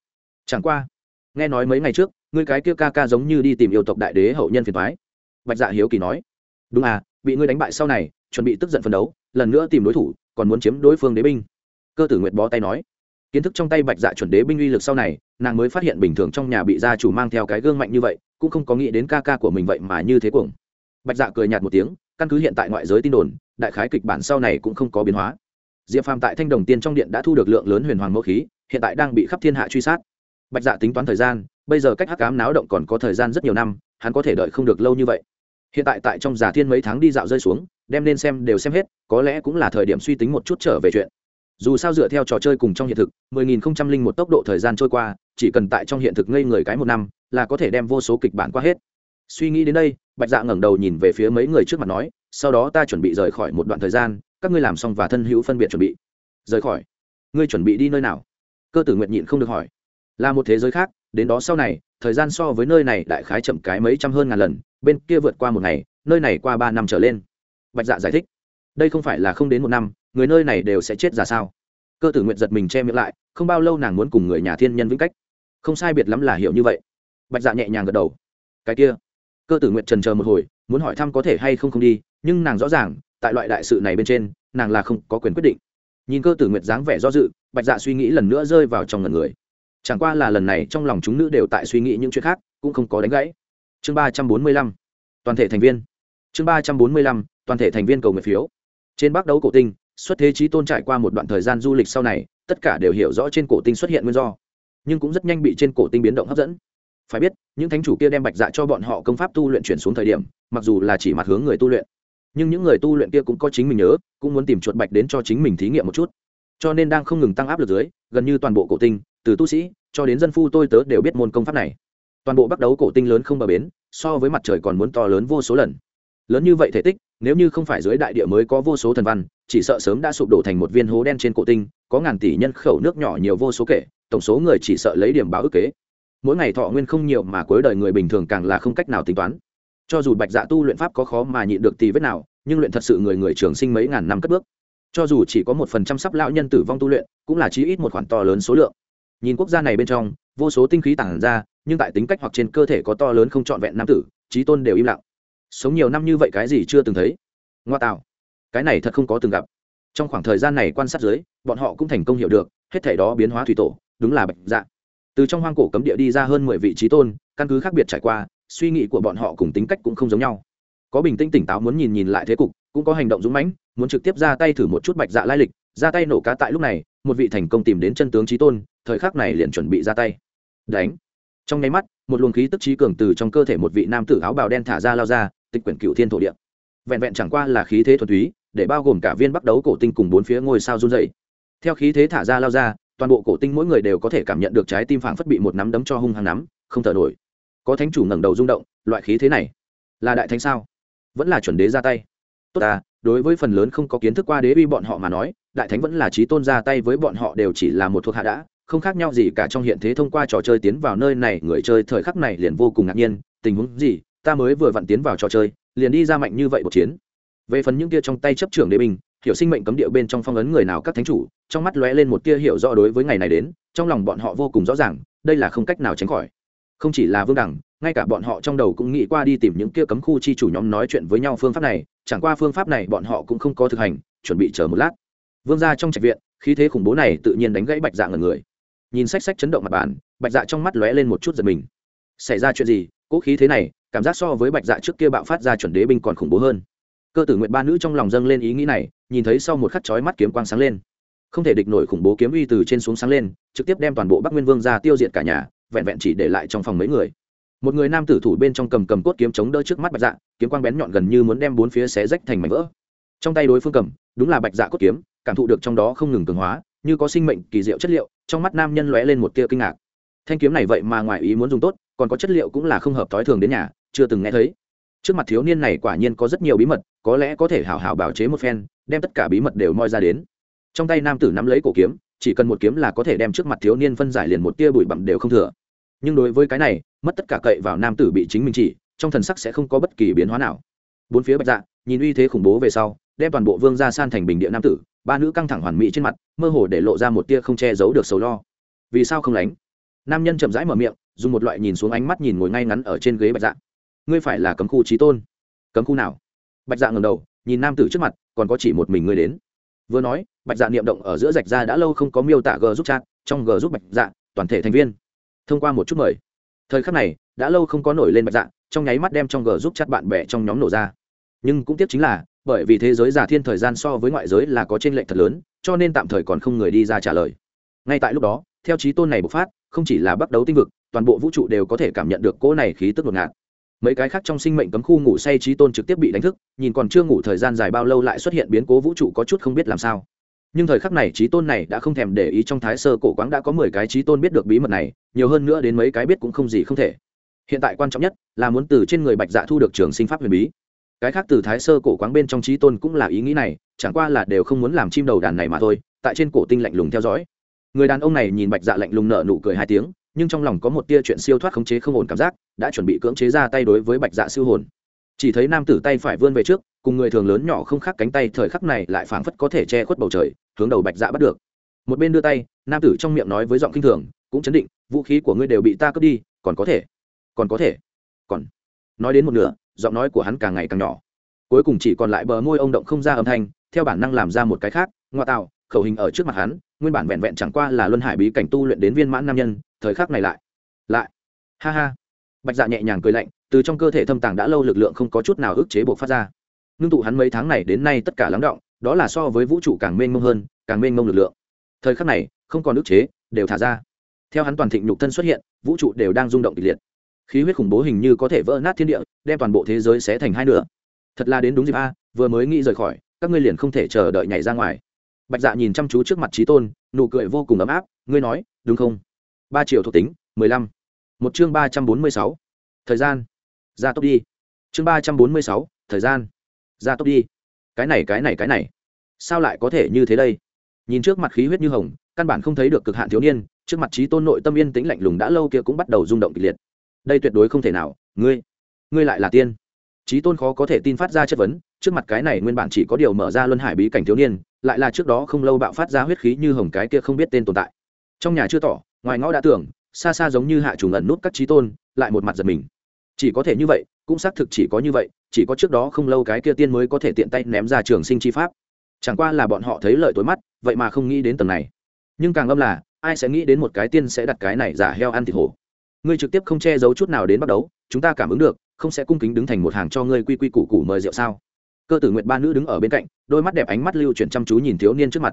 Chẳng qua, nghe nói mấy ngày trước, ngươi cái kia ca ca giống như đi tìm yêu tộc đại đế hậu nhân phiền thoái bạch dạ hiếu kỳ nói, đúng à bị ngươi đánh bại sau này, chuẩn bị tức giận phấn đấu, lần nữa tìm đối thủ, còn muốn chiếm đối phương đế binh. Cơ tử nguyệt bó tay nói kiến thức trong tay bạch dạ chuẩn đế binh uy lực sau này, nàng mới phát hiện bình thường trong nhà bị gia chủ mang theo cái gương mạnh như vậy, cũng không có nghĩ đến ca ca của mình vậy mà như thế cuồng. Bạch dạ cười nhạt một tiếng, căn cứ hiện tại ngoại giới tin đồn, đại khái kịch bản sau này cũng không có biến hóa. Diệp phàm tại thanh đồng tiên trong điện đã thu được lượng lớn huyền hoàng mẫu khí, hiện tại đang bị khắp thiên hạ truy sát. Bạch dạ tính toán thời gian, bây giờ cách hắc cám náo động còn có thời gian rất nhiều năm, hắn có thể đợi không được lâu như vậy. Hiện tại tại trong giả thiên mấy tháng đi dạo rơi xuống, đem nên xem đều xem hết, có lẽ cũng là thời điểm suy tính một chút trở về chuyện dù sao dựa theo trò chơi cùng trong hiện thực 10.000 một tốc độ thời gian trôi qua, chỉ cần tại trong hiện thực ngây người cái một năm, là có thể đem vô số kịch bản qua hết. Suy nghĩ đến đây, bạch dạ ngẩng đầu nhìn về phía mấy người trước mặt nói, sau đó ta chuẩn bị rời khỏi một đoạn thời gian, các ngươi làm xong và thân hữu phân biệt chuẩn bị. Rời khỏi? Ngươi chuẩn bị đi nơi nào? Cơ tử nguyện nhịn không được hỏi. Là một thế giới khác, đến đó sau này, thời gian so với nơi này đại khái chậm cái mấy trăm hơn ngàn lần, bên kia vượt qua một ngày, nơi này qua ba năm trở lên. Bạch dạ giải thích. Đây không phải là không đến một năm người nơi này đều sẽ chết ra sao? Cơ tử nguyện giật mình che miệng lại, không bao lâu nàng muốn cùng người nhà thiên nhân vĩnh cách. Không sai biệt lắm là hiểu như vậy. Bạch dạ nhẹ nhàng gật đầu. Cái kia. Cơ tử nguyện trần chờ một hồi, muốn hỏi thăm có thể hay không không đi, nhưng nàng rõ ràng, tại loại đại sự này bên trên, nàng là không có quyền quyết định. Nhìn cơ tử nguyệt dáng vẻ do dự, bạch dạ suy nghĩ lần nữa rơi vào trong ngần người. Chẳng qua là lần này trong lòng chúng nữ đều tại suy nghĩ những chuyện khác, cũng không có đánh gãy. Chương ba trăm bốn mươi lăm. Toàn thể thành viên. Chương ba trăm bốn mươi lăm, toàn thể thành viên cầu nguyện phiếu. Trên bắc đấu cổ tinh xuất thế trí tôn trải qua một đoạn thời gian du lịch sau này, tất cả đều hiểu rõ trên cổ tinh xuất hiện nguyên do, nhưng cũng rất nhanh bị trên cổ tinh biến động hấp dẫn. Phải biết, những thánh chủ kia đem bạch dạ cho bọn họ công pháp tu luyện chuyển xuống thời điểm, mặc dù là chỉ mặt hướng người tu luyện, nhưng những người tu luyện kia cũng có chính mình nhớ, cũng muốn tìm chuột bạch đến cho chính mình thí nghiệm một chút. Cho nên đang không ngừng tăng áp lực dưới, gần như toàn bộ cổ tinh, từ tu sĩ cho đến dân phu tôi tớ đều biết môn công pháp này. Toàn bộ bắt đấu cổ tinh lớn không bờ bến, so với mặt trời còn muốn to lớn vô số lần. Lớn như vậy thể tích, nếu như không phải dưới đại địa mới có vô số thần văn chỉ sợ sớm đã sụp đổ thành một viên hố đen trên cổ tinh, có ngàn tỷ nhân khẩu nước nhỏ nhiều vô số kể, tổng số người chỉ sợ lấy điểm báo ức kế. Mỗi ngày thọ nguyên không nhiều mà cuối đời người bình thường càng là không cách nào tính toán. Cho dù bạch dạ tu luyện pháp có khó mà nhịn được tì vết nào, nhưng luyện thật sự người người trường sinh mấy ngàn năm cất bước. Cho dù chỉ có một phần trăm sắp lão nhân tử vong tu luyện, cũng là chí ít một khoản to lớn số lượng. Nhìn quốc gia này bên trong, vô số tinh khí tản ra, nhưng tại tính cách hoặc trên cơ thể có to lớn không trọn vẹn nam tử trí tôn đều im lặng. Sống nhiều năm như vậy cái gì chưa từng thấy. Ngoa tạo cái này thật không có từng gặp. Trong khoảng thời gian này quan sát dưới, bọn họ cũng thành công hiểu được, hết thể đó biến hóa thủy tổ, đúng là bạch dạ. Từ trong hoang cổ cấm địa đi ra hơn mười vị trí tôn, căn cứ khác biệt trải qua, suy nghĩ của bọn họ cùng tính cách cũng không giống nhau. Có bình tĩnh tỉnh táo muốn nhìn nhìn lại thế cục, cũng có hành động dũng mãnh, muốn trực tiếp ra tay thử một chút bạch dạ lai lịch, ra tay nổ cá tại lúc này, một vị thành công tìm đến chân tướng trí tôn, thời khắc này liền chuẩn bị ra tay. Đánh. Trong nháy mắt, một luồng khí tức trí cường từ trong cơ thể một vị nam tử áo bào đen thả ra lao ra, tịch quyển cựu thiên thổ địa vẹn vẹn chẳng qua là khí thế thuần túy, để bao gồm cả viên bắc đấu cổ tinh cùng bốn phía ngôi sao run dày theo khí thế thả ra lao ra, toàn bộ cổ tinh mỗi người đều có thể cảm nhận được trái tim phảng phất bị một nắm đấm cho hung hăng nắm, không thở nổi. Có thánh chủ ngẩng đầu rung động, loại khí thế này, là đại thánh sao? Vẫn là chuẩn đế ra tay. Tốt à đối với phần lớn không có kiến thức qua đế uy bọn họ mà nói, đại thánh vẫn là trí tôn ra tay với bọn họ đều chỉ là một thuộc hạ đã, không khác nhau gì cả trong hiện thế thông qua trò chơi tiến vào nơi này, người chơi thời khắc này liền vô cùng ngạc nhiên, tình huống gì, ta mới vừa vặn tiến vào trò chơi liền đi ra mạnh như vậy một chiến. Về phần những kia trong tay chấp trưởng đế binh, hiểu sinh mệnh cấm địa bên trong phong ấn người nào các thánh chủ, trong mắt lóe lên một tia hiểu rõ đối với ngày này đến, trong lòng bọn họ vô cùng rõ ràng, đây là không cách nào tránh khỏi. Không chỉ là vương đẳng, ngay cả bọn họ trong đầu cũng nghĩ qua đi tìm những kia cấm khu chi chủ nhóm nói chuyện với nhau phương pháp này, chẳng qua phương pháp này bọn họ cũng không có thực hành, chuẩn bị chờ một lát. Vương ra trong trạch viện, khí thế khủng bố này tự nhiên đánh gãy bạch dạ ngần người. Nhìn sách sách chấn động mặt bàn, bạch dạ trong mắt lóe lên một chút giật mình. Xảy ra chuyện gì? Cỗ khí thế này cảm giác so với bạch dạ trước kia bạo phát ra chuẩn đế binh còn khủng bố hơn. Cơ tử nguyện ba nữ trong lòng dâng lên ý nghĩ này, nhìn thấy sau một khắc chói mắt kiếm quang sáng lên. Không thể địch nổi khủng bố kiếm uy từ trên xuống sáng lên, trực tiếp đem toàn bộ bắc nguyên vương ra tiêu diệt cả nhà, vẹn vẹn chỉ để lại trong phòng mấy người. Một người nam tử thủ bên trong cầm cầm cốt kiếm chống đỡ trước mắt bạch dạ kiếm quang bén nhọn gần như muốn đem bốn phía xé rách thành mảnh vỡ. Trong tay đối phương cầm, đúng là bạch dạ cốt kiếm, cảm thụ được trong đó không ngừng cường hóa, như có sinh mệnh kỳ diệu chất liệu, trong mắt nam nhân lóe lên một tia kinh ngạc. Thanh kiếm này vậy mà ngoài ý muốn dùng tốt còn có chất liệu cũng là không hợp thói thường đến nhà, chưa từng nghe thấy. Trước mặt thiếu niên này quả nhiên có rất nhiều bí mật, có lẽ có thể hảo hảo bảo chế một phen, đem tất cả bí mật đều moi ra đến. Trong tay nam tử nắm lấy cổ kiếm, chỉ cần một kiếm là có thể đem trước mặt thiếu niên phân giải liền một tia bụi bặm đều không thừa. Nhưng đối với cái này, mất tất cả cậy vào nam tử bị chính mình chỉ, trong thần sắc sẽ không có bất kỳ biến hóa nào. Bốn phía bạch dạ nhìn uy thế khủng bố về sau, đem toàn bộ vương ra san thành bình địa nam tử, ba nữ căng thẳng hoàn mỹ trên mặt, mơ hồ để lộ ra một tia không che giấu được sầu lo. Vì sao không lánh? Nam nhân chậm rãi mở miệng dùng một loại nhìn xuống ánh mắt nhìn ngồi ngay ngắn ở trên ghế bạch dạ. Ngươi phải là cấm khu trí tôn. Cấm khu nào? Bạch dạ ngầm đầu, nhìn nam tử trước mặt, còn có chỉ một mình ngươi đến. Vừa nói, bạch dạ niệm động ở giữa rạch ra đã lâu không có miêu tả g giúp chat, trong g giúp bạch dạ toàn thể thành viên. Thông qua một chút mời. Thời khắc này, đã lâu không có nổi lên bạch dạ trong nháy mắt đem trong g giúp chat bạn bè trong nhóm nổ ra. Nhưng cũng tiếc chính là, bởi vì thế giới giả thiên thời gian so với ngoại giới là có trên lệnh thật lớn, cho nên tạm thời còn không người đi ra trả lời. Ngay tại lúc đó, theo trí tôn này bộc phát, không chỉ là bắt đầu tinh vực toàn bộ vũ trụ đều có thể cảm nhận được cỗ này khí tức ngột ngạt. Mấy cái khác trong sinh mệnh cấm khu ngủ say trí tôn trực tiếp bị đánh thức, nhìn còn chưa ngủ thời gian dài bao lâu lại xuất hiện biến cố vũ trụ có chút không biết làm sao. Nhưng thời khắc này trí tôn này đã không thèm để ý trong thái sơ cổ quáng đã có mười cái trí tôn biết được bí mật này, nhiều hơn nữa đến mấy cái biết cũng không gì không thể. Hiện tại quan trọng nhất là muốn từ trên người bạch dạ thu được trường sinh pháp huyền bí. Cái khác từ thái sơ cổ quáng bên trong trí tôn cũng là ý nghĩ này, chẳng qua là đều không muốn làm chim đầu đàn này mà thôi, tại trên cổ tinh lạnh lùng theo dõi. Người đàn ông này nhìn bạch dạ lạnh lùng nở nụ cười hai tiếng nhưng trong lòng có một tia chuyện siêu thoát khống chế không ổn cảm giác, đã chuẩn bị cưỡng chế ra tay đối với bạch dạ siêu hồn. Chỉ thấy nam tử tay phải vươn về trước, cùng người thường lớn nhỏ không khác cánh tay thời khắc này lại phảng phất có thể che khuất bầu trời, hướng đầu bạch dạ bắt được. Một bên đưa tay, nam tử trong miệng nói với giọng kinh thường, cũng chấn định, vũ khí của ngươi đều bị ta cướp đi, còn có thể, còn có thể, còn nói đến một nửa, giọng nói của hắn càng ngày càng nhỏ. Cuối cùng chỉ còn lại bờ môi ông động không ra âm thanh, theo bản năng làm ra một cái khác, ngoa tạo khẩu hình ở trước mặt hắn, nguyên bản vẹn vẹn chẳng qua là luân hải bí cảnh tu luyện đến viên mãn nam nhân, thời khắc này lại lại, ha ha. Bạch dạ nhẹ nhàng cười lạnh, từ trong cơ thể thâm tàng đã lâu lực lượng không có chút nào ức chế buộc phát ra. Ngưng tụ hắn mấy tháng này đến nay tất cả lắng động, đó là so với vũ trụ càng mênh mông hơn, càng mênh mông lực lượng. Thời khắc này, không còn ức chế, đều thả ra. Theo hắn toàn thịnh nhục thân xuất hiện, vũ trụ đều đang rung động kịch liệt. Khí huyết khủng bố hình như có thể vỡ nát thiên địa, đem toàn bộ thế giới xé thành hai nửa. Thật là đến đúng dịp a, vừa mới nghĩ rời khỏi, các ngươi liền không thể chờ đợi nhảy ra ngoài bạch dạ nhìn chăm chú trước mặt trí tôn, nụ cười vô cùng ấm áp, ngươi nói, đúng không? Ba triệu thuộc tính, mười lăm. Một chương ba trăm bốn mươi sáu. Thời gian. Ra tốc đi. Chương ba trăm bốn mươi sáu, thời gian. Ra tốc đi. Cái này cái này cái này. Sao lại có thể như thế đây? Nhìn trước mặt khí huyết như hồng, căn bản không thấy được cực hạn thiếu niên, trước mặt trí tôn nội tâm yên tĩnh lạnh lùng đã lâu kia cũng bắt đầu rung động kịch liệt. Đây tuyệt đối không thể nào, ngươi ngươi lại là tiên trí tôn khó có thể tin phát ra chất vấn, trước mặt cái này nguyên bản chỉ có điều mở ra luân hải bí cảnh thiếu niên, lại là trước đó không lâu bạo phát ra huyết khí như hồng cái kia không biết tên tồn tại. Trong nhà chưa tỏ, ngoài ngõ đã tưởng, xa xa giống như hạ trùng ẩn nút các trí tôn, lại một mặt giật mình. Chỉ có thể như vậy, cũng xác thực chỉ có như vậy, chỉ có trước đó không lâu cái kia tiên mới có thể tiện tay ném ra trường sinh chi pháp. Chẳng qua là bọn họ thấy lợi tối mắt, vậy mà không nghĩ đến tầng này. Nhưng càng âm là, ai sẽ nghĩ đến một cái tiên sẽ đặt cái này giả heo ăn thịt hổ? Ngươi trực tiếp không che giấu chút nào đến bắt đấu chúng ta cảm ứng được không sẽ cung kính đứng thành một hàng cho ngươi quy quy củ củ mời rượu sao? Cơ tử nguyệt ba nữ đứng ở bên cạnh, đôi mắt đẹp ánh mắt lưu chuyển chăm chú nhìn thiếu niên trước mặt.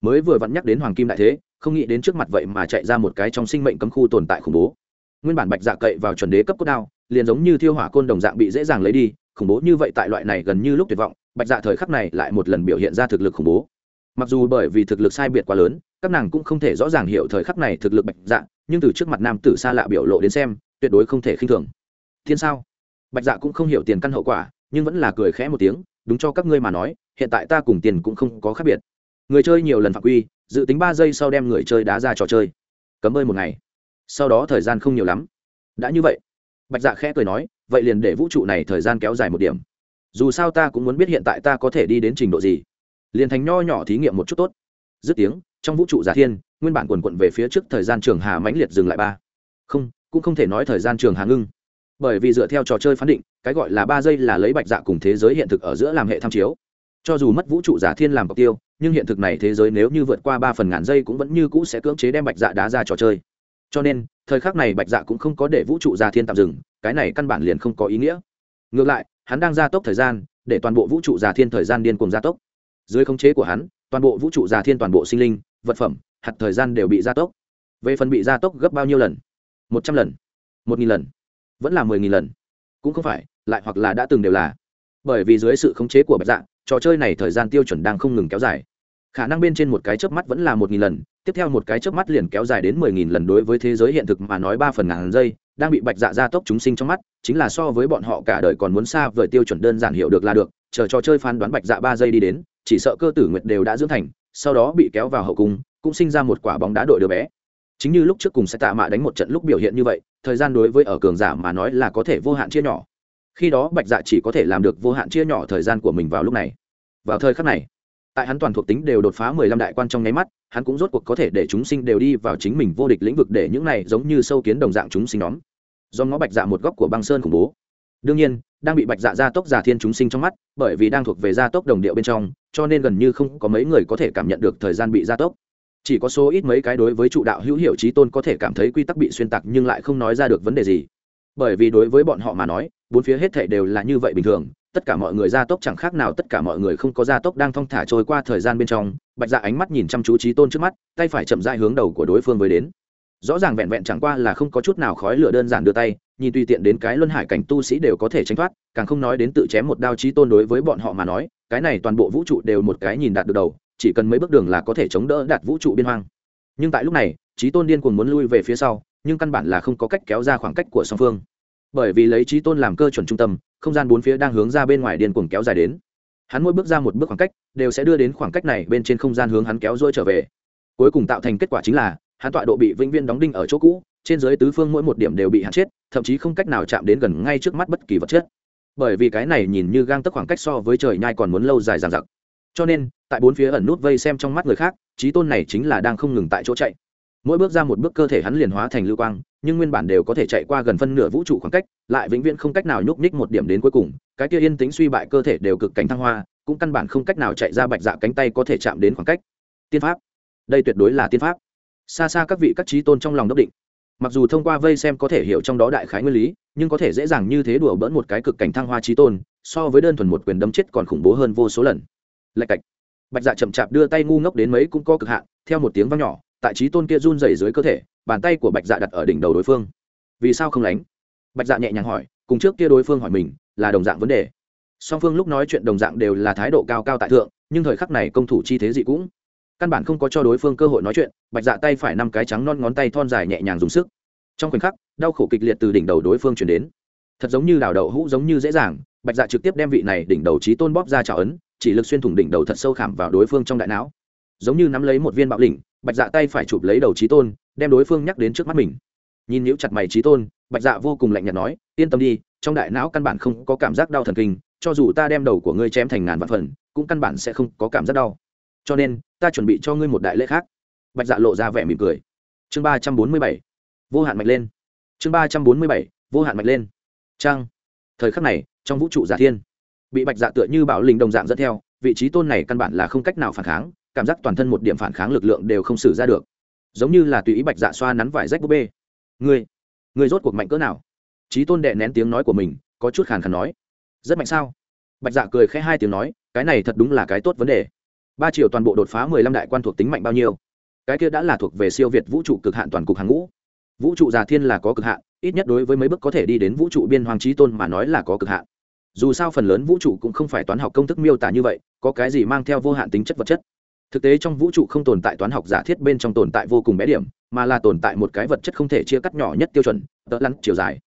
Mới vừa vặn nhắc đến hoàng kim đại thế, không nghĩ đến trước mặt vậy mà chạy ra một cái trong sinh mệnh cấm khu tồn tại khủng bố. Nguyên bản bạch dạ cậy vào chuẩn đế cấp cốt đao, liền giống như thiêu hỏa côn đồng dạng bị dễ dàng lấy đi, khủng bố như vậy tại loại này gần như lúc tuyệt vọng, bạch dạ thời khắc này lại một lần biểu hiện ra thực lực khủng bố. Mặc dù bởi vì thực lực sai biệt quá lớn, các nàng cũng không thể rõ ràng hiểu thời khắc này thực lực bạch dạ nhưng từ trước mặt nam tử xa lạ biểu lộ đến xem, tuyệt đối không thể khinh thường. Thiên sao? Bạch dạ cũng không hiểu tiền căn hậu quả, nhưng vẫn là cười khẽ một tiếng, đúng cho các ngươi mà nói, hiện tại ta cùng tiền cũng không có khác biệt. Người chơi nhiều lần phạm quy, dự tính ba giây sau đem người chơi đá ra trò chơi. Cấm bơi một ngày. Sau đó thời gian không nhiều lắm. Đã như vậy. Bạch dạ khẽ cười nói, vậy liền để vũ trụ này thời gian kéo dài một điểm. Dù sao ta cũng muốn biết hiện tại ta có thể đi đến trình độ gì. Liền thành nho nhỏ thí nghiệm một chút tốt. Dứt tiếng, trong vũ trụ giả thiên, nguyên bản quần quận về phía trước thời gian trường hà mãnh liệt dừng lại ba. Không, cũng không thể nói thời gian trường hà ngưng bởi vì dựa theo trò chơi phán định, cái gọi là ba giây là lấy bạch dạ cùng thế giới hiện thực ở giữa làm hệ tham chiếu. Cho dù mất vũ trụ giả thiên làm mục tiêu, nhưng hiện thực này thế giới nếu như vượt qua ba phần ngàn giây cũng vẫn như cũ sẽ cưỡng chế đem bạch dạ đá ra trò chơi. Cho nên, thời khắc này bạch dạ cũng không có để vũ trụ giả thiên tạm dừng, cái này căn bản liền không có ý nghĩa. Ngược lại, hắn đang gia tốc thời gian, để toàn bộ vũ trụ giả thiên thời gian điên cùng gia tốc. Dưới khống chế của hắn, toàn bộ vũ trụ giả thiên toàn bộ sinh linh, vật phẩm, hạt thời gian đều bị gia tốc. Về phần bị gia tốc gấp bao nhiêu lần? Một trăm lần. Một nghìn lần vẫn là mười nghìn lần. Cũng không phải, lại hoặc là đã từng đều là. Bởi vì dưới sự khống chế của bạch dạ trò chơi này thời gian tiêu chuẩn đang không ngừng kéo dài. Khả năng bên trên một cái chớp mắt vẫn là một nghìn lần, tiếp theo một cái chớp mắt liền kéo dài đến mười nghìn lần đối với thế giới hiện thực mà nói ba phần ngàn giây, đang bị bạch dạ gia tốc chúng sinh trong mắt, chính là so với bọn họ cả đời còn muốn xa vời tiêu chuẩn đơn giản hiểu được là được, chờ trò chơi phán đoán bạch dạ ba giây đi đến, chỉ sợ cơ tử nguyệt đều đã dưỡng thành, sau đó bị kéo vào hậu cung, cũng sinh ra một quả bóng đá đội đứa bé. Chính như lúc trước cùng sẽ tạ mạ đánh một trận lúc biểu hiện như vậy thời gian đối với ở cường giả mà nói là có thể vô hạn chia nhỏ. Khi đó bạch dạ chỉ có thể làm được vô hạn chia nhỏ thời gian của mình vào lúc này. Vào thời khắc này, tại hắn toàn thuộc tính đều đột phá mười lăm đại quan trong nháy mắt, hắn cũng rốt cuộc có thể để chúng sinh đều đi vào chính mình vô địch lĩnh vực để những này giống như sâu kiến đồng dạng chúng sinh nhóm. Do ngó bạch dạ một góc của băng sơn khủng bố. Đương nhiên, đang bị bạch dạ gia tốc giả thiên chúng sinh trong mắt, bởi vì đang thuộc về gia tốc đồng điệu bên trong, cho nên gần như không có mấy người có thể cảm nhận được thời gian bị gia tốc chỉ có số ít mấy cái đối với trụ đạo hữu hiệu trí tôn có thể cảm thấy quy tắc bị xuyên tạc nhưng lại không nói ra được vấn đề gì. Bởi vì đối với bọn họ mà nói, bốn phía hết thể đều là như vậy bình thường, tất cả mọi người gia tốc chẳng khác nào tất cả mọi người không có gia tốc đang thong thả trôi qua thời gian bên trong, bạch dạ ánh mắt nhìn chăm chú trí tôn trước mắt, tay phải chậm dại hướng đầu của đối phương với đến. Rõ ràng vẹn vẹn chẳng qua là không có chút nào khói lửa đơn giản đưa tay, nhìn tùy tiện đến cái luân hải cảnh tu sĩ đều có thể tránh thoát, càng không nói đến tự chém một đao trí tôn đối với bọn họ mà nói, cái này toàn bộ vũ trụ đều một cái nhìn đạt được đầu chỉ cần mấy bước đường là có thể chống đỡ đạt vũ trụ biên hoang. Nhưng tại lúc này trí tôn điên cuồng muốn lui về phía sau, nhưng căn bản là không có cách kéo ra khoảng cách của song phương. Bởi vì lấy trí tôn làm cơ chuẩn trung tâm, không gian bốn phía đang hướng ra bên ngoài điên cuồng kéo dài đến. Hắn mỗi bước ra một bước khoảng cách, đều sẽ đưa đến khoảng cách này bên trên không gian hướng hắn kéo dôi trở về. Cuối cùng tạo thành kết quả chính là, hắn tọa độ bị vĩnh viên đóng đinh ở chỗ cũ, trên dưới tứ phương mỗi một điểm đều bị hạn chết, thậm chí không cách nào chạm đến gần ngay trước mắt bất kỳ vật chất. Bởi vì cái này nhìn như gang tấc khoảng cách so với trời nhai còn muốn lâu dài dàn giặc cho nên, tại bốn phía ẩn nút vây xem trong mắt người khác, trí tôn này chính là đang không ngừng tại chỗ chạy. Mỗi bước ra một bước cơ thể hắn liền hóa thành lưu quang, nhưng nguyên bản đều có thể chạy qua gần phân nửa vũ trụ khoảng cách, lại vĩnh viễn không cách nào nhúc nhích một điểm đến cuối cùng. Cái kia yên tính suy bại cơ thể đều cực cảnh thăng hoa, cũng căn bản không cách nào chạy ra bạch dạ cánh tay có thể chạm đến khoảng cách. Tiên pháp. Đây tuyệt đối là tiên pháp. Xa xa các vị các trí tôn trong lòng đốc định. Mặc dù thông qua vây xem có thể hiểu trong đó đại khái nguyên lý, nhưng có thể dễ dàng như thế đùa bỡn một cái cực cảnh thăng hoa trí tôn, so với đơn thuần một quyền đấm chết còn khủng bố hơn vô số lần lạch cạch. Bạch dạ chậm chạp đưa tay ngu ngốc đến mấy cũng có cực hạn, theo một tiếng vang nhỏ, tại trí tôn kia run rẩy dưới cơ thể, bàn tay của bạch dạ đặt ở đỉnh đầu đối phương. Vì sao không lánh? Bạch dạ nhẹ nhàng hỏi, cùng trước kia đối phương hỏi mình, là đồng dạng vấn đề. Song phương lúc nói chuyện đồng dạng đều là thái độ cao cao tại thượng, nhưng thời khắc này công thủ chi thế dị cũng. Căn bản không có cho đối phương cơ hội nói chuyện, bạch dạ tay phải năm cái trắng non ngón tay thon dài nhẹ nhàng dùng sức. Trong khoảnh khắc, đau khổ kịch liệt từ đỉnh đầu đối phương chuyển đến. Thật giống như đào đậu hũ giống như dễ dàng, bạch dạ trực tiếp đem vị này đỉnh đầu trí tôn bóp ra trào ấn chỉ lực xuyên thủng đỉnh đầu thật sâu khảm vào đối phương trong đại não. Giống như nắm lấy một viên bạo đỉnh bạch dạ tay phải chụp lấy đầu trí tôn, đem đối phương nhắc đến trước mắt mình. Nhìn nhíu chặt mày trí tôn, bạch dạ vô cùng lạnh nhạt nói, yên tâm đi, trong đại não căn bản không có cảm giác đau thần kinh, cho dù ta đem đầu của ngươi chém thành ngàn vạn phần, cũng căn bản sẽ không có cảm giác đau. Cho nên, ta chuẩn bị cho ngươi một đại lễ khác. Bạch dạ lộ ra vẻ mỉm cười. Chương ba trăm bốn mươi bảy, vô hạn mạnh lên. Chương ba trăm bốn mươi bảy, vô hạn mạnh lên. Trang thời khắc này, trong vũ trụ giả thiên bị bạch dạ tựa như bảo linh đồng dạng dẫn theo, vị trí tôn này căn bản là không cách nào phản kháng, cảm giác toàn thân một điểm phản kháng lực lượng đều không xử ra được. Giống như là tùy ý bạch dạ xoa nắn vải rách búp bê. Ngươi ngươi rốt cuộc mạnh cỡ nào? Trí tôn đệ nén tiếng nói của mình, có chút khàn khàn nói. Rất mạnh sao? Bạch dạ cười khẽ hai tiếng nói, cái này thật đúng là cái tốt vấn đề. Ba triệu toàn bộ đột phá mười lăm đại quan thuộc tính mạnh bao nhiêu? Cái kia đã là thuộc về siêu việt vũ trụ cực hạn toàn cục hàng ngũ. Vũ trụ già thiên là có cực hạn, ít nhất đối với mấy bước có thể đi đến vũ trụ biên hoàng trí tôn mà nói là có cực hạn dù sao phần lớn vũ trụ cũng không phải toán học công thức miêu tả như vậy, có cái gì mang theo vô hạn tính chất vật chất? Thực tế trong vũ trụ không tồn tại toán học giả thiết bên trong tồn tại vô cùng bé điểm, mà là tồn tại một cái vật chất không thể chia cắt nhỏ nhất tiêu chuẩn, tợ lắn chiều dài.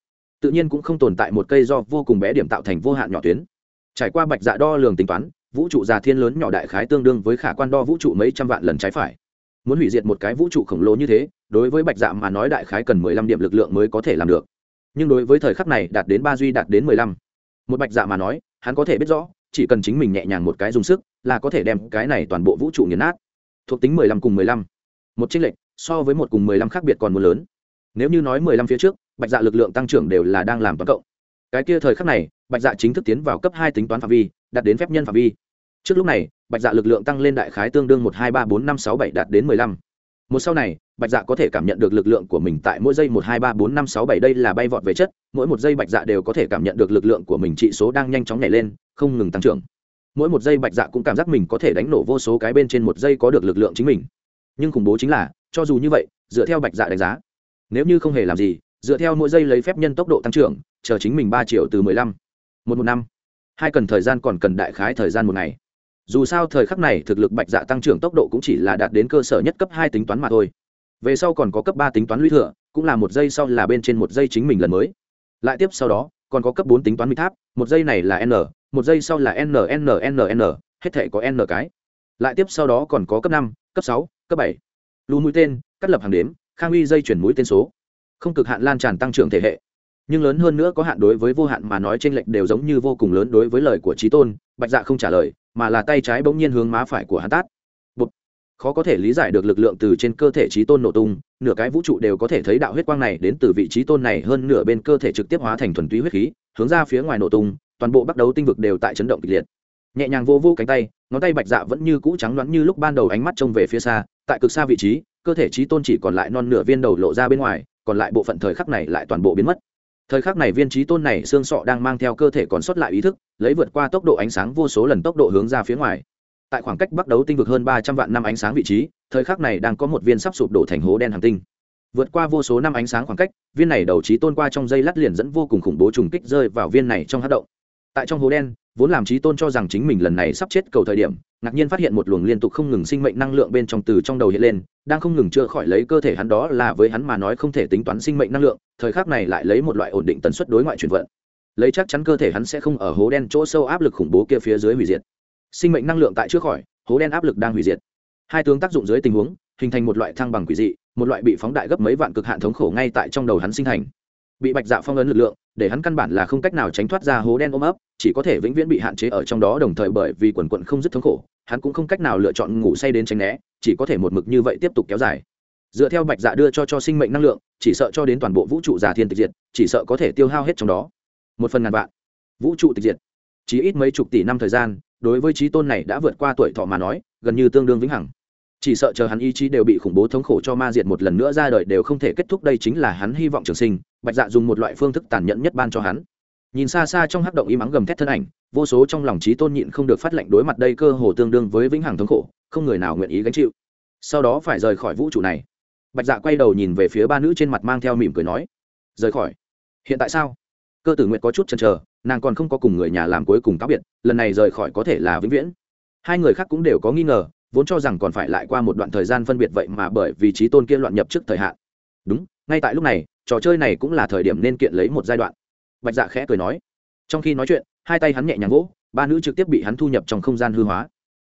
Tự nhiên cũng không tồn tại một cây do vô cùng bé điểm tạo thành vô hạn nhỏ tuyến. Trải qua bạch dạ đo lường tính toán, vũ trụ già thiên lớn nhỏ đại khái tương đương với khả quan đo vũ trụ mấy trăm vạn lần trái phải. Muốn hủy diệt một cái vũ trụ khổng lồ như thế, đối với bạch dạ mà nói đại khái cần mười lăm điểm lực lượng mới có thể làm được. Nhưng đối với thời khắc này đạt đến ba duy đạt đến mười lăm một bạch dạ mà nói, hắn có thể biết rõ, chỉ cần chính mình nhẹ nhàng một cái dùng sức, là có thể đem cái này toàn bộ vũ trụ nghiền nát. Thuộc tính mười lăm cùng mười lăm. Một trích lệnh so với một cùng mười lăm khác biệt còn một lớn. Nếu như nói mười lăm phía trước, bạch dạ lực lượng tăng trưởng đều là đang làm toán cộng. Cái kia thời khắc này, bạch dạ chính thức tiến vào cấp hai tính toán phạm vi, đạt đến phép nhân phạm vi. Trước lúc này, bạch dạ lực lượng tăng lên đại khái tương đương một hai ba bốn năm sáu bảy đạt đến mười lăm. Một sau này bạch dạ có thể cảm nhận được lực lượng của mình tại mỗi giây một, hai, ba, bốn, năm, sáu, bảy, đây là bay vọt về chất. Mỗi một giây bạch dạ đều có thể cảm nhận được lực lượng của mình trị số đang nhanh chóng nhảy lên, không ngừng tăng trưởng. Mỗi một giây bạch dạ cũng cảm giác mình có thể đánh nổ vô số cái bên trên một giây có được lực lượng chính mình. Nhưng khủng bố chính là, cho dù như vậy, dựa theo bạch dạ đánh giá, nếu như không hề làm gì, dựa theo mỗi giây lấy phép nhân tốc độ tăng trưởng, chờ chính mình ba triệu từ mười lăm, một một, năm. Hai cần thời gian còn cần đại khái thời gian một ngày. Dù sao thời khắc này thực lực bạch dạ tăng trưởng tốc độ cũng chỉ là đạt đến cơ sở nhất cấp hai tính toán mà thôi về sau còn có cấp ba tính toán lũy thừa, cũng là một giây sau là bên trên một giây chính mình lần mới. Lại tiếp sau đó, còn có cấp bốn tính toán mỹ tháp, một giây này là n, một giây sau là n n n n hết thể có n cái. Lại tiếp sau đó còn có cấp năm, cấp sáu, cấp bảy. Lù mũi tên, cắt lập hàng đếm, khang uy dây chuyển mũi tên số. Không cực hạn lan tràn tăng trưởng thể hệ. Nhưng lớn hơn nữa có hạn đối với vô hạn mà nói trên lệch đều giống như vô cùng lớn đối với lời của trí tôn, bạch dạ không trả lời, mà là tay trái bỗng nhiên hướng má phải của hắn tát khó có thể lý giải được lực lượng từ trên cơ thể trí tôn nổ tung, nửa cái vũ trụ đều có thể thấy đạo huyết quang này đến từ vị trí tôn này hơn nửa bên cơ thể trực tiếp hóa thành thuần túy huyết khí, hướng ra phía ngoài nổ tung, toàn bộ bắt đầu tinh vực đều tại chấn động kịch liệt. Nhẹ nhàng vô vô cánh tay, ngón tay bạch dạ vẫn như cũ trắng loãng như lúc ban đầu ánh mắt trông về phía xa, tại cực xa vị trí, cơ thể trí tôn chỉ còn lại non nửa viên đầu lộ ra bên ngoài, còn lại bộ phận thời khắc này lại toàn bộ biến mất. Thời khắc này viên trí tôn này xương sọ đang mang theo cơ thể còn sót lại ý thức, lấy vượt qua tốc độ ánh sáng vô số lần tốc độ hướng ra phía ngoài tại khoảng cách bắt đấu tinh vực hơn ba trăm vạn năm ánh sáng vị trí, thời khắc này đang có một viên sắp sụp đổ thành hố đen hàng tinh. Vượt qua vô số năm ánh sáng khoảng cách, viên này đầu trí tôn qua trong dây lát liền dẫn vô cùng khủng bố trùng kích rơi vào viên này trong hát động. Tại trong hố đen, vốn làm trí tôn cho rằng chính mình lần này sắp chết cầu thời điểm, ngạc nhiên phát hiện một luồng liên tục không ngừng sinh mệnh năng lượng bên trong từ trong đầu hiện lên, đang không ngừng chữa khỏi lấy cơ thể hắn đó là với hắn mà nói không thể tính toán sinh mệnh năng lượng, thời khắc này lại lấy một loại ổn định tần suất đối ngoại chuyển vận. Lấy chắc chắn cơ thể hắn sẽ không ở hố đen chỗ sâu áp lực khủng bố kia phía dưới hủy diệt sinh mệnh năng lượng tại trước khỏi, hố đen áp lực đang hủy diệt. Hai tướng tác dụng dưới tình huống, hình thành một loại thăng bằng quỷ dị, một loại bị phóng đại gấp mấy vạn cực hạn thống khổ ngay tại trong đầu hắn sinh thành. Bị bạch dạ phong ấn lực lượng, để hắn căn bản là không cách nào tránh thoát ra hố đen ôm ấp, chỉ có thể vĩnh viễn bị hạn chế ở trong đó đồng thời bởi vì quần quận không dứt thống khổ, hắn cũng không cách nào lựa chọn ngủ say đến tránh né, chỉ có thể một mực như vậy tiếp tục kéo dài. Dựa theo bạch dạ đưa cho cho sinh mệnh năng lượng, chỉ sợ cho đến toàn bộ vũ trụ giả thiên tịch diệt, chỉ sợ có thể tiêu hao hết trong đó. Một phần ngàn vạn. Vũ trụ tịch diệt. Chỉ ít mấy chục tỷ năm thời gian đối với trí tôn này đã vượt qua tuổi thọ mà nói, gần như tương đương vĩnh hằng. Chỉ sợ chờ hắn ý chí đều bị khủng bố thống khổ cho ma diệt một lần nữa ra đời đều không thể kết thúc, đây chính là hắn hy vọng trường sinh, bạch dạ dùng một loại phương thức tàn nhẫn nhất ban cho hắn. Nhìn xa xa trong hắc động im ắng gầm thét thân ảnh, vô số trong lòng trí tôn nhịn không được phát lệnh đối mặt đây cơ hồ tương đương với vĩnh hằng thống khổ, không người nào nguyện ý gánh chịu. Sau đó phải rời khỏi vũ trụ này. Bạch dạ quay đầu nhìn về phía ba nữ trên mặt mang theo mỉm cười nói, rời khỏi. Hiện tại sao? Cơ tử nguyện có chút chần chờ, nàng còn không có cùng người nhà làm cuối cùng cáo biệt lần này rời khỏi có thể là vĩnh viễn. Hai người khác cũng đều có nghi ngờ, vốn cho rằng còn phải lại qua một đoạn thời gian phân biệt vậy mà bởi vì trí tôn kia loạn nhập trước thời hạn. Đúng, ngay tại lúc này, trò chơi này cũng là thời điểm nên kiện lấy một giai đoạn. Bạch dạ khẽ cười nói. Trong khi nói chuyện, hai tay hắn nhẹ nhàng gỗ ba nữ trực tiếp bị hắn thu nhập trong không gian hư hóa.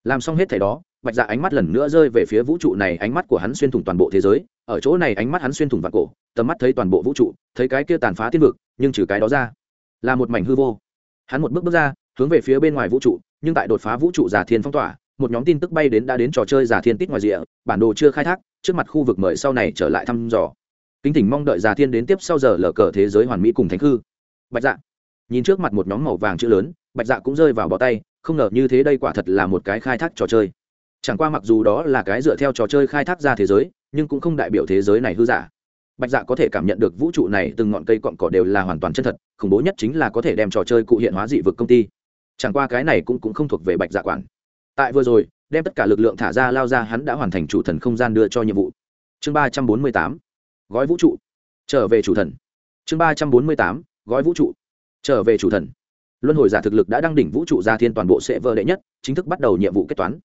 Làm xong hết thẻ đó, bạch dạ ánh mắt lần nữa rơi về phía vũ trụ này, ánh mắt của hắn xuyên thủng toàn bộ thế giới, ở chỗ này ánh mắt hắn xuyên thủng vạn cổ, tầm mắt thấy toàn bộ vũ trụ, thấy cái kia tàn phá tiên vực, nhưng trừ cái đó ra, là một mảnh hư vô. Hắn một bước bước ra hướng về phía bên ngoài vũ trụ, nhưng tại đột phá vũ trụ giả thiên phong tỏa, một nhóm tin tức bay đến đã đến trò chơi giả thiên tít ngoài rìa, bản đồ chưa khai thác, trước mặt khu vực mời sau này trở lại thăm dò. Kính thỉnh mong đợi giả thiên đến tiếp sau giờ lờ cờ thế giới hoàn mỹ cùng thánh hư bạch dạ. Nhìn trước mặt một nhóm màu vàng chữ lớn, bạch dạ cũng rơi vào bỏ tay, không ngờ như thế đây quả thật là một cái khai thác trò chơi. Chẳng qua mặc dù đó là cái dựa theo trò chơi khai thác ra thế giới, nhưng cũng không đại biểu thế giới này hư giả. Bạch dạ có thể cảm nhận được vũ trụ này từng ngọn cây cọn cỏ đều là hoàn toàn chân thật, khủng bố nhất chính là có thể đem trò chơi cụ hiện hóa dị vực công ty chẳng qua cái này cũng, cũng không thuộc về bạch dạ quản. Tại vừa rồi đem tất cả lực lượng thả ra lao ra hắn đã hoàn thành chủ thần không gian đưa cho nhiệm vụ. Chương ba trăm bốn mươi tám gói vũ trụ. Trở về chủ thần. Chương ba trăm bốn mươi tám gói vũ trụ. Trở về chủ thần. Luân hồi giả thực lực đã đăng đỉnh vũ trụ gia thiên toàn bộ sẽ vơ đệ nhất chính thức bắt đầu nhiệm vụ kết toán.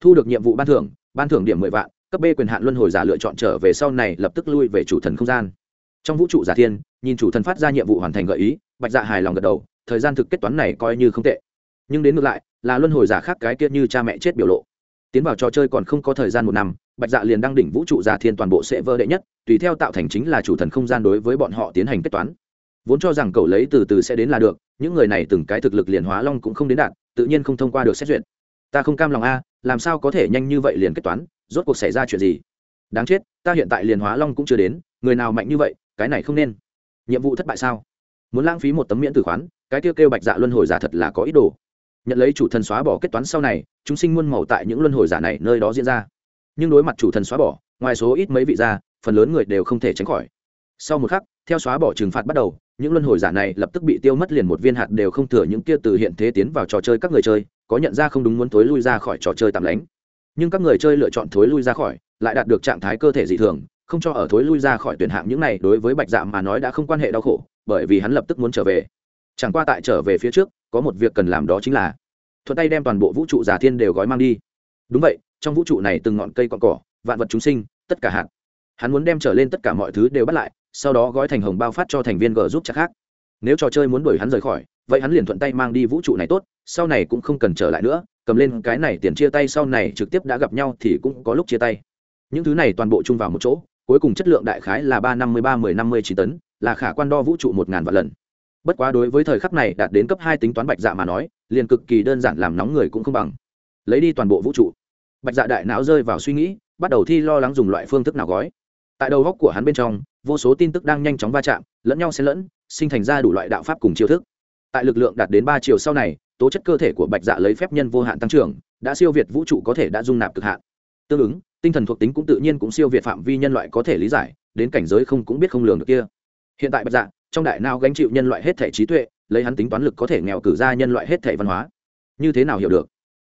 Thu được nhiệm vụ ban thưởng ban thưởng điểm mười vạn cấp b quyền hạn luân hồi giả lựa chọn trở về sau này lập tức lui về chủ thần không gian. Trong vũ trụ giả thiên nhìn chủ thần phát ra nhiệm vụ hoàn thành gợi ý bạch dạ hài lòng gật đầu thời gian thực kết toán này coi như không tệ nhưng đến ngược lại, là luân hồi giả khác cái kia như cha mẹ chết biểu lộ. Tiến vào trò chơi còn không có thời gian một năm, bạch dạ liền đăng đỉnh vũ trụ giả thiên toàn bộ sẽ vơ đệ nhất, tùy theo tạo thành chính là chủ thần không gian đối với bọn họ tiến hành kết toán. Vốn cho rằng cậu lấy từ từ sẽ đến là được, những người này từng cái thực lực liền hóa long cũng không đến đạt, tự nhiên không thông qua được xét duyệt. Ta không cam lòng a, làm sao có thể nhanh như vậy liền kết toán, rốt cuộc xảy ra chuyện gì? Đáng chết, ta hiện tại liền hóa long cũng chưa đến, người nào mạnh như vậy, cái này không nên. Nhiệm vụ thất bại sao? Muốn lãng phí một tấm miễn tử khoán, cái kêu kêu bạch dạ luân hồi giả thật là có ý đồ nhận lấy chủ thần xóa bỏ kết toán sau này, chúng sinh muôn màu tại những luân hồi giả này nơi đó diễn ra. Nhưng đối mặt chủ thần xóa bỏ, ngoài số ít mấy vị ra phần lớn người đều không thể tránh khỏi. Sau một khắc, theo xóa bỏ trừng phạt bắt đầu, những luân hồi giả này lập tức bị tiêu mất liền một viên hạt đều không thừa những kia từ hiện thế tiến vào trò chơi các người chơi, có nhận ra không đúng muốn thối lui ra khỏi trò chơi tạm lánh. Nhưng các người chơi lựa chọn thối lui ra khỏi, lại đạt được trạng thái cơ thể dị thường, không cho ở thối lui ra khỏi tuyển hạng những này đối với bạch dạ mà nói đã không quan hệ đau khổ, bởi vì hắn lập tức muốn trở về chẳng qua tại trở về phía trước, có một việc cần làm đó chính là thuận tay đem toàn bộ vũ trụ giả thiên đều gói mang đi. Đúng vậy, trong vũ trụ này từng ngọn cây cọn cỏ, vạn vật chúng sinh, tất cả hạt. Hắn muốn đem trở lên tất cả mọi thứ đều bắt lại, sau đó gói thành hồng bao phát cho thành viên g giúp chắc khác. Nếu trò chơi muốn đuổi hắn rời khỏi, vậy hắn liền thuận tay mang đi vũ trụ này tốt, sau này cũng không cần trở lại nữa, cầm lên cái này tiền chia tay sau này trực tiếp đã gặp nhau thì cũng có lúc chia tay. Những thứ này toàn bộ chung vào một chỗ, cuối cùng chất lượng đại khái là ba năm mươi ba mười năm mươi chín tấn, là khả quan đo vũ trụ một ngàn vạn lần bất quá đối với thời khắc này đạt đến cấp hai tính toán bạch dạ mà nói, liền cực kỳ đơn giản làm nóng người cũng không bằng. Lấy đi toàn bộ vũ trụ. Bạch dạ đại não rơi vào suy nghĩ, bắt đầu thi lo lắng dùng loại phương thức nào gói. Tại đầu góc của hắn bên trong, vô số tin tức đang nhanh chóng va chạm, lẫn nhau xen lẫn, sinh thành ra đủ loại đạo pháp cùng chiêu thức. Tại lực lượng đạt đến ba chiều sau này, tố chất cơ thể của bạch dạ lấy phép nhân vô hạn tăng trưởng, đã siêu việt vũ trụ có thể đã dung nạp cực hạn. Tương ứng, tinh thần thuộc tính cũng tự nhiên cũng siêu việt phạm vi nhân loại có thể lý giải, đến cảnh giới không cũng biết không lường được kia. Hiện tại bạch dạ trong đại não gánh chịu nhân loại hết thể trí tuệ, lấy hắn tính toán lực có thể nghèo cử ra nhân loại hết thể văn hóa. Như thế nào hiểu được?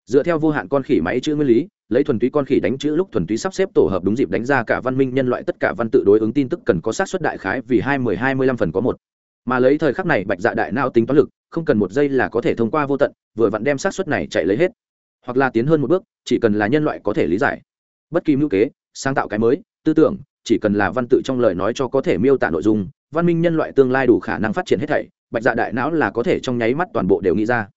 Dựa theo vô hạn con khỉ máy chữ nguyên lý, lấy thuần túy con khỉ đánh chữ lúc thuần túy sắp xếp tổ hợp đúng dịp đánh ra cả văn minh nhân loại tất cả văn tự đối ứng tin tức cần có sát xuất đại khái vì hai mươi hai mươi lăm phần có một. Mà lấy thời khắc này bạch dạ đại não tính toán lực, không cần một giây là có thể thông qua vô tận, vừa vặn đem sát xuất này chạy lấy hết. Hoặc là tiến hơn một bước, chỉ cần là nhân loại có thể lý giải. Bất kỳ mưu kế, sáng tạo cái mới, tư tưởng chỉ cần là văn tự trong lời nói cho có thể miêu tả nội dung, văn minh nhân loại tương lai đủ khả năng phát triển hết thảy, bạch dạ đại não là có thể trong nháy mắt toàn bộ đều nghĩ ra.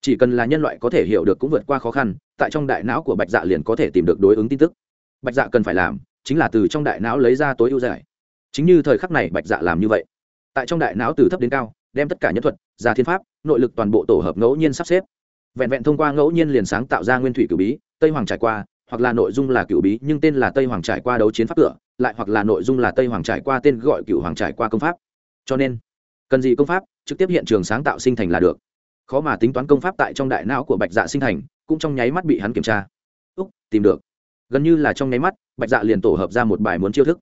Chỉ cần là nhân loại có thể hiểu được cũng vượt qua khó khăn, tại trong đại não của bạch dạ liền có thể tìm được đối ứng tin tức. Bạch dạ cần phải làm chính là từ trong đại não lấy ra tối ưu giải. Chính như thời khắc này bạch dạ làm như vậy. Tại trong đại não từ thấp đến cao, đem tất cả nhân thuật, gia thiên pháp, nội lực toàn bộ tổ hợp ngẫu nhiên sắp xếp. Vẹn vẹn thông qua ngẫu nhiên liền sáng tạo ra nguyên thủy cử bí, tây hoàng trải qua hoặc là nội dung là cựu bí, nhưng tên là tây hoàng trải qua đấu chiến pháp cửa, lại hoặc là nội dung là tây hoàng trải qua tên gọi cựu hoàng trải qua công pháp. Cho nên, cần gì công pháp, trực tiếp hiện trường sáng tạo sinh thành là được. Khó mà tính toán công pháp tại trong đại não của bạch dạ sinh thành, cũng trong nháy mắt bị hắn kiểm tra. Úc, tìm được. Gần như là trong nháy mắt, bạch dạ liền tổ hợp ra một bài muốn chiêu thức.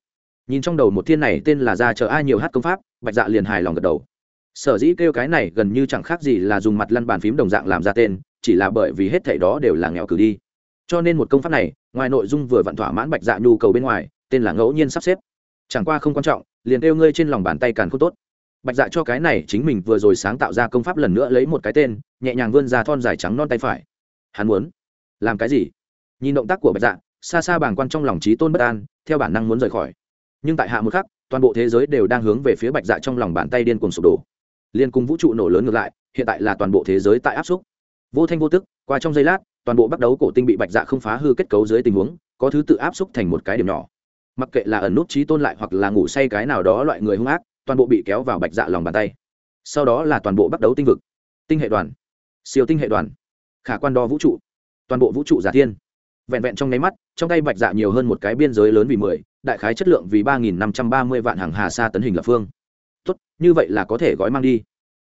Nhìn trong đầu một thiên này tên là ra chờ ai nhiều hát công pháp, bạch dạ liền hài lòng gật đầu. Sở dĩ kêu cái này gần như chẳng khác gì là dùng mặt lăn bàn phím đồng dạng làm ra tên, chỉ là bởi vì hết thảy đó đều là nghèo cử đi cho nên một công pháp này, ngoài nội dung vừa vặn thỏa mãn bạch dạ nhu cầu bên ngoài, tên là ngẫu nhiên sắp xếp. Chẳng qua không quan trọng, liền kêu ngươi trên lòng bàn tay càn không tốt. Bạch dạ cho cái này chính mình vừa rồi sáng tạo ra công pháp lần nữa lấy một cái tên, nhẹ nhàng vươn ra thon dài trắng non tay phải. Hắn muốn làm cái gì? Nhìn động tác của bạch dạ xa xa bàng quan trong lòng trí tôn bất an, theo bản năng muốn rời khỏi. Nhưng tại hạ một khắc, toàn bộ thế giới đều đang hướng về phía bạch dạ trong lòng bàn tay điên cuồng sụp đổ. Liên cùng vũ trụ nổ lớn ngược lại, hiện tại là toàn bộ thế giới tại áp xúc. Vô thanh vô tức, qua trong giây lát toàn bộ bắt đấu cổ tinh bị bạch dạ không phá hư kết cấu dưới tình huống, có thứ tự áp xúc thành một cái điểm nhỏ. Mặc kệ là ẩn nút trí tôn lại hoặc là ngủ say cái nào đó loại người hung ác, toàn bộ bị kéo vào bạch dạ lòng bàn tay. Sau đó là toàn bộ bắt đấu tinh vực. Tinh hệ đoàn. Siêu tinh hệ đoàn. Khả quan đo vũ trụ. Toàn bộ vũ trụ giả thiên. Vẹn vẹn trong nháy mắt, trong tay bạch dạ nhiều hơn một cái biên giới lớn vì mười, đại khái chất lượng vì ba nghìn năm trăm ba mươi vạn hàng hà sa tấn hình lập phương. Tốt, như vậy là có thể gói mang đi.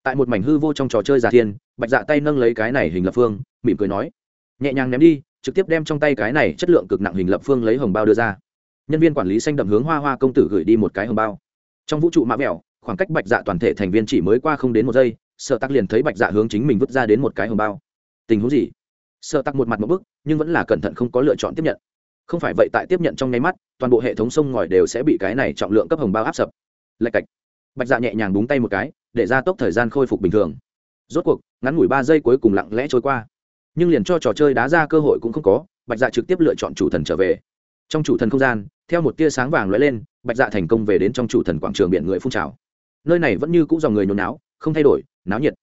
Tại một mảnh hư vô trong trò chơi giả thiên, bạch dạ tay nâng lấy cái này hình lập phương, mỉm cười nói nhẹ nhàng ném đi, trực tiếp đem trong tay cái này chất lượng cực nặng hình lập phương lấy hồng bao đưa ra. Nhân viên quản lý xanh đậm hướng hoa hoa công tử gửi đi một cái hồng bao. Trong vũ trụ mã mẹo khoảng cách bạch dạ toàn thể thành viên chỉ mới qua không đến một giây sợ tắc liền thấy bạch dạ hướng chính mình vứt ra đến một cái hồng bao. Tình huống gì? Sợ tắc một mặt một bức, nhưng vẫn là cẩn thận không có lựa chọn tiếp nhận. Không phải vậy tại tiếp nhận trong nháy mắt, toàn bộ hệ thống sông ngòi đều sẽ bị cái này trọng lượng cấp hồng bao áp sập. Lạch cạch. Bạch dạ nhẹ nhàng búng tay một cái, để ra tốc thời gian khôi phục bình thường. Rốt cuộc, ngắn ngủi ba giây cuối cùng lặng lẽ trôi qua nhưng liền cho trò chơi đá ra cơ hội cũng không có, bạch dạ trực tiếp lựa chọn chủ thần trở về. Trong chủ thần không gian, theo một tia sáng vàng lóe lên, bạch dạ thành công về đến trong chủ thần quảng trường biển người phun trào. Nơi này vẫn như cũng dòng người nhốn náo không thay đổi, náo nhiệt.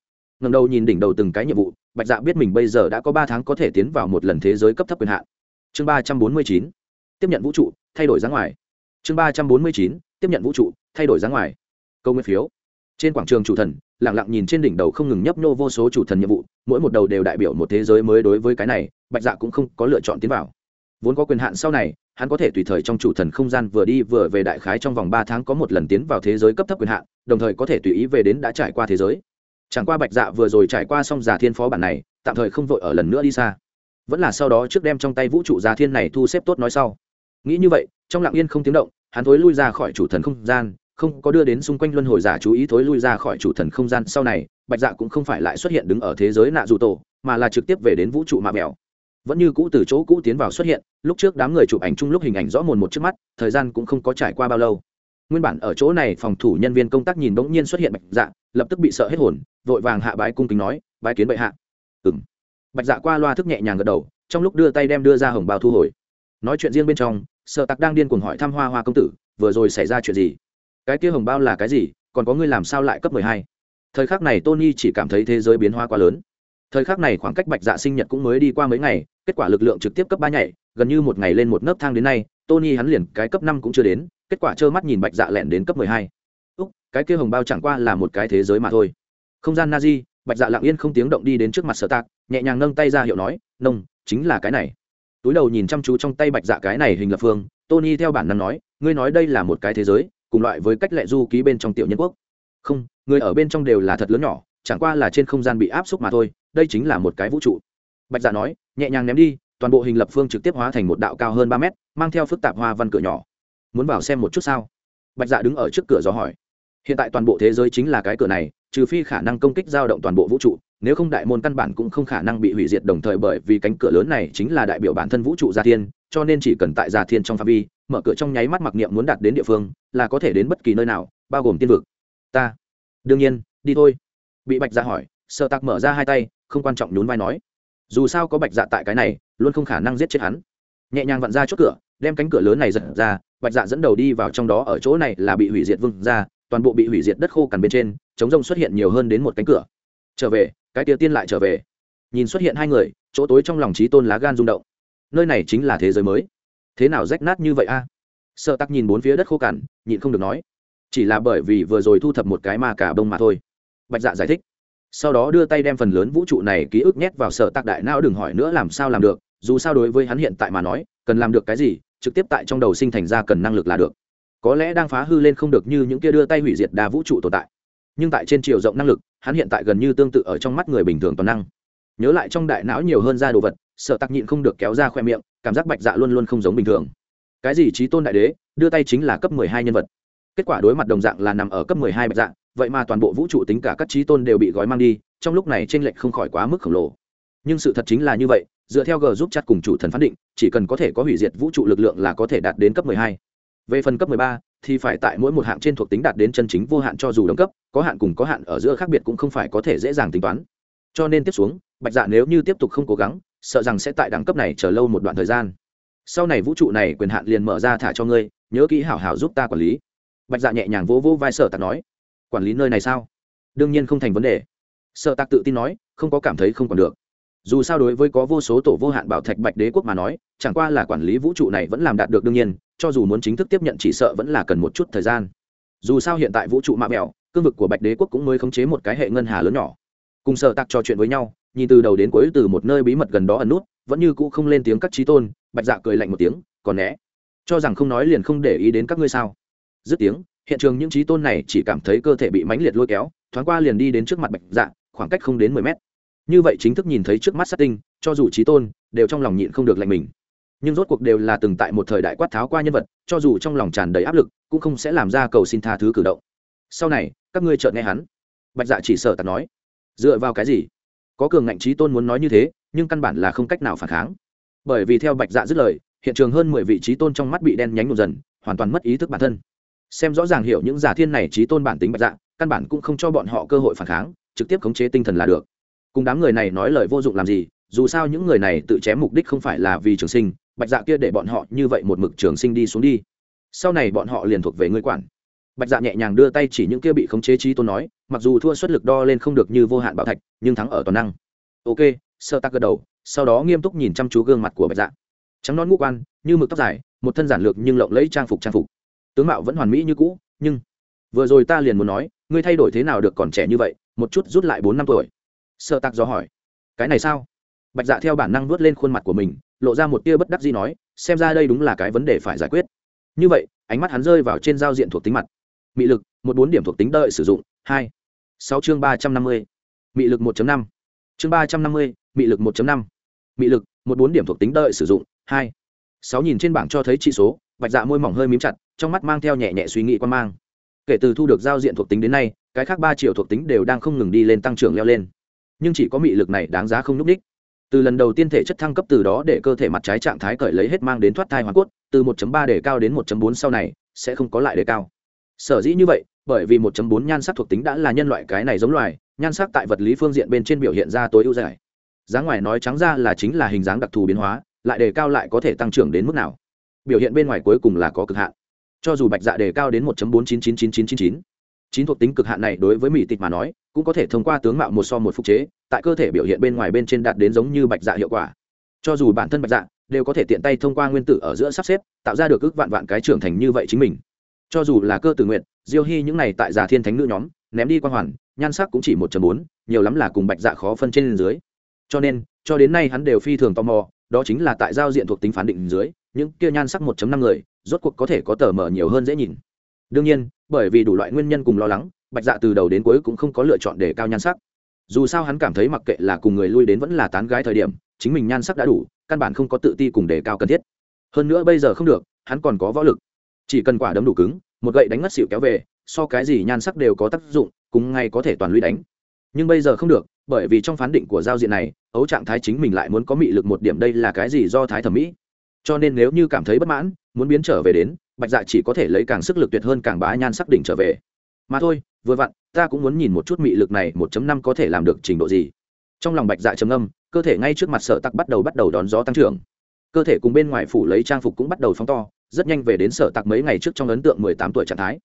Ngầm đầu nhìn đỉnh đầu từng cái nhiệm vụ, bạch dạ biết mình bây giờ đã có ba tháng có thể tiến vào một lần thế giới cấp thấp quyền hạn. Chương ba trăm bốn mươi chín, tiếp nhận vũ trụ, thay đổi giá ngoài. Chương ba trăm bốn mươi chín, tiếp nhận vũ trụ, thay đổi giá ngoài. Câu nguyên phiếu trên quảng trường chủ thần lẳng lặng nhìn trên đỉnh đầu không ngừng nhấp nhô vô số chủ thần nhiệm vụ, mỗi một đầu đều đại biểu một thế giới mới đối với cái này, bạch dạ cũng không có lựa chọn tiến vào. Vốn có quyền hạn sau này, hắn có thể tùy thời trong chủ thần không gian vừa đi vừa về đại khái trong vòng ba tháng có một lần tiến vào thế giới cấp thấp quyền hạn, đồng thời có thể tùy ý về đến đã trải qua thế giới. Chẳng qua bạch dạ vừa rồi trải qua xong giả thiên phó bản này, tạm thời không vội ở lần nữa đi xa. Vẫn là sau đó trước đem trong tay vũ trụ giả thiên này thu xếp tốt nói sau. Nghĩ như vậy, trong lặng yên không tiếng động, hắn thối lui ra khỏi chủ thần không gian không có đưa đến xung quanh luân hồi giả chú ý thối lui ra khỏi chủ thần không gian sau này, bạch dạ cũng không phải lại xuất hiện đứng ở thế giới nạ dù tổ, mà là trực tiếp về đến vũ trụ mạ mèo vẫn như cũ từ chỗ cũ tiến vào xuất hiện, lúc trước đám người chụp ảnh chung lúc hình ảnh rõ mồn một trước mắt, thời gian cũng không có trải qua bao lâu. Nguyên bản ở chỗ này phòng thủ nhân viên công tác nhìn bỗng nhiên xuất hiện bạch dạ lập tức bị sợ hết hồn, vội vàng hạ bái cung kính nói, bái kiến bệ hạ. Ừng bạch dạ qua loa thức nhẹ nhàng gật đầu, trong lúc đưa tay đem đưa ra hồng bào thu hồi. Nói chuyện riêng bên trong sợ tặc đang điên cuồng hỏi thăm hoa hoa công tử, vừa rồi xảy ra chuyện gì? Cái kia hồng bao là cái gì, còn có ngươi làm sao lại cấp mười hai? Thời khắc này tony chỉ cảm thấy thế giới biến hoa quá lớn. Thời khắc này khoảng cách bạch dạ sinh nhật cũng mới đi qua mấy ngày, kết quả lực lượng trực tiếp cấp ba nhảy, gần như một ngày lên một nấc thang đến nay, tony hắn liền cái cấp năm cũng chưa đến, kết quả trơ mắt nhìn bạch dạ lẹn đến cấp mười hai. Úc, cái kia hồng bao chẳng qua là một cái thế giới mà thôi. Không gian na di bạch dạ lặng yên không tiếng động đi đến trước mặt sở tạc, nhẹ nhàng nâng tay ra hiệu nói, nông, chính là cái này. Túi đầu nhìn chăm chú trong tay bạch dạ cái này hình lập phương, tony theo bản năng nói, ngươi nói đây là một cái thế giới cùng loại với cách lệ du ký bên trong tiểu nhân quốc. Không, người ở bên trong đều là thật lớn nhỏ, chẳng qua là trên không gian bị áp xúc mà thôi, đây chính là một cái vũ trụ. Bạch dạ nói, nhẹ nhàng ném đi, toàn bộ hình lập phương trực tiếp hóa thành một đạo cao hơn ba mét, mang theo phức tạp hoa văn cửa nhỏ. Muốn vào xem một chút sao? Bạch dạ đứng ở trước cửa gió hỏi. Hiện tại toàn bộ thế giới chính là cái cửa này, trừ phi khả năng công kích giao động toàn bộ vũ trụ, nếu không đại môn căn bản cũng không khả năng bị hủy diệt đồng thời bởi vì cánh cửa lớn này chính là đại biểu bản thân vũ trụ gia thiên cho nên chỉ cần tại giả thiên trong phạm vi, mở cửa trong nháy mắt mặc niệm muốn đạt đến địa phương, là có thể đến bất kỳ nơi nào, bao gồm tiên vực. Ta. Đương nhiên, đi thôi. Bị bạch dạ hỏi sợ tạc mở ra hai tay, không quan trọng nhún vai nói. Dù sao có bạch dạ tại cái này, luôn không khả năng giết chết hắn. Nhẹ nhàng vặn ra chốt cửa, đem cánh cửa lớn này giật ra, bạch dạ dẫn đầu đi vào trong đó ở chỗ này là bị hủy diệt vừng ra toàn bộ bị hủy diệt đất khô cằn bên trên, chống rông xuất hiện nhiều hơn đến một cánh cửa. Trở về, cái tia tiên lại trở về. Nhìn xuất hiện hai người, chỗ tối trong lòng trí tôn lá gan rung động nơi này chính là thế giới mới. Thế nào rách nát như vậy a? Sợ tắc nhìn bốn phía đất khô cằn, nhịn không được nói. Chỉ là bởi vì vừa rồi thu thập một cái ma cả bông mà thôi. Bạch dạ giải thích. Sau đó đưa tay đem phần lớn vũ trụ này ký ức nhét vào sở tạc đại não đừng hỏi nữa làm sao làm được. Dù sao đối với hắn hiện tại mà nói, cần làm được cái gì, trực tiếp tại trong đầu sinh thành ra cần năng lực là được. Có lẽ đang phá hư lên không được như những kia đưa tay hủy diệt đa vũ trụ tồn tại. Nhưng tại trên chiều rộng năng lực, hắn hiện tại gần như tương tự ở trong mắt người bình thường toàn năng. Nhớ lại trong đại não nhiều hơn ra đồ vật sợ tặc nhịn không được kéo ra khoe miệng cảm giác bạch dạ luôn luôn không giống bình thường. Cái gì trí tôn đại đế đưa tay chính là cấp mười hai nhân vật. Kết quả đối mặt đồng dạng là nằm ở cấp mười hai bạch dạ vậy mà toàn bộ vũ trụ tính cả các trí tôn đều bị gói mang đi trong lúc này t r ê n lệch không khỏi quá mức khổng lồ. Nhưng sự thật chính là như vậy dựa theo g giúp chặt cùng chủ thần phán định chỉ cần có thể có hủy diệt vũ trụ lực lượng là có thể đạt đến cấp mười hai. Về phần cấp 13, thì phải tại mỗi một hạng trên thuộc tính đạt đến chân chính vô hạn cho dù đồng cấp có hạn cùng có hạn ở giữa khác biệt cũng không phải có thể dễ dàng tính toán. Cho nên tiếp xuống bạch dạ nếu như tiếp tục không cố gắng sợ rằng sẽ tại đẳng cấp này chờ lâu một đoạn thời gian. Sau này vũ trụ này quyền hạn liền mở ra thả cho ngươi, nhớ kỹ hảo hảo giúp ta quản lý. Bạch dạ nhẹ nhàng vỗ vỗ vai sợ tạc nói, quản lý nơi này sao? Đương nhiên không thành vấn đề. Sợ tạc tự tin nói, không có cảm thấy không còn được. Dù sao đối với có vô số tổ vô hạn bảo thạch bạch đế quốc mà nói, chẳng qua là quản lý vũ trụ này vẫn làm đạt được đương nhiên, cho dù muốn chính thức tiếp nhận chỉ sợ vẫn là cần một chút thời gian. Dù sao hiện tại vũ trụ mạ mẹo, cương vực của bạch đế quốc cũng mới khống chế một cái hệ ngân hà lớn nhỏ. Cùng sợ tạc trò chuyện với nhau nhìn từ đầu đến cuối từ một nơi bí mật gần đó ẩn nút, vẫn như cũ không lên tiếng các trí tôn, bạch dạ cười lạnh một tiếng, còn né. Cho rằng không nói liền không để ý đến các ngươi sao? Dứt tiếng, hiện trường những trí tôn này chỉ cảm thấy cơ thể bị mãnh liệt lôi kéo, thoáng qua liền đi đến trước mặt bạch dạ khoảng cách không đến mười mét. Như vậy chính thức nhìn thấy trước mắt sát tinh, cho dù trí tôn, đều trong lòng nhịn không được lạnh mình. Nhưng rốt cuộc đều là từng tại một thời đại quát tháo qua nhân vật, cho dù trong lòng tràn đầy áp lực, cũng không sẽ làm ra cầu xin tha thứ cử động. Sau này, các ngươi chợt nghe hắn. Bạch dạ chỉ sợ tạt nói. Dựa vào cái gì? Có cường ngạnh trí tôn muốn nói như thế, nhưng căn bản là không cách nào phản kháng. Bởi vì theo bạch dạ dứt lời, hiện trường hơn mười vị trí tôn trong mắt bị đen nhánh một dần, hoàn toàn mất ý thức bản thân. Xem rõ ràng hiểu những giả thiên này trí tôn bản tính bạch dạ căn bản cũng không cho bọn họ cơ hội phản kháng, trực tiếp khống chế tinh thần là được. Cùng đám người này nói lời vô dụng làm gì, dù sao những người này tự chém mục đích không phải là vì trường sinh, bạch dạ kia để bọn họ như vậy một mực trường sinh đi xuống đi. Sau này bọn họ liền thuộc về ngươi quản bạch dạ nhẹ nhàng đưa tay chỉ những kia bị khống chế trí tôn nói, mặc dù thua suất lực đo lên không được như vô hạn bảo thạch, nhưng thắng ở toàn năng. Ok sơ tắc gật đầu, sau đó nghiêm túc nhìn chăm chú gương mặt của bạch dạ. Trắng non ngũ quan, như mực tóc dài, một thân giản lược nhưng lộng lẫy trang phục trang phục. Tướng mạo vẫn hoàn mỹ như cũ, nhưng vừa rồi ta liền muốn nói, ngươi thay đổi thế nào được còn trẻ như vậy, một chút rút lại bốn năm tuổi? Sơ tắc do hỏi. Cái này sao? Bạch dạ theo bản năng vớt lên khuôn mặt của mình, lộ ra một tia bất đắc gì nói, xem ra đây đúng là cái vấn đề phải giải quyết. Như vậy, ánh mắt hắn rơi vào trên giao diện thuộc tính mặt mị lực, một bốn điểm thuộc tính đợi sử dụng, hai. Sáu chương ba trăm năm mươi, mị lực một năm. Chương ba trăm năm mươi, mị lực một năm. Mị lực, một bốn điểm thuộc tính đợi sử dụng, hai. Sáu nhìn trên bảng cho thấy trị số, bạch dạ môi mỏng hơi mím chặt, trong mắt mang theo nhẹ nhẹ suy nghĩ quan mang. Kể từ thu được giao diện thuộc tính đến nay, cái khác ba triệu thuộc tính đều đang không ngừng đi lên tăng trưởng leo lên. Nhưng chỉ có mị lực này đáng giá không n ú c đích. Từ lần đầu tiên thể chất thăng cấp từ đó để cơ thể mặt trái trạng thái cởi lấy hết mang đến thoát thai hoàn cốt, từ 1.3 để cao đến 1.4 sau này, sẽ không có lại đề cao sở dĩ như vậy, bởi vì 1.4 nhan sắc thuộc tính đã là nhân loại cái này giống loài, nhan sắc tại vật lý phương diện bên trên biểu hiện ra tối ưu giải Giá ngoài nói trắng ra là chính là hình dáng đặc thù biến hóa, lại đề cao lại có thể tăng trưởng đến mức nào. Biểu hiện bên ngoài cuối cùng là có cực hạn. Cho dù bạch dạ đề cao đến 1.4999999 chín thuộc tính cực hạn này đối với mỹ tịch mà nói, cũng có thể thông qua tướng mạo một so một phục chế, tại cơ thể biểu hiện bên ngoài bên trên đạt đến giống như bạch dạ hiệu quả. Cho dù bản thân bạch dạ đều có thể tiện tay thông qua nguyên tử ở giữa sắp xếp, tạo ra được ước vạn vạn cái trưởng thành như vậy chính mình cho dù là cơ tử nguyện diêu hy những này tại già thiên thánh nữ nhóm, ném đi quan hoàn, nhan sắc cũng chỉ một bốn, nhiều lắm là cùng bạch dạ khó phân trên dưới. Cho nên, cho đến nay hắn đều phi thường tò mò, đó chính là tại giao diện thuộc tính phán định dưới, những kia nhan sắc 1 năm người, rốt cuộc có thể có tờ mở nhiều hơn dễ nhìn. Đương nhiên, bởi vì đủ loại nguyên nhân cùng lo lắng, bạch dạ từ đầu đến cuối cũng không có lựa chọn để cao nhan sắc. Dù sao hắn cảm thấy mặc kệ là cùng người lui đến vẫn là tán gái thời điểm, chính mình nhan sắc đã đủ, căn bản không có tự ti cùng đề cao cần thiết. Hơn nữa bây giờ không được, hắn còn có võ lực chỉ cần quả đấm đủ cứng, một gậy đánh ngất xịu kéo về, so cái gì nhan sắc đều có tác dụng, cùng ngay có thể toàn lũy đánh. Nhưng bây giờ không được, bởi vì trong phán định của giao diện này, ấu trạng thái chính mình lại muốn có mị lực một điểm đây là cái gì do thái thẩm mỹ. Cho nên nếu như cảm thấy bất mãn, muốn biến trở về đến, bạch dạ chỉ có thể lấy càng sức lực tuyệt hơn càng bá nhan sắc đỉnh trở về. Mà thôi, vừa vặn, ta cũng muốn nhìn một chút mị lực này một năm có thể làm được trình độ gì. Trong lòng bạch dạ trầm âm cơ thể ngay trước mặt sợ tặc bắt đầu bắt đầu đón gió tăng trưởng. Cơ thể cùng bên ngoài phủ lấy trang phục cũng bắt đầu phóng to rất nhanh về đến sở tạc mấy ngày trước trong ấn tượng mười tám tuổi trạng thái.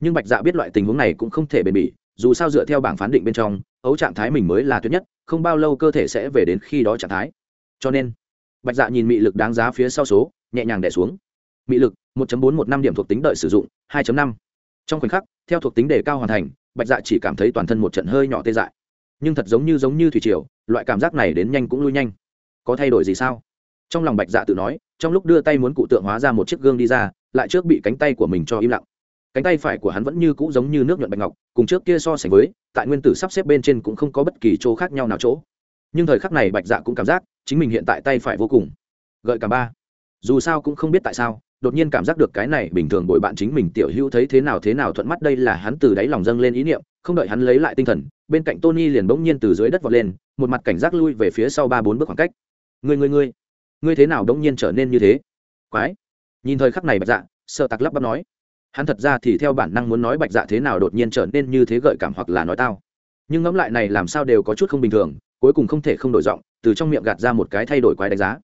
Nhưng bạch dạ biết loại tình huống này cũng không thể bền bỉ, dù sao dựa theo bảng phán định bên trong, ấu trạng thái mình mới là tuyệt nhất, không bao lâu cơ thể sẽ về đến khi đó trạng thái. Cho nên, bạch dạ nhìn mị lực đáng giá phía sau số, nhẹ nhàng đẻ xuống. Mị lực 1 năm điểm thuộc tính đợi sử dụng 2 năm. Trong khoảnh khắc, theo thuộc tính đề cao hoàn thành, bạch dạ chỉ cảm thấy toàn thân một trận hơi nhỏ tê dại. Nhưng thật giống như giống như thủy triều, loại cảm giác này đến nhanh cũng lui nhanh. Có thay đổi gì sao? Trong lòng bạch dạ tự nói, trong lúc đưa tay muốn cụ tượng hóa ra một chiếc gương đi ra, lại trước bị cánh tay của mình cho im lặng. Cánh tay phải của hắn vẫn như cũ giống như nước nhuận bạch ngọc, cùng trước kia so sánh với, tại nguyên tử sắp xếp bên trên cũng không có bất kỳ chỗ khác nhau nào chỗ. Nhưng thời khắc này bạch dạ cũng cảm giác, chính mình hiện tại tay phải vô cùng. Gợi cả ba. Dù sao cũng không biết tại sao, đột nhiên cảm giác được cái này bình thường bội bạn chính mình tiểu hữu thấy thế nào thế nào thuận mắt đây là hắn từ đáy lòng dâng lên ý niệm, không đợi hắn lấy lại tinh thần, bên cạnh tony liền bỗng nhiên từ dưới đất vọt lên, một mặt cảnh giác lui về phía sau ba bốn bước khoảng cách. Người người người ngươi thế nào đống nhiên trở nên như thế? Quái. Nhìn thời khắc này bạch dạ sợ tặc lắp bắp nói. Hắn thật ra thì theo bản năng muốn nói bạch dạ thế nào đột nhiên trở nên như thế gợi cảm hoặc là nói tao. Nhưng ngẫm lại này làm sao đều có chút không bình thường, cuối cùng không thể không đổi giọng, từ trong miệng gạt ra một cái thay đổi quái đánh giá.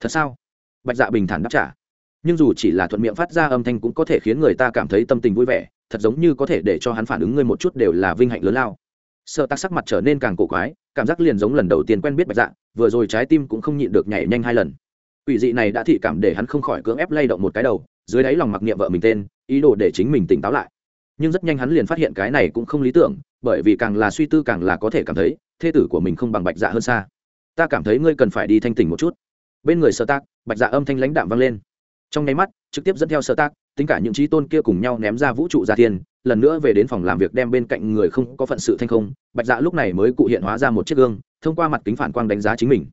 Thật sao? Bạch dạ bình thản đáp trả. Nhưng dù chỉ là thuận miệng phát ra âm thanh cũng có thể khiến người ta cảm thấy tâm tình vui vẻ, thật giống như có thể để cho hắn phản ứng ngươi một chút đều là vinh hạnh lớn lao sợ tắc sắc mặt trở nên càng cổ quái, cảm giác liền giống lần đầu tiên quen biết bạch dạ vừa rồi trái tim cũng không nhịn được nhảy nhanh hai lần. Quỷ dị này đã thị cảm để hắn không khỏi cưỡng ép lay động một cái đầu, dưới đáy lòng mặc niệm vợ mình tên, ý đồ để chính mình tỉnh táo lại. Nhưng rất nhanh hắn liền phát hiện cái này cũng không lý tưởng, bởi vì càng là suy tư càng là có thể cảm thấy, thê tử của mình không bằng bạch dạ hơn xa. Ta cảm thấy ngươi cần phải đi thanh tỉnh một chút. Bên người sơ tác bạch dạ âm thanh lãnh đạm vang lên. Trong nháy mắt, trực tiếp dẫn theo sơ tác tính cả những trí tôn kia cùng nhau ném ra vũ trụ gia thiên lần nữa về đến phòng làm việc đem bên cạnh người không có phận sự thanh không, bạch dạ lúc này mới cụ hiện hóa ra một chiếc gương, thông qua mặt kính phản quang đánh giá chính mình.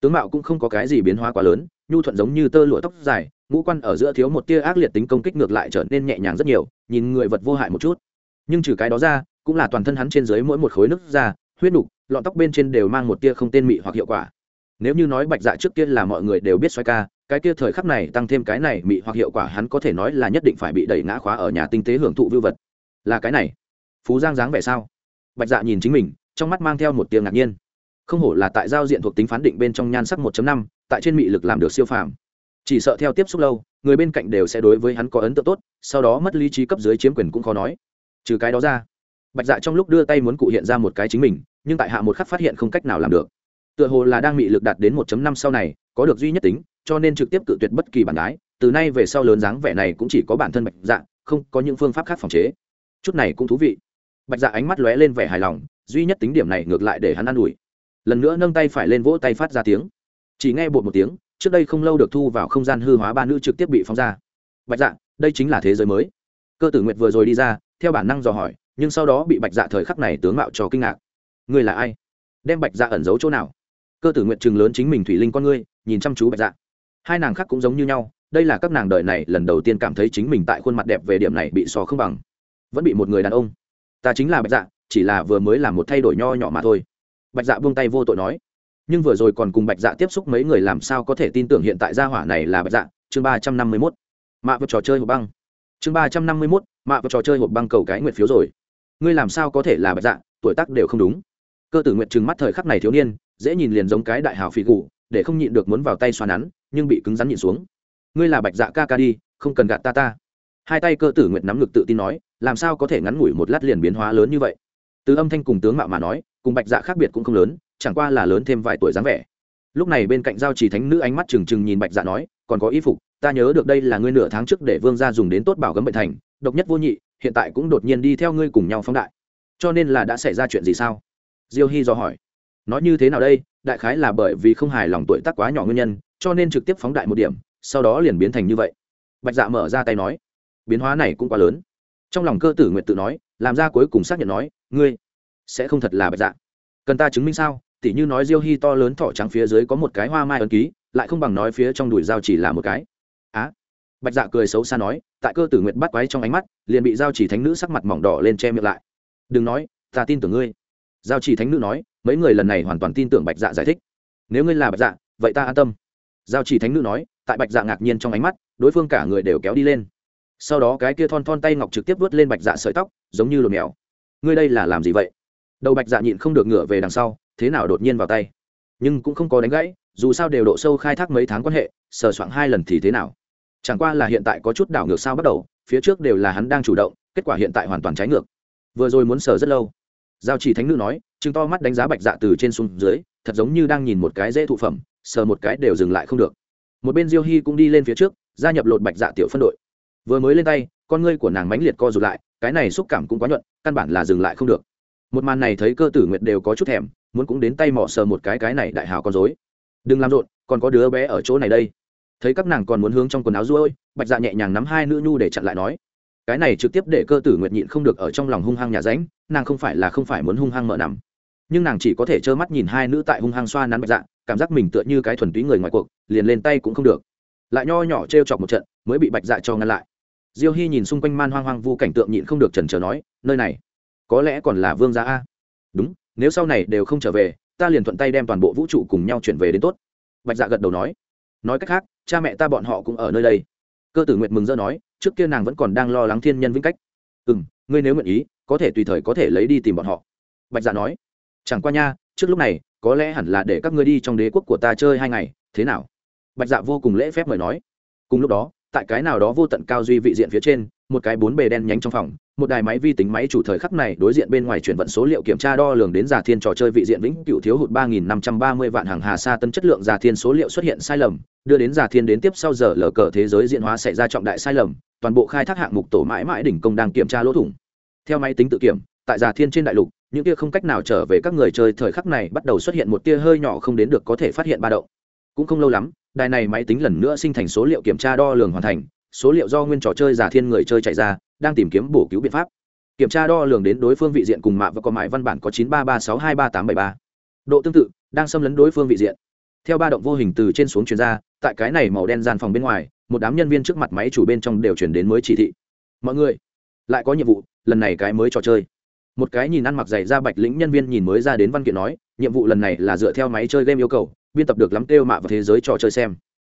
Tướng mạo cũng không có cái gì biến hóa quá lớn, nhu thuận giống như tơ lụa tóc dài, ngũ quan ở giữa thiếu một tia ác liệt tính công kích ngược lại trở nên nhẹ nhàng rất nhiều, nhìn người vật vô hại một chút. Nhưng trừ cái đó ra, cũng là toàn thân hắn trên dưới mỗi một khối nước da, huyết nục, lọn tóc bên trên đều mang một tia không tên mị hoặc hiệu quả. Nếu như nói bạch dạ trước kia là mọi người đều biết xoay ca, cái kia thời khắc này tăng thêm cái này mị hoặc hiệu quả hắn có thể nói là nhất định phải bị đẩy ngã khóa ở nhà tinh tế hưởng thụ vưu vật là cái này. Phú giang dáng vẻ sao? Bạch dạ nhìn chính mình, trong mắt mang theo một tiếng ngạc nhiên. Không hổ là tại giao diện thuộc tính phán định bên trong nhan sắc 1 năm, tại trên mị lực làm được siêu phàm. Chỉ sợ theo tiếp xúc lâu, người bên cạnh đều sẽ đối với hắn có ấn tượng tốt, sau đó mất lý trí cấp dưới chiếm quyền cũng khó nói. Trừ cái đó ra, bạch dạ trong lúc đưa tay muốn cụ hiện ra một cái chính mình, nhưng tại hạ một khắc phát hiện không cách nào làm được. Tựa hồ là đang mị lực đạt đến 1 năm sau này, có được duy nhất tính, cho nên trực tiếp cự tuyệt bất kỳ bản đái từ nay về sau lớn dáng vẻ này cũng chỉ có bản thân bạch dạ không có những phương pháp khác phòng chế chút này cũng thú vị. Bạch dạ ánh mắt lóe lên vẻ hài lòng, duy nhất tính điểm này ngược lại để hắn ă n ủi. Lần nữa nâng tay phải lên vỗ tay phát ra tiếng. Chỉ nghe bột một tiếng, trước đây không lâu được thu vào không gian hư hóa ba nữ trực tiếp bị phóng ra. Bạch dạ đây chính là thế giới mới. Cơ tử nguyệt vừa rồi đi ra, theo bản năng dò hỏi, nhưng sau đó bị bạch dạ thời khắc này tướng mạo cho kinh ngạc. Ngươi là ai? Đem bạch dạ ẩn giấu chỗ nào? Cơ tử nguyệt chừng lớn chính mình thủy linh con ngươi, nhìn chăm chú bạch dạ. Hai nàng khác cũng giống như nhau, đây là các nàng đời này lần đầu tiên cảm thấy chính mình tại khuôn mặt đẹp về điểm này bị so không bằng vẫn bị một người đàn ông. Ta chính là bạch dạ chỉ là vừa mới làm một thay đổi nho nhỏ mà thôi. Bạch dạ buông tay vô tội nói. Nhưng vừa rồi còn cùng bạch dạ tiếp xúc mấy người làm sao có thể tin tưởng hiện tại gia hỏa này là bạch dạ? Chương ba trăm năm mươi mốt. Mạ vật trò chơi hộp băng. Chương ba trăm năm mươi mốt, mạ vật trò chơi hộp băng cầu cái nguyệt phiếu rồi. Ngươi làm sao có thể là bạch dạ? Tuổi tác đều không đúng. Cơ tử nguyệt trừng mắt thời khắc này thiếu niên, dễ nhìn liền giống cái đại hào phì cụ để không nhịn được muốn vào tay xoa nắn, nhưng bị cứng rắn nhịn xuống. Ngươi là bạch dạ ca ca đi, không cần gạt ta ta. Hai tay cơ tử nguyệt nắm ngực tự tin nói làm sao có thể ngắn ngủi một lát liền biến hóa lớn như vậy? Từ âm thanh cùng tướng mạo mà nói, cùng bạch dạ khác biệt cũng không lớn, chẳng qua là lớn thêm vài tuổi dáng vẻ. Lúc này bên cạnh giao chỉ thánh nữ ánh mắt trừng trừng nhìn bạch dạ nói, còn có y phục, ta nhớ được đây là ngươi nửa tháng trước để vương gia dùng đến tốt bảo gấm bệnh thành, độc nhất vô nhị, hiện tại cũng đột nhiên đi theo ngươi cùng nhau phóng đại. Cho nên là đã xảy ra chuyện gì sao? Diêu hy do hỏi. Nói như thế nào đây? Đại khái là bởi vì không hài lòng tuổi tác quá nhỏ nguyên nhân, cho nên trực tiếp phóng đại một điểm, sau đó liền biến thành như vậy. Bạch dạ mở ra tay nói. Biến hóa này cũng quá lớn trong lòng cơ tử nguyệt tự nói, làm ra cuối cùng xác nhận nói, ngươi sẽ không thật là bạch dạ. Cần ta chứng minh sao? Tỉ như nói diêu hy to lớn thỏ trắng phía dưới có một cái hoa mai ấn ký, lại không bằng nói phía trong đùi dao chỉ là một cái. Á? Bạch dạ cười xấu xa nói, tại cơ tử nguyệt bắt quái trong ánh mắt, liền bị dao chỉ thánh nữ sắc mặt mỏng đỏ lên che miệng lại. Đừng nói, ta tin tưởng ngươi. Giao chỉ thánh nữ nói, mấy người lần này hoàn toàn tin tưởng bạch dạ giải thích. Nếu ngươi là bạch dạ vậy ta an tâm. Giao chỉ thánh nữ nói, tại bạch dạ ngạc nhiên trong ánh mắt, đối phương cả người đều kéo đi lên sau đó cái kia thon thon tay ngọc trực tiếp vớt lên bạch dạ sợi tóc, giống như lột mèo. Ngươi đây là làm gì vậy? Đầu bạch dạ nhịn không được ngửa về đằng sau, thế nào đột nhiên vào tay? Nhưng cũng không có đánh gãy, dù sao đều độ sâu khai thác mấy tháng quan hệ, sờ soạng hai lần thì thế nào? Chẳng qua là hiện tại có chút đảo ngược sao bắt đầu, phía trước đều là hắn đang chủ động, kết quả hiện tại hoàn toàn trái ngược. Vừa rồi muốn sờ rất lâu. Giao chỉ thánh nữ nói chứng to mắt đánh giá bạch dạ từ trên xuống dưới, thật giống như đang nhìn một cái dễ thụ phẩm, sờ một cái đều dừng lại không được. Một bên diêu hy cũng đi lên phía trước, gia nhập lột bạch dạ tiểu phân đội vừa mới lên tay, con ngươi của nàng mãnh liệt co rụt lại, cái này xúc cảm cũng quá nhuận, căn bản là dừng lại không được. Một màn này thấy cơ tử nguyệt đều có chút thèm, muốn cũng đến tay mỏ sờ một cái cái này đại hào con dối đừng làm rộn, còn có đứa bé ở chỗ này đây. Thấy các nàng còn muốn hướng trong quần áo ruôi bạch dạ nhẹ nhàng nắm hai nữ nhu để chặn lại nói. Cái này trực tiếp để cơ tử nguyệt nhịn không được ở trong lòng hung hăng nhà ránh, nàng không phải là không phải muốn hung hăng mở nằm. Nhưng nàng chỉ có thể trơ mắt nhìn hai nữ tại hung hăng xoa nắn bạch dạ cảm giác mình tựa như cái thuần túy người ngoài cuộc, liền lên tay cũng không được. Lại nho nhỏ t r e o chọc một trận, mới bị bạch dạ cho ngăn lại diêu hy nhìn xung quanh man hoang hoang vu cảnh tượng nhịn không được trần trờ nói, nơi này, có lẽ còn là vương gia a. Đúng, nếu sau này đều không trở về, ta liền thuận tay đem toàn bộ vũ trụ cùng nhau chuyển về đến tốt. Bạch dạ gật đầu nói. Nói cách khác, cha mẹ ta bọn họ cũng ở nơi đây. Cơ tử nguyệt mừng rỡ nói, trước kia nàng vẫn còn đang lo lắng thiên nhân vĩnh cách. Ừ m ngươi nếu nguyện ý, có thể tùy thời có thể lấy đi tìm bọn họ. Bạch dạ nói. Chẳng qua nha, trước lúc này, có lẽ hẳn là để các ngươi đi trong đế quốc của ta chơi hai ngày, thế nào? Bạch dạ vô cùng lễ phép mời nói. Cùng lúc đó tại cái nào đó vô tận cao duy vị diện phía trên, một cái bốn bề đen nhánh trong phòng, một đài máy vi tính máy chủ thời khắc này đối diện bên ngoài chuyển vận số liệu kiểm tra đo lường đến giả thiên trò chơi vị diện vĩnh cựu thiếu hụt ba nghìn năm trăm ba mươi vạn hàng hà sa tân chất lượng giả thiên số liệu xuất hiện sai lầm, đưa đến giả thiên đến tiếp sau giờ lờ cờ thế giới diễn hóa xảy ra trọng đại sai lầm, toàn bộ khai thác hạng mục tổ mãi mãi đỉnh công đang kiểm tra lỗ thủng. Theo máy tính tự kiểm, tại giả thiên trên đại lục, những tia không cách nào trở về các người chơi thời khắc này bắt đầu xuất hiện một tia hơi nhỏ không đến được có thể phát hiện ba động. Cũng không lâu lắm đài này máy tính lần nữa sinh thành số liệu kiểm tra đo lường hoàn thành, số liệu do nguyên trò chơi giả thiên người chơi chạy ra, đang tìm kiếm bổ cứu biện pháp. Kiểm tra đo lường đến đối phương vị diện cùng mạ và có mãi văn bản có chín ba ba sáu hai ba tám bảy ba. Độ tương tự, đang xâm lấn đối phương vị diện. Theo ba động vô hình từ trên xuống chuyển ra, tại cái này màu đen gian phòng bên ngoài, một đám nhân viên trước mặt máy chủ bên trong đều chuyển đến mới chỉ thị. Mọi người, lại có nhiệm vụ, lần này cái mới trò chơi. Một cái nhìn ăn mặc dày ra bạch lĩnh nhân viên nhìn mới ra đến văn kiện nói, nhiệm vụ lần này là dựa theo máy chơi game yêu cầu biên tập được lắm kêu mạ vào thế giới trò chơi xem.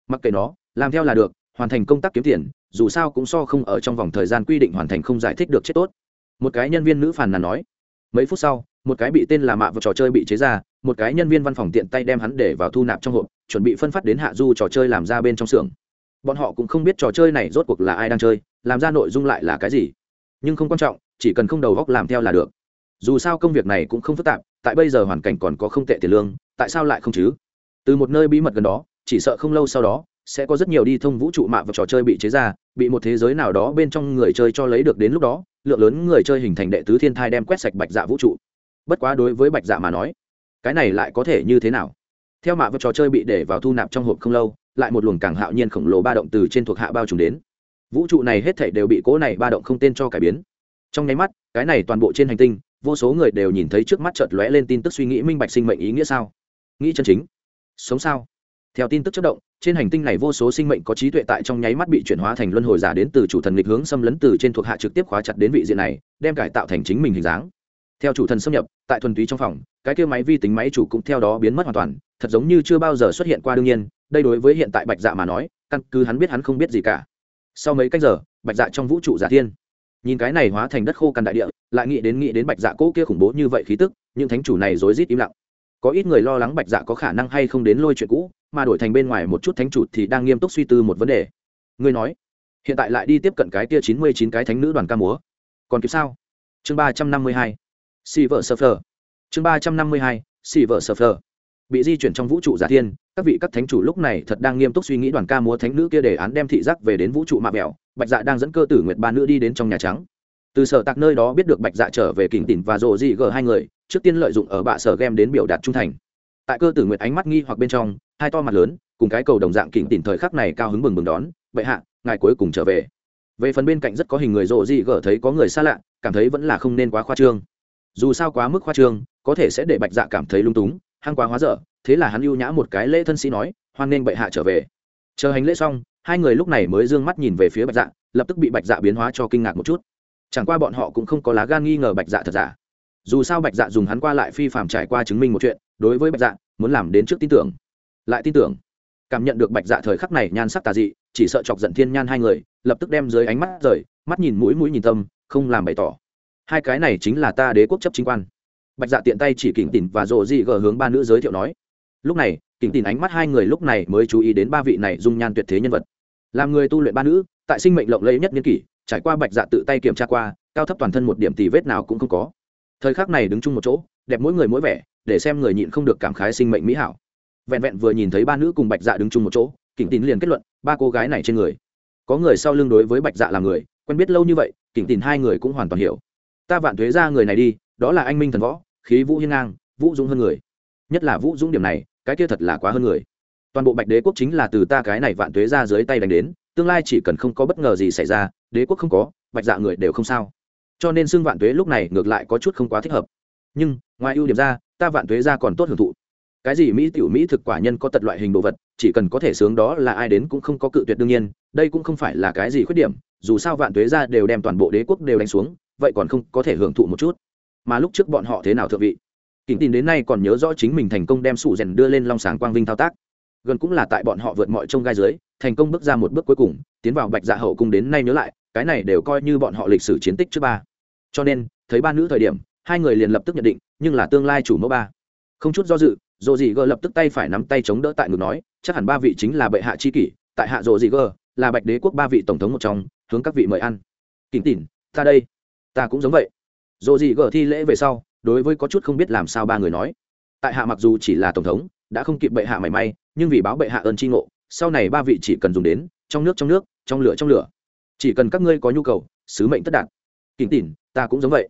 Mặc kệ nó, làm theo là được, hoàn thành công tác kiếm tiền, dù sao cũng so không ở trong vòng thời gian quy định hoàn thành không giải thích được chết tốt. Một cái nhân viên nữ phàn nàn nói. Mấy phút sau, một cái bị tên là mạ vào trò chơi bị chế ra, một cái nhân viên văn phòng tiện tay đem hắn để vào thu nạp trong hộp, chuẩn bị phân phát đến hạ du trò chơi làm ra bên trong xưởng. Bọn họ cũng không biết trò chơi này rốt cuộc là ai đang chơi, làm ra nội dung lại là cái gì. Nhưng không quan trọng, chỉ cần không đầu góc làm theo là được. Dù sao công việc này cũng không phức tạp, tại bây giờ hoàn cảnh còn có không tệ tiền lương, tại sao lại không chứ? Từ một nơi bí mật gần đó, chỉ sợ không lâu sau đó, sẽ có rất nhiều đi thông vũ trụ mạ và trò chơi bị chế ra, bị một thế giới nào đó bên trong người chơi cho lấy được đến lúc đó, lượng lớn người chơi hình thành đệ tứ thiên thai đem quét sạch bạch dạ vũ trụ. Bất quá đối với bạch dạ mà nói, cái này lại có thể như thế nào? Theo mạ và trò chơi bị để vào thu nạp trong hộp không lâu, lại một luồng càng hạo nhiên khổng lồ ba động từ trên thuộc hạ bao trùm đến. Vũ trụ này hết thảy đều bị cố này ba động không tên cho cải biến. Trong nháy mắt, cái này toàn bộ trên hành tinh, vô số người đều nhìn thấy trước mắt chợt lóe lên tin tức suy nghĩ minh bạch sinh mệnh ý nghĩa sao? Nghĩ chân chính sống sao? Theo tin tức chất động, trên hành tinh này vô số sinh mệnh có trí tuệ tại trong nháy mắt bị chuyển hóa thành luân hồi giả đến từ chủ thần nghịch hướng xâm lấn từ trên thuộc hạ trực tiếp khóa chặt đến vị diện này, đem cải tạo thành chính mình hình dáng. Theo chủ thần xâm nhập, tại thuần túy trong phòng, cái kia máy vi tính máy chủ cũng theo đó biến mất hoàn toàn, thật giống như chưa bao giờ xuất hiện qua đương nhiên, đây đối với hiện tại bạch dạ mà nói, căn cứ hắn biết hắn không biết gì cả. Sau mấy cách giờ, bạch dạ trong vũ trụ giả thiên. Nhìn cái này hóa thành đất khô cằn đại địa, lại nghĩ đến nghĩ đến bạch dạ cỗ kia khủng bố như vậy khí tức, những thánh chủ này rối rít im lặng có ít người lo lắng bạch dạ có khả năng hay không đến lôi chuyện cũ, mà đổi thành bên ngoài một chút thánh chủ thì đang nghiêm túc suy tư một vấn đề. Ngươi nói, hiện tại lại đi tiếp cận cái kia chín mươi chín cái thánh nữ đoàn ca múa. Còn kịp sao? Chương ba trăm năm mươi hai, xì vợ sơ phờ. Chương ba trăm năm mươi hai, xì vợ sơ phờ. Bị di chuyển trong vũ trụ giả thiên, các vị các thánh chủ lúc này thật đang nghiêm túc suy nghĩ đoàn ca múa thánh nữ kia để án đem thị giác về đến vũ trụ mạ bẹo bạch dạ đang dẫn cơ tử nguyệt ba nữ đi đến trong nhà trắng. Từ sở tạc nơi đó biết được bạch dạ trở về kỉnh tỉn và rộ dị g hai người trước tiên lợi dụng ở bạ sở game đến biểu đạt trung thành. Tại cơ tử nguyệt ánh mắt nghi hoặc bên trong, hai to mặt lớn, cùng cái cầu đồng dạng kỉnh tỉn thời khắc này cao hứng bừng bừng đón, bệ hạ, ngài cuối cùng trở về. Về phần bên cạnh rất có hình người rộ dị gở thấy có người xa lạ, cảm thấy vẫn là không nên quá khoa trương. Dù sao quá mức khoa trương, có thể sẽ để bạch dạ cảm thấy lung túng, hăng quá hóa dở, thế là hắn ưu nhã một cái lễ thân sĩ nói, hoan nên bệ hạ trở về. Chờ hành lễ xong, hai người lúc này mới d ư ơ n g mắt nhìn về phía bạch dạ lập tức bị bạch dạ biến hóa cho kinh ngạc một chút. Chẳng qua bọn họ cũng không có lá gan nghi ngờ bạch dạ thật giả dù sao bạch dạ dùng hắn qua lại phi phạm trải qua chứng minh một chuyện, đối với bạch dạ muốn làm đến trước tin tưởng. Lại tin tưởng. Cảm nhận được bạch dạ thời khắc này nhan sắc tà dị, chỉ sợ chọc giận thiên nhan hai người, lập tức đem dưới ánh mắt rời, mắt nhìn mũi mũi nhìn tâm, không làm bày tỏ. Hai cái này chính là ta đế quốc chấp chính quan. Bạch dạ tiện tay chỉ kỉnh tỉn và rộ dị gờ hướng ba nữ giới thiệu nói. Lúc này, kỉnh tỉn ánh mắt hai người lúc này mới chú ý đến ba vị này dung nhan tuyệt thế nhân vật. Làm người tu luyện ba nữ, tại sinh mệnh lộng lẫy nhất niên kỷ, trải qua bạch dạ tự tay kiểm tra qua, cao thấp toàn thân một điểm tì vết nào cũng không có thời khắc này đứng chung một chỗ, đẹp mỗi người mỗi vẻ, để xem người nhịn không được cảm khái sinh mệnh mỹ hảo. Vẹn vẹn vừa nhìn thấy ba nữ cùng bạch dạ đứng chung một chỗ kỉnh tín liền kết luận, ba cô gái này trên người. Có người sau lưng đối với bạch dạ là người, quen biết lâu như vậy kỉnh tín hai người cũng hoàn toàn hiểu. Ta vạn thuế ra người này đi, đó là anh minh thần võ, khí vũ hiên ngang, vũ dũng hơn người. Nhất là vũ dũng điểm này, cái kia thật là quá hơn người. Toàn bộ bạch đế quốc chính là từ ta cái này vạn tuế ra dưới tay đánh đến, tương lai chỉ cần không có bất ngờ gì xảy ra, đế quốc không có, bạch dạ người đều không sao cho nên xưng vạn tuế lúc này ngược lại có chút không quá thích hợp. Nhưng, ngoài ưu điểm ra, ta vạn tuế ra còn tốt hưởng thụ. Cái gì mỹ tiểu mỹ thực quả nhân có tật loại hình đồ vật, chỉ cần có thể sướng đó là ai đến cũng không có cự tuyệt đương nhiên, đây cũng không phải là cái gì khuyết điểm, dù sao vạn tuế ra đều đem toàn bộ đế quốc đều đánh xuống, vậy còn không có thể hưởng thụ một chút. Mà lúc trước bọn họ thế nào thượng vị? Kính tin đến nay còn nhớ rõ chính mình thành công đem sủ rèn đưa lên long sáng quang vinh thao tác. Gần cũng là tại bọn họ vượt mọi trông gai dưới, thành công bước ra một bước cuối cùng, tiến vào bạch dạ hậu cung đến nay nhớ lại cái này đều coi như bọn họ lịch sử chiến tích trước ba. Cho nên, thấy ba nữ thời điểm, hai người liền lập tức nhận định, nhưng là tương lai chủ mẫu ba. Không chút do dự dồ dị gờ lập tức tay phải nắm tay chống đỡ tại ngực nói, chắc hẳn ba vị chính là bệ hạ chi kỷ, tại hạ dồ dị gờ là bạch đế quốc ba vị tổng thống một trong, hướng các vị mời ăn. Kính tỉn, ta đây. Ta cũng giống vậy. Dồ dị gờ thi lễ về sau, đối với có chút không biết làm sao ba người nói, tại hạ mặc dù chỉ là tổng thống, đã không kịp bệ hạ mảy may, nhưng vì báo bệ hạ ơn tri ngộ, sau này ba vị chỉ cần dùng đến, trong nước trong nước, trong lửa trong lửa chỉ cần các ngươi có nhu cầu, sứ mệnh tất đạt. Kính tỉn, ta cũng giống vậy.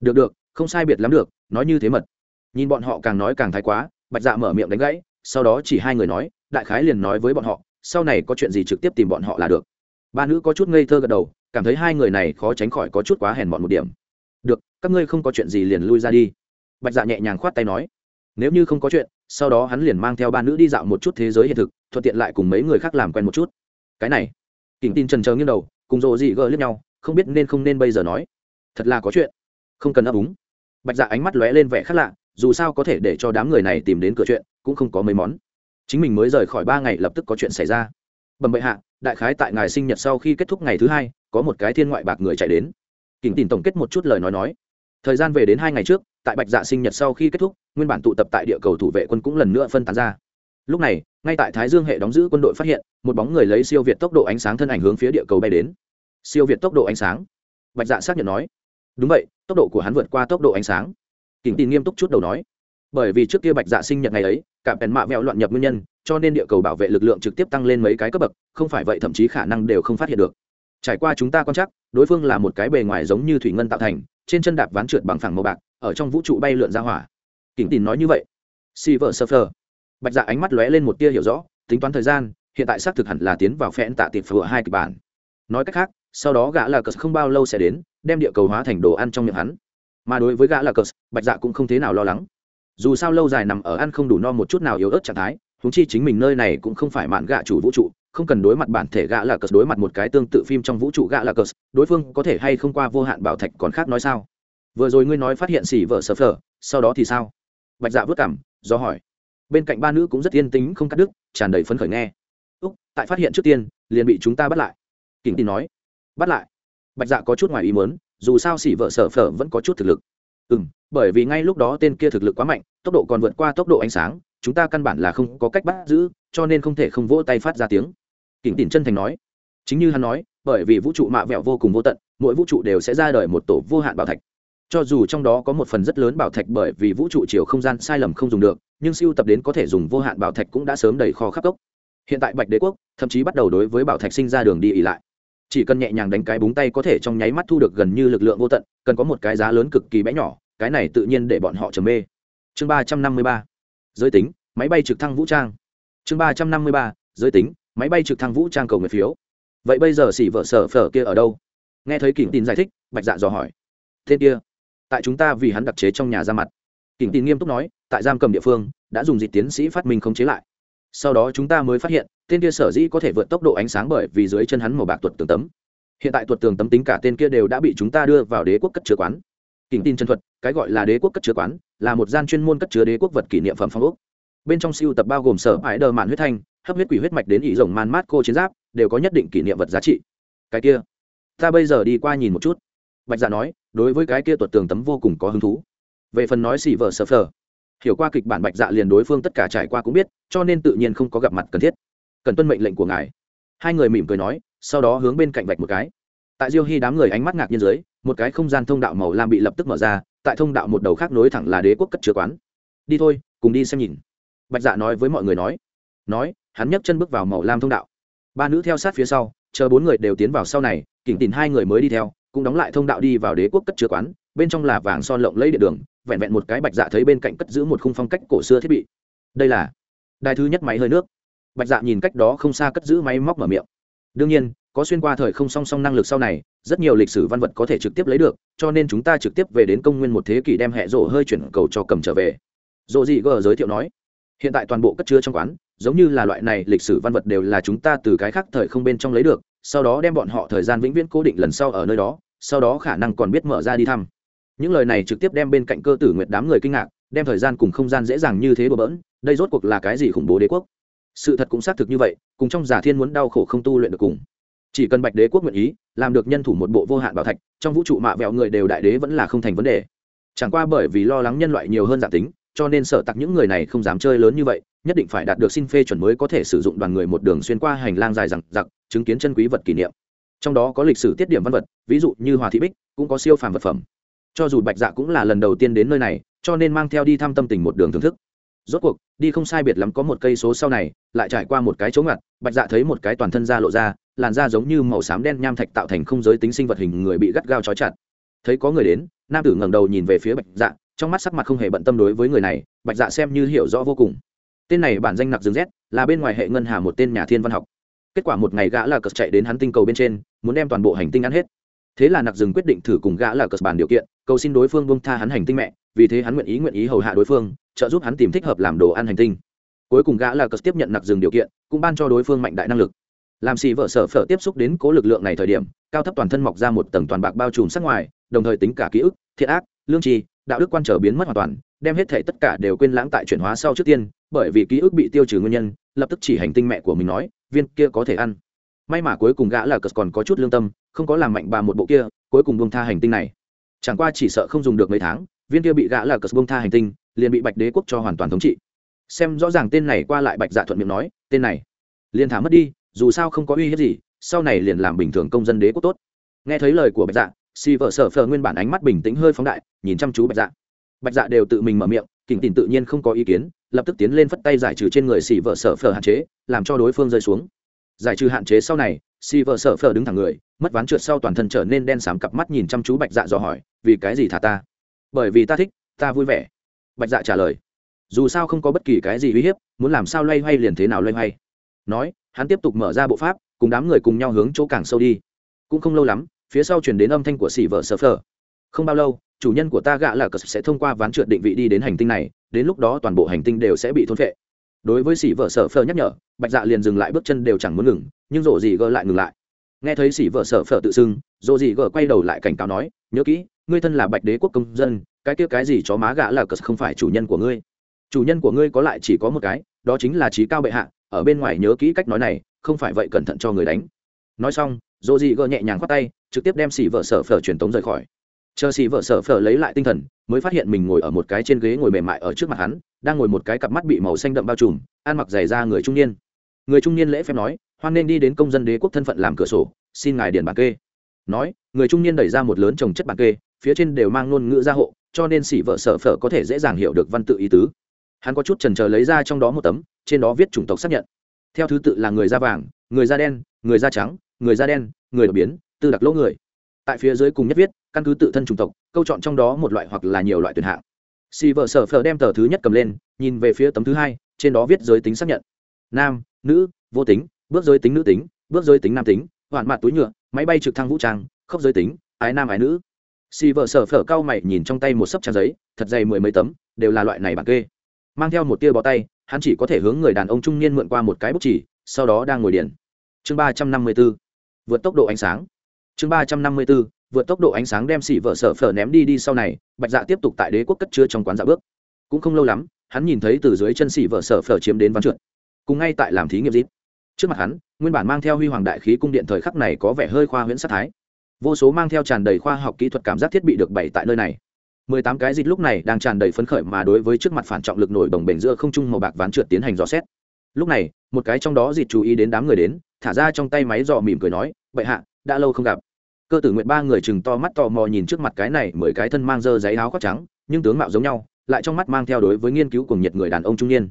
Được được, không sai biệt lắm được, nói như thế mật. Nhìn bọn họ càng nói càng thái quá, bạch dạ mở miệng đánh gãy, sau đó chỉ hai người nói, đại khái liền nói với bọn họ, sau này có chuyện gì trực tiếp tìm bọn họ là được. Ba nữ có chút ngây thơ gật đầu, cảm thấy hai người này khó tránh khỏi có chút quá hèn mọn một điểm. Được, các ngươi không có chuyện gì liền lui ra đi. Bạch dạ nhẹ nhàng khoát tay nói. Nếu như không có chuyện, sau đó hắn liền mang theo ba nữ đi dạo một chút thế giới hiện thực, thuận tiện lại cùng mấy người khác làm quen một chút. Cái này. Kỉnh tin trần trờ nghiêng đầu cùng rộ dị gờ lướt nhau, không biết nên không nên bây giờ nói. Thật là có chuyện. Không cần ấp úng. Bạch dạ ánh mắt lóe lên vẻ khác lạ, dù sao có thể để cho đám người này tìm đến cửa chuyện, cũng không có mấy món. Chính mình mới rời khỏi ba ngày lập tức có chuyện xảy ra. Bẩm bệ hạ, đại khái tại ngài sinh nhật sau khi kết thúc ngày thứ hai, có một cái thiên ngoại bạc người chạy đến. Kỉnh tìm tổng kết một chút lời nói nói. Thời gian về đến hai ngày trước, tại bạch dạ sinh nhật sau khi kết thúc, nguyên bản tụ tập tại địa cầu thủ vệ quân cũng lần nữa phân tán ra. Lúc này ngay tại thái dương hệ đóng giữ quân đội phát hiện, một bóng người lấy siêu việt tốc độ ánh sáng thân ảnh hướng phía địa cầu bay đến. Siêu việt tốc độ ánh sáng? Bạch dạ xác nhận nói. Đúng vậy, tốc độ của hắn vượt qua tốc độ ánh sáng. Kỉnh tin nghiêm túc chút đầu nói. Bởi vì trước kia bạch dạ sinh nhật ngày ấy, cả bèn mạ vẹo loạn nhập nguyên nhân, cho nên địa cầu bảo vệ lực lượng trực tiếp tăng lên mấy cái cấp bậc, không phải vậy thậm chí khả năng đều không phát hiện được. Trải qua chúng ta quan chắc đối phương là một cái bề ngoài giống như thủy ngân tạo thành, trên chân đạp ván trượt bằng phẳng màu bạc, ở trong vũ trụ bay lượn ra hỏa. Kính tin nói như vậy. Silver Surfer bạch dạ ánh mắt lóe lên một tia hiểu rõ, tính toán thời gian, hiện tại xác thực hẳn là tiến vào phen tạ tiệp phở hai kịch bản. Nói cách khác, sau đó gã là cờ không bao lâu sẽ đến, đem địa cầu hóa thành đồ ăn trong miệng hắn. Mà đối với gã là cờ, bạch dạ cũng không thế nào lo lắng. Dù sao lâu dài nằm ở ăn không đủ no một chút nào yếu ớt trạng thái húng chi chính mình nơi này cũng không phải mạn gạ chủ vũ trụ, không cần đối mặt bản thể Gã là cờ, đối mặt một cái tương tự phim trong vũ trụ Gã là cờ, đối phương có thể hay không qua vô hạn bảo thạch còn khác nói sao? Vừa rồi ngươi nói phát hiện xỉ vợ sờ phở, sau đó thì sao? Bạch dạ vất cảm, do hỏi bên cạnh ba nữ cũng rất yên tĩnh, không cắt đứt, tràn đầy phấn khởi nghe. Úc, tại phát hiện trước tiên, liền bị chúng ta bắt lại. Kính tin nói. Bắt lại? Bạch dạ có chút ngoài ý muốn, dù sao xỉ vợ sở phở vẫn có chút thực lực. Ừ m bởi vì ngay lúc đó tên kia thực lực quá mạnh, tốc độ còn vượt qua tốc độ ánh sáng, chúng ta căn bản là không có cách bắt giữ, cho nên không thể không vỗ tay phát ra tiếng. Kính tin chân thành nói. Chính như hắn nói, bởi vì vũ trụ mạ vẹo vô cùng vô tận, mỗi vũ trụ đều sẽ ra đời một tổ vô hạn bảo thạch cho dù trong đó có một phần rất lớn bảo thạch bởi vì vũ trụ chiều không gian sai lầm không dùng được, nhưng siêu tập đến có thể dùng vô hạn bảo thạch cũng đã sớm đầy kho khắp cốc. Hiện tại bạch đế quốc, thậm chí bắt đầu đối với bảo thạch sinh ra đường đi ỉ lại. Chỉ cần nhẹ nhàng đánh cái búng tay có thể trong nháy mắt thu được gần như lực lượng vô tận, cần có một cái giá lớn cực kỳ bé nhỏ, cái này tự nhiên để bọn họ trầm mê. Chương ba trăm năm mươi ba. Giới tính, máy bay trực thăng vũ trang. Chương ba trăm năm mươi ba. Giới tính, máy bay trực thăng vũ trang cầu người phiếu. Vậy bây giờ xỉ vợ sở phở kia ở đâu? Nghe thấy kỉnh tin giải thích, bạch dạ dò hỏi. Tên kia tại chúng ta vì hắn đặc chế trong nhà ra mặt. Kỉnh tin nghiêm túc nói, tại giam cầm địa phương, đã dùng dịch tiến sĩ phát minh không chế lại. Sau đó chúng ta mới phát hiện, tên kia sở dĩ có thể vượt tốc độ ánh sáng bởi vì dưới chân hắn màu bạc tuột tường tấm. Hiện tại tuột tường tấm tính cả tên kia đều đã bị chúng ta đưa vào đế quốc cất chứa quán. Kỉnh tin chân thuật, cái gọi là đế quốc cất chứa quán, là một gian chuyên môn cất chứa đế quốc vật kỷ niệm phẩm phong ốc. Bên trong siêu tập bao gồm sở ải đờ mạn huyết thanh, hấp huyết quỷ huyết mạch đến ỷ rồng man mát cô chiến giáp, đều có nhất định kỷ niệm vật giá trị. Cái kia, ta bây giờ đi qua nhìn một chút. Bạch dạ nói đối với cái kia tuột tường tấm vô cùng có hứng thú. Về phần nói xì vờ sờ phờ, hiểu qua kịch bản bạch dạ liền đối phương tất cả trải qua cũng biết, cho nên tự nhiên không có gặp mặt cần thiết. Cần tuân mệnh lệnh của ngài. Hai người mỉm cười nói, sau đó hướng bên cạnh vạch một cái. Tại diêu hy đám người ánh mắt ngạc nhiên dưới, một cái không gian thông đạo màu lam bị lập tức mở ra, tại thông đạo một đầu khác nối thẳng là đế quốc cất chứa quán. Đi thôi, cùng đi xem nhìn. Bạch dạ nói với mọi người nói. Nói, hắn nhấc chân bước vào màu lam thông đạo. Ba nữ theo sát phía sau, chờ bốn người đều tiến vào sau này, kỉnh tìm hai người mới đi theo cũng đóng lại thông đạo đi vào đế quốc cất chứa quán, bên trong là vàng son lộng lấy điện đường, vẹn vẹn một cái bạch dạ thấy bên cạnh cất giữ một khung phong cách cổ xưa thiết bị. Đây là đài thứ nhất máy hơi nước. Bạch dạ nhìn cách đó không xa cất giữ máy móc mở miệng. Đương nhiên, có xuyên qua thời không song song năng lực sau này, rất nhiều lịch sử văn vật có thể trực tiếp lấy được, cho nên chúng ta trực tiếp về đến công nguyên một thế kỷ đem hệ rổ hơi chuyển cầu cho cầm trở về. Rộ dị gờ giới thiệu nói, hiện tại toàn bộ cất chứa trong quán, giống như là loại này lịch sử văn vật đều là chúng ta từ cái khác thời không bên trong lấy được sau đó đem bọn họ thời gian vĩnh viễn cố định lần sau ở nơi đó, sau đó khả năng còn biết mở ra đi thăm. Những lời này trực tiếp đem bên cạnh cơ tử nguyệt đám người kinh ngạc, đem thời gian cùng không gian dễ dàng như thế bừa bỡn, đây rốt cuộc là cái gì khủng bố đế quốc? Sự thật cũng xác thực như vậy, cùng trong giả thiên muốn đau khổ không tu luyện được cùng. Chỉ cần bạch đế quốc nguyện ý, làm được nhân thủ một bộ vô hạn bảo thạch, trong vũ trụ mạ vẹo người đều đại đế vẫn là không thành vấn đề. Chẳng qua bởi vì lo lắng nhân loại nhiều hơn giả tính cho nên sở tặc những người này không dám chơi lớn như vậy, nhất định phải đạt được xin phê chuẩn mới có thể sử dụng đoàn người một đường xuyên qua hành lang dài rằng giặc chứng kiến chân quý vật kỷ niệm. Trong đó có lịch sử tiết điểm văn vật, ví dụ như hòa thị bích, cũng có siêu phàm vật phẩm. Cho dù bạch dạ cũng là lần đầu tiên đến nơi này, cho nên mang theo đi thăm tâm tình một đường thưởng thức. Rốt cuộc, đi không sai biệt lắm có một cây số sau này, lại trải qua một cái chỗ ngặt, bạch dạ thấy một cái toàn thân da lộ ra, làn da giống như màu xám đen nham thạch tạo thành không giới tính sinh vật hình người bị gắt gao trói chặt. Thấy có người đến, nam tử ngẩng đầu nhìn về phía bạch dạ trong mắt sắc mặt không hề bận tâm đối với người này, bạch dạ xem như hiểu rõ vô cùng. Tên này bản danh nặc rừng z, là bên ngoài hệ ngân hà một tên nhà thiên văn học. Kết quả một ngày gã là cờ chạy đến hắn tinh cầu bên trên, muốn đem toàn bộ hành tinh ăn hết. Thế là nặc rừng quyết định thử cùng gã là cờ bàn điều kiện, cầu xin đối phương bông tha hắn hành tinh mẹ, vì thế hắn nguyện ý nguyện ý hầu hạ đối phương, trợ giúp hắn tìm thích hợp làm đồ ăn hành tinh. Cuối cùng gã là cờ tiếp nhận nặc rừng điều kiện, cũng ban cho đối phương mạnh đại năng lực. Làm xì vợ sở phở tiếp xúc đến cố lực lượng này thời điểm, cao thấp toàn thân mọc ra một tầng toàn bạc bao trùm sắc ngoài, đồng thời tính cả ký ức, thiện ác, lương tri đạo đức quan trở biến mất hoàn toàn, đem hết thể tất cả đều quên lãng tại chuyển hóa sau trước tiên, bởi vì ký ức bị tiêu trừ nguyên nhân, lập tức chỉ hành tinh mẹ của mình nói, viên kia có thể ăn. May mà cuối cùng gã là cờ còn có chút lương tâm, không có làm mạnh bà một bộ kia, cuối cùng bông tha hành tinh này. Chẳng qua chỉ sợ không dùng được mấy tháng, viên kia bị gã là cờ bông tha hành tinh, liền bị bạch đế quốc cho hoàn toàn thống trị. Xem rõ ràng tên này qua lại bạch dạ thuận miệng nói, tên này, liền thả mất đi, dù sao không có uy hiếp gì, sau này liền làm bình thường công dân đế quốc tốt. Nghe thấy lời của bạch dạ si vợ sở phờ nguyên bản ánh mắt bình tĩnh hơi phóng đại, nhìn chăm chú bạch dạ. Bạch dạ đều tự mình mở miệng kỉnh tìm tự nhiên không có ý kiến, lập tức tiến lên phất tay giải trừ trên người xì vợ sở phờ hạn chế, làm cho đối phương rơi xuống. Giải trừ hạn chế sau này, xì vợ sở phờ đứng thẳng người, mất ván trượt sau toàn thân trở nên đen xám cặp mắt nhìn chăm chú bạch dạ dò hỏi, vì cái gì thả ta? Bởi vì ta thích, ta vui vẻ. Bạch dạ trả lời, dù sao không có bất kỳ cái gì uy hiếp, muốn làm sao loay hoay liền thế nào loay hoay. Nói, hắn tiếp tục mở ra bộ pháp, cùng đám người cùng nhau hướng chỗ càng sâu đi. Cũng không lâu lắm phía sau chuyển đến âm thanh của sỉ vợ sở phờ. Không bao lâu, chủ nhân của ta gạ là cờ sẽ thông qua ván trượt định vị đi đến hành tinh này, đến lúc đó toàn bộ hành tinh đều sẽ bị thôn vệ đối với xỉ vợ sở phờ nhắc nhở, bạch dạ liền dừng lại bước chân đều chẳng muốn ngừng, nhưng rộ gì gờ lại ngừng lại. Nghe thấy xỉ vợ sở phờ tự xưng, rộ gì gờ quay đầu lại cảnh cáo nói, nhớ kỹ, ngươi thân là bạch đế quốc công dân, cái kia cái gì chó má gã là cờ không phải chủ nhân của ngươi. Chủ nhân của ngươi có lại chỉ có một cái, đó chính là trí cao bệ hạ, ở bên ngoài nhớ kỹ cách nói này, không phải vậy cẩn thận cho người đánh. Nói xong dỗ dị gờ nhẹ nhàng khoát tay, trực tiếp đem xỉ vợ sở phở truyền tống rời khỏi. Chờ xỉ vợ sở phở lấy lại tinh thần, mới phát hiện mình ngồi ở một cái trên ghế ngồi mềm mại ở trước mặt hắn, đang ngồi một cái cặp mắt bị màu xanh đậm bao trùm, ăn mặc dày ra người trung niên. Người trung niên lễ phép nói, hoan nên đi đến công dân đế quốc thân phận làm cửa sổ, xin ngài điền bản kê. Nói, người trung niên đẩy ra một lớn trồng chất bản kê, phía trên đều mang ngôn ngữ gia hộ, cho nên xỉ vợ sở phở có thể dễ dàng hiểu được văn tự ý tứ. Hắn có chút trần trờ lấy ra trong đó một tấm, trên đó viết chủng tộc xác nhận. Theo thứ tự là người da vàng, người da đen, người da trắng người da đen, người đột biến, tư đặc lỗ người. Tại phía dưới cùng nhất viết, căn cứ tự thân chủng tộc, câu chọn trong đó một loại hoặc là nhiều loại tuyển hạng. Xì vợ sở phở đem tờ thứ nhất cầm lên, nhìn về phía tấm thứ hai, trên đó viết giới tính xác nhận. Nam, nữ, vô tính, bước giới tính nữ tính, bước giới tính nam tính, hoạn mặt túi nhựa, máy bay trực thăng vũ trang khốc giới tính, ái nam ái nữ. Xì vợ sở phở cao mày nhìn trong tay một sấp trang giấy, thật dày mười mấy tấm, đều là loại này bản kê. Mang theo một tia bó tay, hắn chỉ có thể hướng người đàn ông trung niên mượn qua một cái bút chỉ, sau đó đang ngồi điện chương ba trăm năm mươi b ố vượt tốc độ ánh sáng. Chương ba trăm năm mươi b ố vượt tốc độ ánh sáng đem xỉ vợ sở phở ném đi đi sau này, bạch dạ tiếp tục tại đế quốc cất chứa trong quán dạ bước. Cũng không lâu lắm, hắn nhìn thấy từ dưới chân xỉ vợ sở phở chiếm đến ván trượt. Cùng ngay tại làm thí nghiệm dít trước mặt hắn, nguyên bản mang theo huy hoàng đại khí cung điện thời khắc này có vẻ hơi khoa huyễn sát thái. Vô số mang theo tràn đầy khoa học kỹ thuật cảm giác thiết bị được bày tại nơi này. Mười tám cái dịt lúc này đang tràn đầy phấn khởi mà đối với trước mặt phản trọng lực nổi bồng bềnh giữa không trung màu bạc ván trượt tiến hành dò xét. Lúc này, một cái trong đó dịt chú ý đến đám người đến, thả ra trong tay máy dò mỉm cười nói bệ hạ, đã lâu không gặp. Cơ tử nguyện ba người chừng to mắt tò mò nhìn trước mặt cái này mười cái thân mang dơ giấy áo khoác trắng, nhưng tướng mạo giống nhau, lại trong mắt mang theo đối với nghiên cứu cùng nhiệt người đàn ông trung niên.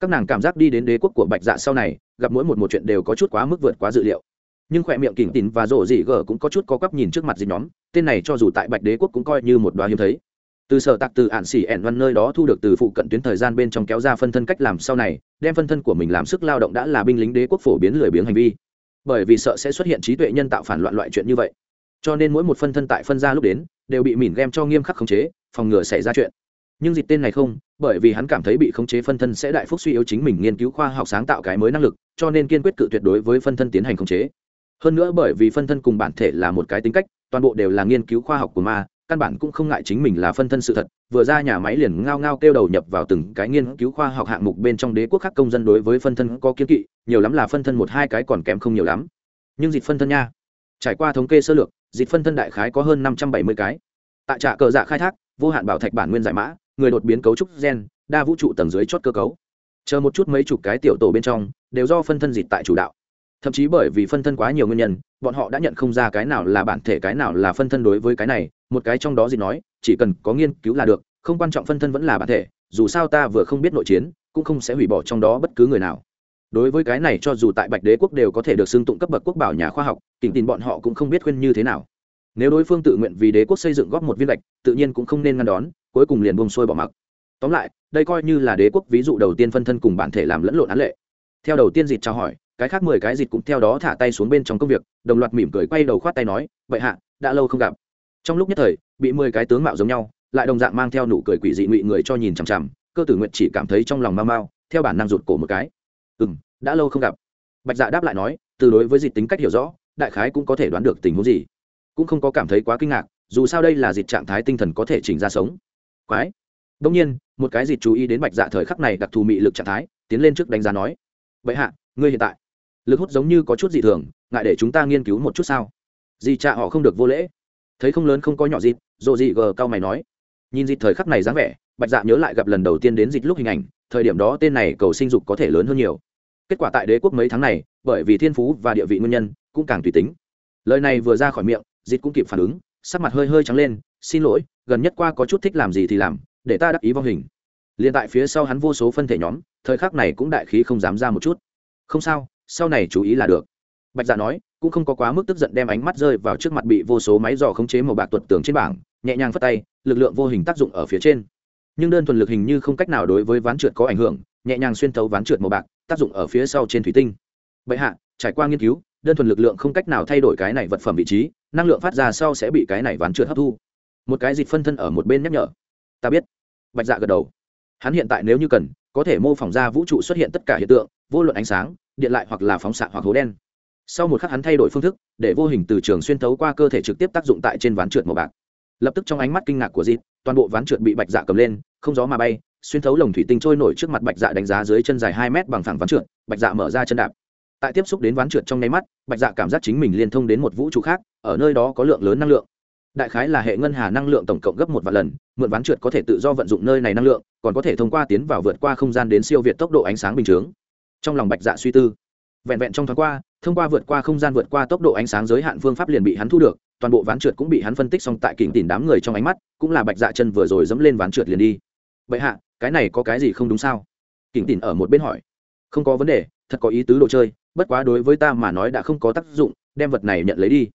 Các nàng cảm giác đi đến đế quốc của bạch dạ sau này, gặp mỗi một một chuyện đều có chút quá mức vượt quá dự liệu. Nhưng khỏe miệng kỉnh tín và rổ dị gở cũng có chút có quắp nhìn trước mặt dịch nhóm, tên này cho dù tại bạch đế quốc cũng coi như một đoá hiếm thấy. Từ sở tạc từ ạn xỉ ẻn văn nơi đó thu được từ phụ cận tuyến thời gian bên trong kéo ra phân thân cách làm sau này, đem phân thân của mình làm sức lao động đã là binh lính đế quốc phổ biến lười biếng hành vi bởi vì sợ sẽ xuất hiện trí tuệ nhân tạo phản loạn loại chuyện như vậy. Cho nên mỗi một phân thân tại phân ra lúc đến, đều bị mỉn game cho nghiêm khắc khống chế, phòng ngừa xảy ra chuyện. Nhưng dịch tên này không, bởi vì hắn cảm thấy bị khống chế phân thân sẽ đại phúc suy yếu chính mình nghiên cứu khoa học sáng tạo cái mới năng lực, cho nên kiên quyết cự tuyệt đối với phân thân tiến hành khống chế. Hơn nữa bởi vì phân thân cùng bản thể là một cái tính cách, toàn bộ đều là nghiên cứu khoa học của ma căn bản cũng không ngại chính mình là phân thân sự thật, vừa ra nhà máy liền ngao ngao kêu đầu nhập vào từng cái nghiên cứu khoa học hạng mục bên trong đế quốc khác công dân đối với phân thân có kiến kỵ, nhiều lắm là phân thân một hai cái còn kém không nhiều lắm. Nhưng dịch phân thân nha, trải qua thống kê sơ lược, dịch phân thân đại khái có hơn năm trăm bảy mươi cái. Tại trạ cờ dạ khai thác, vô hạn bảo thạch bản nguyên giải mã, người đột biến cấu trúc gen, đa vũ trụ tầng dưới chót cơ cấu. Chờ một chút mấy chục cái tiểu tổ bên trong, đều do phân thân dịch tại chủ đạo thậm chí bởi vì phân thân quá nhiều nguyên nhân, bọn họ đã nhận không ra cái nào là bản thể, cái nào là phân thân đối với cái này. Một cái trong đó gì nói, chỉ cần có nghiên cứu là được, không quan trọng phân thân vẫn là bản thể, dù sao ta vừa không biết nội chiến, cũng không sẽ hủy bỏ trong đó bất cứ người nào. Đối với cái này cho dù tại bạch đế quốc đều có thể được xưng tụng cấp bậc quốc bảo nhà khoa học, kỉnh tin bọn họ cũng không biết khuyên như thế nào. Nếu đối phương tự nguyện vì đế quốc xây dựng góp một viên lệch tự nhiên cũng không nên ngăn đón, cuối cùng liền buông xuôi bỏ mặc. Tóm lại, đây coi như là đế quốc ví dụ đầu tiên phân thân cùng bản thể làm lẫn lộn án lệ. Theo đầu tiên dịt trao hỏi cái khác mười cái dịt cũng theo đó thả tay xuống bên trong công việc, đồng loạt mỉm cười quay đầu khoát tay nói, vậy hạ, đã lâu không gặp. Trong lúc nhất thời, bị mười cái tướng mạo giống nhau, lại đồng dạng mang theo nụ cười quỷ dị ngụy người cho nhìn chằm chằm, cơ tử nguyện chỉ cảm thấy trong lòng mau mau, theo bản năng rụt cổ một cái. Ừ m đã lâu không gặp. Bạch dạ đáp lại nói, từ đối với dịch tính cách hiểu rõ, đại khái cũng có thể đoán được tình huống gì. Cũng không có cảm thấy quá kinh ngạc, dù sao đây là dịch trạng thái tinh thần có thể chỉnh ra sống. Quái. Đông nhiên, một cái dịch chú ý đến bạch dạ thời khắc này đặc thù mị lực trạng thái, tiến lên trước đánh giá nói, vậy hạ, ngươi hiện tại lực hút giống như có chút dị thường, ngại để chúng ta nghiên cứu một chút sao? Dì cha họ không được vô lễ. Thấy không lớn không có nhỏ dịt, dồ dị gờ cao mày nói. Nhìn dịt thời khắc này dáng vẻ, bạch dạ nhớ lại gặp lần đầu tiên đến dịt lúc hình ảnh, thời điểm đó tên này cầu sinh dục có thể lớn hơn nhiều. Kết quả tại đế quốc mấy tháng này, bởi vì thiên phú và địa vị nguyên nhân, cũng càng tùy tính. Lời này vừa ra khỏi miệng dịt cũng kịp phản ứng, sắc mặt hơi hơi trắng lên, xin lỗi, gần nhất qua có chút thích làm gì thì làm, để ta đắc ý vong hình. Liền tại phía sau hắn vô số phân thể nhóm, thời khắc này cũng đại khí không dám ra một chút. Không sao sau này chú ý là được. Bạch dạ nói, cũng không có quá mức tức giận đem ánh mắt rơi vào trước mặt bị vô số máy dò khống chế màu bạc tuột tường trên bảng, nhẹ nhàng phất tay, lực lượng vô hình tác dụng ở phía trên. Nhưng đơn thuần lực hình như không cách nào đối với ván trượt có ảnh hưởng, nhẹ nhàng xuyên thấu ván trượt màu bạc, tác dụng ở phía sau trên thủy tinh. Bệ hạ, trải qua nghiên cứu, đơn thuần lực lượng không cách nào thay đổi cái này vật phẩm vị trí, năng lượng phát ra sau sẽ bị cái này ván trượt hấp thu. Một cái dịch phân thân ở một bên nhắc nhở. Ta biết. Bạch dạ gật đầu. Hắn hiện tại nếu như cần, có thể mô phỏng ra vũ trụ xuất hiện tất cả hiện tượng, vô luận ánh sáng điện lại hoặc là phóng xạ hoặc hố đen. Sau một khắc hắn thay đổi phương thức, để vô hình từ trường xuyên thấu qua cơ thể trực tiếp tác dụng tại trên ván trượt màu bạc. Lập tức trong ánh mắt kinh ngạc của dịp toàn bộ ván trượt bị bạch dạ cầm lên, không gió mà bay, xuyên thấu lồng thủy tinh trôi nổi trước mặt bạch dạ đánh giá dưới chân dài hai mét bằng phẳng ván trượt, bạch dạ mở ra chân đạp. Tại tiếp xúc đến ván trượt trong nháy mắt, bạch dạ cảm giác chính mình liên thông đến một vũ trụ khác, ở nơi đó có lượng lớn năng lượng. Đại khái là hệ ngân hà năng lượng tổng cộng gấp một vạn lần, mượn ván trượt có thể tự do vận dụng nơi này năng lượng, còn có thể thông qua tiến vào vượt qua không gian đến siêu việt tốc độ ánh sáng bình chướng trong lòng bạch dạ suy tư. Vẹn vẹn trong tháng qua, thông qua vượt qua không gian vượt qua tốc độ ánh sáng giới hạn phương pháp liền bị hắn thu được, toàn bộ ván trượt cũng bị hắn phân tích xong tại kỉnh tìm đám người trong ánh mắt, cũng là bạch dạ chân vừa rồi dẫm lên ván trượt liền đi. Bệ hạ, cái này có cái gì không đúng sao? Kỉnh tìm ở một bên hỏi. Không có vấn đề, thật có ý tứ đồ chơi, bất quá đối với ta mà nói đã không có tác dụng, đem vật này nhận lấy đi.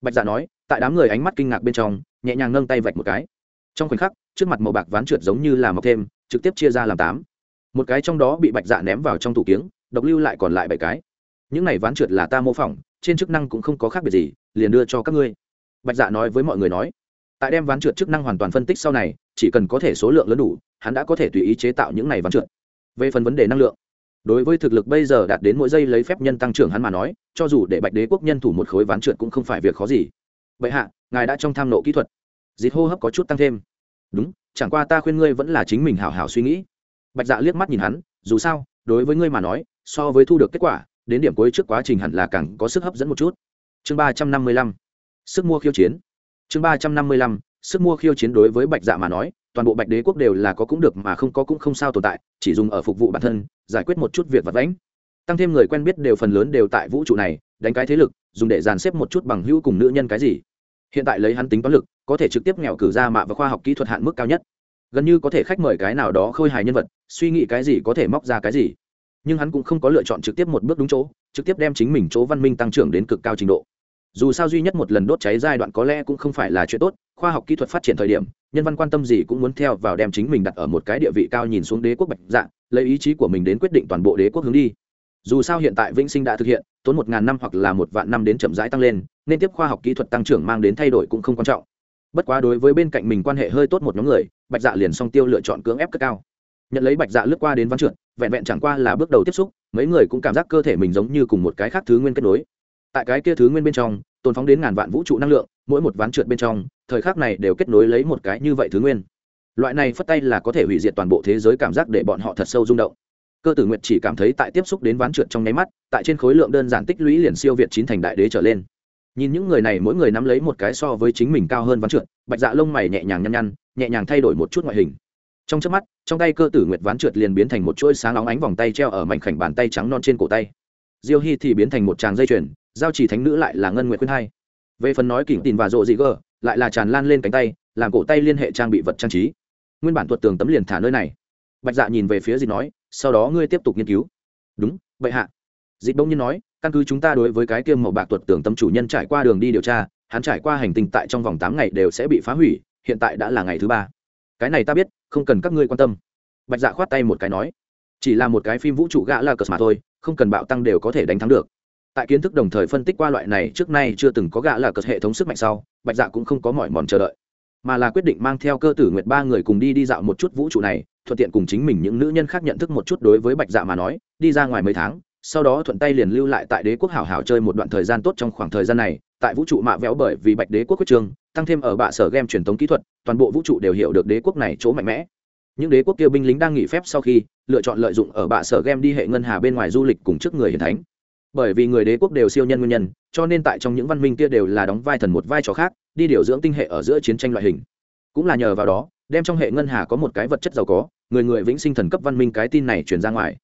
Bạch dạ nói, tại đám người ánh mắt kinh ngạc bên trong, nhẹ nhàng nâng tay vạch một cái. Trong khoảnh khắc, trước mặt màu bạc ván trượt giống như là mọc thêm, trực tiếp chia ra làm tám một cái trong đó bị bạch dạ ném vào trong tủ kiếng, độc lưu lại còn lại bảy cái. Những này ván trượt là ta mô phỏng, trên chức năng cũng không có khác biệt gì, liền đưa cho các ngươi. Bạch dạ nói với mọi người nói. Tại đem ván trượt chức năng hoàn toàn phân tích sau này, chỉ cần có thể số lượng lớn đủ, hắn đã có thể tùy ý chế tạo những này ván trượt. Về phần vấn đề năng lượng, đối với thực lực bây giờ đạt đến mỗi giây lấy phép nhân tăng trưởng hắn mà nói, cho dù để bạch đế quốc nhân thủ một khối ván trượt cũng không phải việc khó gì. Vậy hạ, ngài đã trong tham nộ kỹ thuật. Dịp hô hấp có chút tăng thêm. Đúng, chẳng qua ta khuyên ngươi vẫn là chính mình hào hào suy nghĩ bạch dạ liếc mắt nhìn hắn, dù sao, đối với ngươi mà nói, so với thu được kết quả, đến điểm cuối trước quá trình hẳn là càng có sức hấp dẫn một chút. Chương ba trăm năm mươi lăm, sức mua khiêu chiến. Chương ba trăm năm mươi lăm, sức mua khiêu chiến đối với bạch dạ mà nói, toàn bộ bạch đế quốc đều là có cũng được mà không có cũng không sao tồn tại, chỉ dùng ở phục vụ bản thân, giải quyết một chút việc vật vãnh. Tăng thêm người quen biết đều phần lớn đều tại vũ trụ này, đánh cái thế lực, dùng để dàn xếp một chút bằng hữu cùng nữ nhân cái gì. Hiện tại lấy hắn tính toán lực, có thể trực tiếp nghèo cử ra mạ và khoa học kỹ thuật hạn mức cao nhất gần như có thể khách mời cái nào đó khôi hài nhân vật, suy nghĩ cái gì có thể móc ra cái gì. Nhưng hắn cũng không có lựa chọn trực tiếp một bước đúng chỗ, trực tiếp đem chính mình chỗ văn minh tăng trưởng đến cực cao trình độ. Dù sao duy nhất một lần đốt cháy giai đoạn có lẽ cũng không phải là chuyện tốt, khoa học kỹ thuật phát triển thời điểm, nhân văn quan tâm gì cũng muốn theo vào đem chính mình đặt ở một cái địa vị cao nhìn xuống đế quốc bạch dạng lấy ý chí của mình đến quyết định toàn bộ đế quốc hướng đi. Dù sao hiện tại vĩnh sinh đã thực hiện, tốn một ngàn năm hoặc là một vạn năm đến chậm rãi tăng lên, nên tiếp khoa học kỹ thuật tăng trưởng mang đến thay đổi cũng không quan trọng bất quá đối với bên cạnh mình quan hệ hơi tốt một nhóm người, bạch dạ liền song tiêu lựa chọn cưỡng ép cất cao. Nhận lấy bạch dạ lướt qua đến văn trượt, vẹn vẹn chẳng qua là bước đầu tiếp xúc, mấy người cũng cảm giác cơ thể mình giống như cùng một cái khác thứ nguyên kết nối. Tại cái kia thứ nguyên bên trong, tồn phóng đến ngàn vạn vũ trụ năng lượng, mỗi một ván trượt bên trong, thời khắc này đều kết nối lấy một cái như vậy thứ nguyên. Loại này phất tay là có thể hủy diệt toàn bộ thế giới cảm giác để bọn họ thật sâu rung động. Cơ tử nguyệt chỉ cảm thấy tại tiếp xúc đến ván trượt trong nháy mắt, tại trên khối lượng đơn giản tích lũy liền siêu việt chín thành đại đế trở lên nhìn những người này, mỗi người nắm lấy một cái so với chính mình cao hơn ván trượt, bạch dạ lông mày nhẹ nhàng nhăn nhăn, nhẹ nhàng thay đổi một chút ngoại hình. Trong trước mắt, trong tay cơ tử nguyệt ván trượt liền biến thành một chuỗi sáng óng ánh vòng tay treo ở mảnh khảnh bàn tay trắng non trên cổ tay. Diêu hy thì biến thành một tràng dây chuyền, giao chỉ thánh nữ lại là ngân nguyệt khuyên hai. Về phần nói kỉnh tin và rộ dị gờ, lại là tràn lan lên cánh tay, làm cổ tay liên hệ trang bị vật trang trí. Nguyên bản tuột tường tấm liền thả nơi này. Bạch dạ nhìn về phía gì nói, sau đó ngươi tiếp tục nghiên cứu. Đúng vậy hạ dịch đông nhiên nói, căn cứ chúng ta đối với cái kiêm màu bạc tuật tưởng tâm chủ nhân trải qua đường đi điều tra, hắn trải qua hành tinh tại trong vòng tám ngày đều sẽ bị phá hủy, hiện tại đã là ngày thứ ba. Cái này ta biết, không cần các ngươi quan tâm. Bạch dạ khoát tay một cái nói, chỉ là một cái phim vũ trụ gã là cờ mà thôi, không cần bạo tăng đều có thể đánh thắng được. Tại kiến thức đồng thời phân tích qua loại này, trước nay chưa từng có gã là cờ hệ thống sức mạnh sau, bạch dạ cũng không có mỏi mòn chờ đợi, mà là quyết định mang theo cơ tử nguyệt ba người cùng đi đi dạo một chút vũ trụ này, thuận tiện cùng chính mình những nữ nhân khác nhận thức một chút đối với bạch dạ mà nói, đi ra ngoài mấy tháng sau đó thuận tay liền lưu lại tại đế quốc hảo hảo chơi một đoạn thời gian tốt trong khoảng thời gian này, tại vũ trụ mạ véo bởi vì bạch đế quốc quyết trương tăng thêm ở bạ sở game truyền thống kỹ thuật, toàn bộ vũ trụ đều hiểu được đế quốc này chỗ mạnh mẽ. Những đế quốc kia binh lính đang nghỉ phép sau khi, lựa chọn lợi dụng ở bạ sở game đi hệ ngân hà bên ngoài du lịch cùng trước người hiền thánh. Bởi vì người đế quốc đều siêu nhân nguyên nhân, cho nên tại trong những văn minh kia đều là đóng vai thần một vai trò khác, đi điều dưỡng tinh hệ ở giữa chiến tranh loại hình. Cũng là nhờ vào đó, đem trong hệ ngân hà có một cái vật chất giàu có, người người vĩnh sinh thần cấp văn minh cái tin này truyền ra ngoài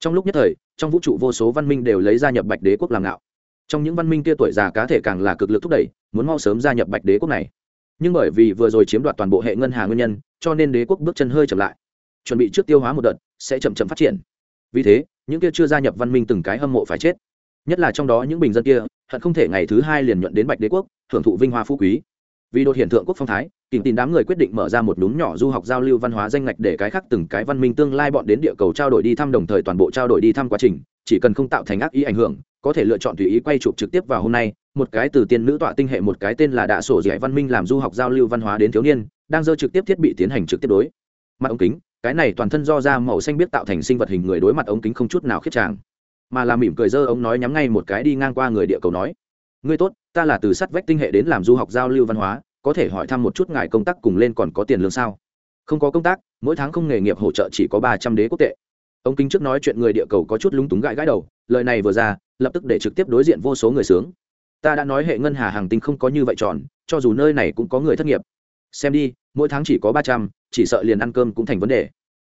trong lúc nhất thời, trong vũ trụ vô số văn minh đều lấy gia nhập bạch đế quốc làm ngạo. Trong những văn minh kia tuổi già cá thể càng là cực lực thúc đẩy, muốn mau sớm gia nhập bạch đế quốc này. Nhưng bởi vì vừa rồi chiếm đoạt toàn bộ hệ ngân hà nguyên nhân, cho nên đế quốc bước chân hơi chậm lại. Chuẩn bị trước tiêu hóa một đợt, sẽ chậm chậm phát triển. Vì thế, những kia chưa gia nhập văn minh từng cái hâm mộ phải chết. Nhất là trong đó những bình dân kia, hận không thể ngày thứ hai liền nhuận đến bạch đế quốc, hưởng thụ vinh hoa phú quý vì đột hiện thượng quốc phong thái, kìm tìm đám người quyết định mở ra một núm nhỏ du học giao lưu văn hóa danh ngạch để cái khác từng cái văn minh tương lai bọn đến địa cầu trao đổi đi thăm đồng thời toàn bộ trao đổi đi thăm quá trình, chỉ cần không tạo thành ác ý ảnh hưởng, có thể lựa chọn tùy ý quay chụp trực tiếp vào hôm nay, một cái từ tiên nữ tọa tinh hệ một cái tên là đạ sổ giải văn minh làm du học giao lưu văn hóa đến thiếu niên, đang dơ trực tiếp thiết bị tiến hành trực tiếp đối. Mặt ống kính, cái này toàn thân do da màu xanh biết tạo thành sinh vật hình người đối mặt ống kính không chút nào khiết tràng. Mà là mỉm cười dơ ống nói nhắm ngay một cái đi ngang qua người địa cầu nói ngươi tốt, ta là từ sắt vách tinh hệ đến làm du học giao lưu văn hóa, có thể hỏi thăm một chút ngài công tác cùng lên còn có tiền lương sao? Không có công tác, mỗi tháng không nghề nghiệp hỗ trợ chỉ có ba trăm đế quốc tệ. Ông kính trước nói chuyện người địa cầu có chút lúng túng gãi gãi đầu, lời này vừa ra, lập tức để trực tiếp đối diện vô số người sướng. Ta đã nói hệ ngân hà hàng tinh không có như vậy tròn, cho dù nơi này cũng có người thất nghiệp. Xem đi, mỗi tháng chỉ có ba trăm, chỉ sợ liền ăn cơm cũng thành vấn đề.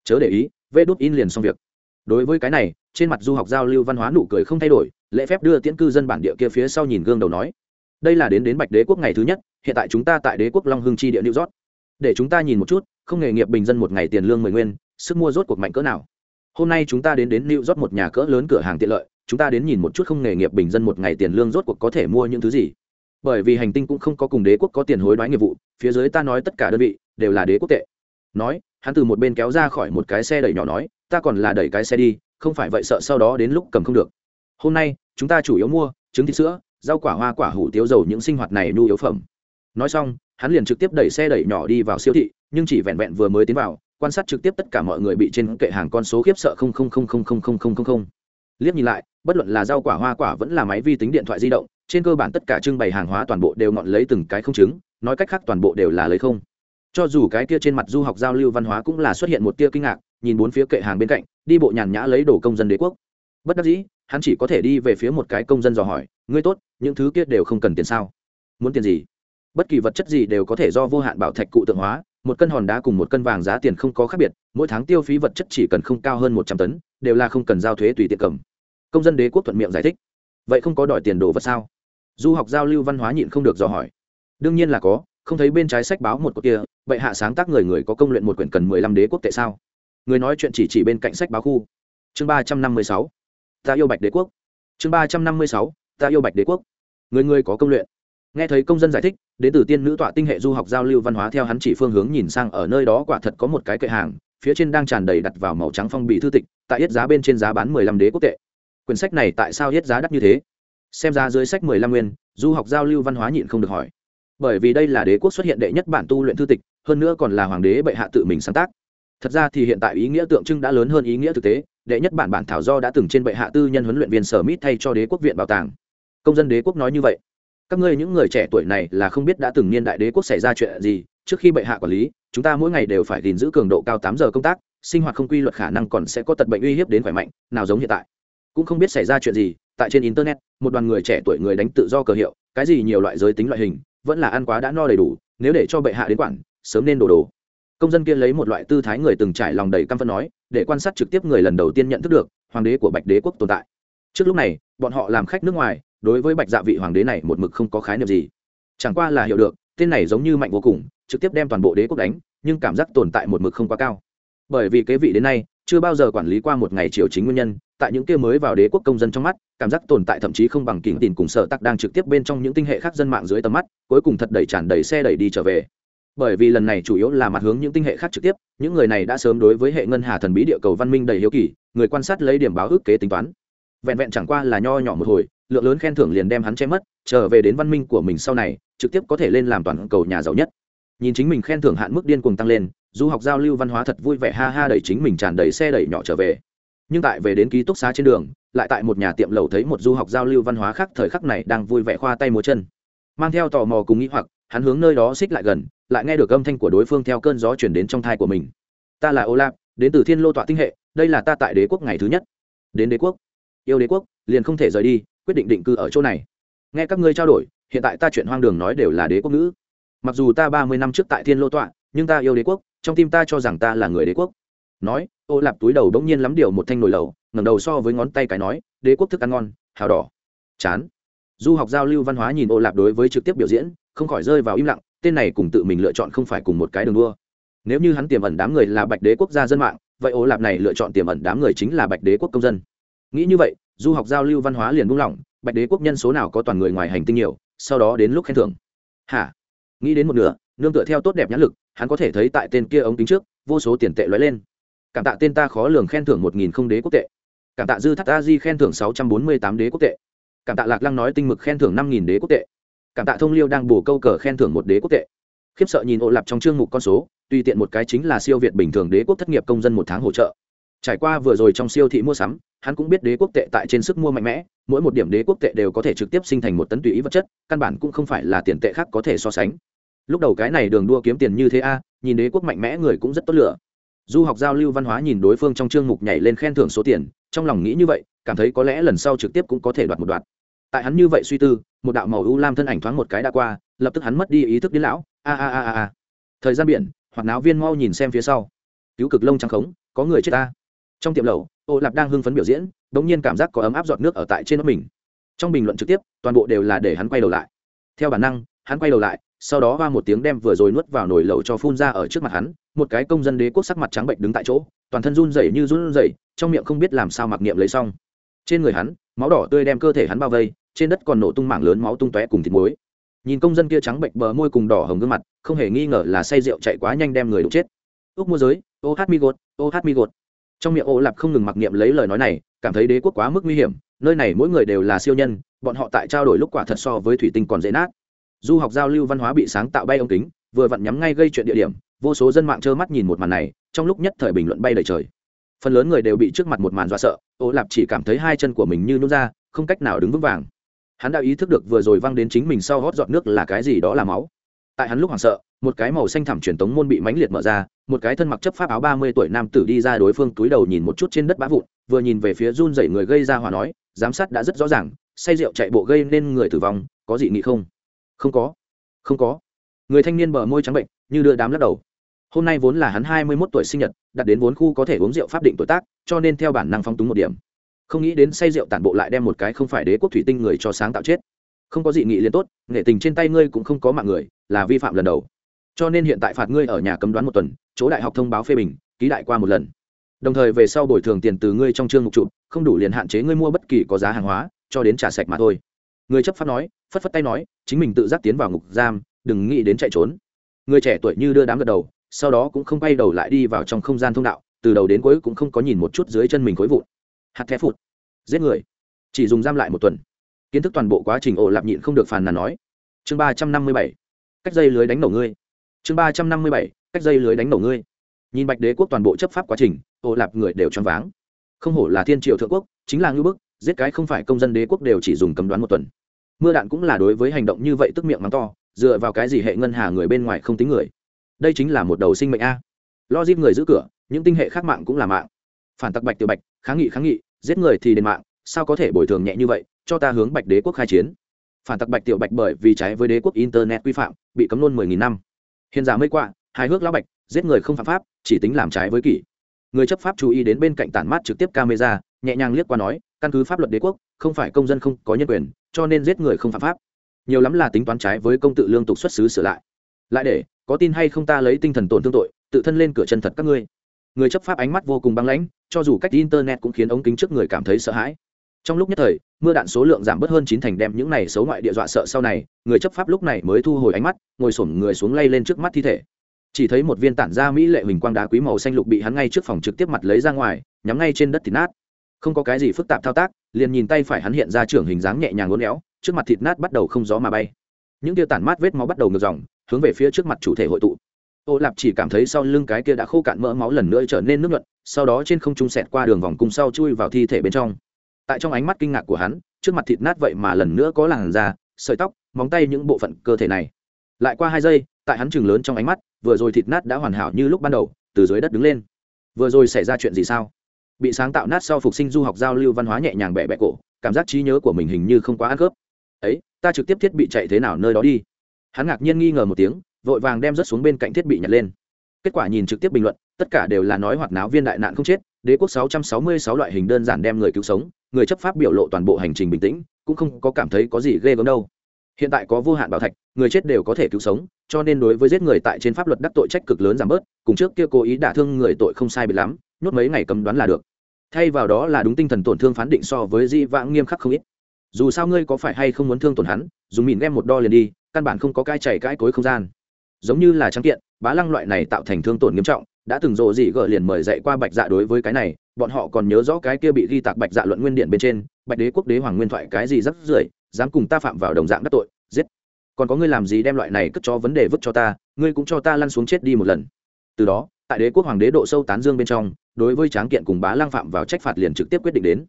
Chớ để ý, vê đốt in liền xong việc. Đối với cái này, trên mặt du học giao lưu văn hóa nụ cười không thay đổi lễ phép đưa tiễn cư dân bản địa kia phía sau nhìn gương đầu nói, đây là đến đến bạch đế quốc ngày thứ nhất, hiện tại chúng ta tại đế quốc long hưng chi địa new york. Để chúng ta nhìn một chút, không nghề nghiệp bình dân một ngày tiền lương mười nguyên, sức mua rốt cuộc mạnh cỡ nào. Hôm nay chúng ta đến đến new york một nhà cỡ lớn cửa hàng tiện lợi, chúng ta đến nhìn một chút không nghề nghiệp bình dân một ngày tiền lương rốt cuộc có thể mua những thứ gì. Bởi vì hành tinh cũng không có cùng đế quốc có tiền hối đoái nghiệp vụ, phía dưới ta nói tất cả đơn vị đều là đế quốc tệ. Nói, hắn từ một bên kéo ra khỏi một cái xe đẩy nhỏ nói, ta còn là đẩy cái xe đi, không phải vậy sợ sau đó đến lúc cầm không được hôm nay, chúng ta chủ yếu mua trứng thịt sữa, rau quả hoa quả hủ tiếu dầu những sinh hoạt này nhu yếu phẩm. Nói xong, hắn liền trực tiếp đẩy xe đẩy nhỏ đi vào siêu thị, nhưng chỉ vẹn vẹn vừa mới tiến vào, quan sát trực tiếp tất cả mọi người bị trên kệ hàng con số khiếp sợ không không không không không không không không không. Liếc nhìn lại, bất luận là rau quả hoa quả vẫn là máy vi tính điện thoại di động, trên cơ bản tất cả trưng bày hàng hóa toàn bộ đều ngọn lấy từng cái không chứng nói cách khác toàn bộ đều là lấy không. Cho dù cái kia trên mặt du học giao lưu văn hóa cũng là xuất hiện một tia kinh ngạc, nhìn bốn phía kệ hàng bên cạnh, đi bộ nhàn nhã lấy đồ công dân đế quốc. Bất đắc dĩ hắn chỉ có thể đi về phía một cái công dân dò hỏi, ngươi tốt, những thứ kia đều không cần tiền sao? Muốn tiền gì? Bất kỳ vật chất gì đều có thể do vô hạn bảo thạch cụ tượng hóa, một cân hòn đá cùng một cân vàng giá tiền không có khác biệt, mỗi tháng tiêu phí vật chất chỉ cần không cao hơn một trăm tấn, đều là không cần giao thuế tùy tiện cầm. Công dân đế quốc thuận miệng giải thích. Vậy không có đòi tiền đồ vật sao? Du học giao lưu văn hóa nhịn không được dò hỏi. Đương nhiên là có, không thấy bên trái sách báo một cột kia, vậy hạ sáng tác người người có công luyện một quyển cần mười lăm đế quốc tệ sao? Người nói chuyện chỉ chỉ bên cạnh sách báo khu. Chương ba trăm năm mươi sáu ta yêu bạch đế quốc. Chương ba trăm năm mươi sáu, ta yêu bạch đế quốc. Người người có công luyện. Nghe thấy công dân giải thích đến từ tiên nữ tọa tinh hệ du học giao lưu văn hóa theo hắn chỉ phương hướng nhìn sang ở nơi đó quả thật có một cái kệ hàng, phía trên đang tràn đầy đặt vào màu trắng phong bì thư tịch, tại yết giá bên trên giá bán mười lăm đế quốc tệ. Quyển sách này tại sao yết giá đắt như thế? Xem ra dưới sách mười lăm nguyên, du học giao lưu văn hóa nhịn không được hỏi. Bởi vì đây là đế quốc xuất hiện đệ nhất bản tu luyện thư tịch, hơn nữa còn là hoàng đế bệ hạ tự mình sáng tác. Thật ra thì hiện tại ý nghĩa tượng trưng đã lớn hơn ý nghĩa thực tế đệ nhất bản bản thảo do đã từng trên bệ hạ tư nhân huấn luyện viên sở mít thay cho đế quốc viện bảo tàng. Công dân đế quốc nói như vậy. Các ngươi những người trẻ tuổi này là không biết đã từng niên đại đế quốc xảy ra chuyện gì, trước khi bệ hạ quản lý, chúng ta mỗi ngày đều phải gìn giữ cường độ cao tám giờ công tác, sinh hoạt không quy luật khả năng còn sẽ có tật bệnh uy hiếp đến khỏe mạnh, nào giống hiện tại. Cũng không biết xảy ra chuyện gì, tại trên internet, một đoàn người trẻ tuổi người đánh tự do cờ hiệu, cái gì nhiều loại giới tính loại hình, vẫn là ăn quá đã no đầy đủ, nếu để cho bệ hạ đến quản, sớm nên đổ đồ công dân kia lấy một loại tư thái người từng trải lòng đầy căm phân nói, để quan sát trực tiếp người lần đầu tiên nhận thức được, hoàng đế của bạch đế quốc tồn tại. Trước lúc này, bọn họ làm khách nước ngoài, đối với bạch dạ vị hoàng đế này một mực không có khái niệm gì. Chẳng qua là hiểu được, tên này giống như mạnh vô cùng, trực tiếp đem toàn bộ đế quốc đánh, nhưng cảm giác tồn tại một mực không quá cao. Bởi vì kế vị đến nay, chưa bao giờ quản lý qua một ngày triều chính nguyên nhân, tại những kia mới vào đế quốc công dân trong mắt, cảm giác tồn tại thậm chí không bằng kỉnh tìm cùng sở tắc đang trực tiếp bên trong những tinh hệ khác dân mạng dưới tầm mắt, cuối cùng thật đẩy tràn đầy xe đẩy đi trở về bởi vì lần này chủ yếu là mặt hướng những tinh hệ khác trực tiếp, những người này đã sớm đối với hệ ngân hà thần bí địa cầu văn minh đầy hiếu kỳ, người quan sát lấy điểm báo ước kế tính toán. Vẹn vẹn chẳng qua là nho nhỏ một hồi, lượng lớn khen thưởng liền đem hắn che mất, trở về đến văn minh của mình sau này, trực tiếp có thể lên làm toàn cầu nhà giàu nhất. Nhìn chính mình khen thưởng hạn mức điên cuồng tăng lên, du học giao lưu văn hóa thật vui vẻ ha ha đẩy chính mình tràn đầy xe đẩy nhỏ trở về. Nhưng tại về đến ký túc xá trên đường, lại tại một nhà tiệm lầu thấy một du học giao lưu văn hóa khác thời khắc này đang vui vẻ khoa tay múa chân. Mang theo tò mò cùng nghĩ hoặc, hắn hướng nơi đó xích lại gần lại nghe được âm thanh của đối phương theo cơn gió chuyển đến trong thai của mình. Ta là ô lạp đến từ thiên lô tọa tinh hệ, đây là ta tại đế quốc ngày thứ nhất. Đến đế quốc. Yêu đế quốc, liền không thể rời đi, quyết định định cư ở chỗ này. Nghe các ngươi trao đổi, hiện tại ta chuyện hoang đường nói đều là đế quốc nữ mặc dù ta ba mươi năm trước tại thiên lô tọa, nhưng ta yêu đế quốc, trong tim ta cho rằng ta là người đế quốc. Nói ô lạp túi đầu đ ỗ n g nhiên lắm điều một thanh nồi lầu ngẩng đầu so với ngón tay cái nói, đế quốc thức ăn ngon, hào đỏ. Chán. Du học giao lưu văn hóa nhìn ô lạp đối với trực tiếp biểu diễn, không khỏi rơi vào im lặng tên này cùng tự mình lựa chọn không phải cùng một cái đường đua. Nếu như hắn tiềm ẩn đám người là bạch đế quốc gia dân mạng, vậy ô lạp này lựa chọn tiềm ẩn đám người chính là bạch đế quốc công dân. Nghĩ như vậy, du học giao lưu văn hóa liền buông lỏng, bạch đế quốc nhân số nào có toàn người ngoài hành tinh nhiều, sau đó đến lúc khen thưởng. Hả? Nghĩ đến một nửa, nương tựa theo tốt đẹp nhãn lực, hắn có thể thấy tại tên kia ống kính trước, vô số tiền tệ lóe lên. Cảm tạ tên ta khó lường khen thưởng một nghìn không đế quốc tệ. Cảm tạ dư thắt a di khen thưởng sáu trăm bốn mươi tám đế quốc tệ. Cảm tạ lạc lăng nói tinh mực khen thưởng năm nghìn đế quốc tệ cảm tạ thông liêu đang bổ câu cờ khen thưởng một đế quốc tệ. Khiếp sợ nhìn ô lạp trong chương mục con số, tùy tiện một cái chính là siêu việt bình thường đế quốc thất nghiệp công dân một tháng hỗ trợ. Trải qua vừa rồi trong siêu thị mua sắm, hắn cũng biết đế quốc tệ tại trên sức mua mạnh mẽ, mỗi một điểm đế quốc tệ đều có thể trực tiếp sinh thành một tấn tùy ý vật chất, căn bản cũng không phải là tiền tệ khác có thể so sánh. Lúc đầu cái này đường đua kiếm tiền như thế a, nhìn đế quốc mạnh mẽ người cũng rất tốt lựa. Du học giao lưu văn hóa nhìn đối phương trong chương mục nhảy lên khen thưởng số tiền, trong lòng nghĩ như vậy, cảm thấy có lẽ lần sau trực tiếp cũng có thể đoạt một đoạt. Tại hắn như vậy suy tư một đạo màu u lam thân ảnh thoáng một cái đã qua, lập tức hắn mất đi ý thức đến lão. A a a a thời gian biển hoặc náo viên mau nhìn xem phía sau. Cứu cực lông trắng khống, có người chết ta. Trong tiệm lầu ô lạp đang hưng phấn biểu diễn đ ỗ n g nhiên cảm giác có ấm áp giọt nước ở tại trên nước mình. Trong bình luận trực tiếp, toàn bộ đều là để hắn quay đầu lại. Theo bản năng, hắn quay đầu lại, sau đó hoa một tiếng đem vừa rồi nuốt vào nồi lẩu cho phun ra ở trước mặt hắn, một cái công dân đế quốc sắc mặt trắng bệnh đứng tại chỗ, toàn thân run rẩy như run rẩy, trong miệng không biết làm sao mặc niệm lấy xong. Trên người hắn, máu đỏ tươi đem cơ thể hắn bao vây trên đất còn nổ tung mảng lớn máu tung tóe cùng thịt muối. Nhìn công dân kia trắng bệnh bờ môi cùng đỏ hồng gương mặt, không hề nghi ngờ là say rượu chạy quá nhanh đem người đụng chết. Ước mua giới, ô hát mi gột, ô hát mi gột. Trong miệng ô lạp không ngừng mặc niệm lấy lời nói này, cảm thấy đế quốc quá mức nguy hiểm, nơi này mỗi người đều là siêu nhân, bọn họ tại trao đổi lúc quả thật so với thủy tinh còn dễ nát. Du học giao lưu văn hóa bị sáng tạo bay ống kính, vừa vặn nhắm ngay gây chuyện địa điểm, vô số dân mạng trơ mắt nhìn một màn này, trong lúc nhất thời bình luận bay đầy trời. Phần lớn người đều bị trước mặt một màn dọa sợ, ô lạp chỉ cảm thấy hai chân của mình như nút ra, không cách nào đứng vững vàng hắn đã ý thức được vừa rồi văng đến chính mình sau hót giọt nước là cái gì đó là máu. Tại hắn lúc hoảng sợ, một cái màu xanh thẳm truyền tống môn bị mãnh liệt mở ra, một cái thân mặc chấp pháp áo ba mươi tuổi nam tử đi ra đối phương túi đầu nhìn một chút trên đất bã vụn, vừa nhìn về phía run dậy người gây ra hòa nói, giám sát đã rất rõ ràng, say rượu chạy bộ gây nên người tử vong, có gì nghị không? Không có. Không có. Người thanh niên bờ môi trắng bệnh, như đưa đám lắc đầu. Hôm nay vốn là hắn hai mươi mốt tuổi sinh nhật, đặt đến vốn khu có thể uống rượu pháp định tuổi tác, cho nên theo bản năng phong túng một điểm không nghĩ đến say rượu tản bộ lại đem một cái không phải đế quốc thủy tinh người cho sáng tạo chết. Không có dị nghị liền tốt, nghệ tình trên tay ngươi cũng không có mạng người, là vi phạm lần đầu. Cho nên hiện tại phạt ngươi ở nhà cấm đoán một tuần, chỗ đại học thông báo phê bình, ký đại qua một lần. Đồng thời về sau bồi thường tiền từ ngươi trong chương mục trụ, không đủ liền hạn chế ngươi mua bất kỳ có giá hàng hóa, cho đến trả sạch mà thôi. Người chấp pháp nói, phất phất tay nói, chính mình tự giác tiến vào ngục giam, đừng nghĩ đến chạy trốn. Người trẻ tuổi như đưa đám gật đầu, sau đó cũng không bay đầu lại đi vào trong không gian thông đạo, từ đầu đến cuối cũng không có nhìn một chút dưới chân mình khối vụn hạt thép phụt, giết người. Chỉ dùng giam lại một tuần. Kiến thức toàn bộ quá trình ổ lạp nhịn không được phàn nàn nói. Chương ba trăm năm mươi bảy. Cách dây lưới đánh nổ ngươi. Chương ba trăm năm mươi bảy. Cách dây lưới đánh nổ ngươi. Nhìn bạch đế quốc toàn bộ chấp pháp quá trình ổ lạp người đều choáng váng. Không hổ là thiên triệu thượng quốc, chính là ngưu bức, giết cái không phải công dân đế quốc đều chỉ dùng cấm đoán một tuần. Mưa đạn cũng là đối với hành động như vậy tức miệng mắng to, dựa vào cái gì hệ ngân hà người bên ngoài không tính người. Đây chính là một đầu sinh mệnh a. Lo dip người giữ cửa, những tinh hệ khác mạng cũng là mạng phản tặc bạch tiểu bạch, kháng nghị kháng nghị, giết người thì đền mạng, sao có thể bồi thường nhẹ như vậy, cho ta hướng bạch đế quốc khai chiến? Phản tặc bạch tiểu bạch bởi vì trái với đế quốc internet quy phạm, bị cấm luôn mười nghìn năm. Hiền giả mây quạ, hài hước lão bạch, giết người không phạm pháp, chỉ tính làm trái với kỷ. Người chấp pháp chú ý đến bên cạnh tản mát trực tiếp camera, nhẹ nhàng liếc qua nói, căn cứ pháp luật đế quốc, không phải công dân không có nhân quyền, cho nên giết người không phạm pháp. Nhiều lắm là tính toán trái với công tự lương tục xuất xứ sửa lại. Lại để, có tin hay không ta lấy tinh thần tổn thương tội, tự thân lên cửa chân thật các ngươi người chấp pháp ánh mắt vô cùng băng lãnh, cho dù cách internet cũng khiến ống kính trước người cảm thấy sợ hãi. Trong lúc nhất thời, mưa đạn số lượng giảm bớt hơn chín thành đem những này xấu ngoại địa dọa sợ sau này, người chấp pháp lúc này mới thu hồi ánh mắt, ngồi sổm người xuống lay lên trước mắt thi thể. Chỉ thấy một viên tản ra mỹ lệ huỳnh quang đá quý màu xanh lục bị hắn ngay trước phòng trực tiếp mặt lấy ra ngoài, nhắm ngay trên đất thịt nát. Không có cái gì phức tạp thao tác, liền nhìn tay phải hắn hiện ra trưởng hình dáng nhẹ nhàng uốn éo, trước mặt thịt nát bắt đầu không gió mà bay. Những tia tản mát vết máu bắt đầu ngược dòng, hướng về phía trước mặt chủ thể hội tụ ô lạp chỉ cảm thấy sau lưng cái kia đã khô cạn mỡ máu lần nữa trở nên nước nhuận, sau đó trên không trung sẹt qua đường vòng cung sau chui vào thi thể bên trong. Tại trong ánh mắt kinh ngạc của hắn, trước mặt thịt nát vậy mà lần nữa có làn da, sợi tóc, móng tay những bộ phận cơ thể này. Lại qua hai giây, tại hắn chừng lớn trong ánh mắt, vừa rồi thịt nát đã hoàn hảo như lúc ban đầu, từ dưới đất đứng lên. Vừa rồi xảy ra chuyện gì sao? Bị sáng tạo nát sau phục sinh du học giao lưu văn hóa nhẹ nhàng bẻ bẻ cổ, cảm giác trí nhớ của mình hình như không quá ăn khớp. Ấy, ta trực tiếp thiết bị chạy thế nào nơi đó đi? Hắn ngạc nhiên nghi ngờ một tiếng vội vàng đem rớt xuống bên cạnh thiết bị nhặt lên. Kết quả nhìn trực tiếp bình luận, tất cả đều là nói hoạt náo viên đại nạn không chết, đế quốc 666 loại hình đơn giản đem người cứu sống, người chấp pháp biểu lộ toàn bộ hành trình bình tĩnh, cũng không có cảm thấy có gì ghê gớm đâu. Hiện tại có vô hạn bảo thạch, người chết đều có thể cứu sống, cho nên đối với giết người tại trên pháp luật đắc tội trách cực lớn giảm bớt, cùng trước kia cố ý đả thương người tội không sai biệt lắm, nhốt mấy ngày cấm đoán là được. Thay vào đó là đúng tinh thần tổn thương phán định so với di vãng nghiêm khắc không ít. Dù sao ngươi có phải hay không muốn thương tổn hắn, dùng mìn đem một đo liền đi, căn bản không có cái chảy cãi cối không gian giống như là trắng kiện, bá lăng loại này tạo thành thương tổn nghiêm trọng, đã từng rộ dị gờ liền mời dạy qua bạch dạ đối với cái này, bọn họ còn nhớ rõ cái kia bị ghi tạc bạch dạ luận nguyên điện bên trên, bạch đế quốc đế hoàng nguyên thoại cái gì rất rưởi, dám cùng ta phạm vào đồng dạng đắc tội, giết. Còn có ngươi làm gì đem loại này cất cho vấn đề vứt cho ta, ngươi cũng cho ta lăn xuống chết đi một lần. Từ đó, tại đế quốc hoàng đế độ sâu tán dương bên trong, đối với tráng kiện cùng bá lang phạm vào trách phạt liền trực tiếp quyết định đến.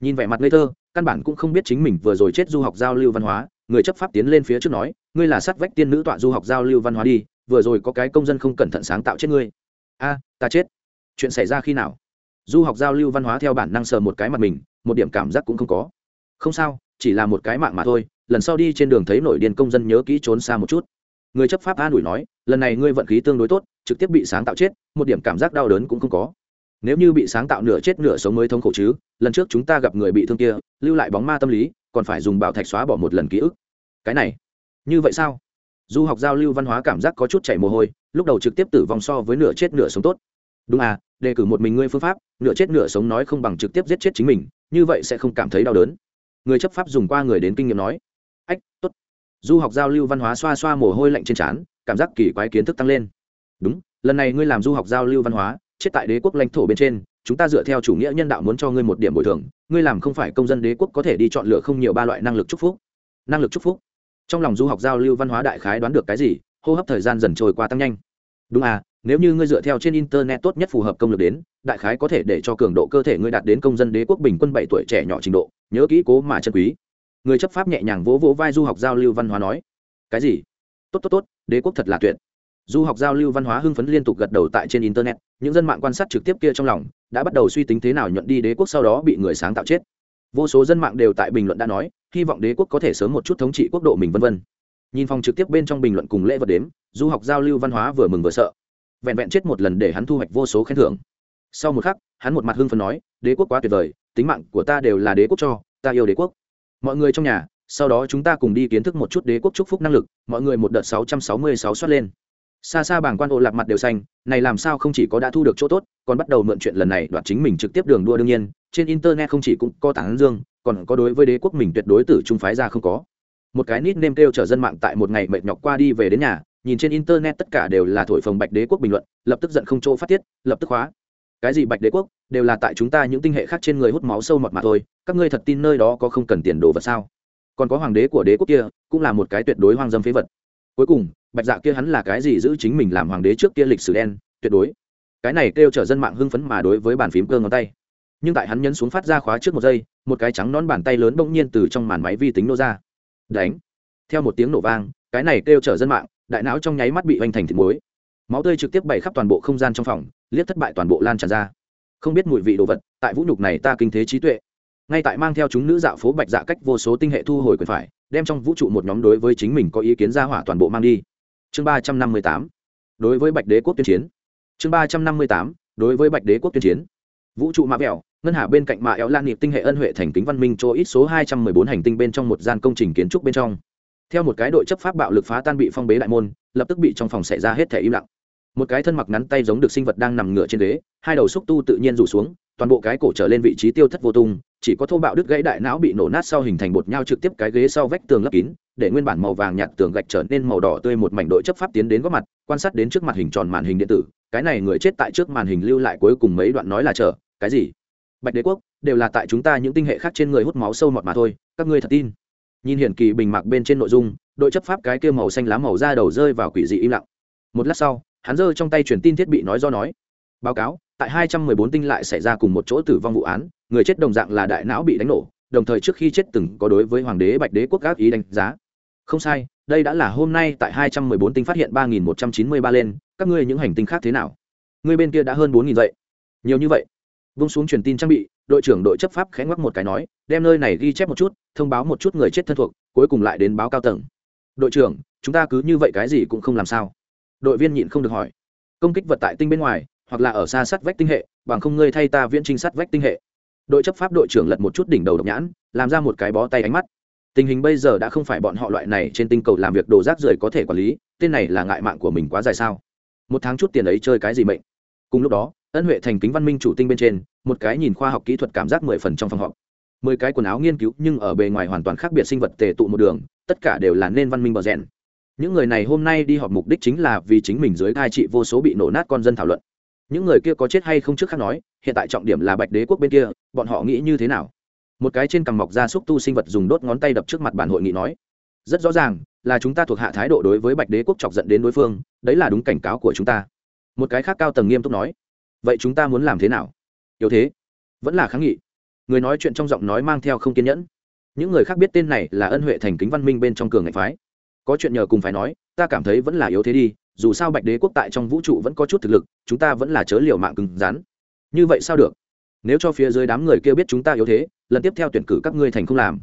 Nhìn vẻ mặt ngây thơ, căn bản cũng không biết chính mình vừa rồi chết du học giao lưu văn hóa người chấp pháp tiến lên phía trước nói, ngươi là sát vách tiên nữ tọa du học giao lưu văn hóa đi, vừa rồi có cái công dân không cẩn thận sáng tạo chết ngươi. A, ta chết. Chuyện xảy ra khi nào? Du học giao lưu văn hóa theo bản năng sờ một cái mặt mình, một điểm cảm giác cũng không có. Không sao, chỉ là một cái mạng mà thôi, lần sau đi trên đường thấy nổi điên công dân nhớ kỹ trốn xa một chút. Người chấp pháp an ủi nói, lần này ngươi vận khí tương đối tốt, trực tiếp bị sáng tạo chết, một điểm cảm giác đau đớn cũng không có. Nếu như bị sáng tạo nửa chết nửa sống mới thống khổ chứ, lần trước chúng ta gặp người bị thương kia, lưu lại bóng ma tâm lý còn phải dùng bảo thạch xóa bỏ một lần ký ức. Cái này, như vậy sao? Du học giao lưu văn hóa cảm giác có chút chảy mồ hôi, lúc đầu trực tiếp tử vong so với nửa chết nửa sống tốt. Đúng à đề cử một mình ngươi phương pháp, nửa chết nửa sống nói không bằng trực tiếp giết chết chính mình, như vậy sẽ không cảm thấy đau đớn. Người chấp pháp dùng qua người đến kinh nghiệm nói. Ách, tốt. Du học giao lưu văn hóa xoa xoa mồ hôi lạnh trên trán, cảm giác kỳ quái kiến thức tăng lên. Đúng, lần này ngươi làm du học giao lưu văn hóa, chết tại đế quốc lãnh thổ bên trên chúng ta dựa theo chủ nghĩa nhân đạo muốn cho ngươi một điểm bồi thường, ngươi làm không phải công dân đế quốc có thể đi chọn lựa không nhiều ba loại năng lực chúc phúc. Năng lực chúc phúc. Trong lòng du học giao lưu văn hóa đại khái đoán được cái gì, hô hấp thời gian dần trôi qua tăng nhanh. Đúng à nếu như ngươi dựa theo trên internet tốt nhất phù hợp công lực đến, đại khái có thể để cho cường độ cơ thể ngươi đạt đến công dân đế quốc bình quân bảy tuổi trẻ nhỏ trình độ, nhớ kỹ cố mà chân quý. Người chấp pháp nhẹ nhàng vỗ vỗ vai du học giao lưu văn hóa nói. Cái gì? Tốt tốt tốt, đế quốc thật là tuyệt du học giao lưu văn hóa hưng phấn liên tục gật đầu tại trên internet, những dân mạng quan sát trực tiếp kia trong lòng đã bắt đầu suy tính thế nào nhuận đi đế quốc sau đó bị người sáng tạo chết. Vô số dân mạng đều tại bình luận đã nói, hy vọng đế quốc có thể sớm một chút thống trị quốc độ mình vân vân. Nhìn phòng trực tiếp bên trong bình luận cùng lễ vật đếm, du học giao lưu văn hóa vừa mừng vừa sợ. Vẹn vẹn chết một lần để hắn thu hoạch vô số khen thưởng. Sau một khắc, hắn một mặt hưng phấn nói, đế quốc quá tuyệt vời, tính mạng của ta đều là đế quốc cho, ta yêu đế quốc. Mọi người trong nhà, sau đó chúng ta cùng đi kiến thức một chút đế quốc chúc phúc năng lực, mọi người một đợt sáu trăm sáu mươi sáu xuất lên xa xa bảng quan ô lạc mặt đều xanh, này làm sao không chỉ có đã thu được chỗ tốt, còn bắt đầu mượn chuyện lần này đoạt chính mình trực tiếp đường đua đương nhiên, trên internet không chỉ cũng có tán dương, còn có đối với đế quốc mình tuyệt đối tử trung phái ra không có. Một cái nít nêm kêu chở dân mạng tại một ngày mệt nhọc qua đi về đến nhà, nhìn trên internet tất cả đều là thổi phồng bạch đế quốc bình luận, lập tức giận không chỗ phát tiết, lập tức hóa. Cái gì bạch đế quốc, đều là tại chúng ta những tinh hệ khác trên người hút máu sâu mọt mà thôi, các ngươi thật tin nơi đó có không cần tiền đồ vật sao? Còn có hoàng đế của đế quốc kia, cũng là một cái tuyệt đối hoang dâm phế vật cuối cùng, bạch dạ kia hắn là cái gì giữ chính mình làm hoàng đế trước kia lịch sử đen, tuyệt đối. Cái này kêu trở dân mạng hưng phấn mà đối với bàn phím cơ ngón tay. Nhưng tại hắn nhấn xuống phát ra khóa trước một giây, một cái trắng nón bàn tay lớn bỗng nhiên từ trong màn máy vi tính nô ra. Đánh. Theo một tiếng nổ vang, cái này kêu trở dân mạng, đại não trong nháy mắt bị hoành thành thịt muối. Máu tươi trực tiếp bày khắp toàn bộ không gian trong phòng, liếc thất bại toàn bộ lan tràn ra. Không biết mùi vị đồ vật, tại vũ nhục này ta kinh thế trí tuệ. Ngay tại mang theo chúng nữ dạo phố bạch dạ cách vô số tinh hệ thu hồi quyền phải đem trong vũ trụ một nhóm đối với chính mình có ý kiến ra hỏa toàn bộ mang đi. Chương ba trăm năm mươi tám, đối với bạch đế quốc tuyên chiến. Chương ba trăm năm mươi tám, đối với bạch đế quốc tuyên chiến. Vũ trụ mạ vẹo, ngân hà bên cạnh mạ éo lan nhịp tinh hệ ân huệ thành kính văn minh chỗ ít số hai trăm mười bốn hành tinh bên trong một gian công trình kiến trúc bên trong. Theo một cái đội chấp pháp bạo lực phá tan bị phong bế đại môn, lập tức bị trong phòng xảy ra hết thể im lặng. Một cái thân mặc ngắn tay giống được sinh vật đang nằm ngửa trên ghế, hai đầu xúc tu tự nhiên rủ xuống toàn bộ cái cổ trở lên vị trí tiêu thất vô tung, chỉ có thô bạo đứt gãy đại não bị nổ nát sau hình thành bột nhau trực tiếp cái ghế sau vách tường lấp kín, để nguyên bản màu vàng nhạt tường gạch trở nên màu đỏ tươi một mảnh đội chấp pháp tiến đến góp mặt, quan sát đến trước mặt hình tròn màn hình điện tử. Cái này người chết tại trước màn hình lưu lại cuối cùng mấy đoạn nói là chờ, cái gì? Bạch đế quốc, đều là tại chúng ta những tinh hệ khác trên người hút máu sâu mọt mà thôi, các ngươi thật tin? Nhìn hiển kỳ bình mạc bên trên nội dung, đội chấp pháp cái kia màu xanh lá màu da đầu rơi vào quỷ dị im lặng. Một lát sau, hắn giơ trong tay truyền tin thiết bị nói do nói. Báo cáo tại 214 tinh lại xảy ra cùng một chỗ tử vong vụ án, người chết đồng dạng là đại não bị đánh nổ, đồng thời trước khi chết từng có đối với hoàng đế bạch đế quốc gác ý đánh giá. Không sai, đây đã là hôm nay tại 214 tinh phát hiện 3193 lên, các ngươi những hành tinh khác thế nào? Người bên kia đã hơn 4.000 vậy. Nhiều như vậy. Vung xuống truyền tin trang bị, đội trưởng đội chấp pháp khẽ ngoắc một cái nói, đem nơi này ghi chép một chút, thông báo một chút người chết thân thuộc, cuối cùng lại đến báo cao tầng. Đội trưởng, chúng ta cứ như vậy cái gì cũng không làm sao? Đội viên nhịn không được hỏi. Công kích vật tại tinh bên ngoài hoặc là ở xa sát vách tinh hệ, bằng không ngươi thay ta viễn trinh sát vách tinh hệ. Đội chấp pháp đội trưởng lật một chút đỉnh đầu độc nhãn, làm ra một cái bó tay ánh mắt. Tình hình bây giờ đã không phải bọn họ loại này trên tinh cầu làm việc đồ rác rưởi có thể quản lý, tên này là ngại mạng của mình quá dài sao? Một tháng chút tiền ấy chơi cái gì mệnh? Cùng lúc đó, ân huệ thành kính văn minh chủ tinh bên trên, một cái nhìn khoa học kỹ thuật cảm giác mười phần trong phòng họp. Mười cái quần áo nghiên cứu, nhưng ở bề ngoài hoàn toàn khác biệt sinh vật tề tụ một đường, tất cả đều là nên văn minh bờ rèn. Những người này hôm nay đi họp mục đích chính là vì chính mình dưới thai trị vô số bị nổ nát con dân thảo luận những người kia có chết hay không trước khác nói, hiện tại trọng điểm là bạch đế quốc bên kia, bọn họ nghĩ như thế nào? Một cái trên cằm mọc ra xúc tu sinh vật dùng đốt ngón tay đập trước mặt bản hội nghị nói, rất rõ ràng là chúng ta thuộc hạ thái độ đối với bạch đế quốc chọc dẫn đến đối phương, đấy là đúng cảnh cáo của chúng ta. Một cái khác cao tầng nghiêm túc nói, vậy chúng ta muốn làm thế nào? Yếu thế. Vẫn là kháng nghị. Người nói chuyện trong giọng nói mang theo không kiên nhẫn. Những người khác biết tên này là ân huệ thành kính văn minh bên trong cường ngạch phái. Có chuyện nhờ cùng phải nói, ta cảm thấy vẫn là yếu thế đi dù sao bạch đế quốc tại trong vũ trụ vẫn có chút thực lực, chúng ta vẫn là chớ liều mạng cứng rắn. Như vậy sao được? Nếu cho phía dưới đám người kia biết chúng ta yếu thế, lần tiếp theo tuyển cử các ngươi thành không làm.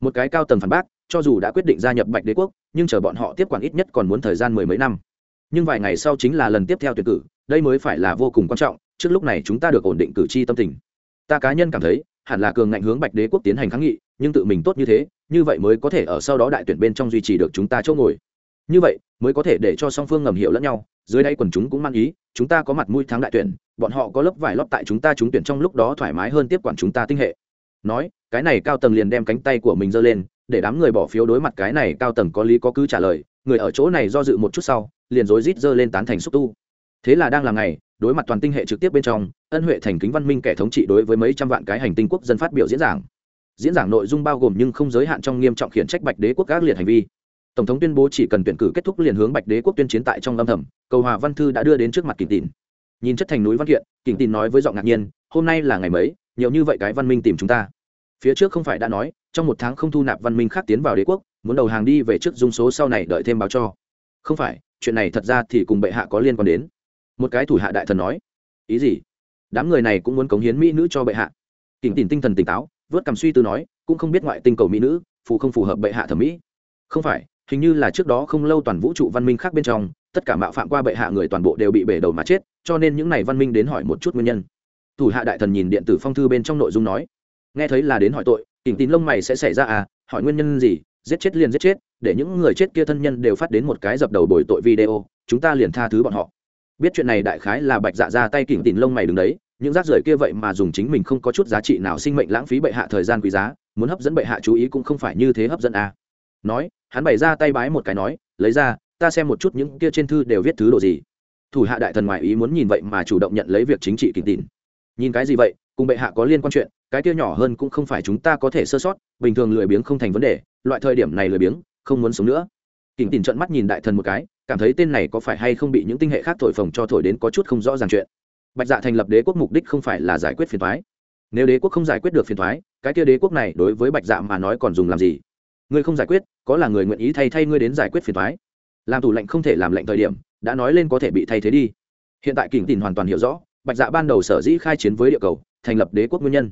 Một cái cao tầng phản bác, cho dù đã quyết định gia nhập bạch đế quốc, nhưng chờ bọn họ tiếp quản ít nhất còn muốn thời gian mười mấy năm. Nhưng vài ngày sau chính là lần tiếp theo tuyển cử, đây mới phải là vô cùng quan trọng, trước lúc này chúng ta được ổn định cử tri tâm tình. Ta cá nhân cảm thấy, hẳn là cường ngạnh hướng bạch đế quốc tiến hành kháng nghị, nhưng tự mình tốt như thế, như vậy mới có thể ở sau đó đại tuyển bên trong duy trì được chúng ta chỗ ngồi như vậy, mới có thể để cho song phương ngầm hiểu lẫn nhau, dưới đây quần chúng cũng mang ý, chúng ta có mặt mũi thắng đại tuyển, bọn họ có lớp vải lót tại chúng ta trúng tuyển trong lúc đó thoải mái hơn tiếp quản chúng ta tinh hệ. Nói, cái này cao tầng liền đem cánh tay của mình giơ lên, để đám người bỏ phiếu đối mặt cái này cao tầng có lý có cứ trả lời, người ở chỗ này do dự một chút sau, liền rối rít giơ lên tán thành xúc tu. Thế là đang làm ngày, đối mặt toàn tinh hệ trực tiếp bên trong, ân huệ thành kính văn minh kẻ thống trị đối với mấy trăm vạn cái hành tinh quốc dân phát biểu diễn giảng. Diễn giảng nội dung bao gồm nhưng không giới hạn trong nghiêm trọng khiển trách bạch đế quốc các liệt hành vi tổng thống tuyên bố chỉ cần tuyển cử kết thúc liền hướng bạch đế quốc tuyên chiến tại trong âm thầm, cầu hòa văn thư đã đưa đến trước mặt kỉnh tín nhìn chất thành núi văn kiện kỉnh tín nói với giọng ngạc nhiên, hôm nay là ngày mấy, nhiều như vậy cái văn minh tìm chúng ta. Phía trước không phải đã nói, trong một tháng không thu nạp văn minh khác tiến vào đế quốc, muốn đầu hàng đi về trước dung số sau này đợi thêm báo cho. Không phải, chuyện này thật ra thì cùng bệ hạ có liên quan đến. Một cái thủ hạ đại thần nói, ý gì? Đám người này cũng muốn cống hiến mỹ nữ cho bệ hạ. Kỉnh tìm tinh thần tỉnh táo, vớt cầm suy tư nói, cũng không biết ngoại tinh cầu mỹ nữ, phù không phù hợp bệ hạ thẩm mỹ. Không phải hình như là trước đó không lâu toàn vũ trụ văn minh khác bên trong, tất cả mạo phạm qua bệ hạ người toàn bộ đều bị bể đầu mà chết, cho nên những này văn minh đến hỏi một chút nguyên nhân thủ hạ đại thần nhìn điện tử phong thư bên trong nội dung nói, nghe thấy là đến hỏi tội, kỉnh tín lông mày sẽ xảy ra à hỏi nguyên nhân gì, giết chết liền giết chết, để những người chết kia thân nhân đều phát đến một cái dập đầu bồi tội video, chúng ta liền tha thứ bọn họ biết chuyện này đại khái là bạch dạ ra tay kỉnh tín lông mày đứng đấy, những rác rưởi kia vậy mà dùng chính mình không có chút giá trị nào sinh mệnh lãng phí bệ hạ thời gian quý giá, muốn hấp dẫn bệ hạ chú ý cũng không phải như thế hấp dẫn à nói, hắn bày ra tay bái một cái nói, lấy ra, ta xem một chút những kia trên thư đều viết thứ đồ gì. Thủ hạ đại thần ngoại ý muốn nhìn vậy mà chủ động nhận lấy việc chính trị kỉnh tín nhìn cái gì vậy, cùng bệ hạ có liên quan chuyện, cái kia nhỏ hơn cũng không phải chúng ta có thể sơ sót, bình thường lười biếng không thành vấn đề, loại thời điểm này lười biếng, không muốn sống nữa. Kỉnh tìm trận mắt nhìn đại thần một cái, cảm thấy tên này có phải hay không bị những tinh hệ khác thổi phồng cho thổi đến có chút không rõ ràng chuyện. Bạch dạ thành lập đế quốc mục đích không phải là giải quyết phiền thoái nếu đế quốc không giải quyết được phiền thoái cái kia đế quốc này đối với bạch dạ mà nói còn dùng làm gì? Ngươi không giải quyết, có là người nguyện ý thay thay ngươi đến giải quyết phiền thoái làm tủ lệnh không thể làm lệnh thời điểm, đã nói lên có thể bị thay thế đi. Hiện tại kỉnh tìm hoàn toàn hiểu rõ, bạch dạ ban đầu sở dĩ khai chiến với địa cầu, thành lập đế quốc nguyên nhân.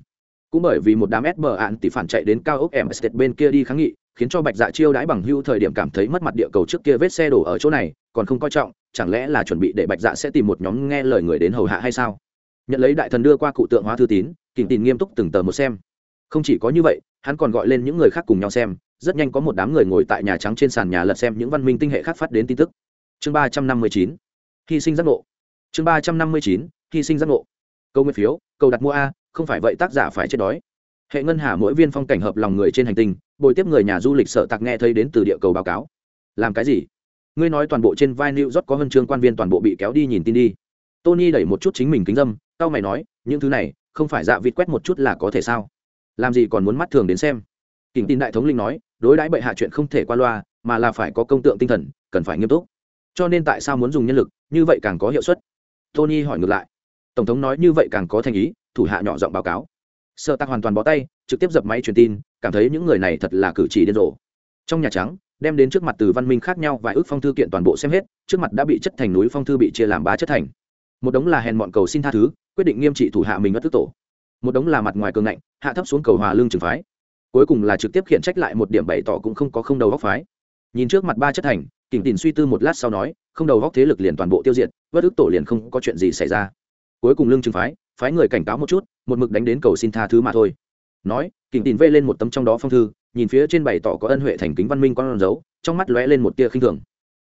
Cũng bởi vì một đám sb ạn tỷ phản chạy đến cao ốc em state bên kia đi kháng nghị, khiến cho bạch dạ chiêu đãi bằng hưu thời điểm cảm thấy mất mặt địa cầu trước kia vết xe đổ ở chỗ này, còn không coi trọng, chẳng lẽ là chuẩn bị để bạch dạ sẽ tìm một nhóm nghe lời người đến hầu hạ hay sao? Nhận lấy đại thần đưa qua cụ tượng hóa thư tín kỉnh tin nghiêm túc từng tờ một xem. Không chỉ có như vậy, hắn còn gọi lên những người khác cùng nhau xem rất nhanh có một đám người ngồi tại nhà trắng trên sàn nhà lật xem những văn minh tinh hệ khác phát đến tin tức. Chương ba trăm năm mươi chín, hy sinh giác ngộ. Chương ba trăm năm mươi chín, hy sinh giác ngộ. Câu nguyên phiếu, câu đặt mua a, không phải vậy tác giả phải chết đói. Hệ ngân hà mỗi viên phong cảnh hợp lòng người trên hành tinh, bồi tiếp người nhà du lịch sợ tặc nghe thấy đến từ địa cầu báo cáo. Làm cái gì? Ngươi nói toàn bộ trên vai new york có huân chương quan viên toàn bộ bị kéo đi nhìn tin đi. Tony đẩy một chút chính mình kính dâm tao mày nói, những thứ này, không phải dạ vịt quét một chút là có thể sao? Làm gì còn muốn mắt thường đến xem? Kỉnh tin đại thống linh nói, đối đãi bệ hạ chuyện không thể qua loa, mà là phải có công tượng tinh thần, cần phải nghiêm túc. Cho nên tại sao muốn dùng nhân lực, như vậy càng có hiệu suất. Tony hỏi ngược lại. Tổng thống nói, như vậy càng có thành ý, thủ hạ nhỏ giọng báo cáo. Sợ tặc hoàn toàn bó tay, trực tiếp dập máy truyền tin, cảm thấy những người này thật là cử chỉ điên rồ. Trong nhà trắng, đem đến trước mặt từ văn minh khác nhau vài ước phong thư kiện toàn bộ xem hết, trước mặt đã bị chất thành núi phong thư bị chia làm ba chất thành. Một đống là hèn mọn cầu xin tha thứ, quyết định nghiêm trị thủ hạ mình bất tức tổ. Một đống là mặt ngoài cường ngạnh, hạ thấp xuống cầu hòa lương trường phái cuối cùng là trực tiếp khiển trách lại một điểm bày tỏ cũng không có không đầu góc phái. Nhìn trước mặt ba chất thành kỉnh tìm suy tư một lát sau nói, không đầu góc thế lực liền toàn bộ tiêu diệt, bất ức tổ liền không có chuyện gì xảy ra. Cuối cùng lương trừng phái phái người cảnh cáo một chút, một mực đánh đến cầu xin tha thứ mà thôi. Nói kỉnh tìm vê lên một tấm trong đó phong thư, nhìn phía trên bày tỏ có ân huệ thành kính văn minh con dấu, trong mắt lóe lên một tia khinh thường.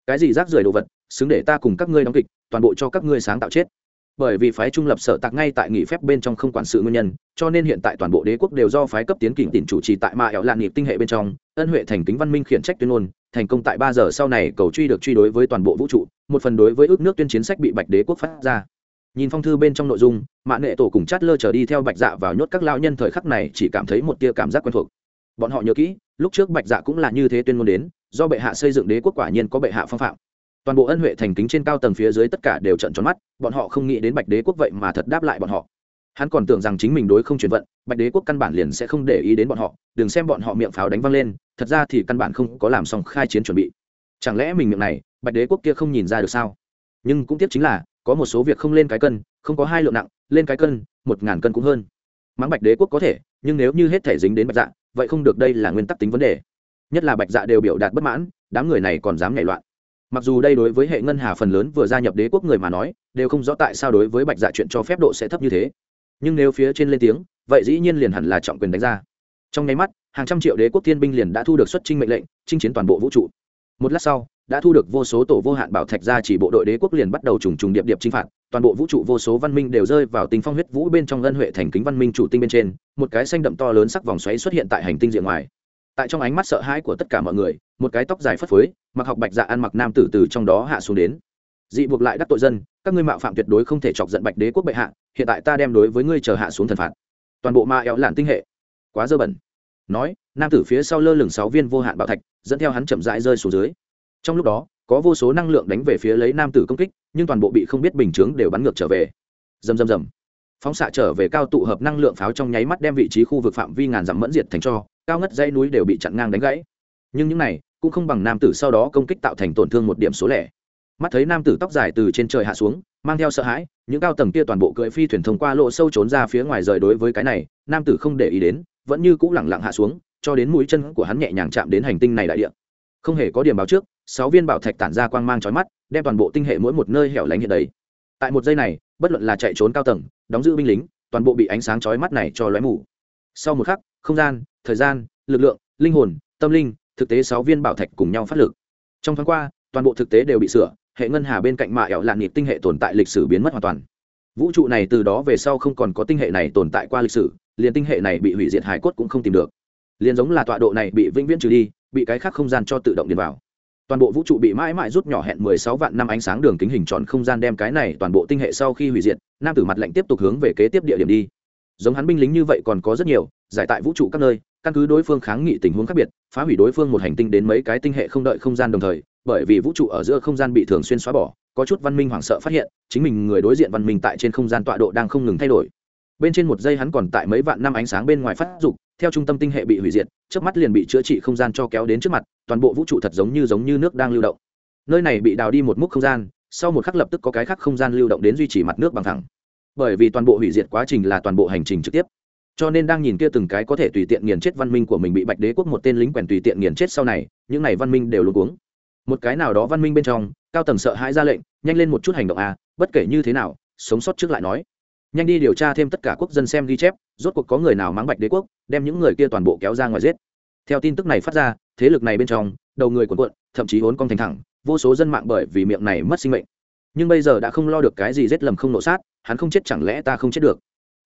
Cái gì rác rưởi đồ vật, xứng để ta cùng các ngươi đóng kịch, toàn bộ cho các ngươi sáng tạo chết bởi vì phái trung lập sở tạc ngay tại nghỉ phép bên trong không quản sự nguyên nhân, cho nên hiện tại toàn bộ đế quốc đều do phái cấp tiến kỉnh tỉnh chủ trì tại mạ ẹo lạn nghiệp tinh hệ bên trong, ân huệ thành kính văn minh khiển trách tuyên ngôn, thành công tại ba giờ sau này cầu truy được truy đối với toàn bộ vũ trụ, một phần đối với ước nước tuyên chiến sách bị bạch đế quốc phát ra. Nhìn phong thư bên trong nội dung mạng nghệ tổ cùng chát lơ trở đi theo bạch dạ vào nhốt các lao nhân thời khắc này chỉ cảm thấy một tia cảm giác quen thuộc. Bọn họ nhớ kỹ, lúc trước bạch dạ cũng là như thế tuyên ngôn đến, do bệ hạ xây dựng đế quốc quả nhiên có bệ hạ phong phạm toàn bộ ân huệ thành kính trên cao tầng phía dưới tất cả đều trận tròn mắt, bọn họ không nghĩ đến bạch đế quốc vậy mà thật đáp lại bọn họ. Hắn còn tưởng rằng chính mình đối không chuyển vận, bạch đế quốc căn bản liền sẽ không để ý đến bọn họ, đừng xem bọn họ miệng pháo đánh văng lên, thật ra thì căn bản không có làm xong khai chiến chuẩn bị. Chẳng lẽ mình miệng này, bạch đế quốc kia không nhìn ra được sao? Nhưng cũng tiếc chính là, có một số việc không lên cái cân, không có hai lượng nặng, lên cái cân, một ngàn cân cũng hơn. Mắng bạch đế quốc có thể, nhưng nếu như hết thể dính đến bạch dạ vậy không được đây là nguyên tắc tính vấn đề. Nhất là bạch dạ đều biểu đạt bất mãn, đám người này còn dám nhảy loạn mặc dù đây đối với hệ ngân hà phần lớn vừa gia nhập đế quốc người mà nói, đều không rõ tại sao đối với bạch dạ chuyện cho phép độ sẽ thấp như thế. Nhưng nếu phía trên lên tiếng, vậy dĩ nhiên liền hẳn là trọng quyền đánh ra. Trong nháy mắt, hàng trăm triệu đế quốc thiên binh liền đã thu được xuất trinh mệnh lệnh, chinh chiến toàn bộ vũ trụ. Một lát sau, đã thu được vô số tổ vô hạn bảo thạch ra chỉ bộ đội đế quốc liền bắt đầu trùng trùng điệp điệp chinh phạt, toàn bộ vũ trụ vô số văn minh đều rơi vào tình phong huyết vũ bên trong ngân huệ thành kính văn minh chủ tinh bên trên, một cái xanh đậm to lớn sắc vòng xoáy xuất hiện tại hành tinh diện ngoài tại trong ánh mắt sợ hãi của tất cả mọi người, một cái tóc dài phất phới, mặc học bạch dạ ăn mặc nam tử từ trong đó hạ xuống đến. Dị buộc lại đắc tội dân, các ngươi mạo phạm tuyệt đối không thể chọc giận bạch đế quốc bệ hạ, hiện tại ta đem đối với ngươi chờ hạ xuống thần phạt. Toàn bộ ma éo lạn tinh hệ. Quá dơ bẩn. Nói, nam tử phía sau lơ lửng sáu viên vô hạn bảo thạch, dẫn theo hắn chậm rãi rơi xuống dưới. Trong lúc đó, có vô số năng lượng đánh về phía lấy nam tử công kích, nhưng toàn bộ bị không biết bình chướng đều bắn ngược trở về. Dầm dầm dầm phóng xạ trở về cao tụ hợp năng lượng pháo trong nháy mắt đem vị trí khu vực phạm vi ngàn dặm mẫn diệt thành cho, cao ngất dãy núi đều bị chặn ngang đánh gãy. Nhưng những này cũng không bằng nam tử sau đó công kích tạo thành tổn thương một điểm số lẻ. Mắt thấy nam tử tóc dài từ trên trời hạ xuống, mang theo sợ hãi, những cao tầng kia toàn bộ cưỡi phi thuyền thông qua lộ sâu trốn ra phía ngoài rời đối với cái này, nam tử không để ý đến, vẫn như cũ lẳng lặng hạ xuống, cho đến mũi chân của hắn nhẹ nhàng chạm đến hành tinh này đại địa. Không hề có điểm báo trước, sáu viên bảo thạch tản ra quang mang chói mắt, đem toàn bộ tinh hệ mỗi một nơi hẻo lánh hiện đấy tại một giây này, bất luận là chạy trốn cao tầng đóng giữ binh lính, toàn bộ bị ánh sáng chói mắt này cho lóe mù. Sau một khắc, không gian, thời gian, lực lượng, linh hồn, tâm linh, thực tế sáu viên bảo thạch cùng nhau phát lực. Trong tháng qua, toàn bộ thực tế đều bị sửa, hệ ngân hà bên cạnh mạ ẻo lạn nhịp tinh hệ tồn tại lịch sử biến mất hoàn toàn. Vũ trụ này từ đó về sau không còn có tinh hệ này tồn tại qua lịch sử, liền tinh hệ này bị hủy diệt hải cốt cũng không tìm được. Liền giống là tọa độ này bị vĩnh viễn trừ đi, bị cái khác không gian cho tự động điền vào toàn bộ vũ trụ bị mãi mãi rút nhỏ hẹn mười sáu vạn năm ánh sáng đường kính hình tròn không gian đem cái này toàn bộ tinh hệ sau khi hủy diệt, nam tử mặt lệnh tiếp tục hướng về kế tiếp địa điểm đi. Giống hắn binh lính như vậy còn có rất nhiều, giải tại vũ trụ các nơi, căn cứ đối phương kháng nghị tình huống khác biệt, phá hủy đối phương một hành tinh đến mấy cái tinh hệ không đợi không gian đồng thời, bởi vì vũ trụ ở giữa không gian bị thường xuyên xóa bỏ, có chút văn minh hoảng sợ phát hiện, chính mình người đối diện văn minh tại trên không gian tọa độ đang không ngừng thay đổi. Bên trên một giây hắn còn tại mấy vạn năm ánh sáng bên ngoài phát dục, theo trung tâm tinh hệ bị hủy diệt trước mắt liền bị chữa trị không gian cho kéo đến trước mặt toàn bộ vũ trụ thật giống như giống như nước đang lưu động. Nơi này bị đào đi một múc không gian, sau một khắc lập tức có cái khác không gian lưu động đến duy trì mặt nước bằng thẳng. Bởi vì toàn bộ hủy diệt quá trình là toàn bộ hành trình trực tiếp. Cho nên đang nhìn kia từng cái có thể tùy tiện nghiền chết văn minh của mình bị bạch đế quốc một tên lính quèn tùy tiện nghiền chết sau này, những này văn minh đều luôn uống một cái nào đó văn minh bên trong, cao tầng sợ hãi ra lệnh, nhanh lên một chút hành động à bất kể như thế nào, sống sót trước lại nói. Nhanh đi điều tra thêm tất cả quốc dân xem ghi chép, rốt cuộc có người nào mắng bạch đế quốc, đem những người kia toàn bộ kéo ra ngoài giết. Theo tin tức này phát ra thế lực này bên trong, đầu người cuộn cuộn, thậm chí hốn cong thành thẳng, vô số dân mạng bởi vì miệng này mất sinh mệnh. Nhưng bây giờ đã không lo được cái gì rét lầm không nộ sát, hắn không chết chẳng lẽ ta không chết được?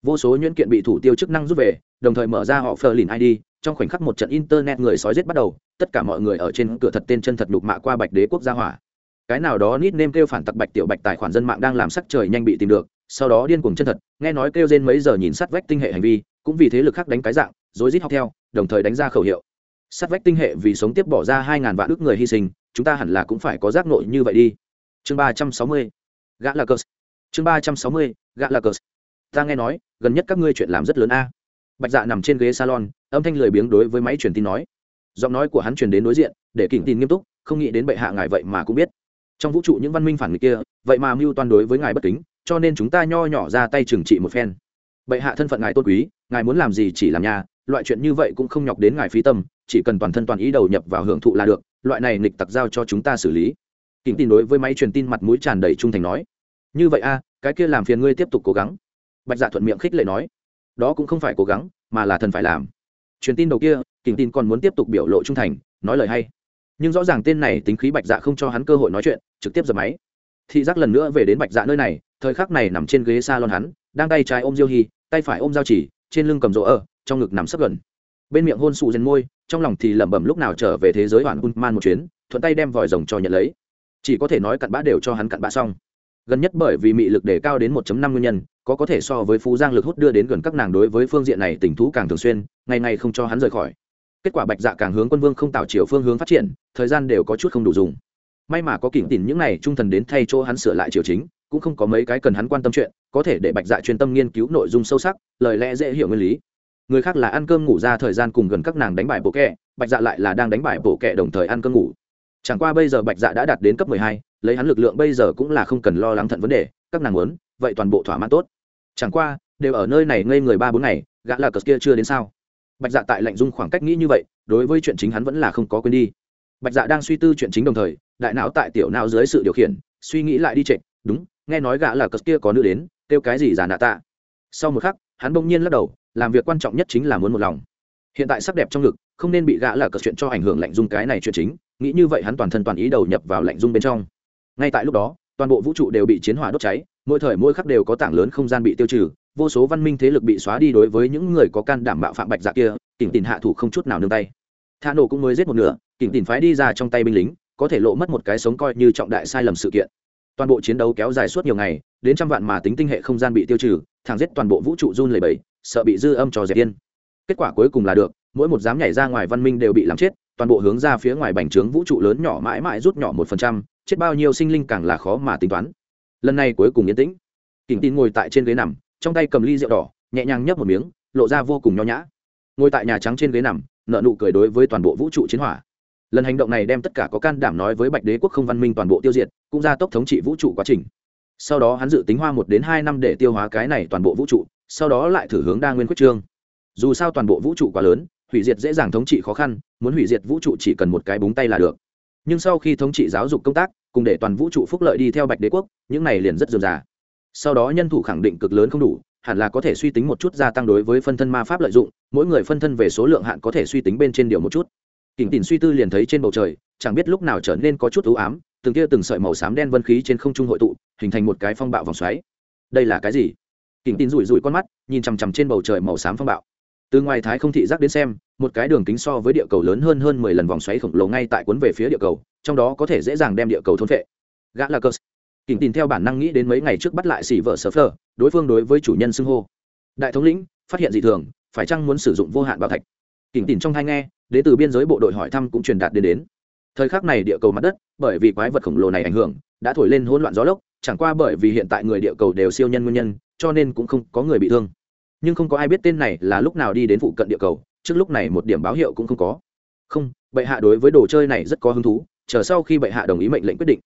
Vô số nhuyễn kiện bị thủ tiêu chức năng rút về, đồng thời mở ra họ phờ lìn id trong khoảnh khắc một trận internet người sói giết bắt đầu, tất cả mọi người ở trên cửa thật tên chân thật đục mạ qua bạch đế quốc gia hỏa. Cái nào đó nít nêm kêu phản tặc bạch tiểu bạch tài khoản dân mạng đang làm sắc trời nhanh bị tìm được, sau đó điên cuồng chân thật, nghe nói kêu trên mấy giờ nhìn sát vách tinh hệ hành vi, cũng vì thế lực khác đánh cái dạng, rối rít học theo, đồng thời đánh ra khẩu hiệu sát vách tinh hệ vì sống tiếp bỏ ra hai ngàn vạn ước người hy sinh, chúng ta hẳn là cũng phải có giác nội như vậy đi. Chương ba trăm sáu mươi, gã là cờ. Chương ba trăm sáu mươi, gã là cờ. Ta nghe nói, gần nhất các ngươi chuyện làm rất lớn a. Bạch dạ nằm trên ghế salon, âm thanh lười biếng đối với máy truyền tin nói. Giọng nói của hắn truyền đến đối diện, để kỉnh tin nghiêm túc, không nghĩ đến bệ hạ ngài vậy mà cũng biết. Trong vũ trụ những văn minh phản nghịch kia, vậy mà mưu toan đối với ngài bất kính, cho nên chúng ta nho nhỏ ra tay trừng trị một phen. Bệ hạ thân phận ngài tôn quý, ngài muốn làm gì chỉ làm nhà, loại chuyện như vậy cũng không nhọc đến ngài phí tâm chỉ cần toàn thân toàn ý đầu nhập vào hưởng thụ là được, loại này nghịch tặc giao cho chúng ta xử lý. Kính tin đối với máy truyền tin mặt mũi tràn đầy trung thành nói, như vậy a, cái kia làm phiền ngươi tiếp tục cố gắng. Bạch dạ thuận miệng khích lệ nói, đó cũng không phải cố gắng, mà là thần phải làm. Truyền tin đầu kia kính tin còn muốn tiếp tục biểu lộ trung thành, nói lời hay. Nhưng rõ ràng tên này tính khí bạch dạ không cho hắn cơ hội nói chuyện, trực tiếp dập máy. Thị giác lần nữa về đến bạch dạ nơi này, thời khắc này nằm trên ghế s a lon hắn, đang tay trái ôm diêu hy tay phải ôm dao chỉ, trên lưng cầm rỗ ở, trong ngực nằm sấp gần bên miệng hôn sụ dần môi, trong lòng thì lẩm bẩm lúc nào trở về thế giới hoàn un man một chuyến, thuận tay đem vòi rồng cho nhận lấy. Chỉ có thể nói cặn bã đều cho hắn cặn bã xong. Gần nhất bởi vì mị lực đề cao đến 1 năm nguyên nhân, có có thể so với phú giang lực hút đưa đến gần các nàng đối với phương diện này tình thú càng thường xuyên, ngày ngày không cho hắn rời khỏi. Kết quả bạch dạ càng hướng quân vương không tạo chiều phương hướng phát triển, thời gian đều có chút không đủ dùng. May mà có kỉnh tìm những này trung thần đến thay chỗ hắn sửa lại chiều chính, cũng không có mấy cái cần hắn quan tâm chuyện, có thể để bạch dạ chuyên tâm nghiên cứu nội dung sâu sắc, lời lẽ dễ hiểu nguyên lý người khác là ăn cơm ngủ ra thời gian cùng gần các nàng đánh bài bộ kẹ, bạch dạ lại là đang đánh bài bộ kẹ đồng thời ăn cơm ngủ. Chẳng qua bây giờ bạch dạ đã đạt đến cấp mười hai, lấy hắn lực lượng bây giờ cũng là không cần lo lắng thận vấn đề, các nàng muốn, vậy toàn bộ thỏa mãn tốt. Chẳng qua, đều ở nơi này ngây người ba bốn ngày, gã là cờ kia chưa đến sao? Bạch dạ tại lạnh dung khoảng cách nghĩ như vậy, đối với chuyện chính hắn vẫn là không có quên đi. Bạch dạ đang suy tư chuyện chính đồng thời, đại não tại tiểu não dưới sự điều khiển, suy nghĩ lại đi trịnh đúng, nghe nói gã là cờ kia có nữ đến, kêu cái gì giả nạ tạ? Sau một khắc, hắn bỗng nhiên lắc đầu làm việc quan trọng nhất chính là muốn một lòng. Hiện tại sắc đẹp trong ngực, không nên bị gã là cờ chuyện cho ảnh hưởng lạnh dung cái này chuyện chính, nghĩ như vậy hắn toàn thân toàn ý đầu nhập vào lạnh dung bên trong. Ngay tại lúc đó, toàn bộ vũ trụ đều bị chiến hỏa đốt cháy, mỗi thời mỗi khắc đều có tảng lớn không gian bị tiêu trừ, vô số văn minh thế lực bị xóa đi đối với những người có can đảm bạo phạm bạch dạ kia, kỉnh tìm hạ thủ không chút nào nương tay. Thả nổ cũng mới giết một nửa, kỉnh tìm phái đi ra trong tay binh lính, có thể lộ mất một cái sống coi như trọng đại sai lầm sự kiện. Toàn bộ chiến đấu kéo dài suốt nhiều ngày, đến trăm vạn mà tính tinh hệ không gian bị tiêu trừ, thẳng giết toàn bộ vũ trụ run lầy bầy sợ bị dư âm cho dẹp yên. Kết quả cuối cùng là được, mỗi một dám nhảy ra ngoài văn minh đều bị làm chết, toàn bộ hướng ra phía ngoài bành trướng vũ trụ lớn nhỏ mãi mãi rút nhỏ một phần trăm, chết bao nhiêu sinh linh càng là khó mà tính toán. Lần này cuối cùng yên tĩnh. Kỉnh tin ngồi tại trên ghế nằm, trong tay cầm ly rượu đỏ, nhẹ nhàng nhấp một miếng, lộ ra vô cùng nho nhã. Ngồi tại nhà trắng trên ghế nằm, nợ nụ cười đối với toàn bộ vũ trụ chiến hỏa. Lần hành động này đem tất cả có can đảm nói với bạch đế quốc không văn minh toàn bộ tiêu diệt, cũng ra tốc thống trị vũ trụ quá trình. Sau đó hắn dự tính hoa một đến hai năm để tiêu hóa cái này toàn bộ vũ trụ sau đó lại thử hướng đa nguyên quyết trương. Dù sao toàn bộ vũ trụ quá lớn, hủy diệt dễ dàng thống trị khó khăn, muốn hủy diệt vũ trụ chỉ cần một cái búng tay là được. Nhưng sau khi thống trị giáo dục công tác, cùng để toàn vũ trụ phúc lợi đi theo bạch đế quốc, những này liền rất dườm già sau đó nhân thủ khẳng định cực lớn không đủ, hẳn là có thể suy tính một chút gia tăng đối với phân thân ma pháp lợi dụng, mỗi người phân thân về số lượng hạn có thể suy tính bên trên điều một chút. Kỉnh tìm suy tư liền thấy trên bầu trời, chẳng biết lúc nào trở nên có chút ưu ám, từng kia từng sợi màu xám đen vân khí trên không trung hội tụ, hình thành một cái phong bạo vòng xoáy. Đây là cái gì? Kỉnh tin rủi rủi con mắt, nhìn chằm chằm trên bầu trời màu xám phong bạo. Từ ngoài thái không thị giác đến xem, một cái đường kính so với địa cầu lớn hơn hơn mười lần vòng xoáy khổng lồ ngay tại cuốn về phía địa cầu, trong đó có thể dễ dàng đem địa cầu thôn vệ gã là cơ kỉnh tin theo bản năng nghĩ đến mấy ngày trước bắt lại xỉ vợ sờ phờ, đối phương đối với chủ nhân xưng hô. Đại thống lĩnh, phát hiện dị thường, phải chăng muốn sử dụng vô hạn bảo thạch? Kỉnh tin trong thai nghe, đến từ biên giới bộ đội hỏi thăm cũng truyền đạt đến đến. Thời khắc này địa cầu mặt đất, bởi vì quái vật khổng lồ này ảnh hưởng, đã thổi lên hỗn loạn gió lốc, chẳng qua bởi vì hiện tại người địa cầu đều siêu nhân nguyên nhân cho nên cũng không có người bị thương. Nhưng không có ai biết tên này là lúc nào đi đến phụ cận địa cầu, trước lúc này một điểm báo hiệu cũng không có. Không, bệ hạ đối với đồ chơi này rất có hứng thú, chờ sau khi bệ hạ đồng ý mệnh lệnh quyết định.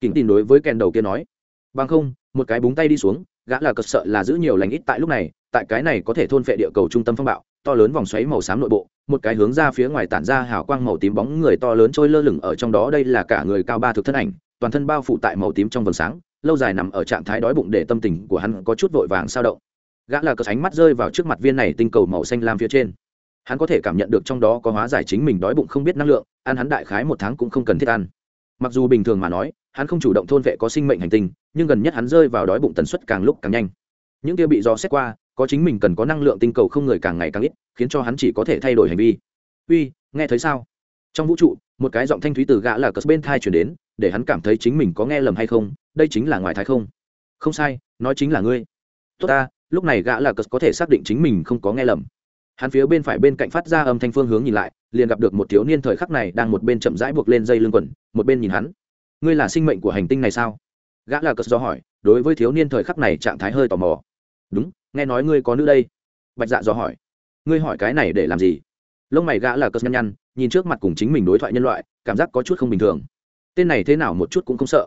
Kính tin đối với kèn đầu kia nói. Bằng không, một cái búng tay đi xuống, gã là cật sợ là giữ nhiều lành ít tại lúc này, tại cái này có thể thôn phệ địa cầu trung tâm phong bạo, to lớn vòng xoáy màu xám nội bộ, một cái hướng ra phía ngoài tản ra hào quang màu tím bóng người to lớn trôi lơ lửng ở trong đó, đây là cả người cao ba thực thân ảnh, toàn thân bao phủ tại màu tím trong vầng sáng lâu dài nằm ở trạng thái đói bụng để tâm tình của hắn có chút vội vàng sao động. Gã là cờ sánh mắt rơi vào trước mặt viên này tinh cầu màu xanh lam phía trên. Hắn có thể cảm nhận được trong đó có hóa giải chính mình đói bụng không biết năng lượng, ăn hắn đại khái một tháng cũng không cần thiết ăn. Mặc dù bình thường mà nói, hắn không chủ động thôn vệ có sinh mệnh hành tinh, nhưng gần nhất hắn rơi vào đói bụng tần suất càng lúc càng nhanh. Những kia bị dò xét qua, có chính mình cần có năng lượng tinh cầu không người càng ngày càng ít, khiến cho hắn chỉ có thể thay đổi hành vi. Uy, nghe thấy sao? Trong vũ trụ, một cái giọng thanh thúy từ gã là cờ bên thai chuyển đến để hắn cảm thấy chính mình có nghe lầm hay không, đây chính là ngoài thái không. Không sai, nói chính là ngươi. Tốt ta, lúc này gã là cờ có thể xác định chính mình không có nghe lầm. Hắn phía bên phải bên cạnh phát ra âm thanh phương hướng nhìn lại, liền gặp được một thiếu niên thời khắc này đang một bên chậm rãi buộc lên dây lưng quần, một bên nhìn hắn. Ngươi là sinh mệnh của hành tinh này sao? Gã là cờ do hỏi, đối với thiếu niên thời khắc này trạng thái hơi tò mò. Đúng, nghe nói ngươi có nữ đây. Bạch dạ do hỏi, ngươi hỏi cái này để làm gì? Lông mày gã là cờ nhăn nhăn, nhìn trước mặt cùng chính mình đối thoại nhân loại, cảm giác có chút không bình thường tên này thế nào một chút cũng không sợ.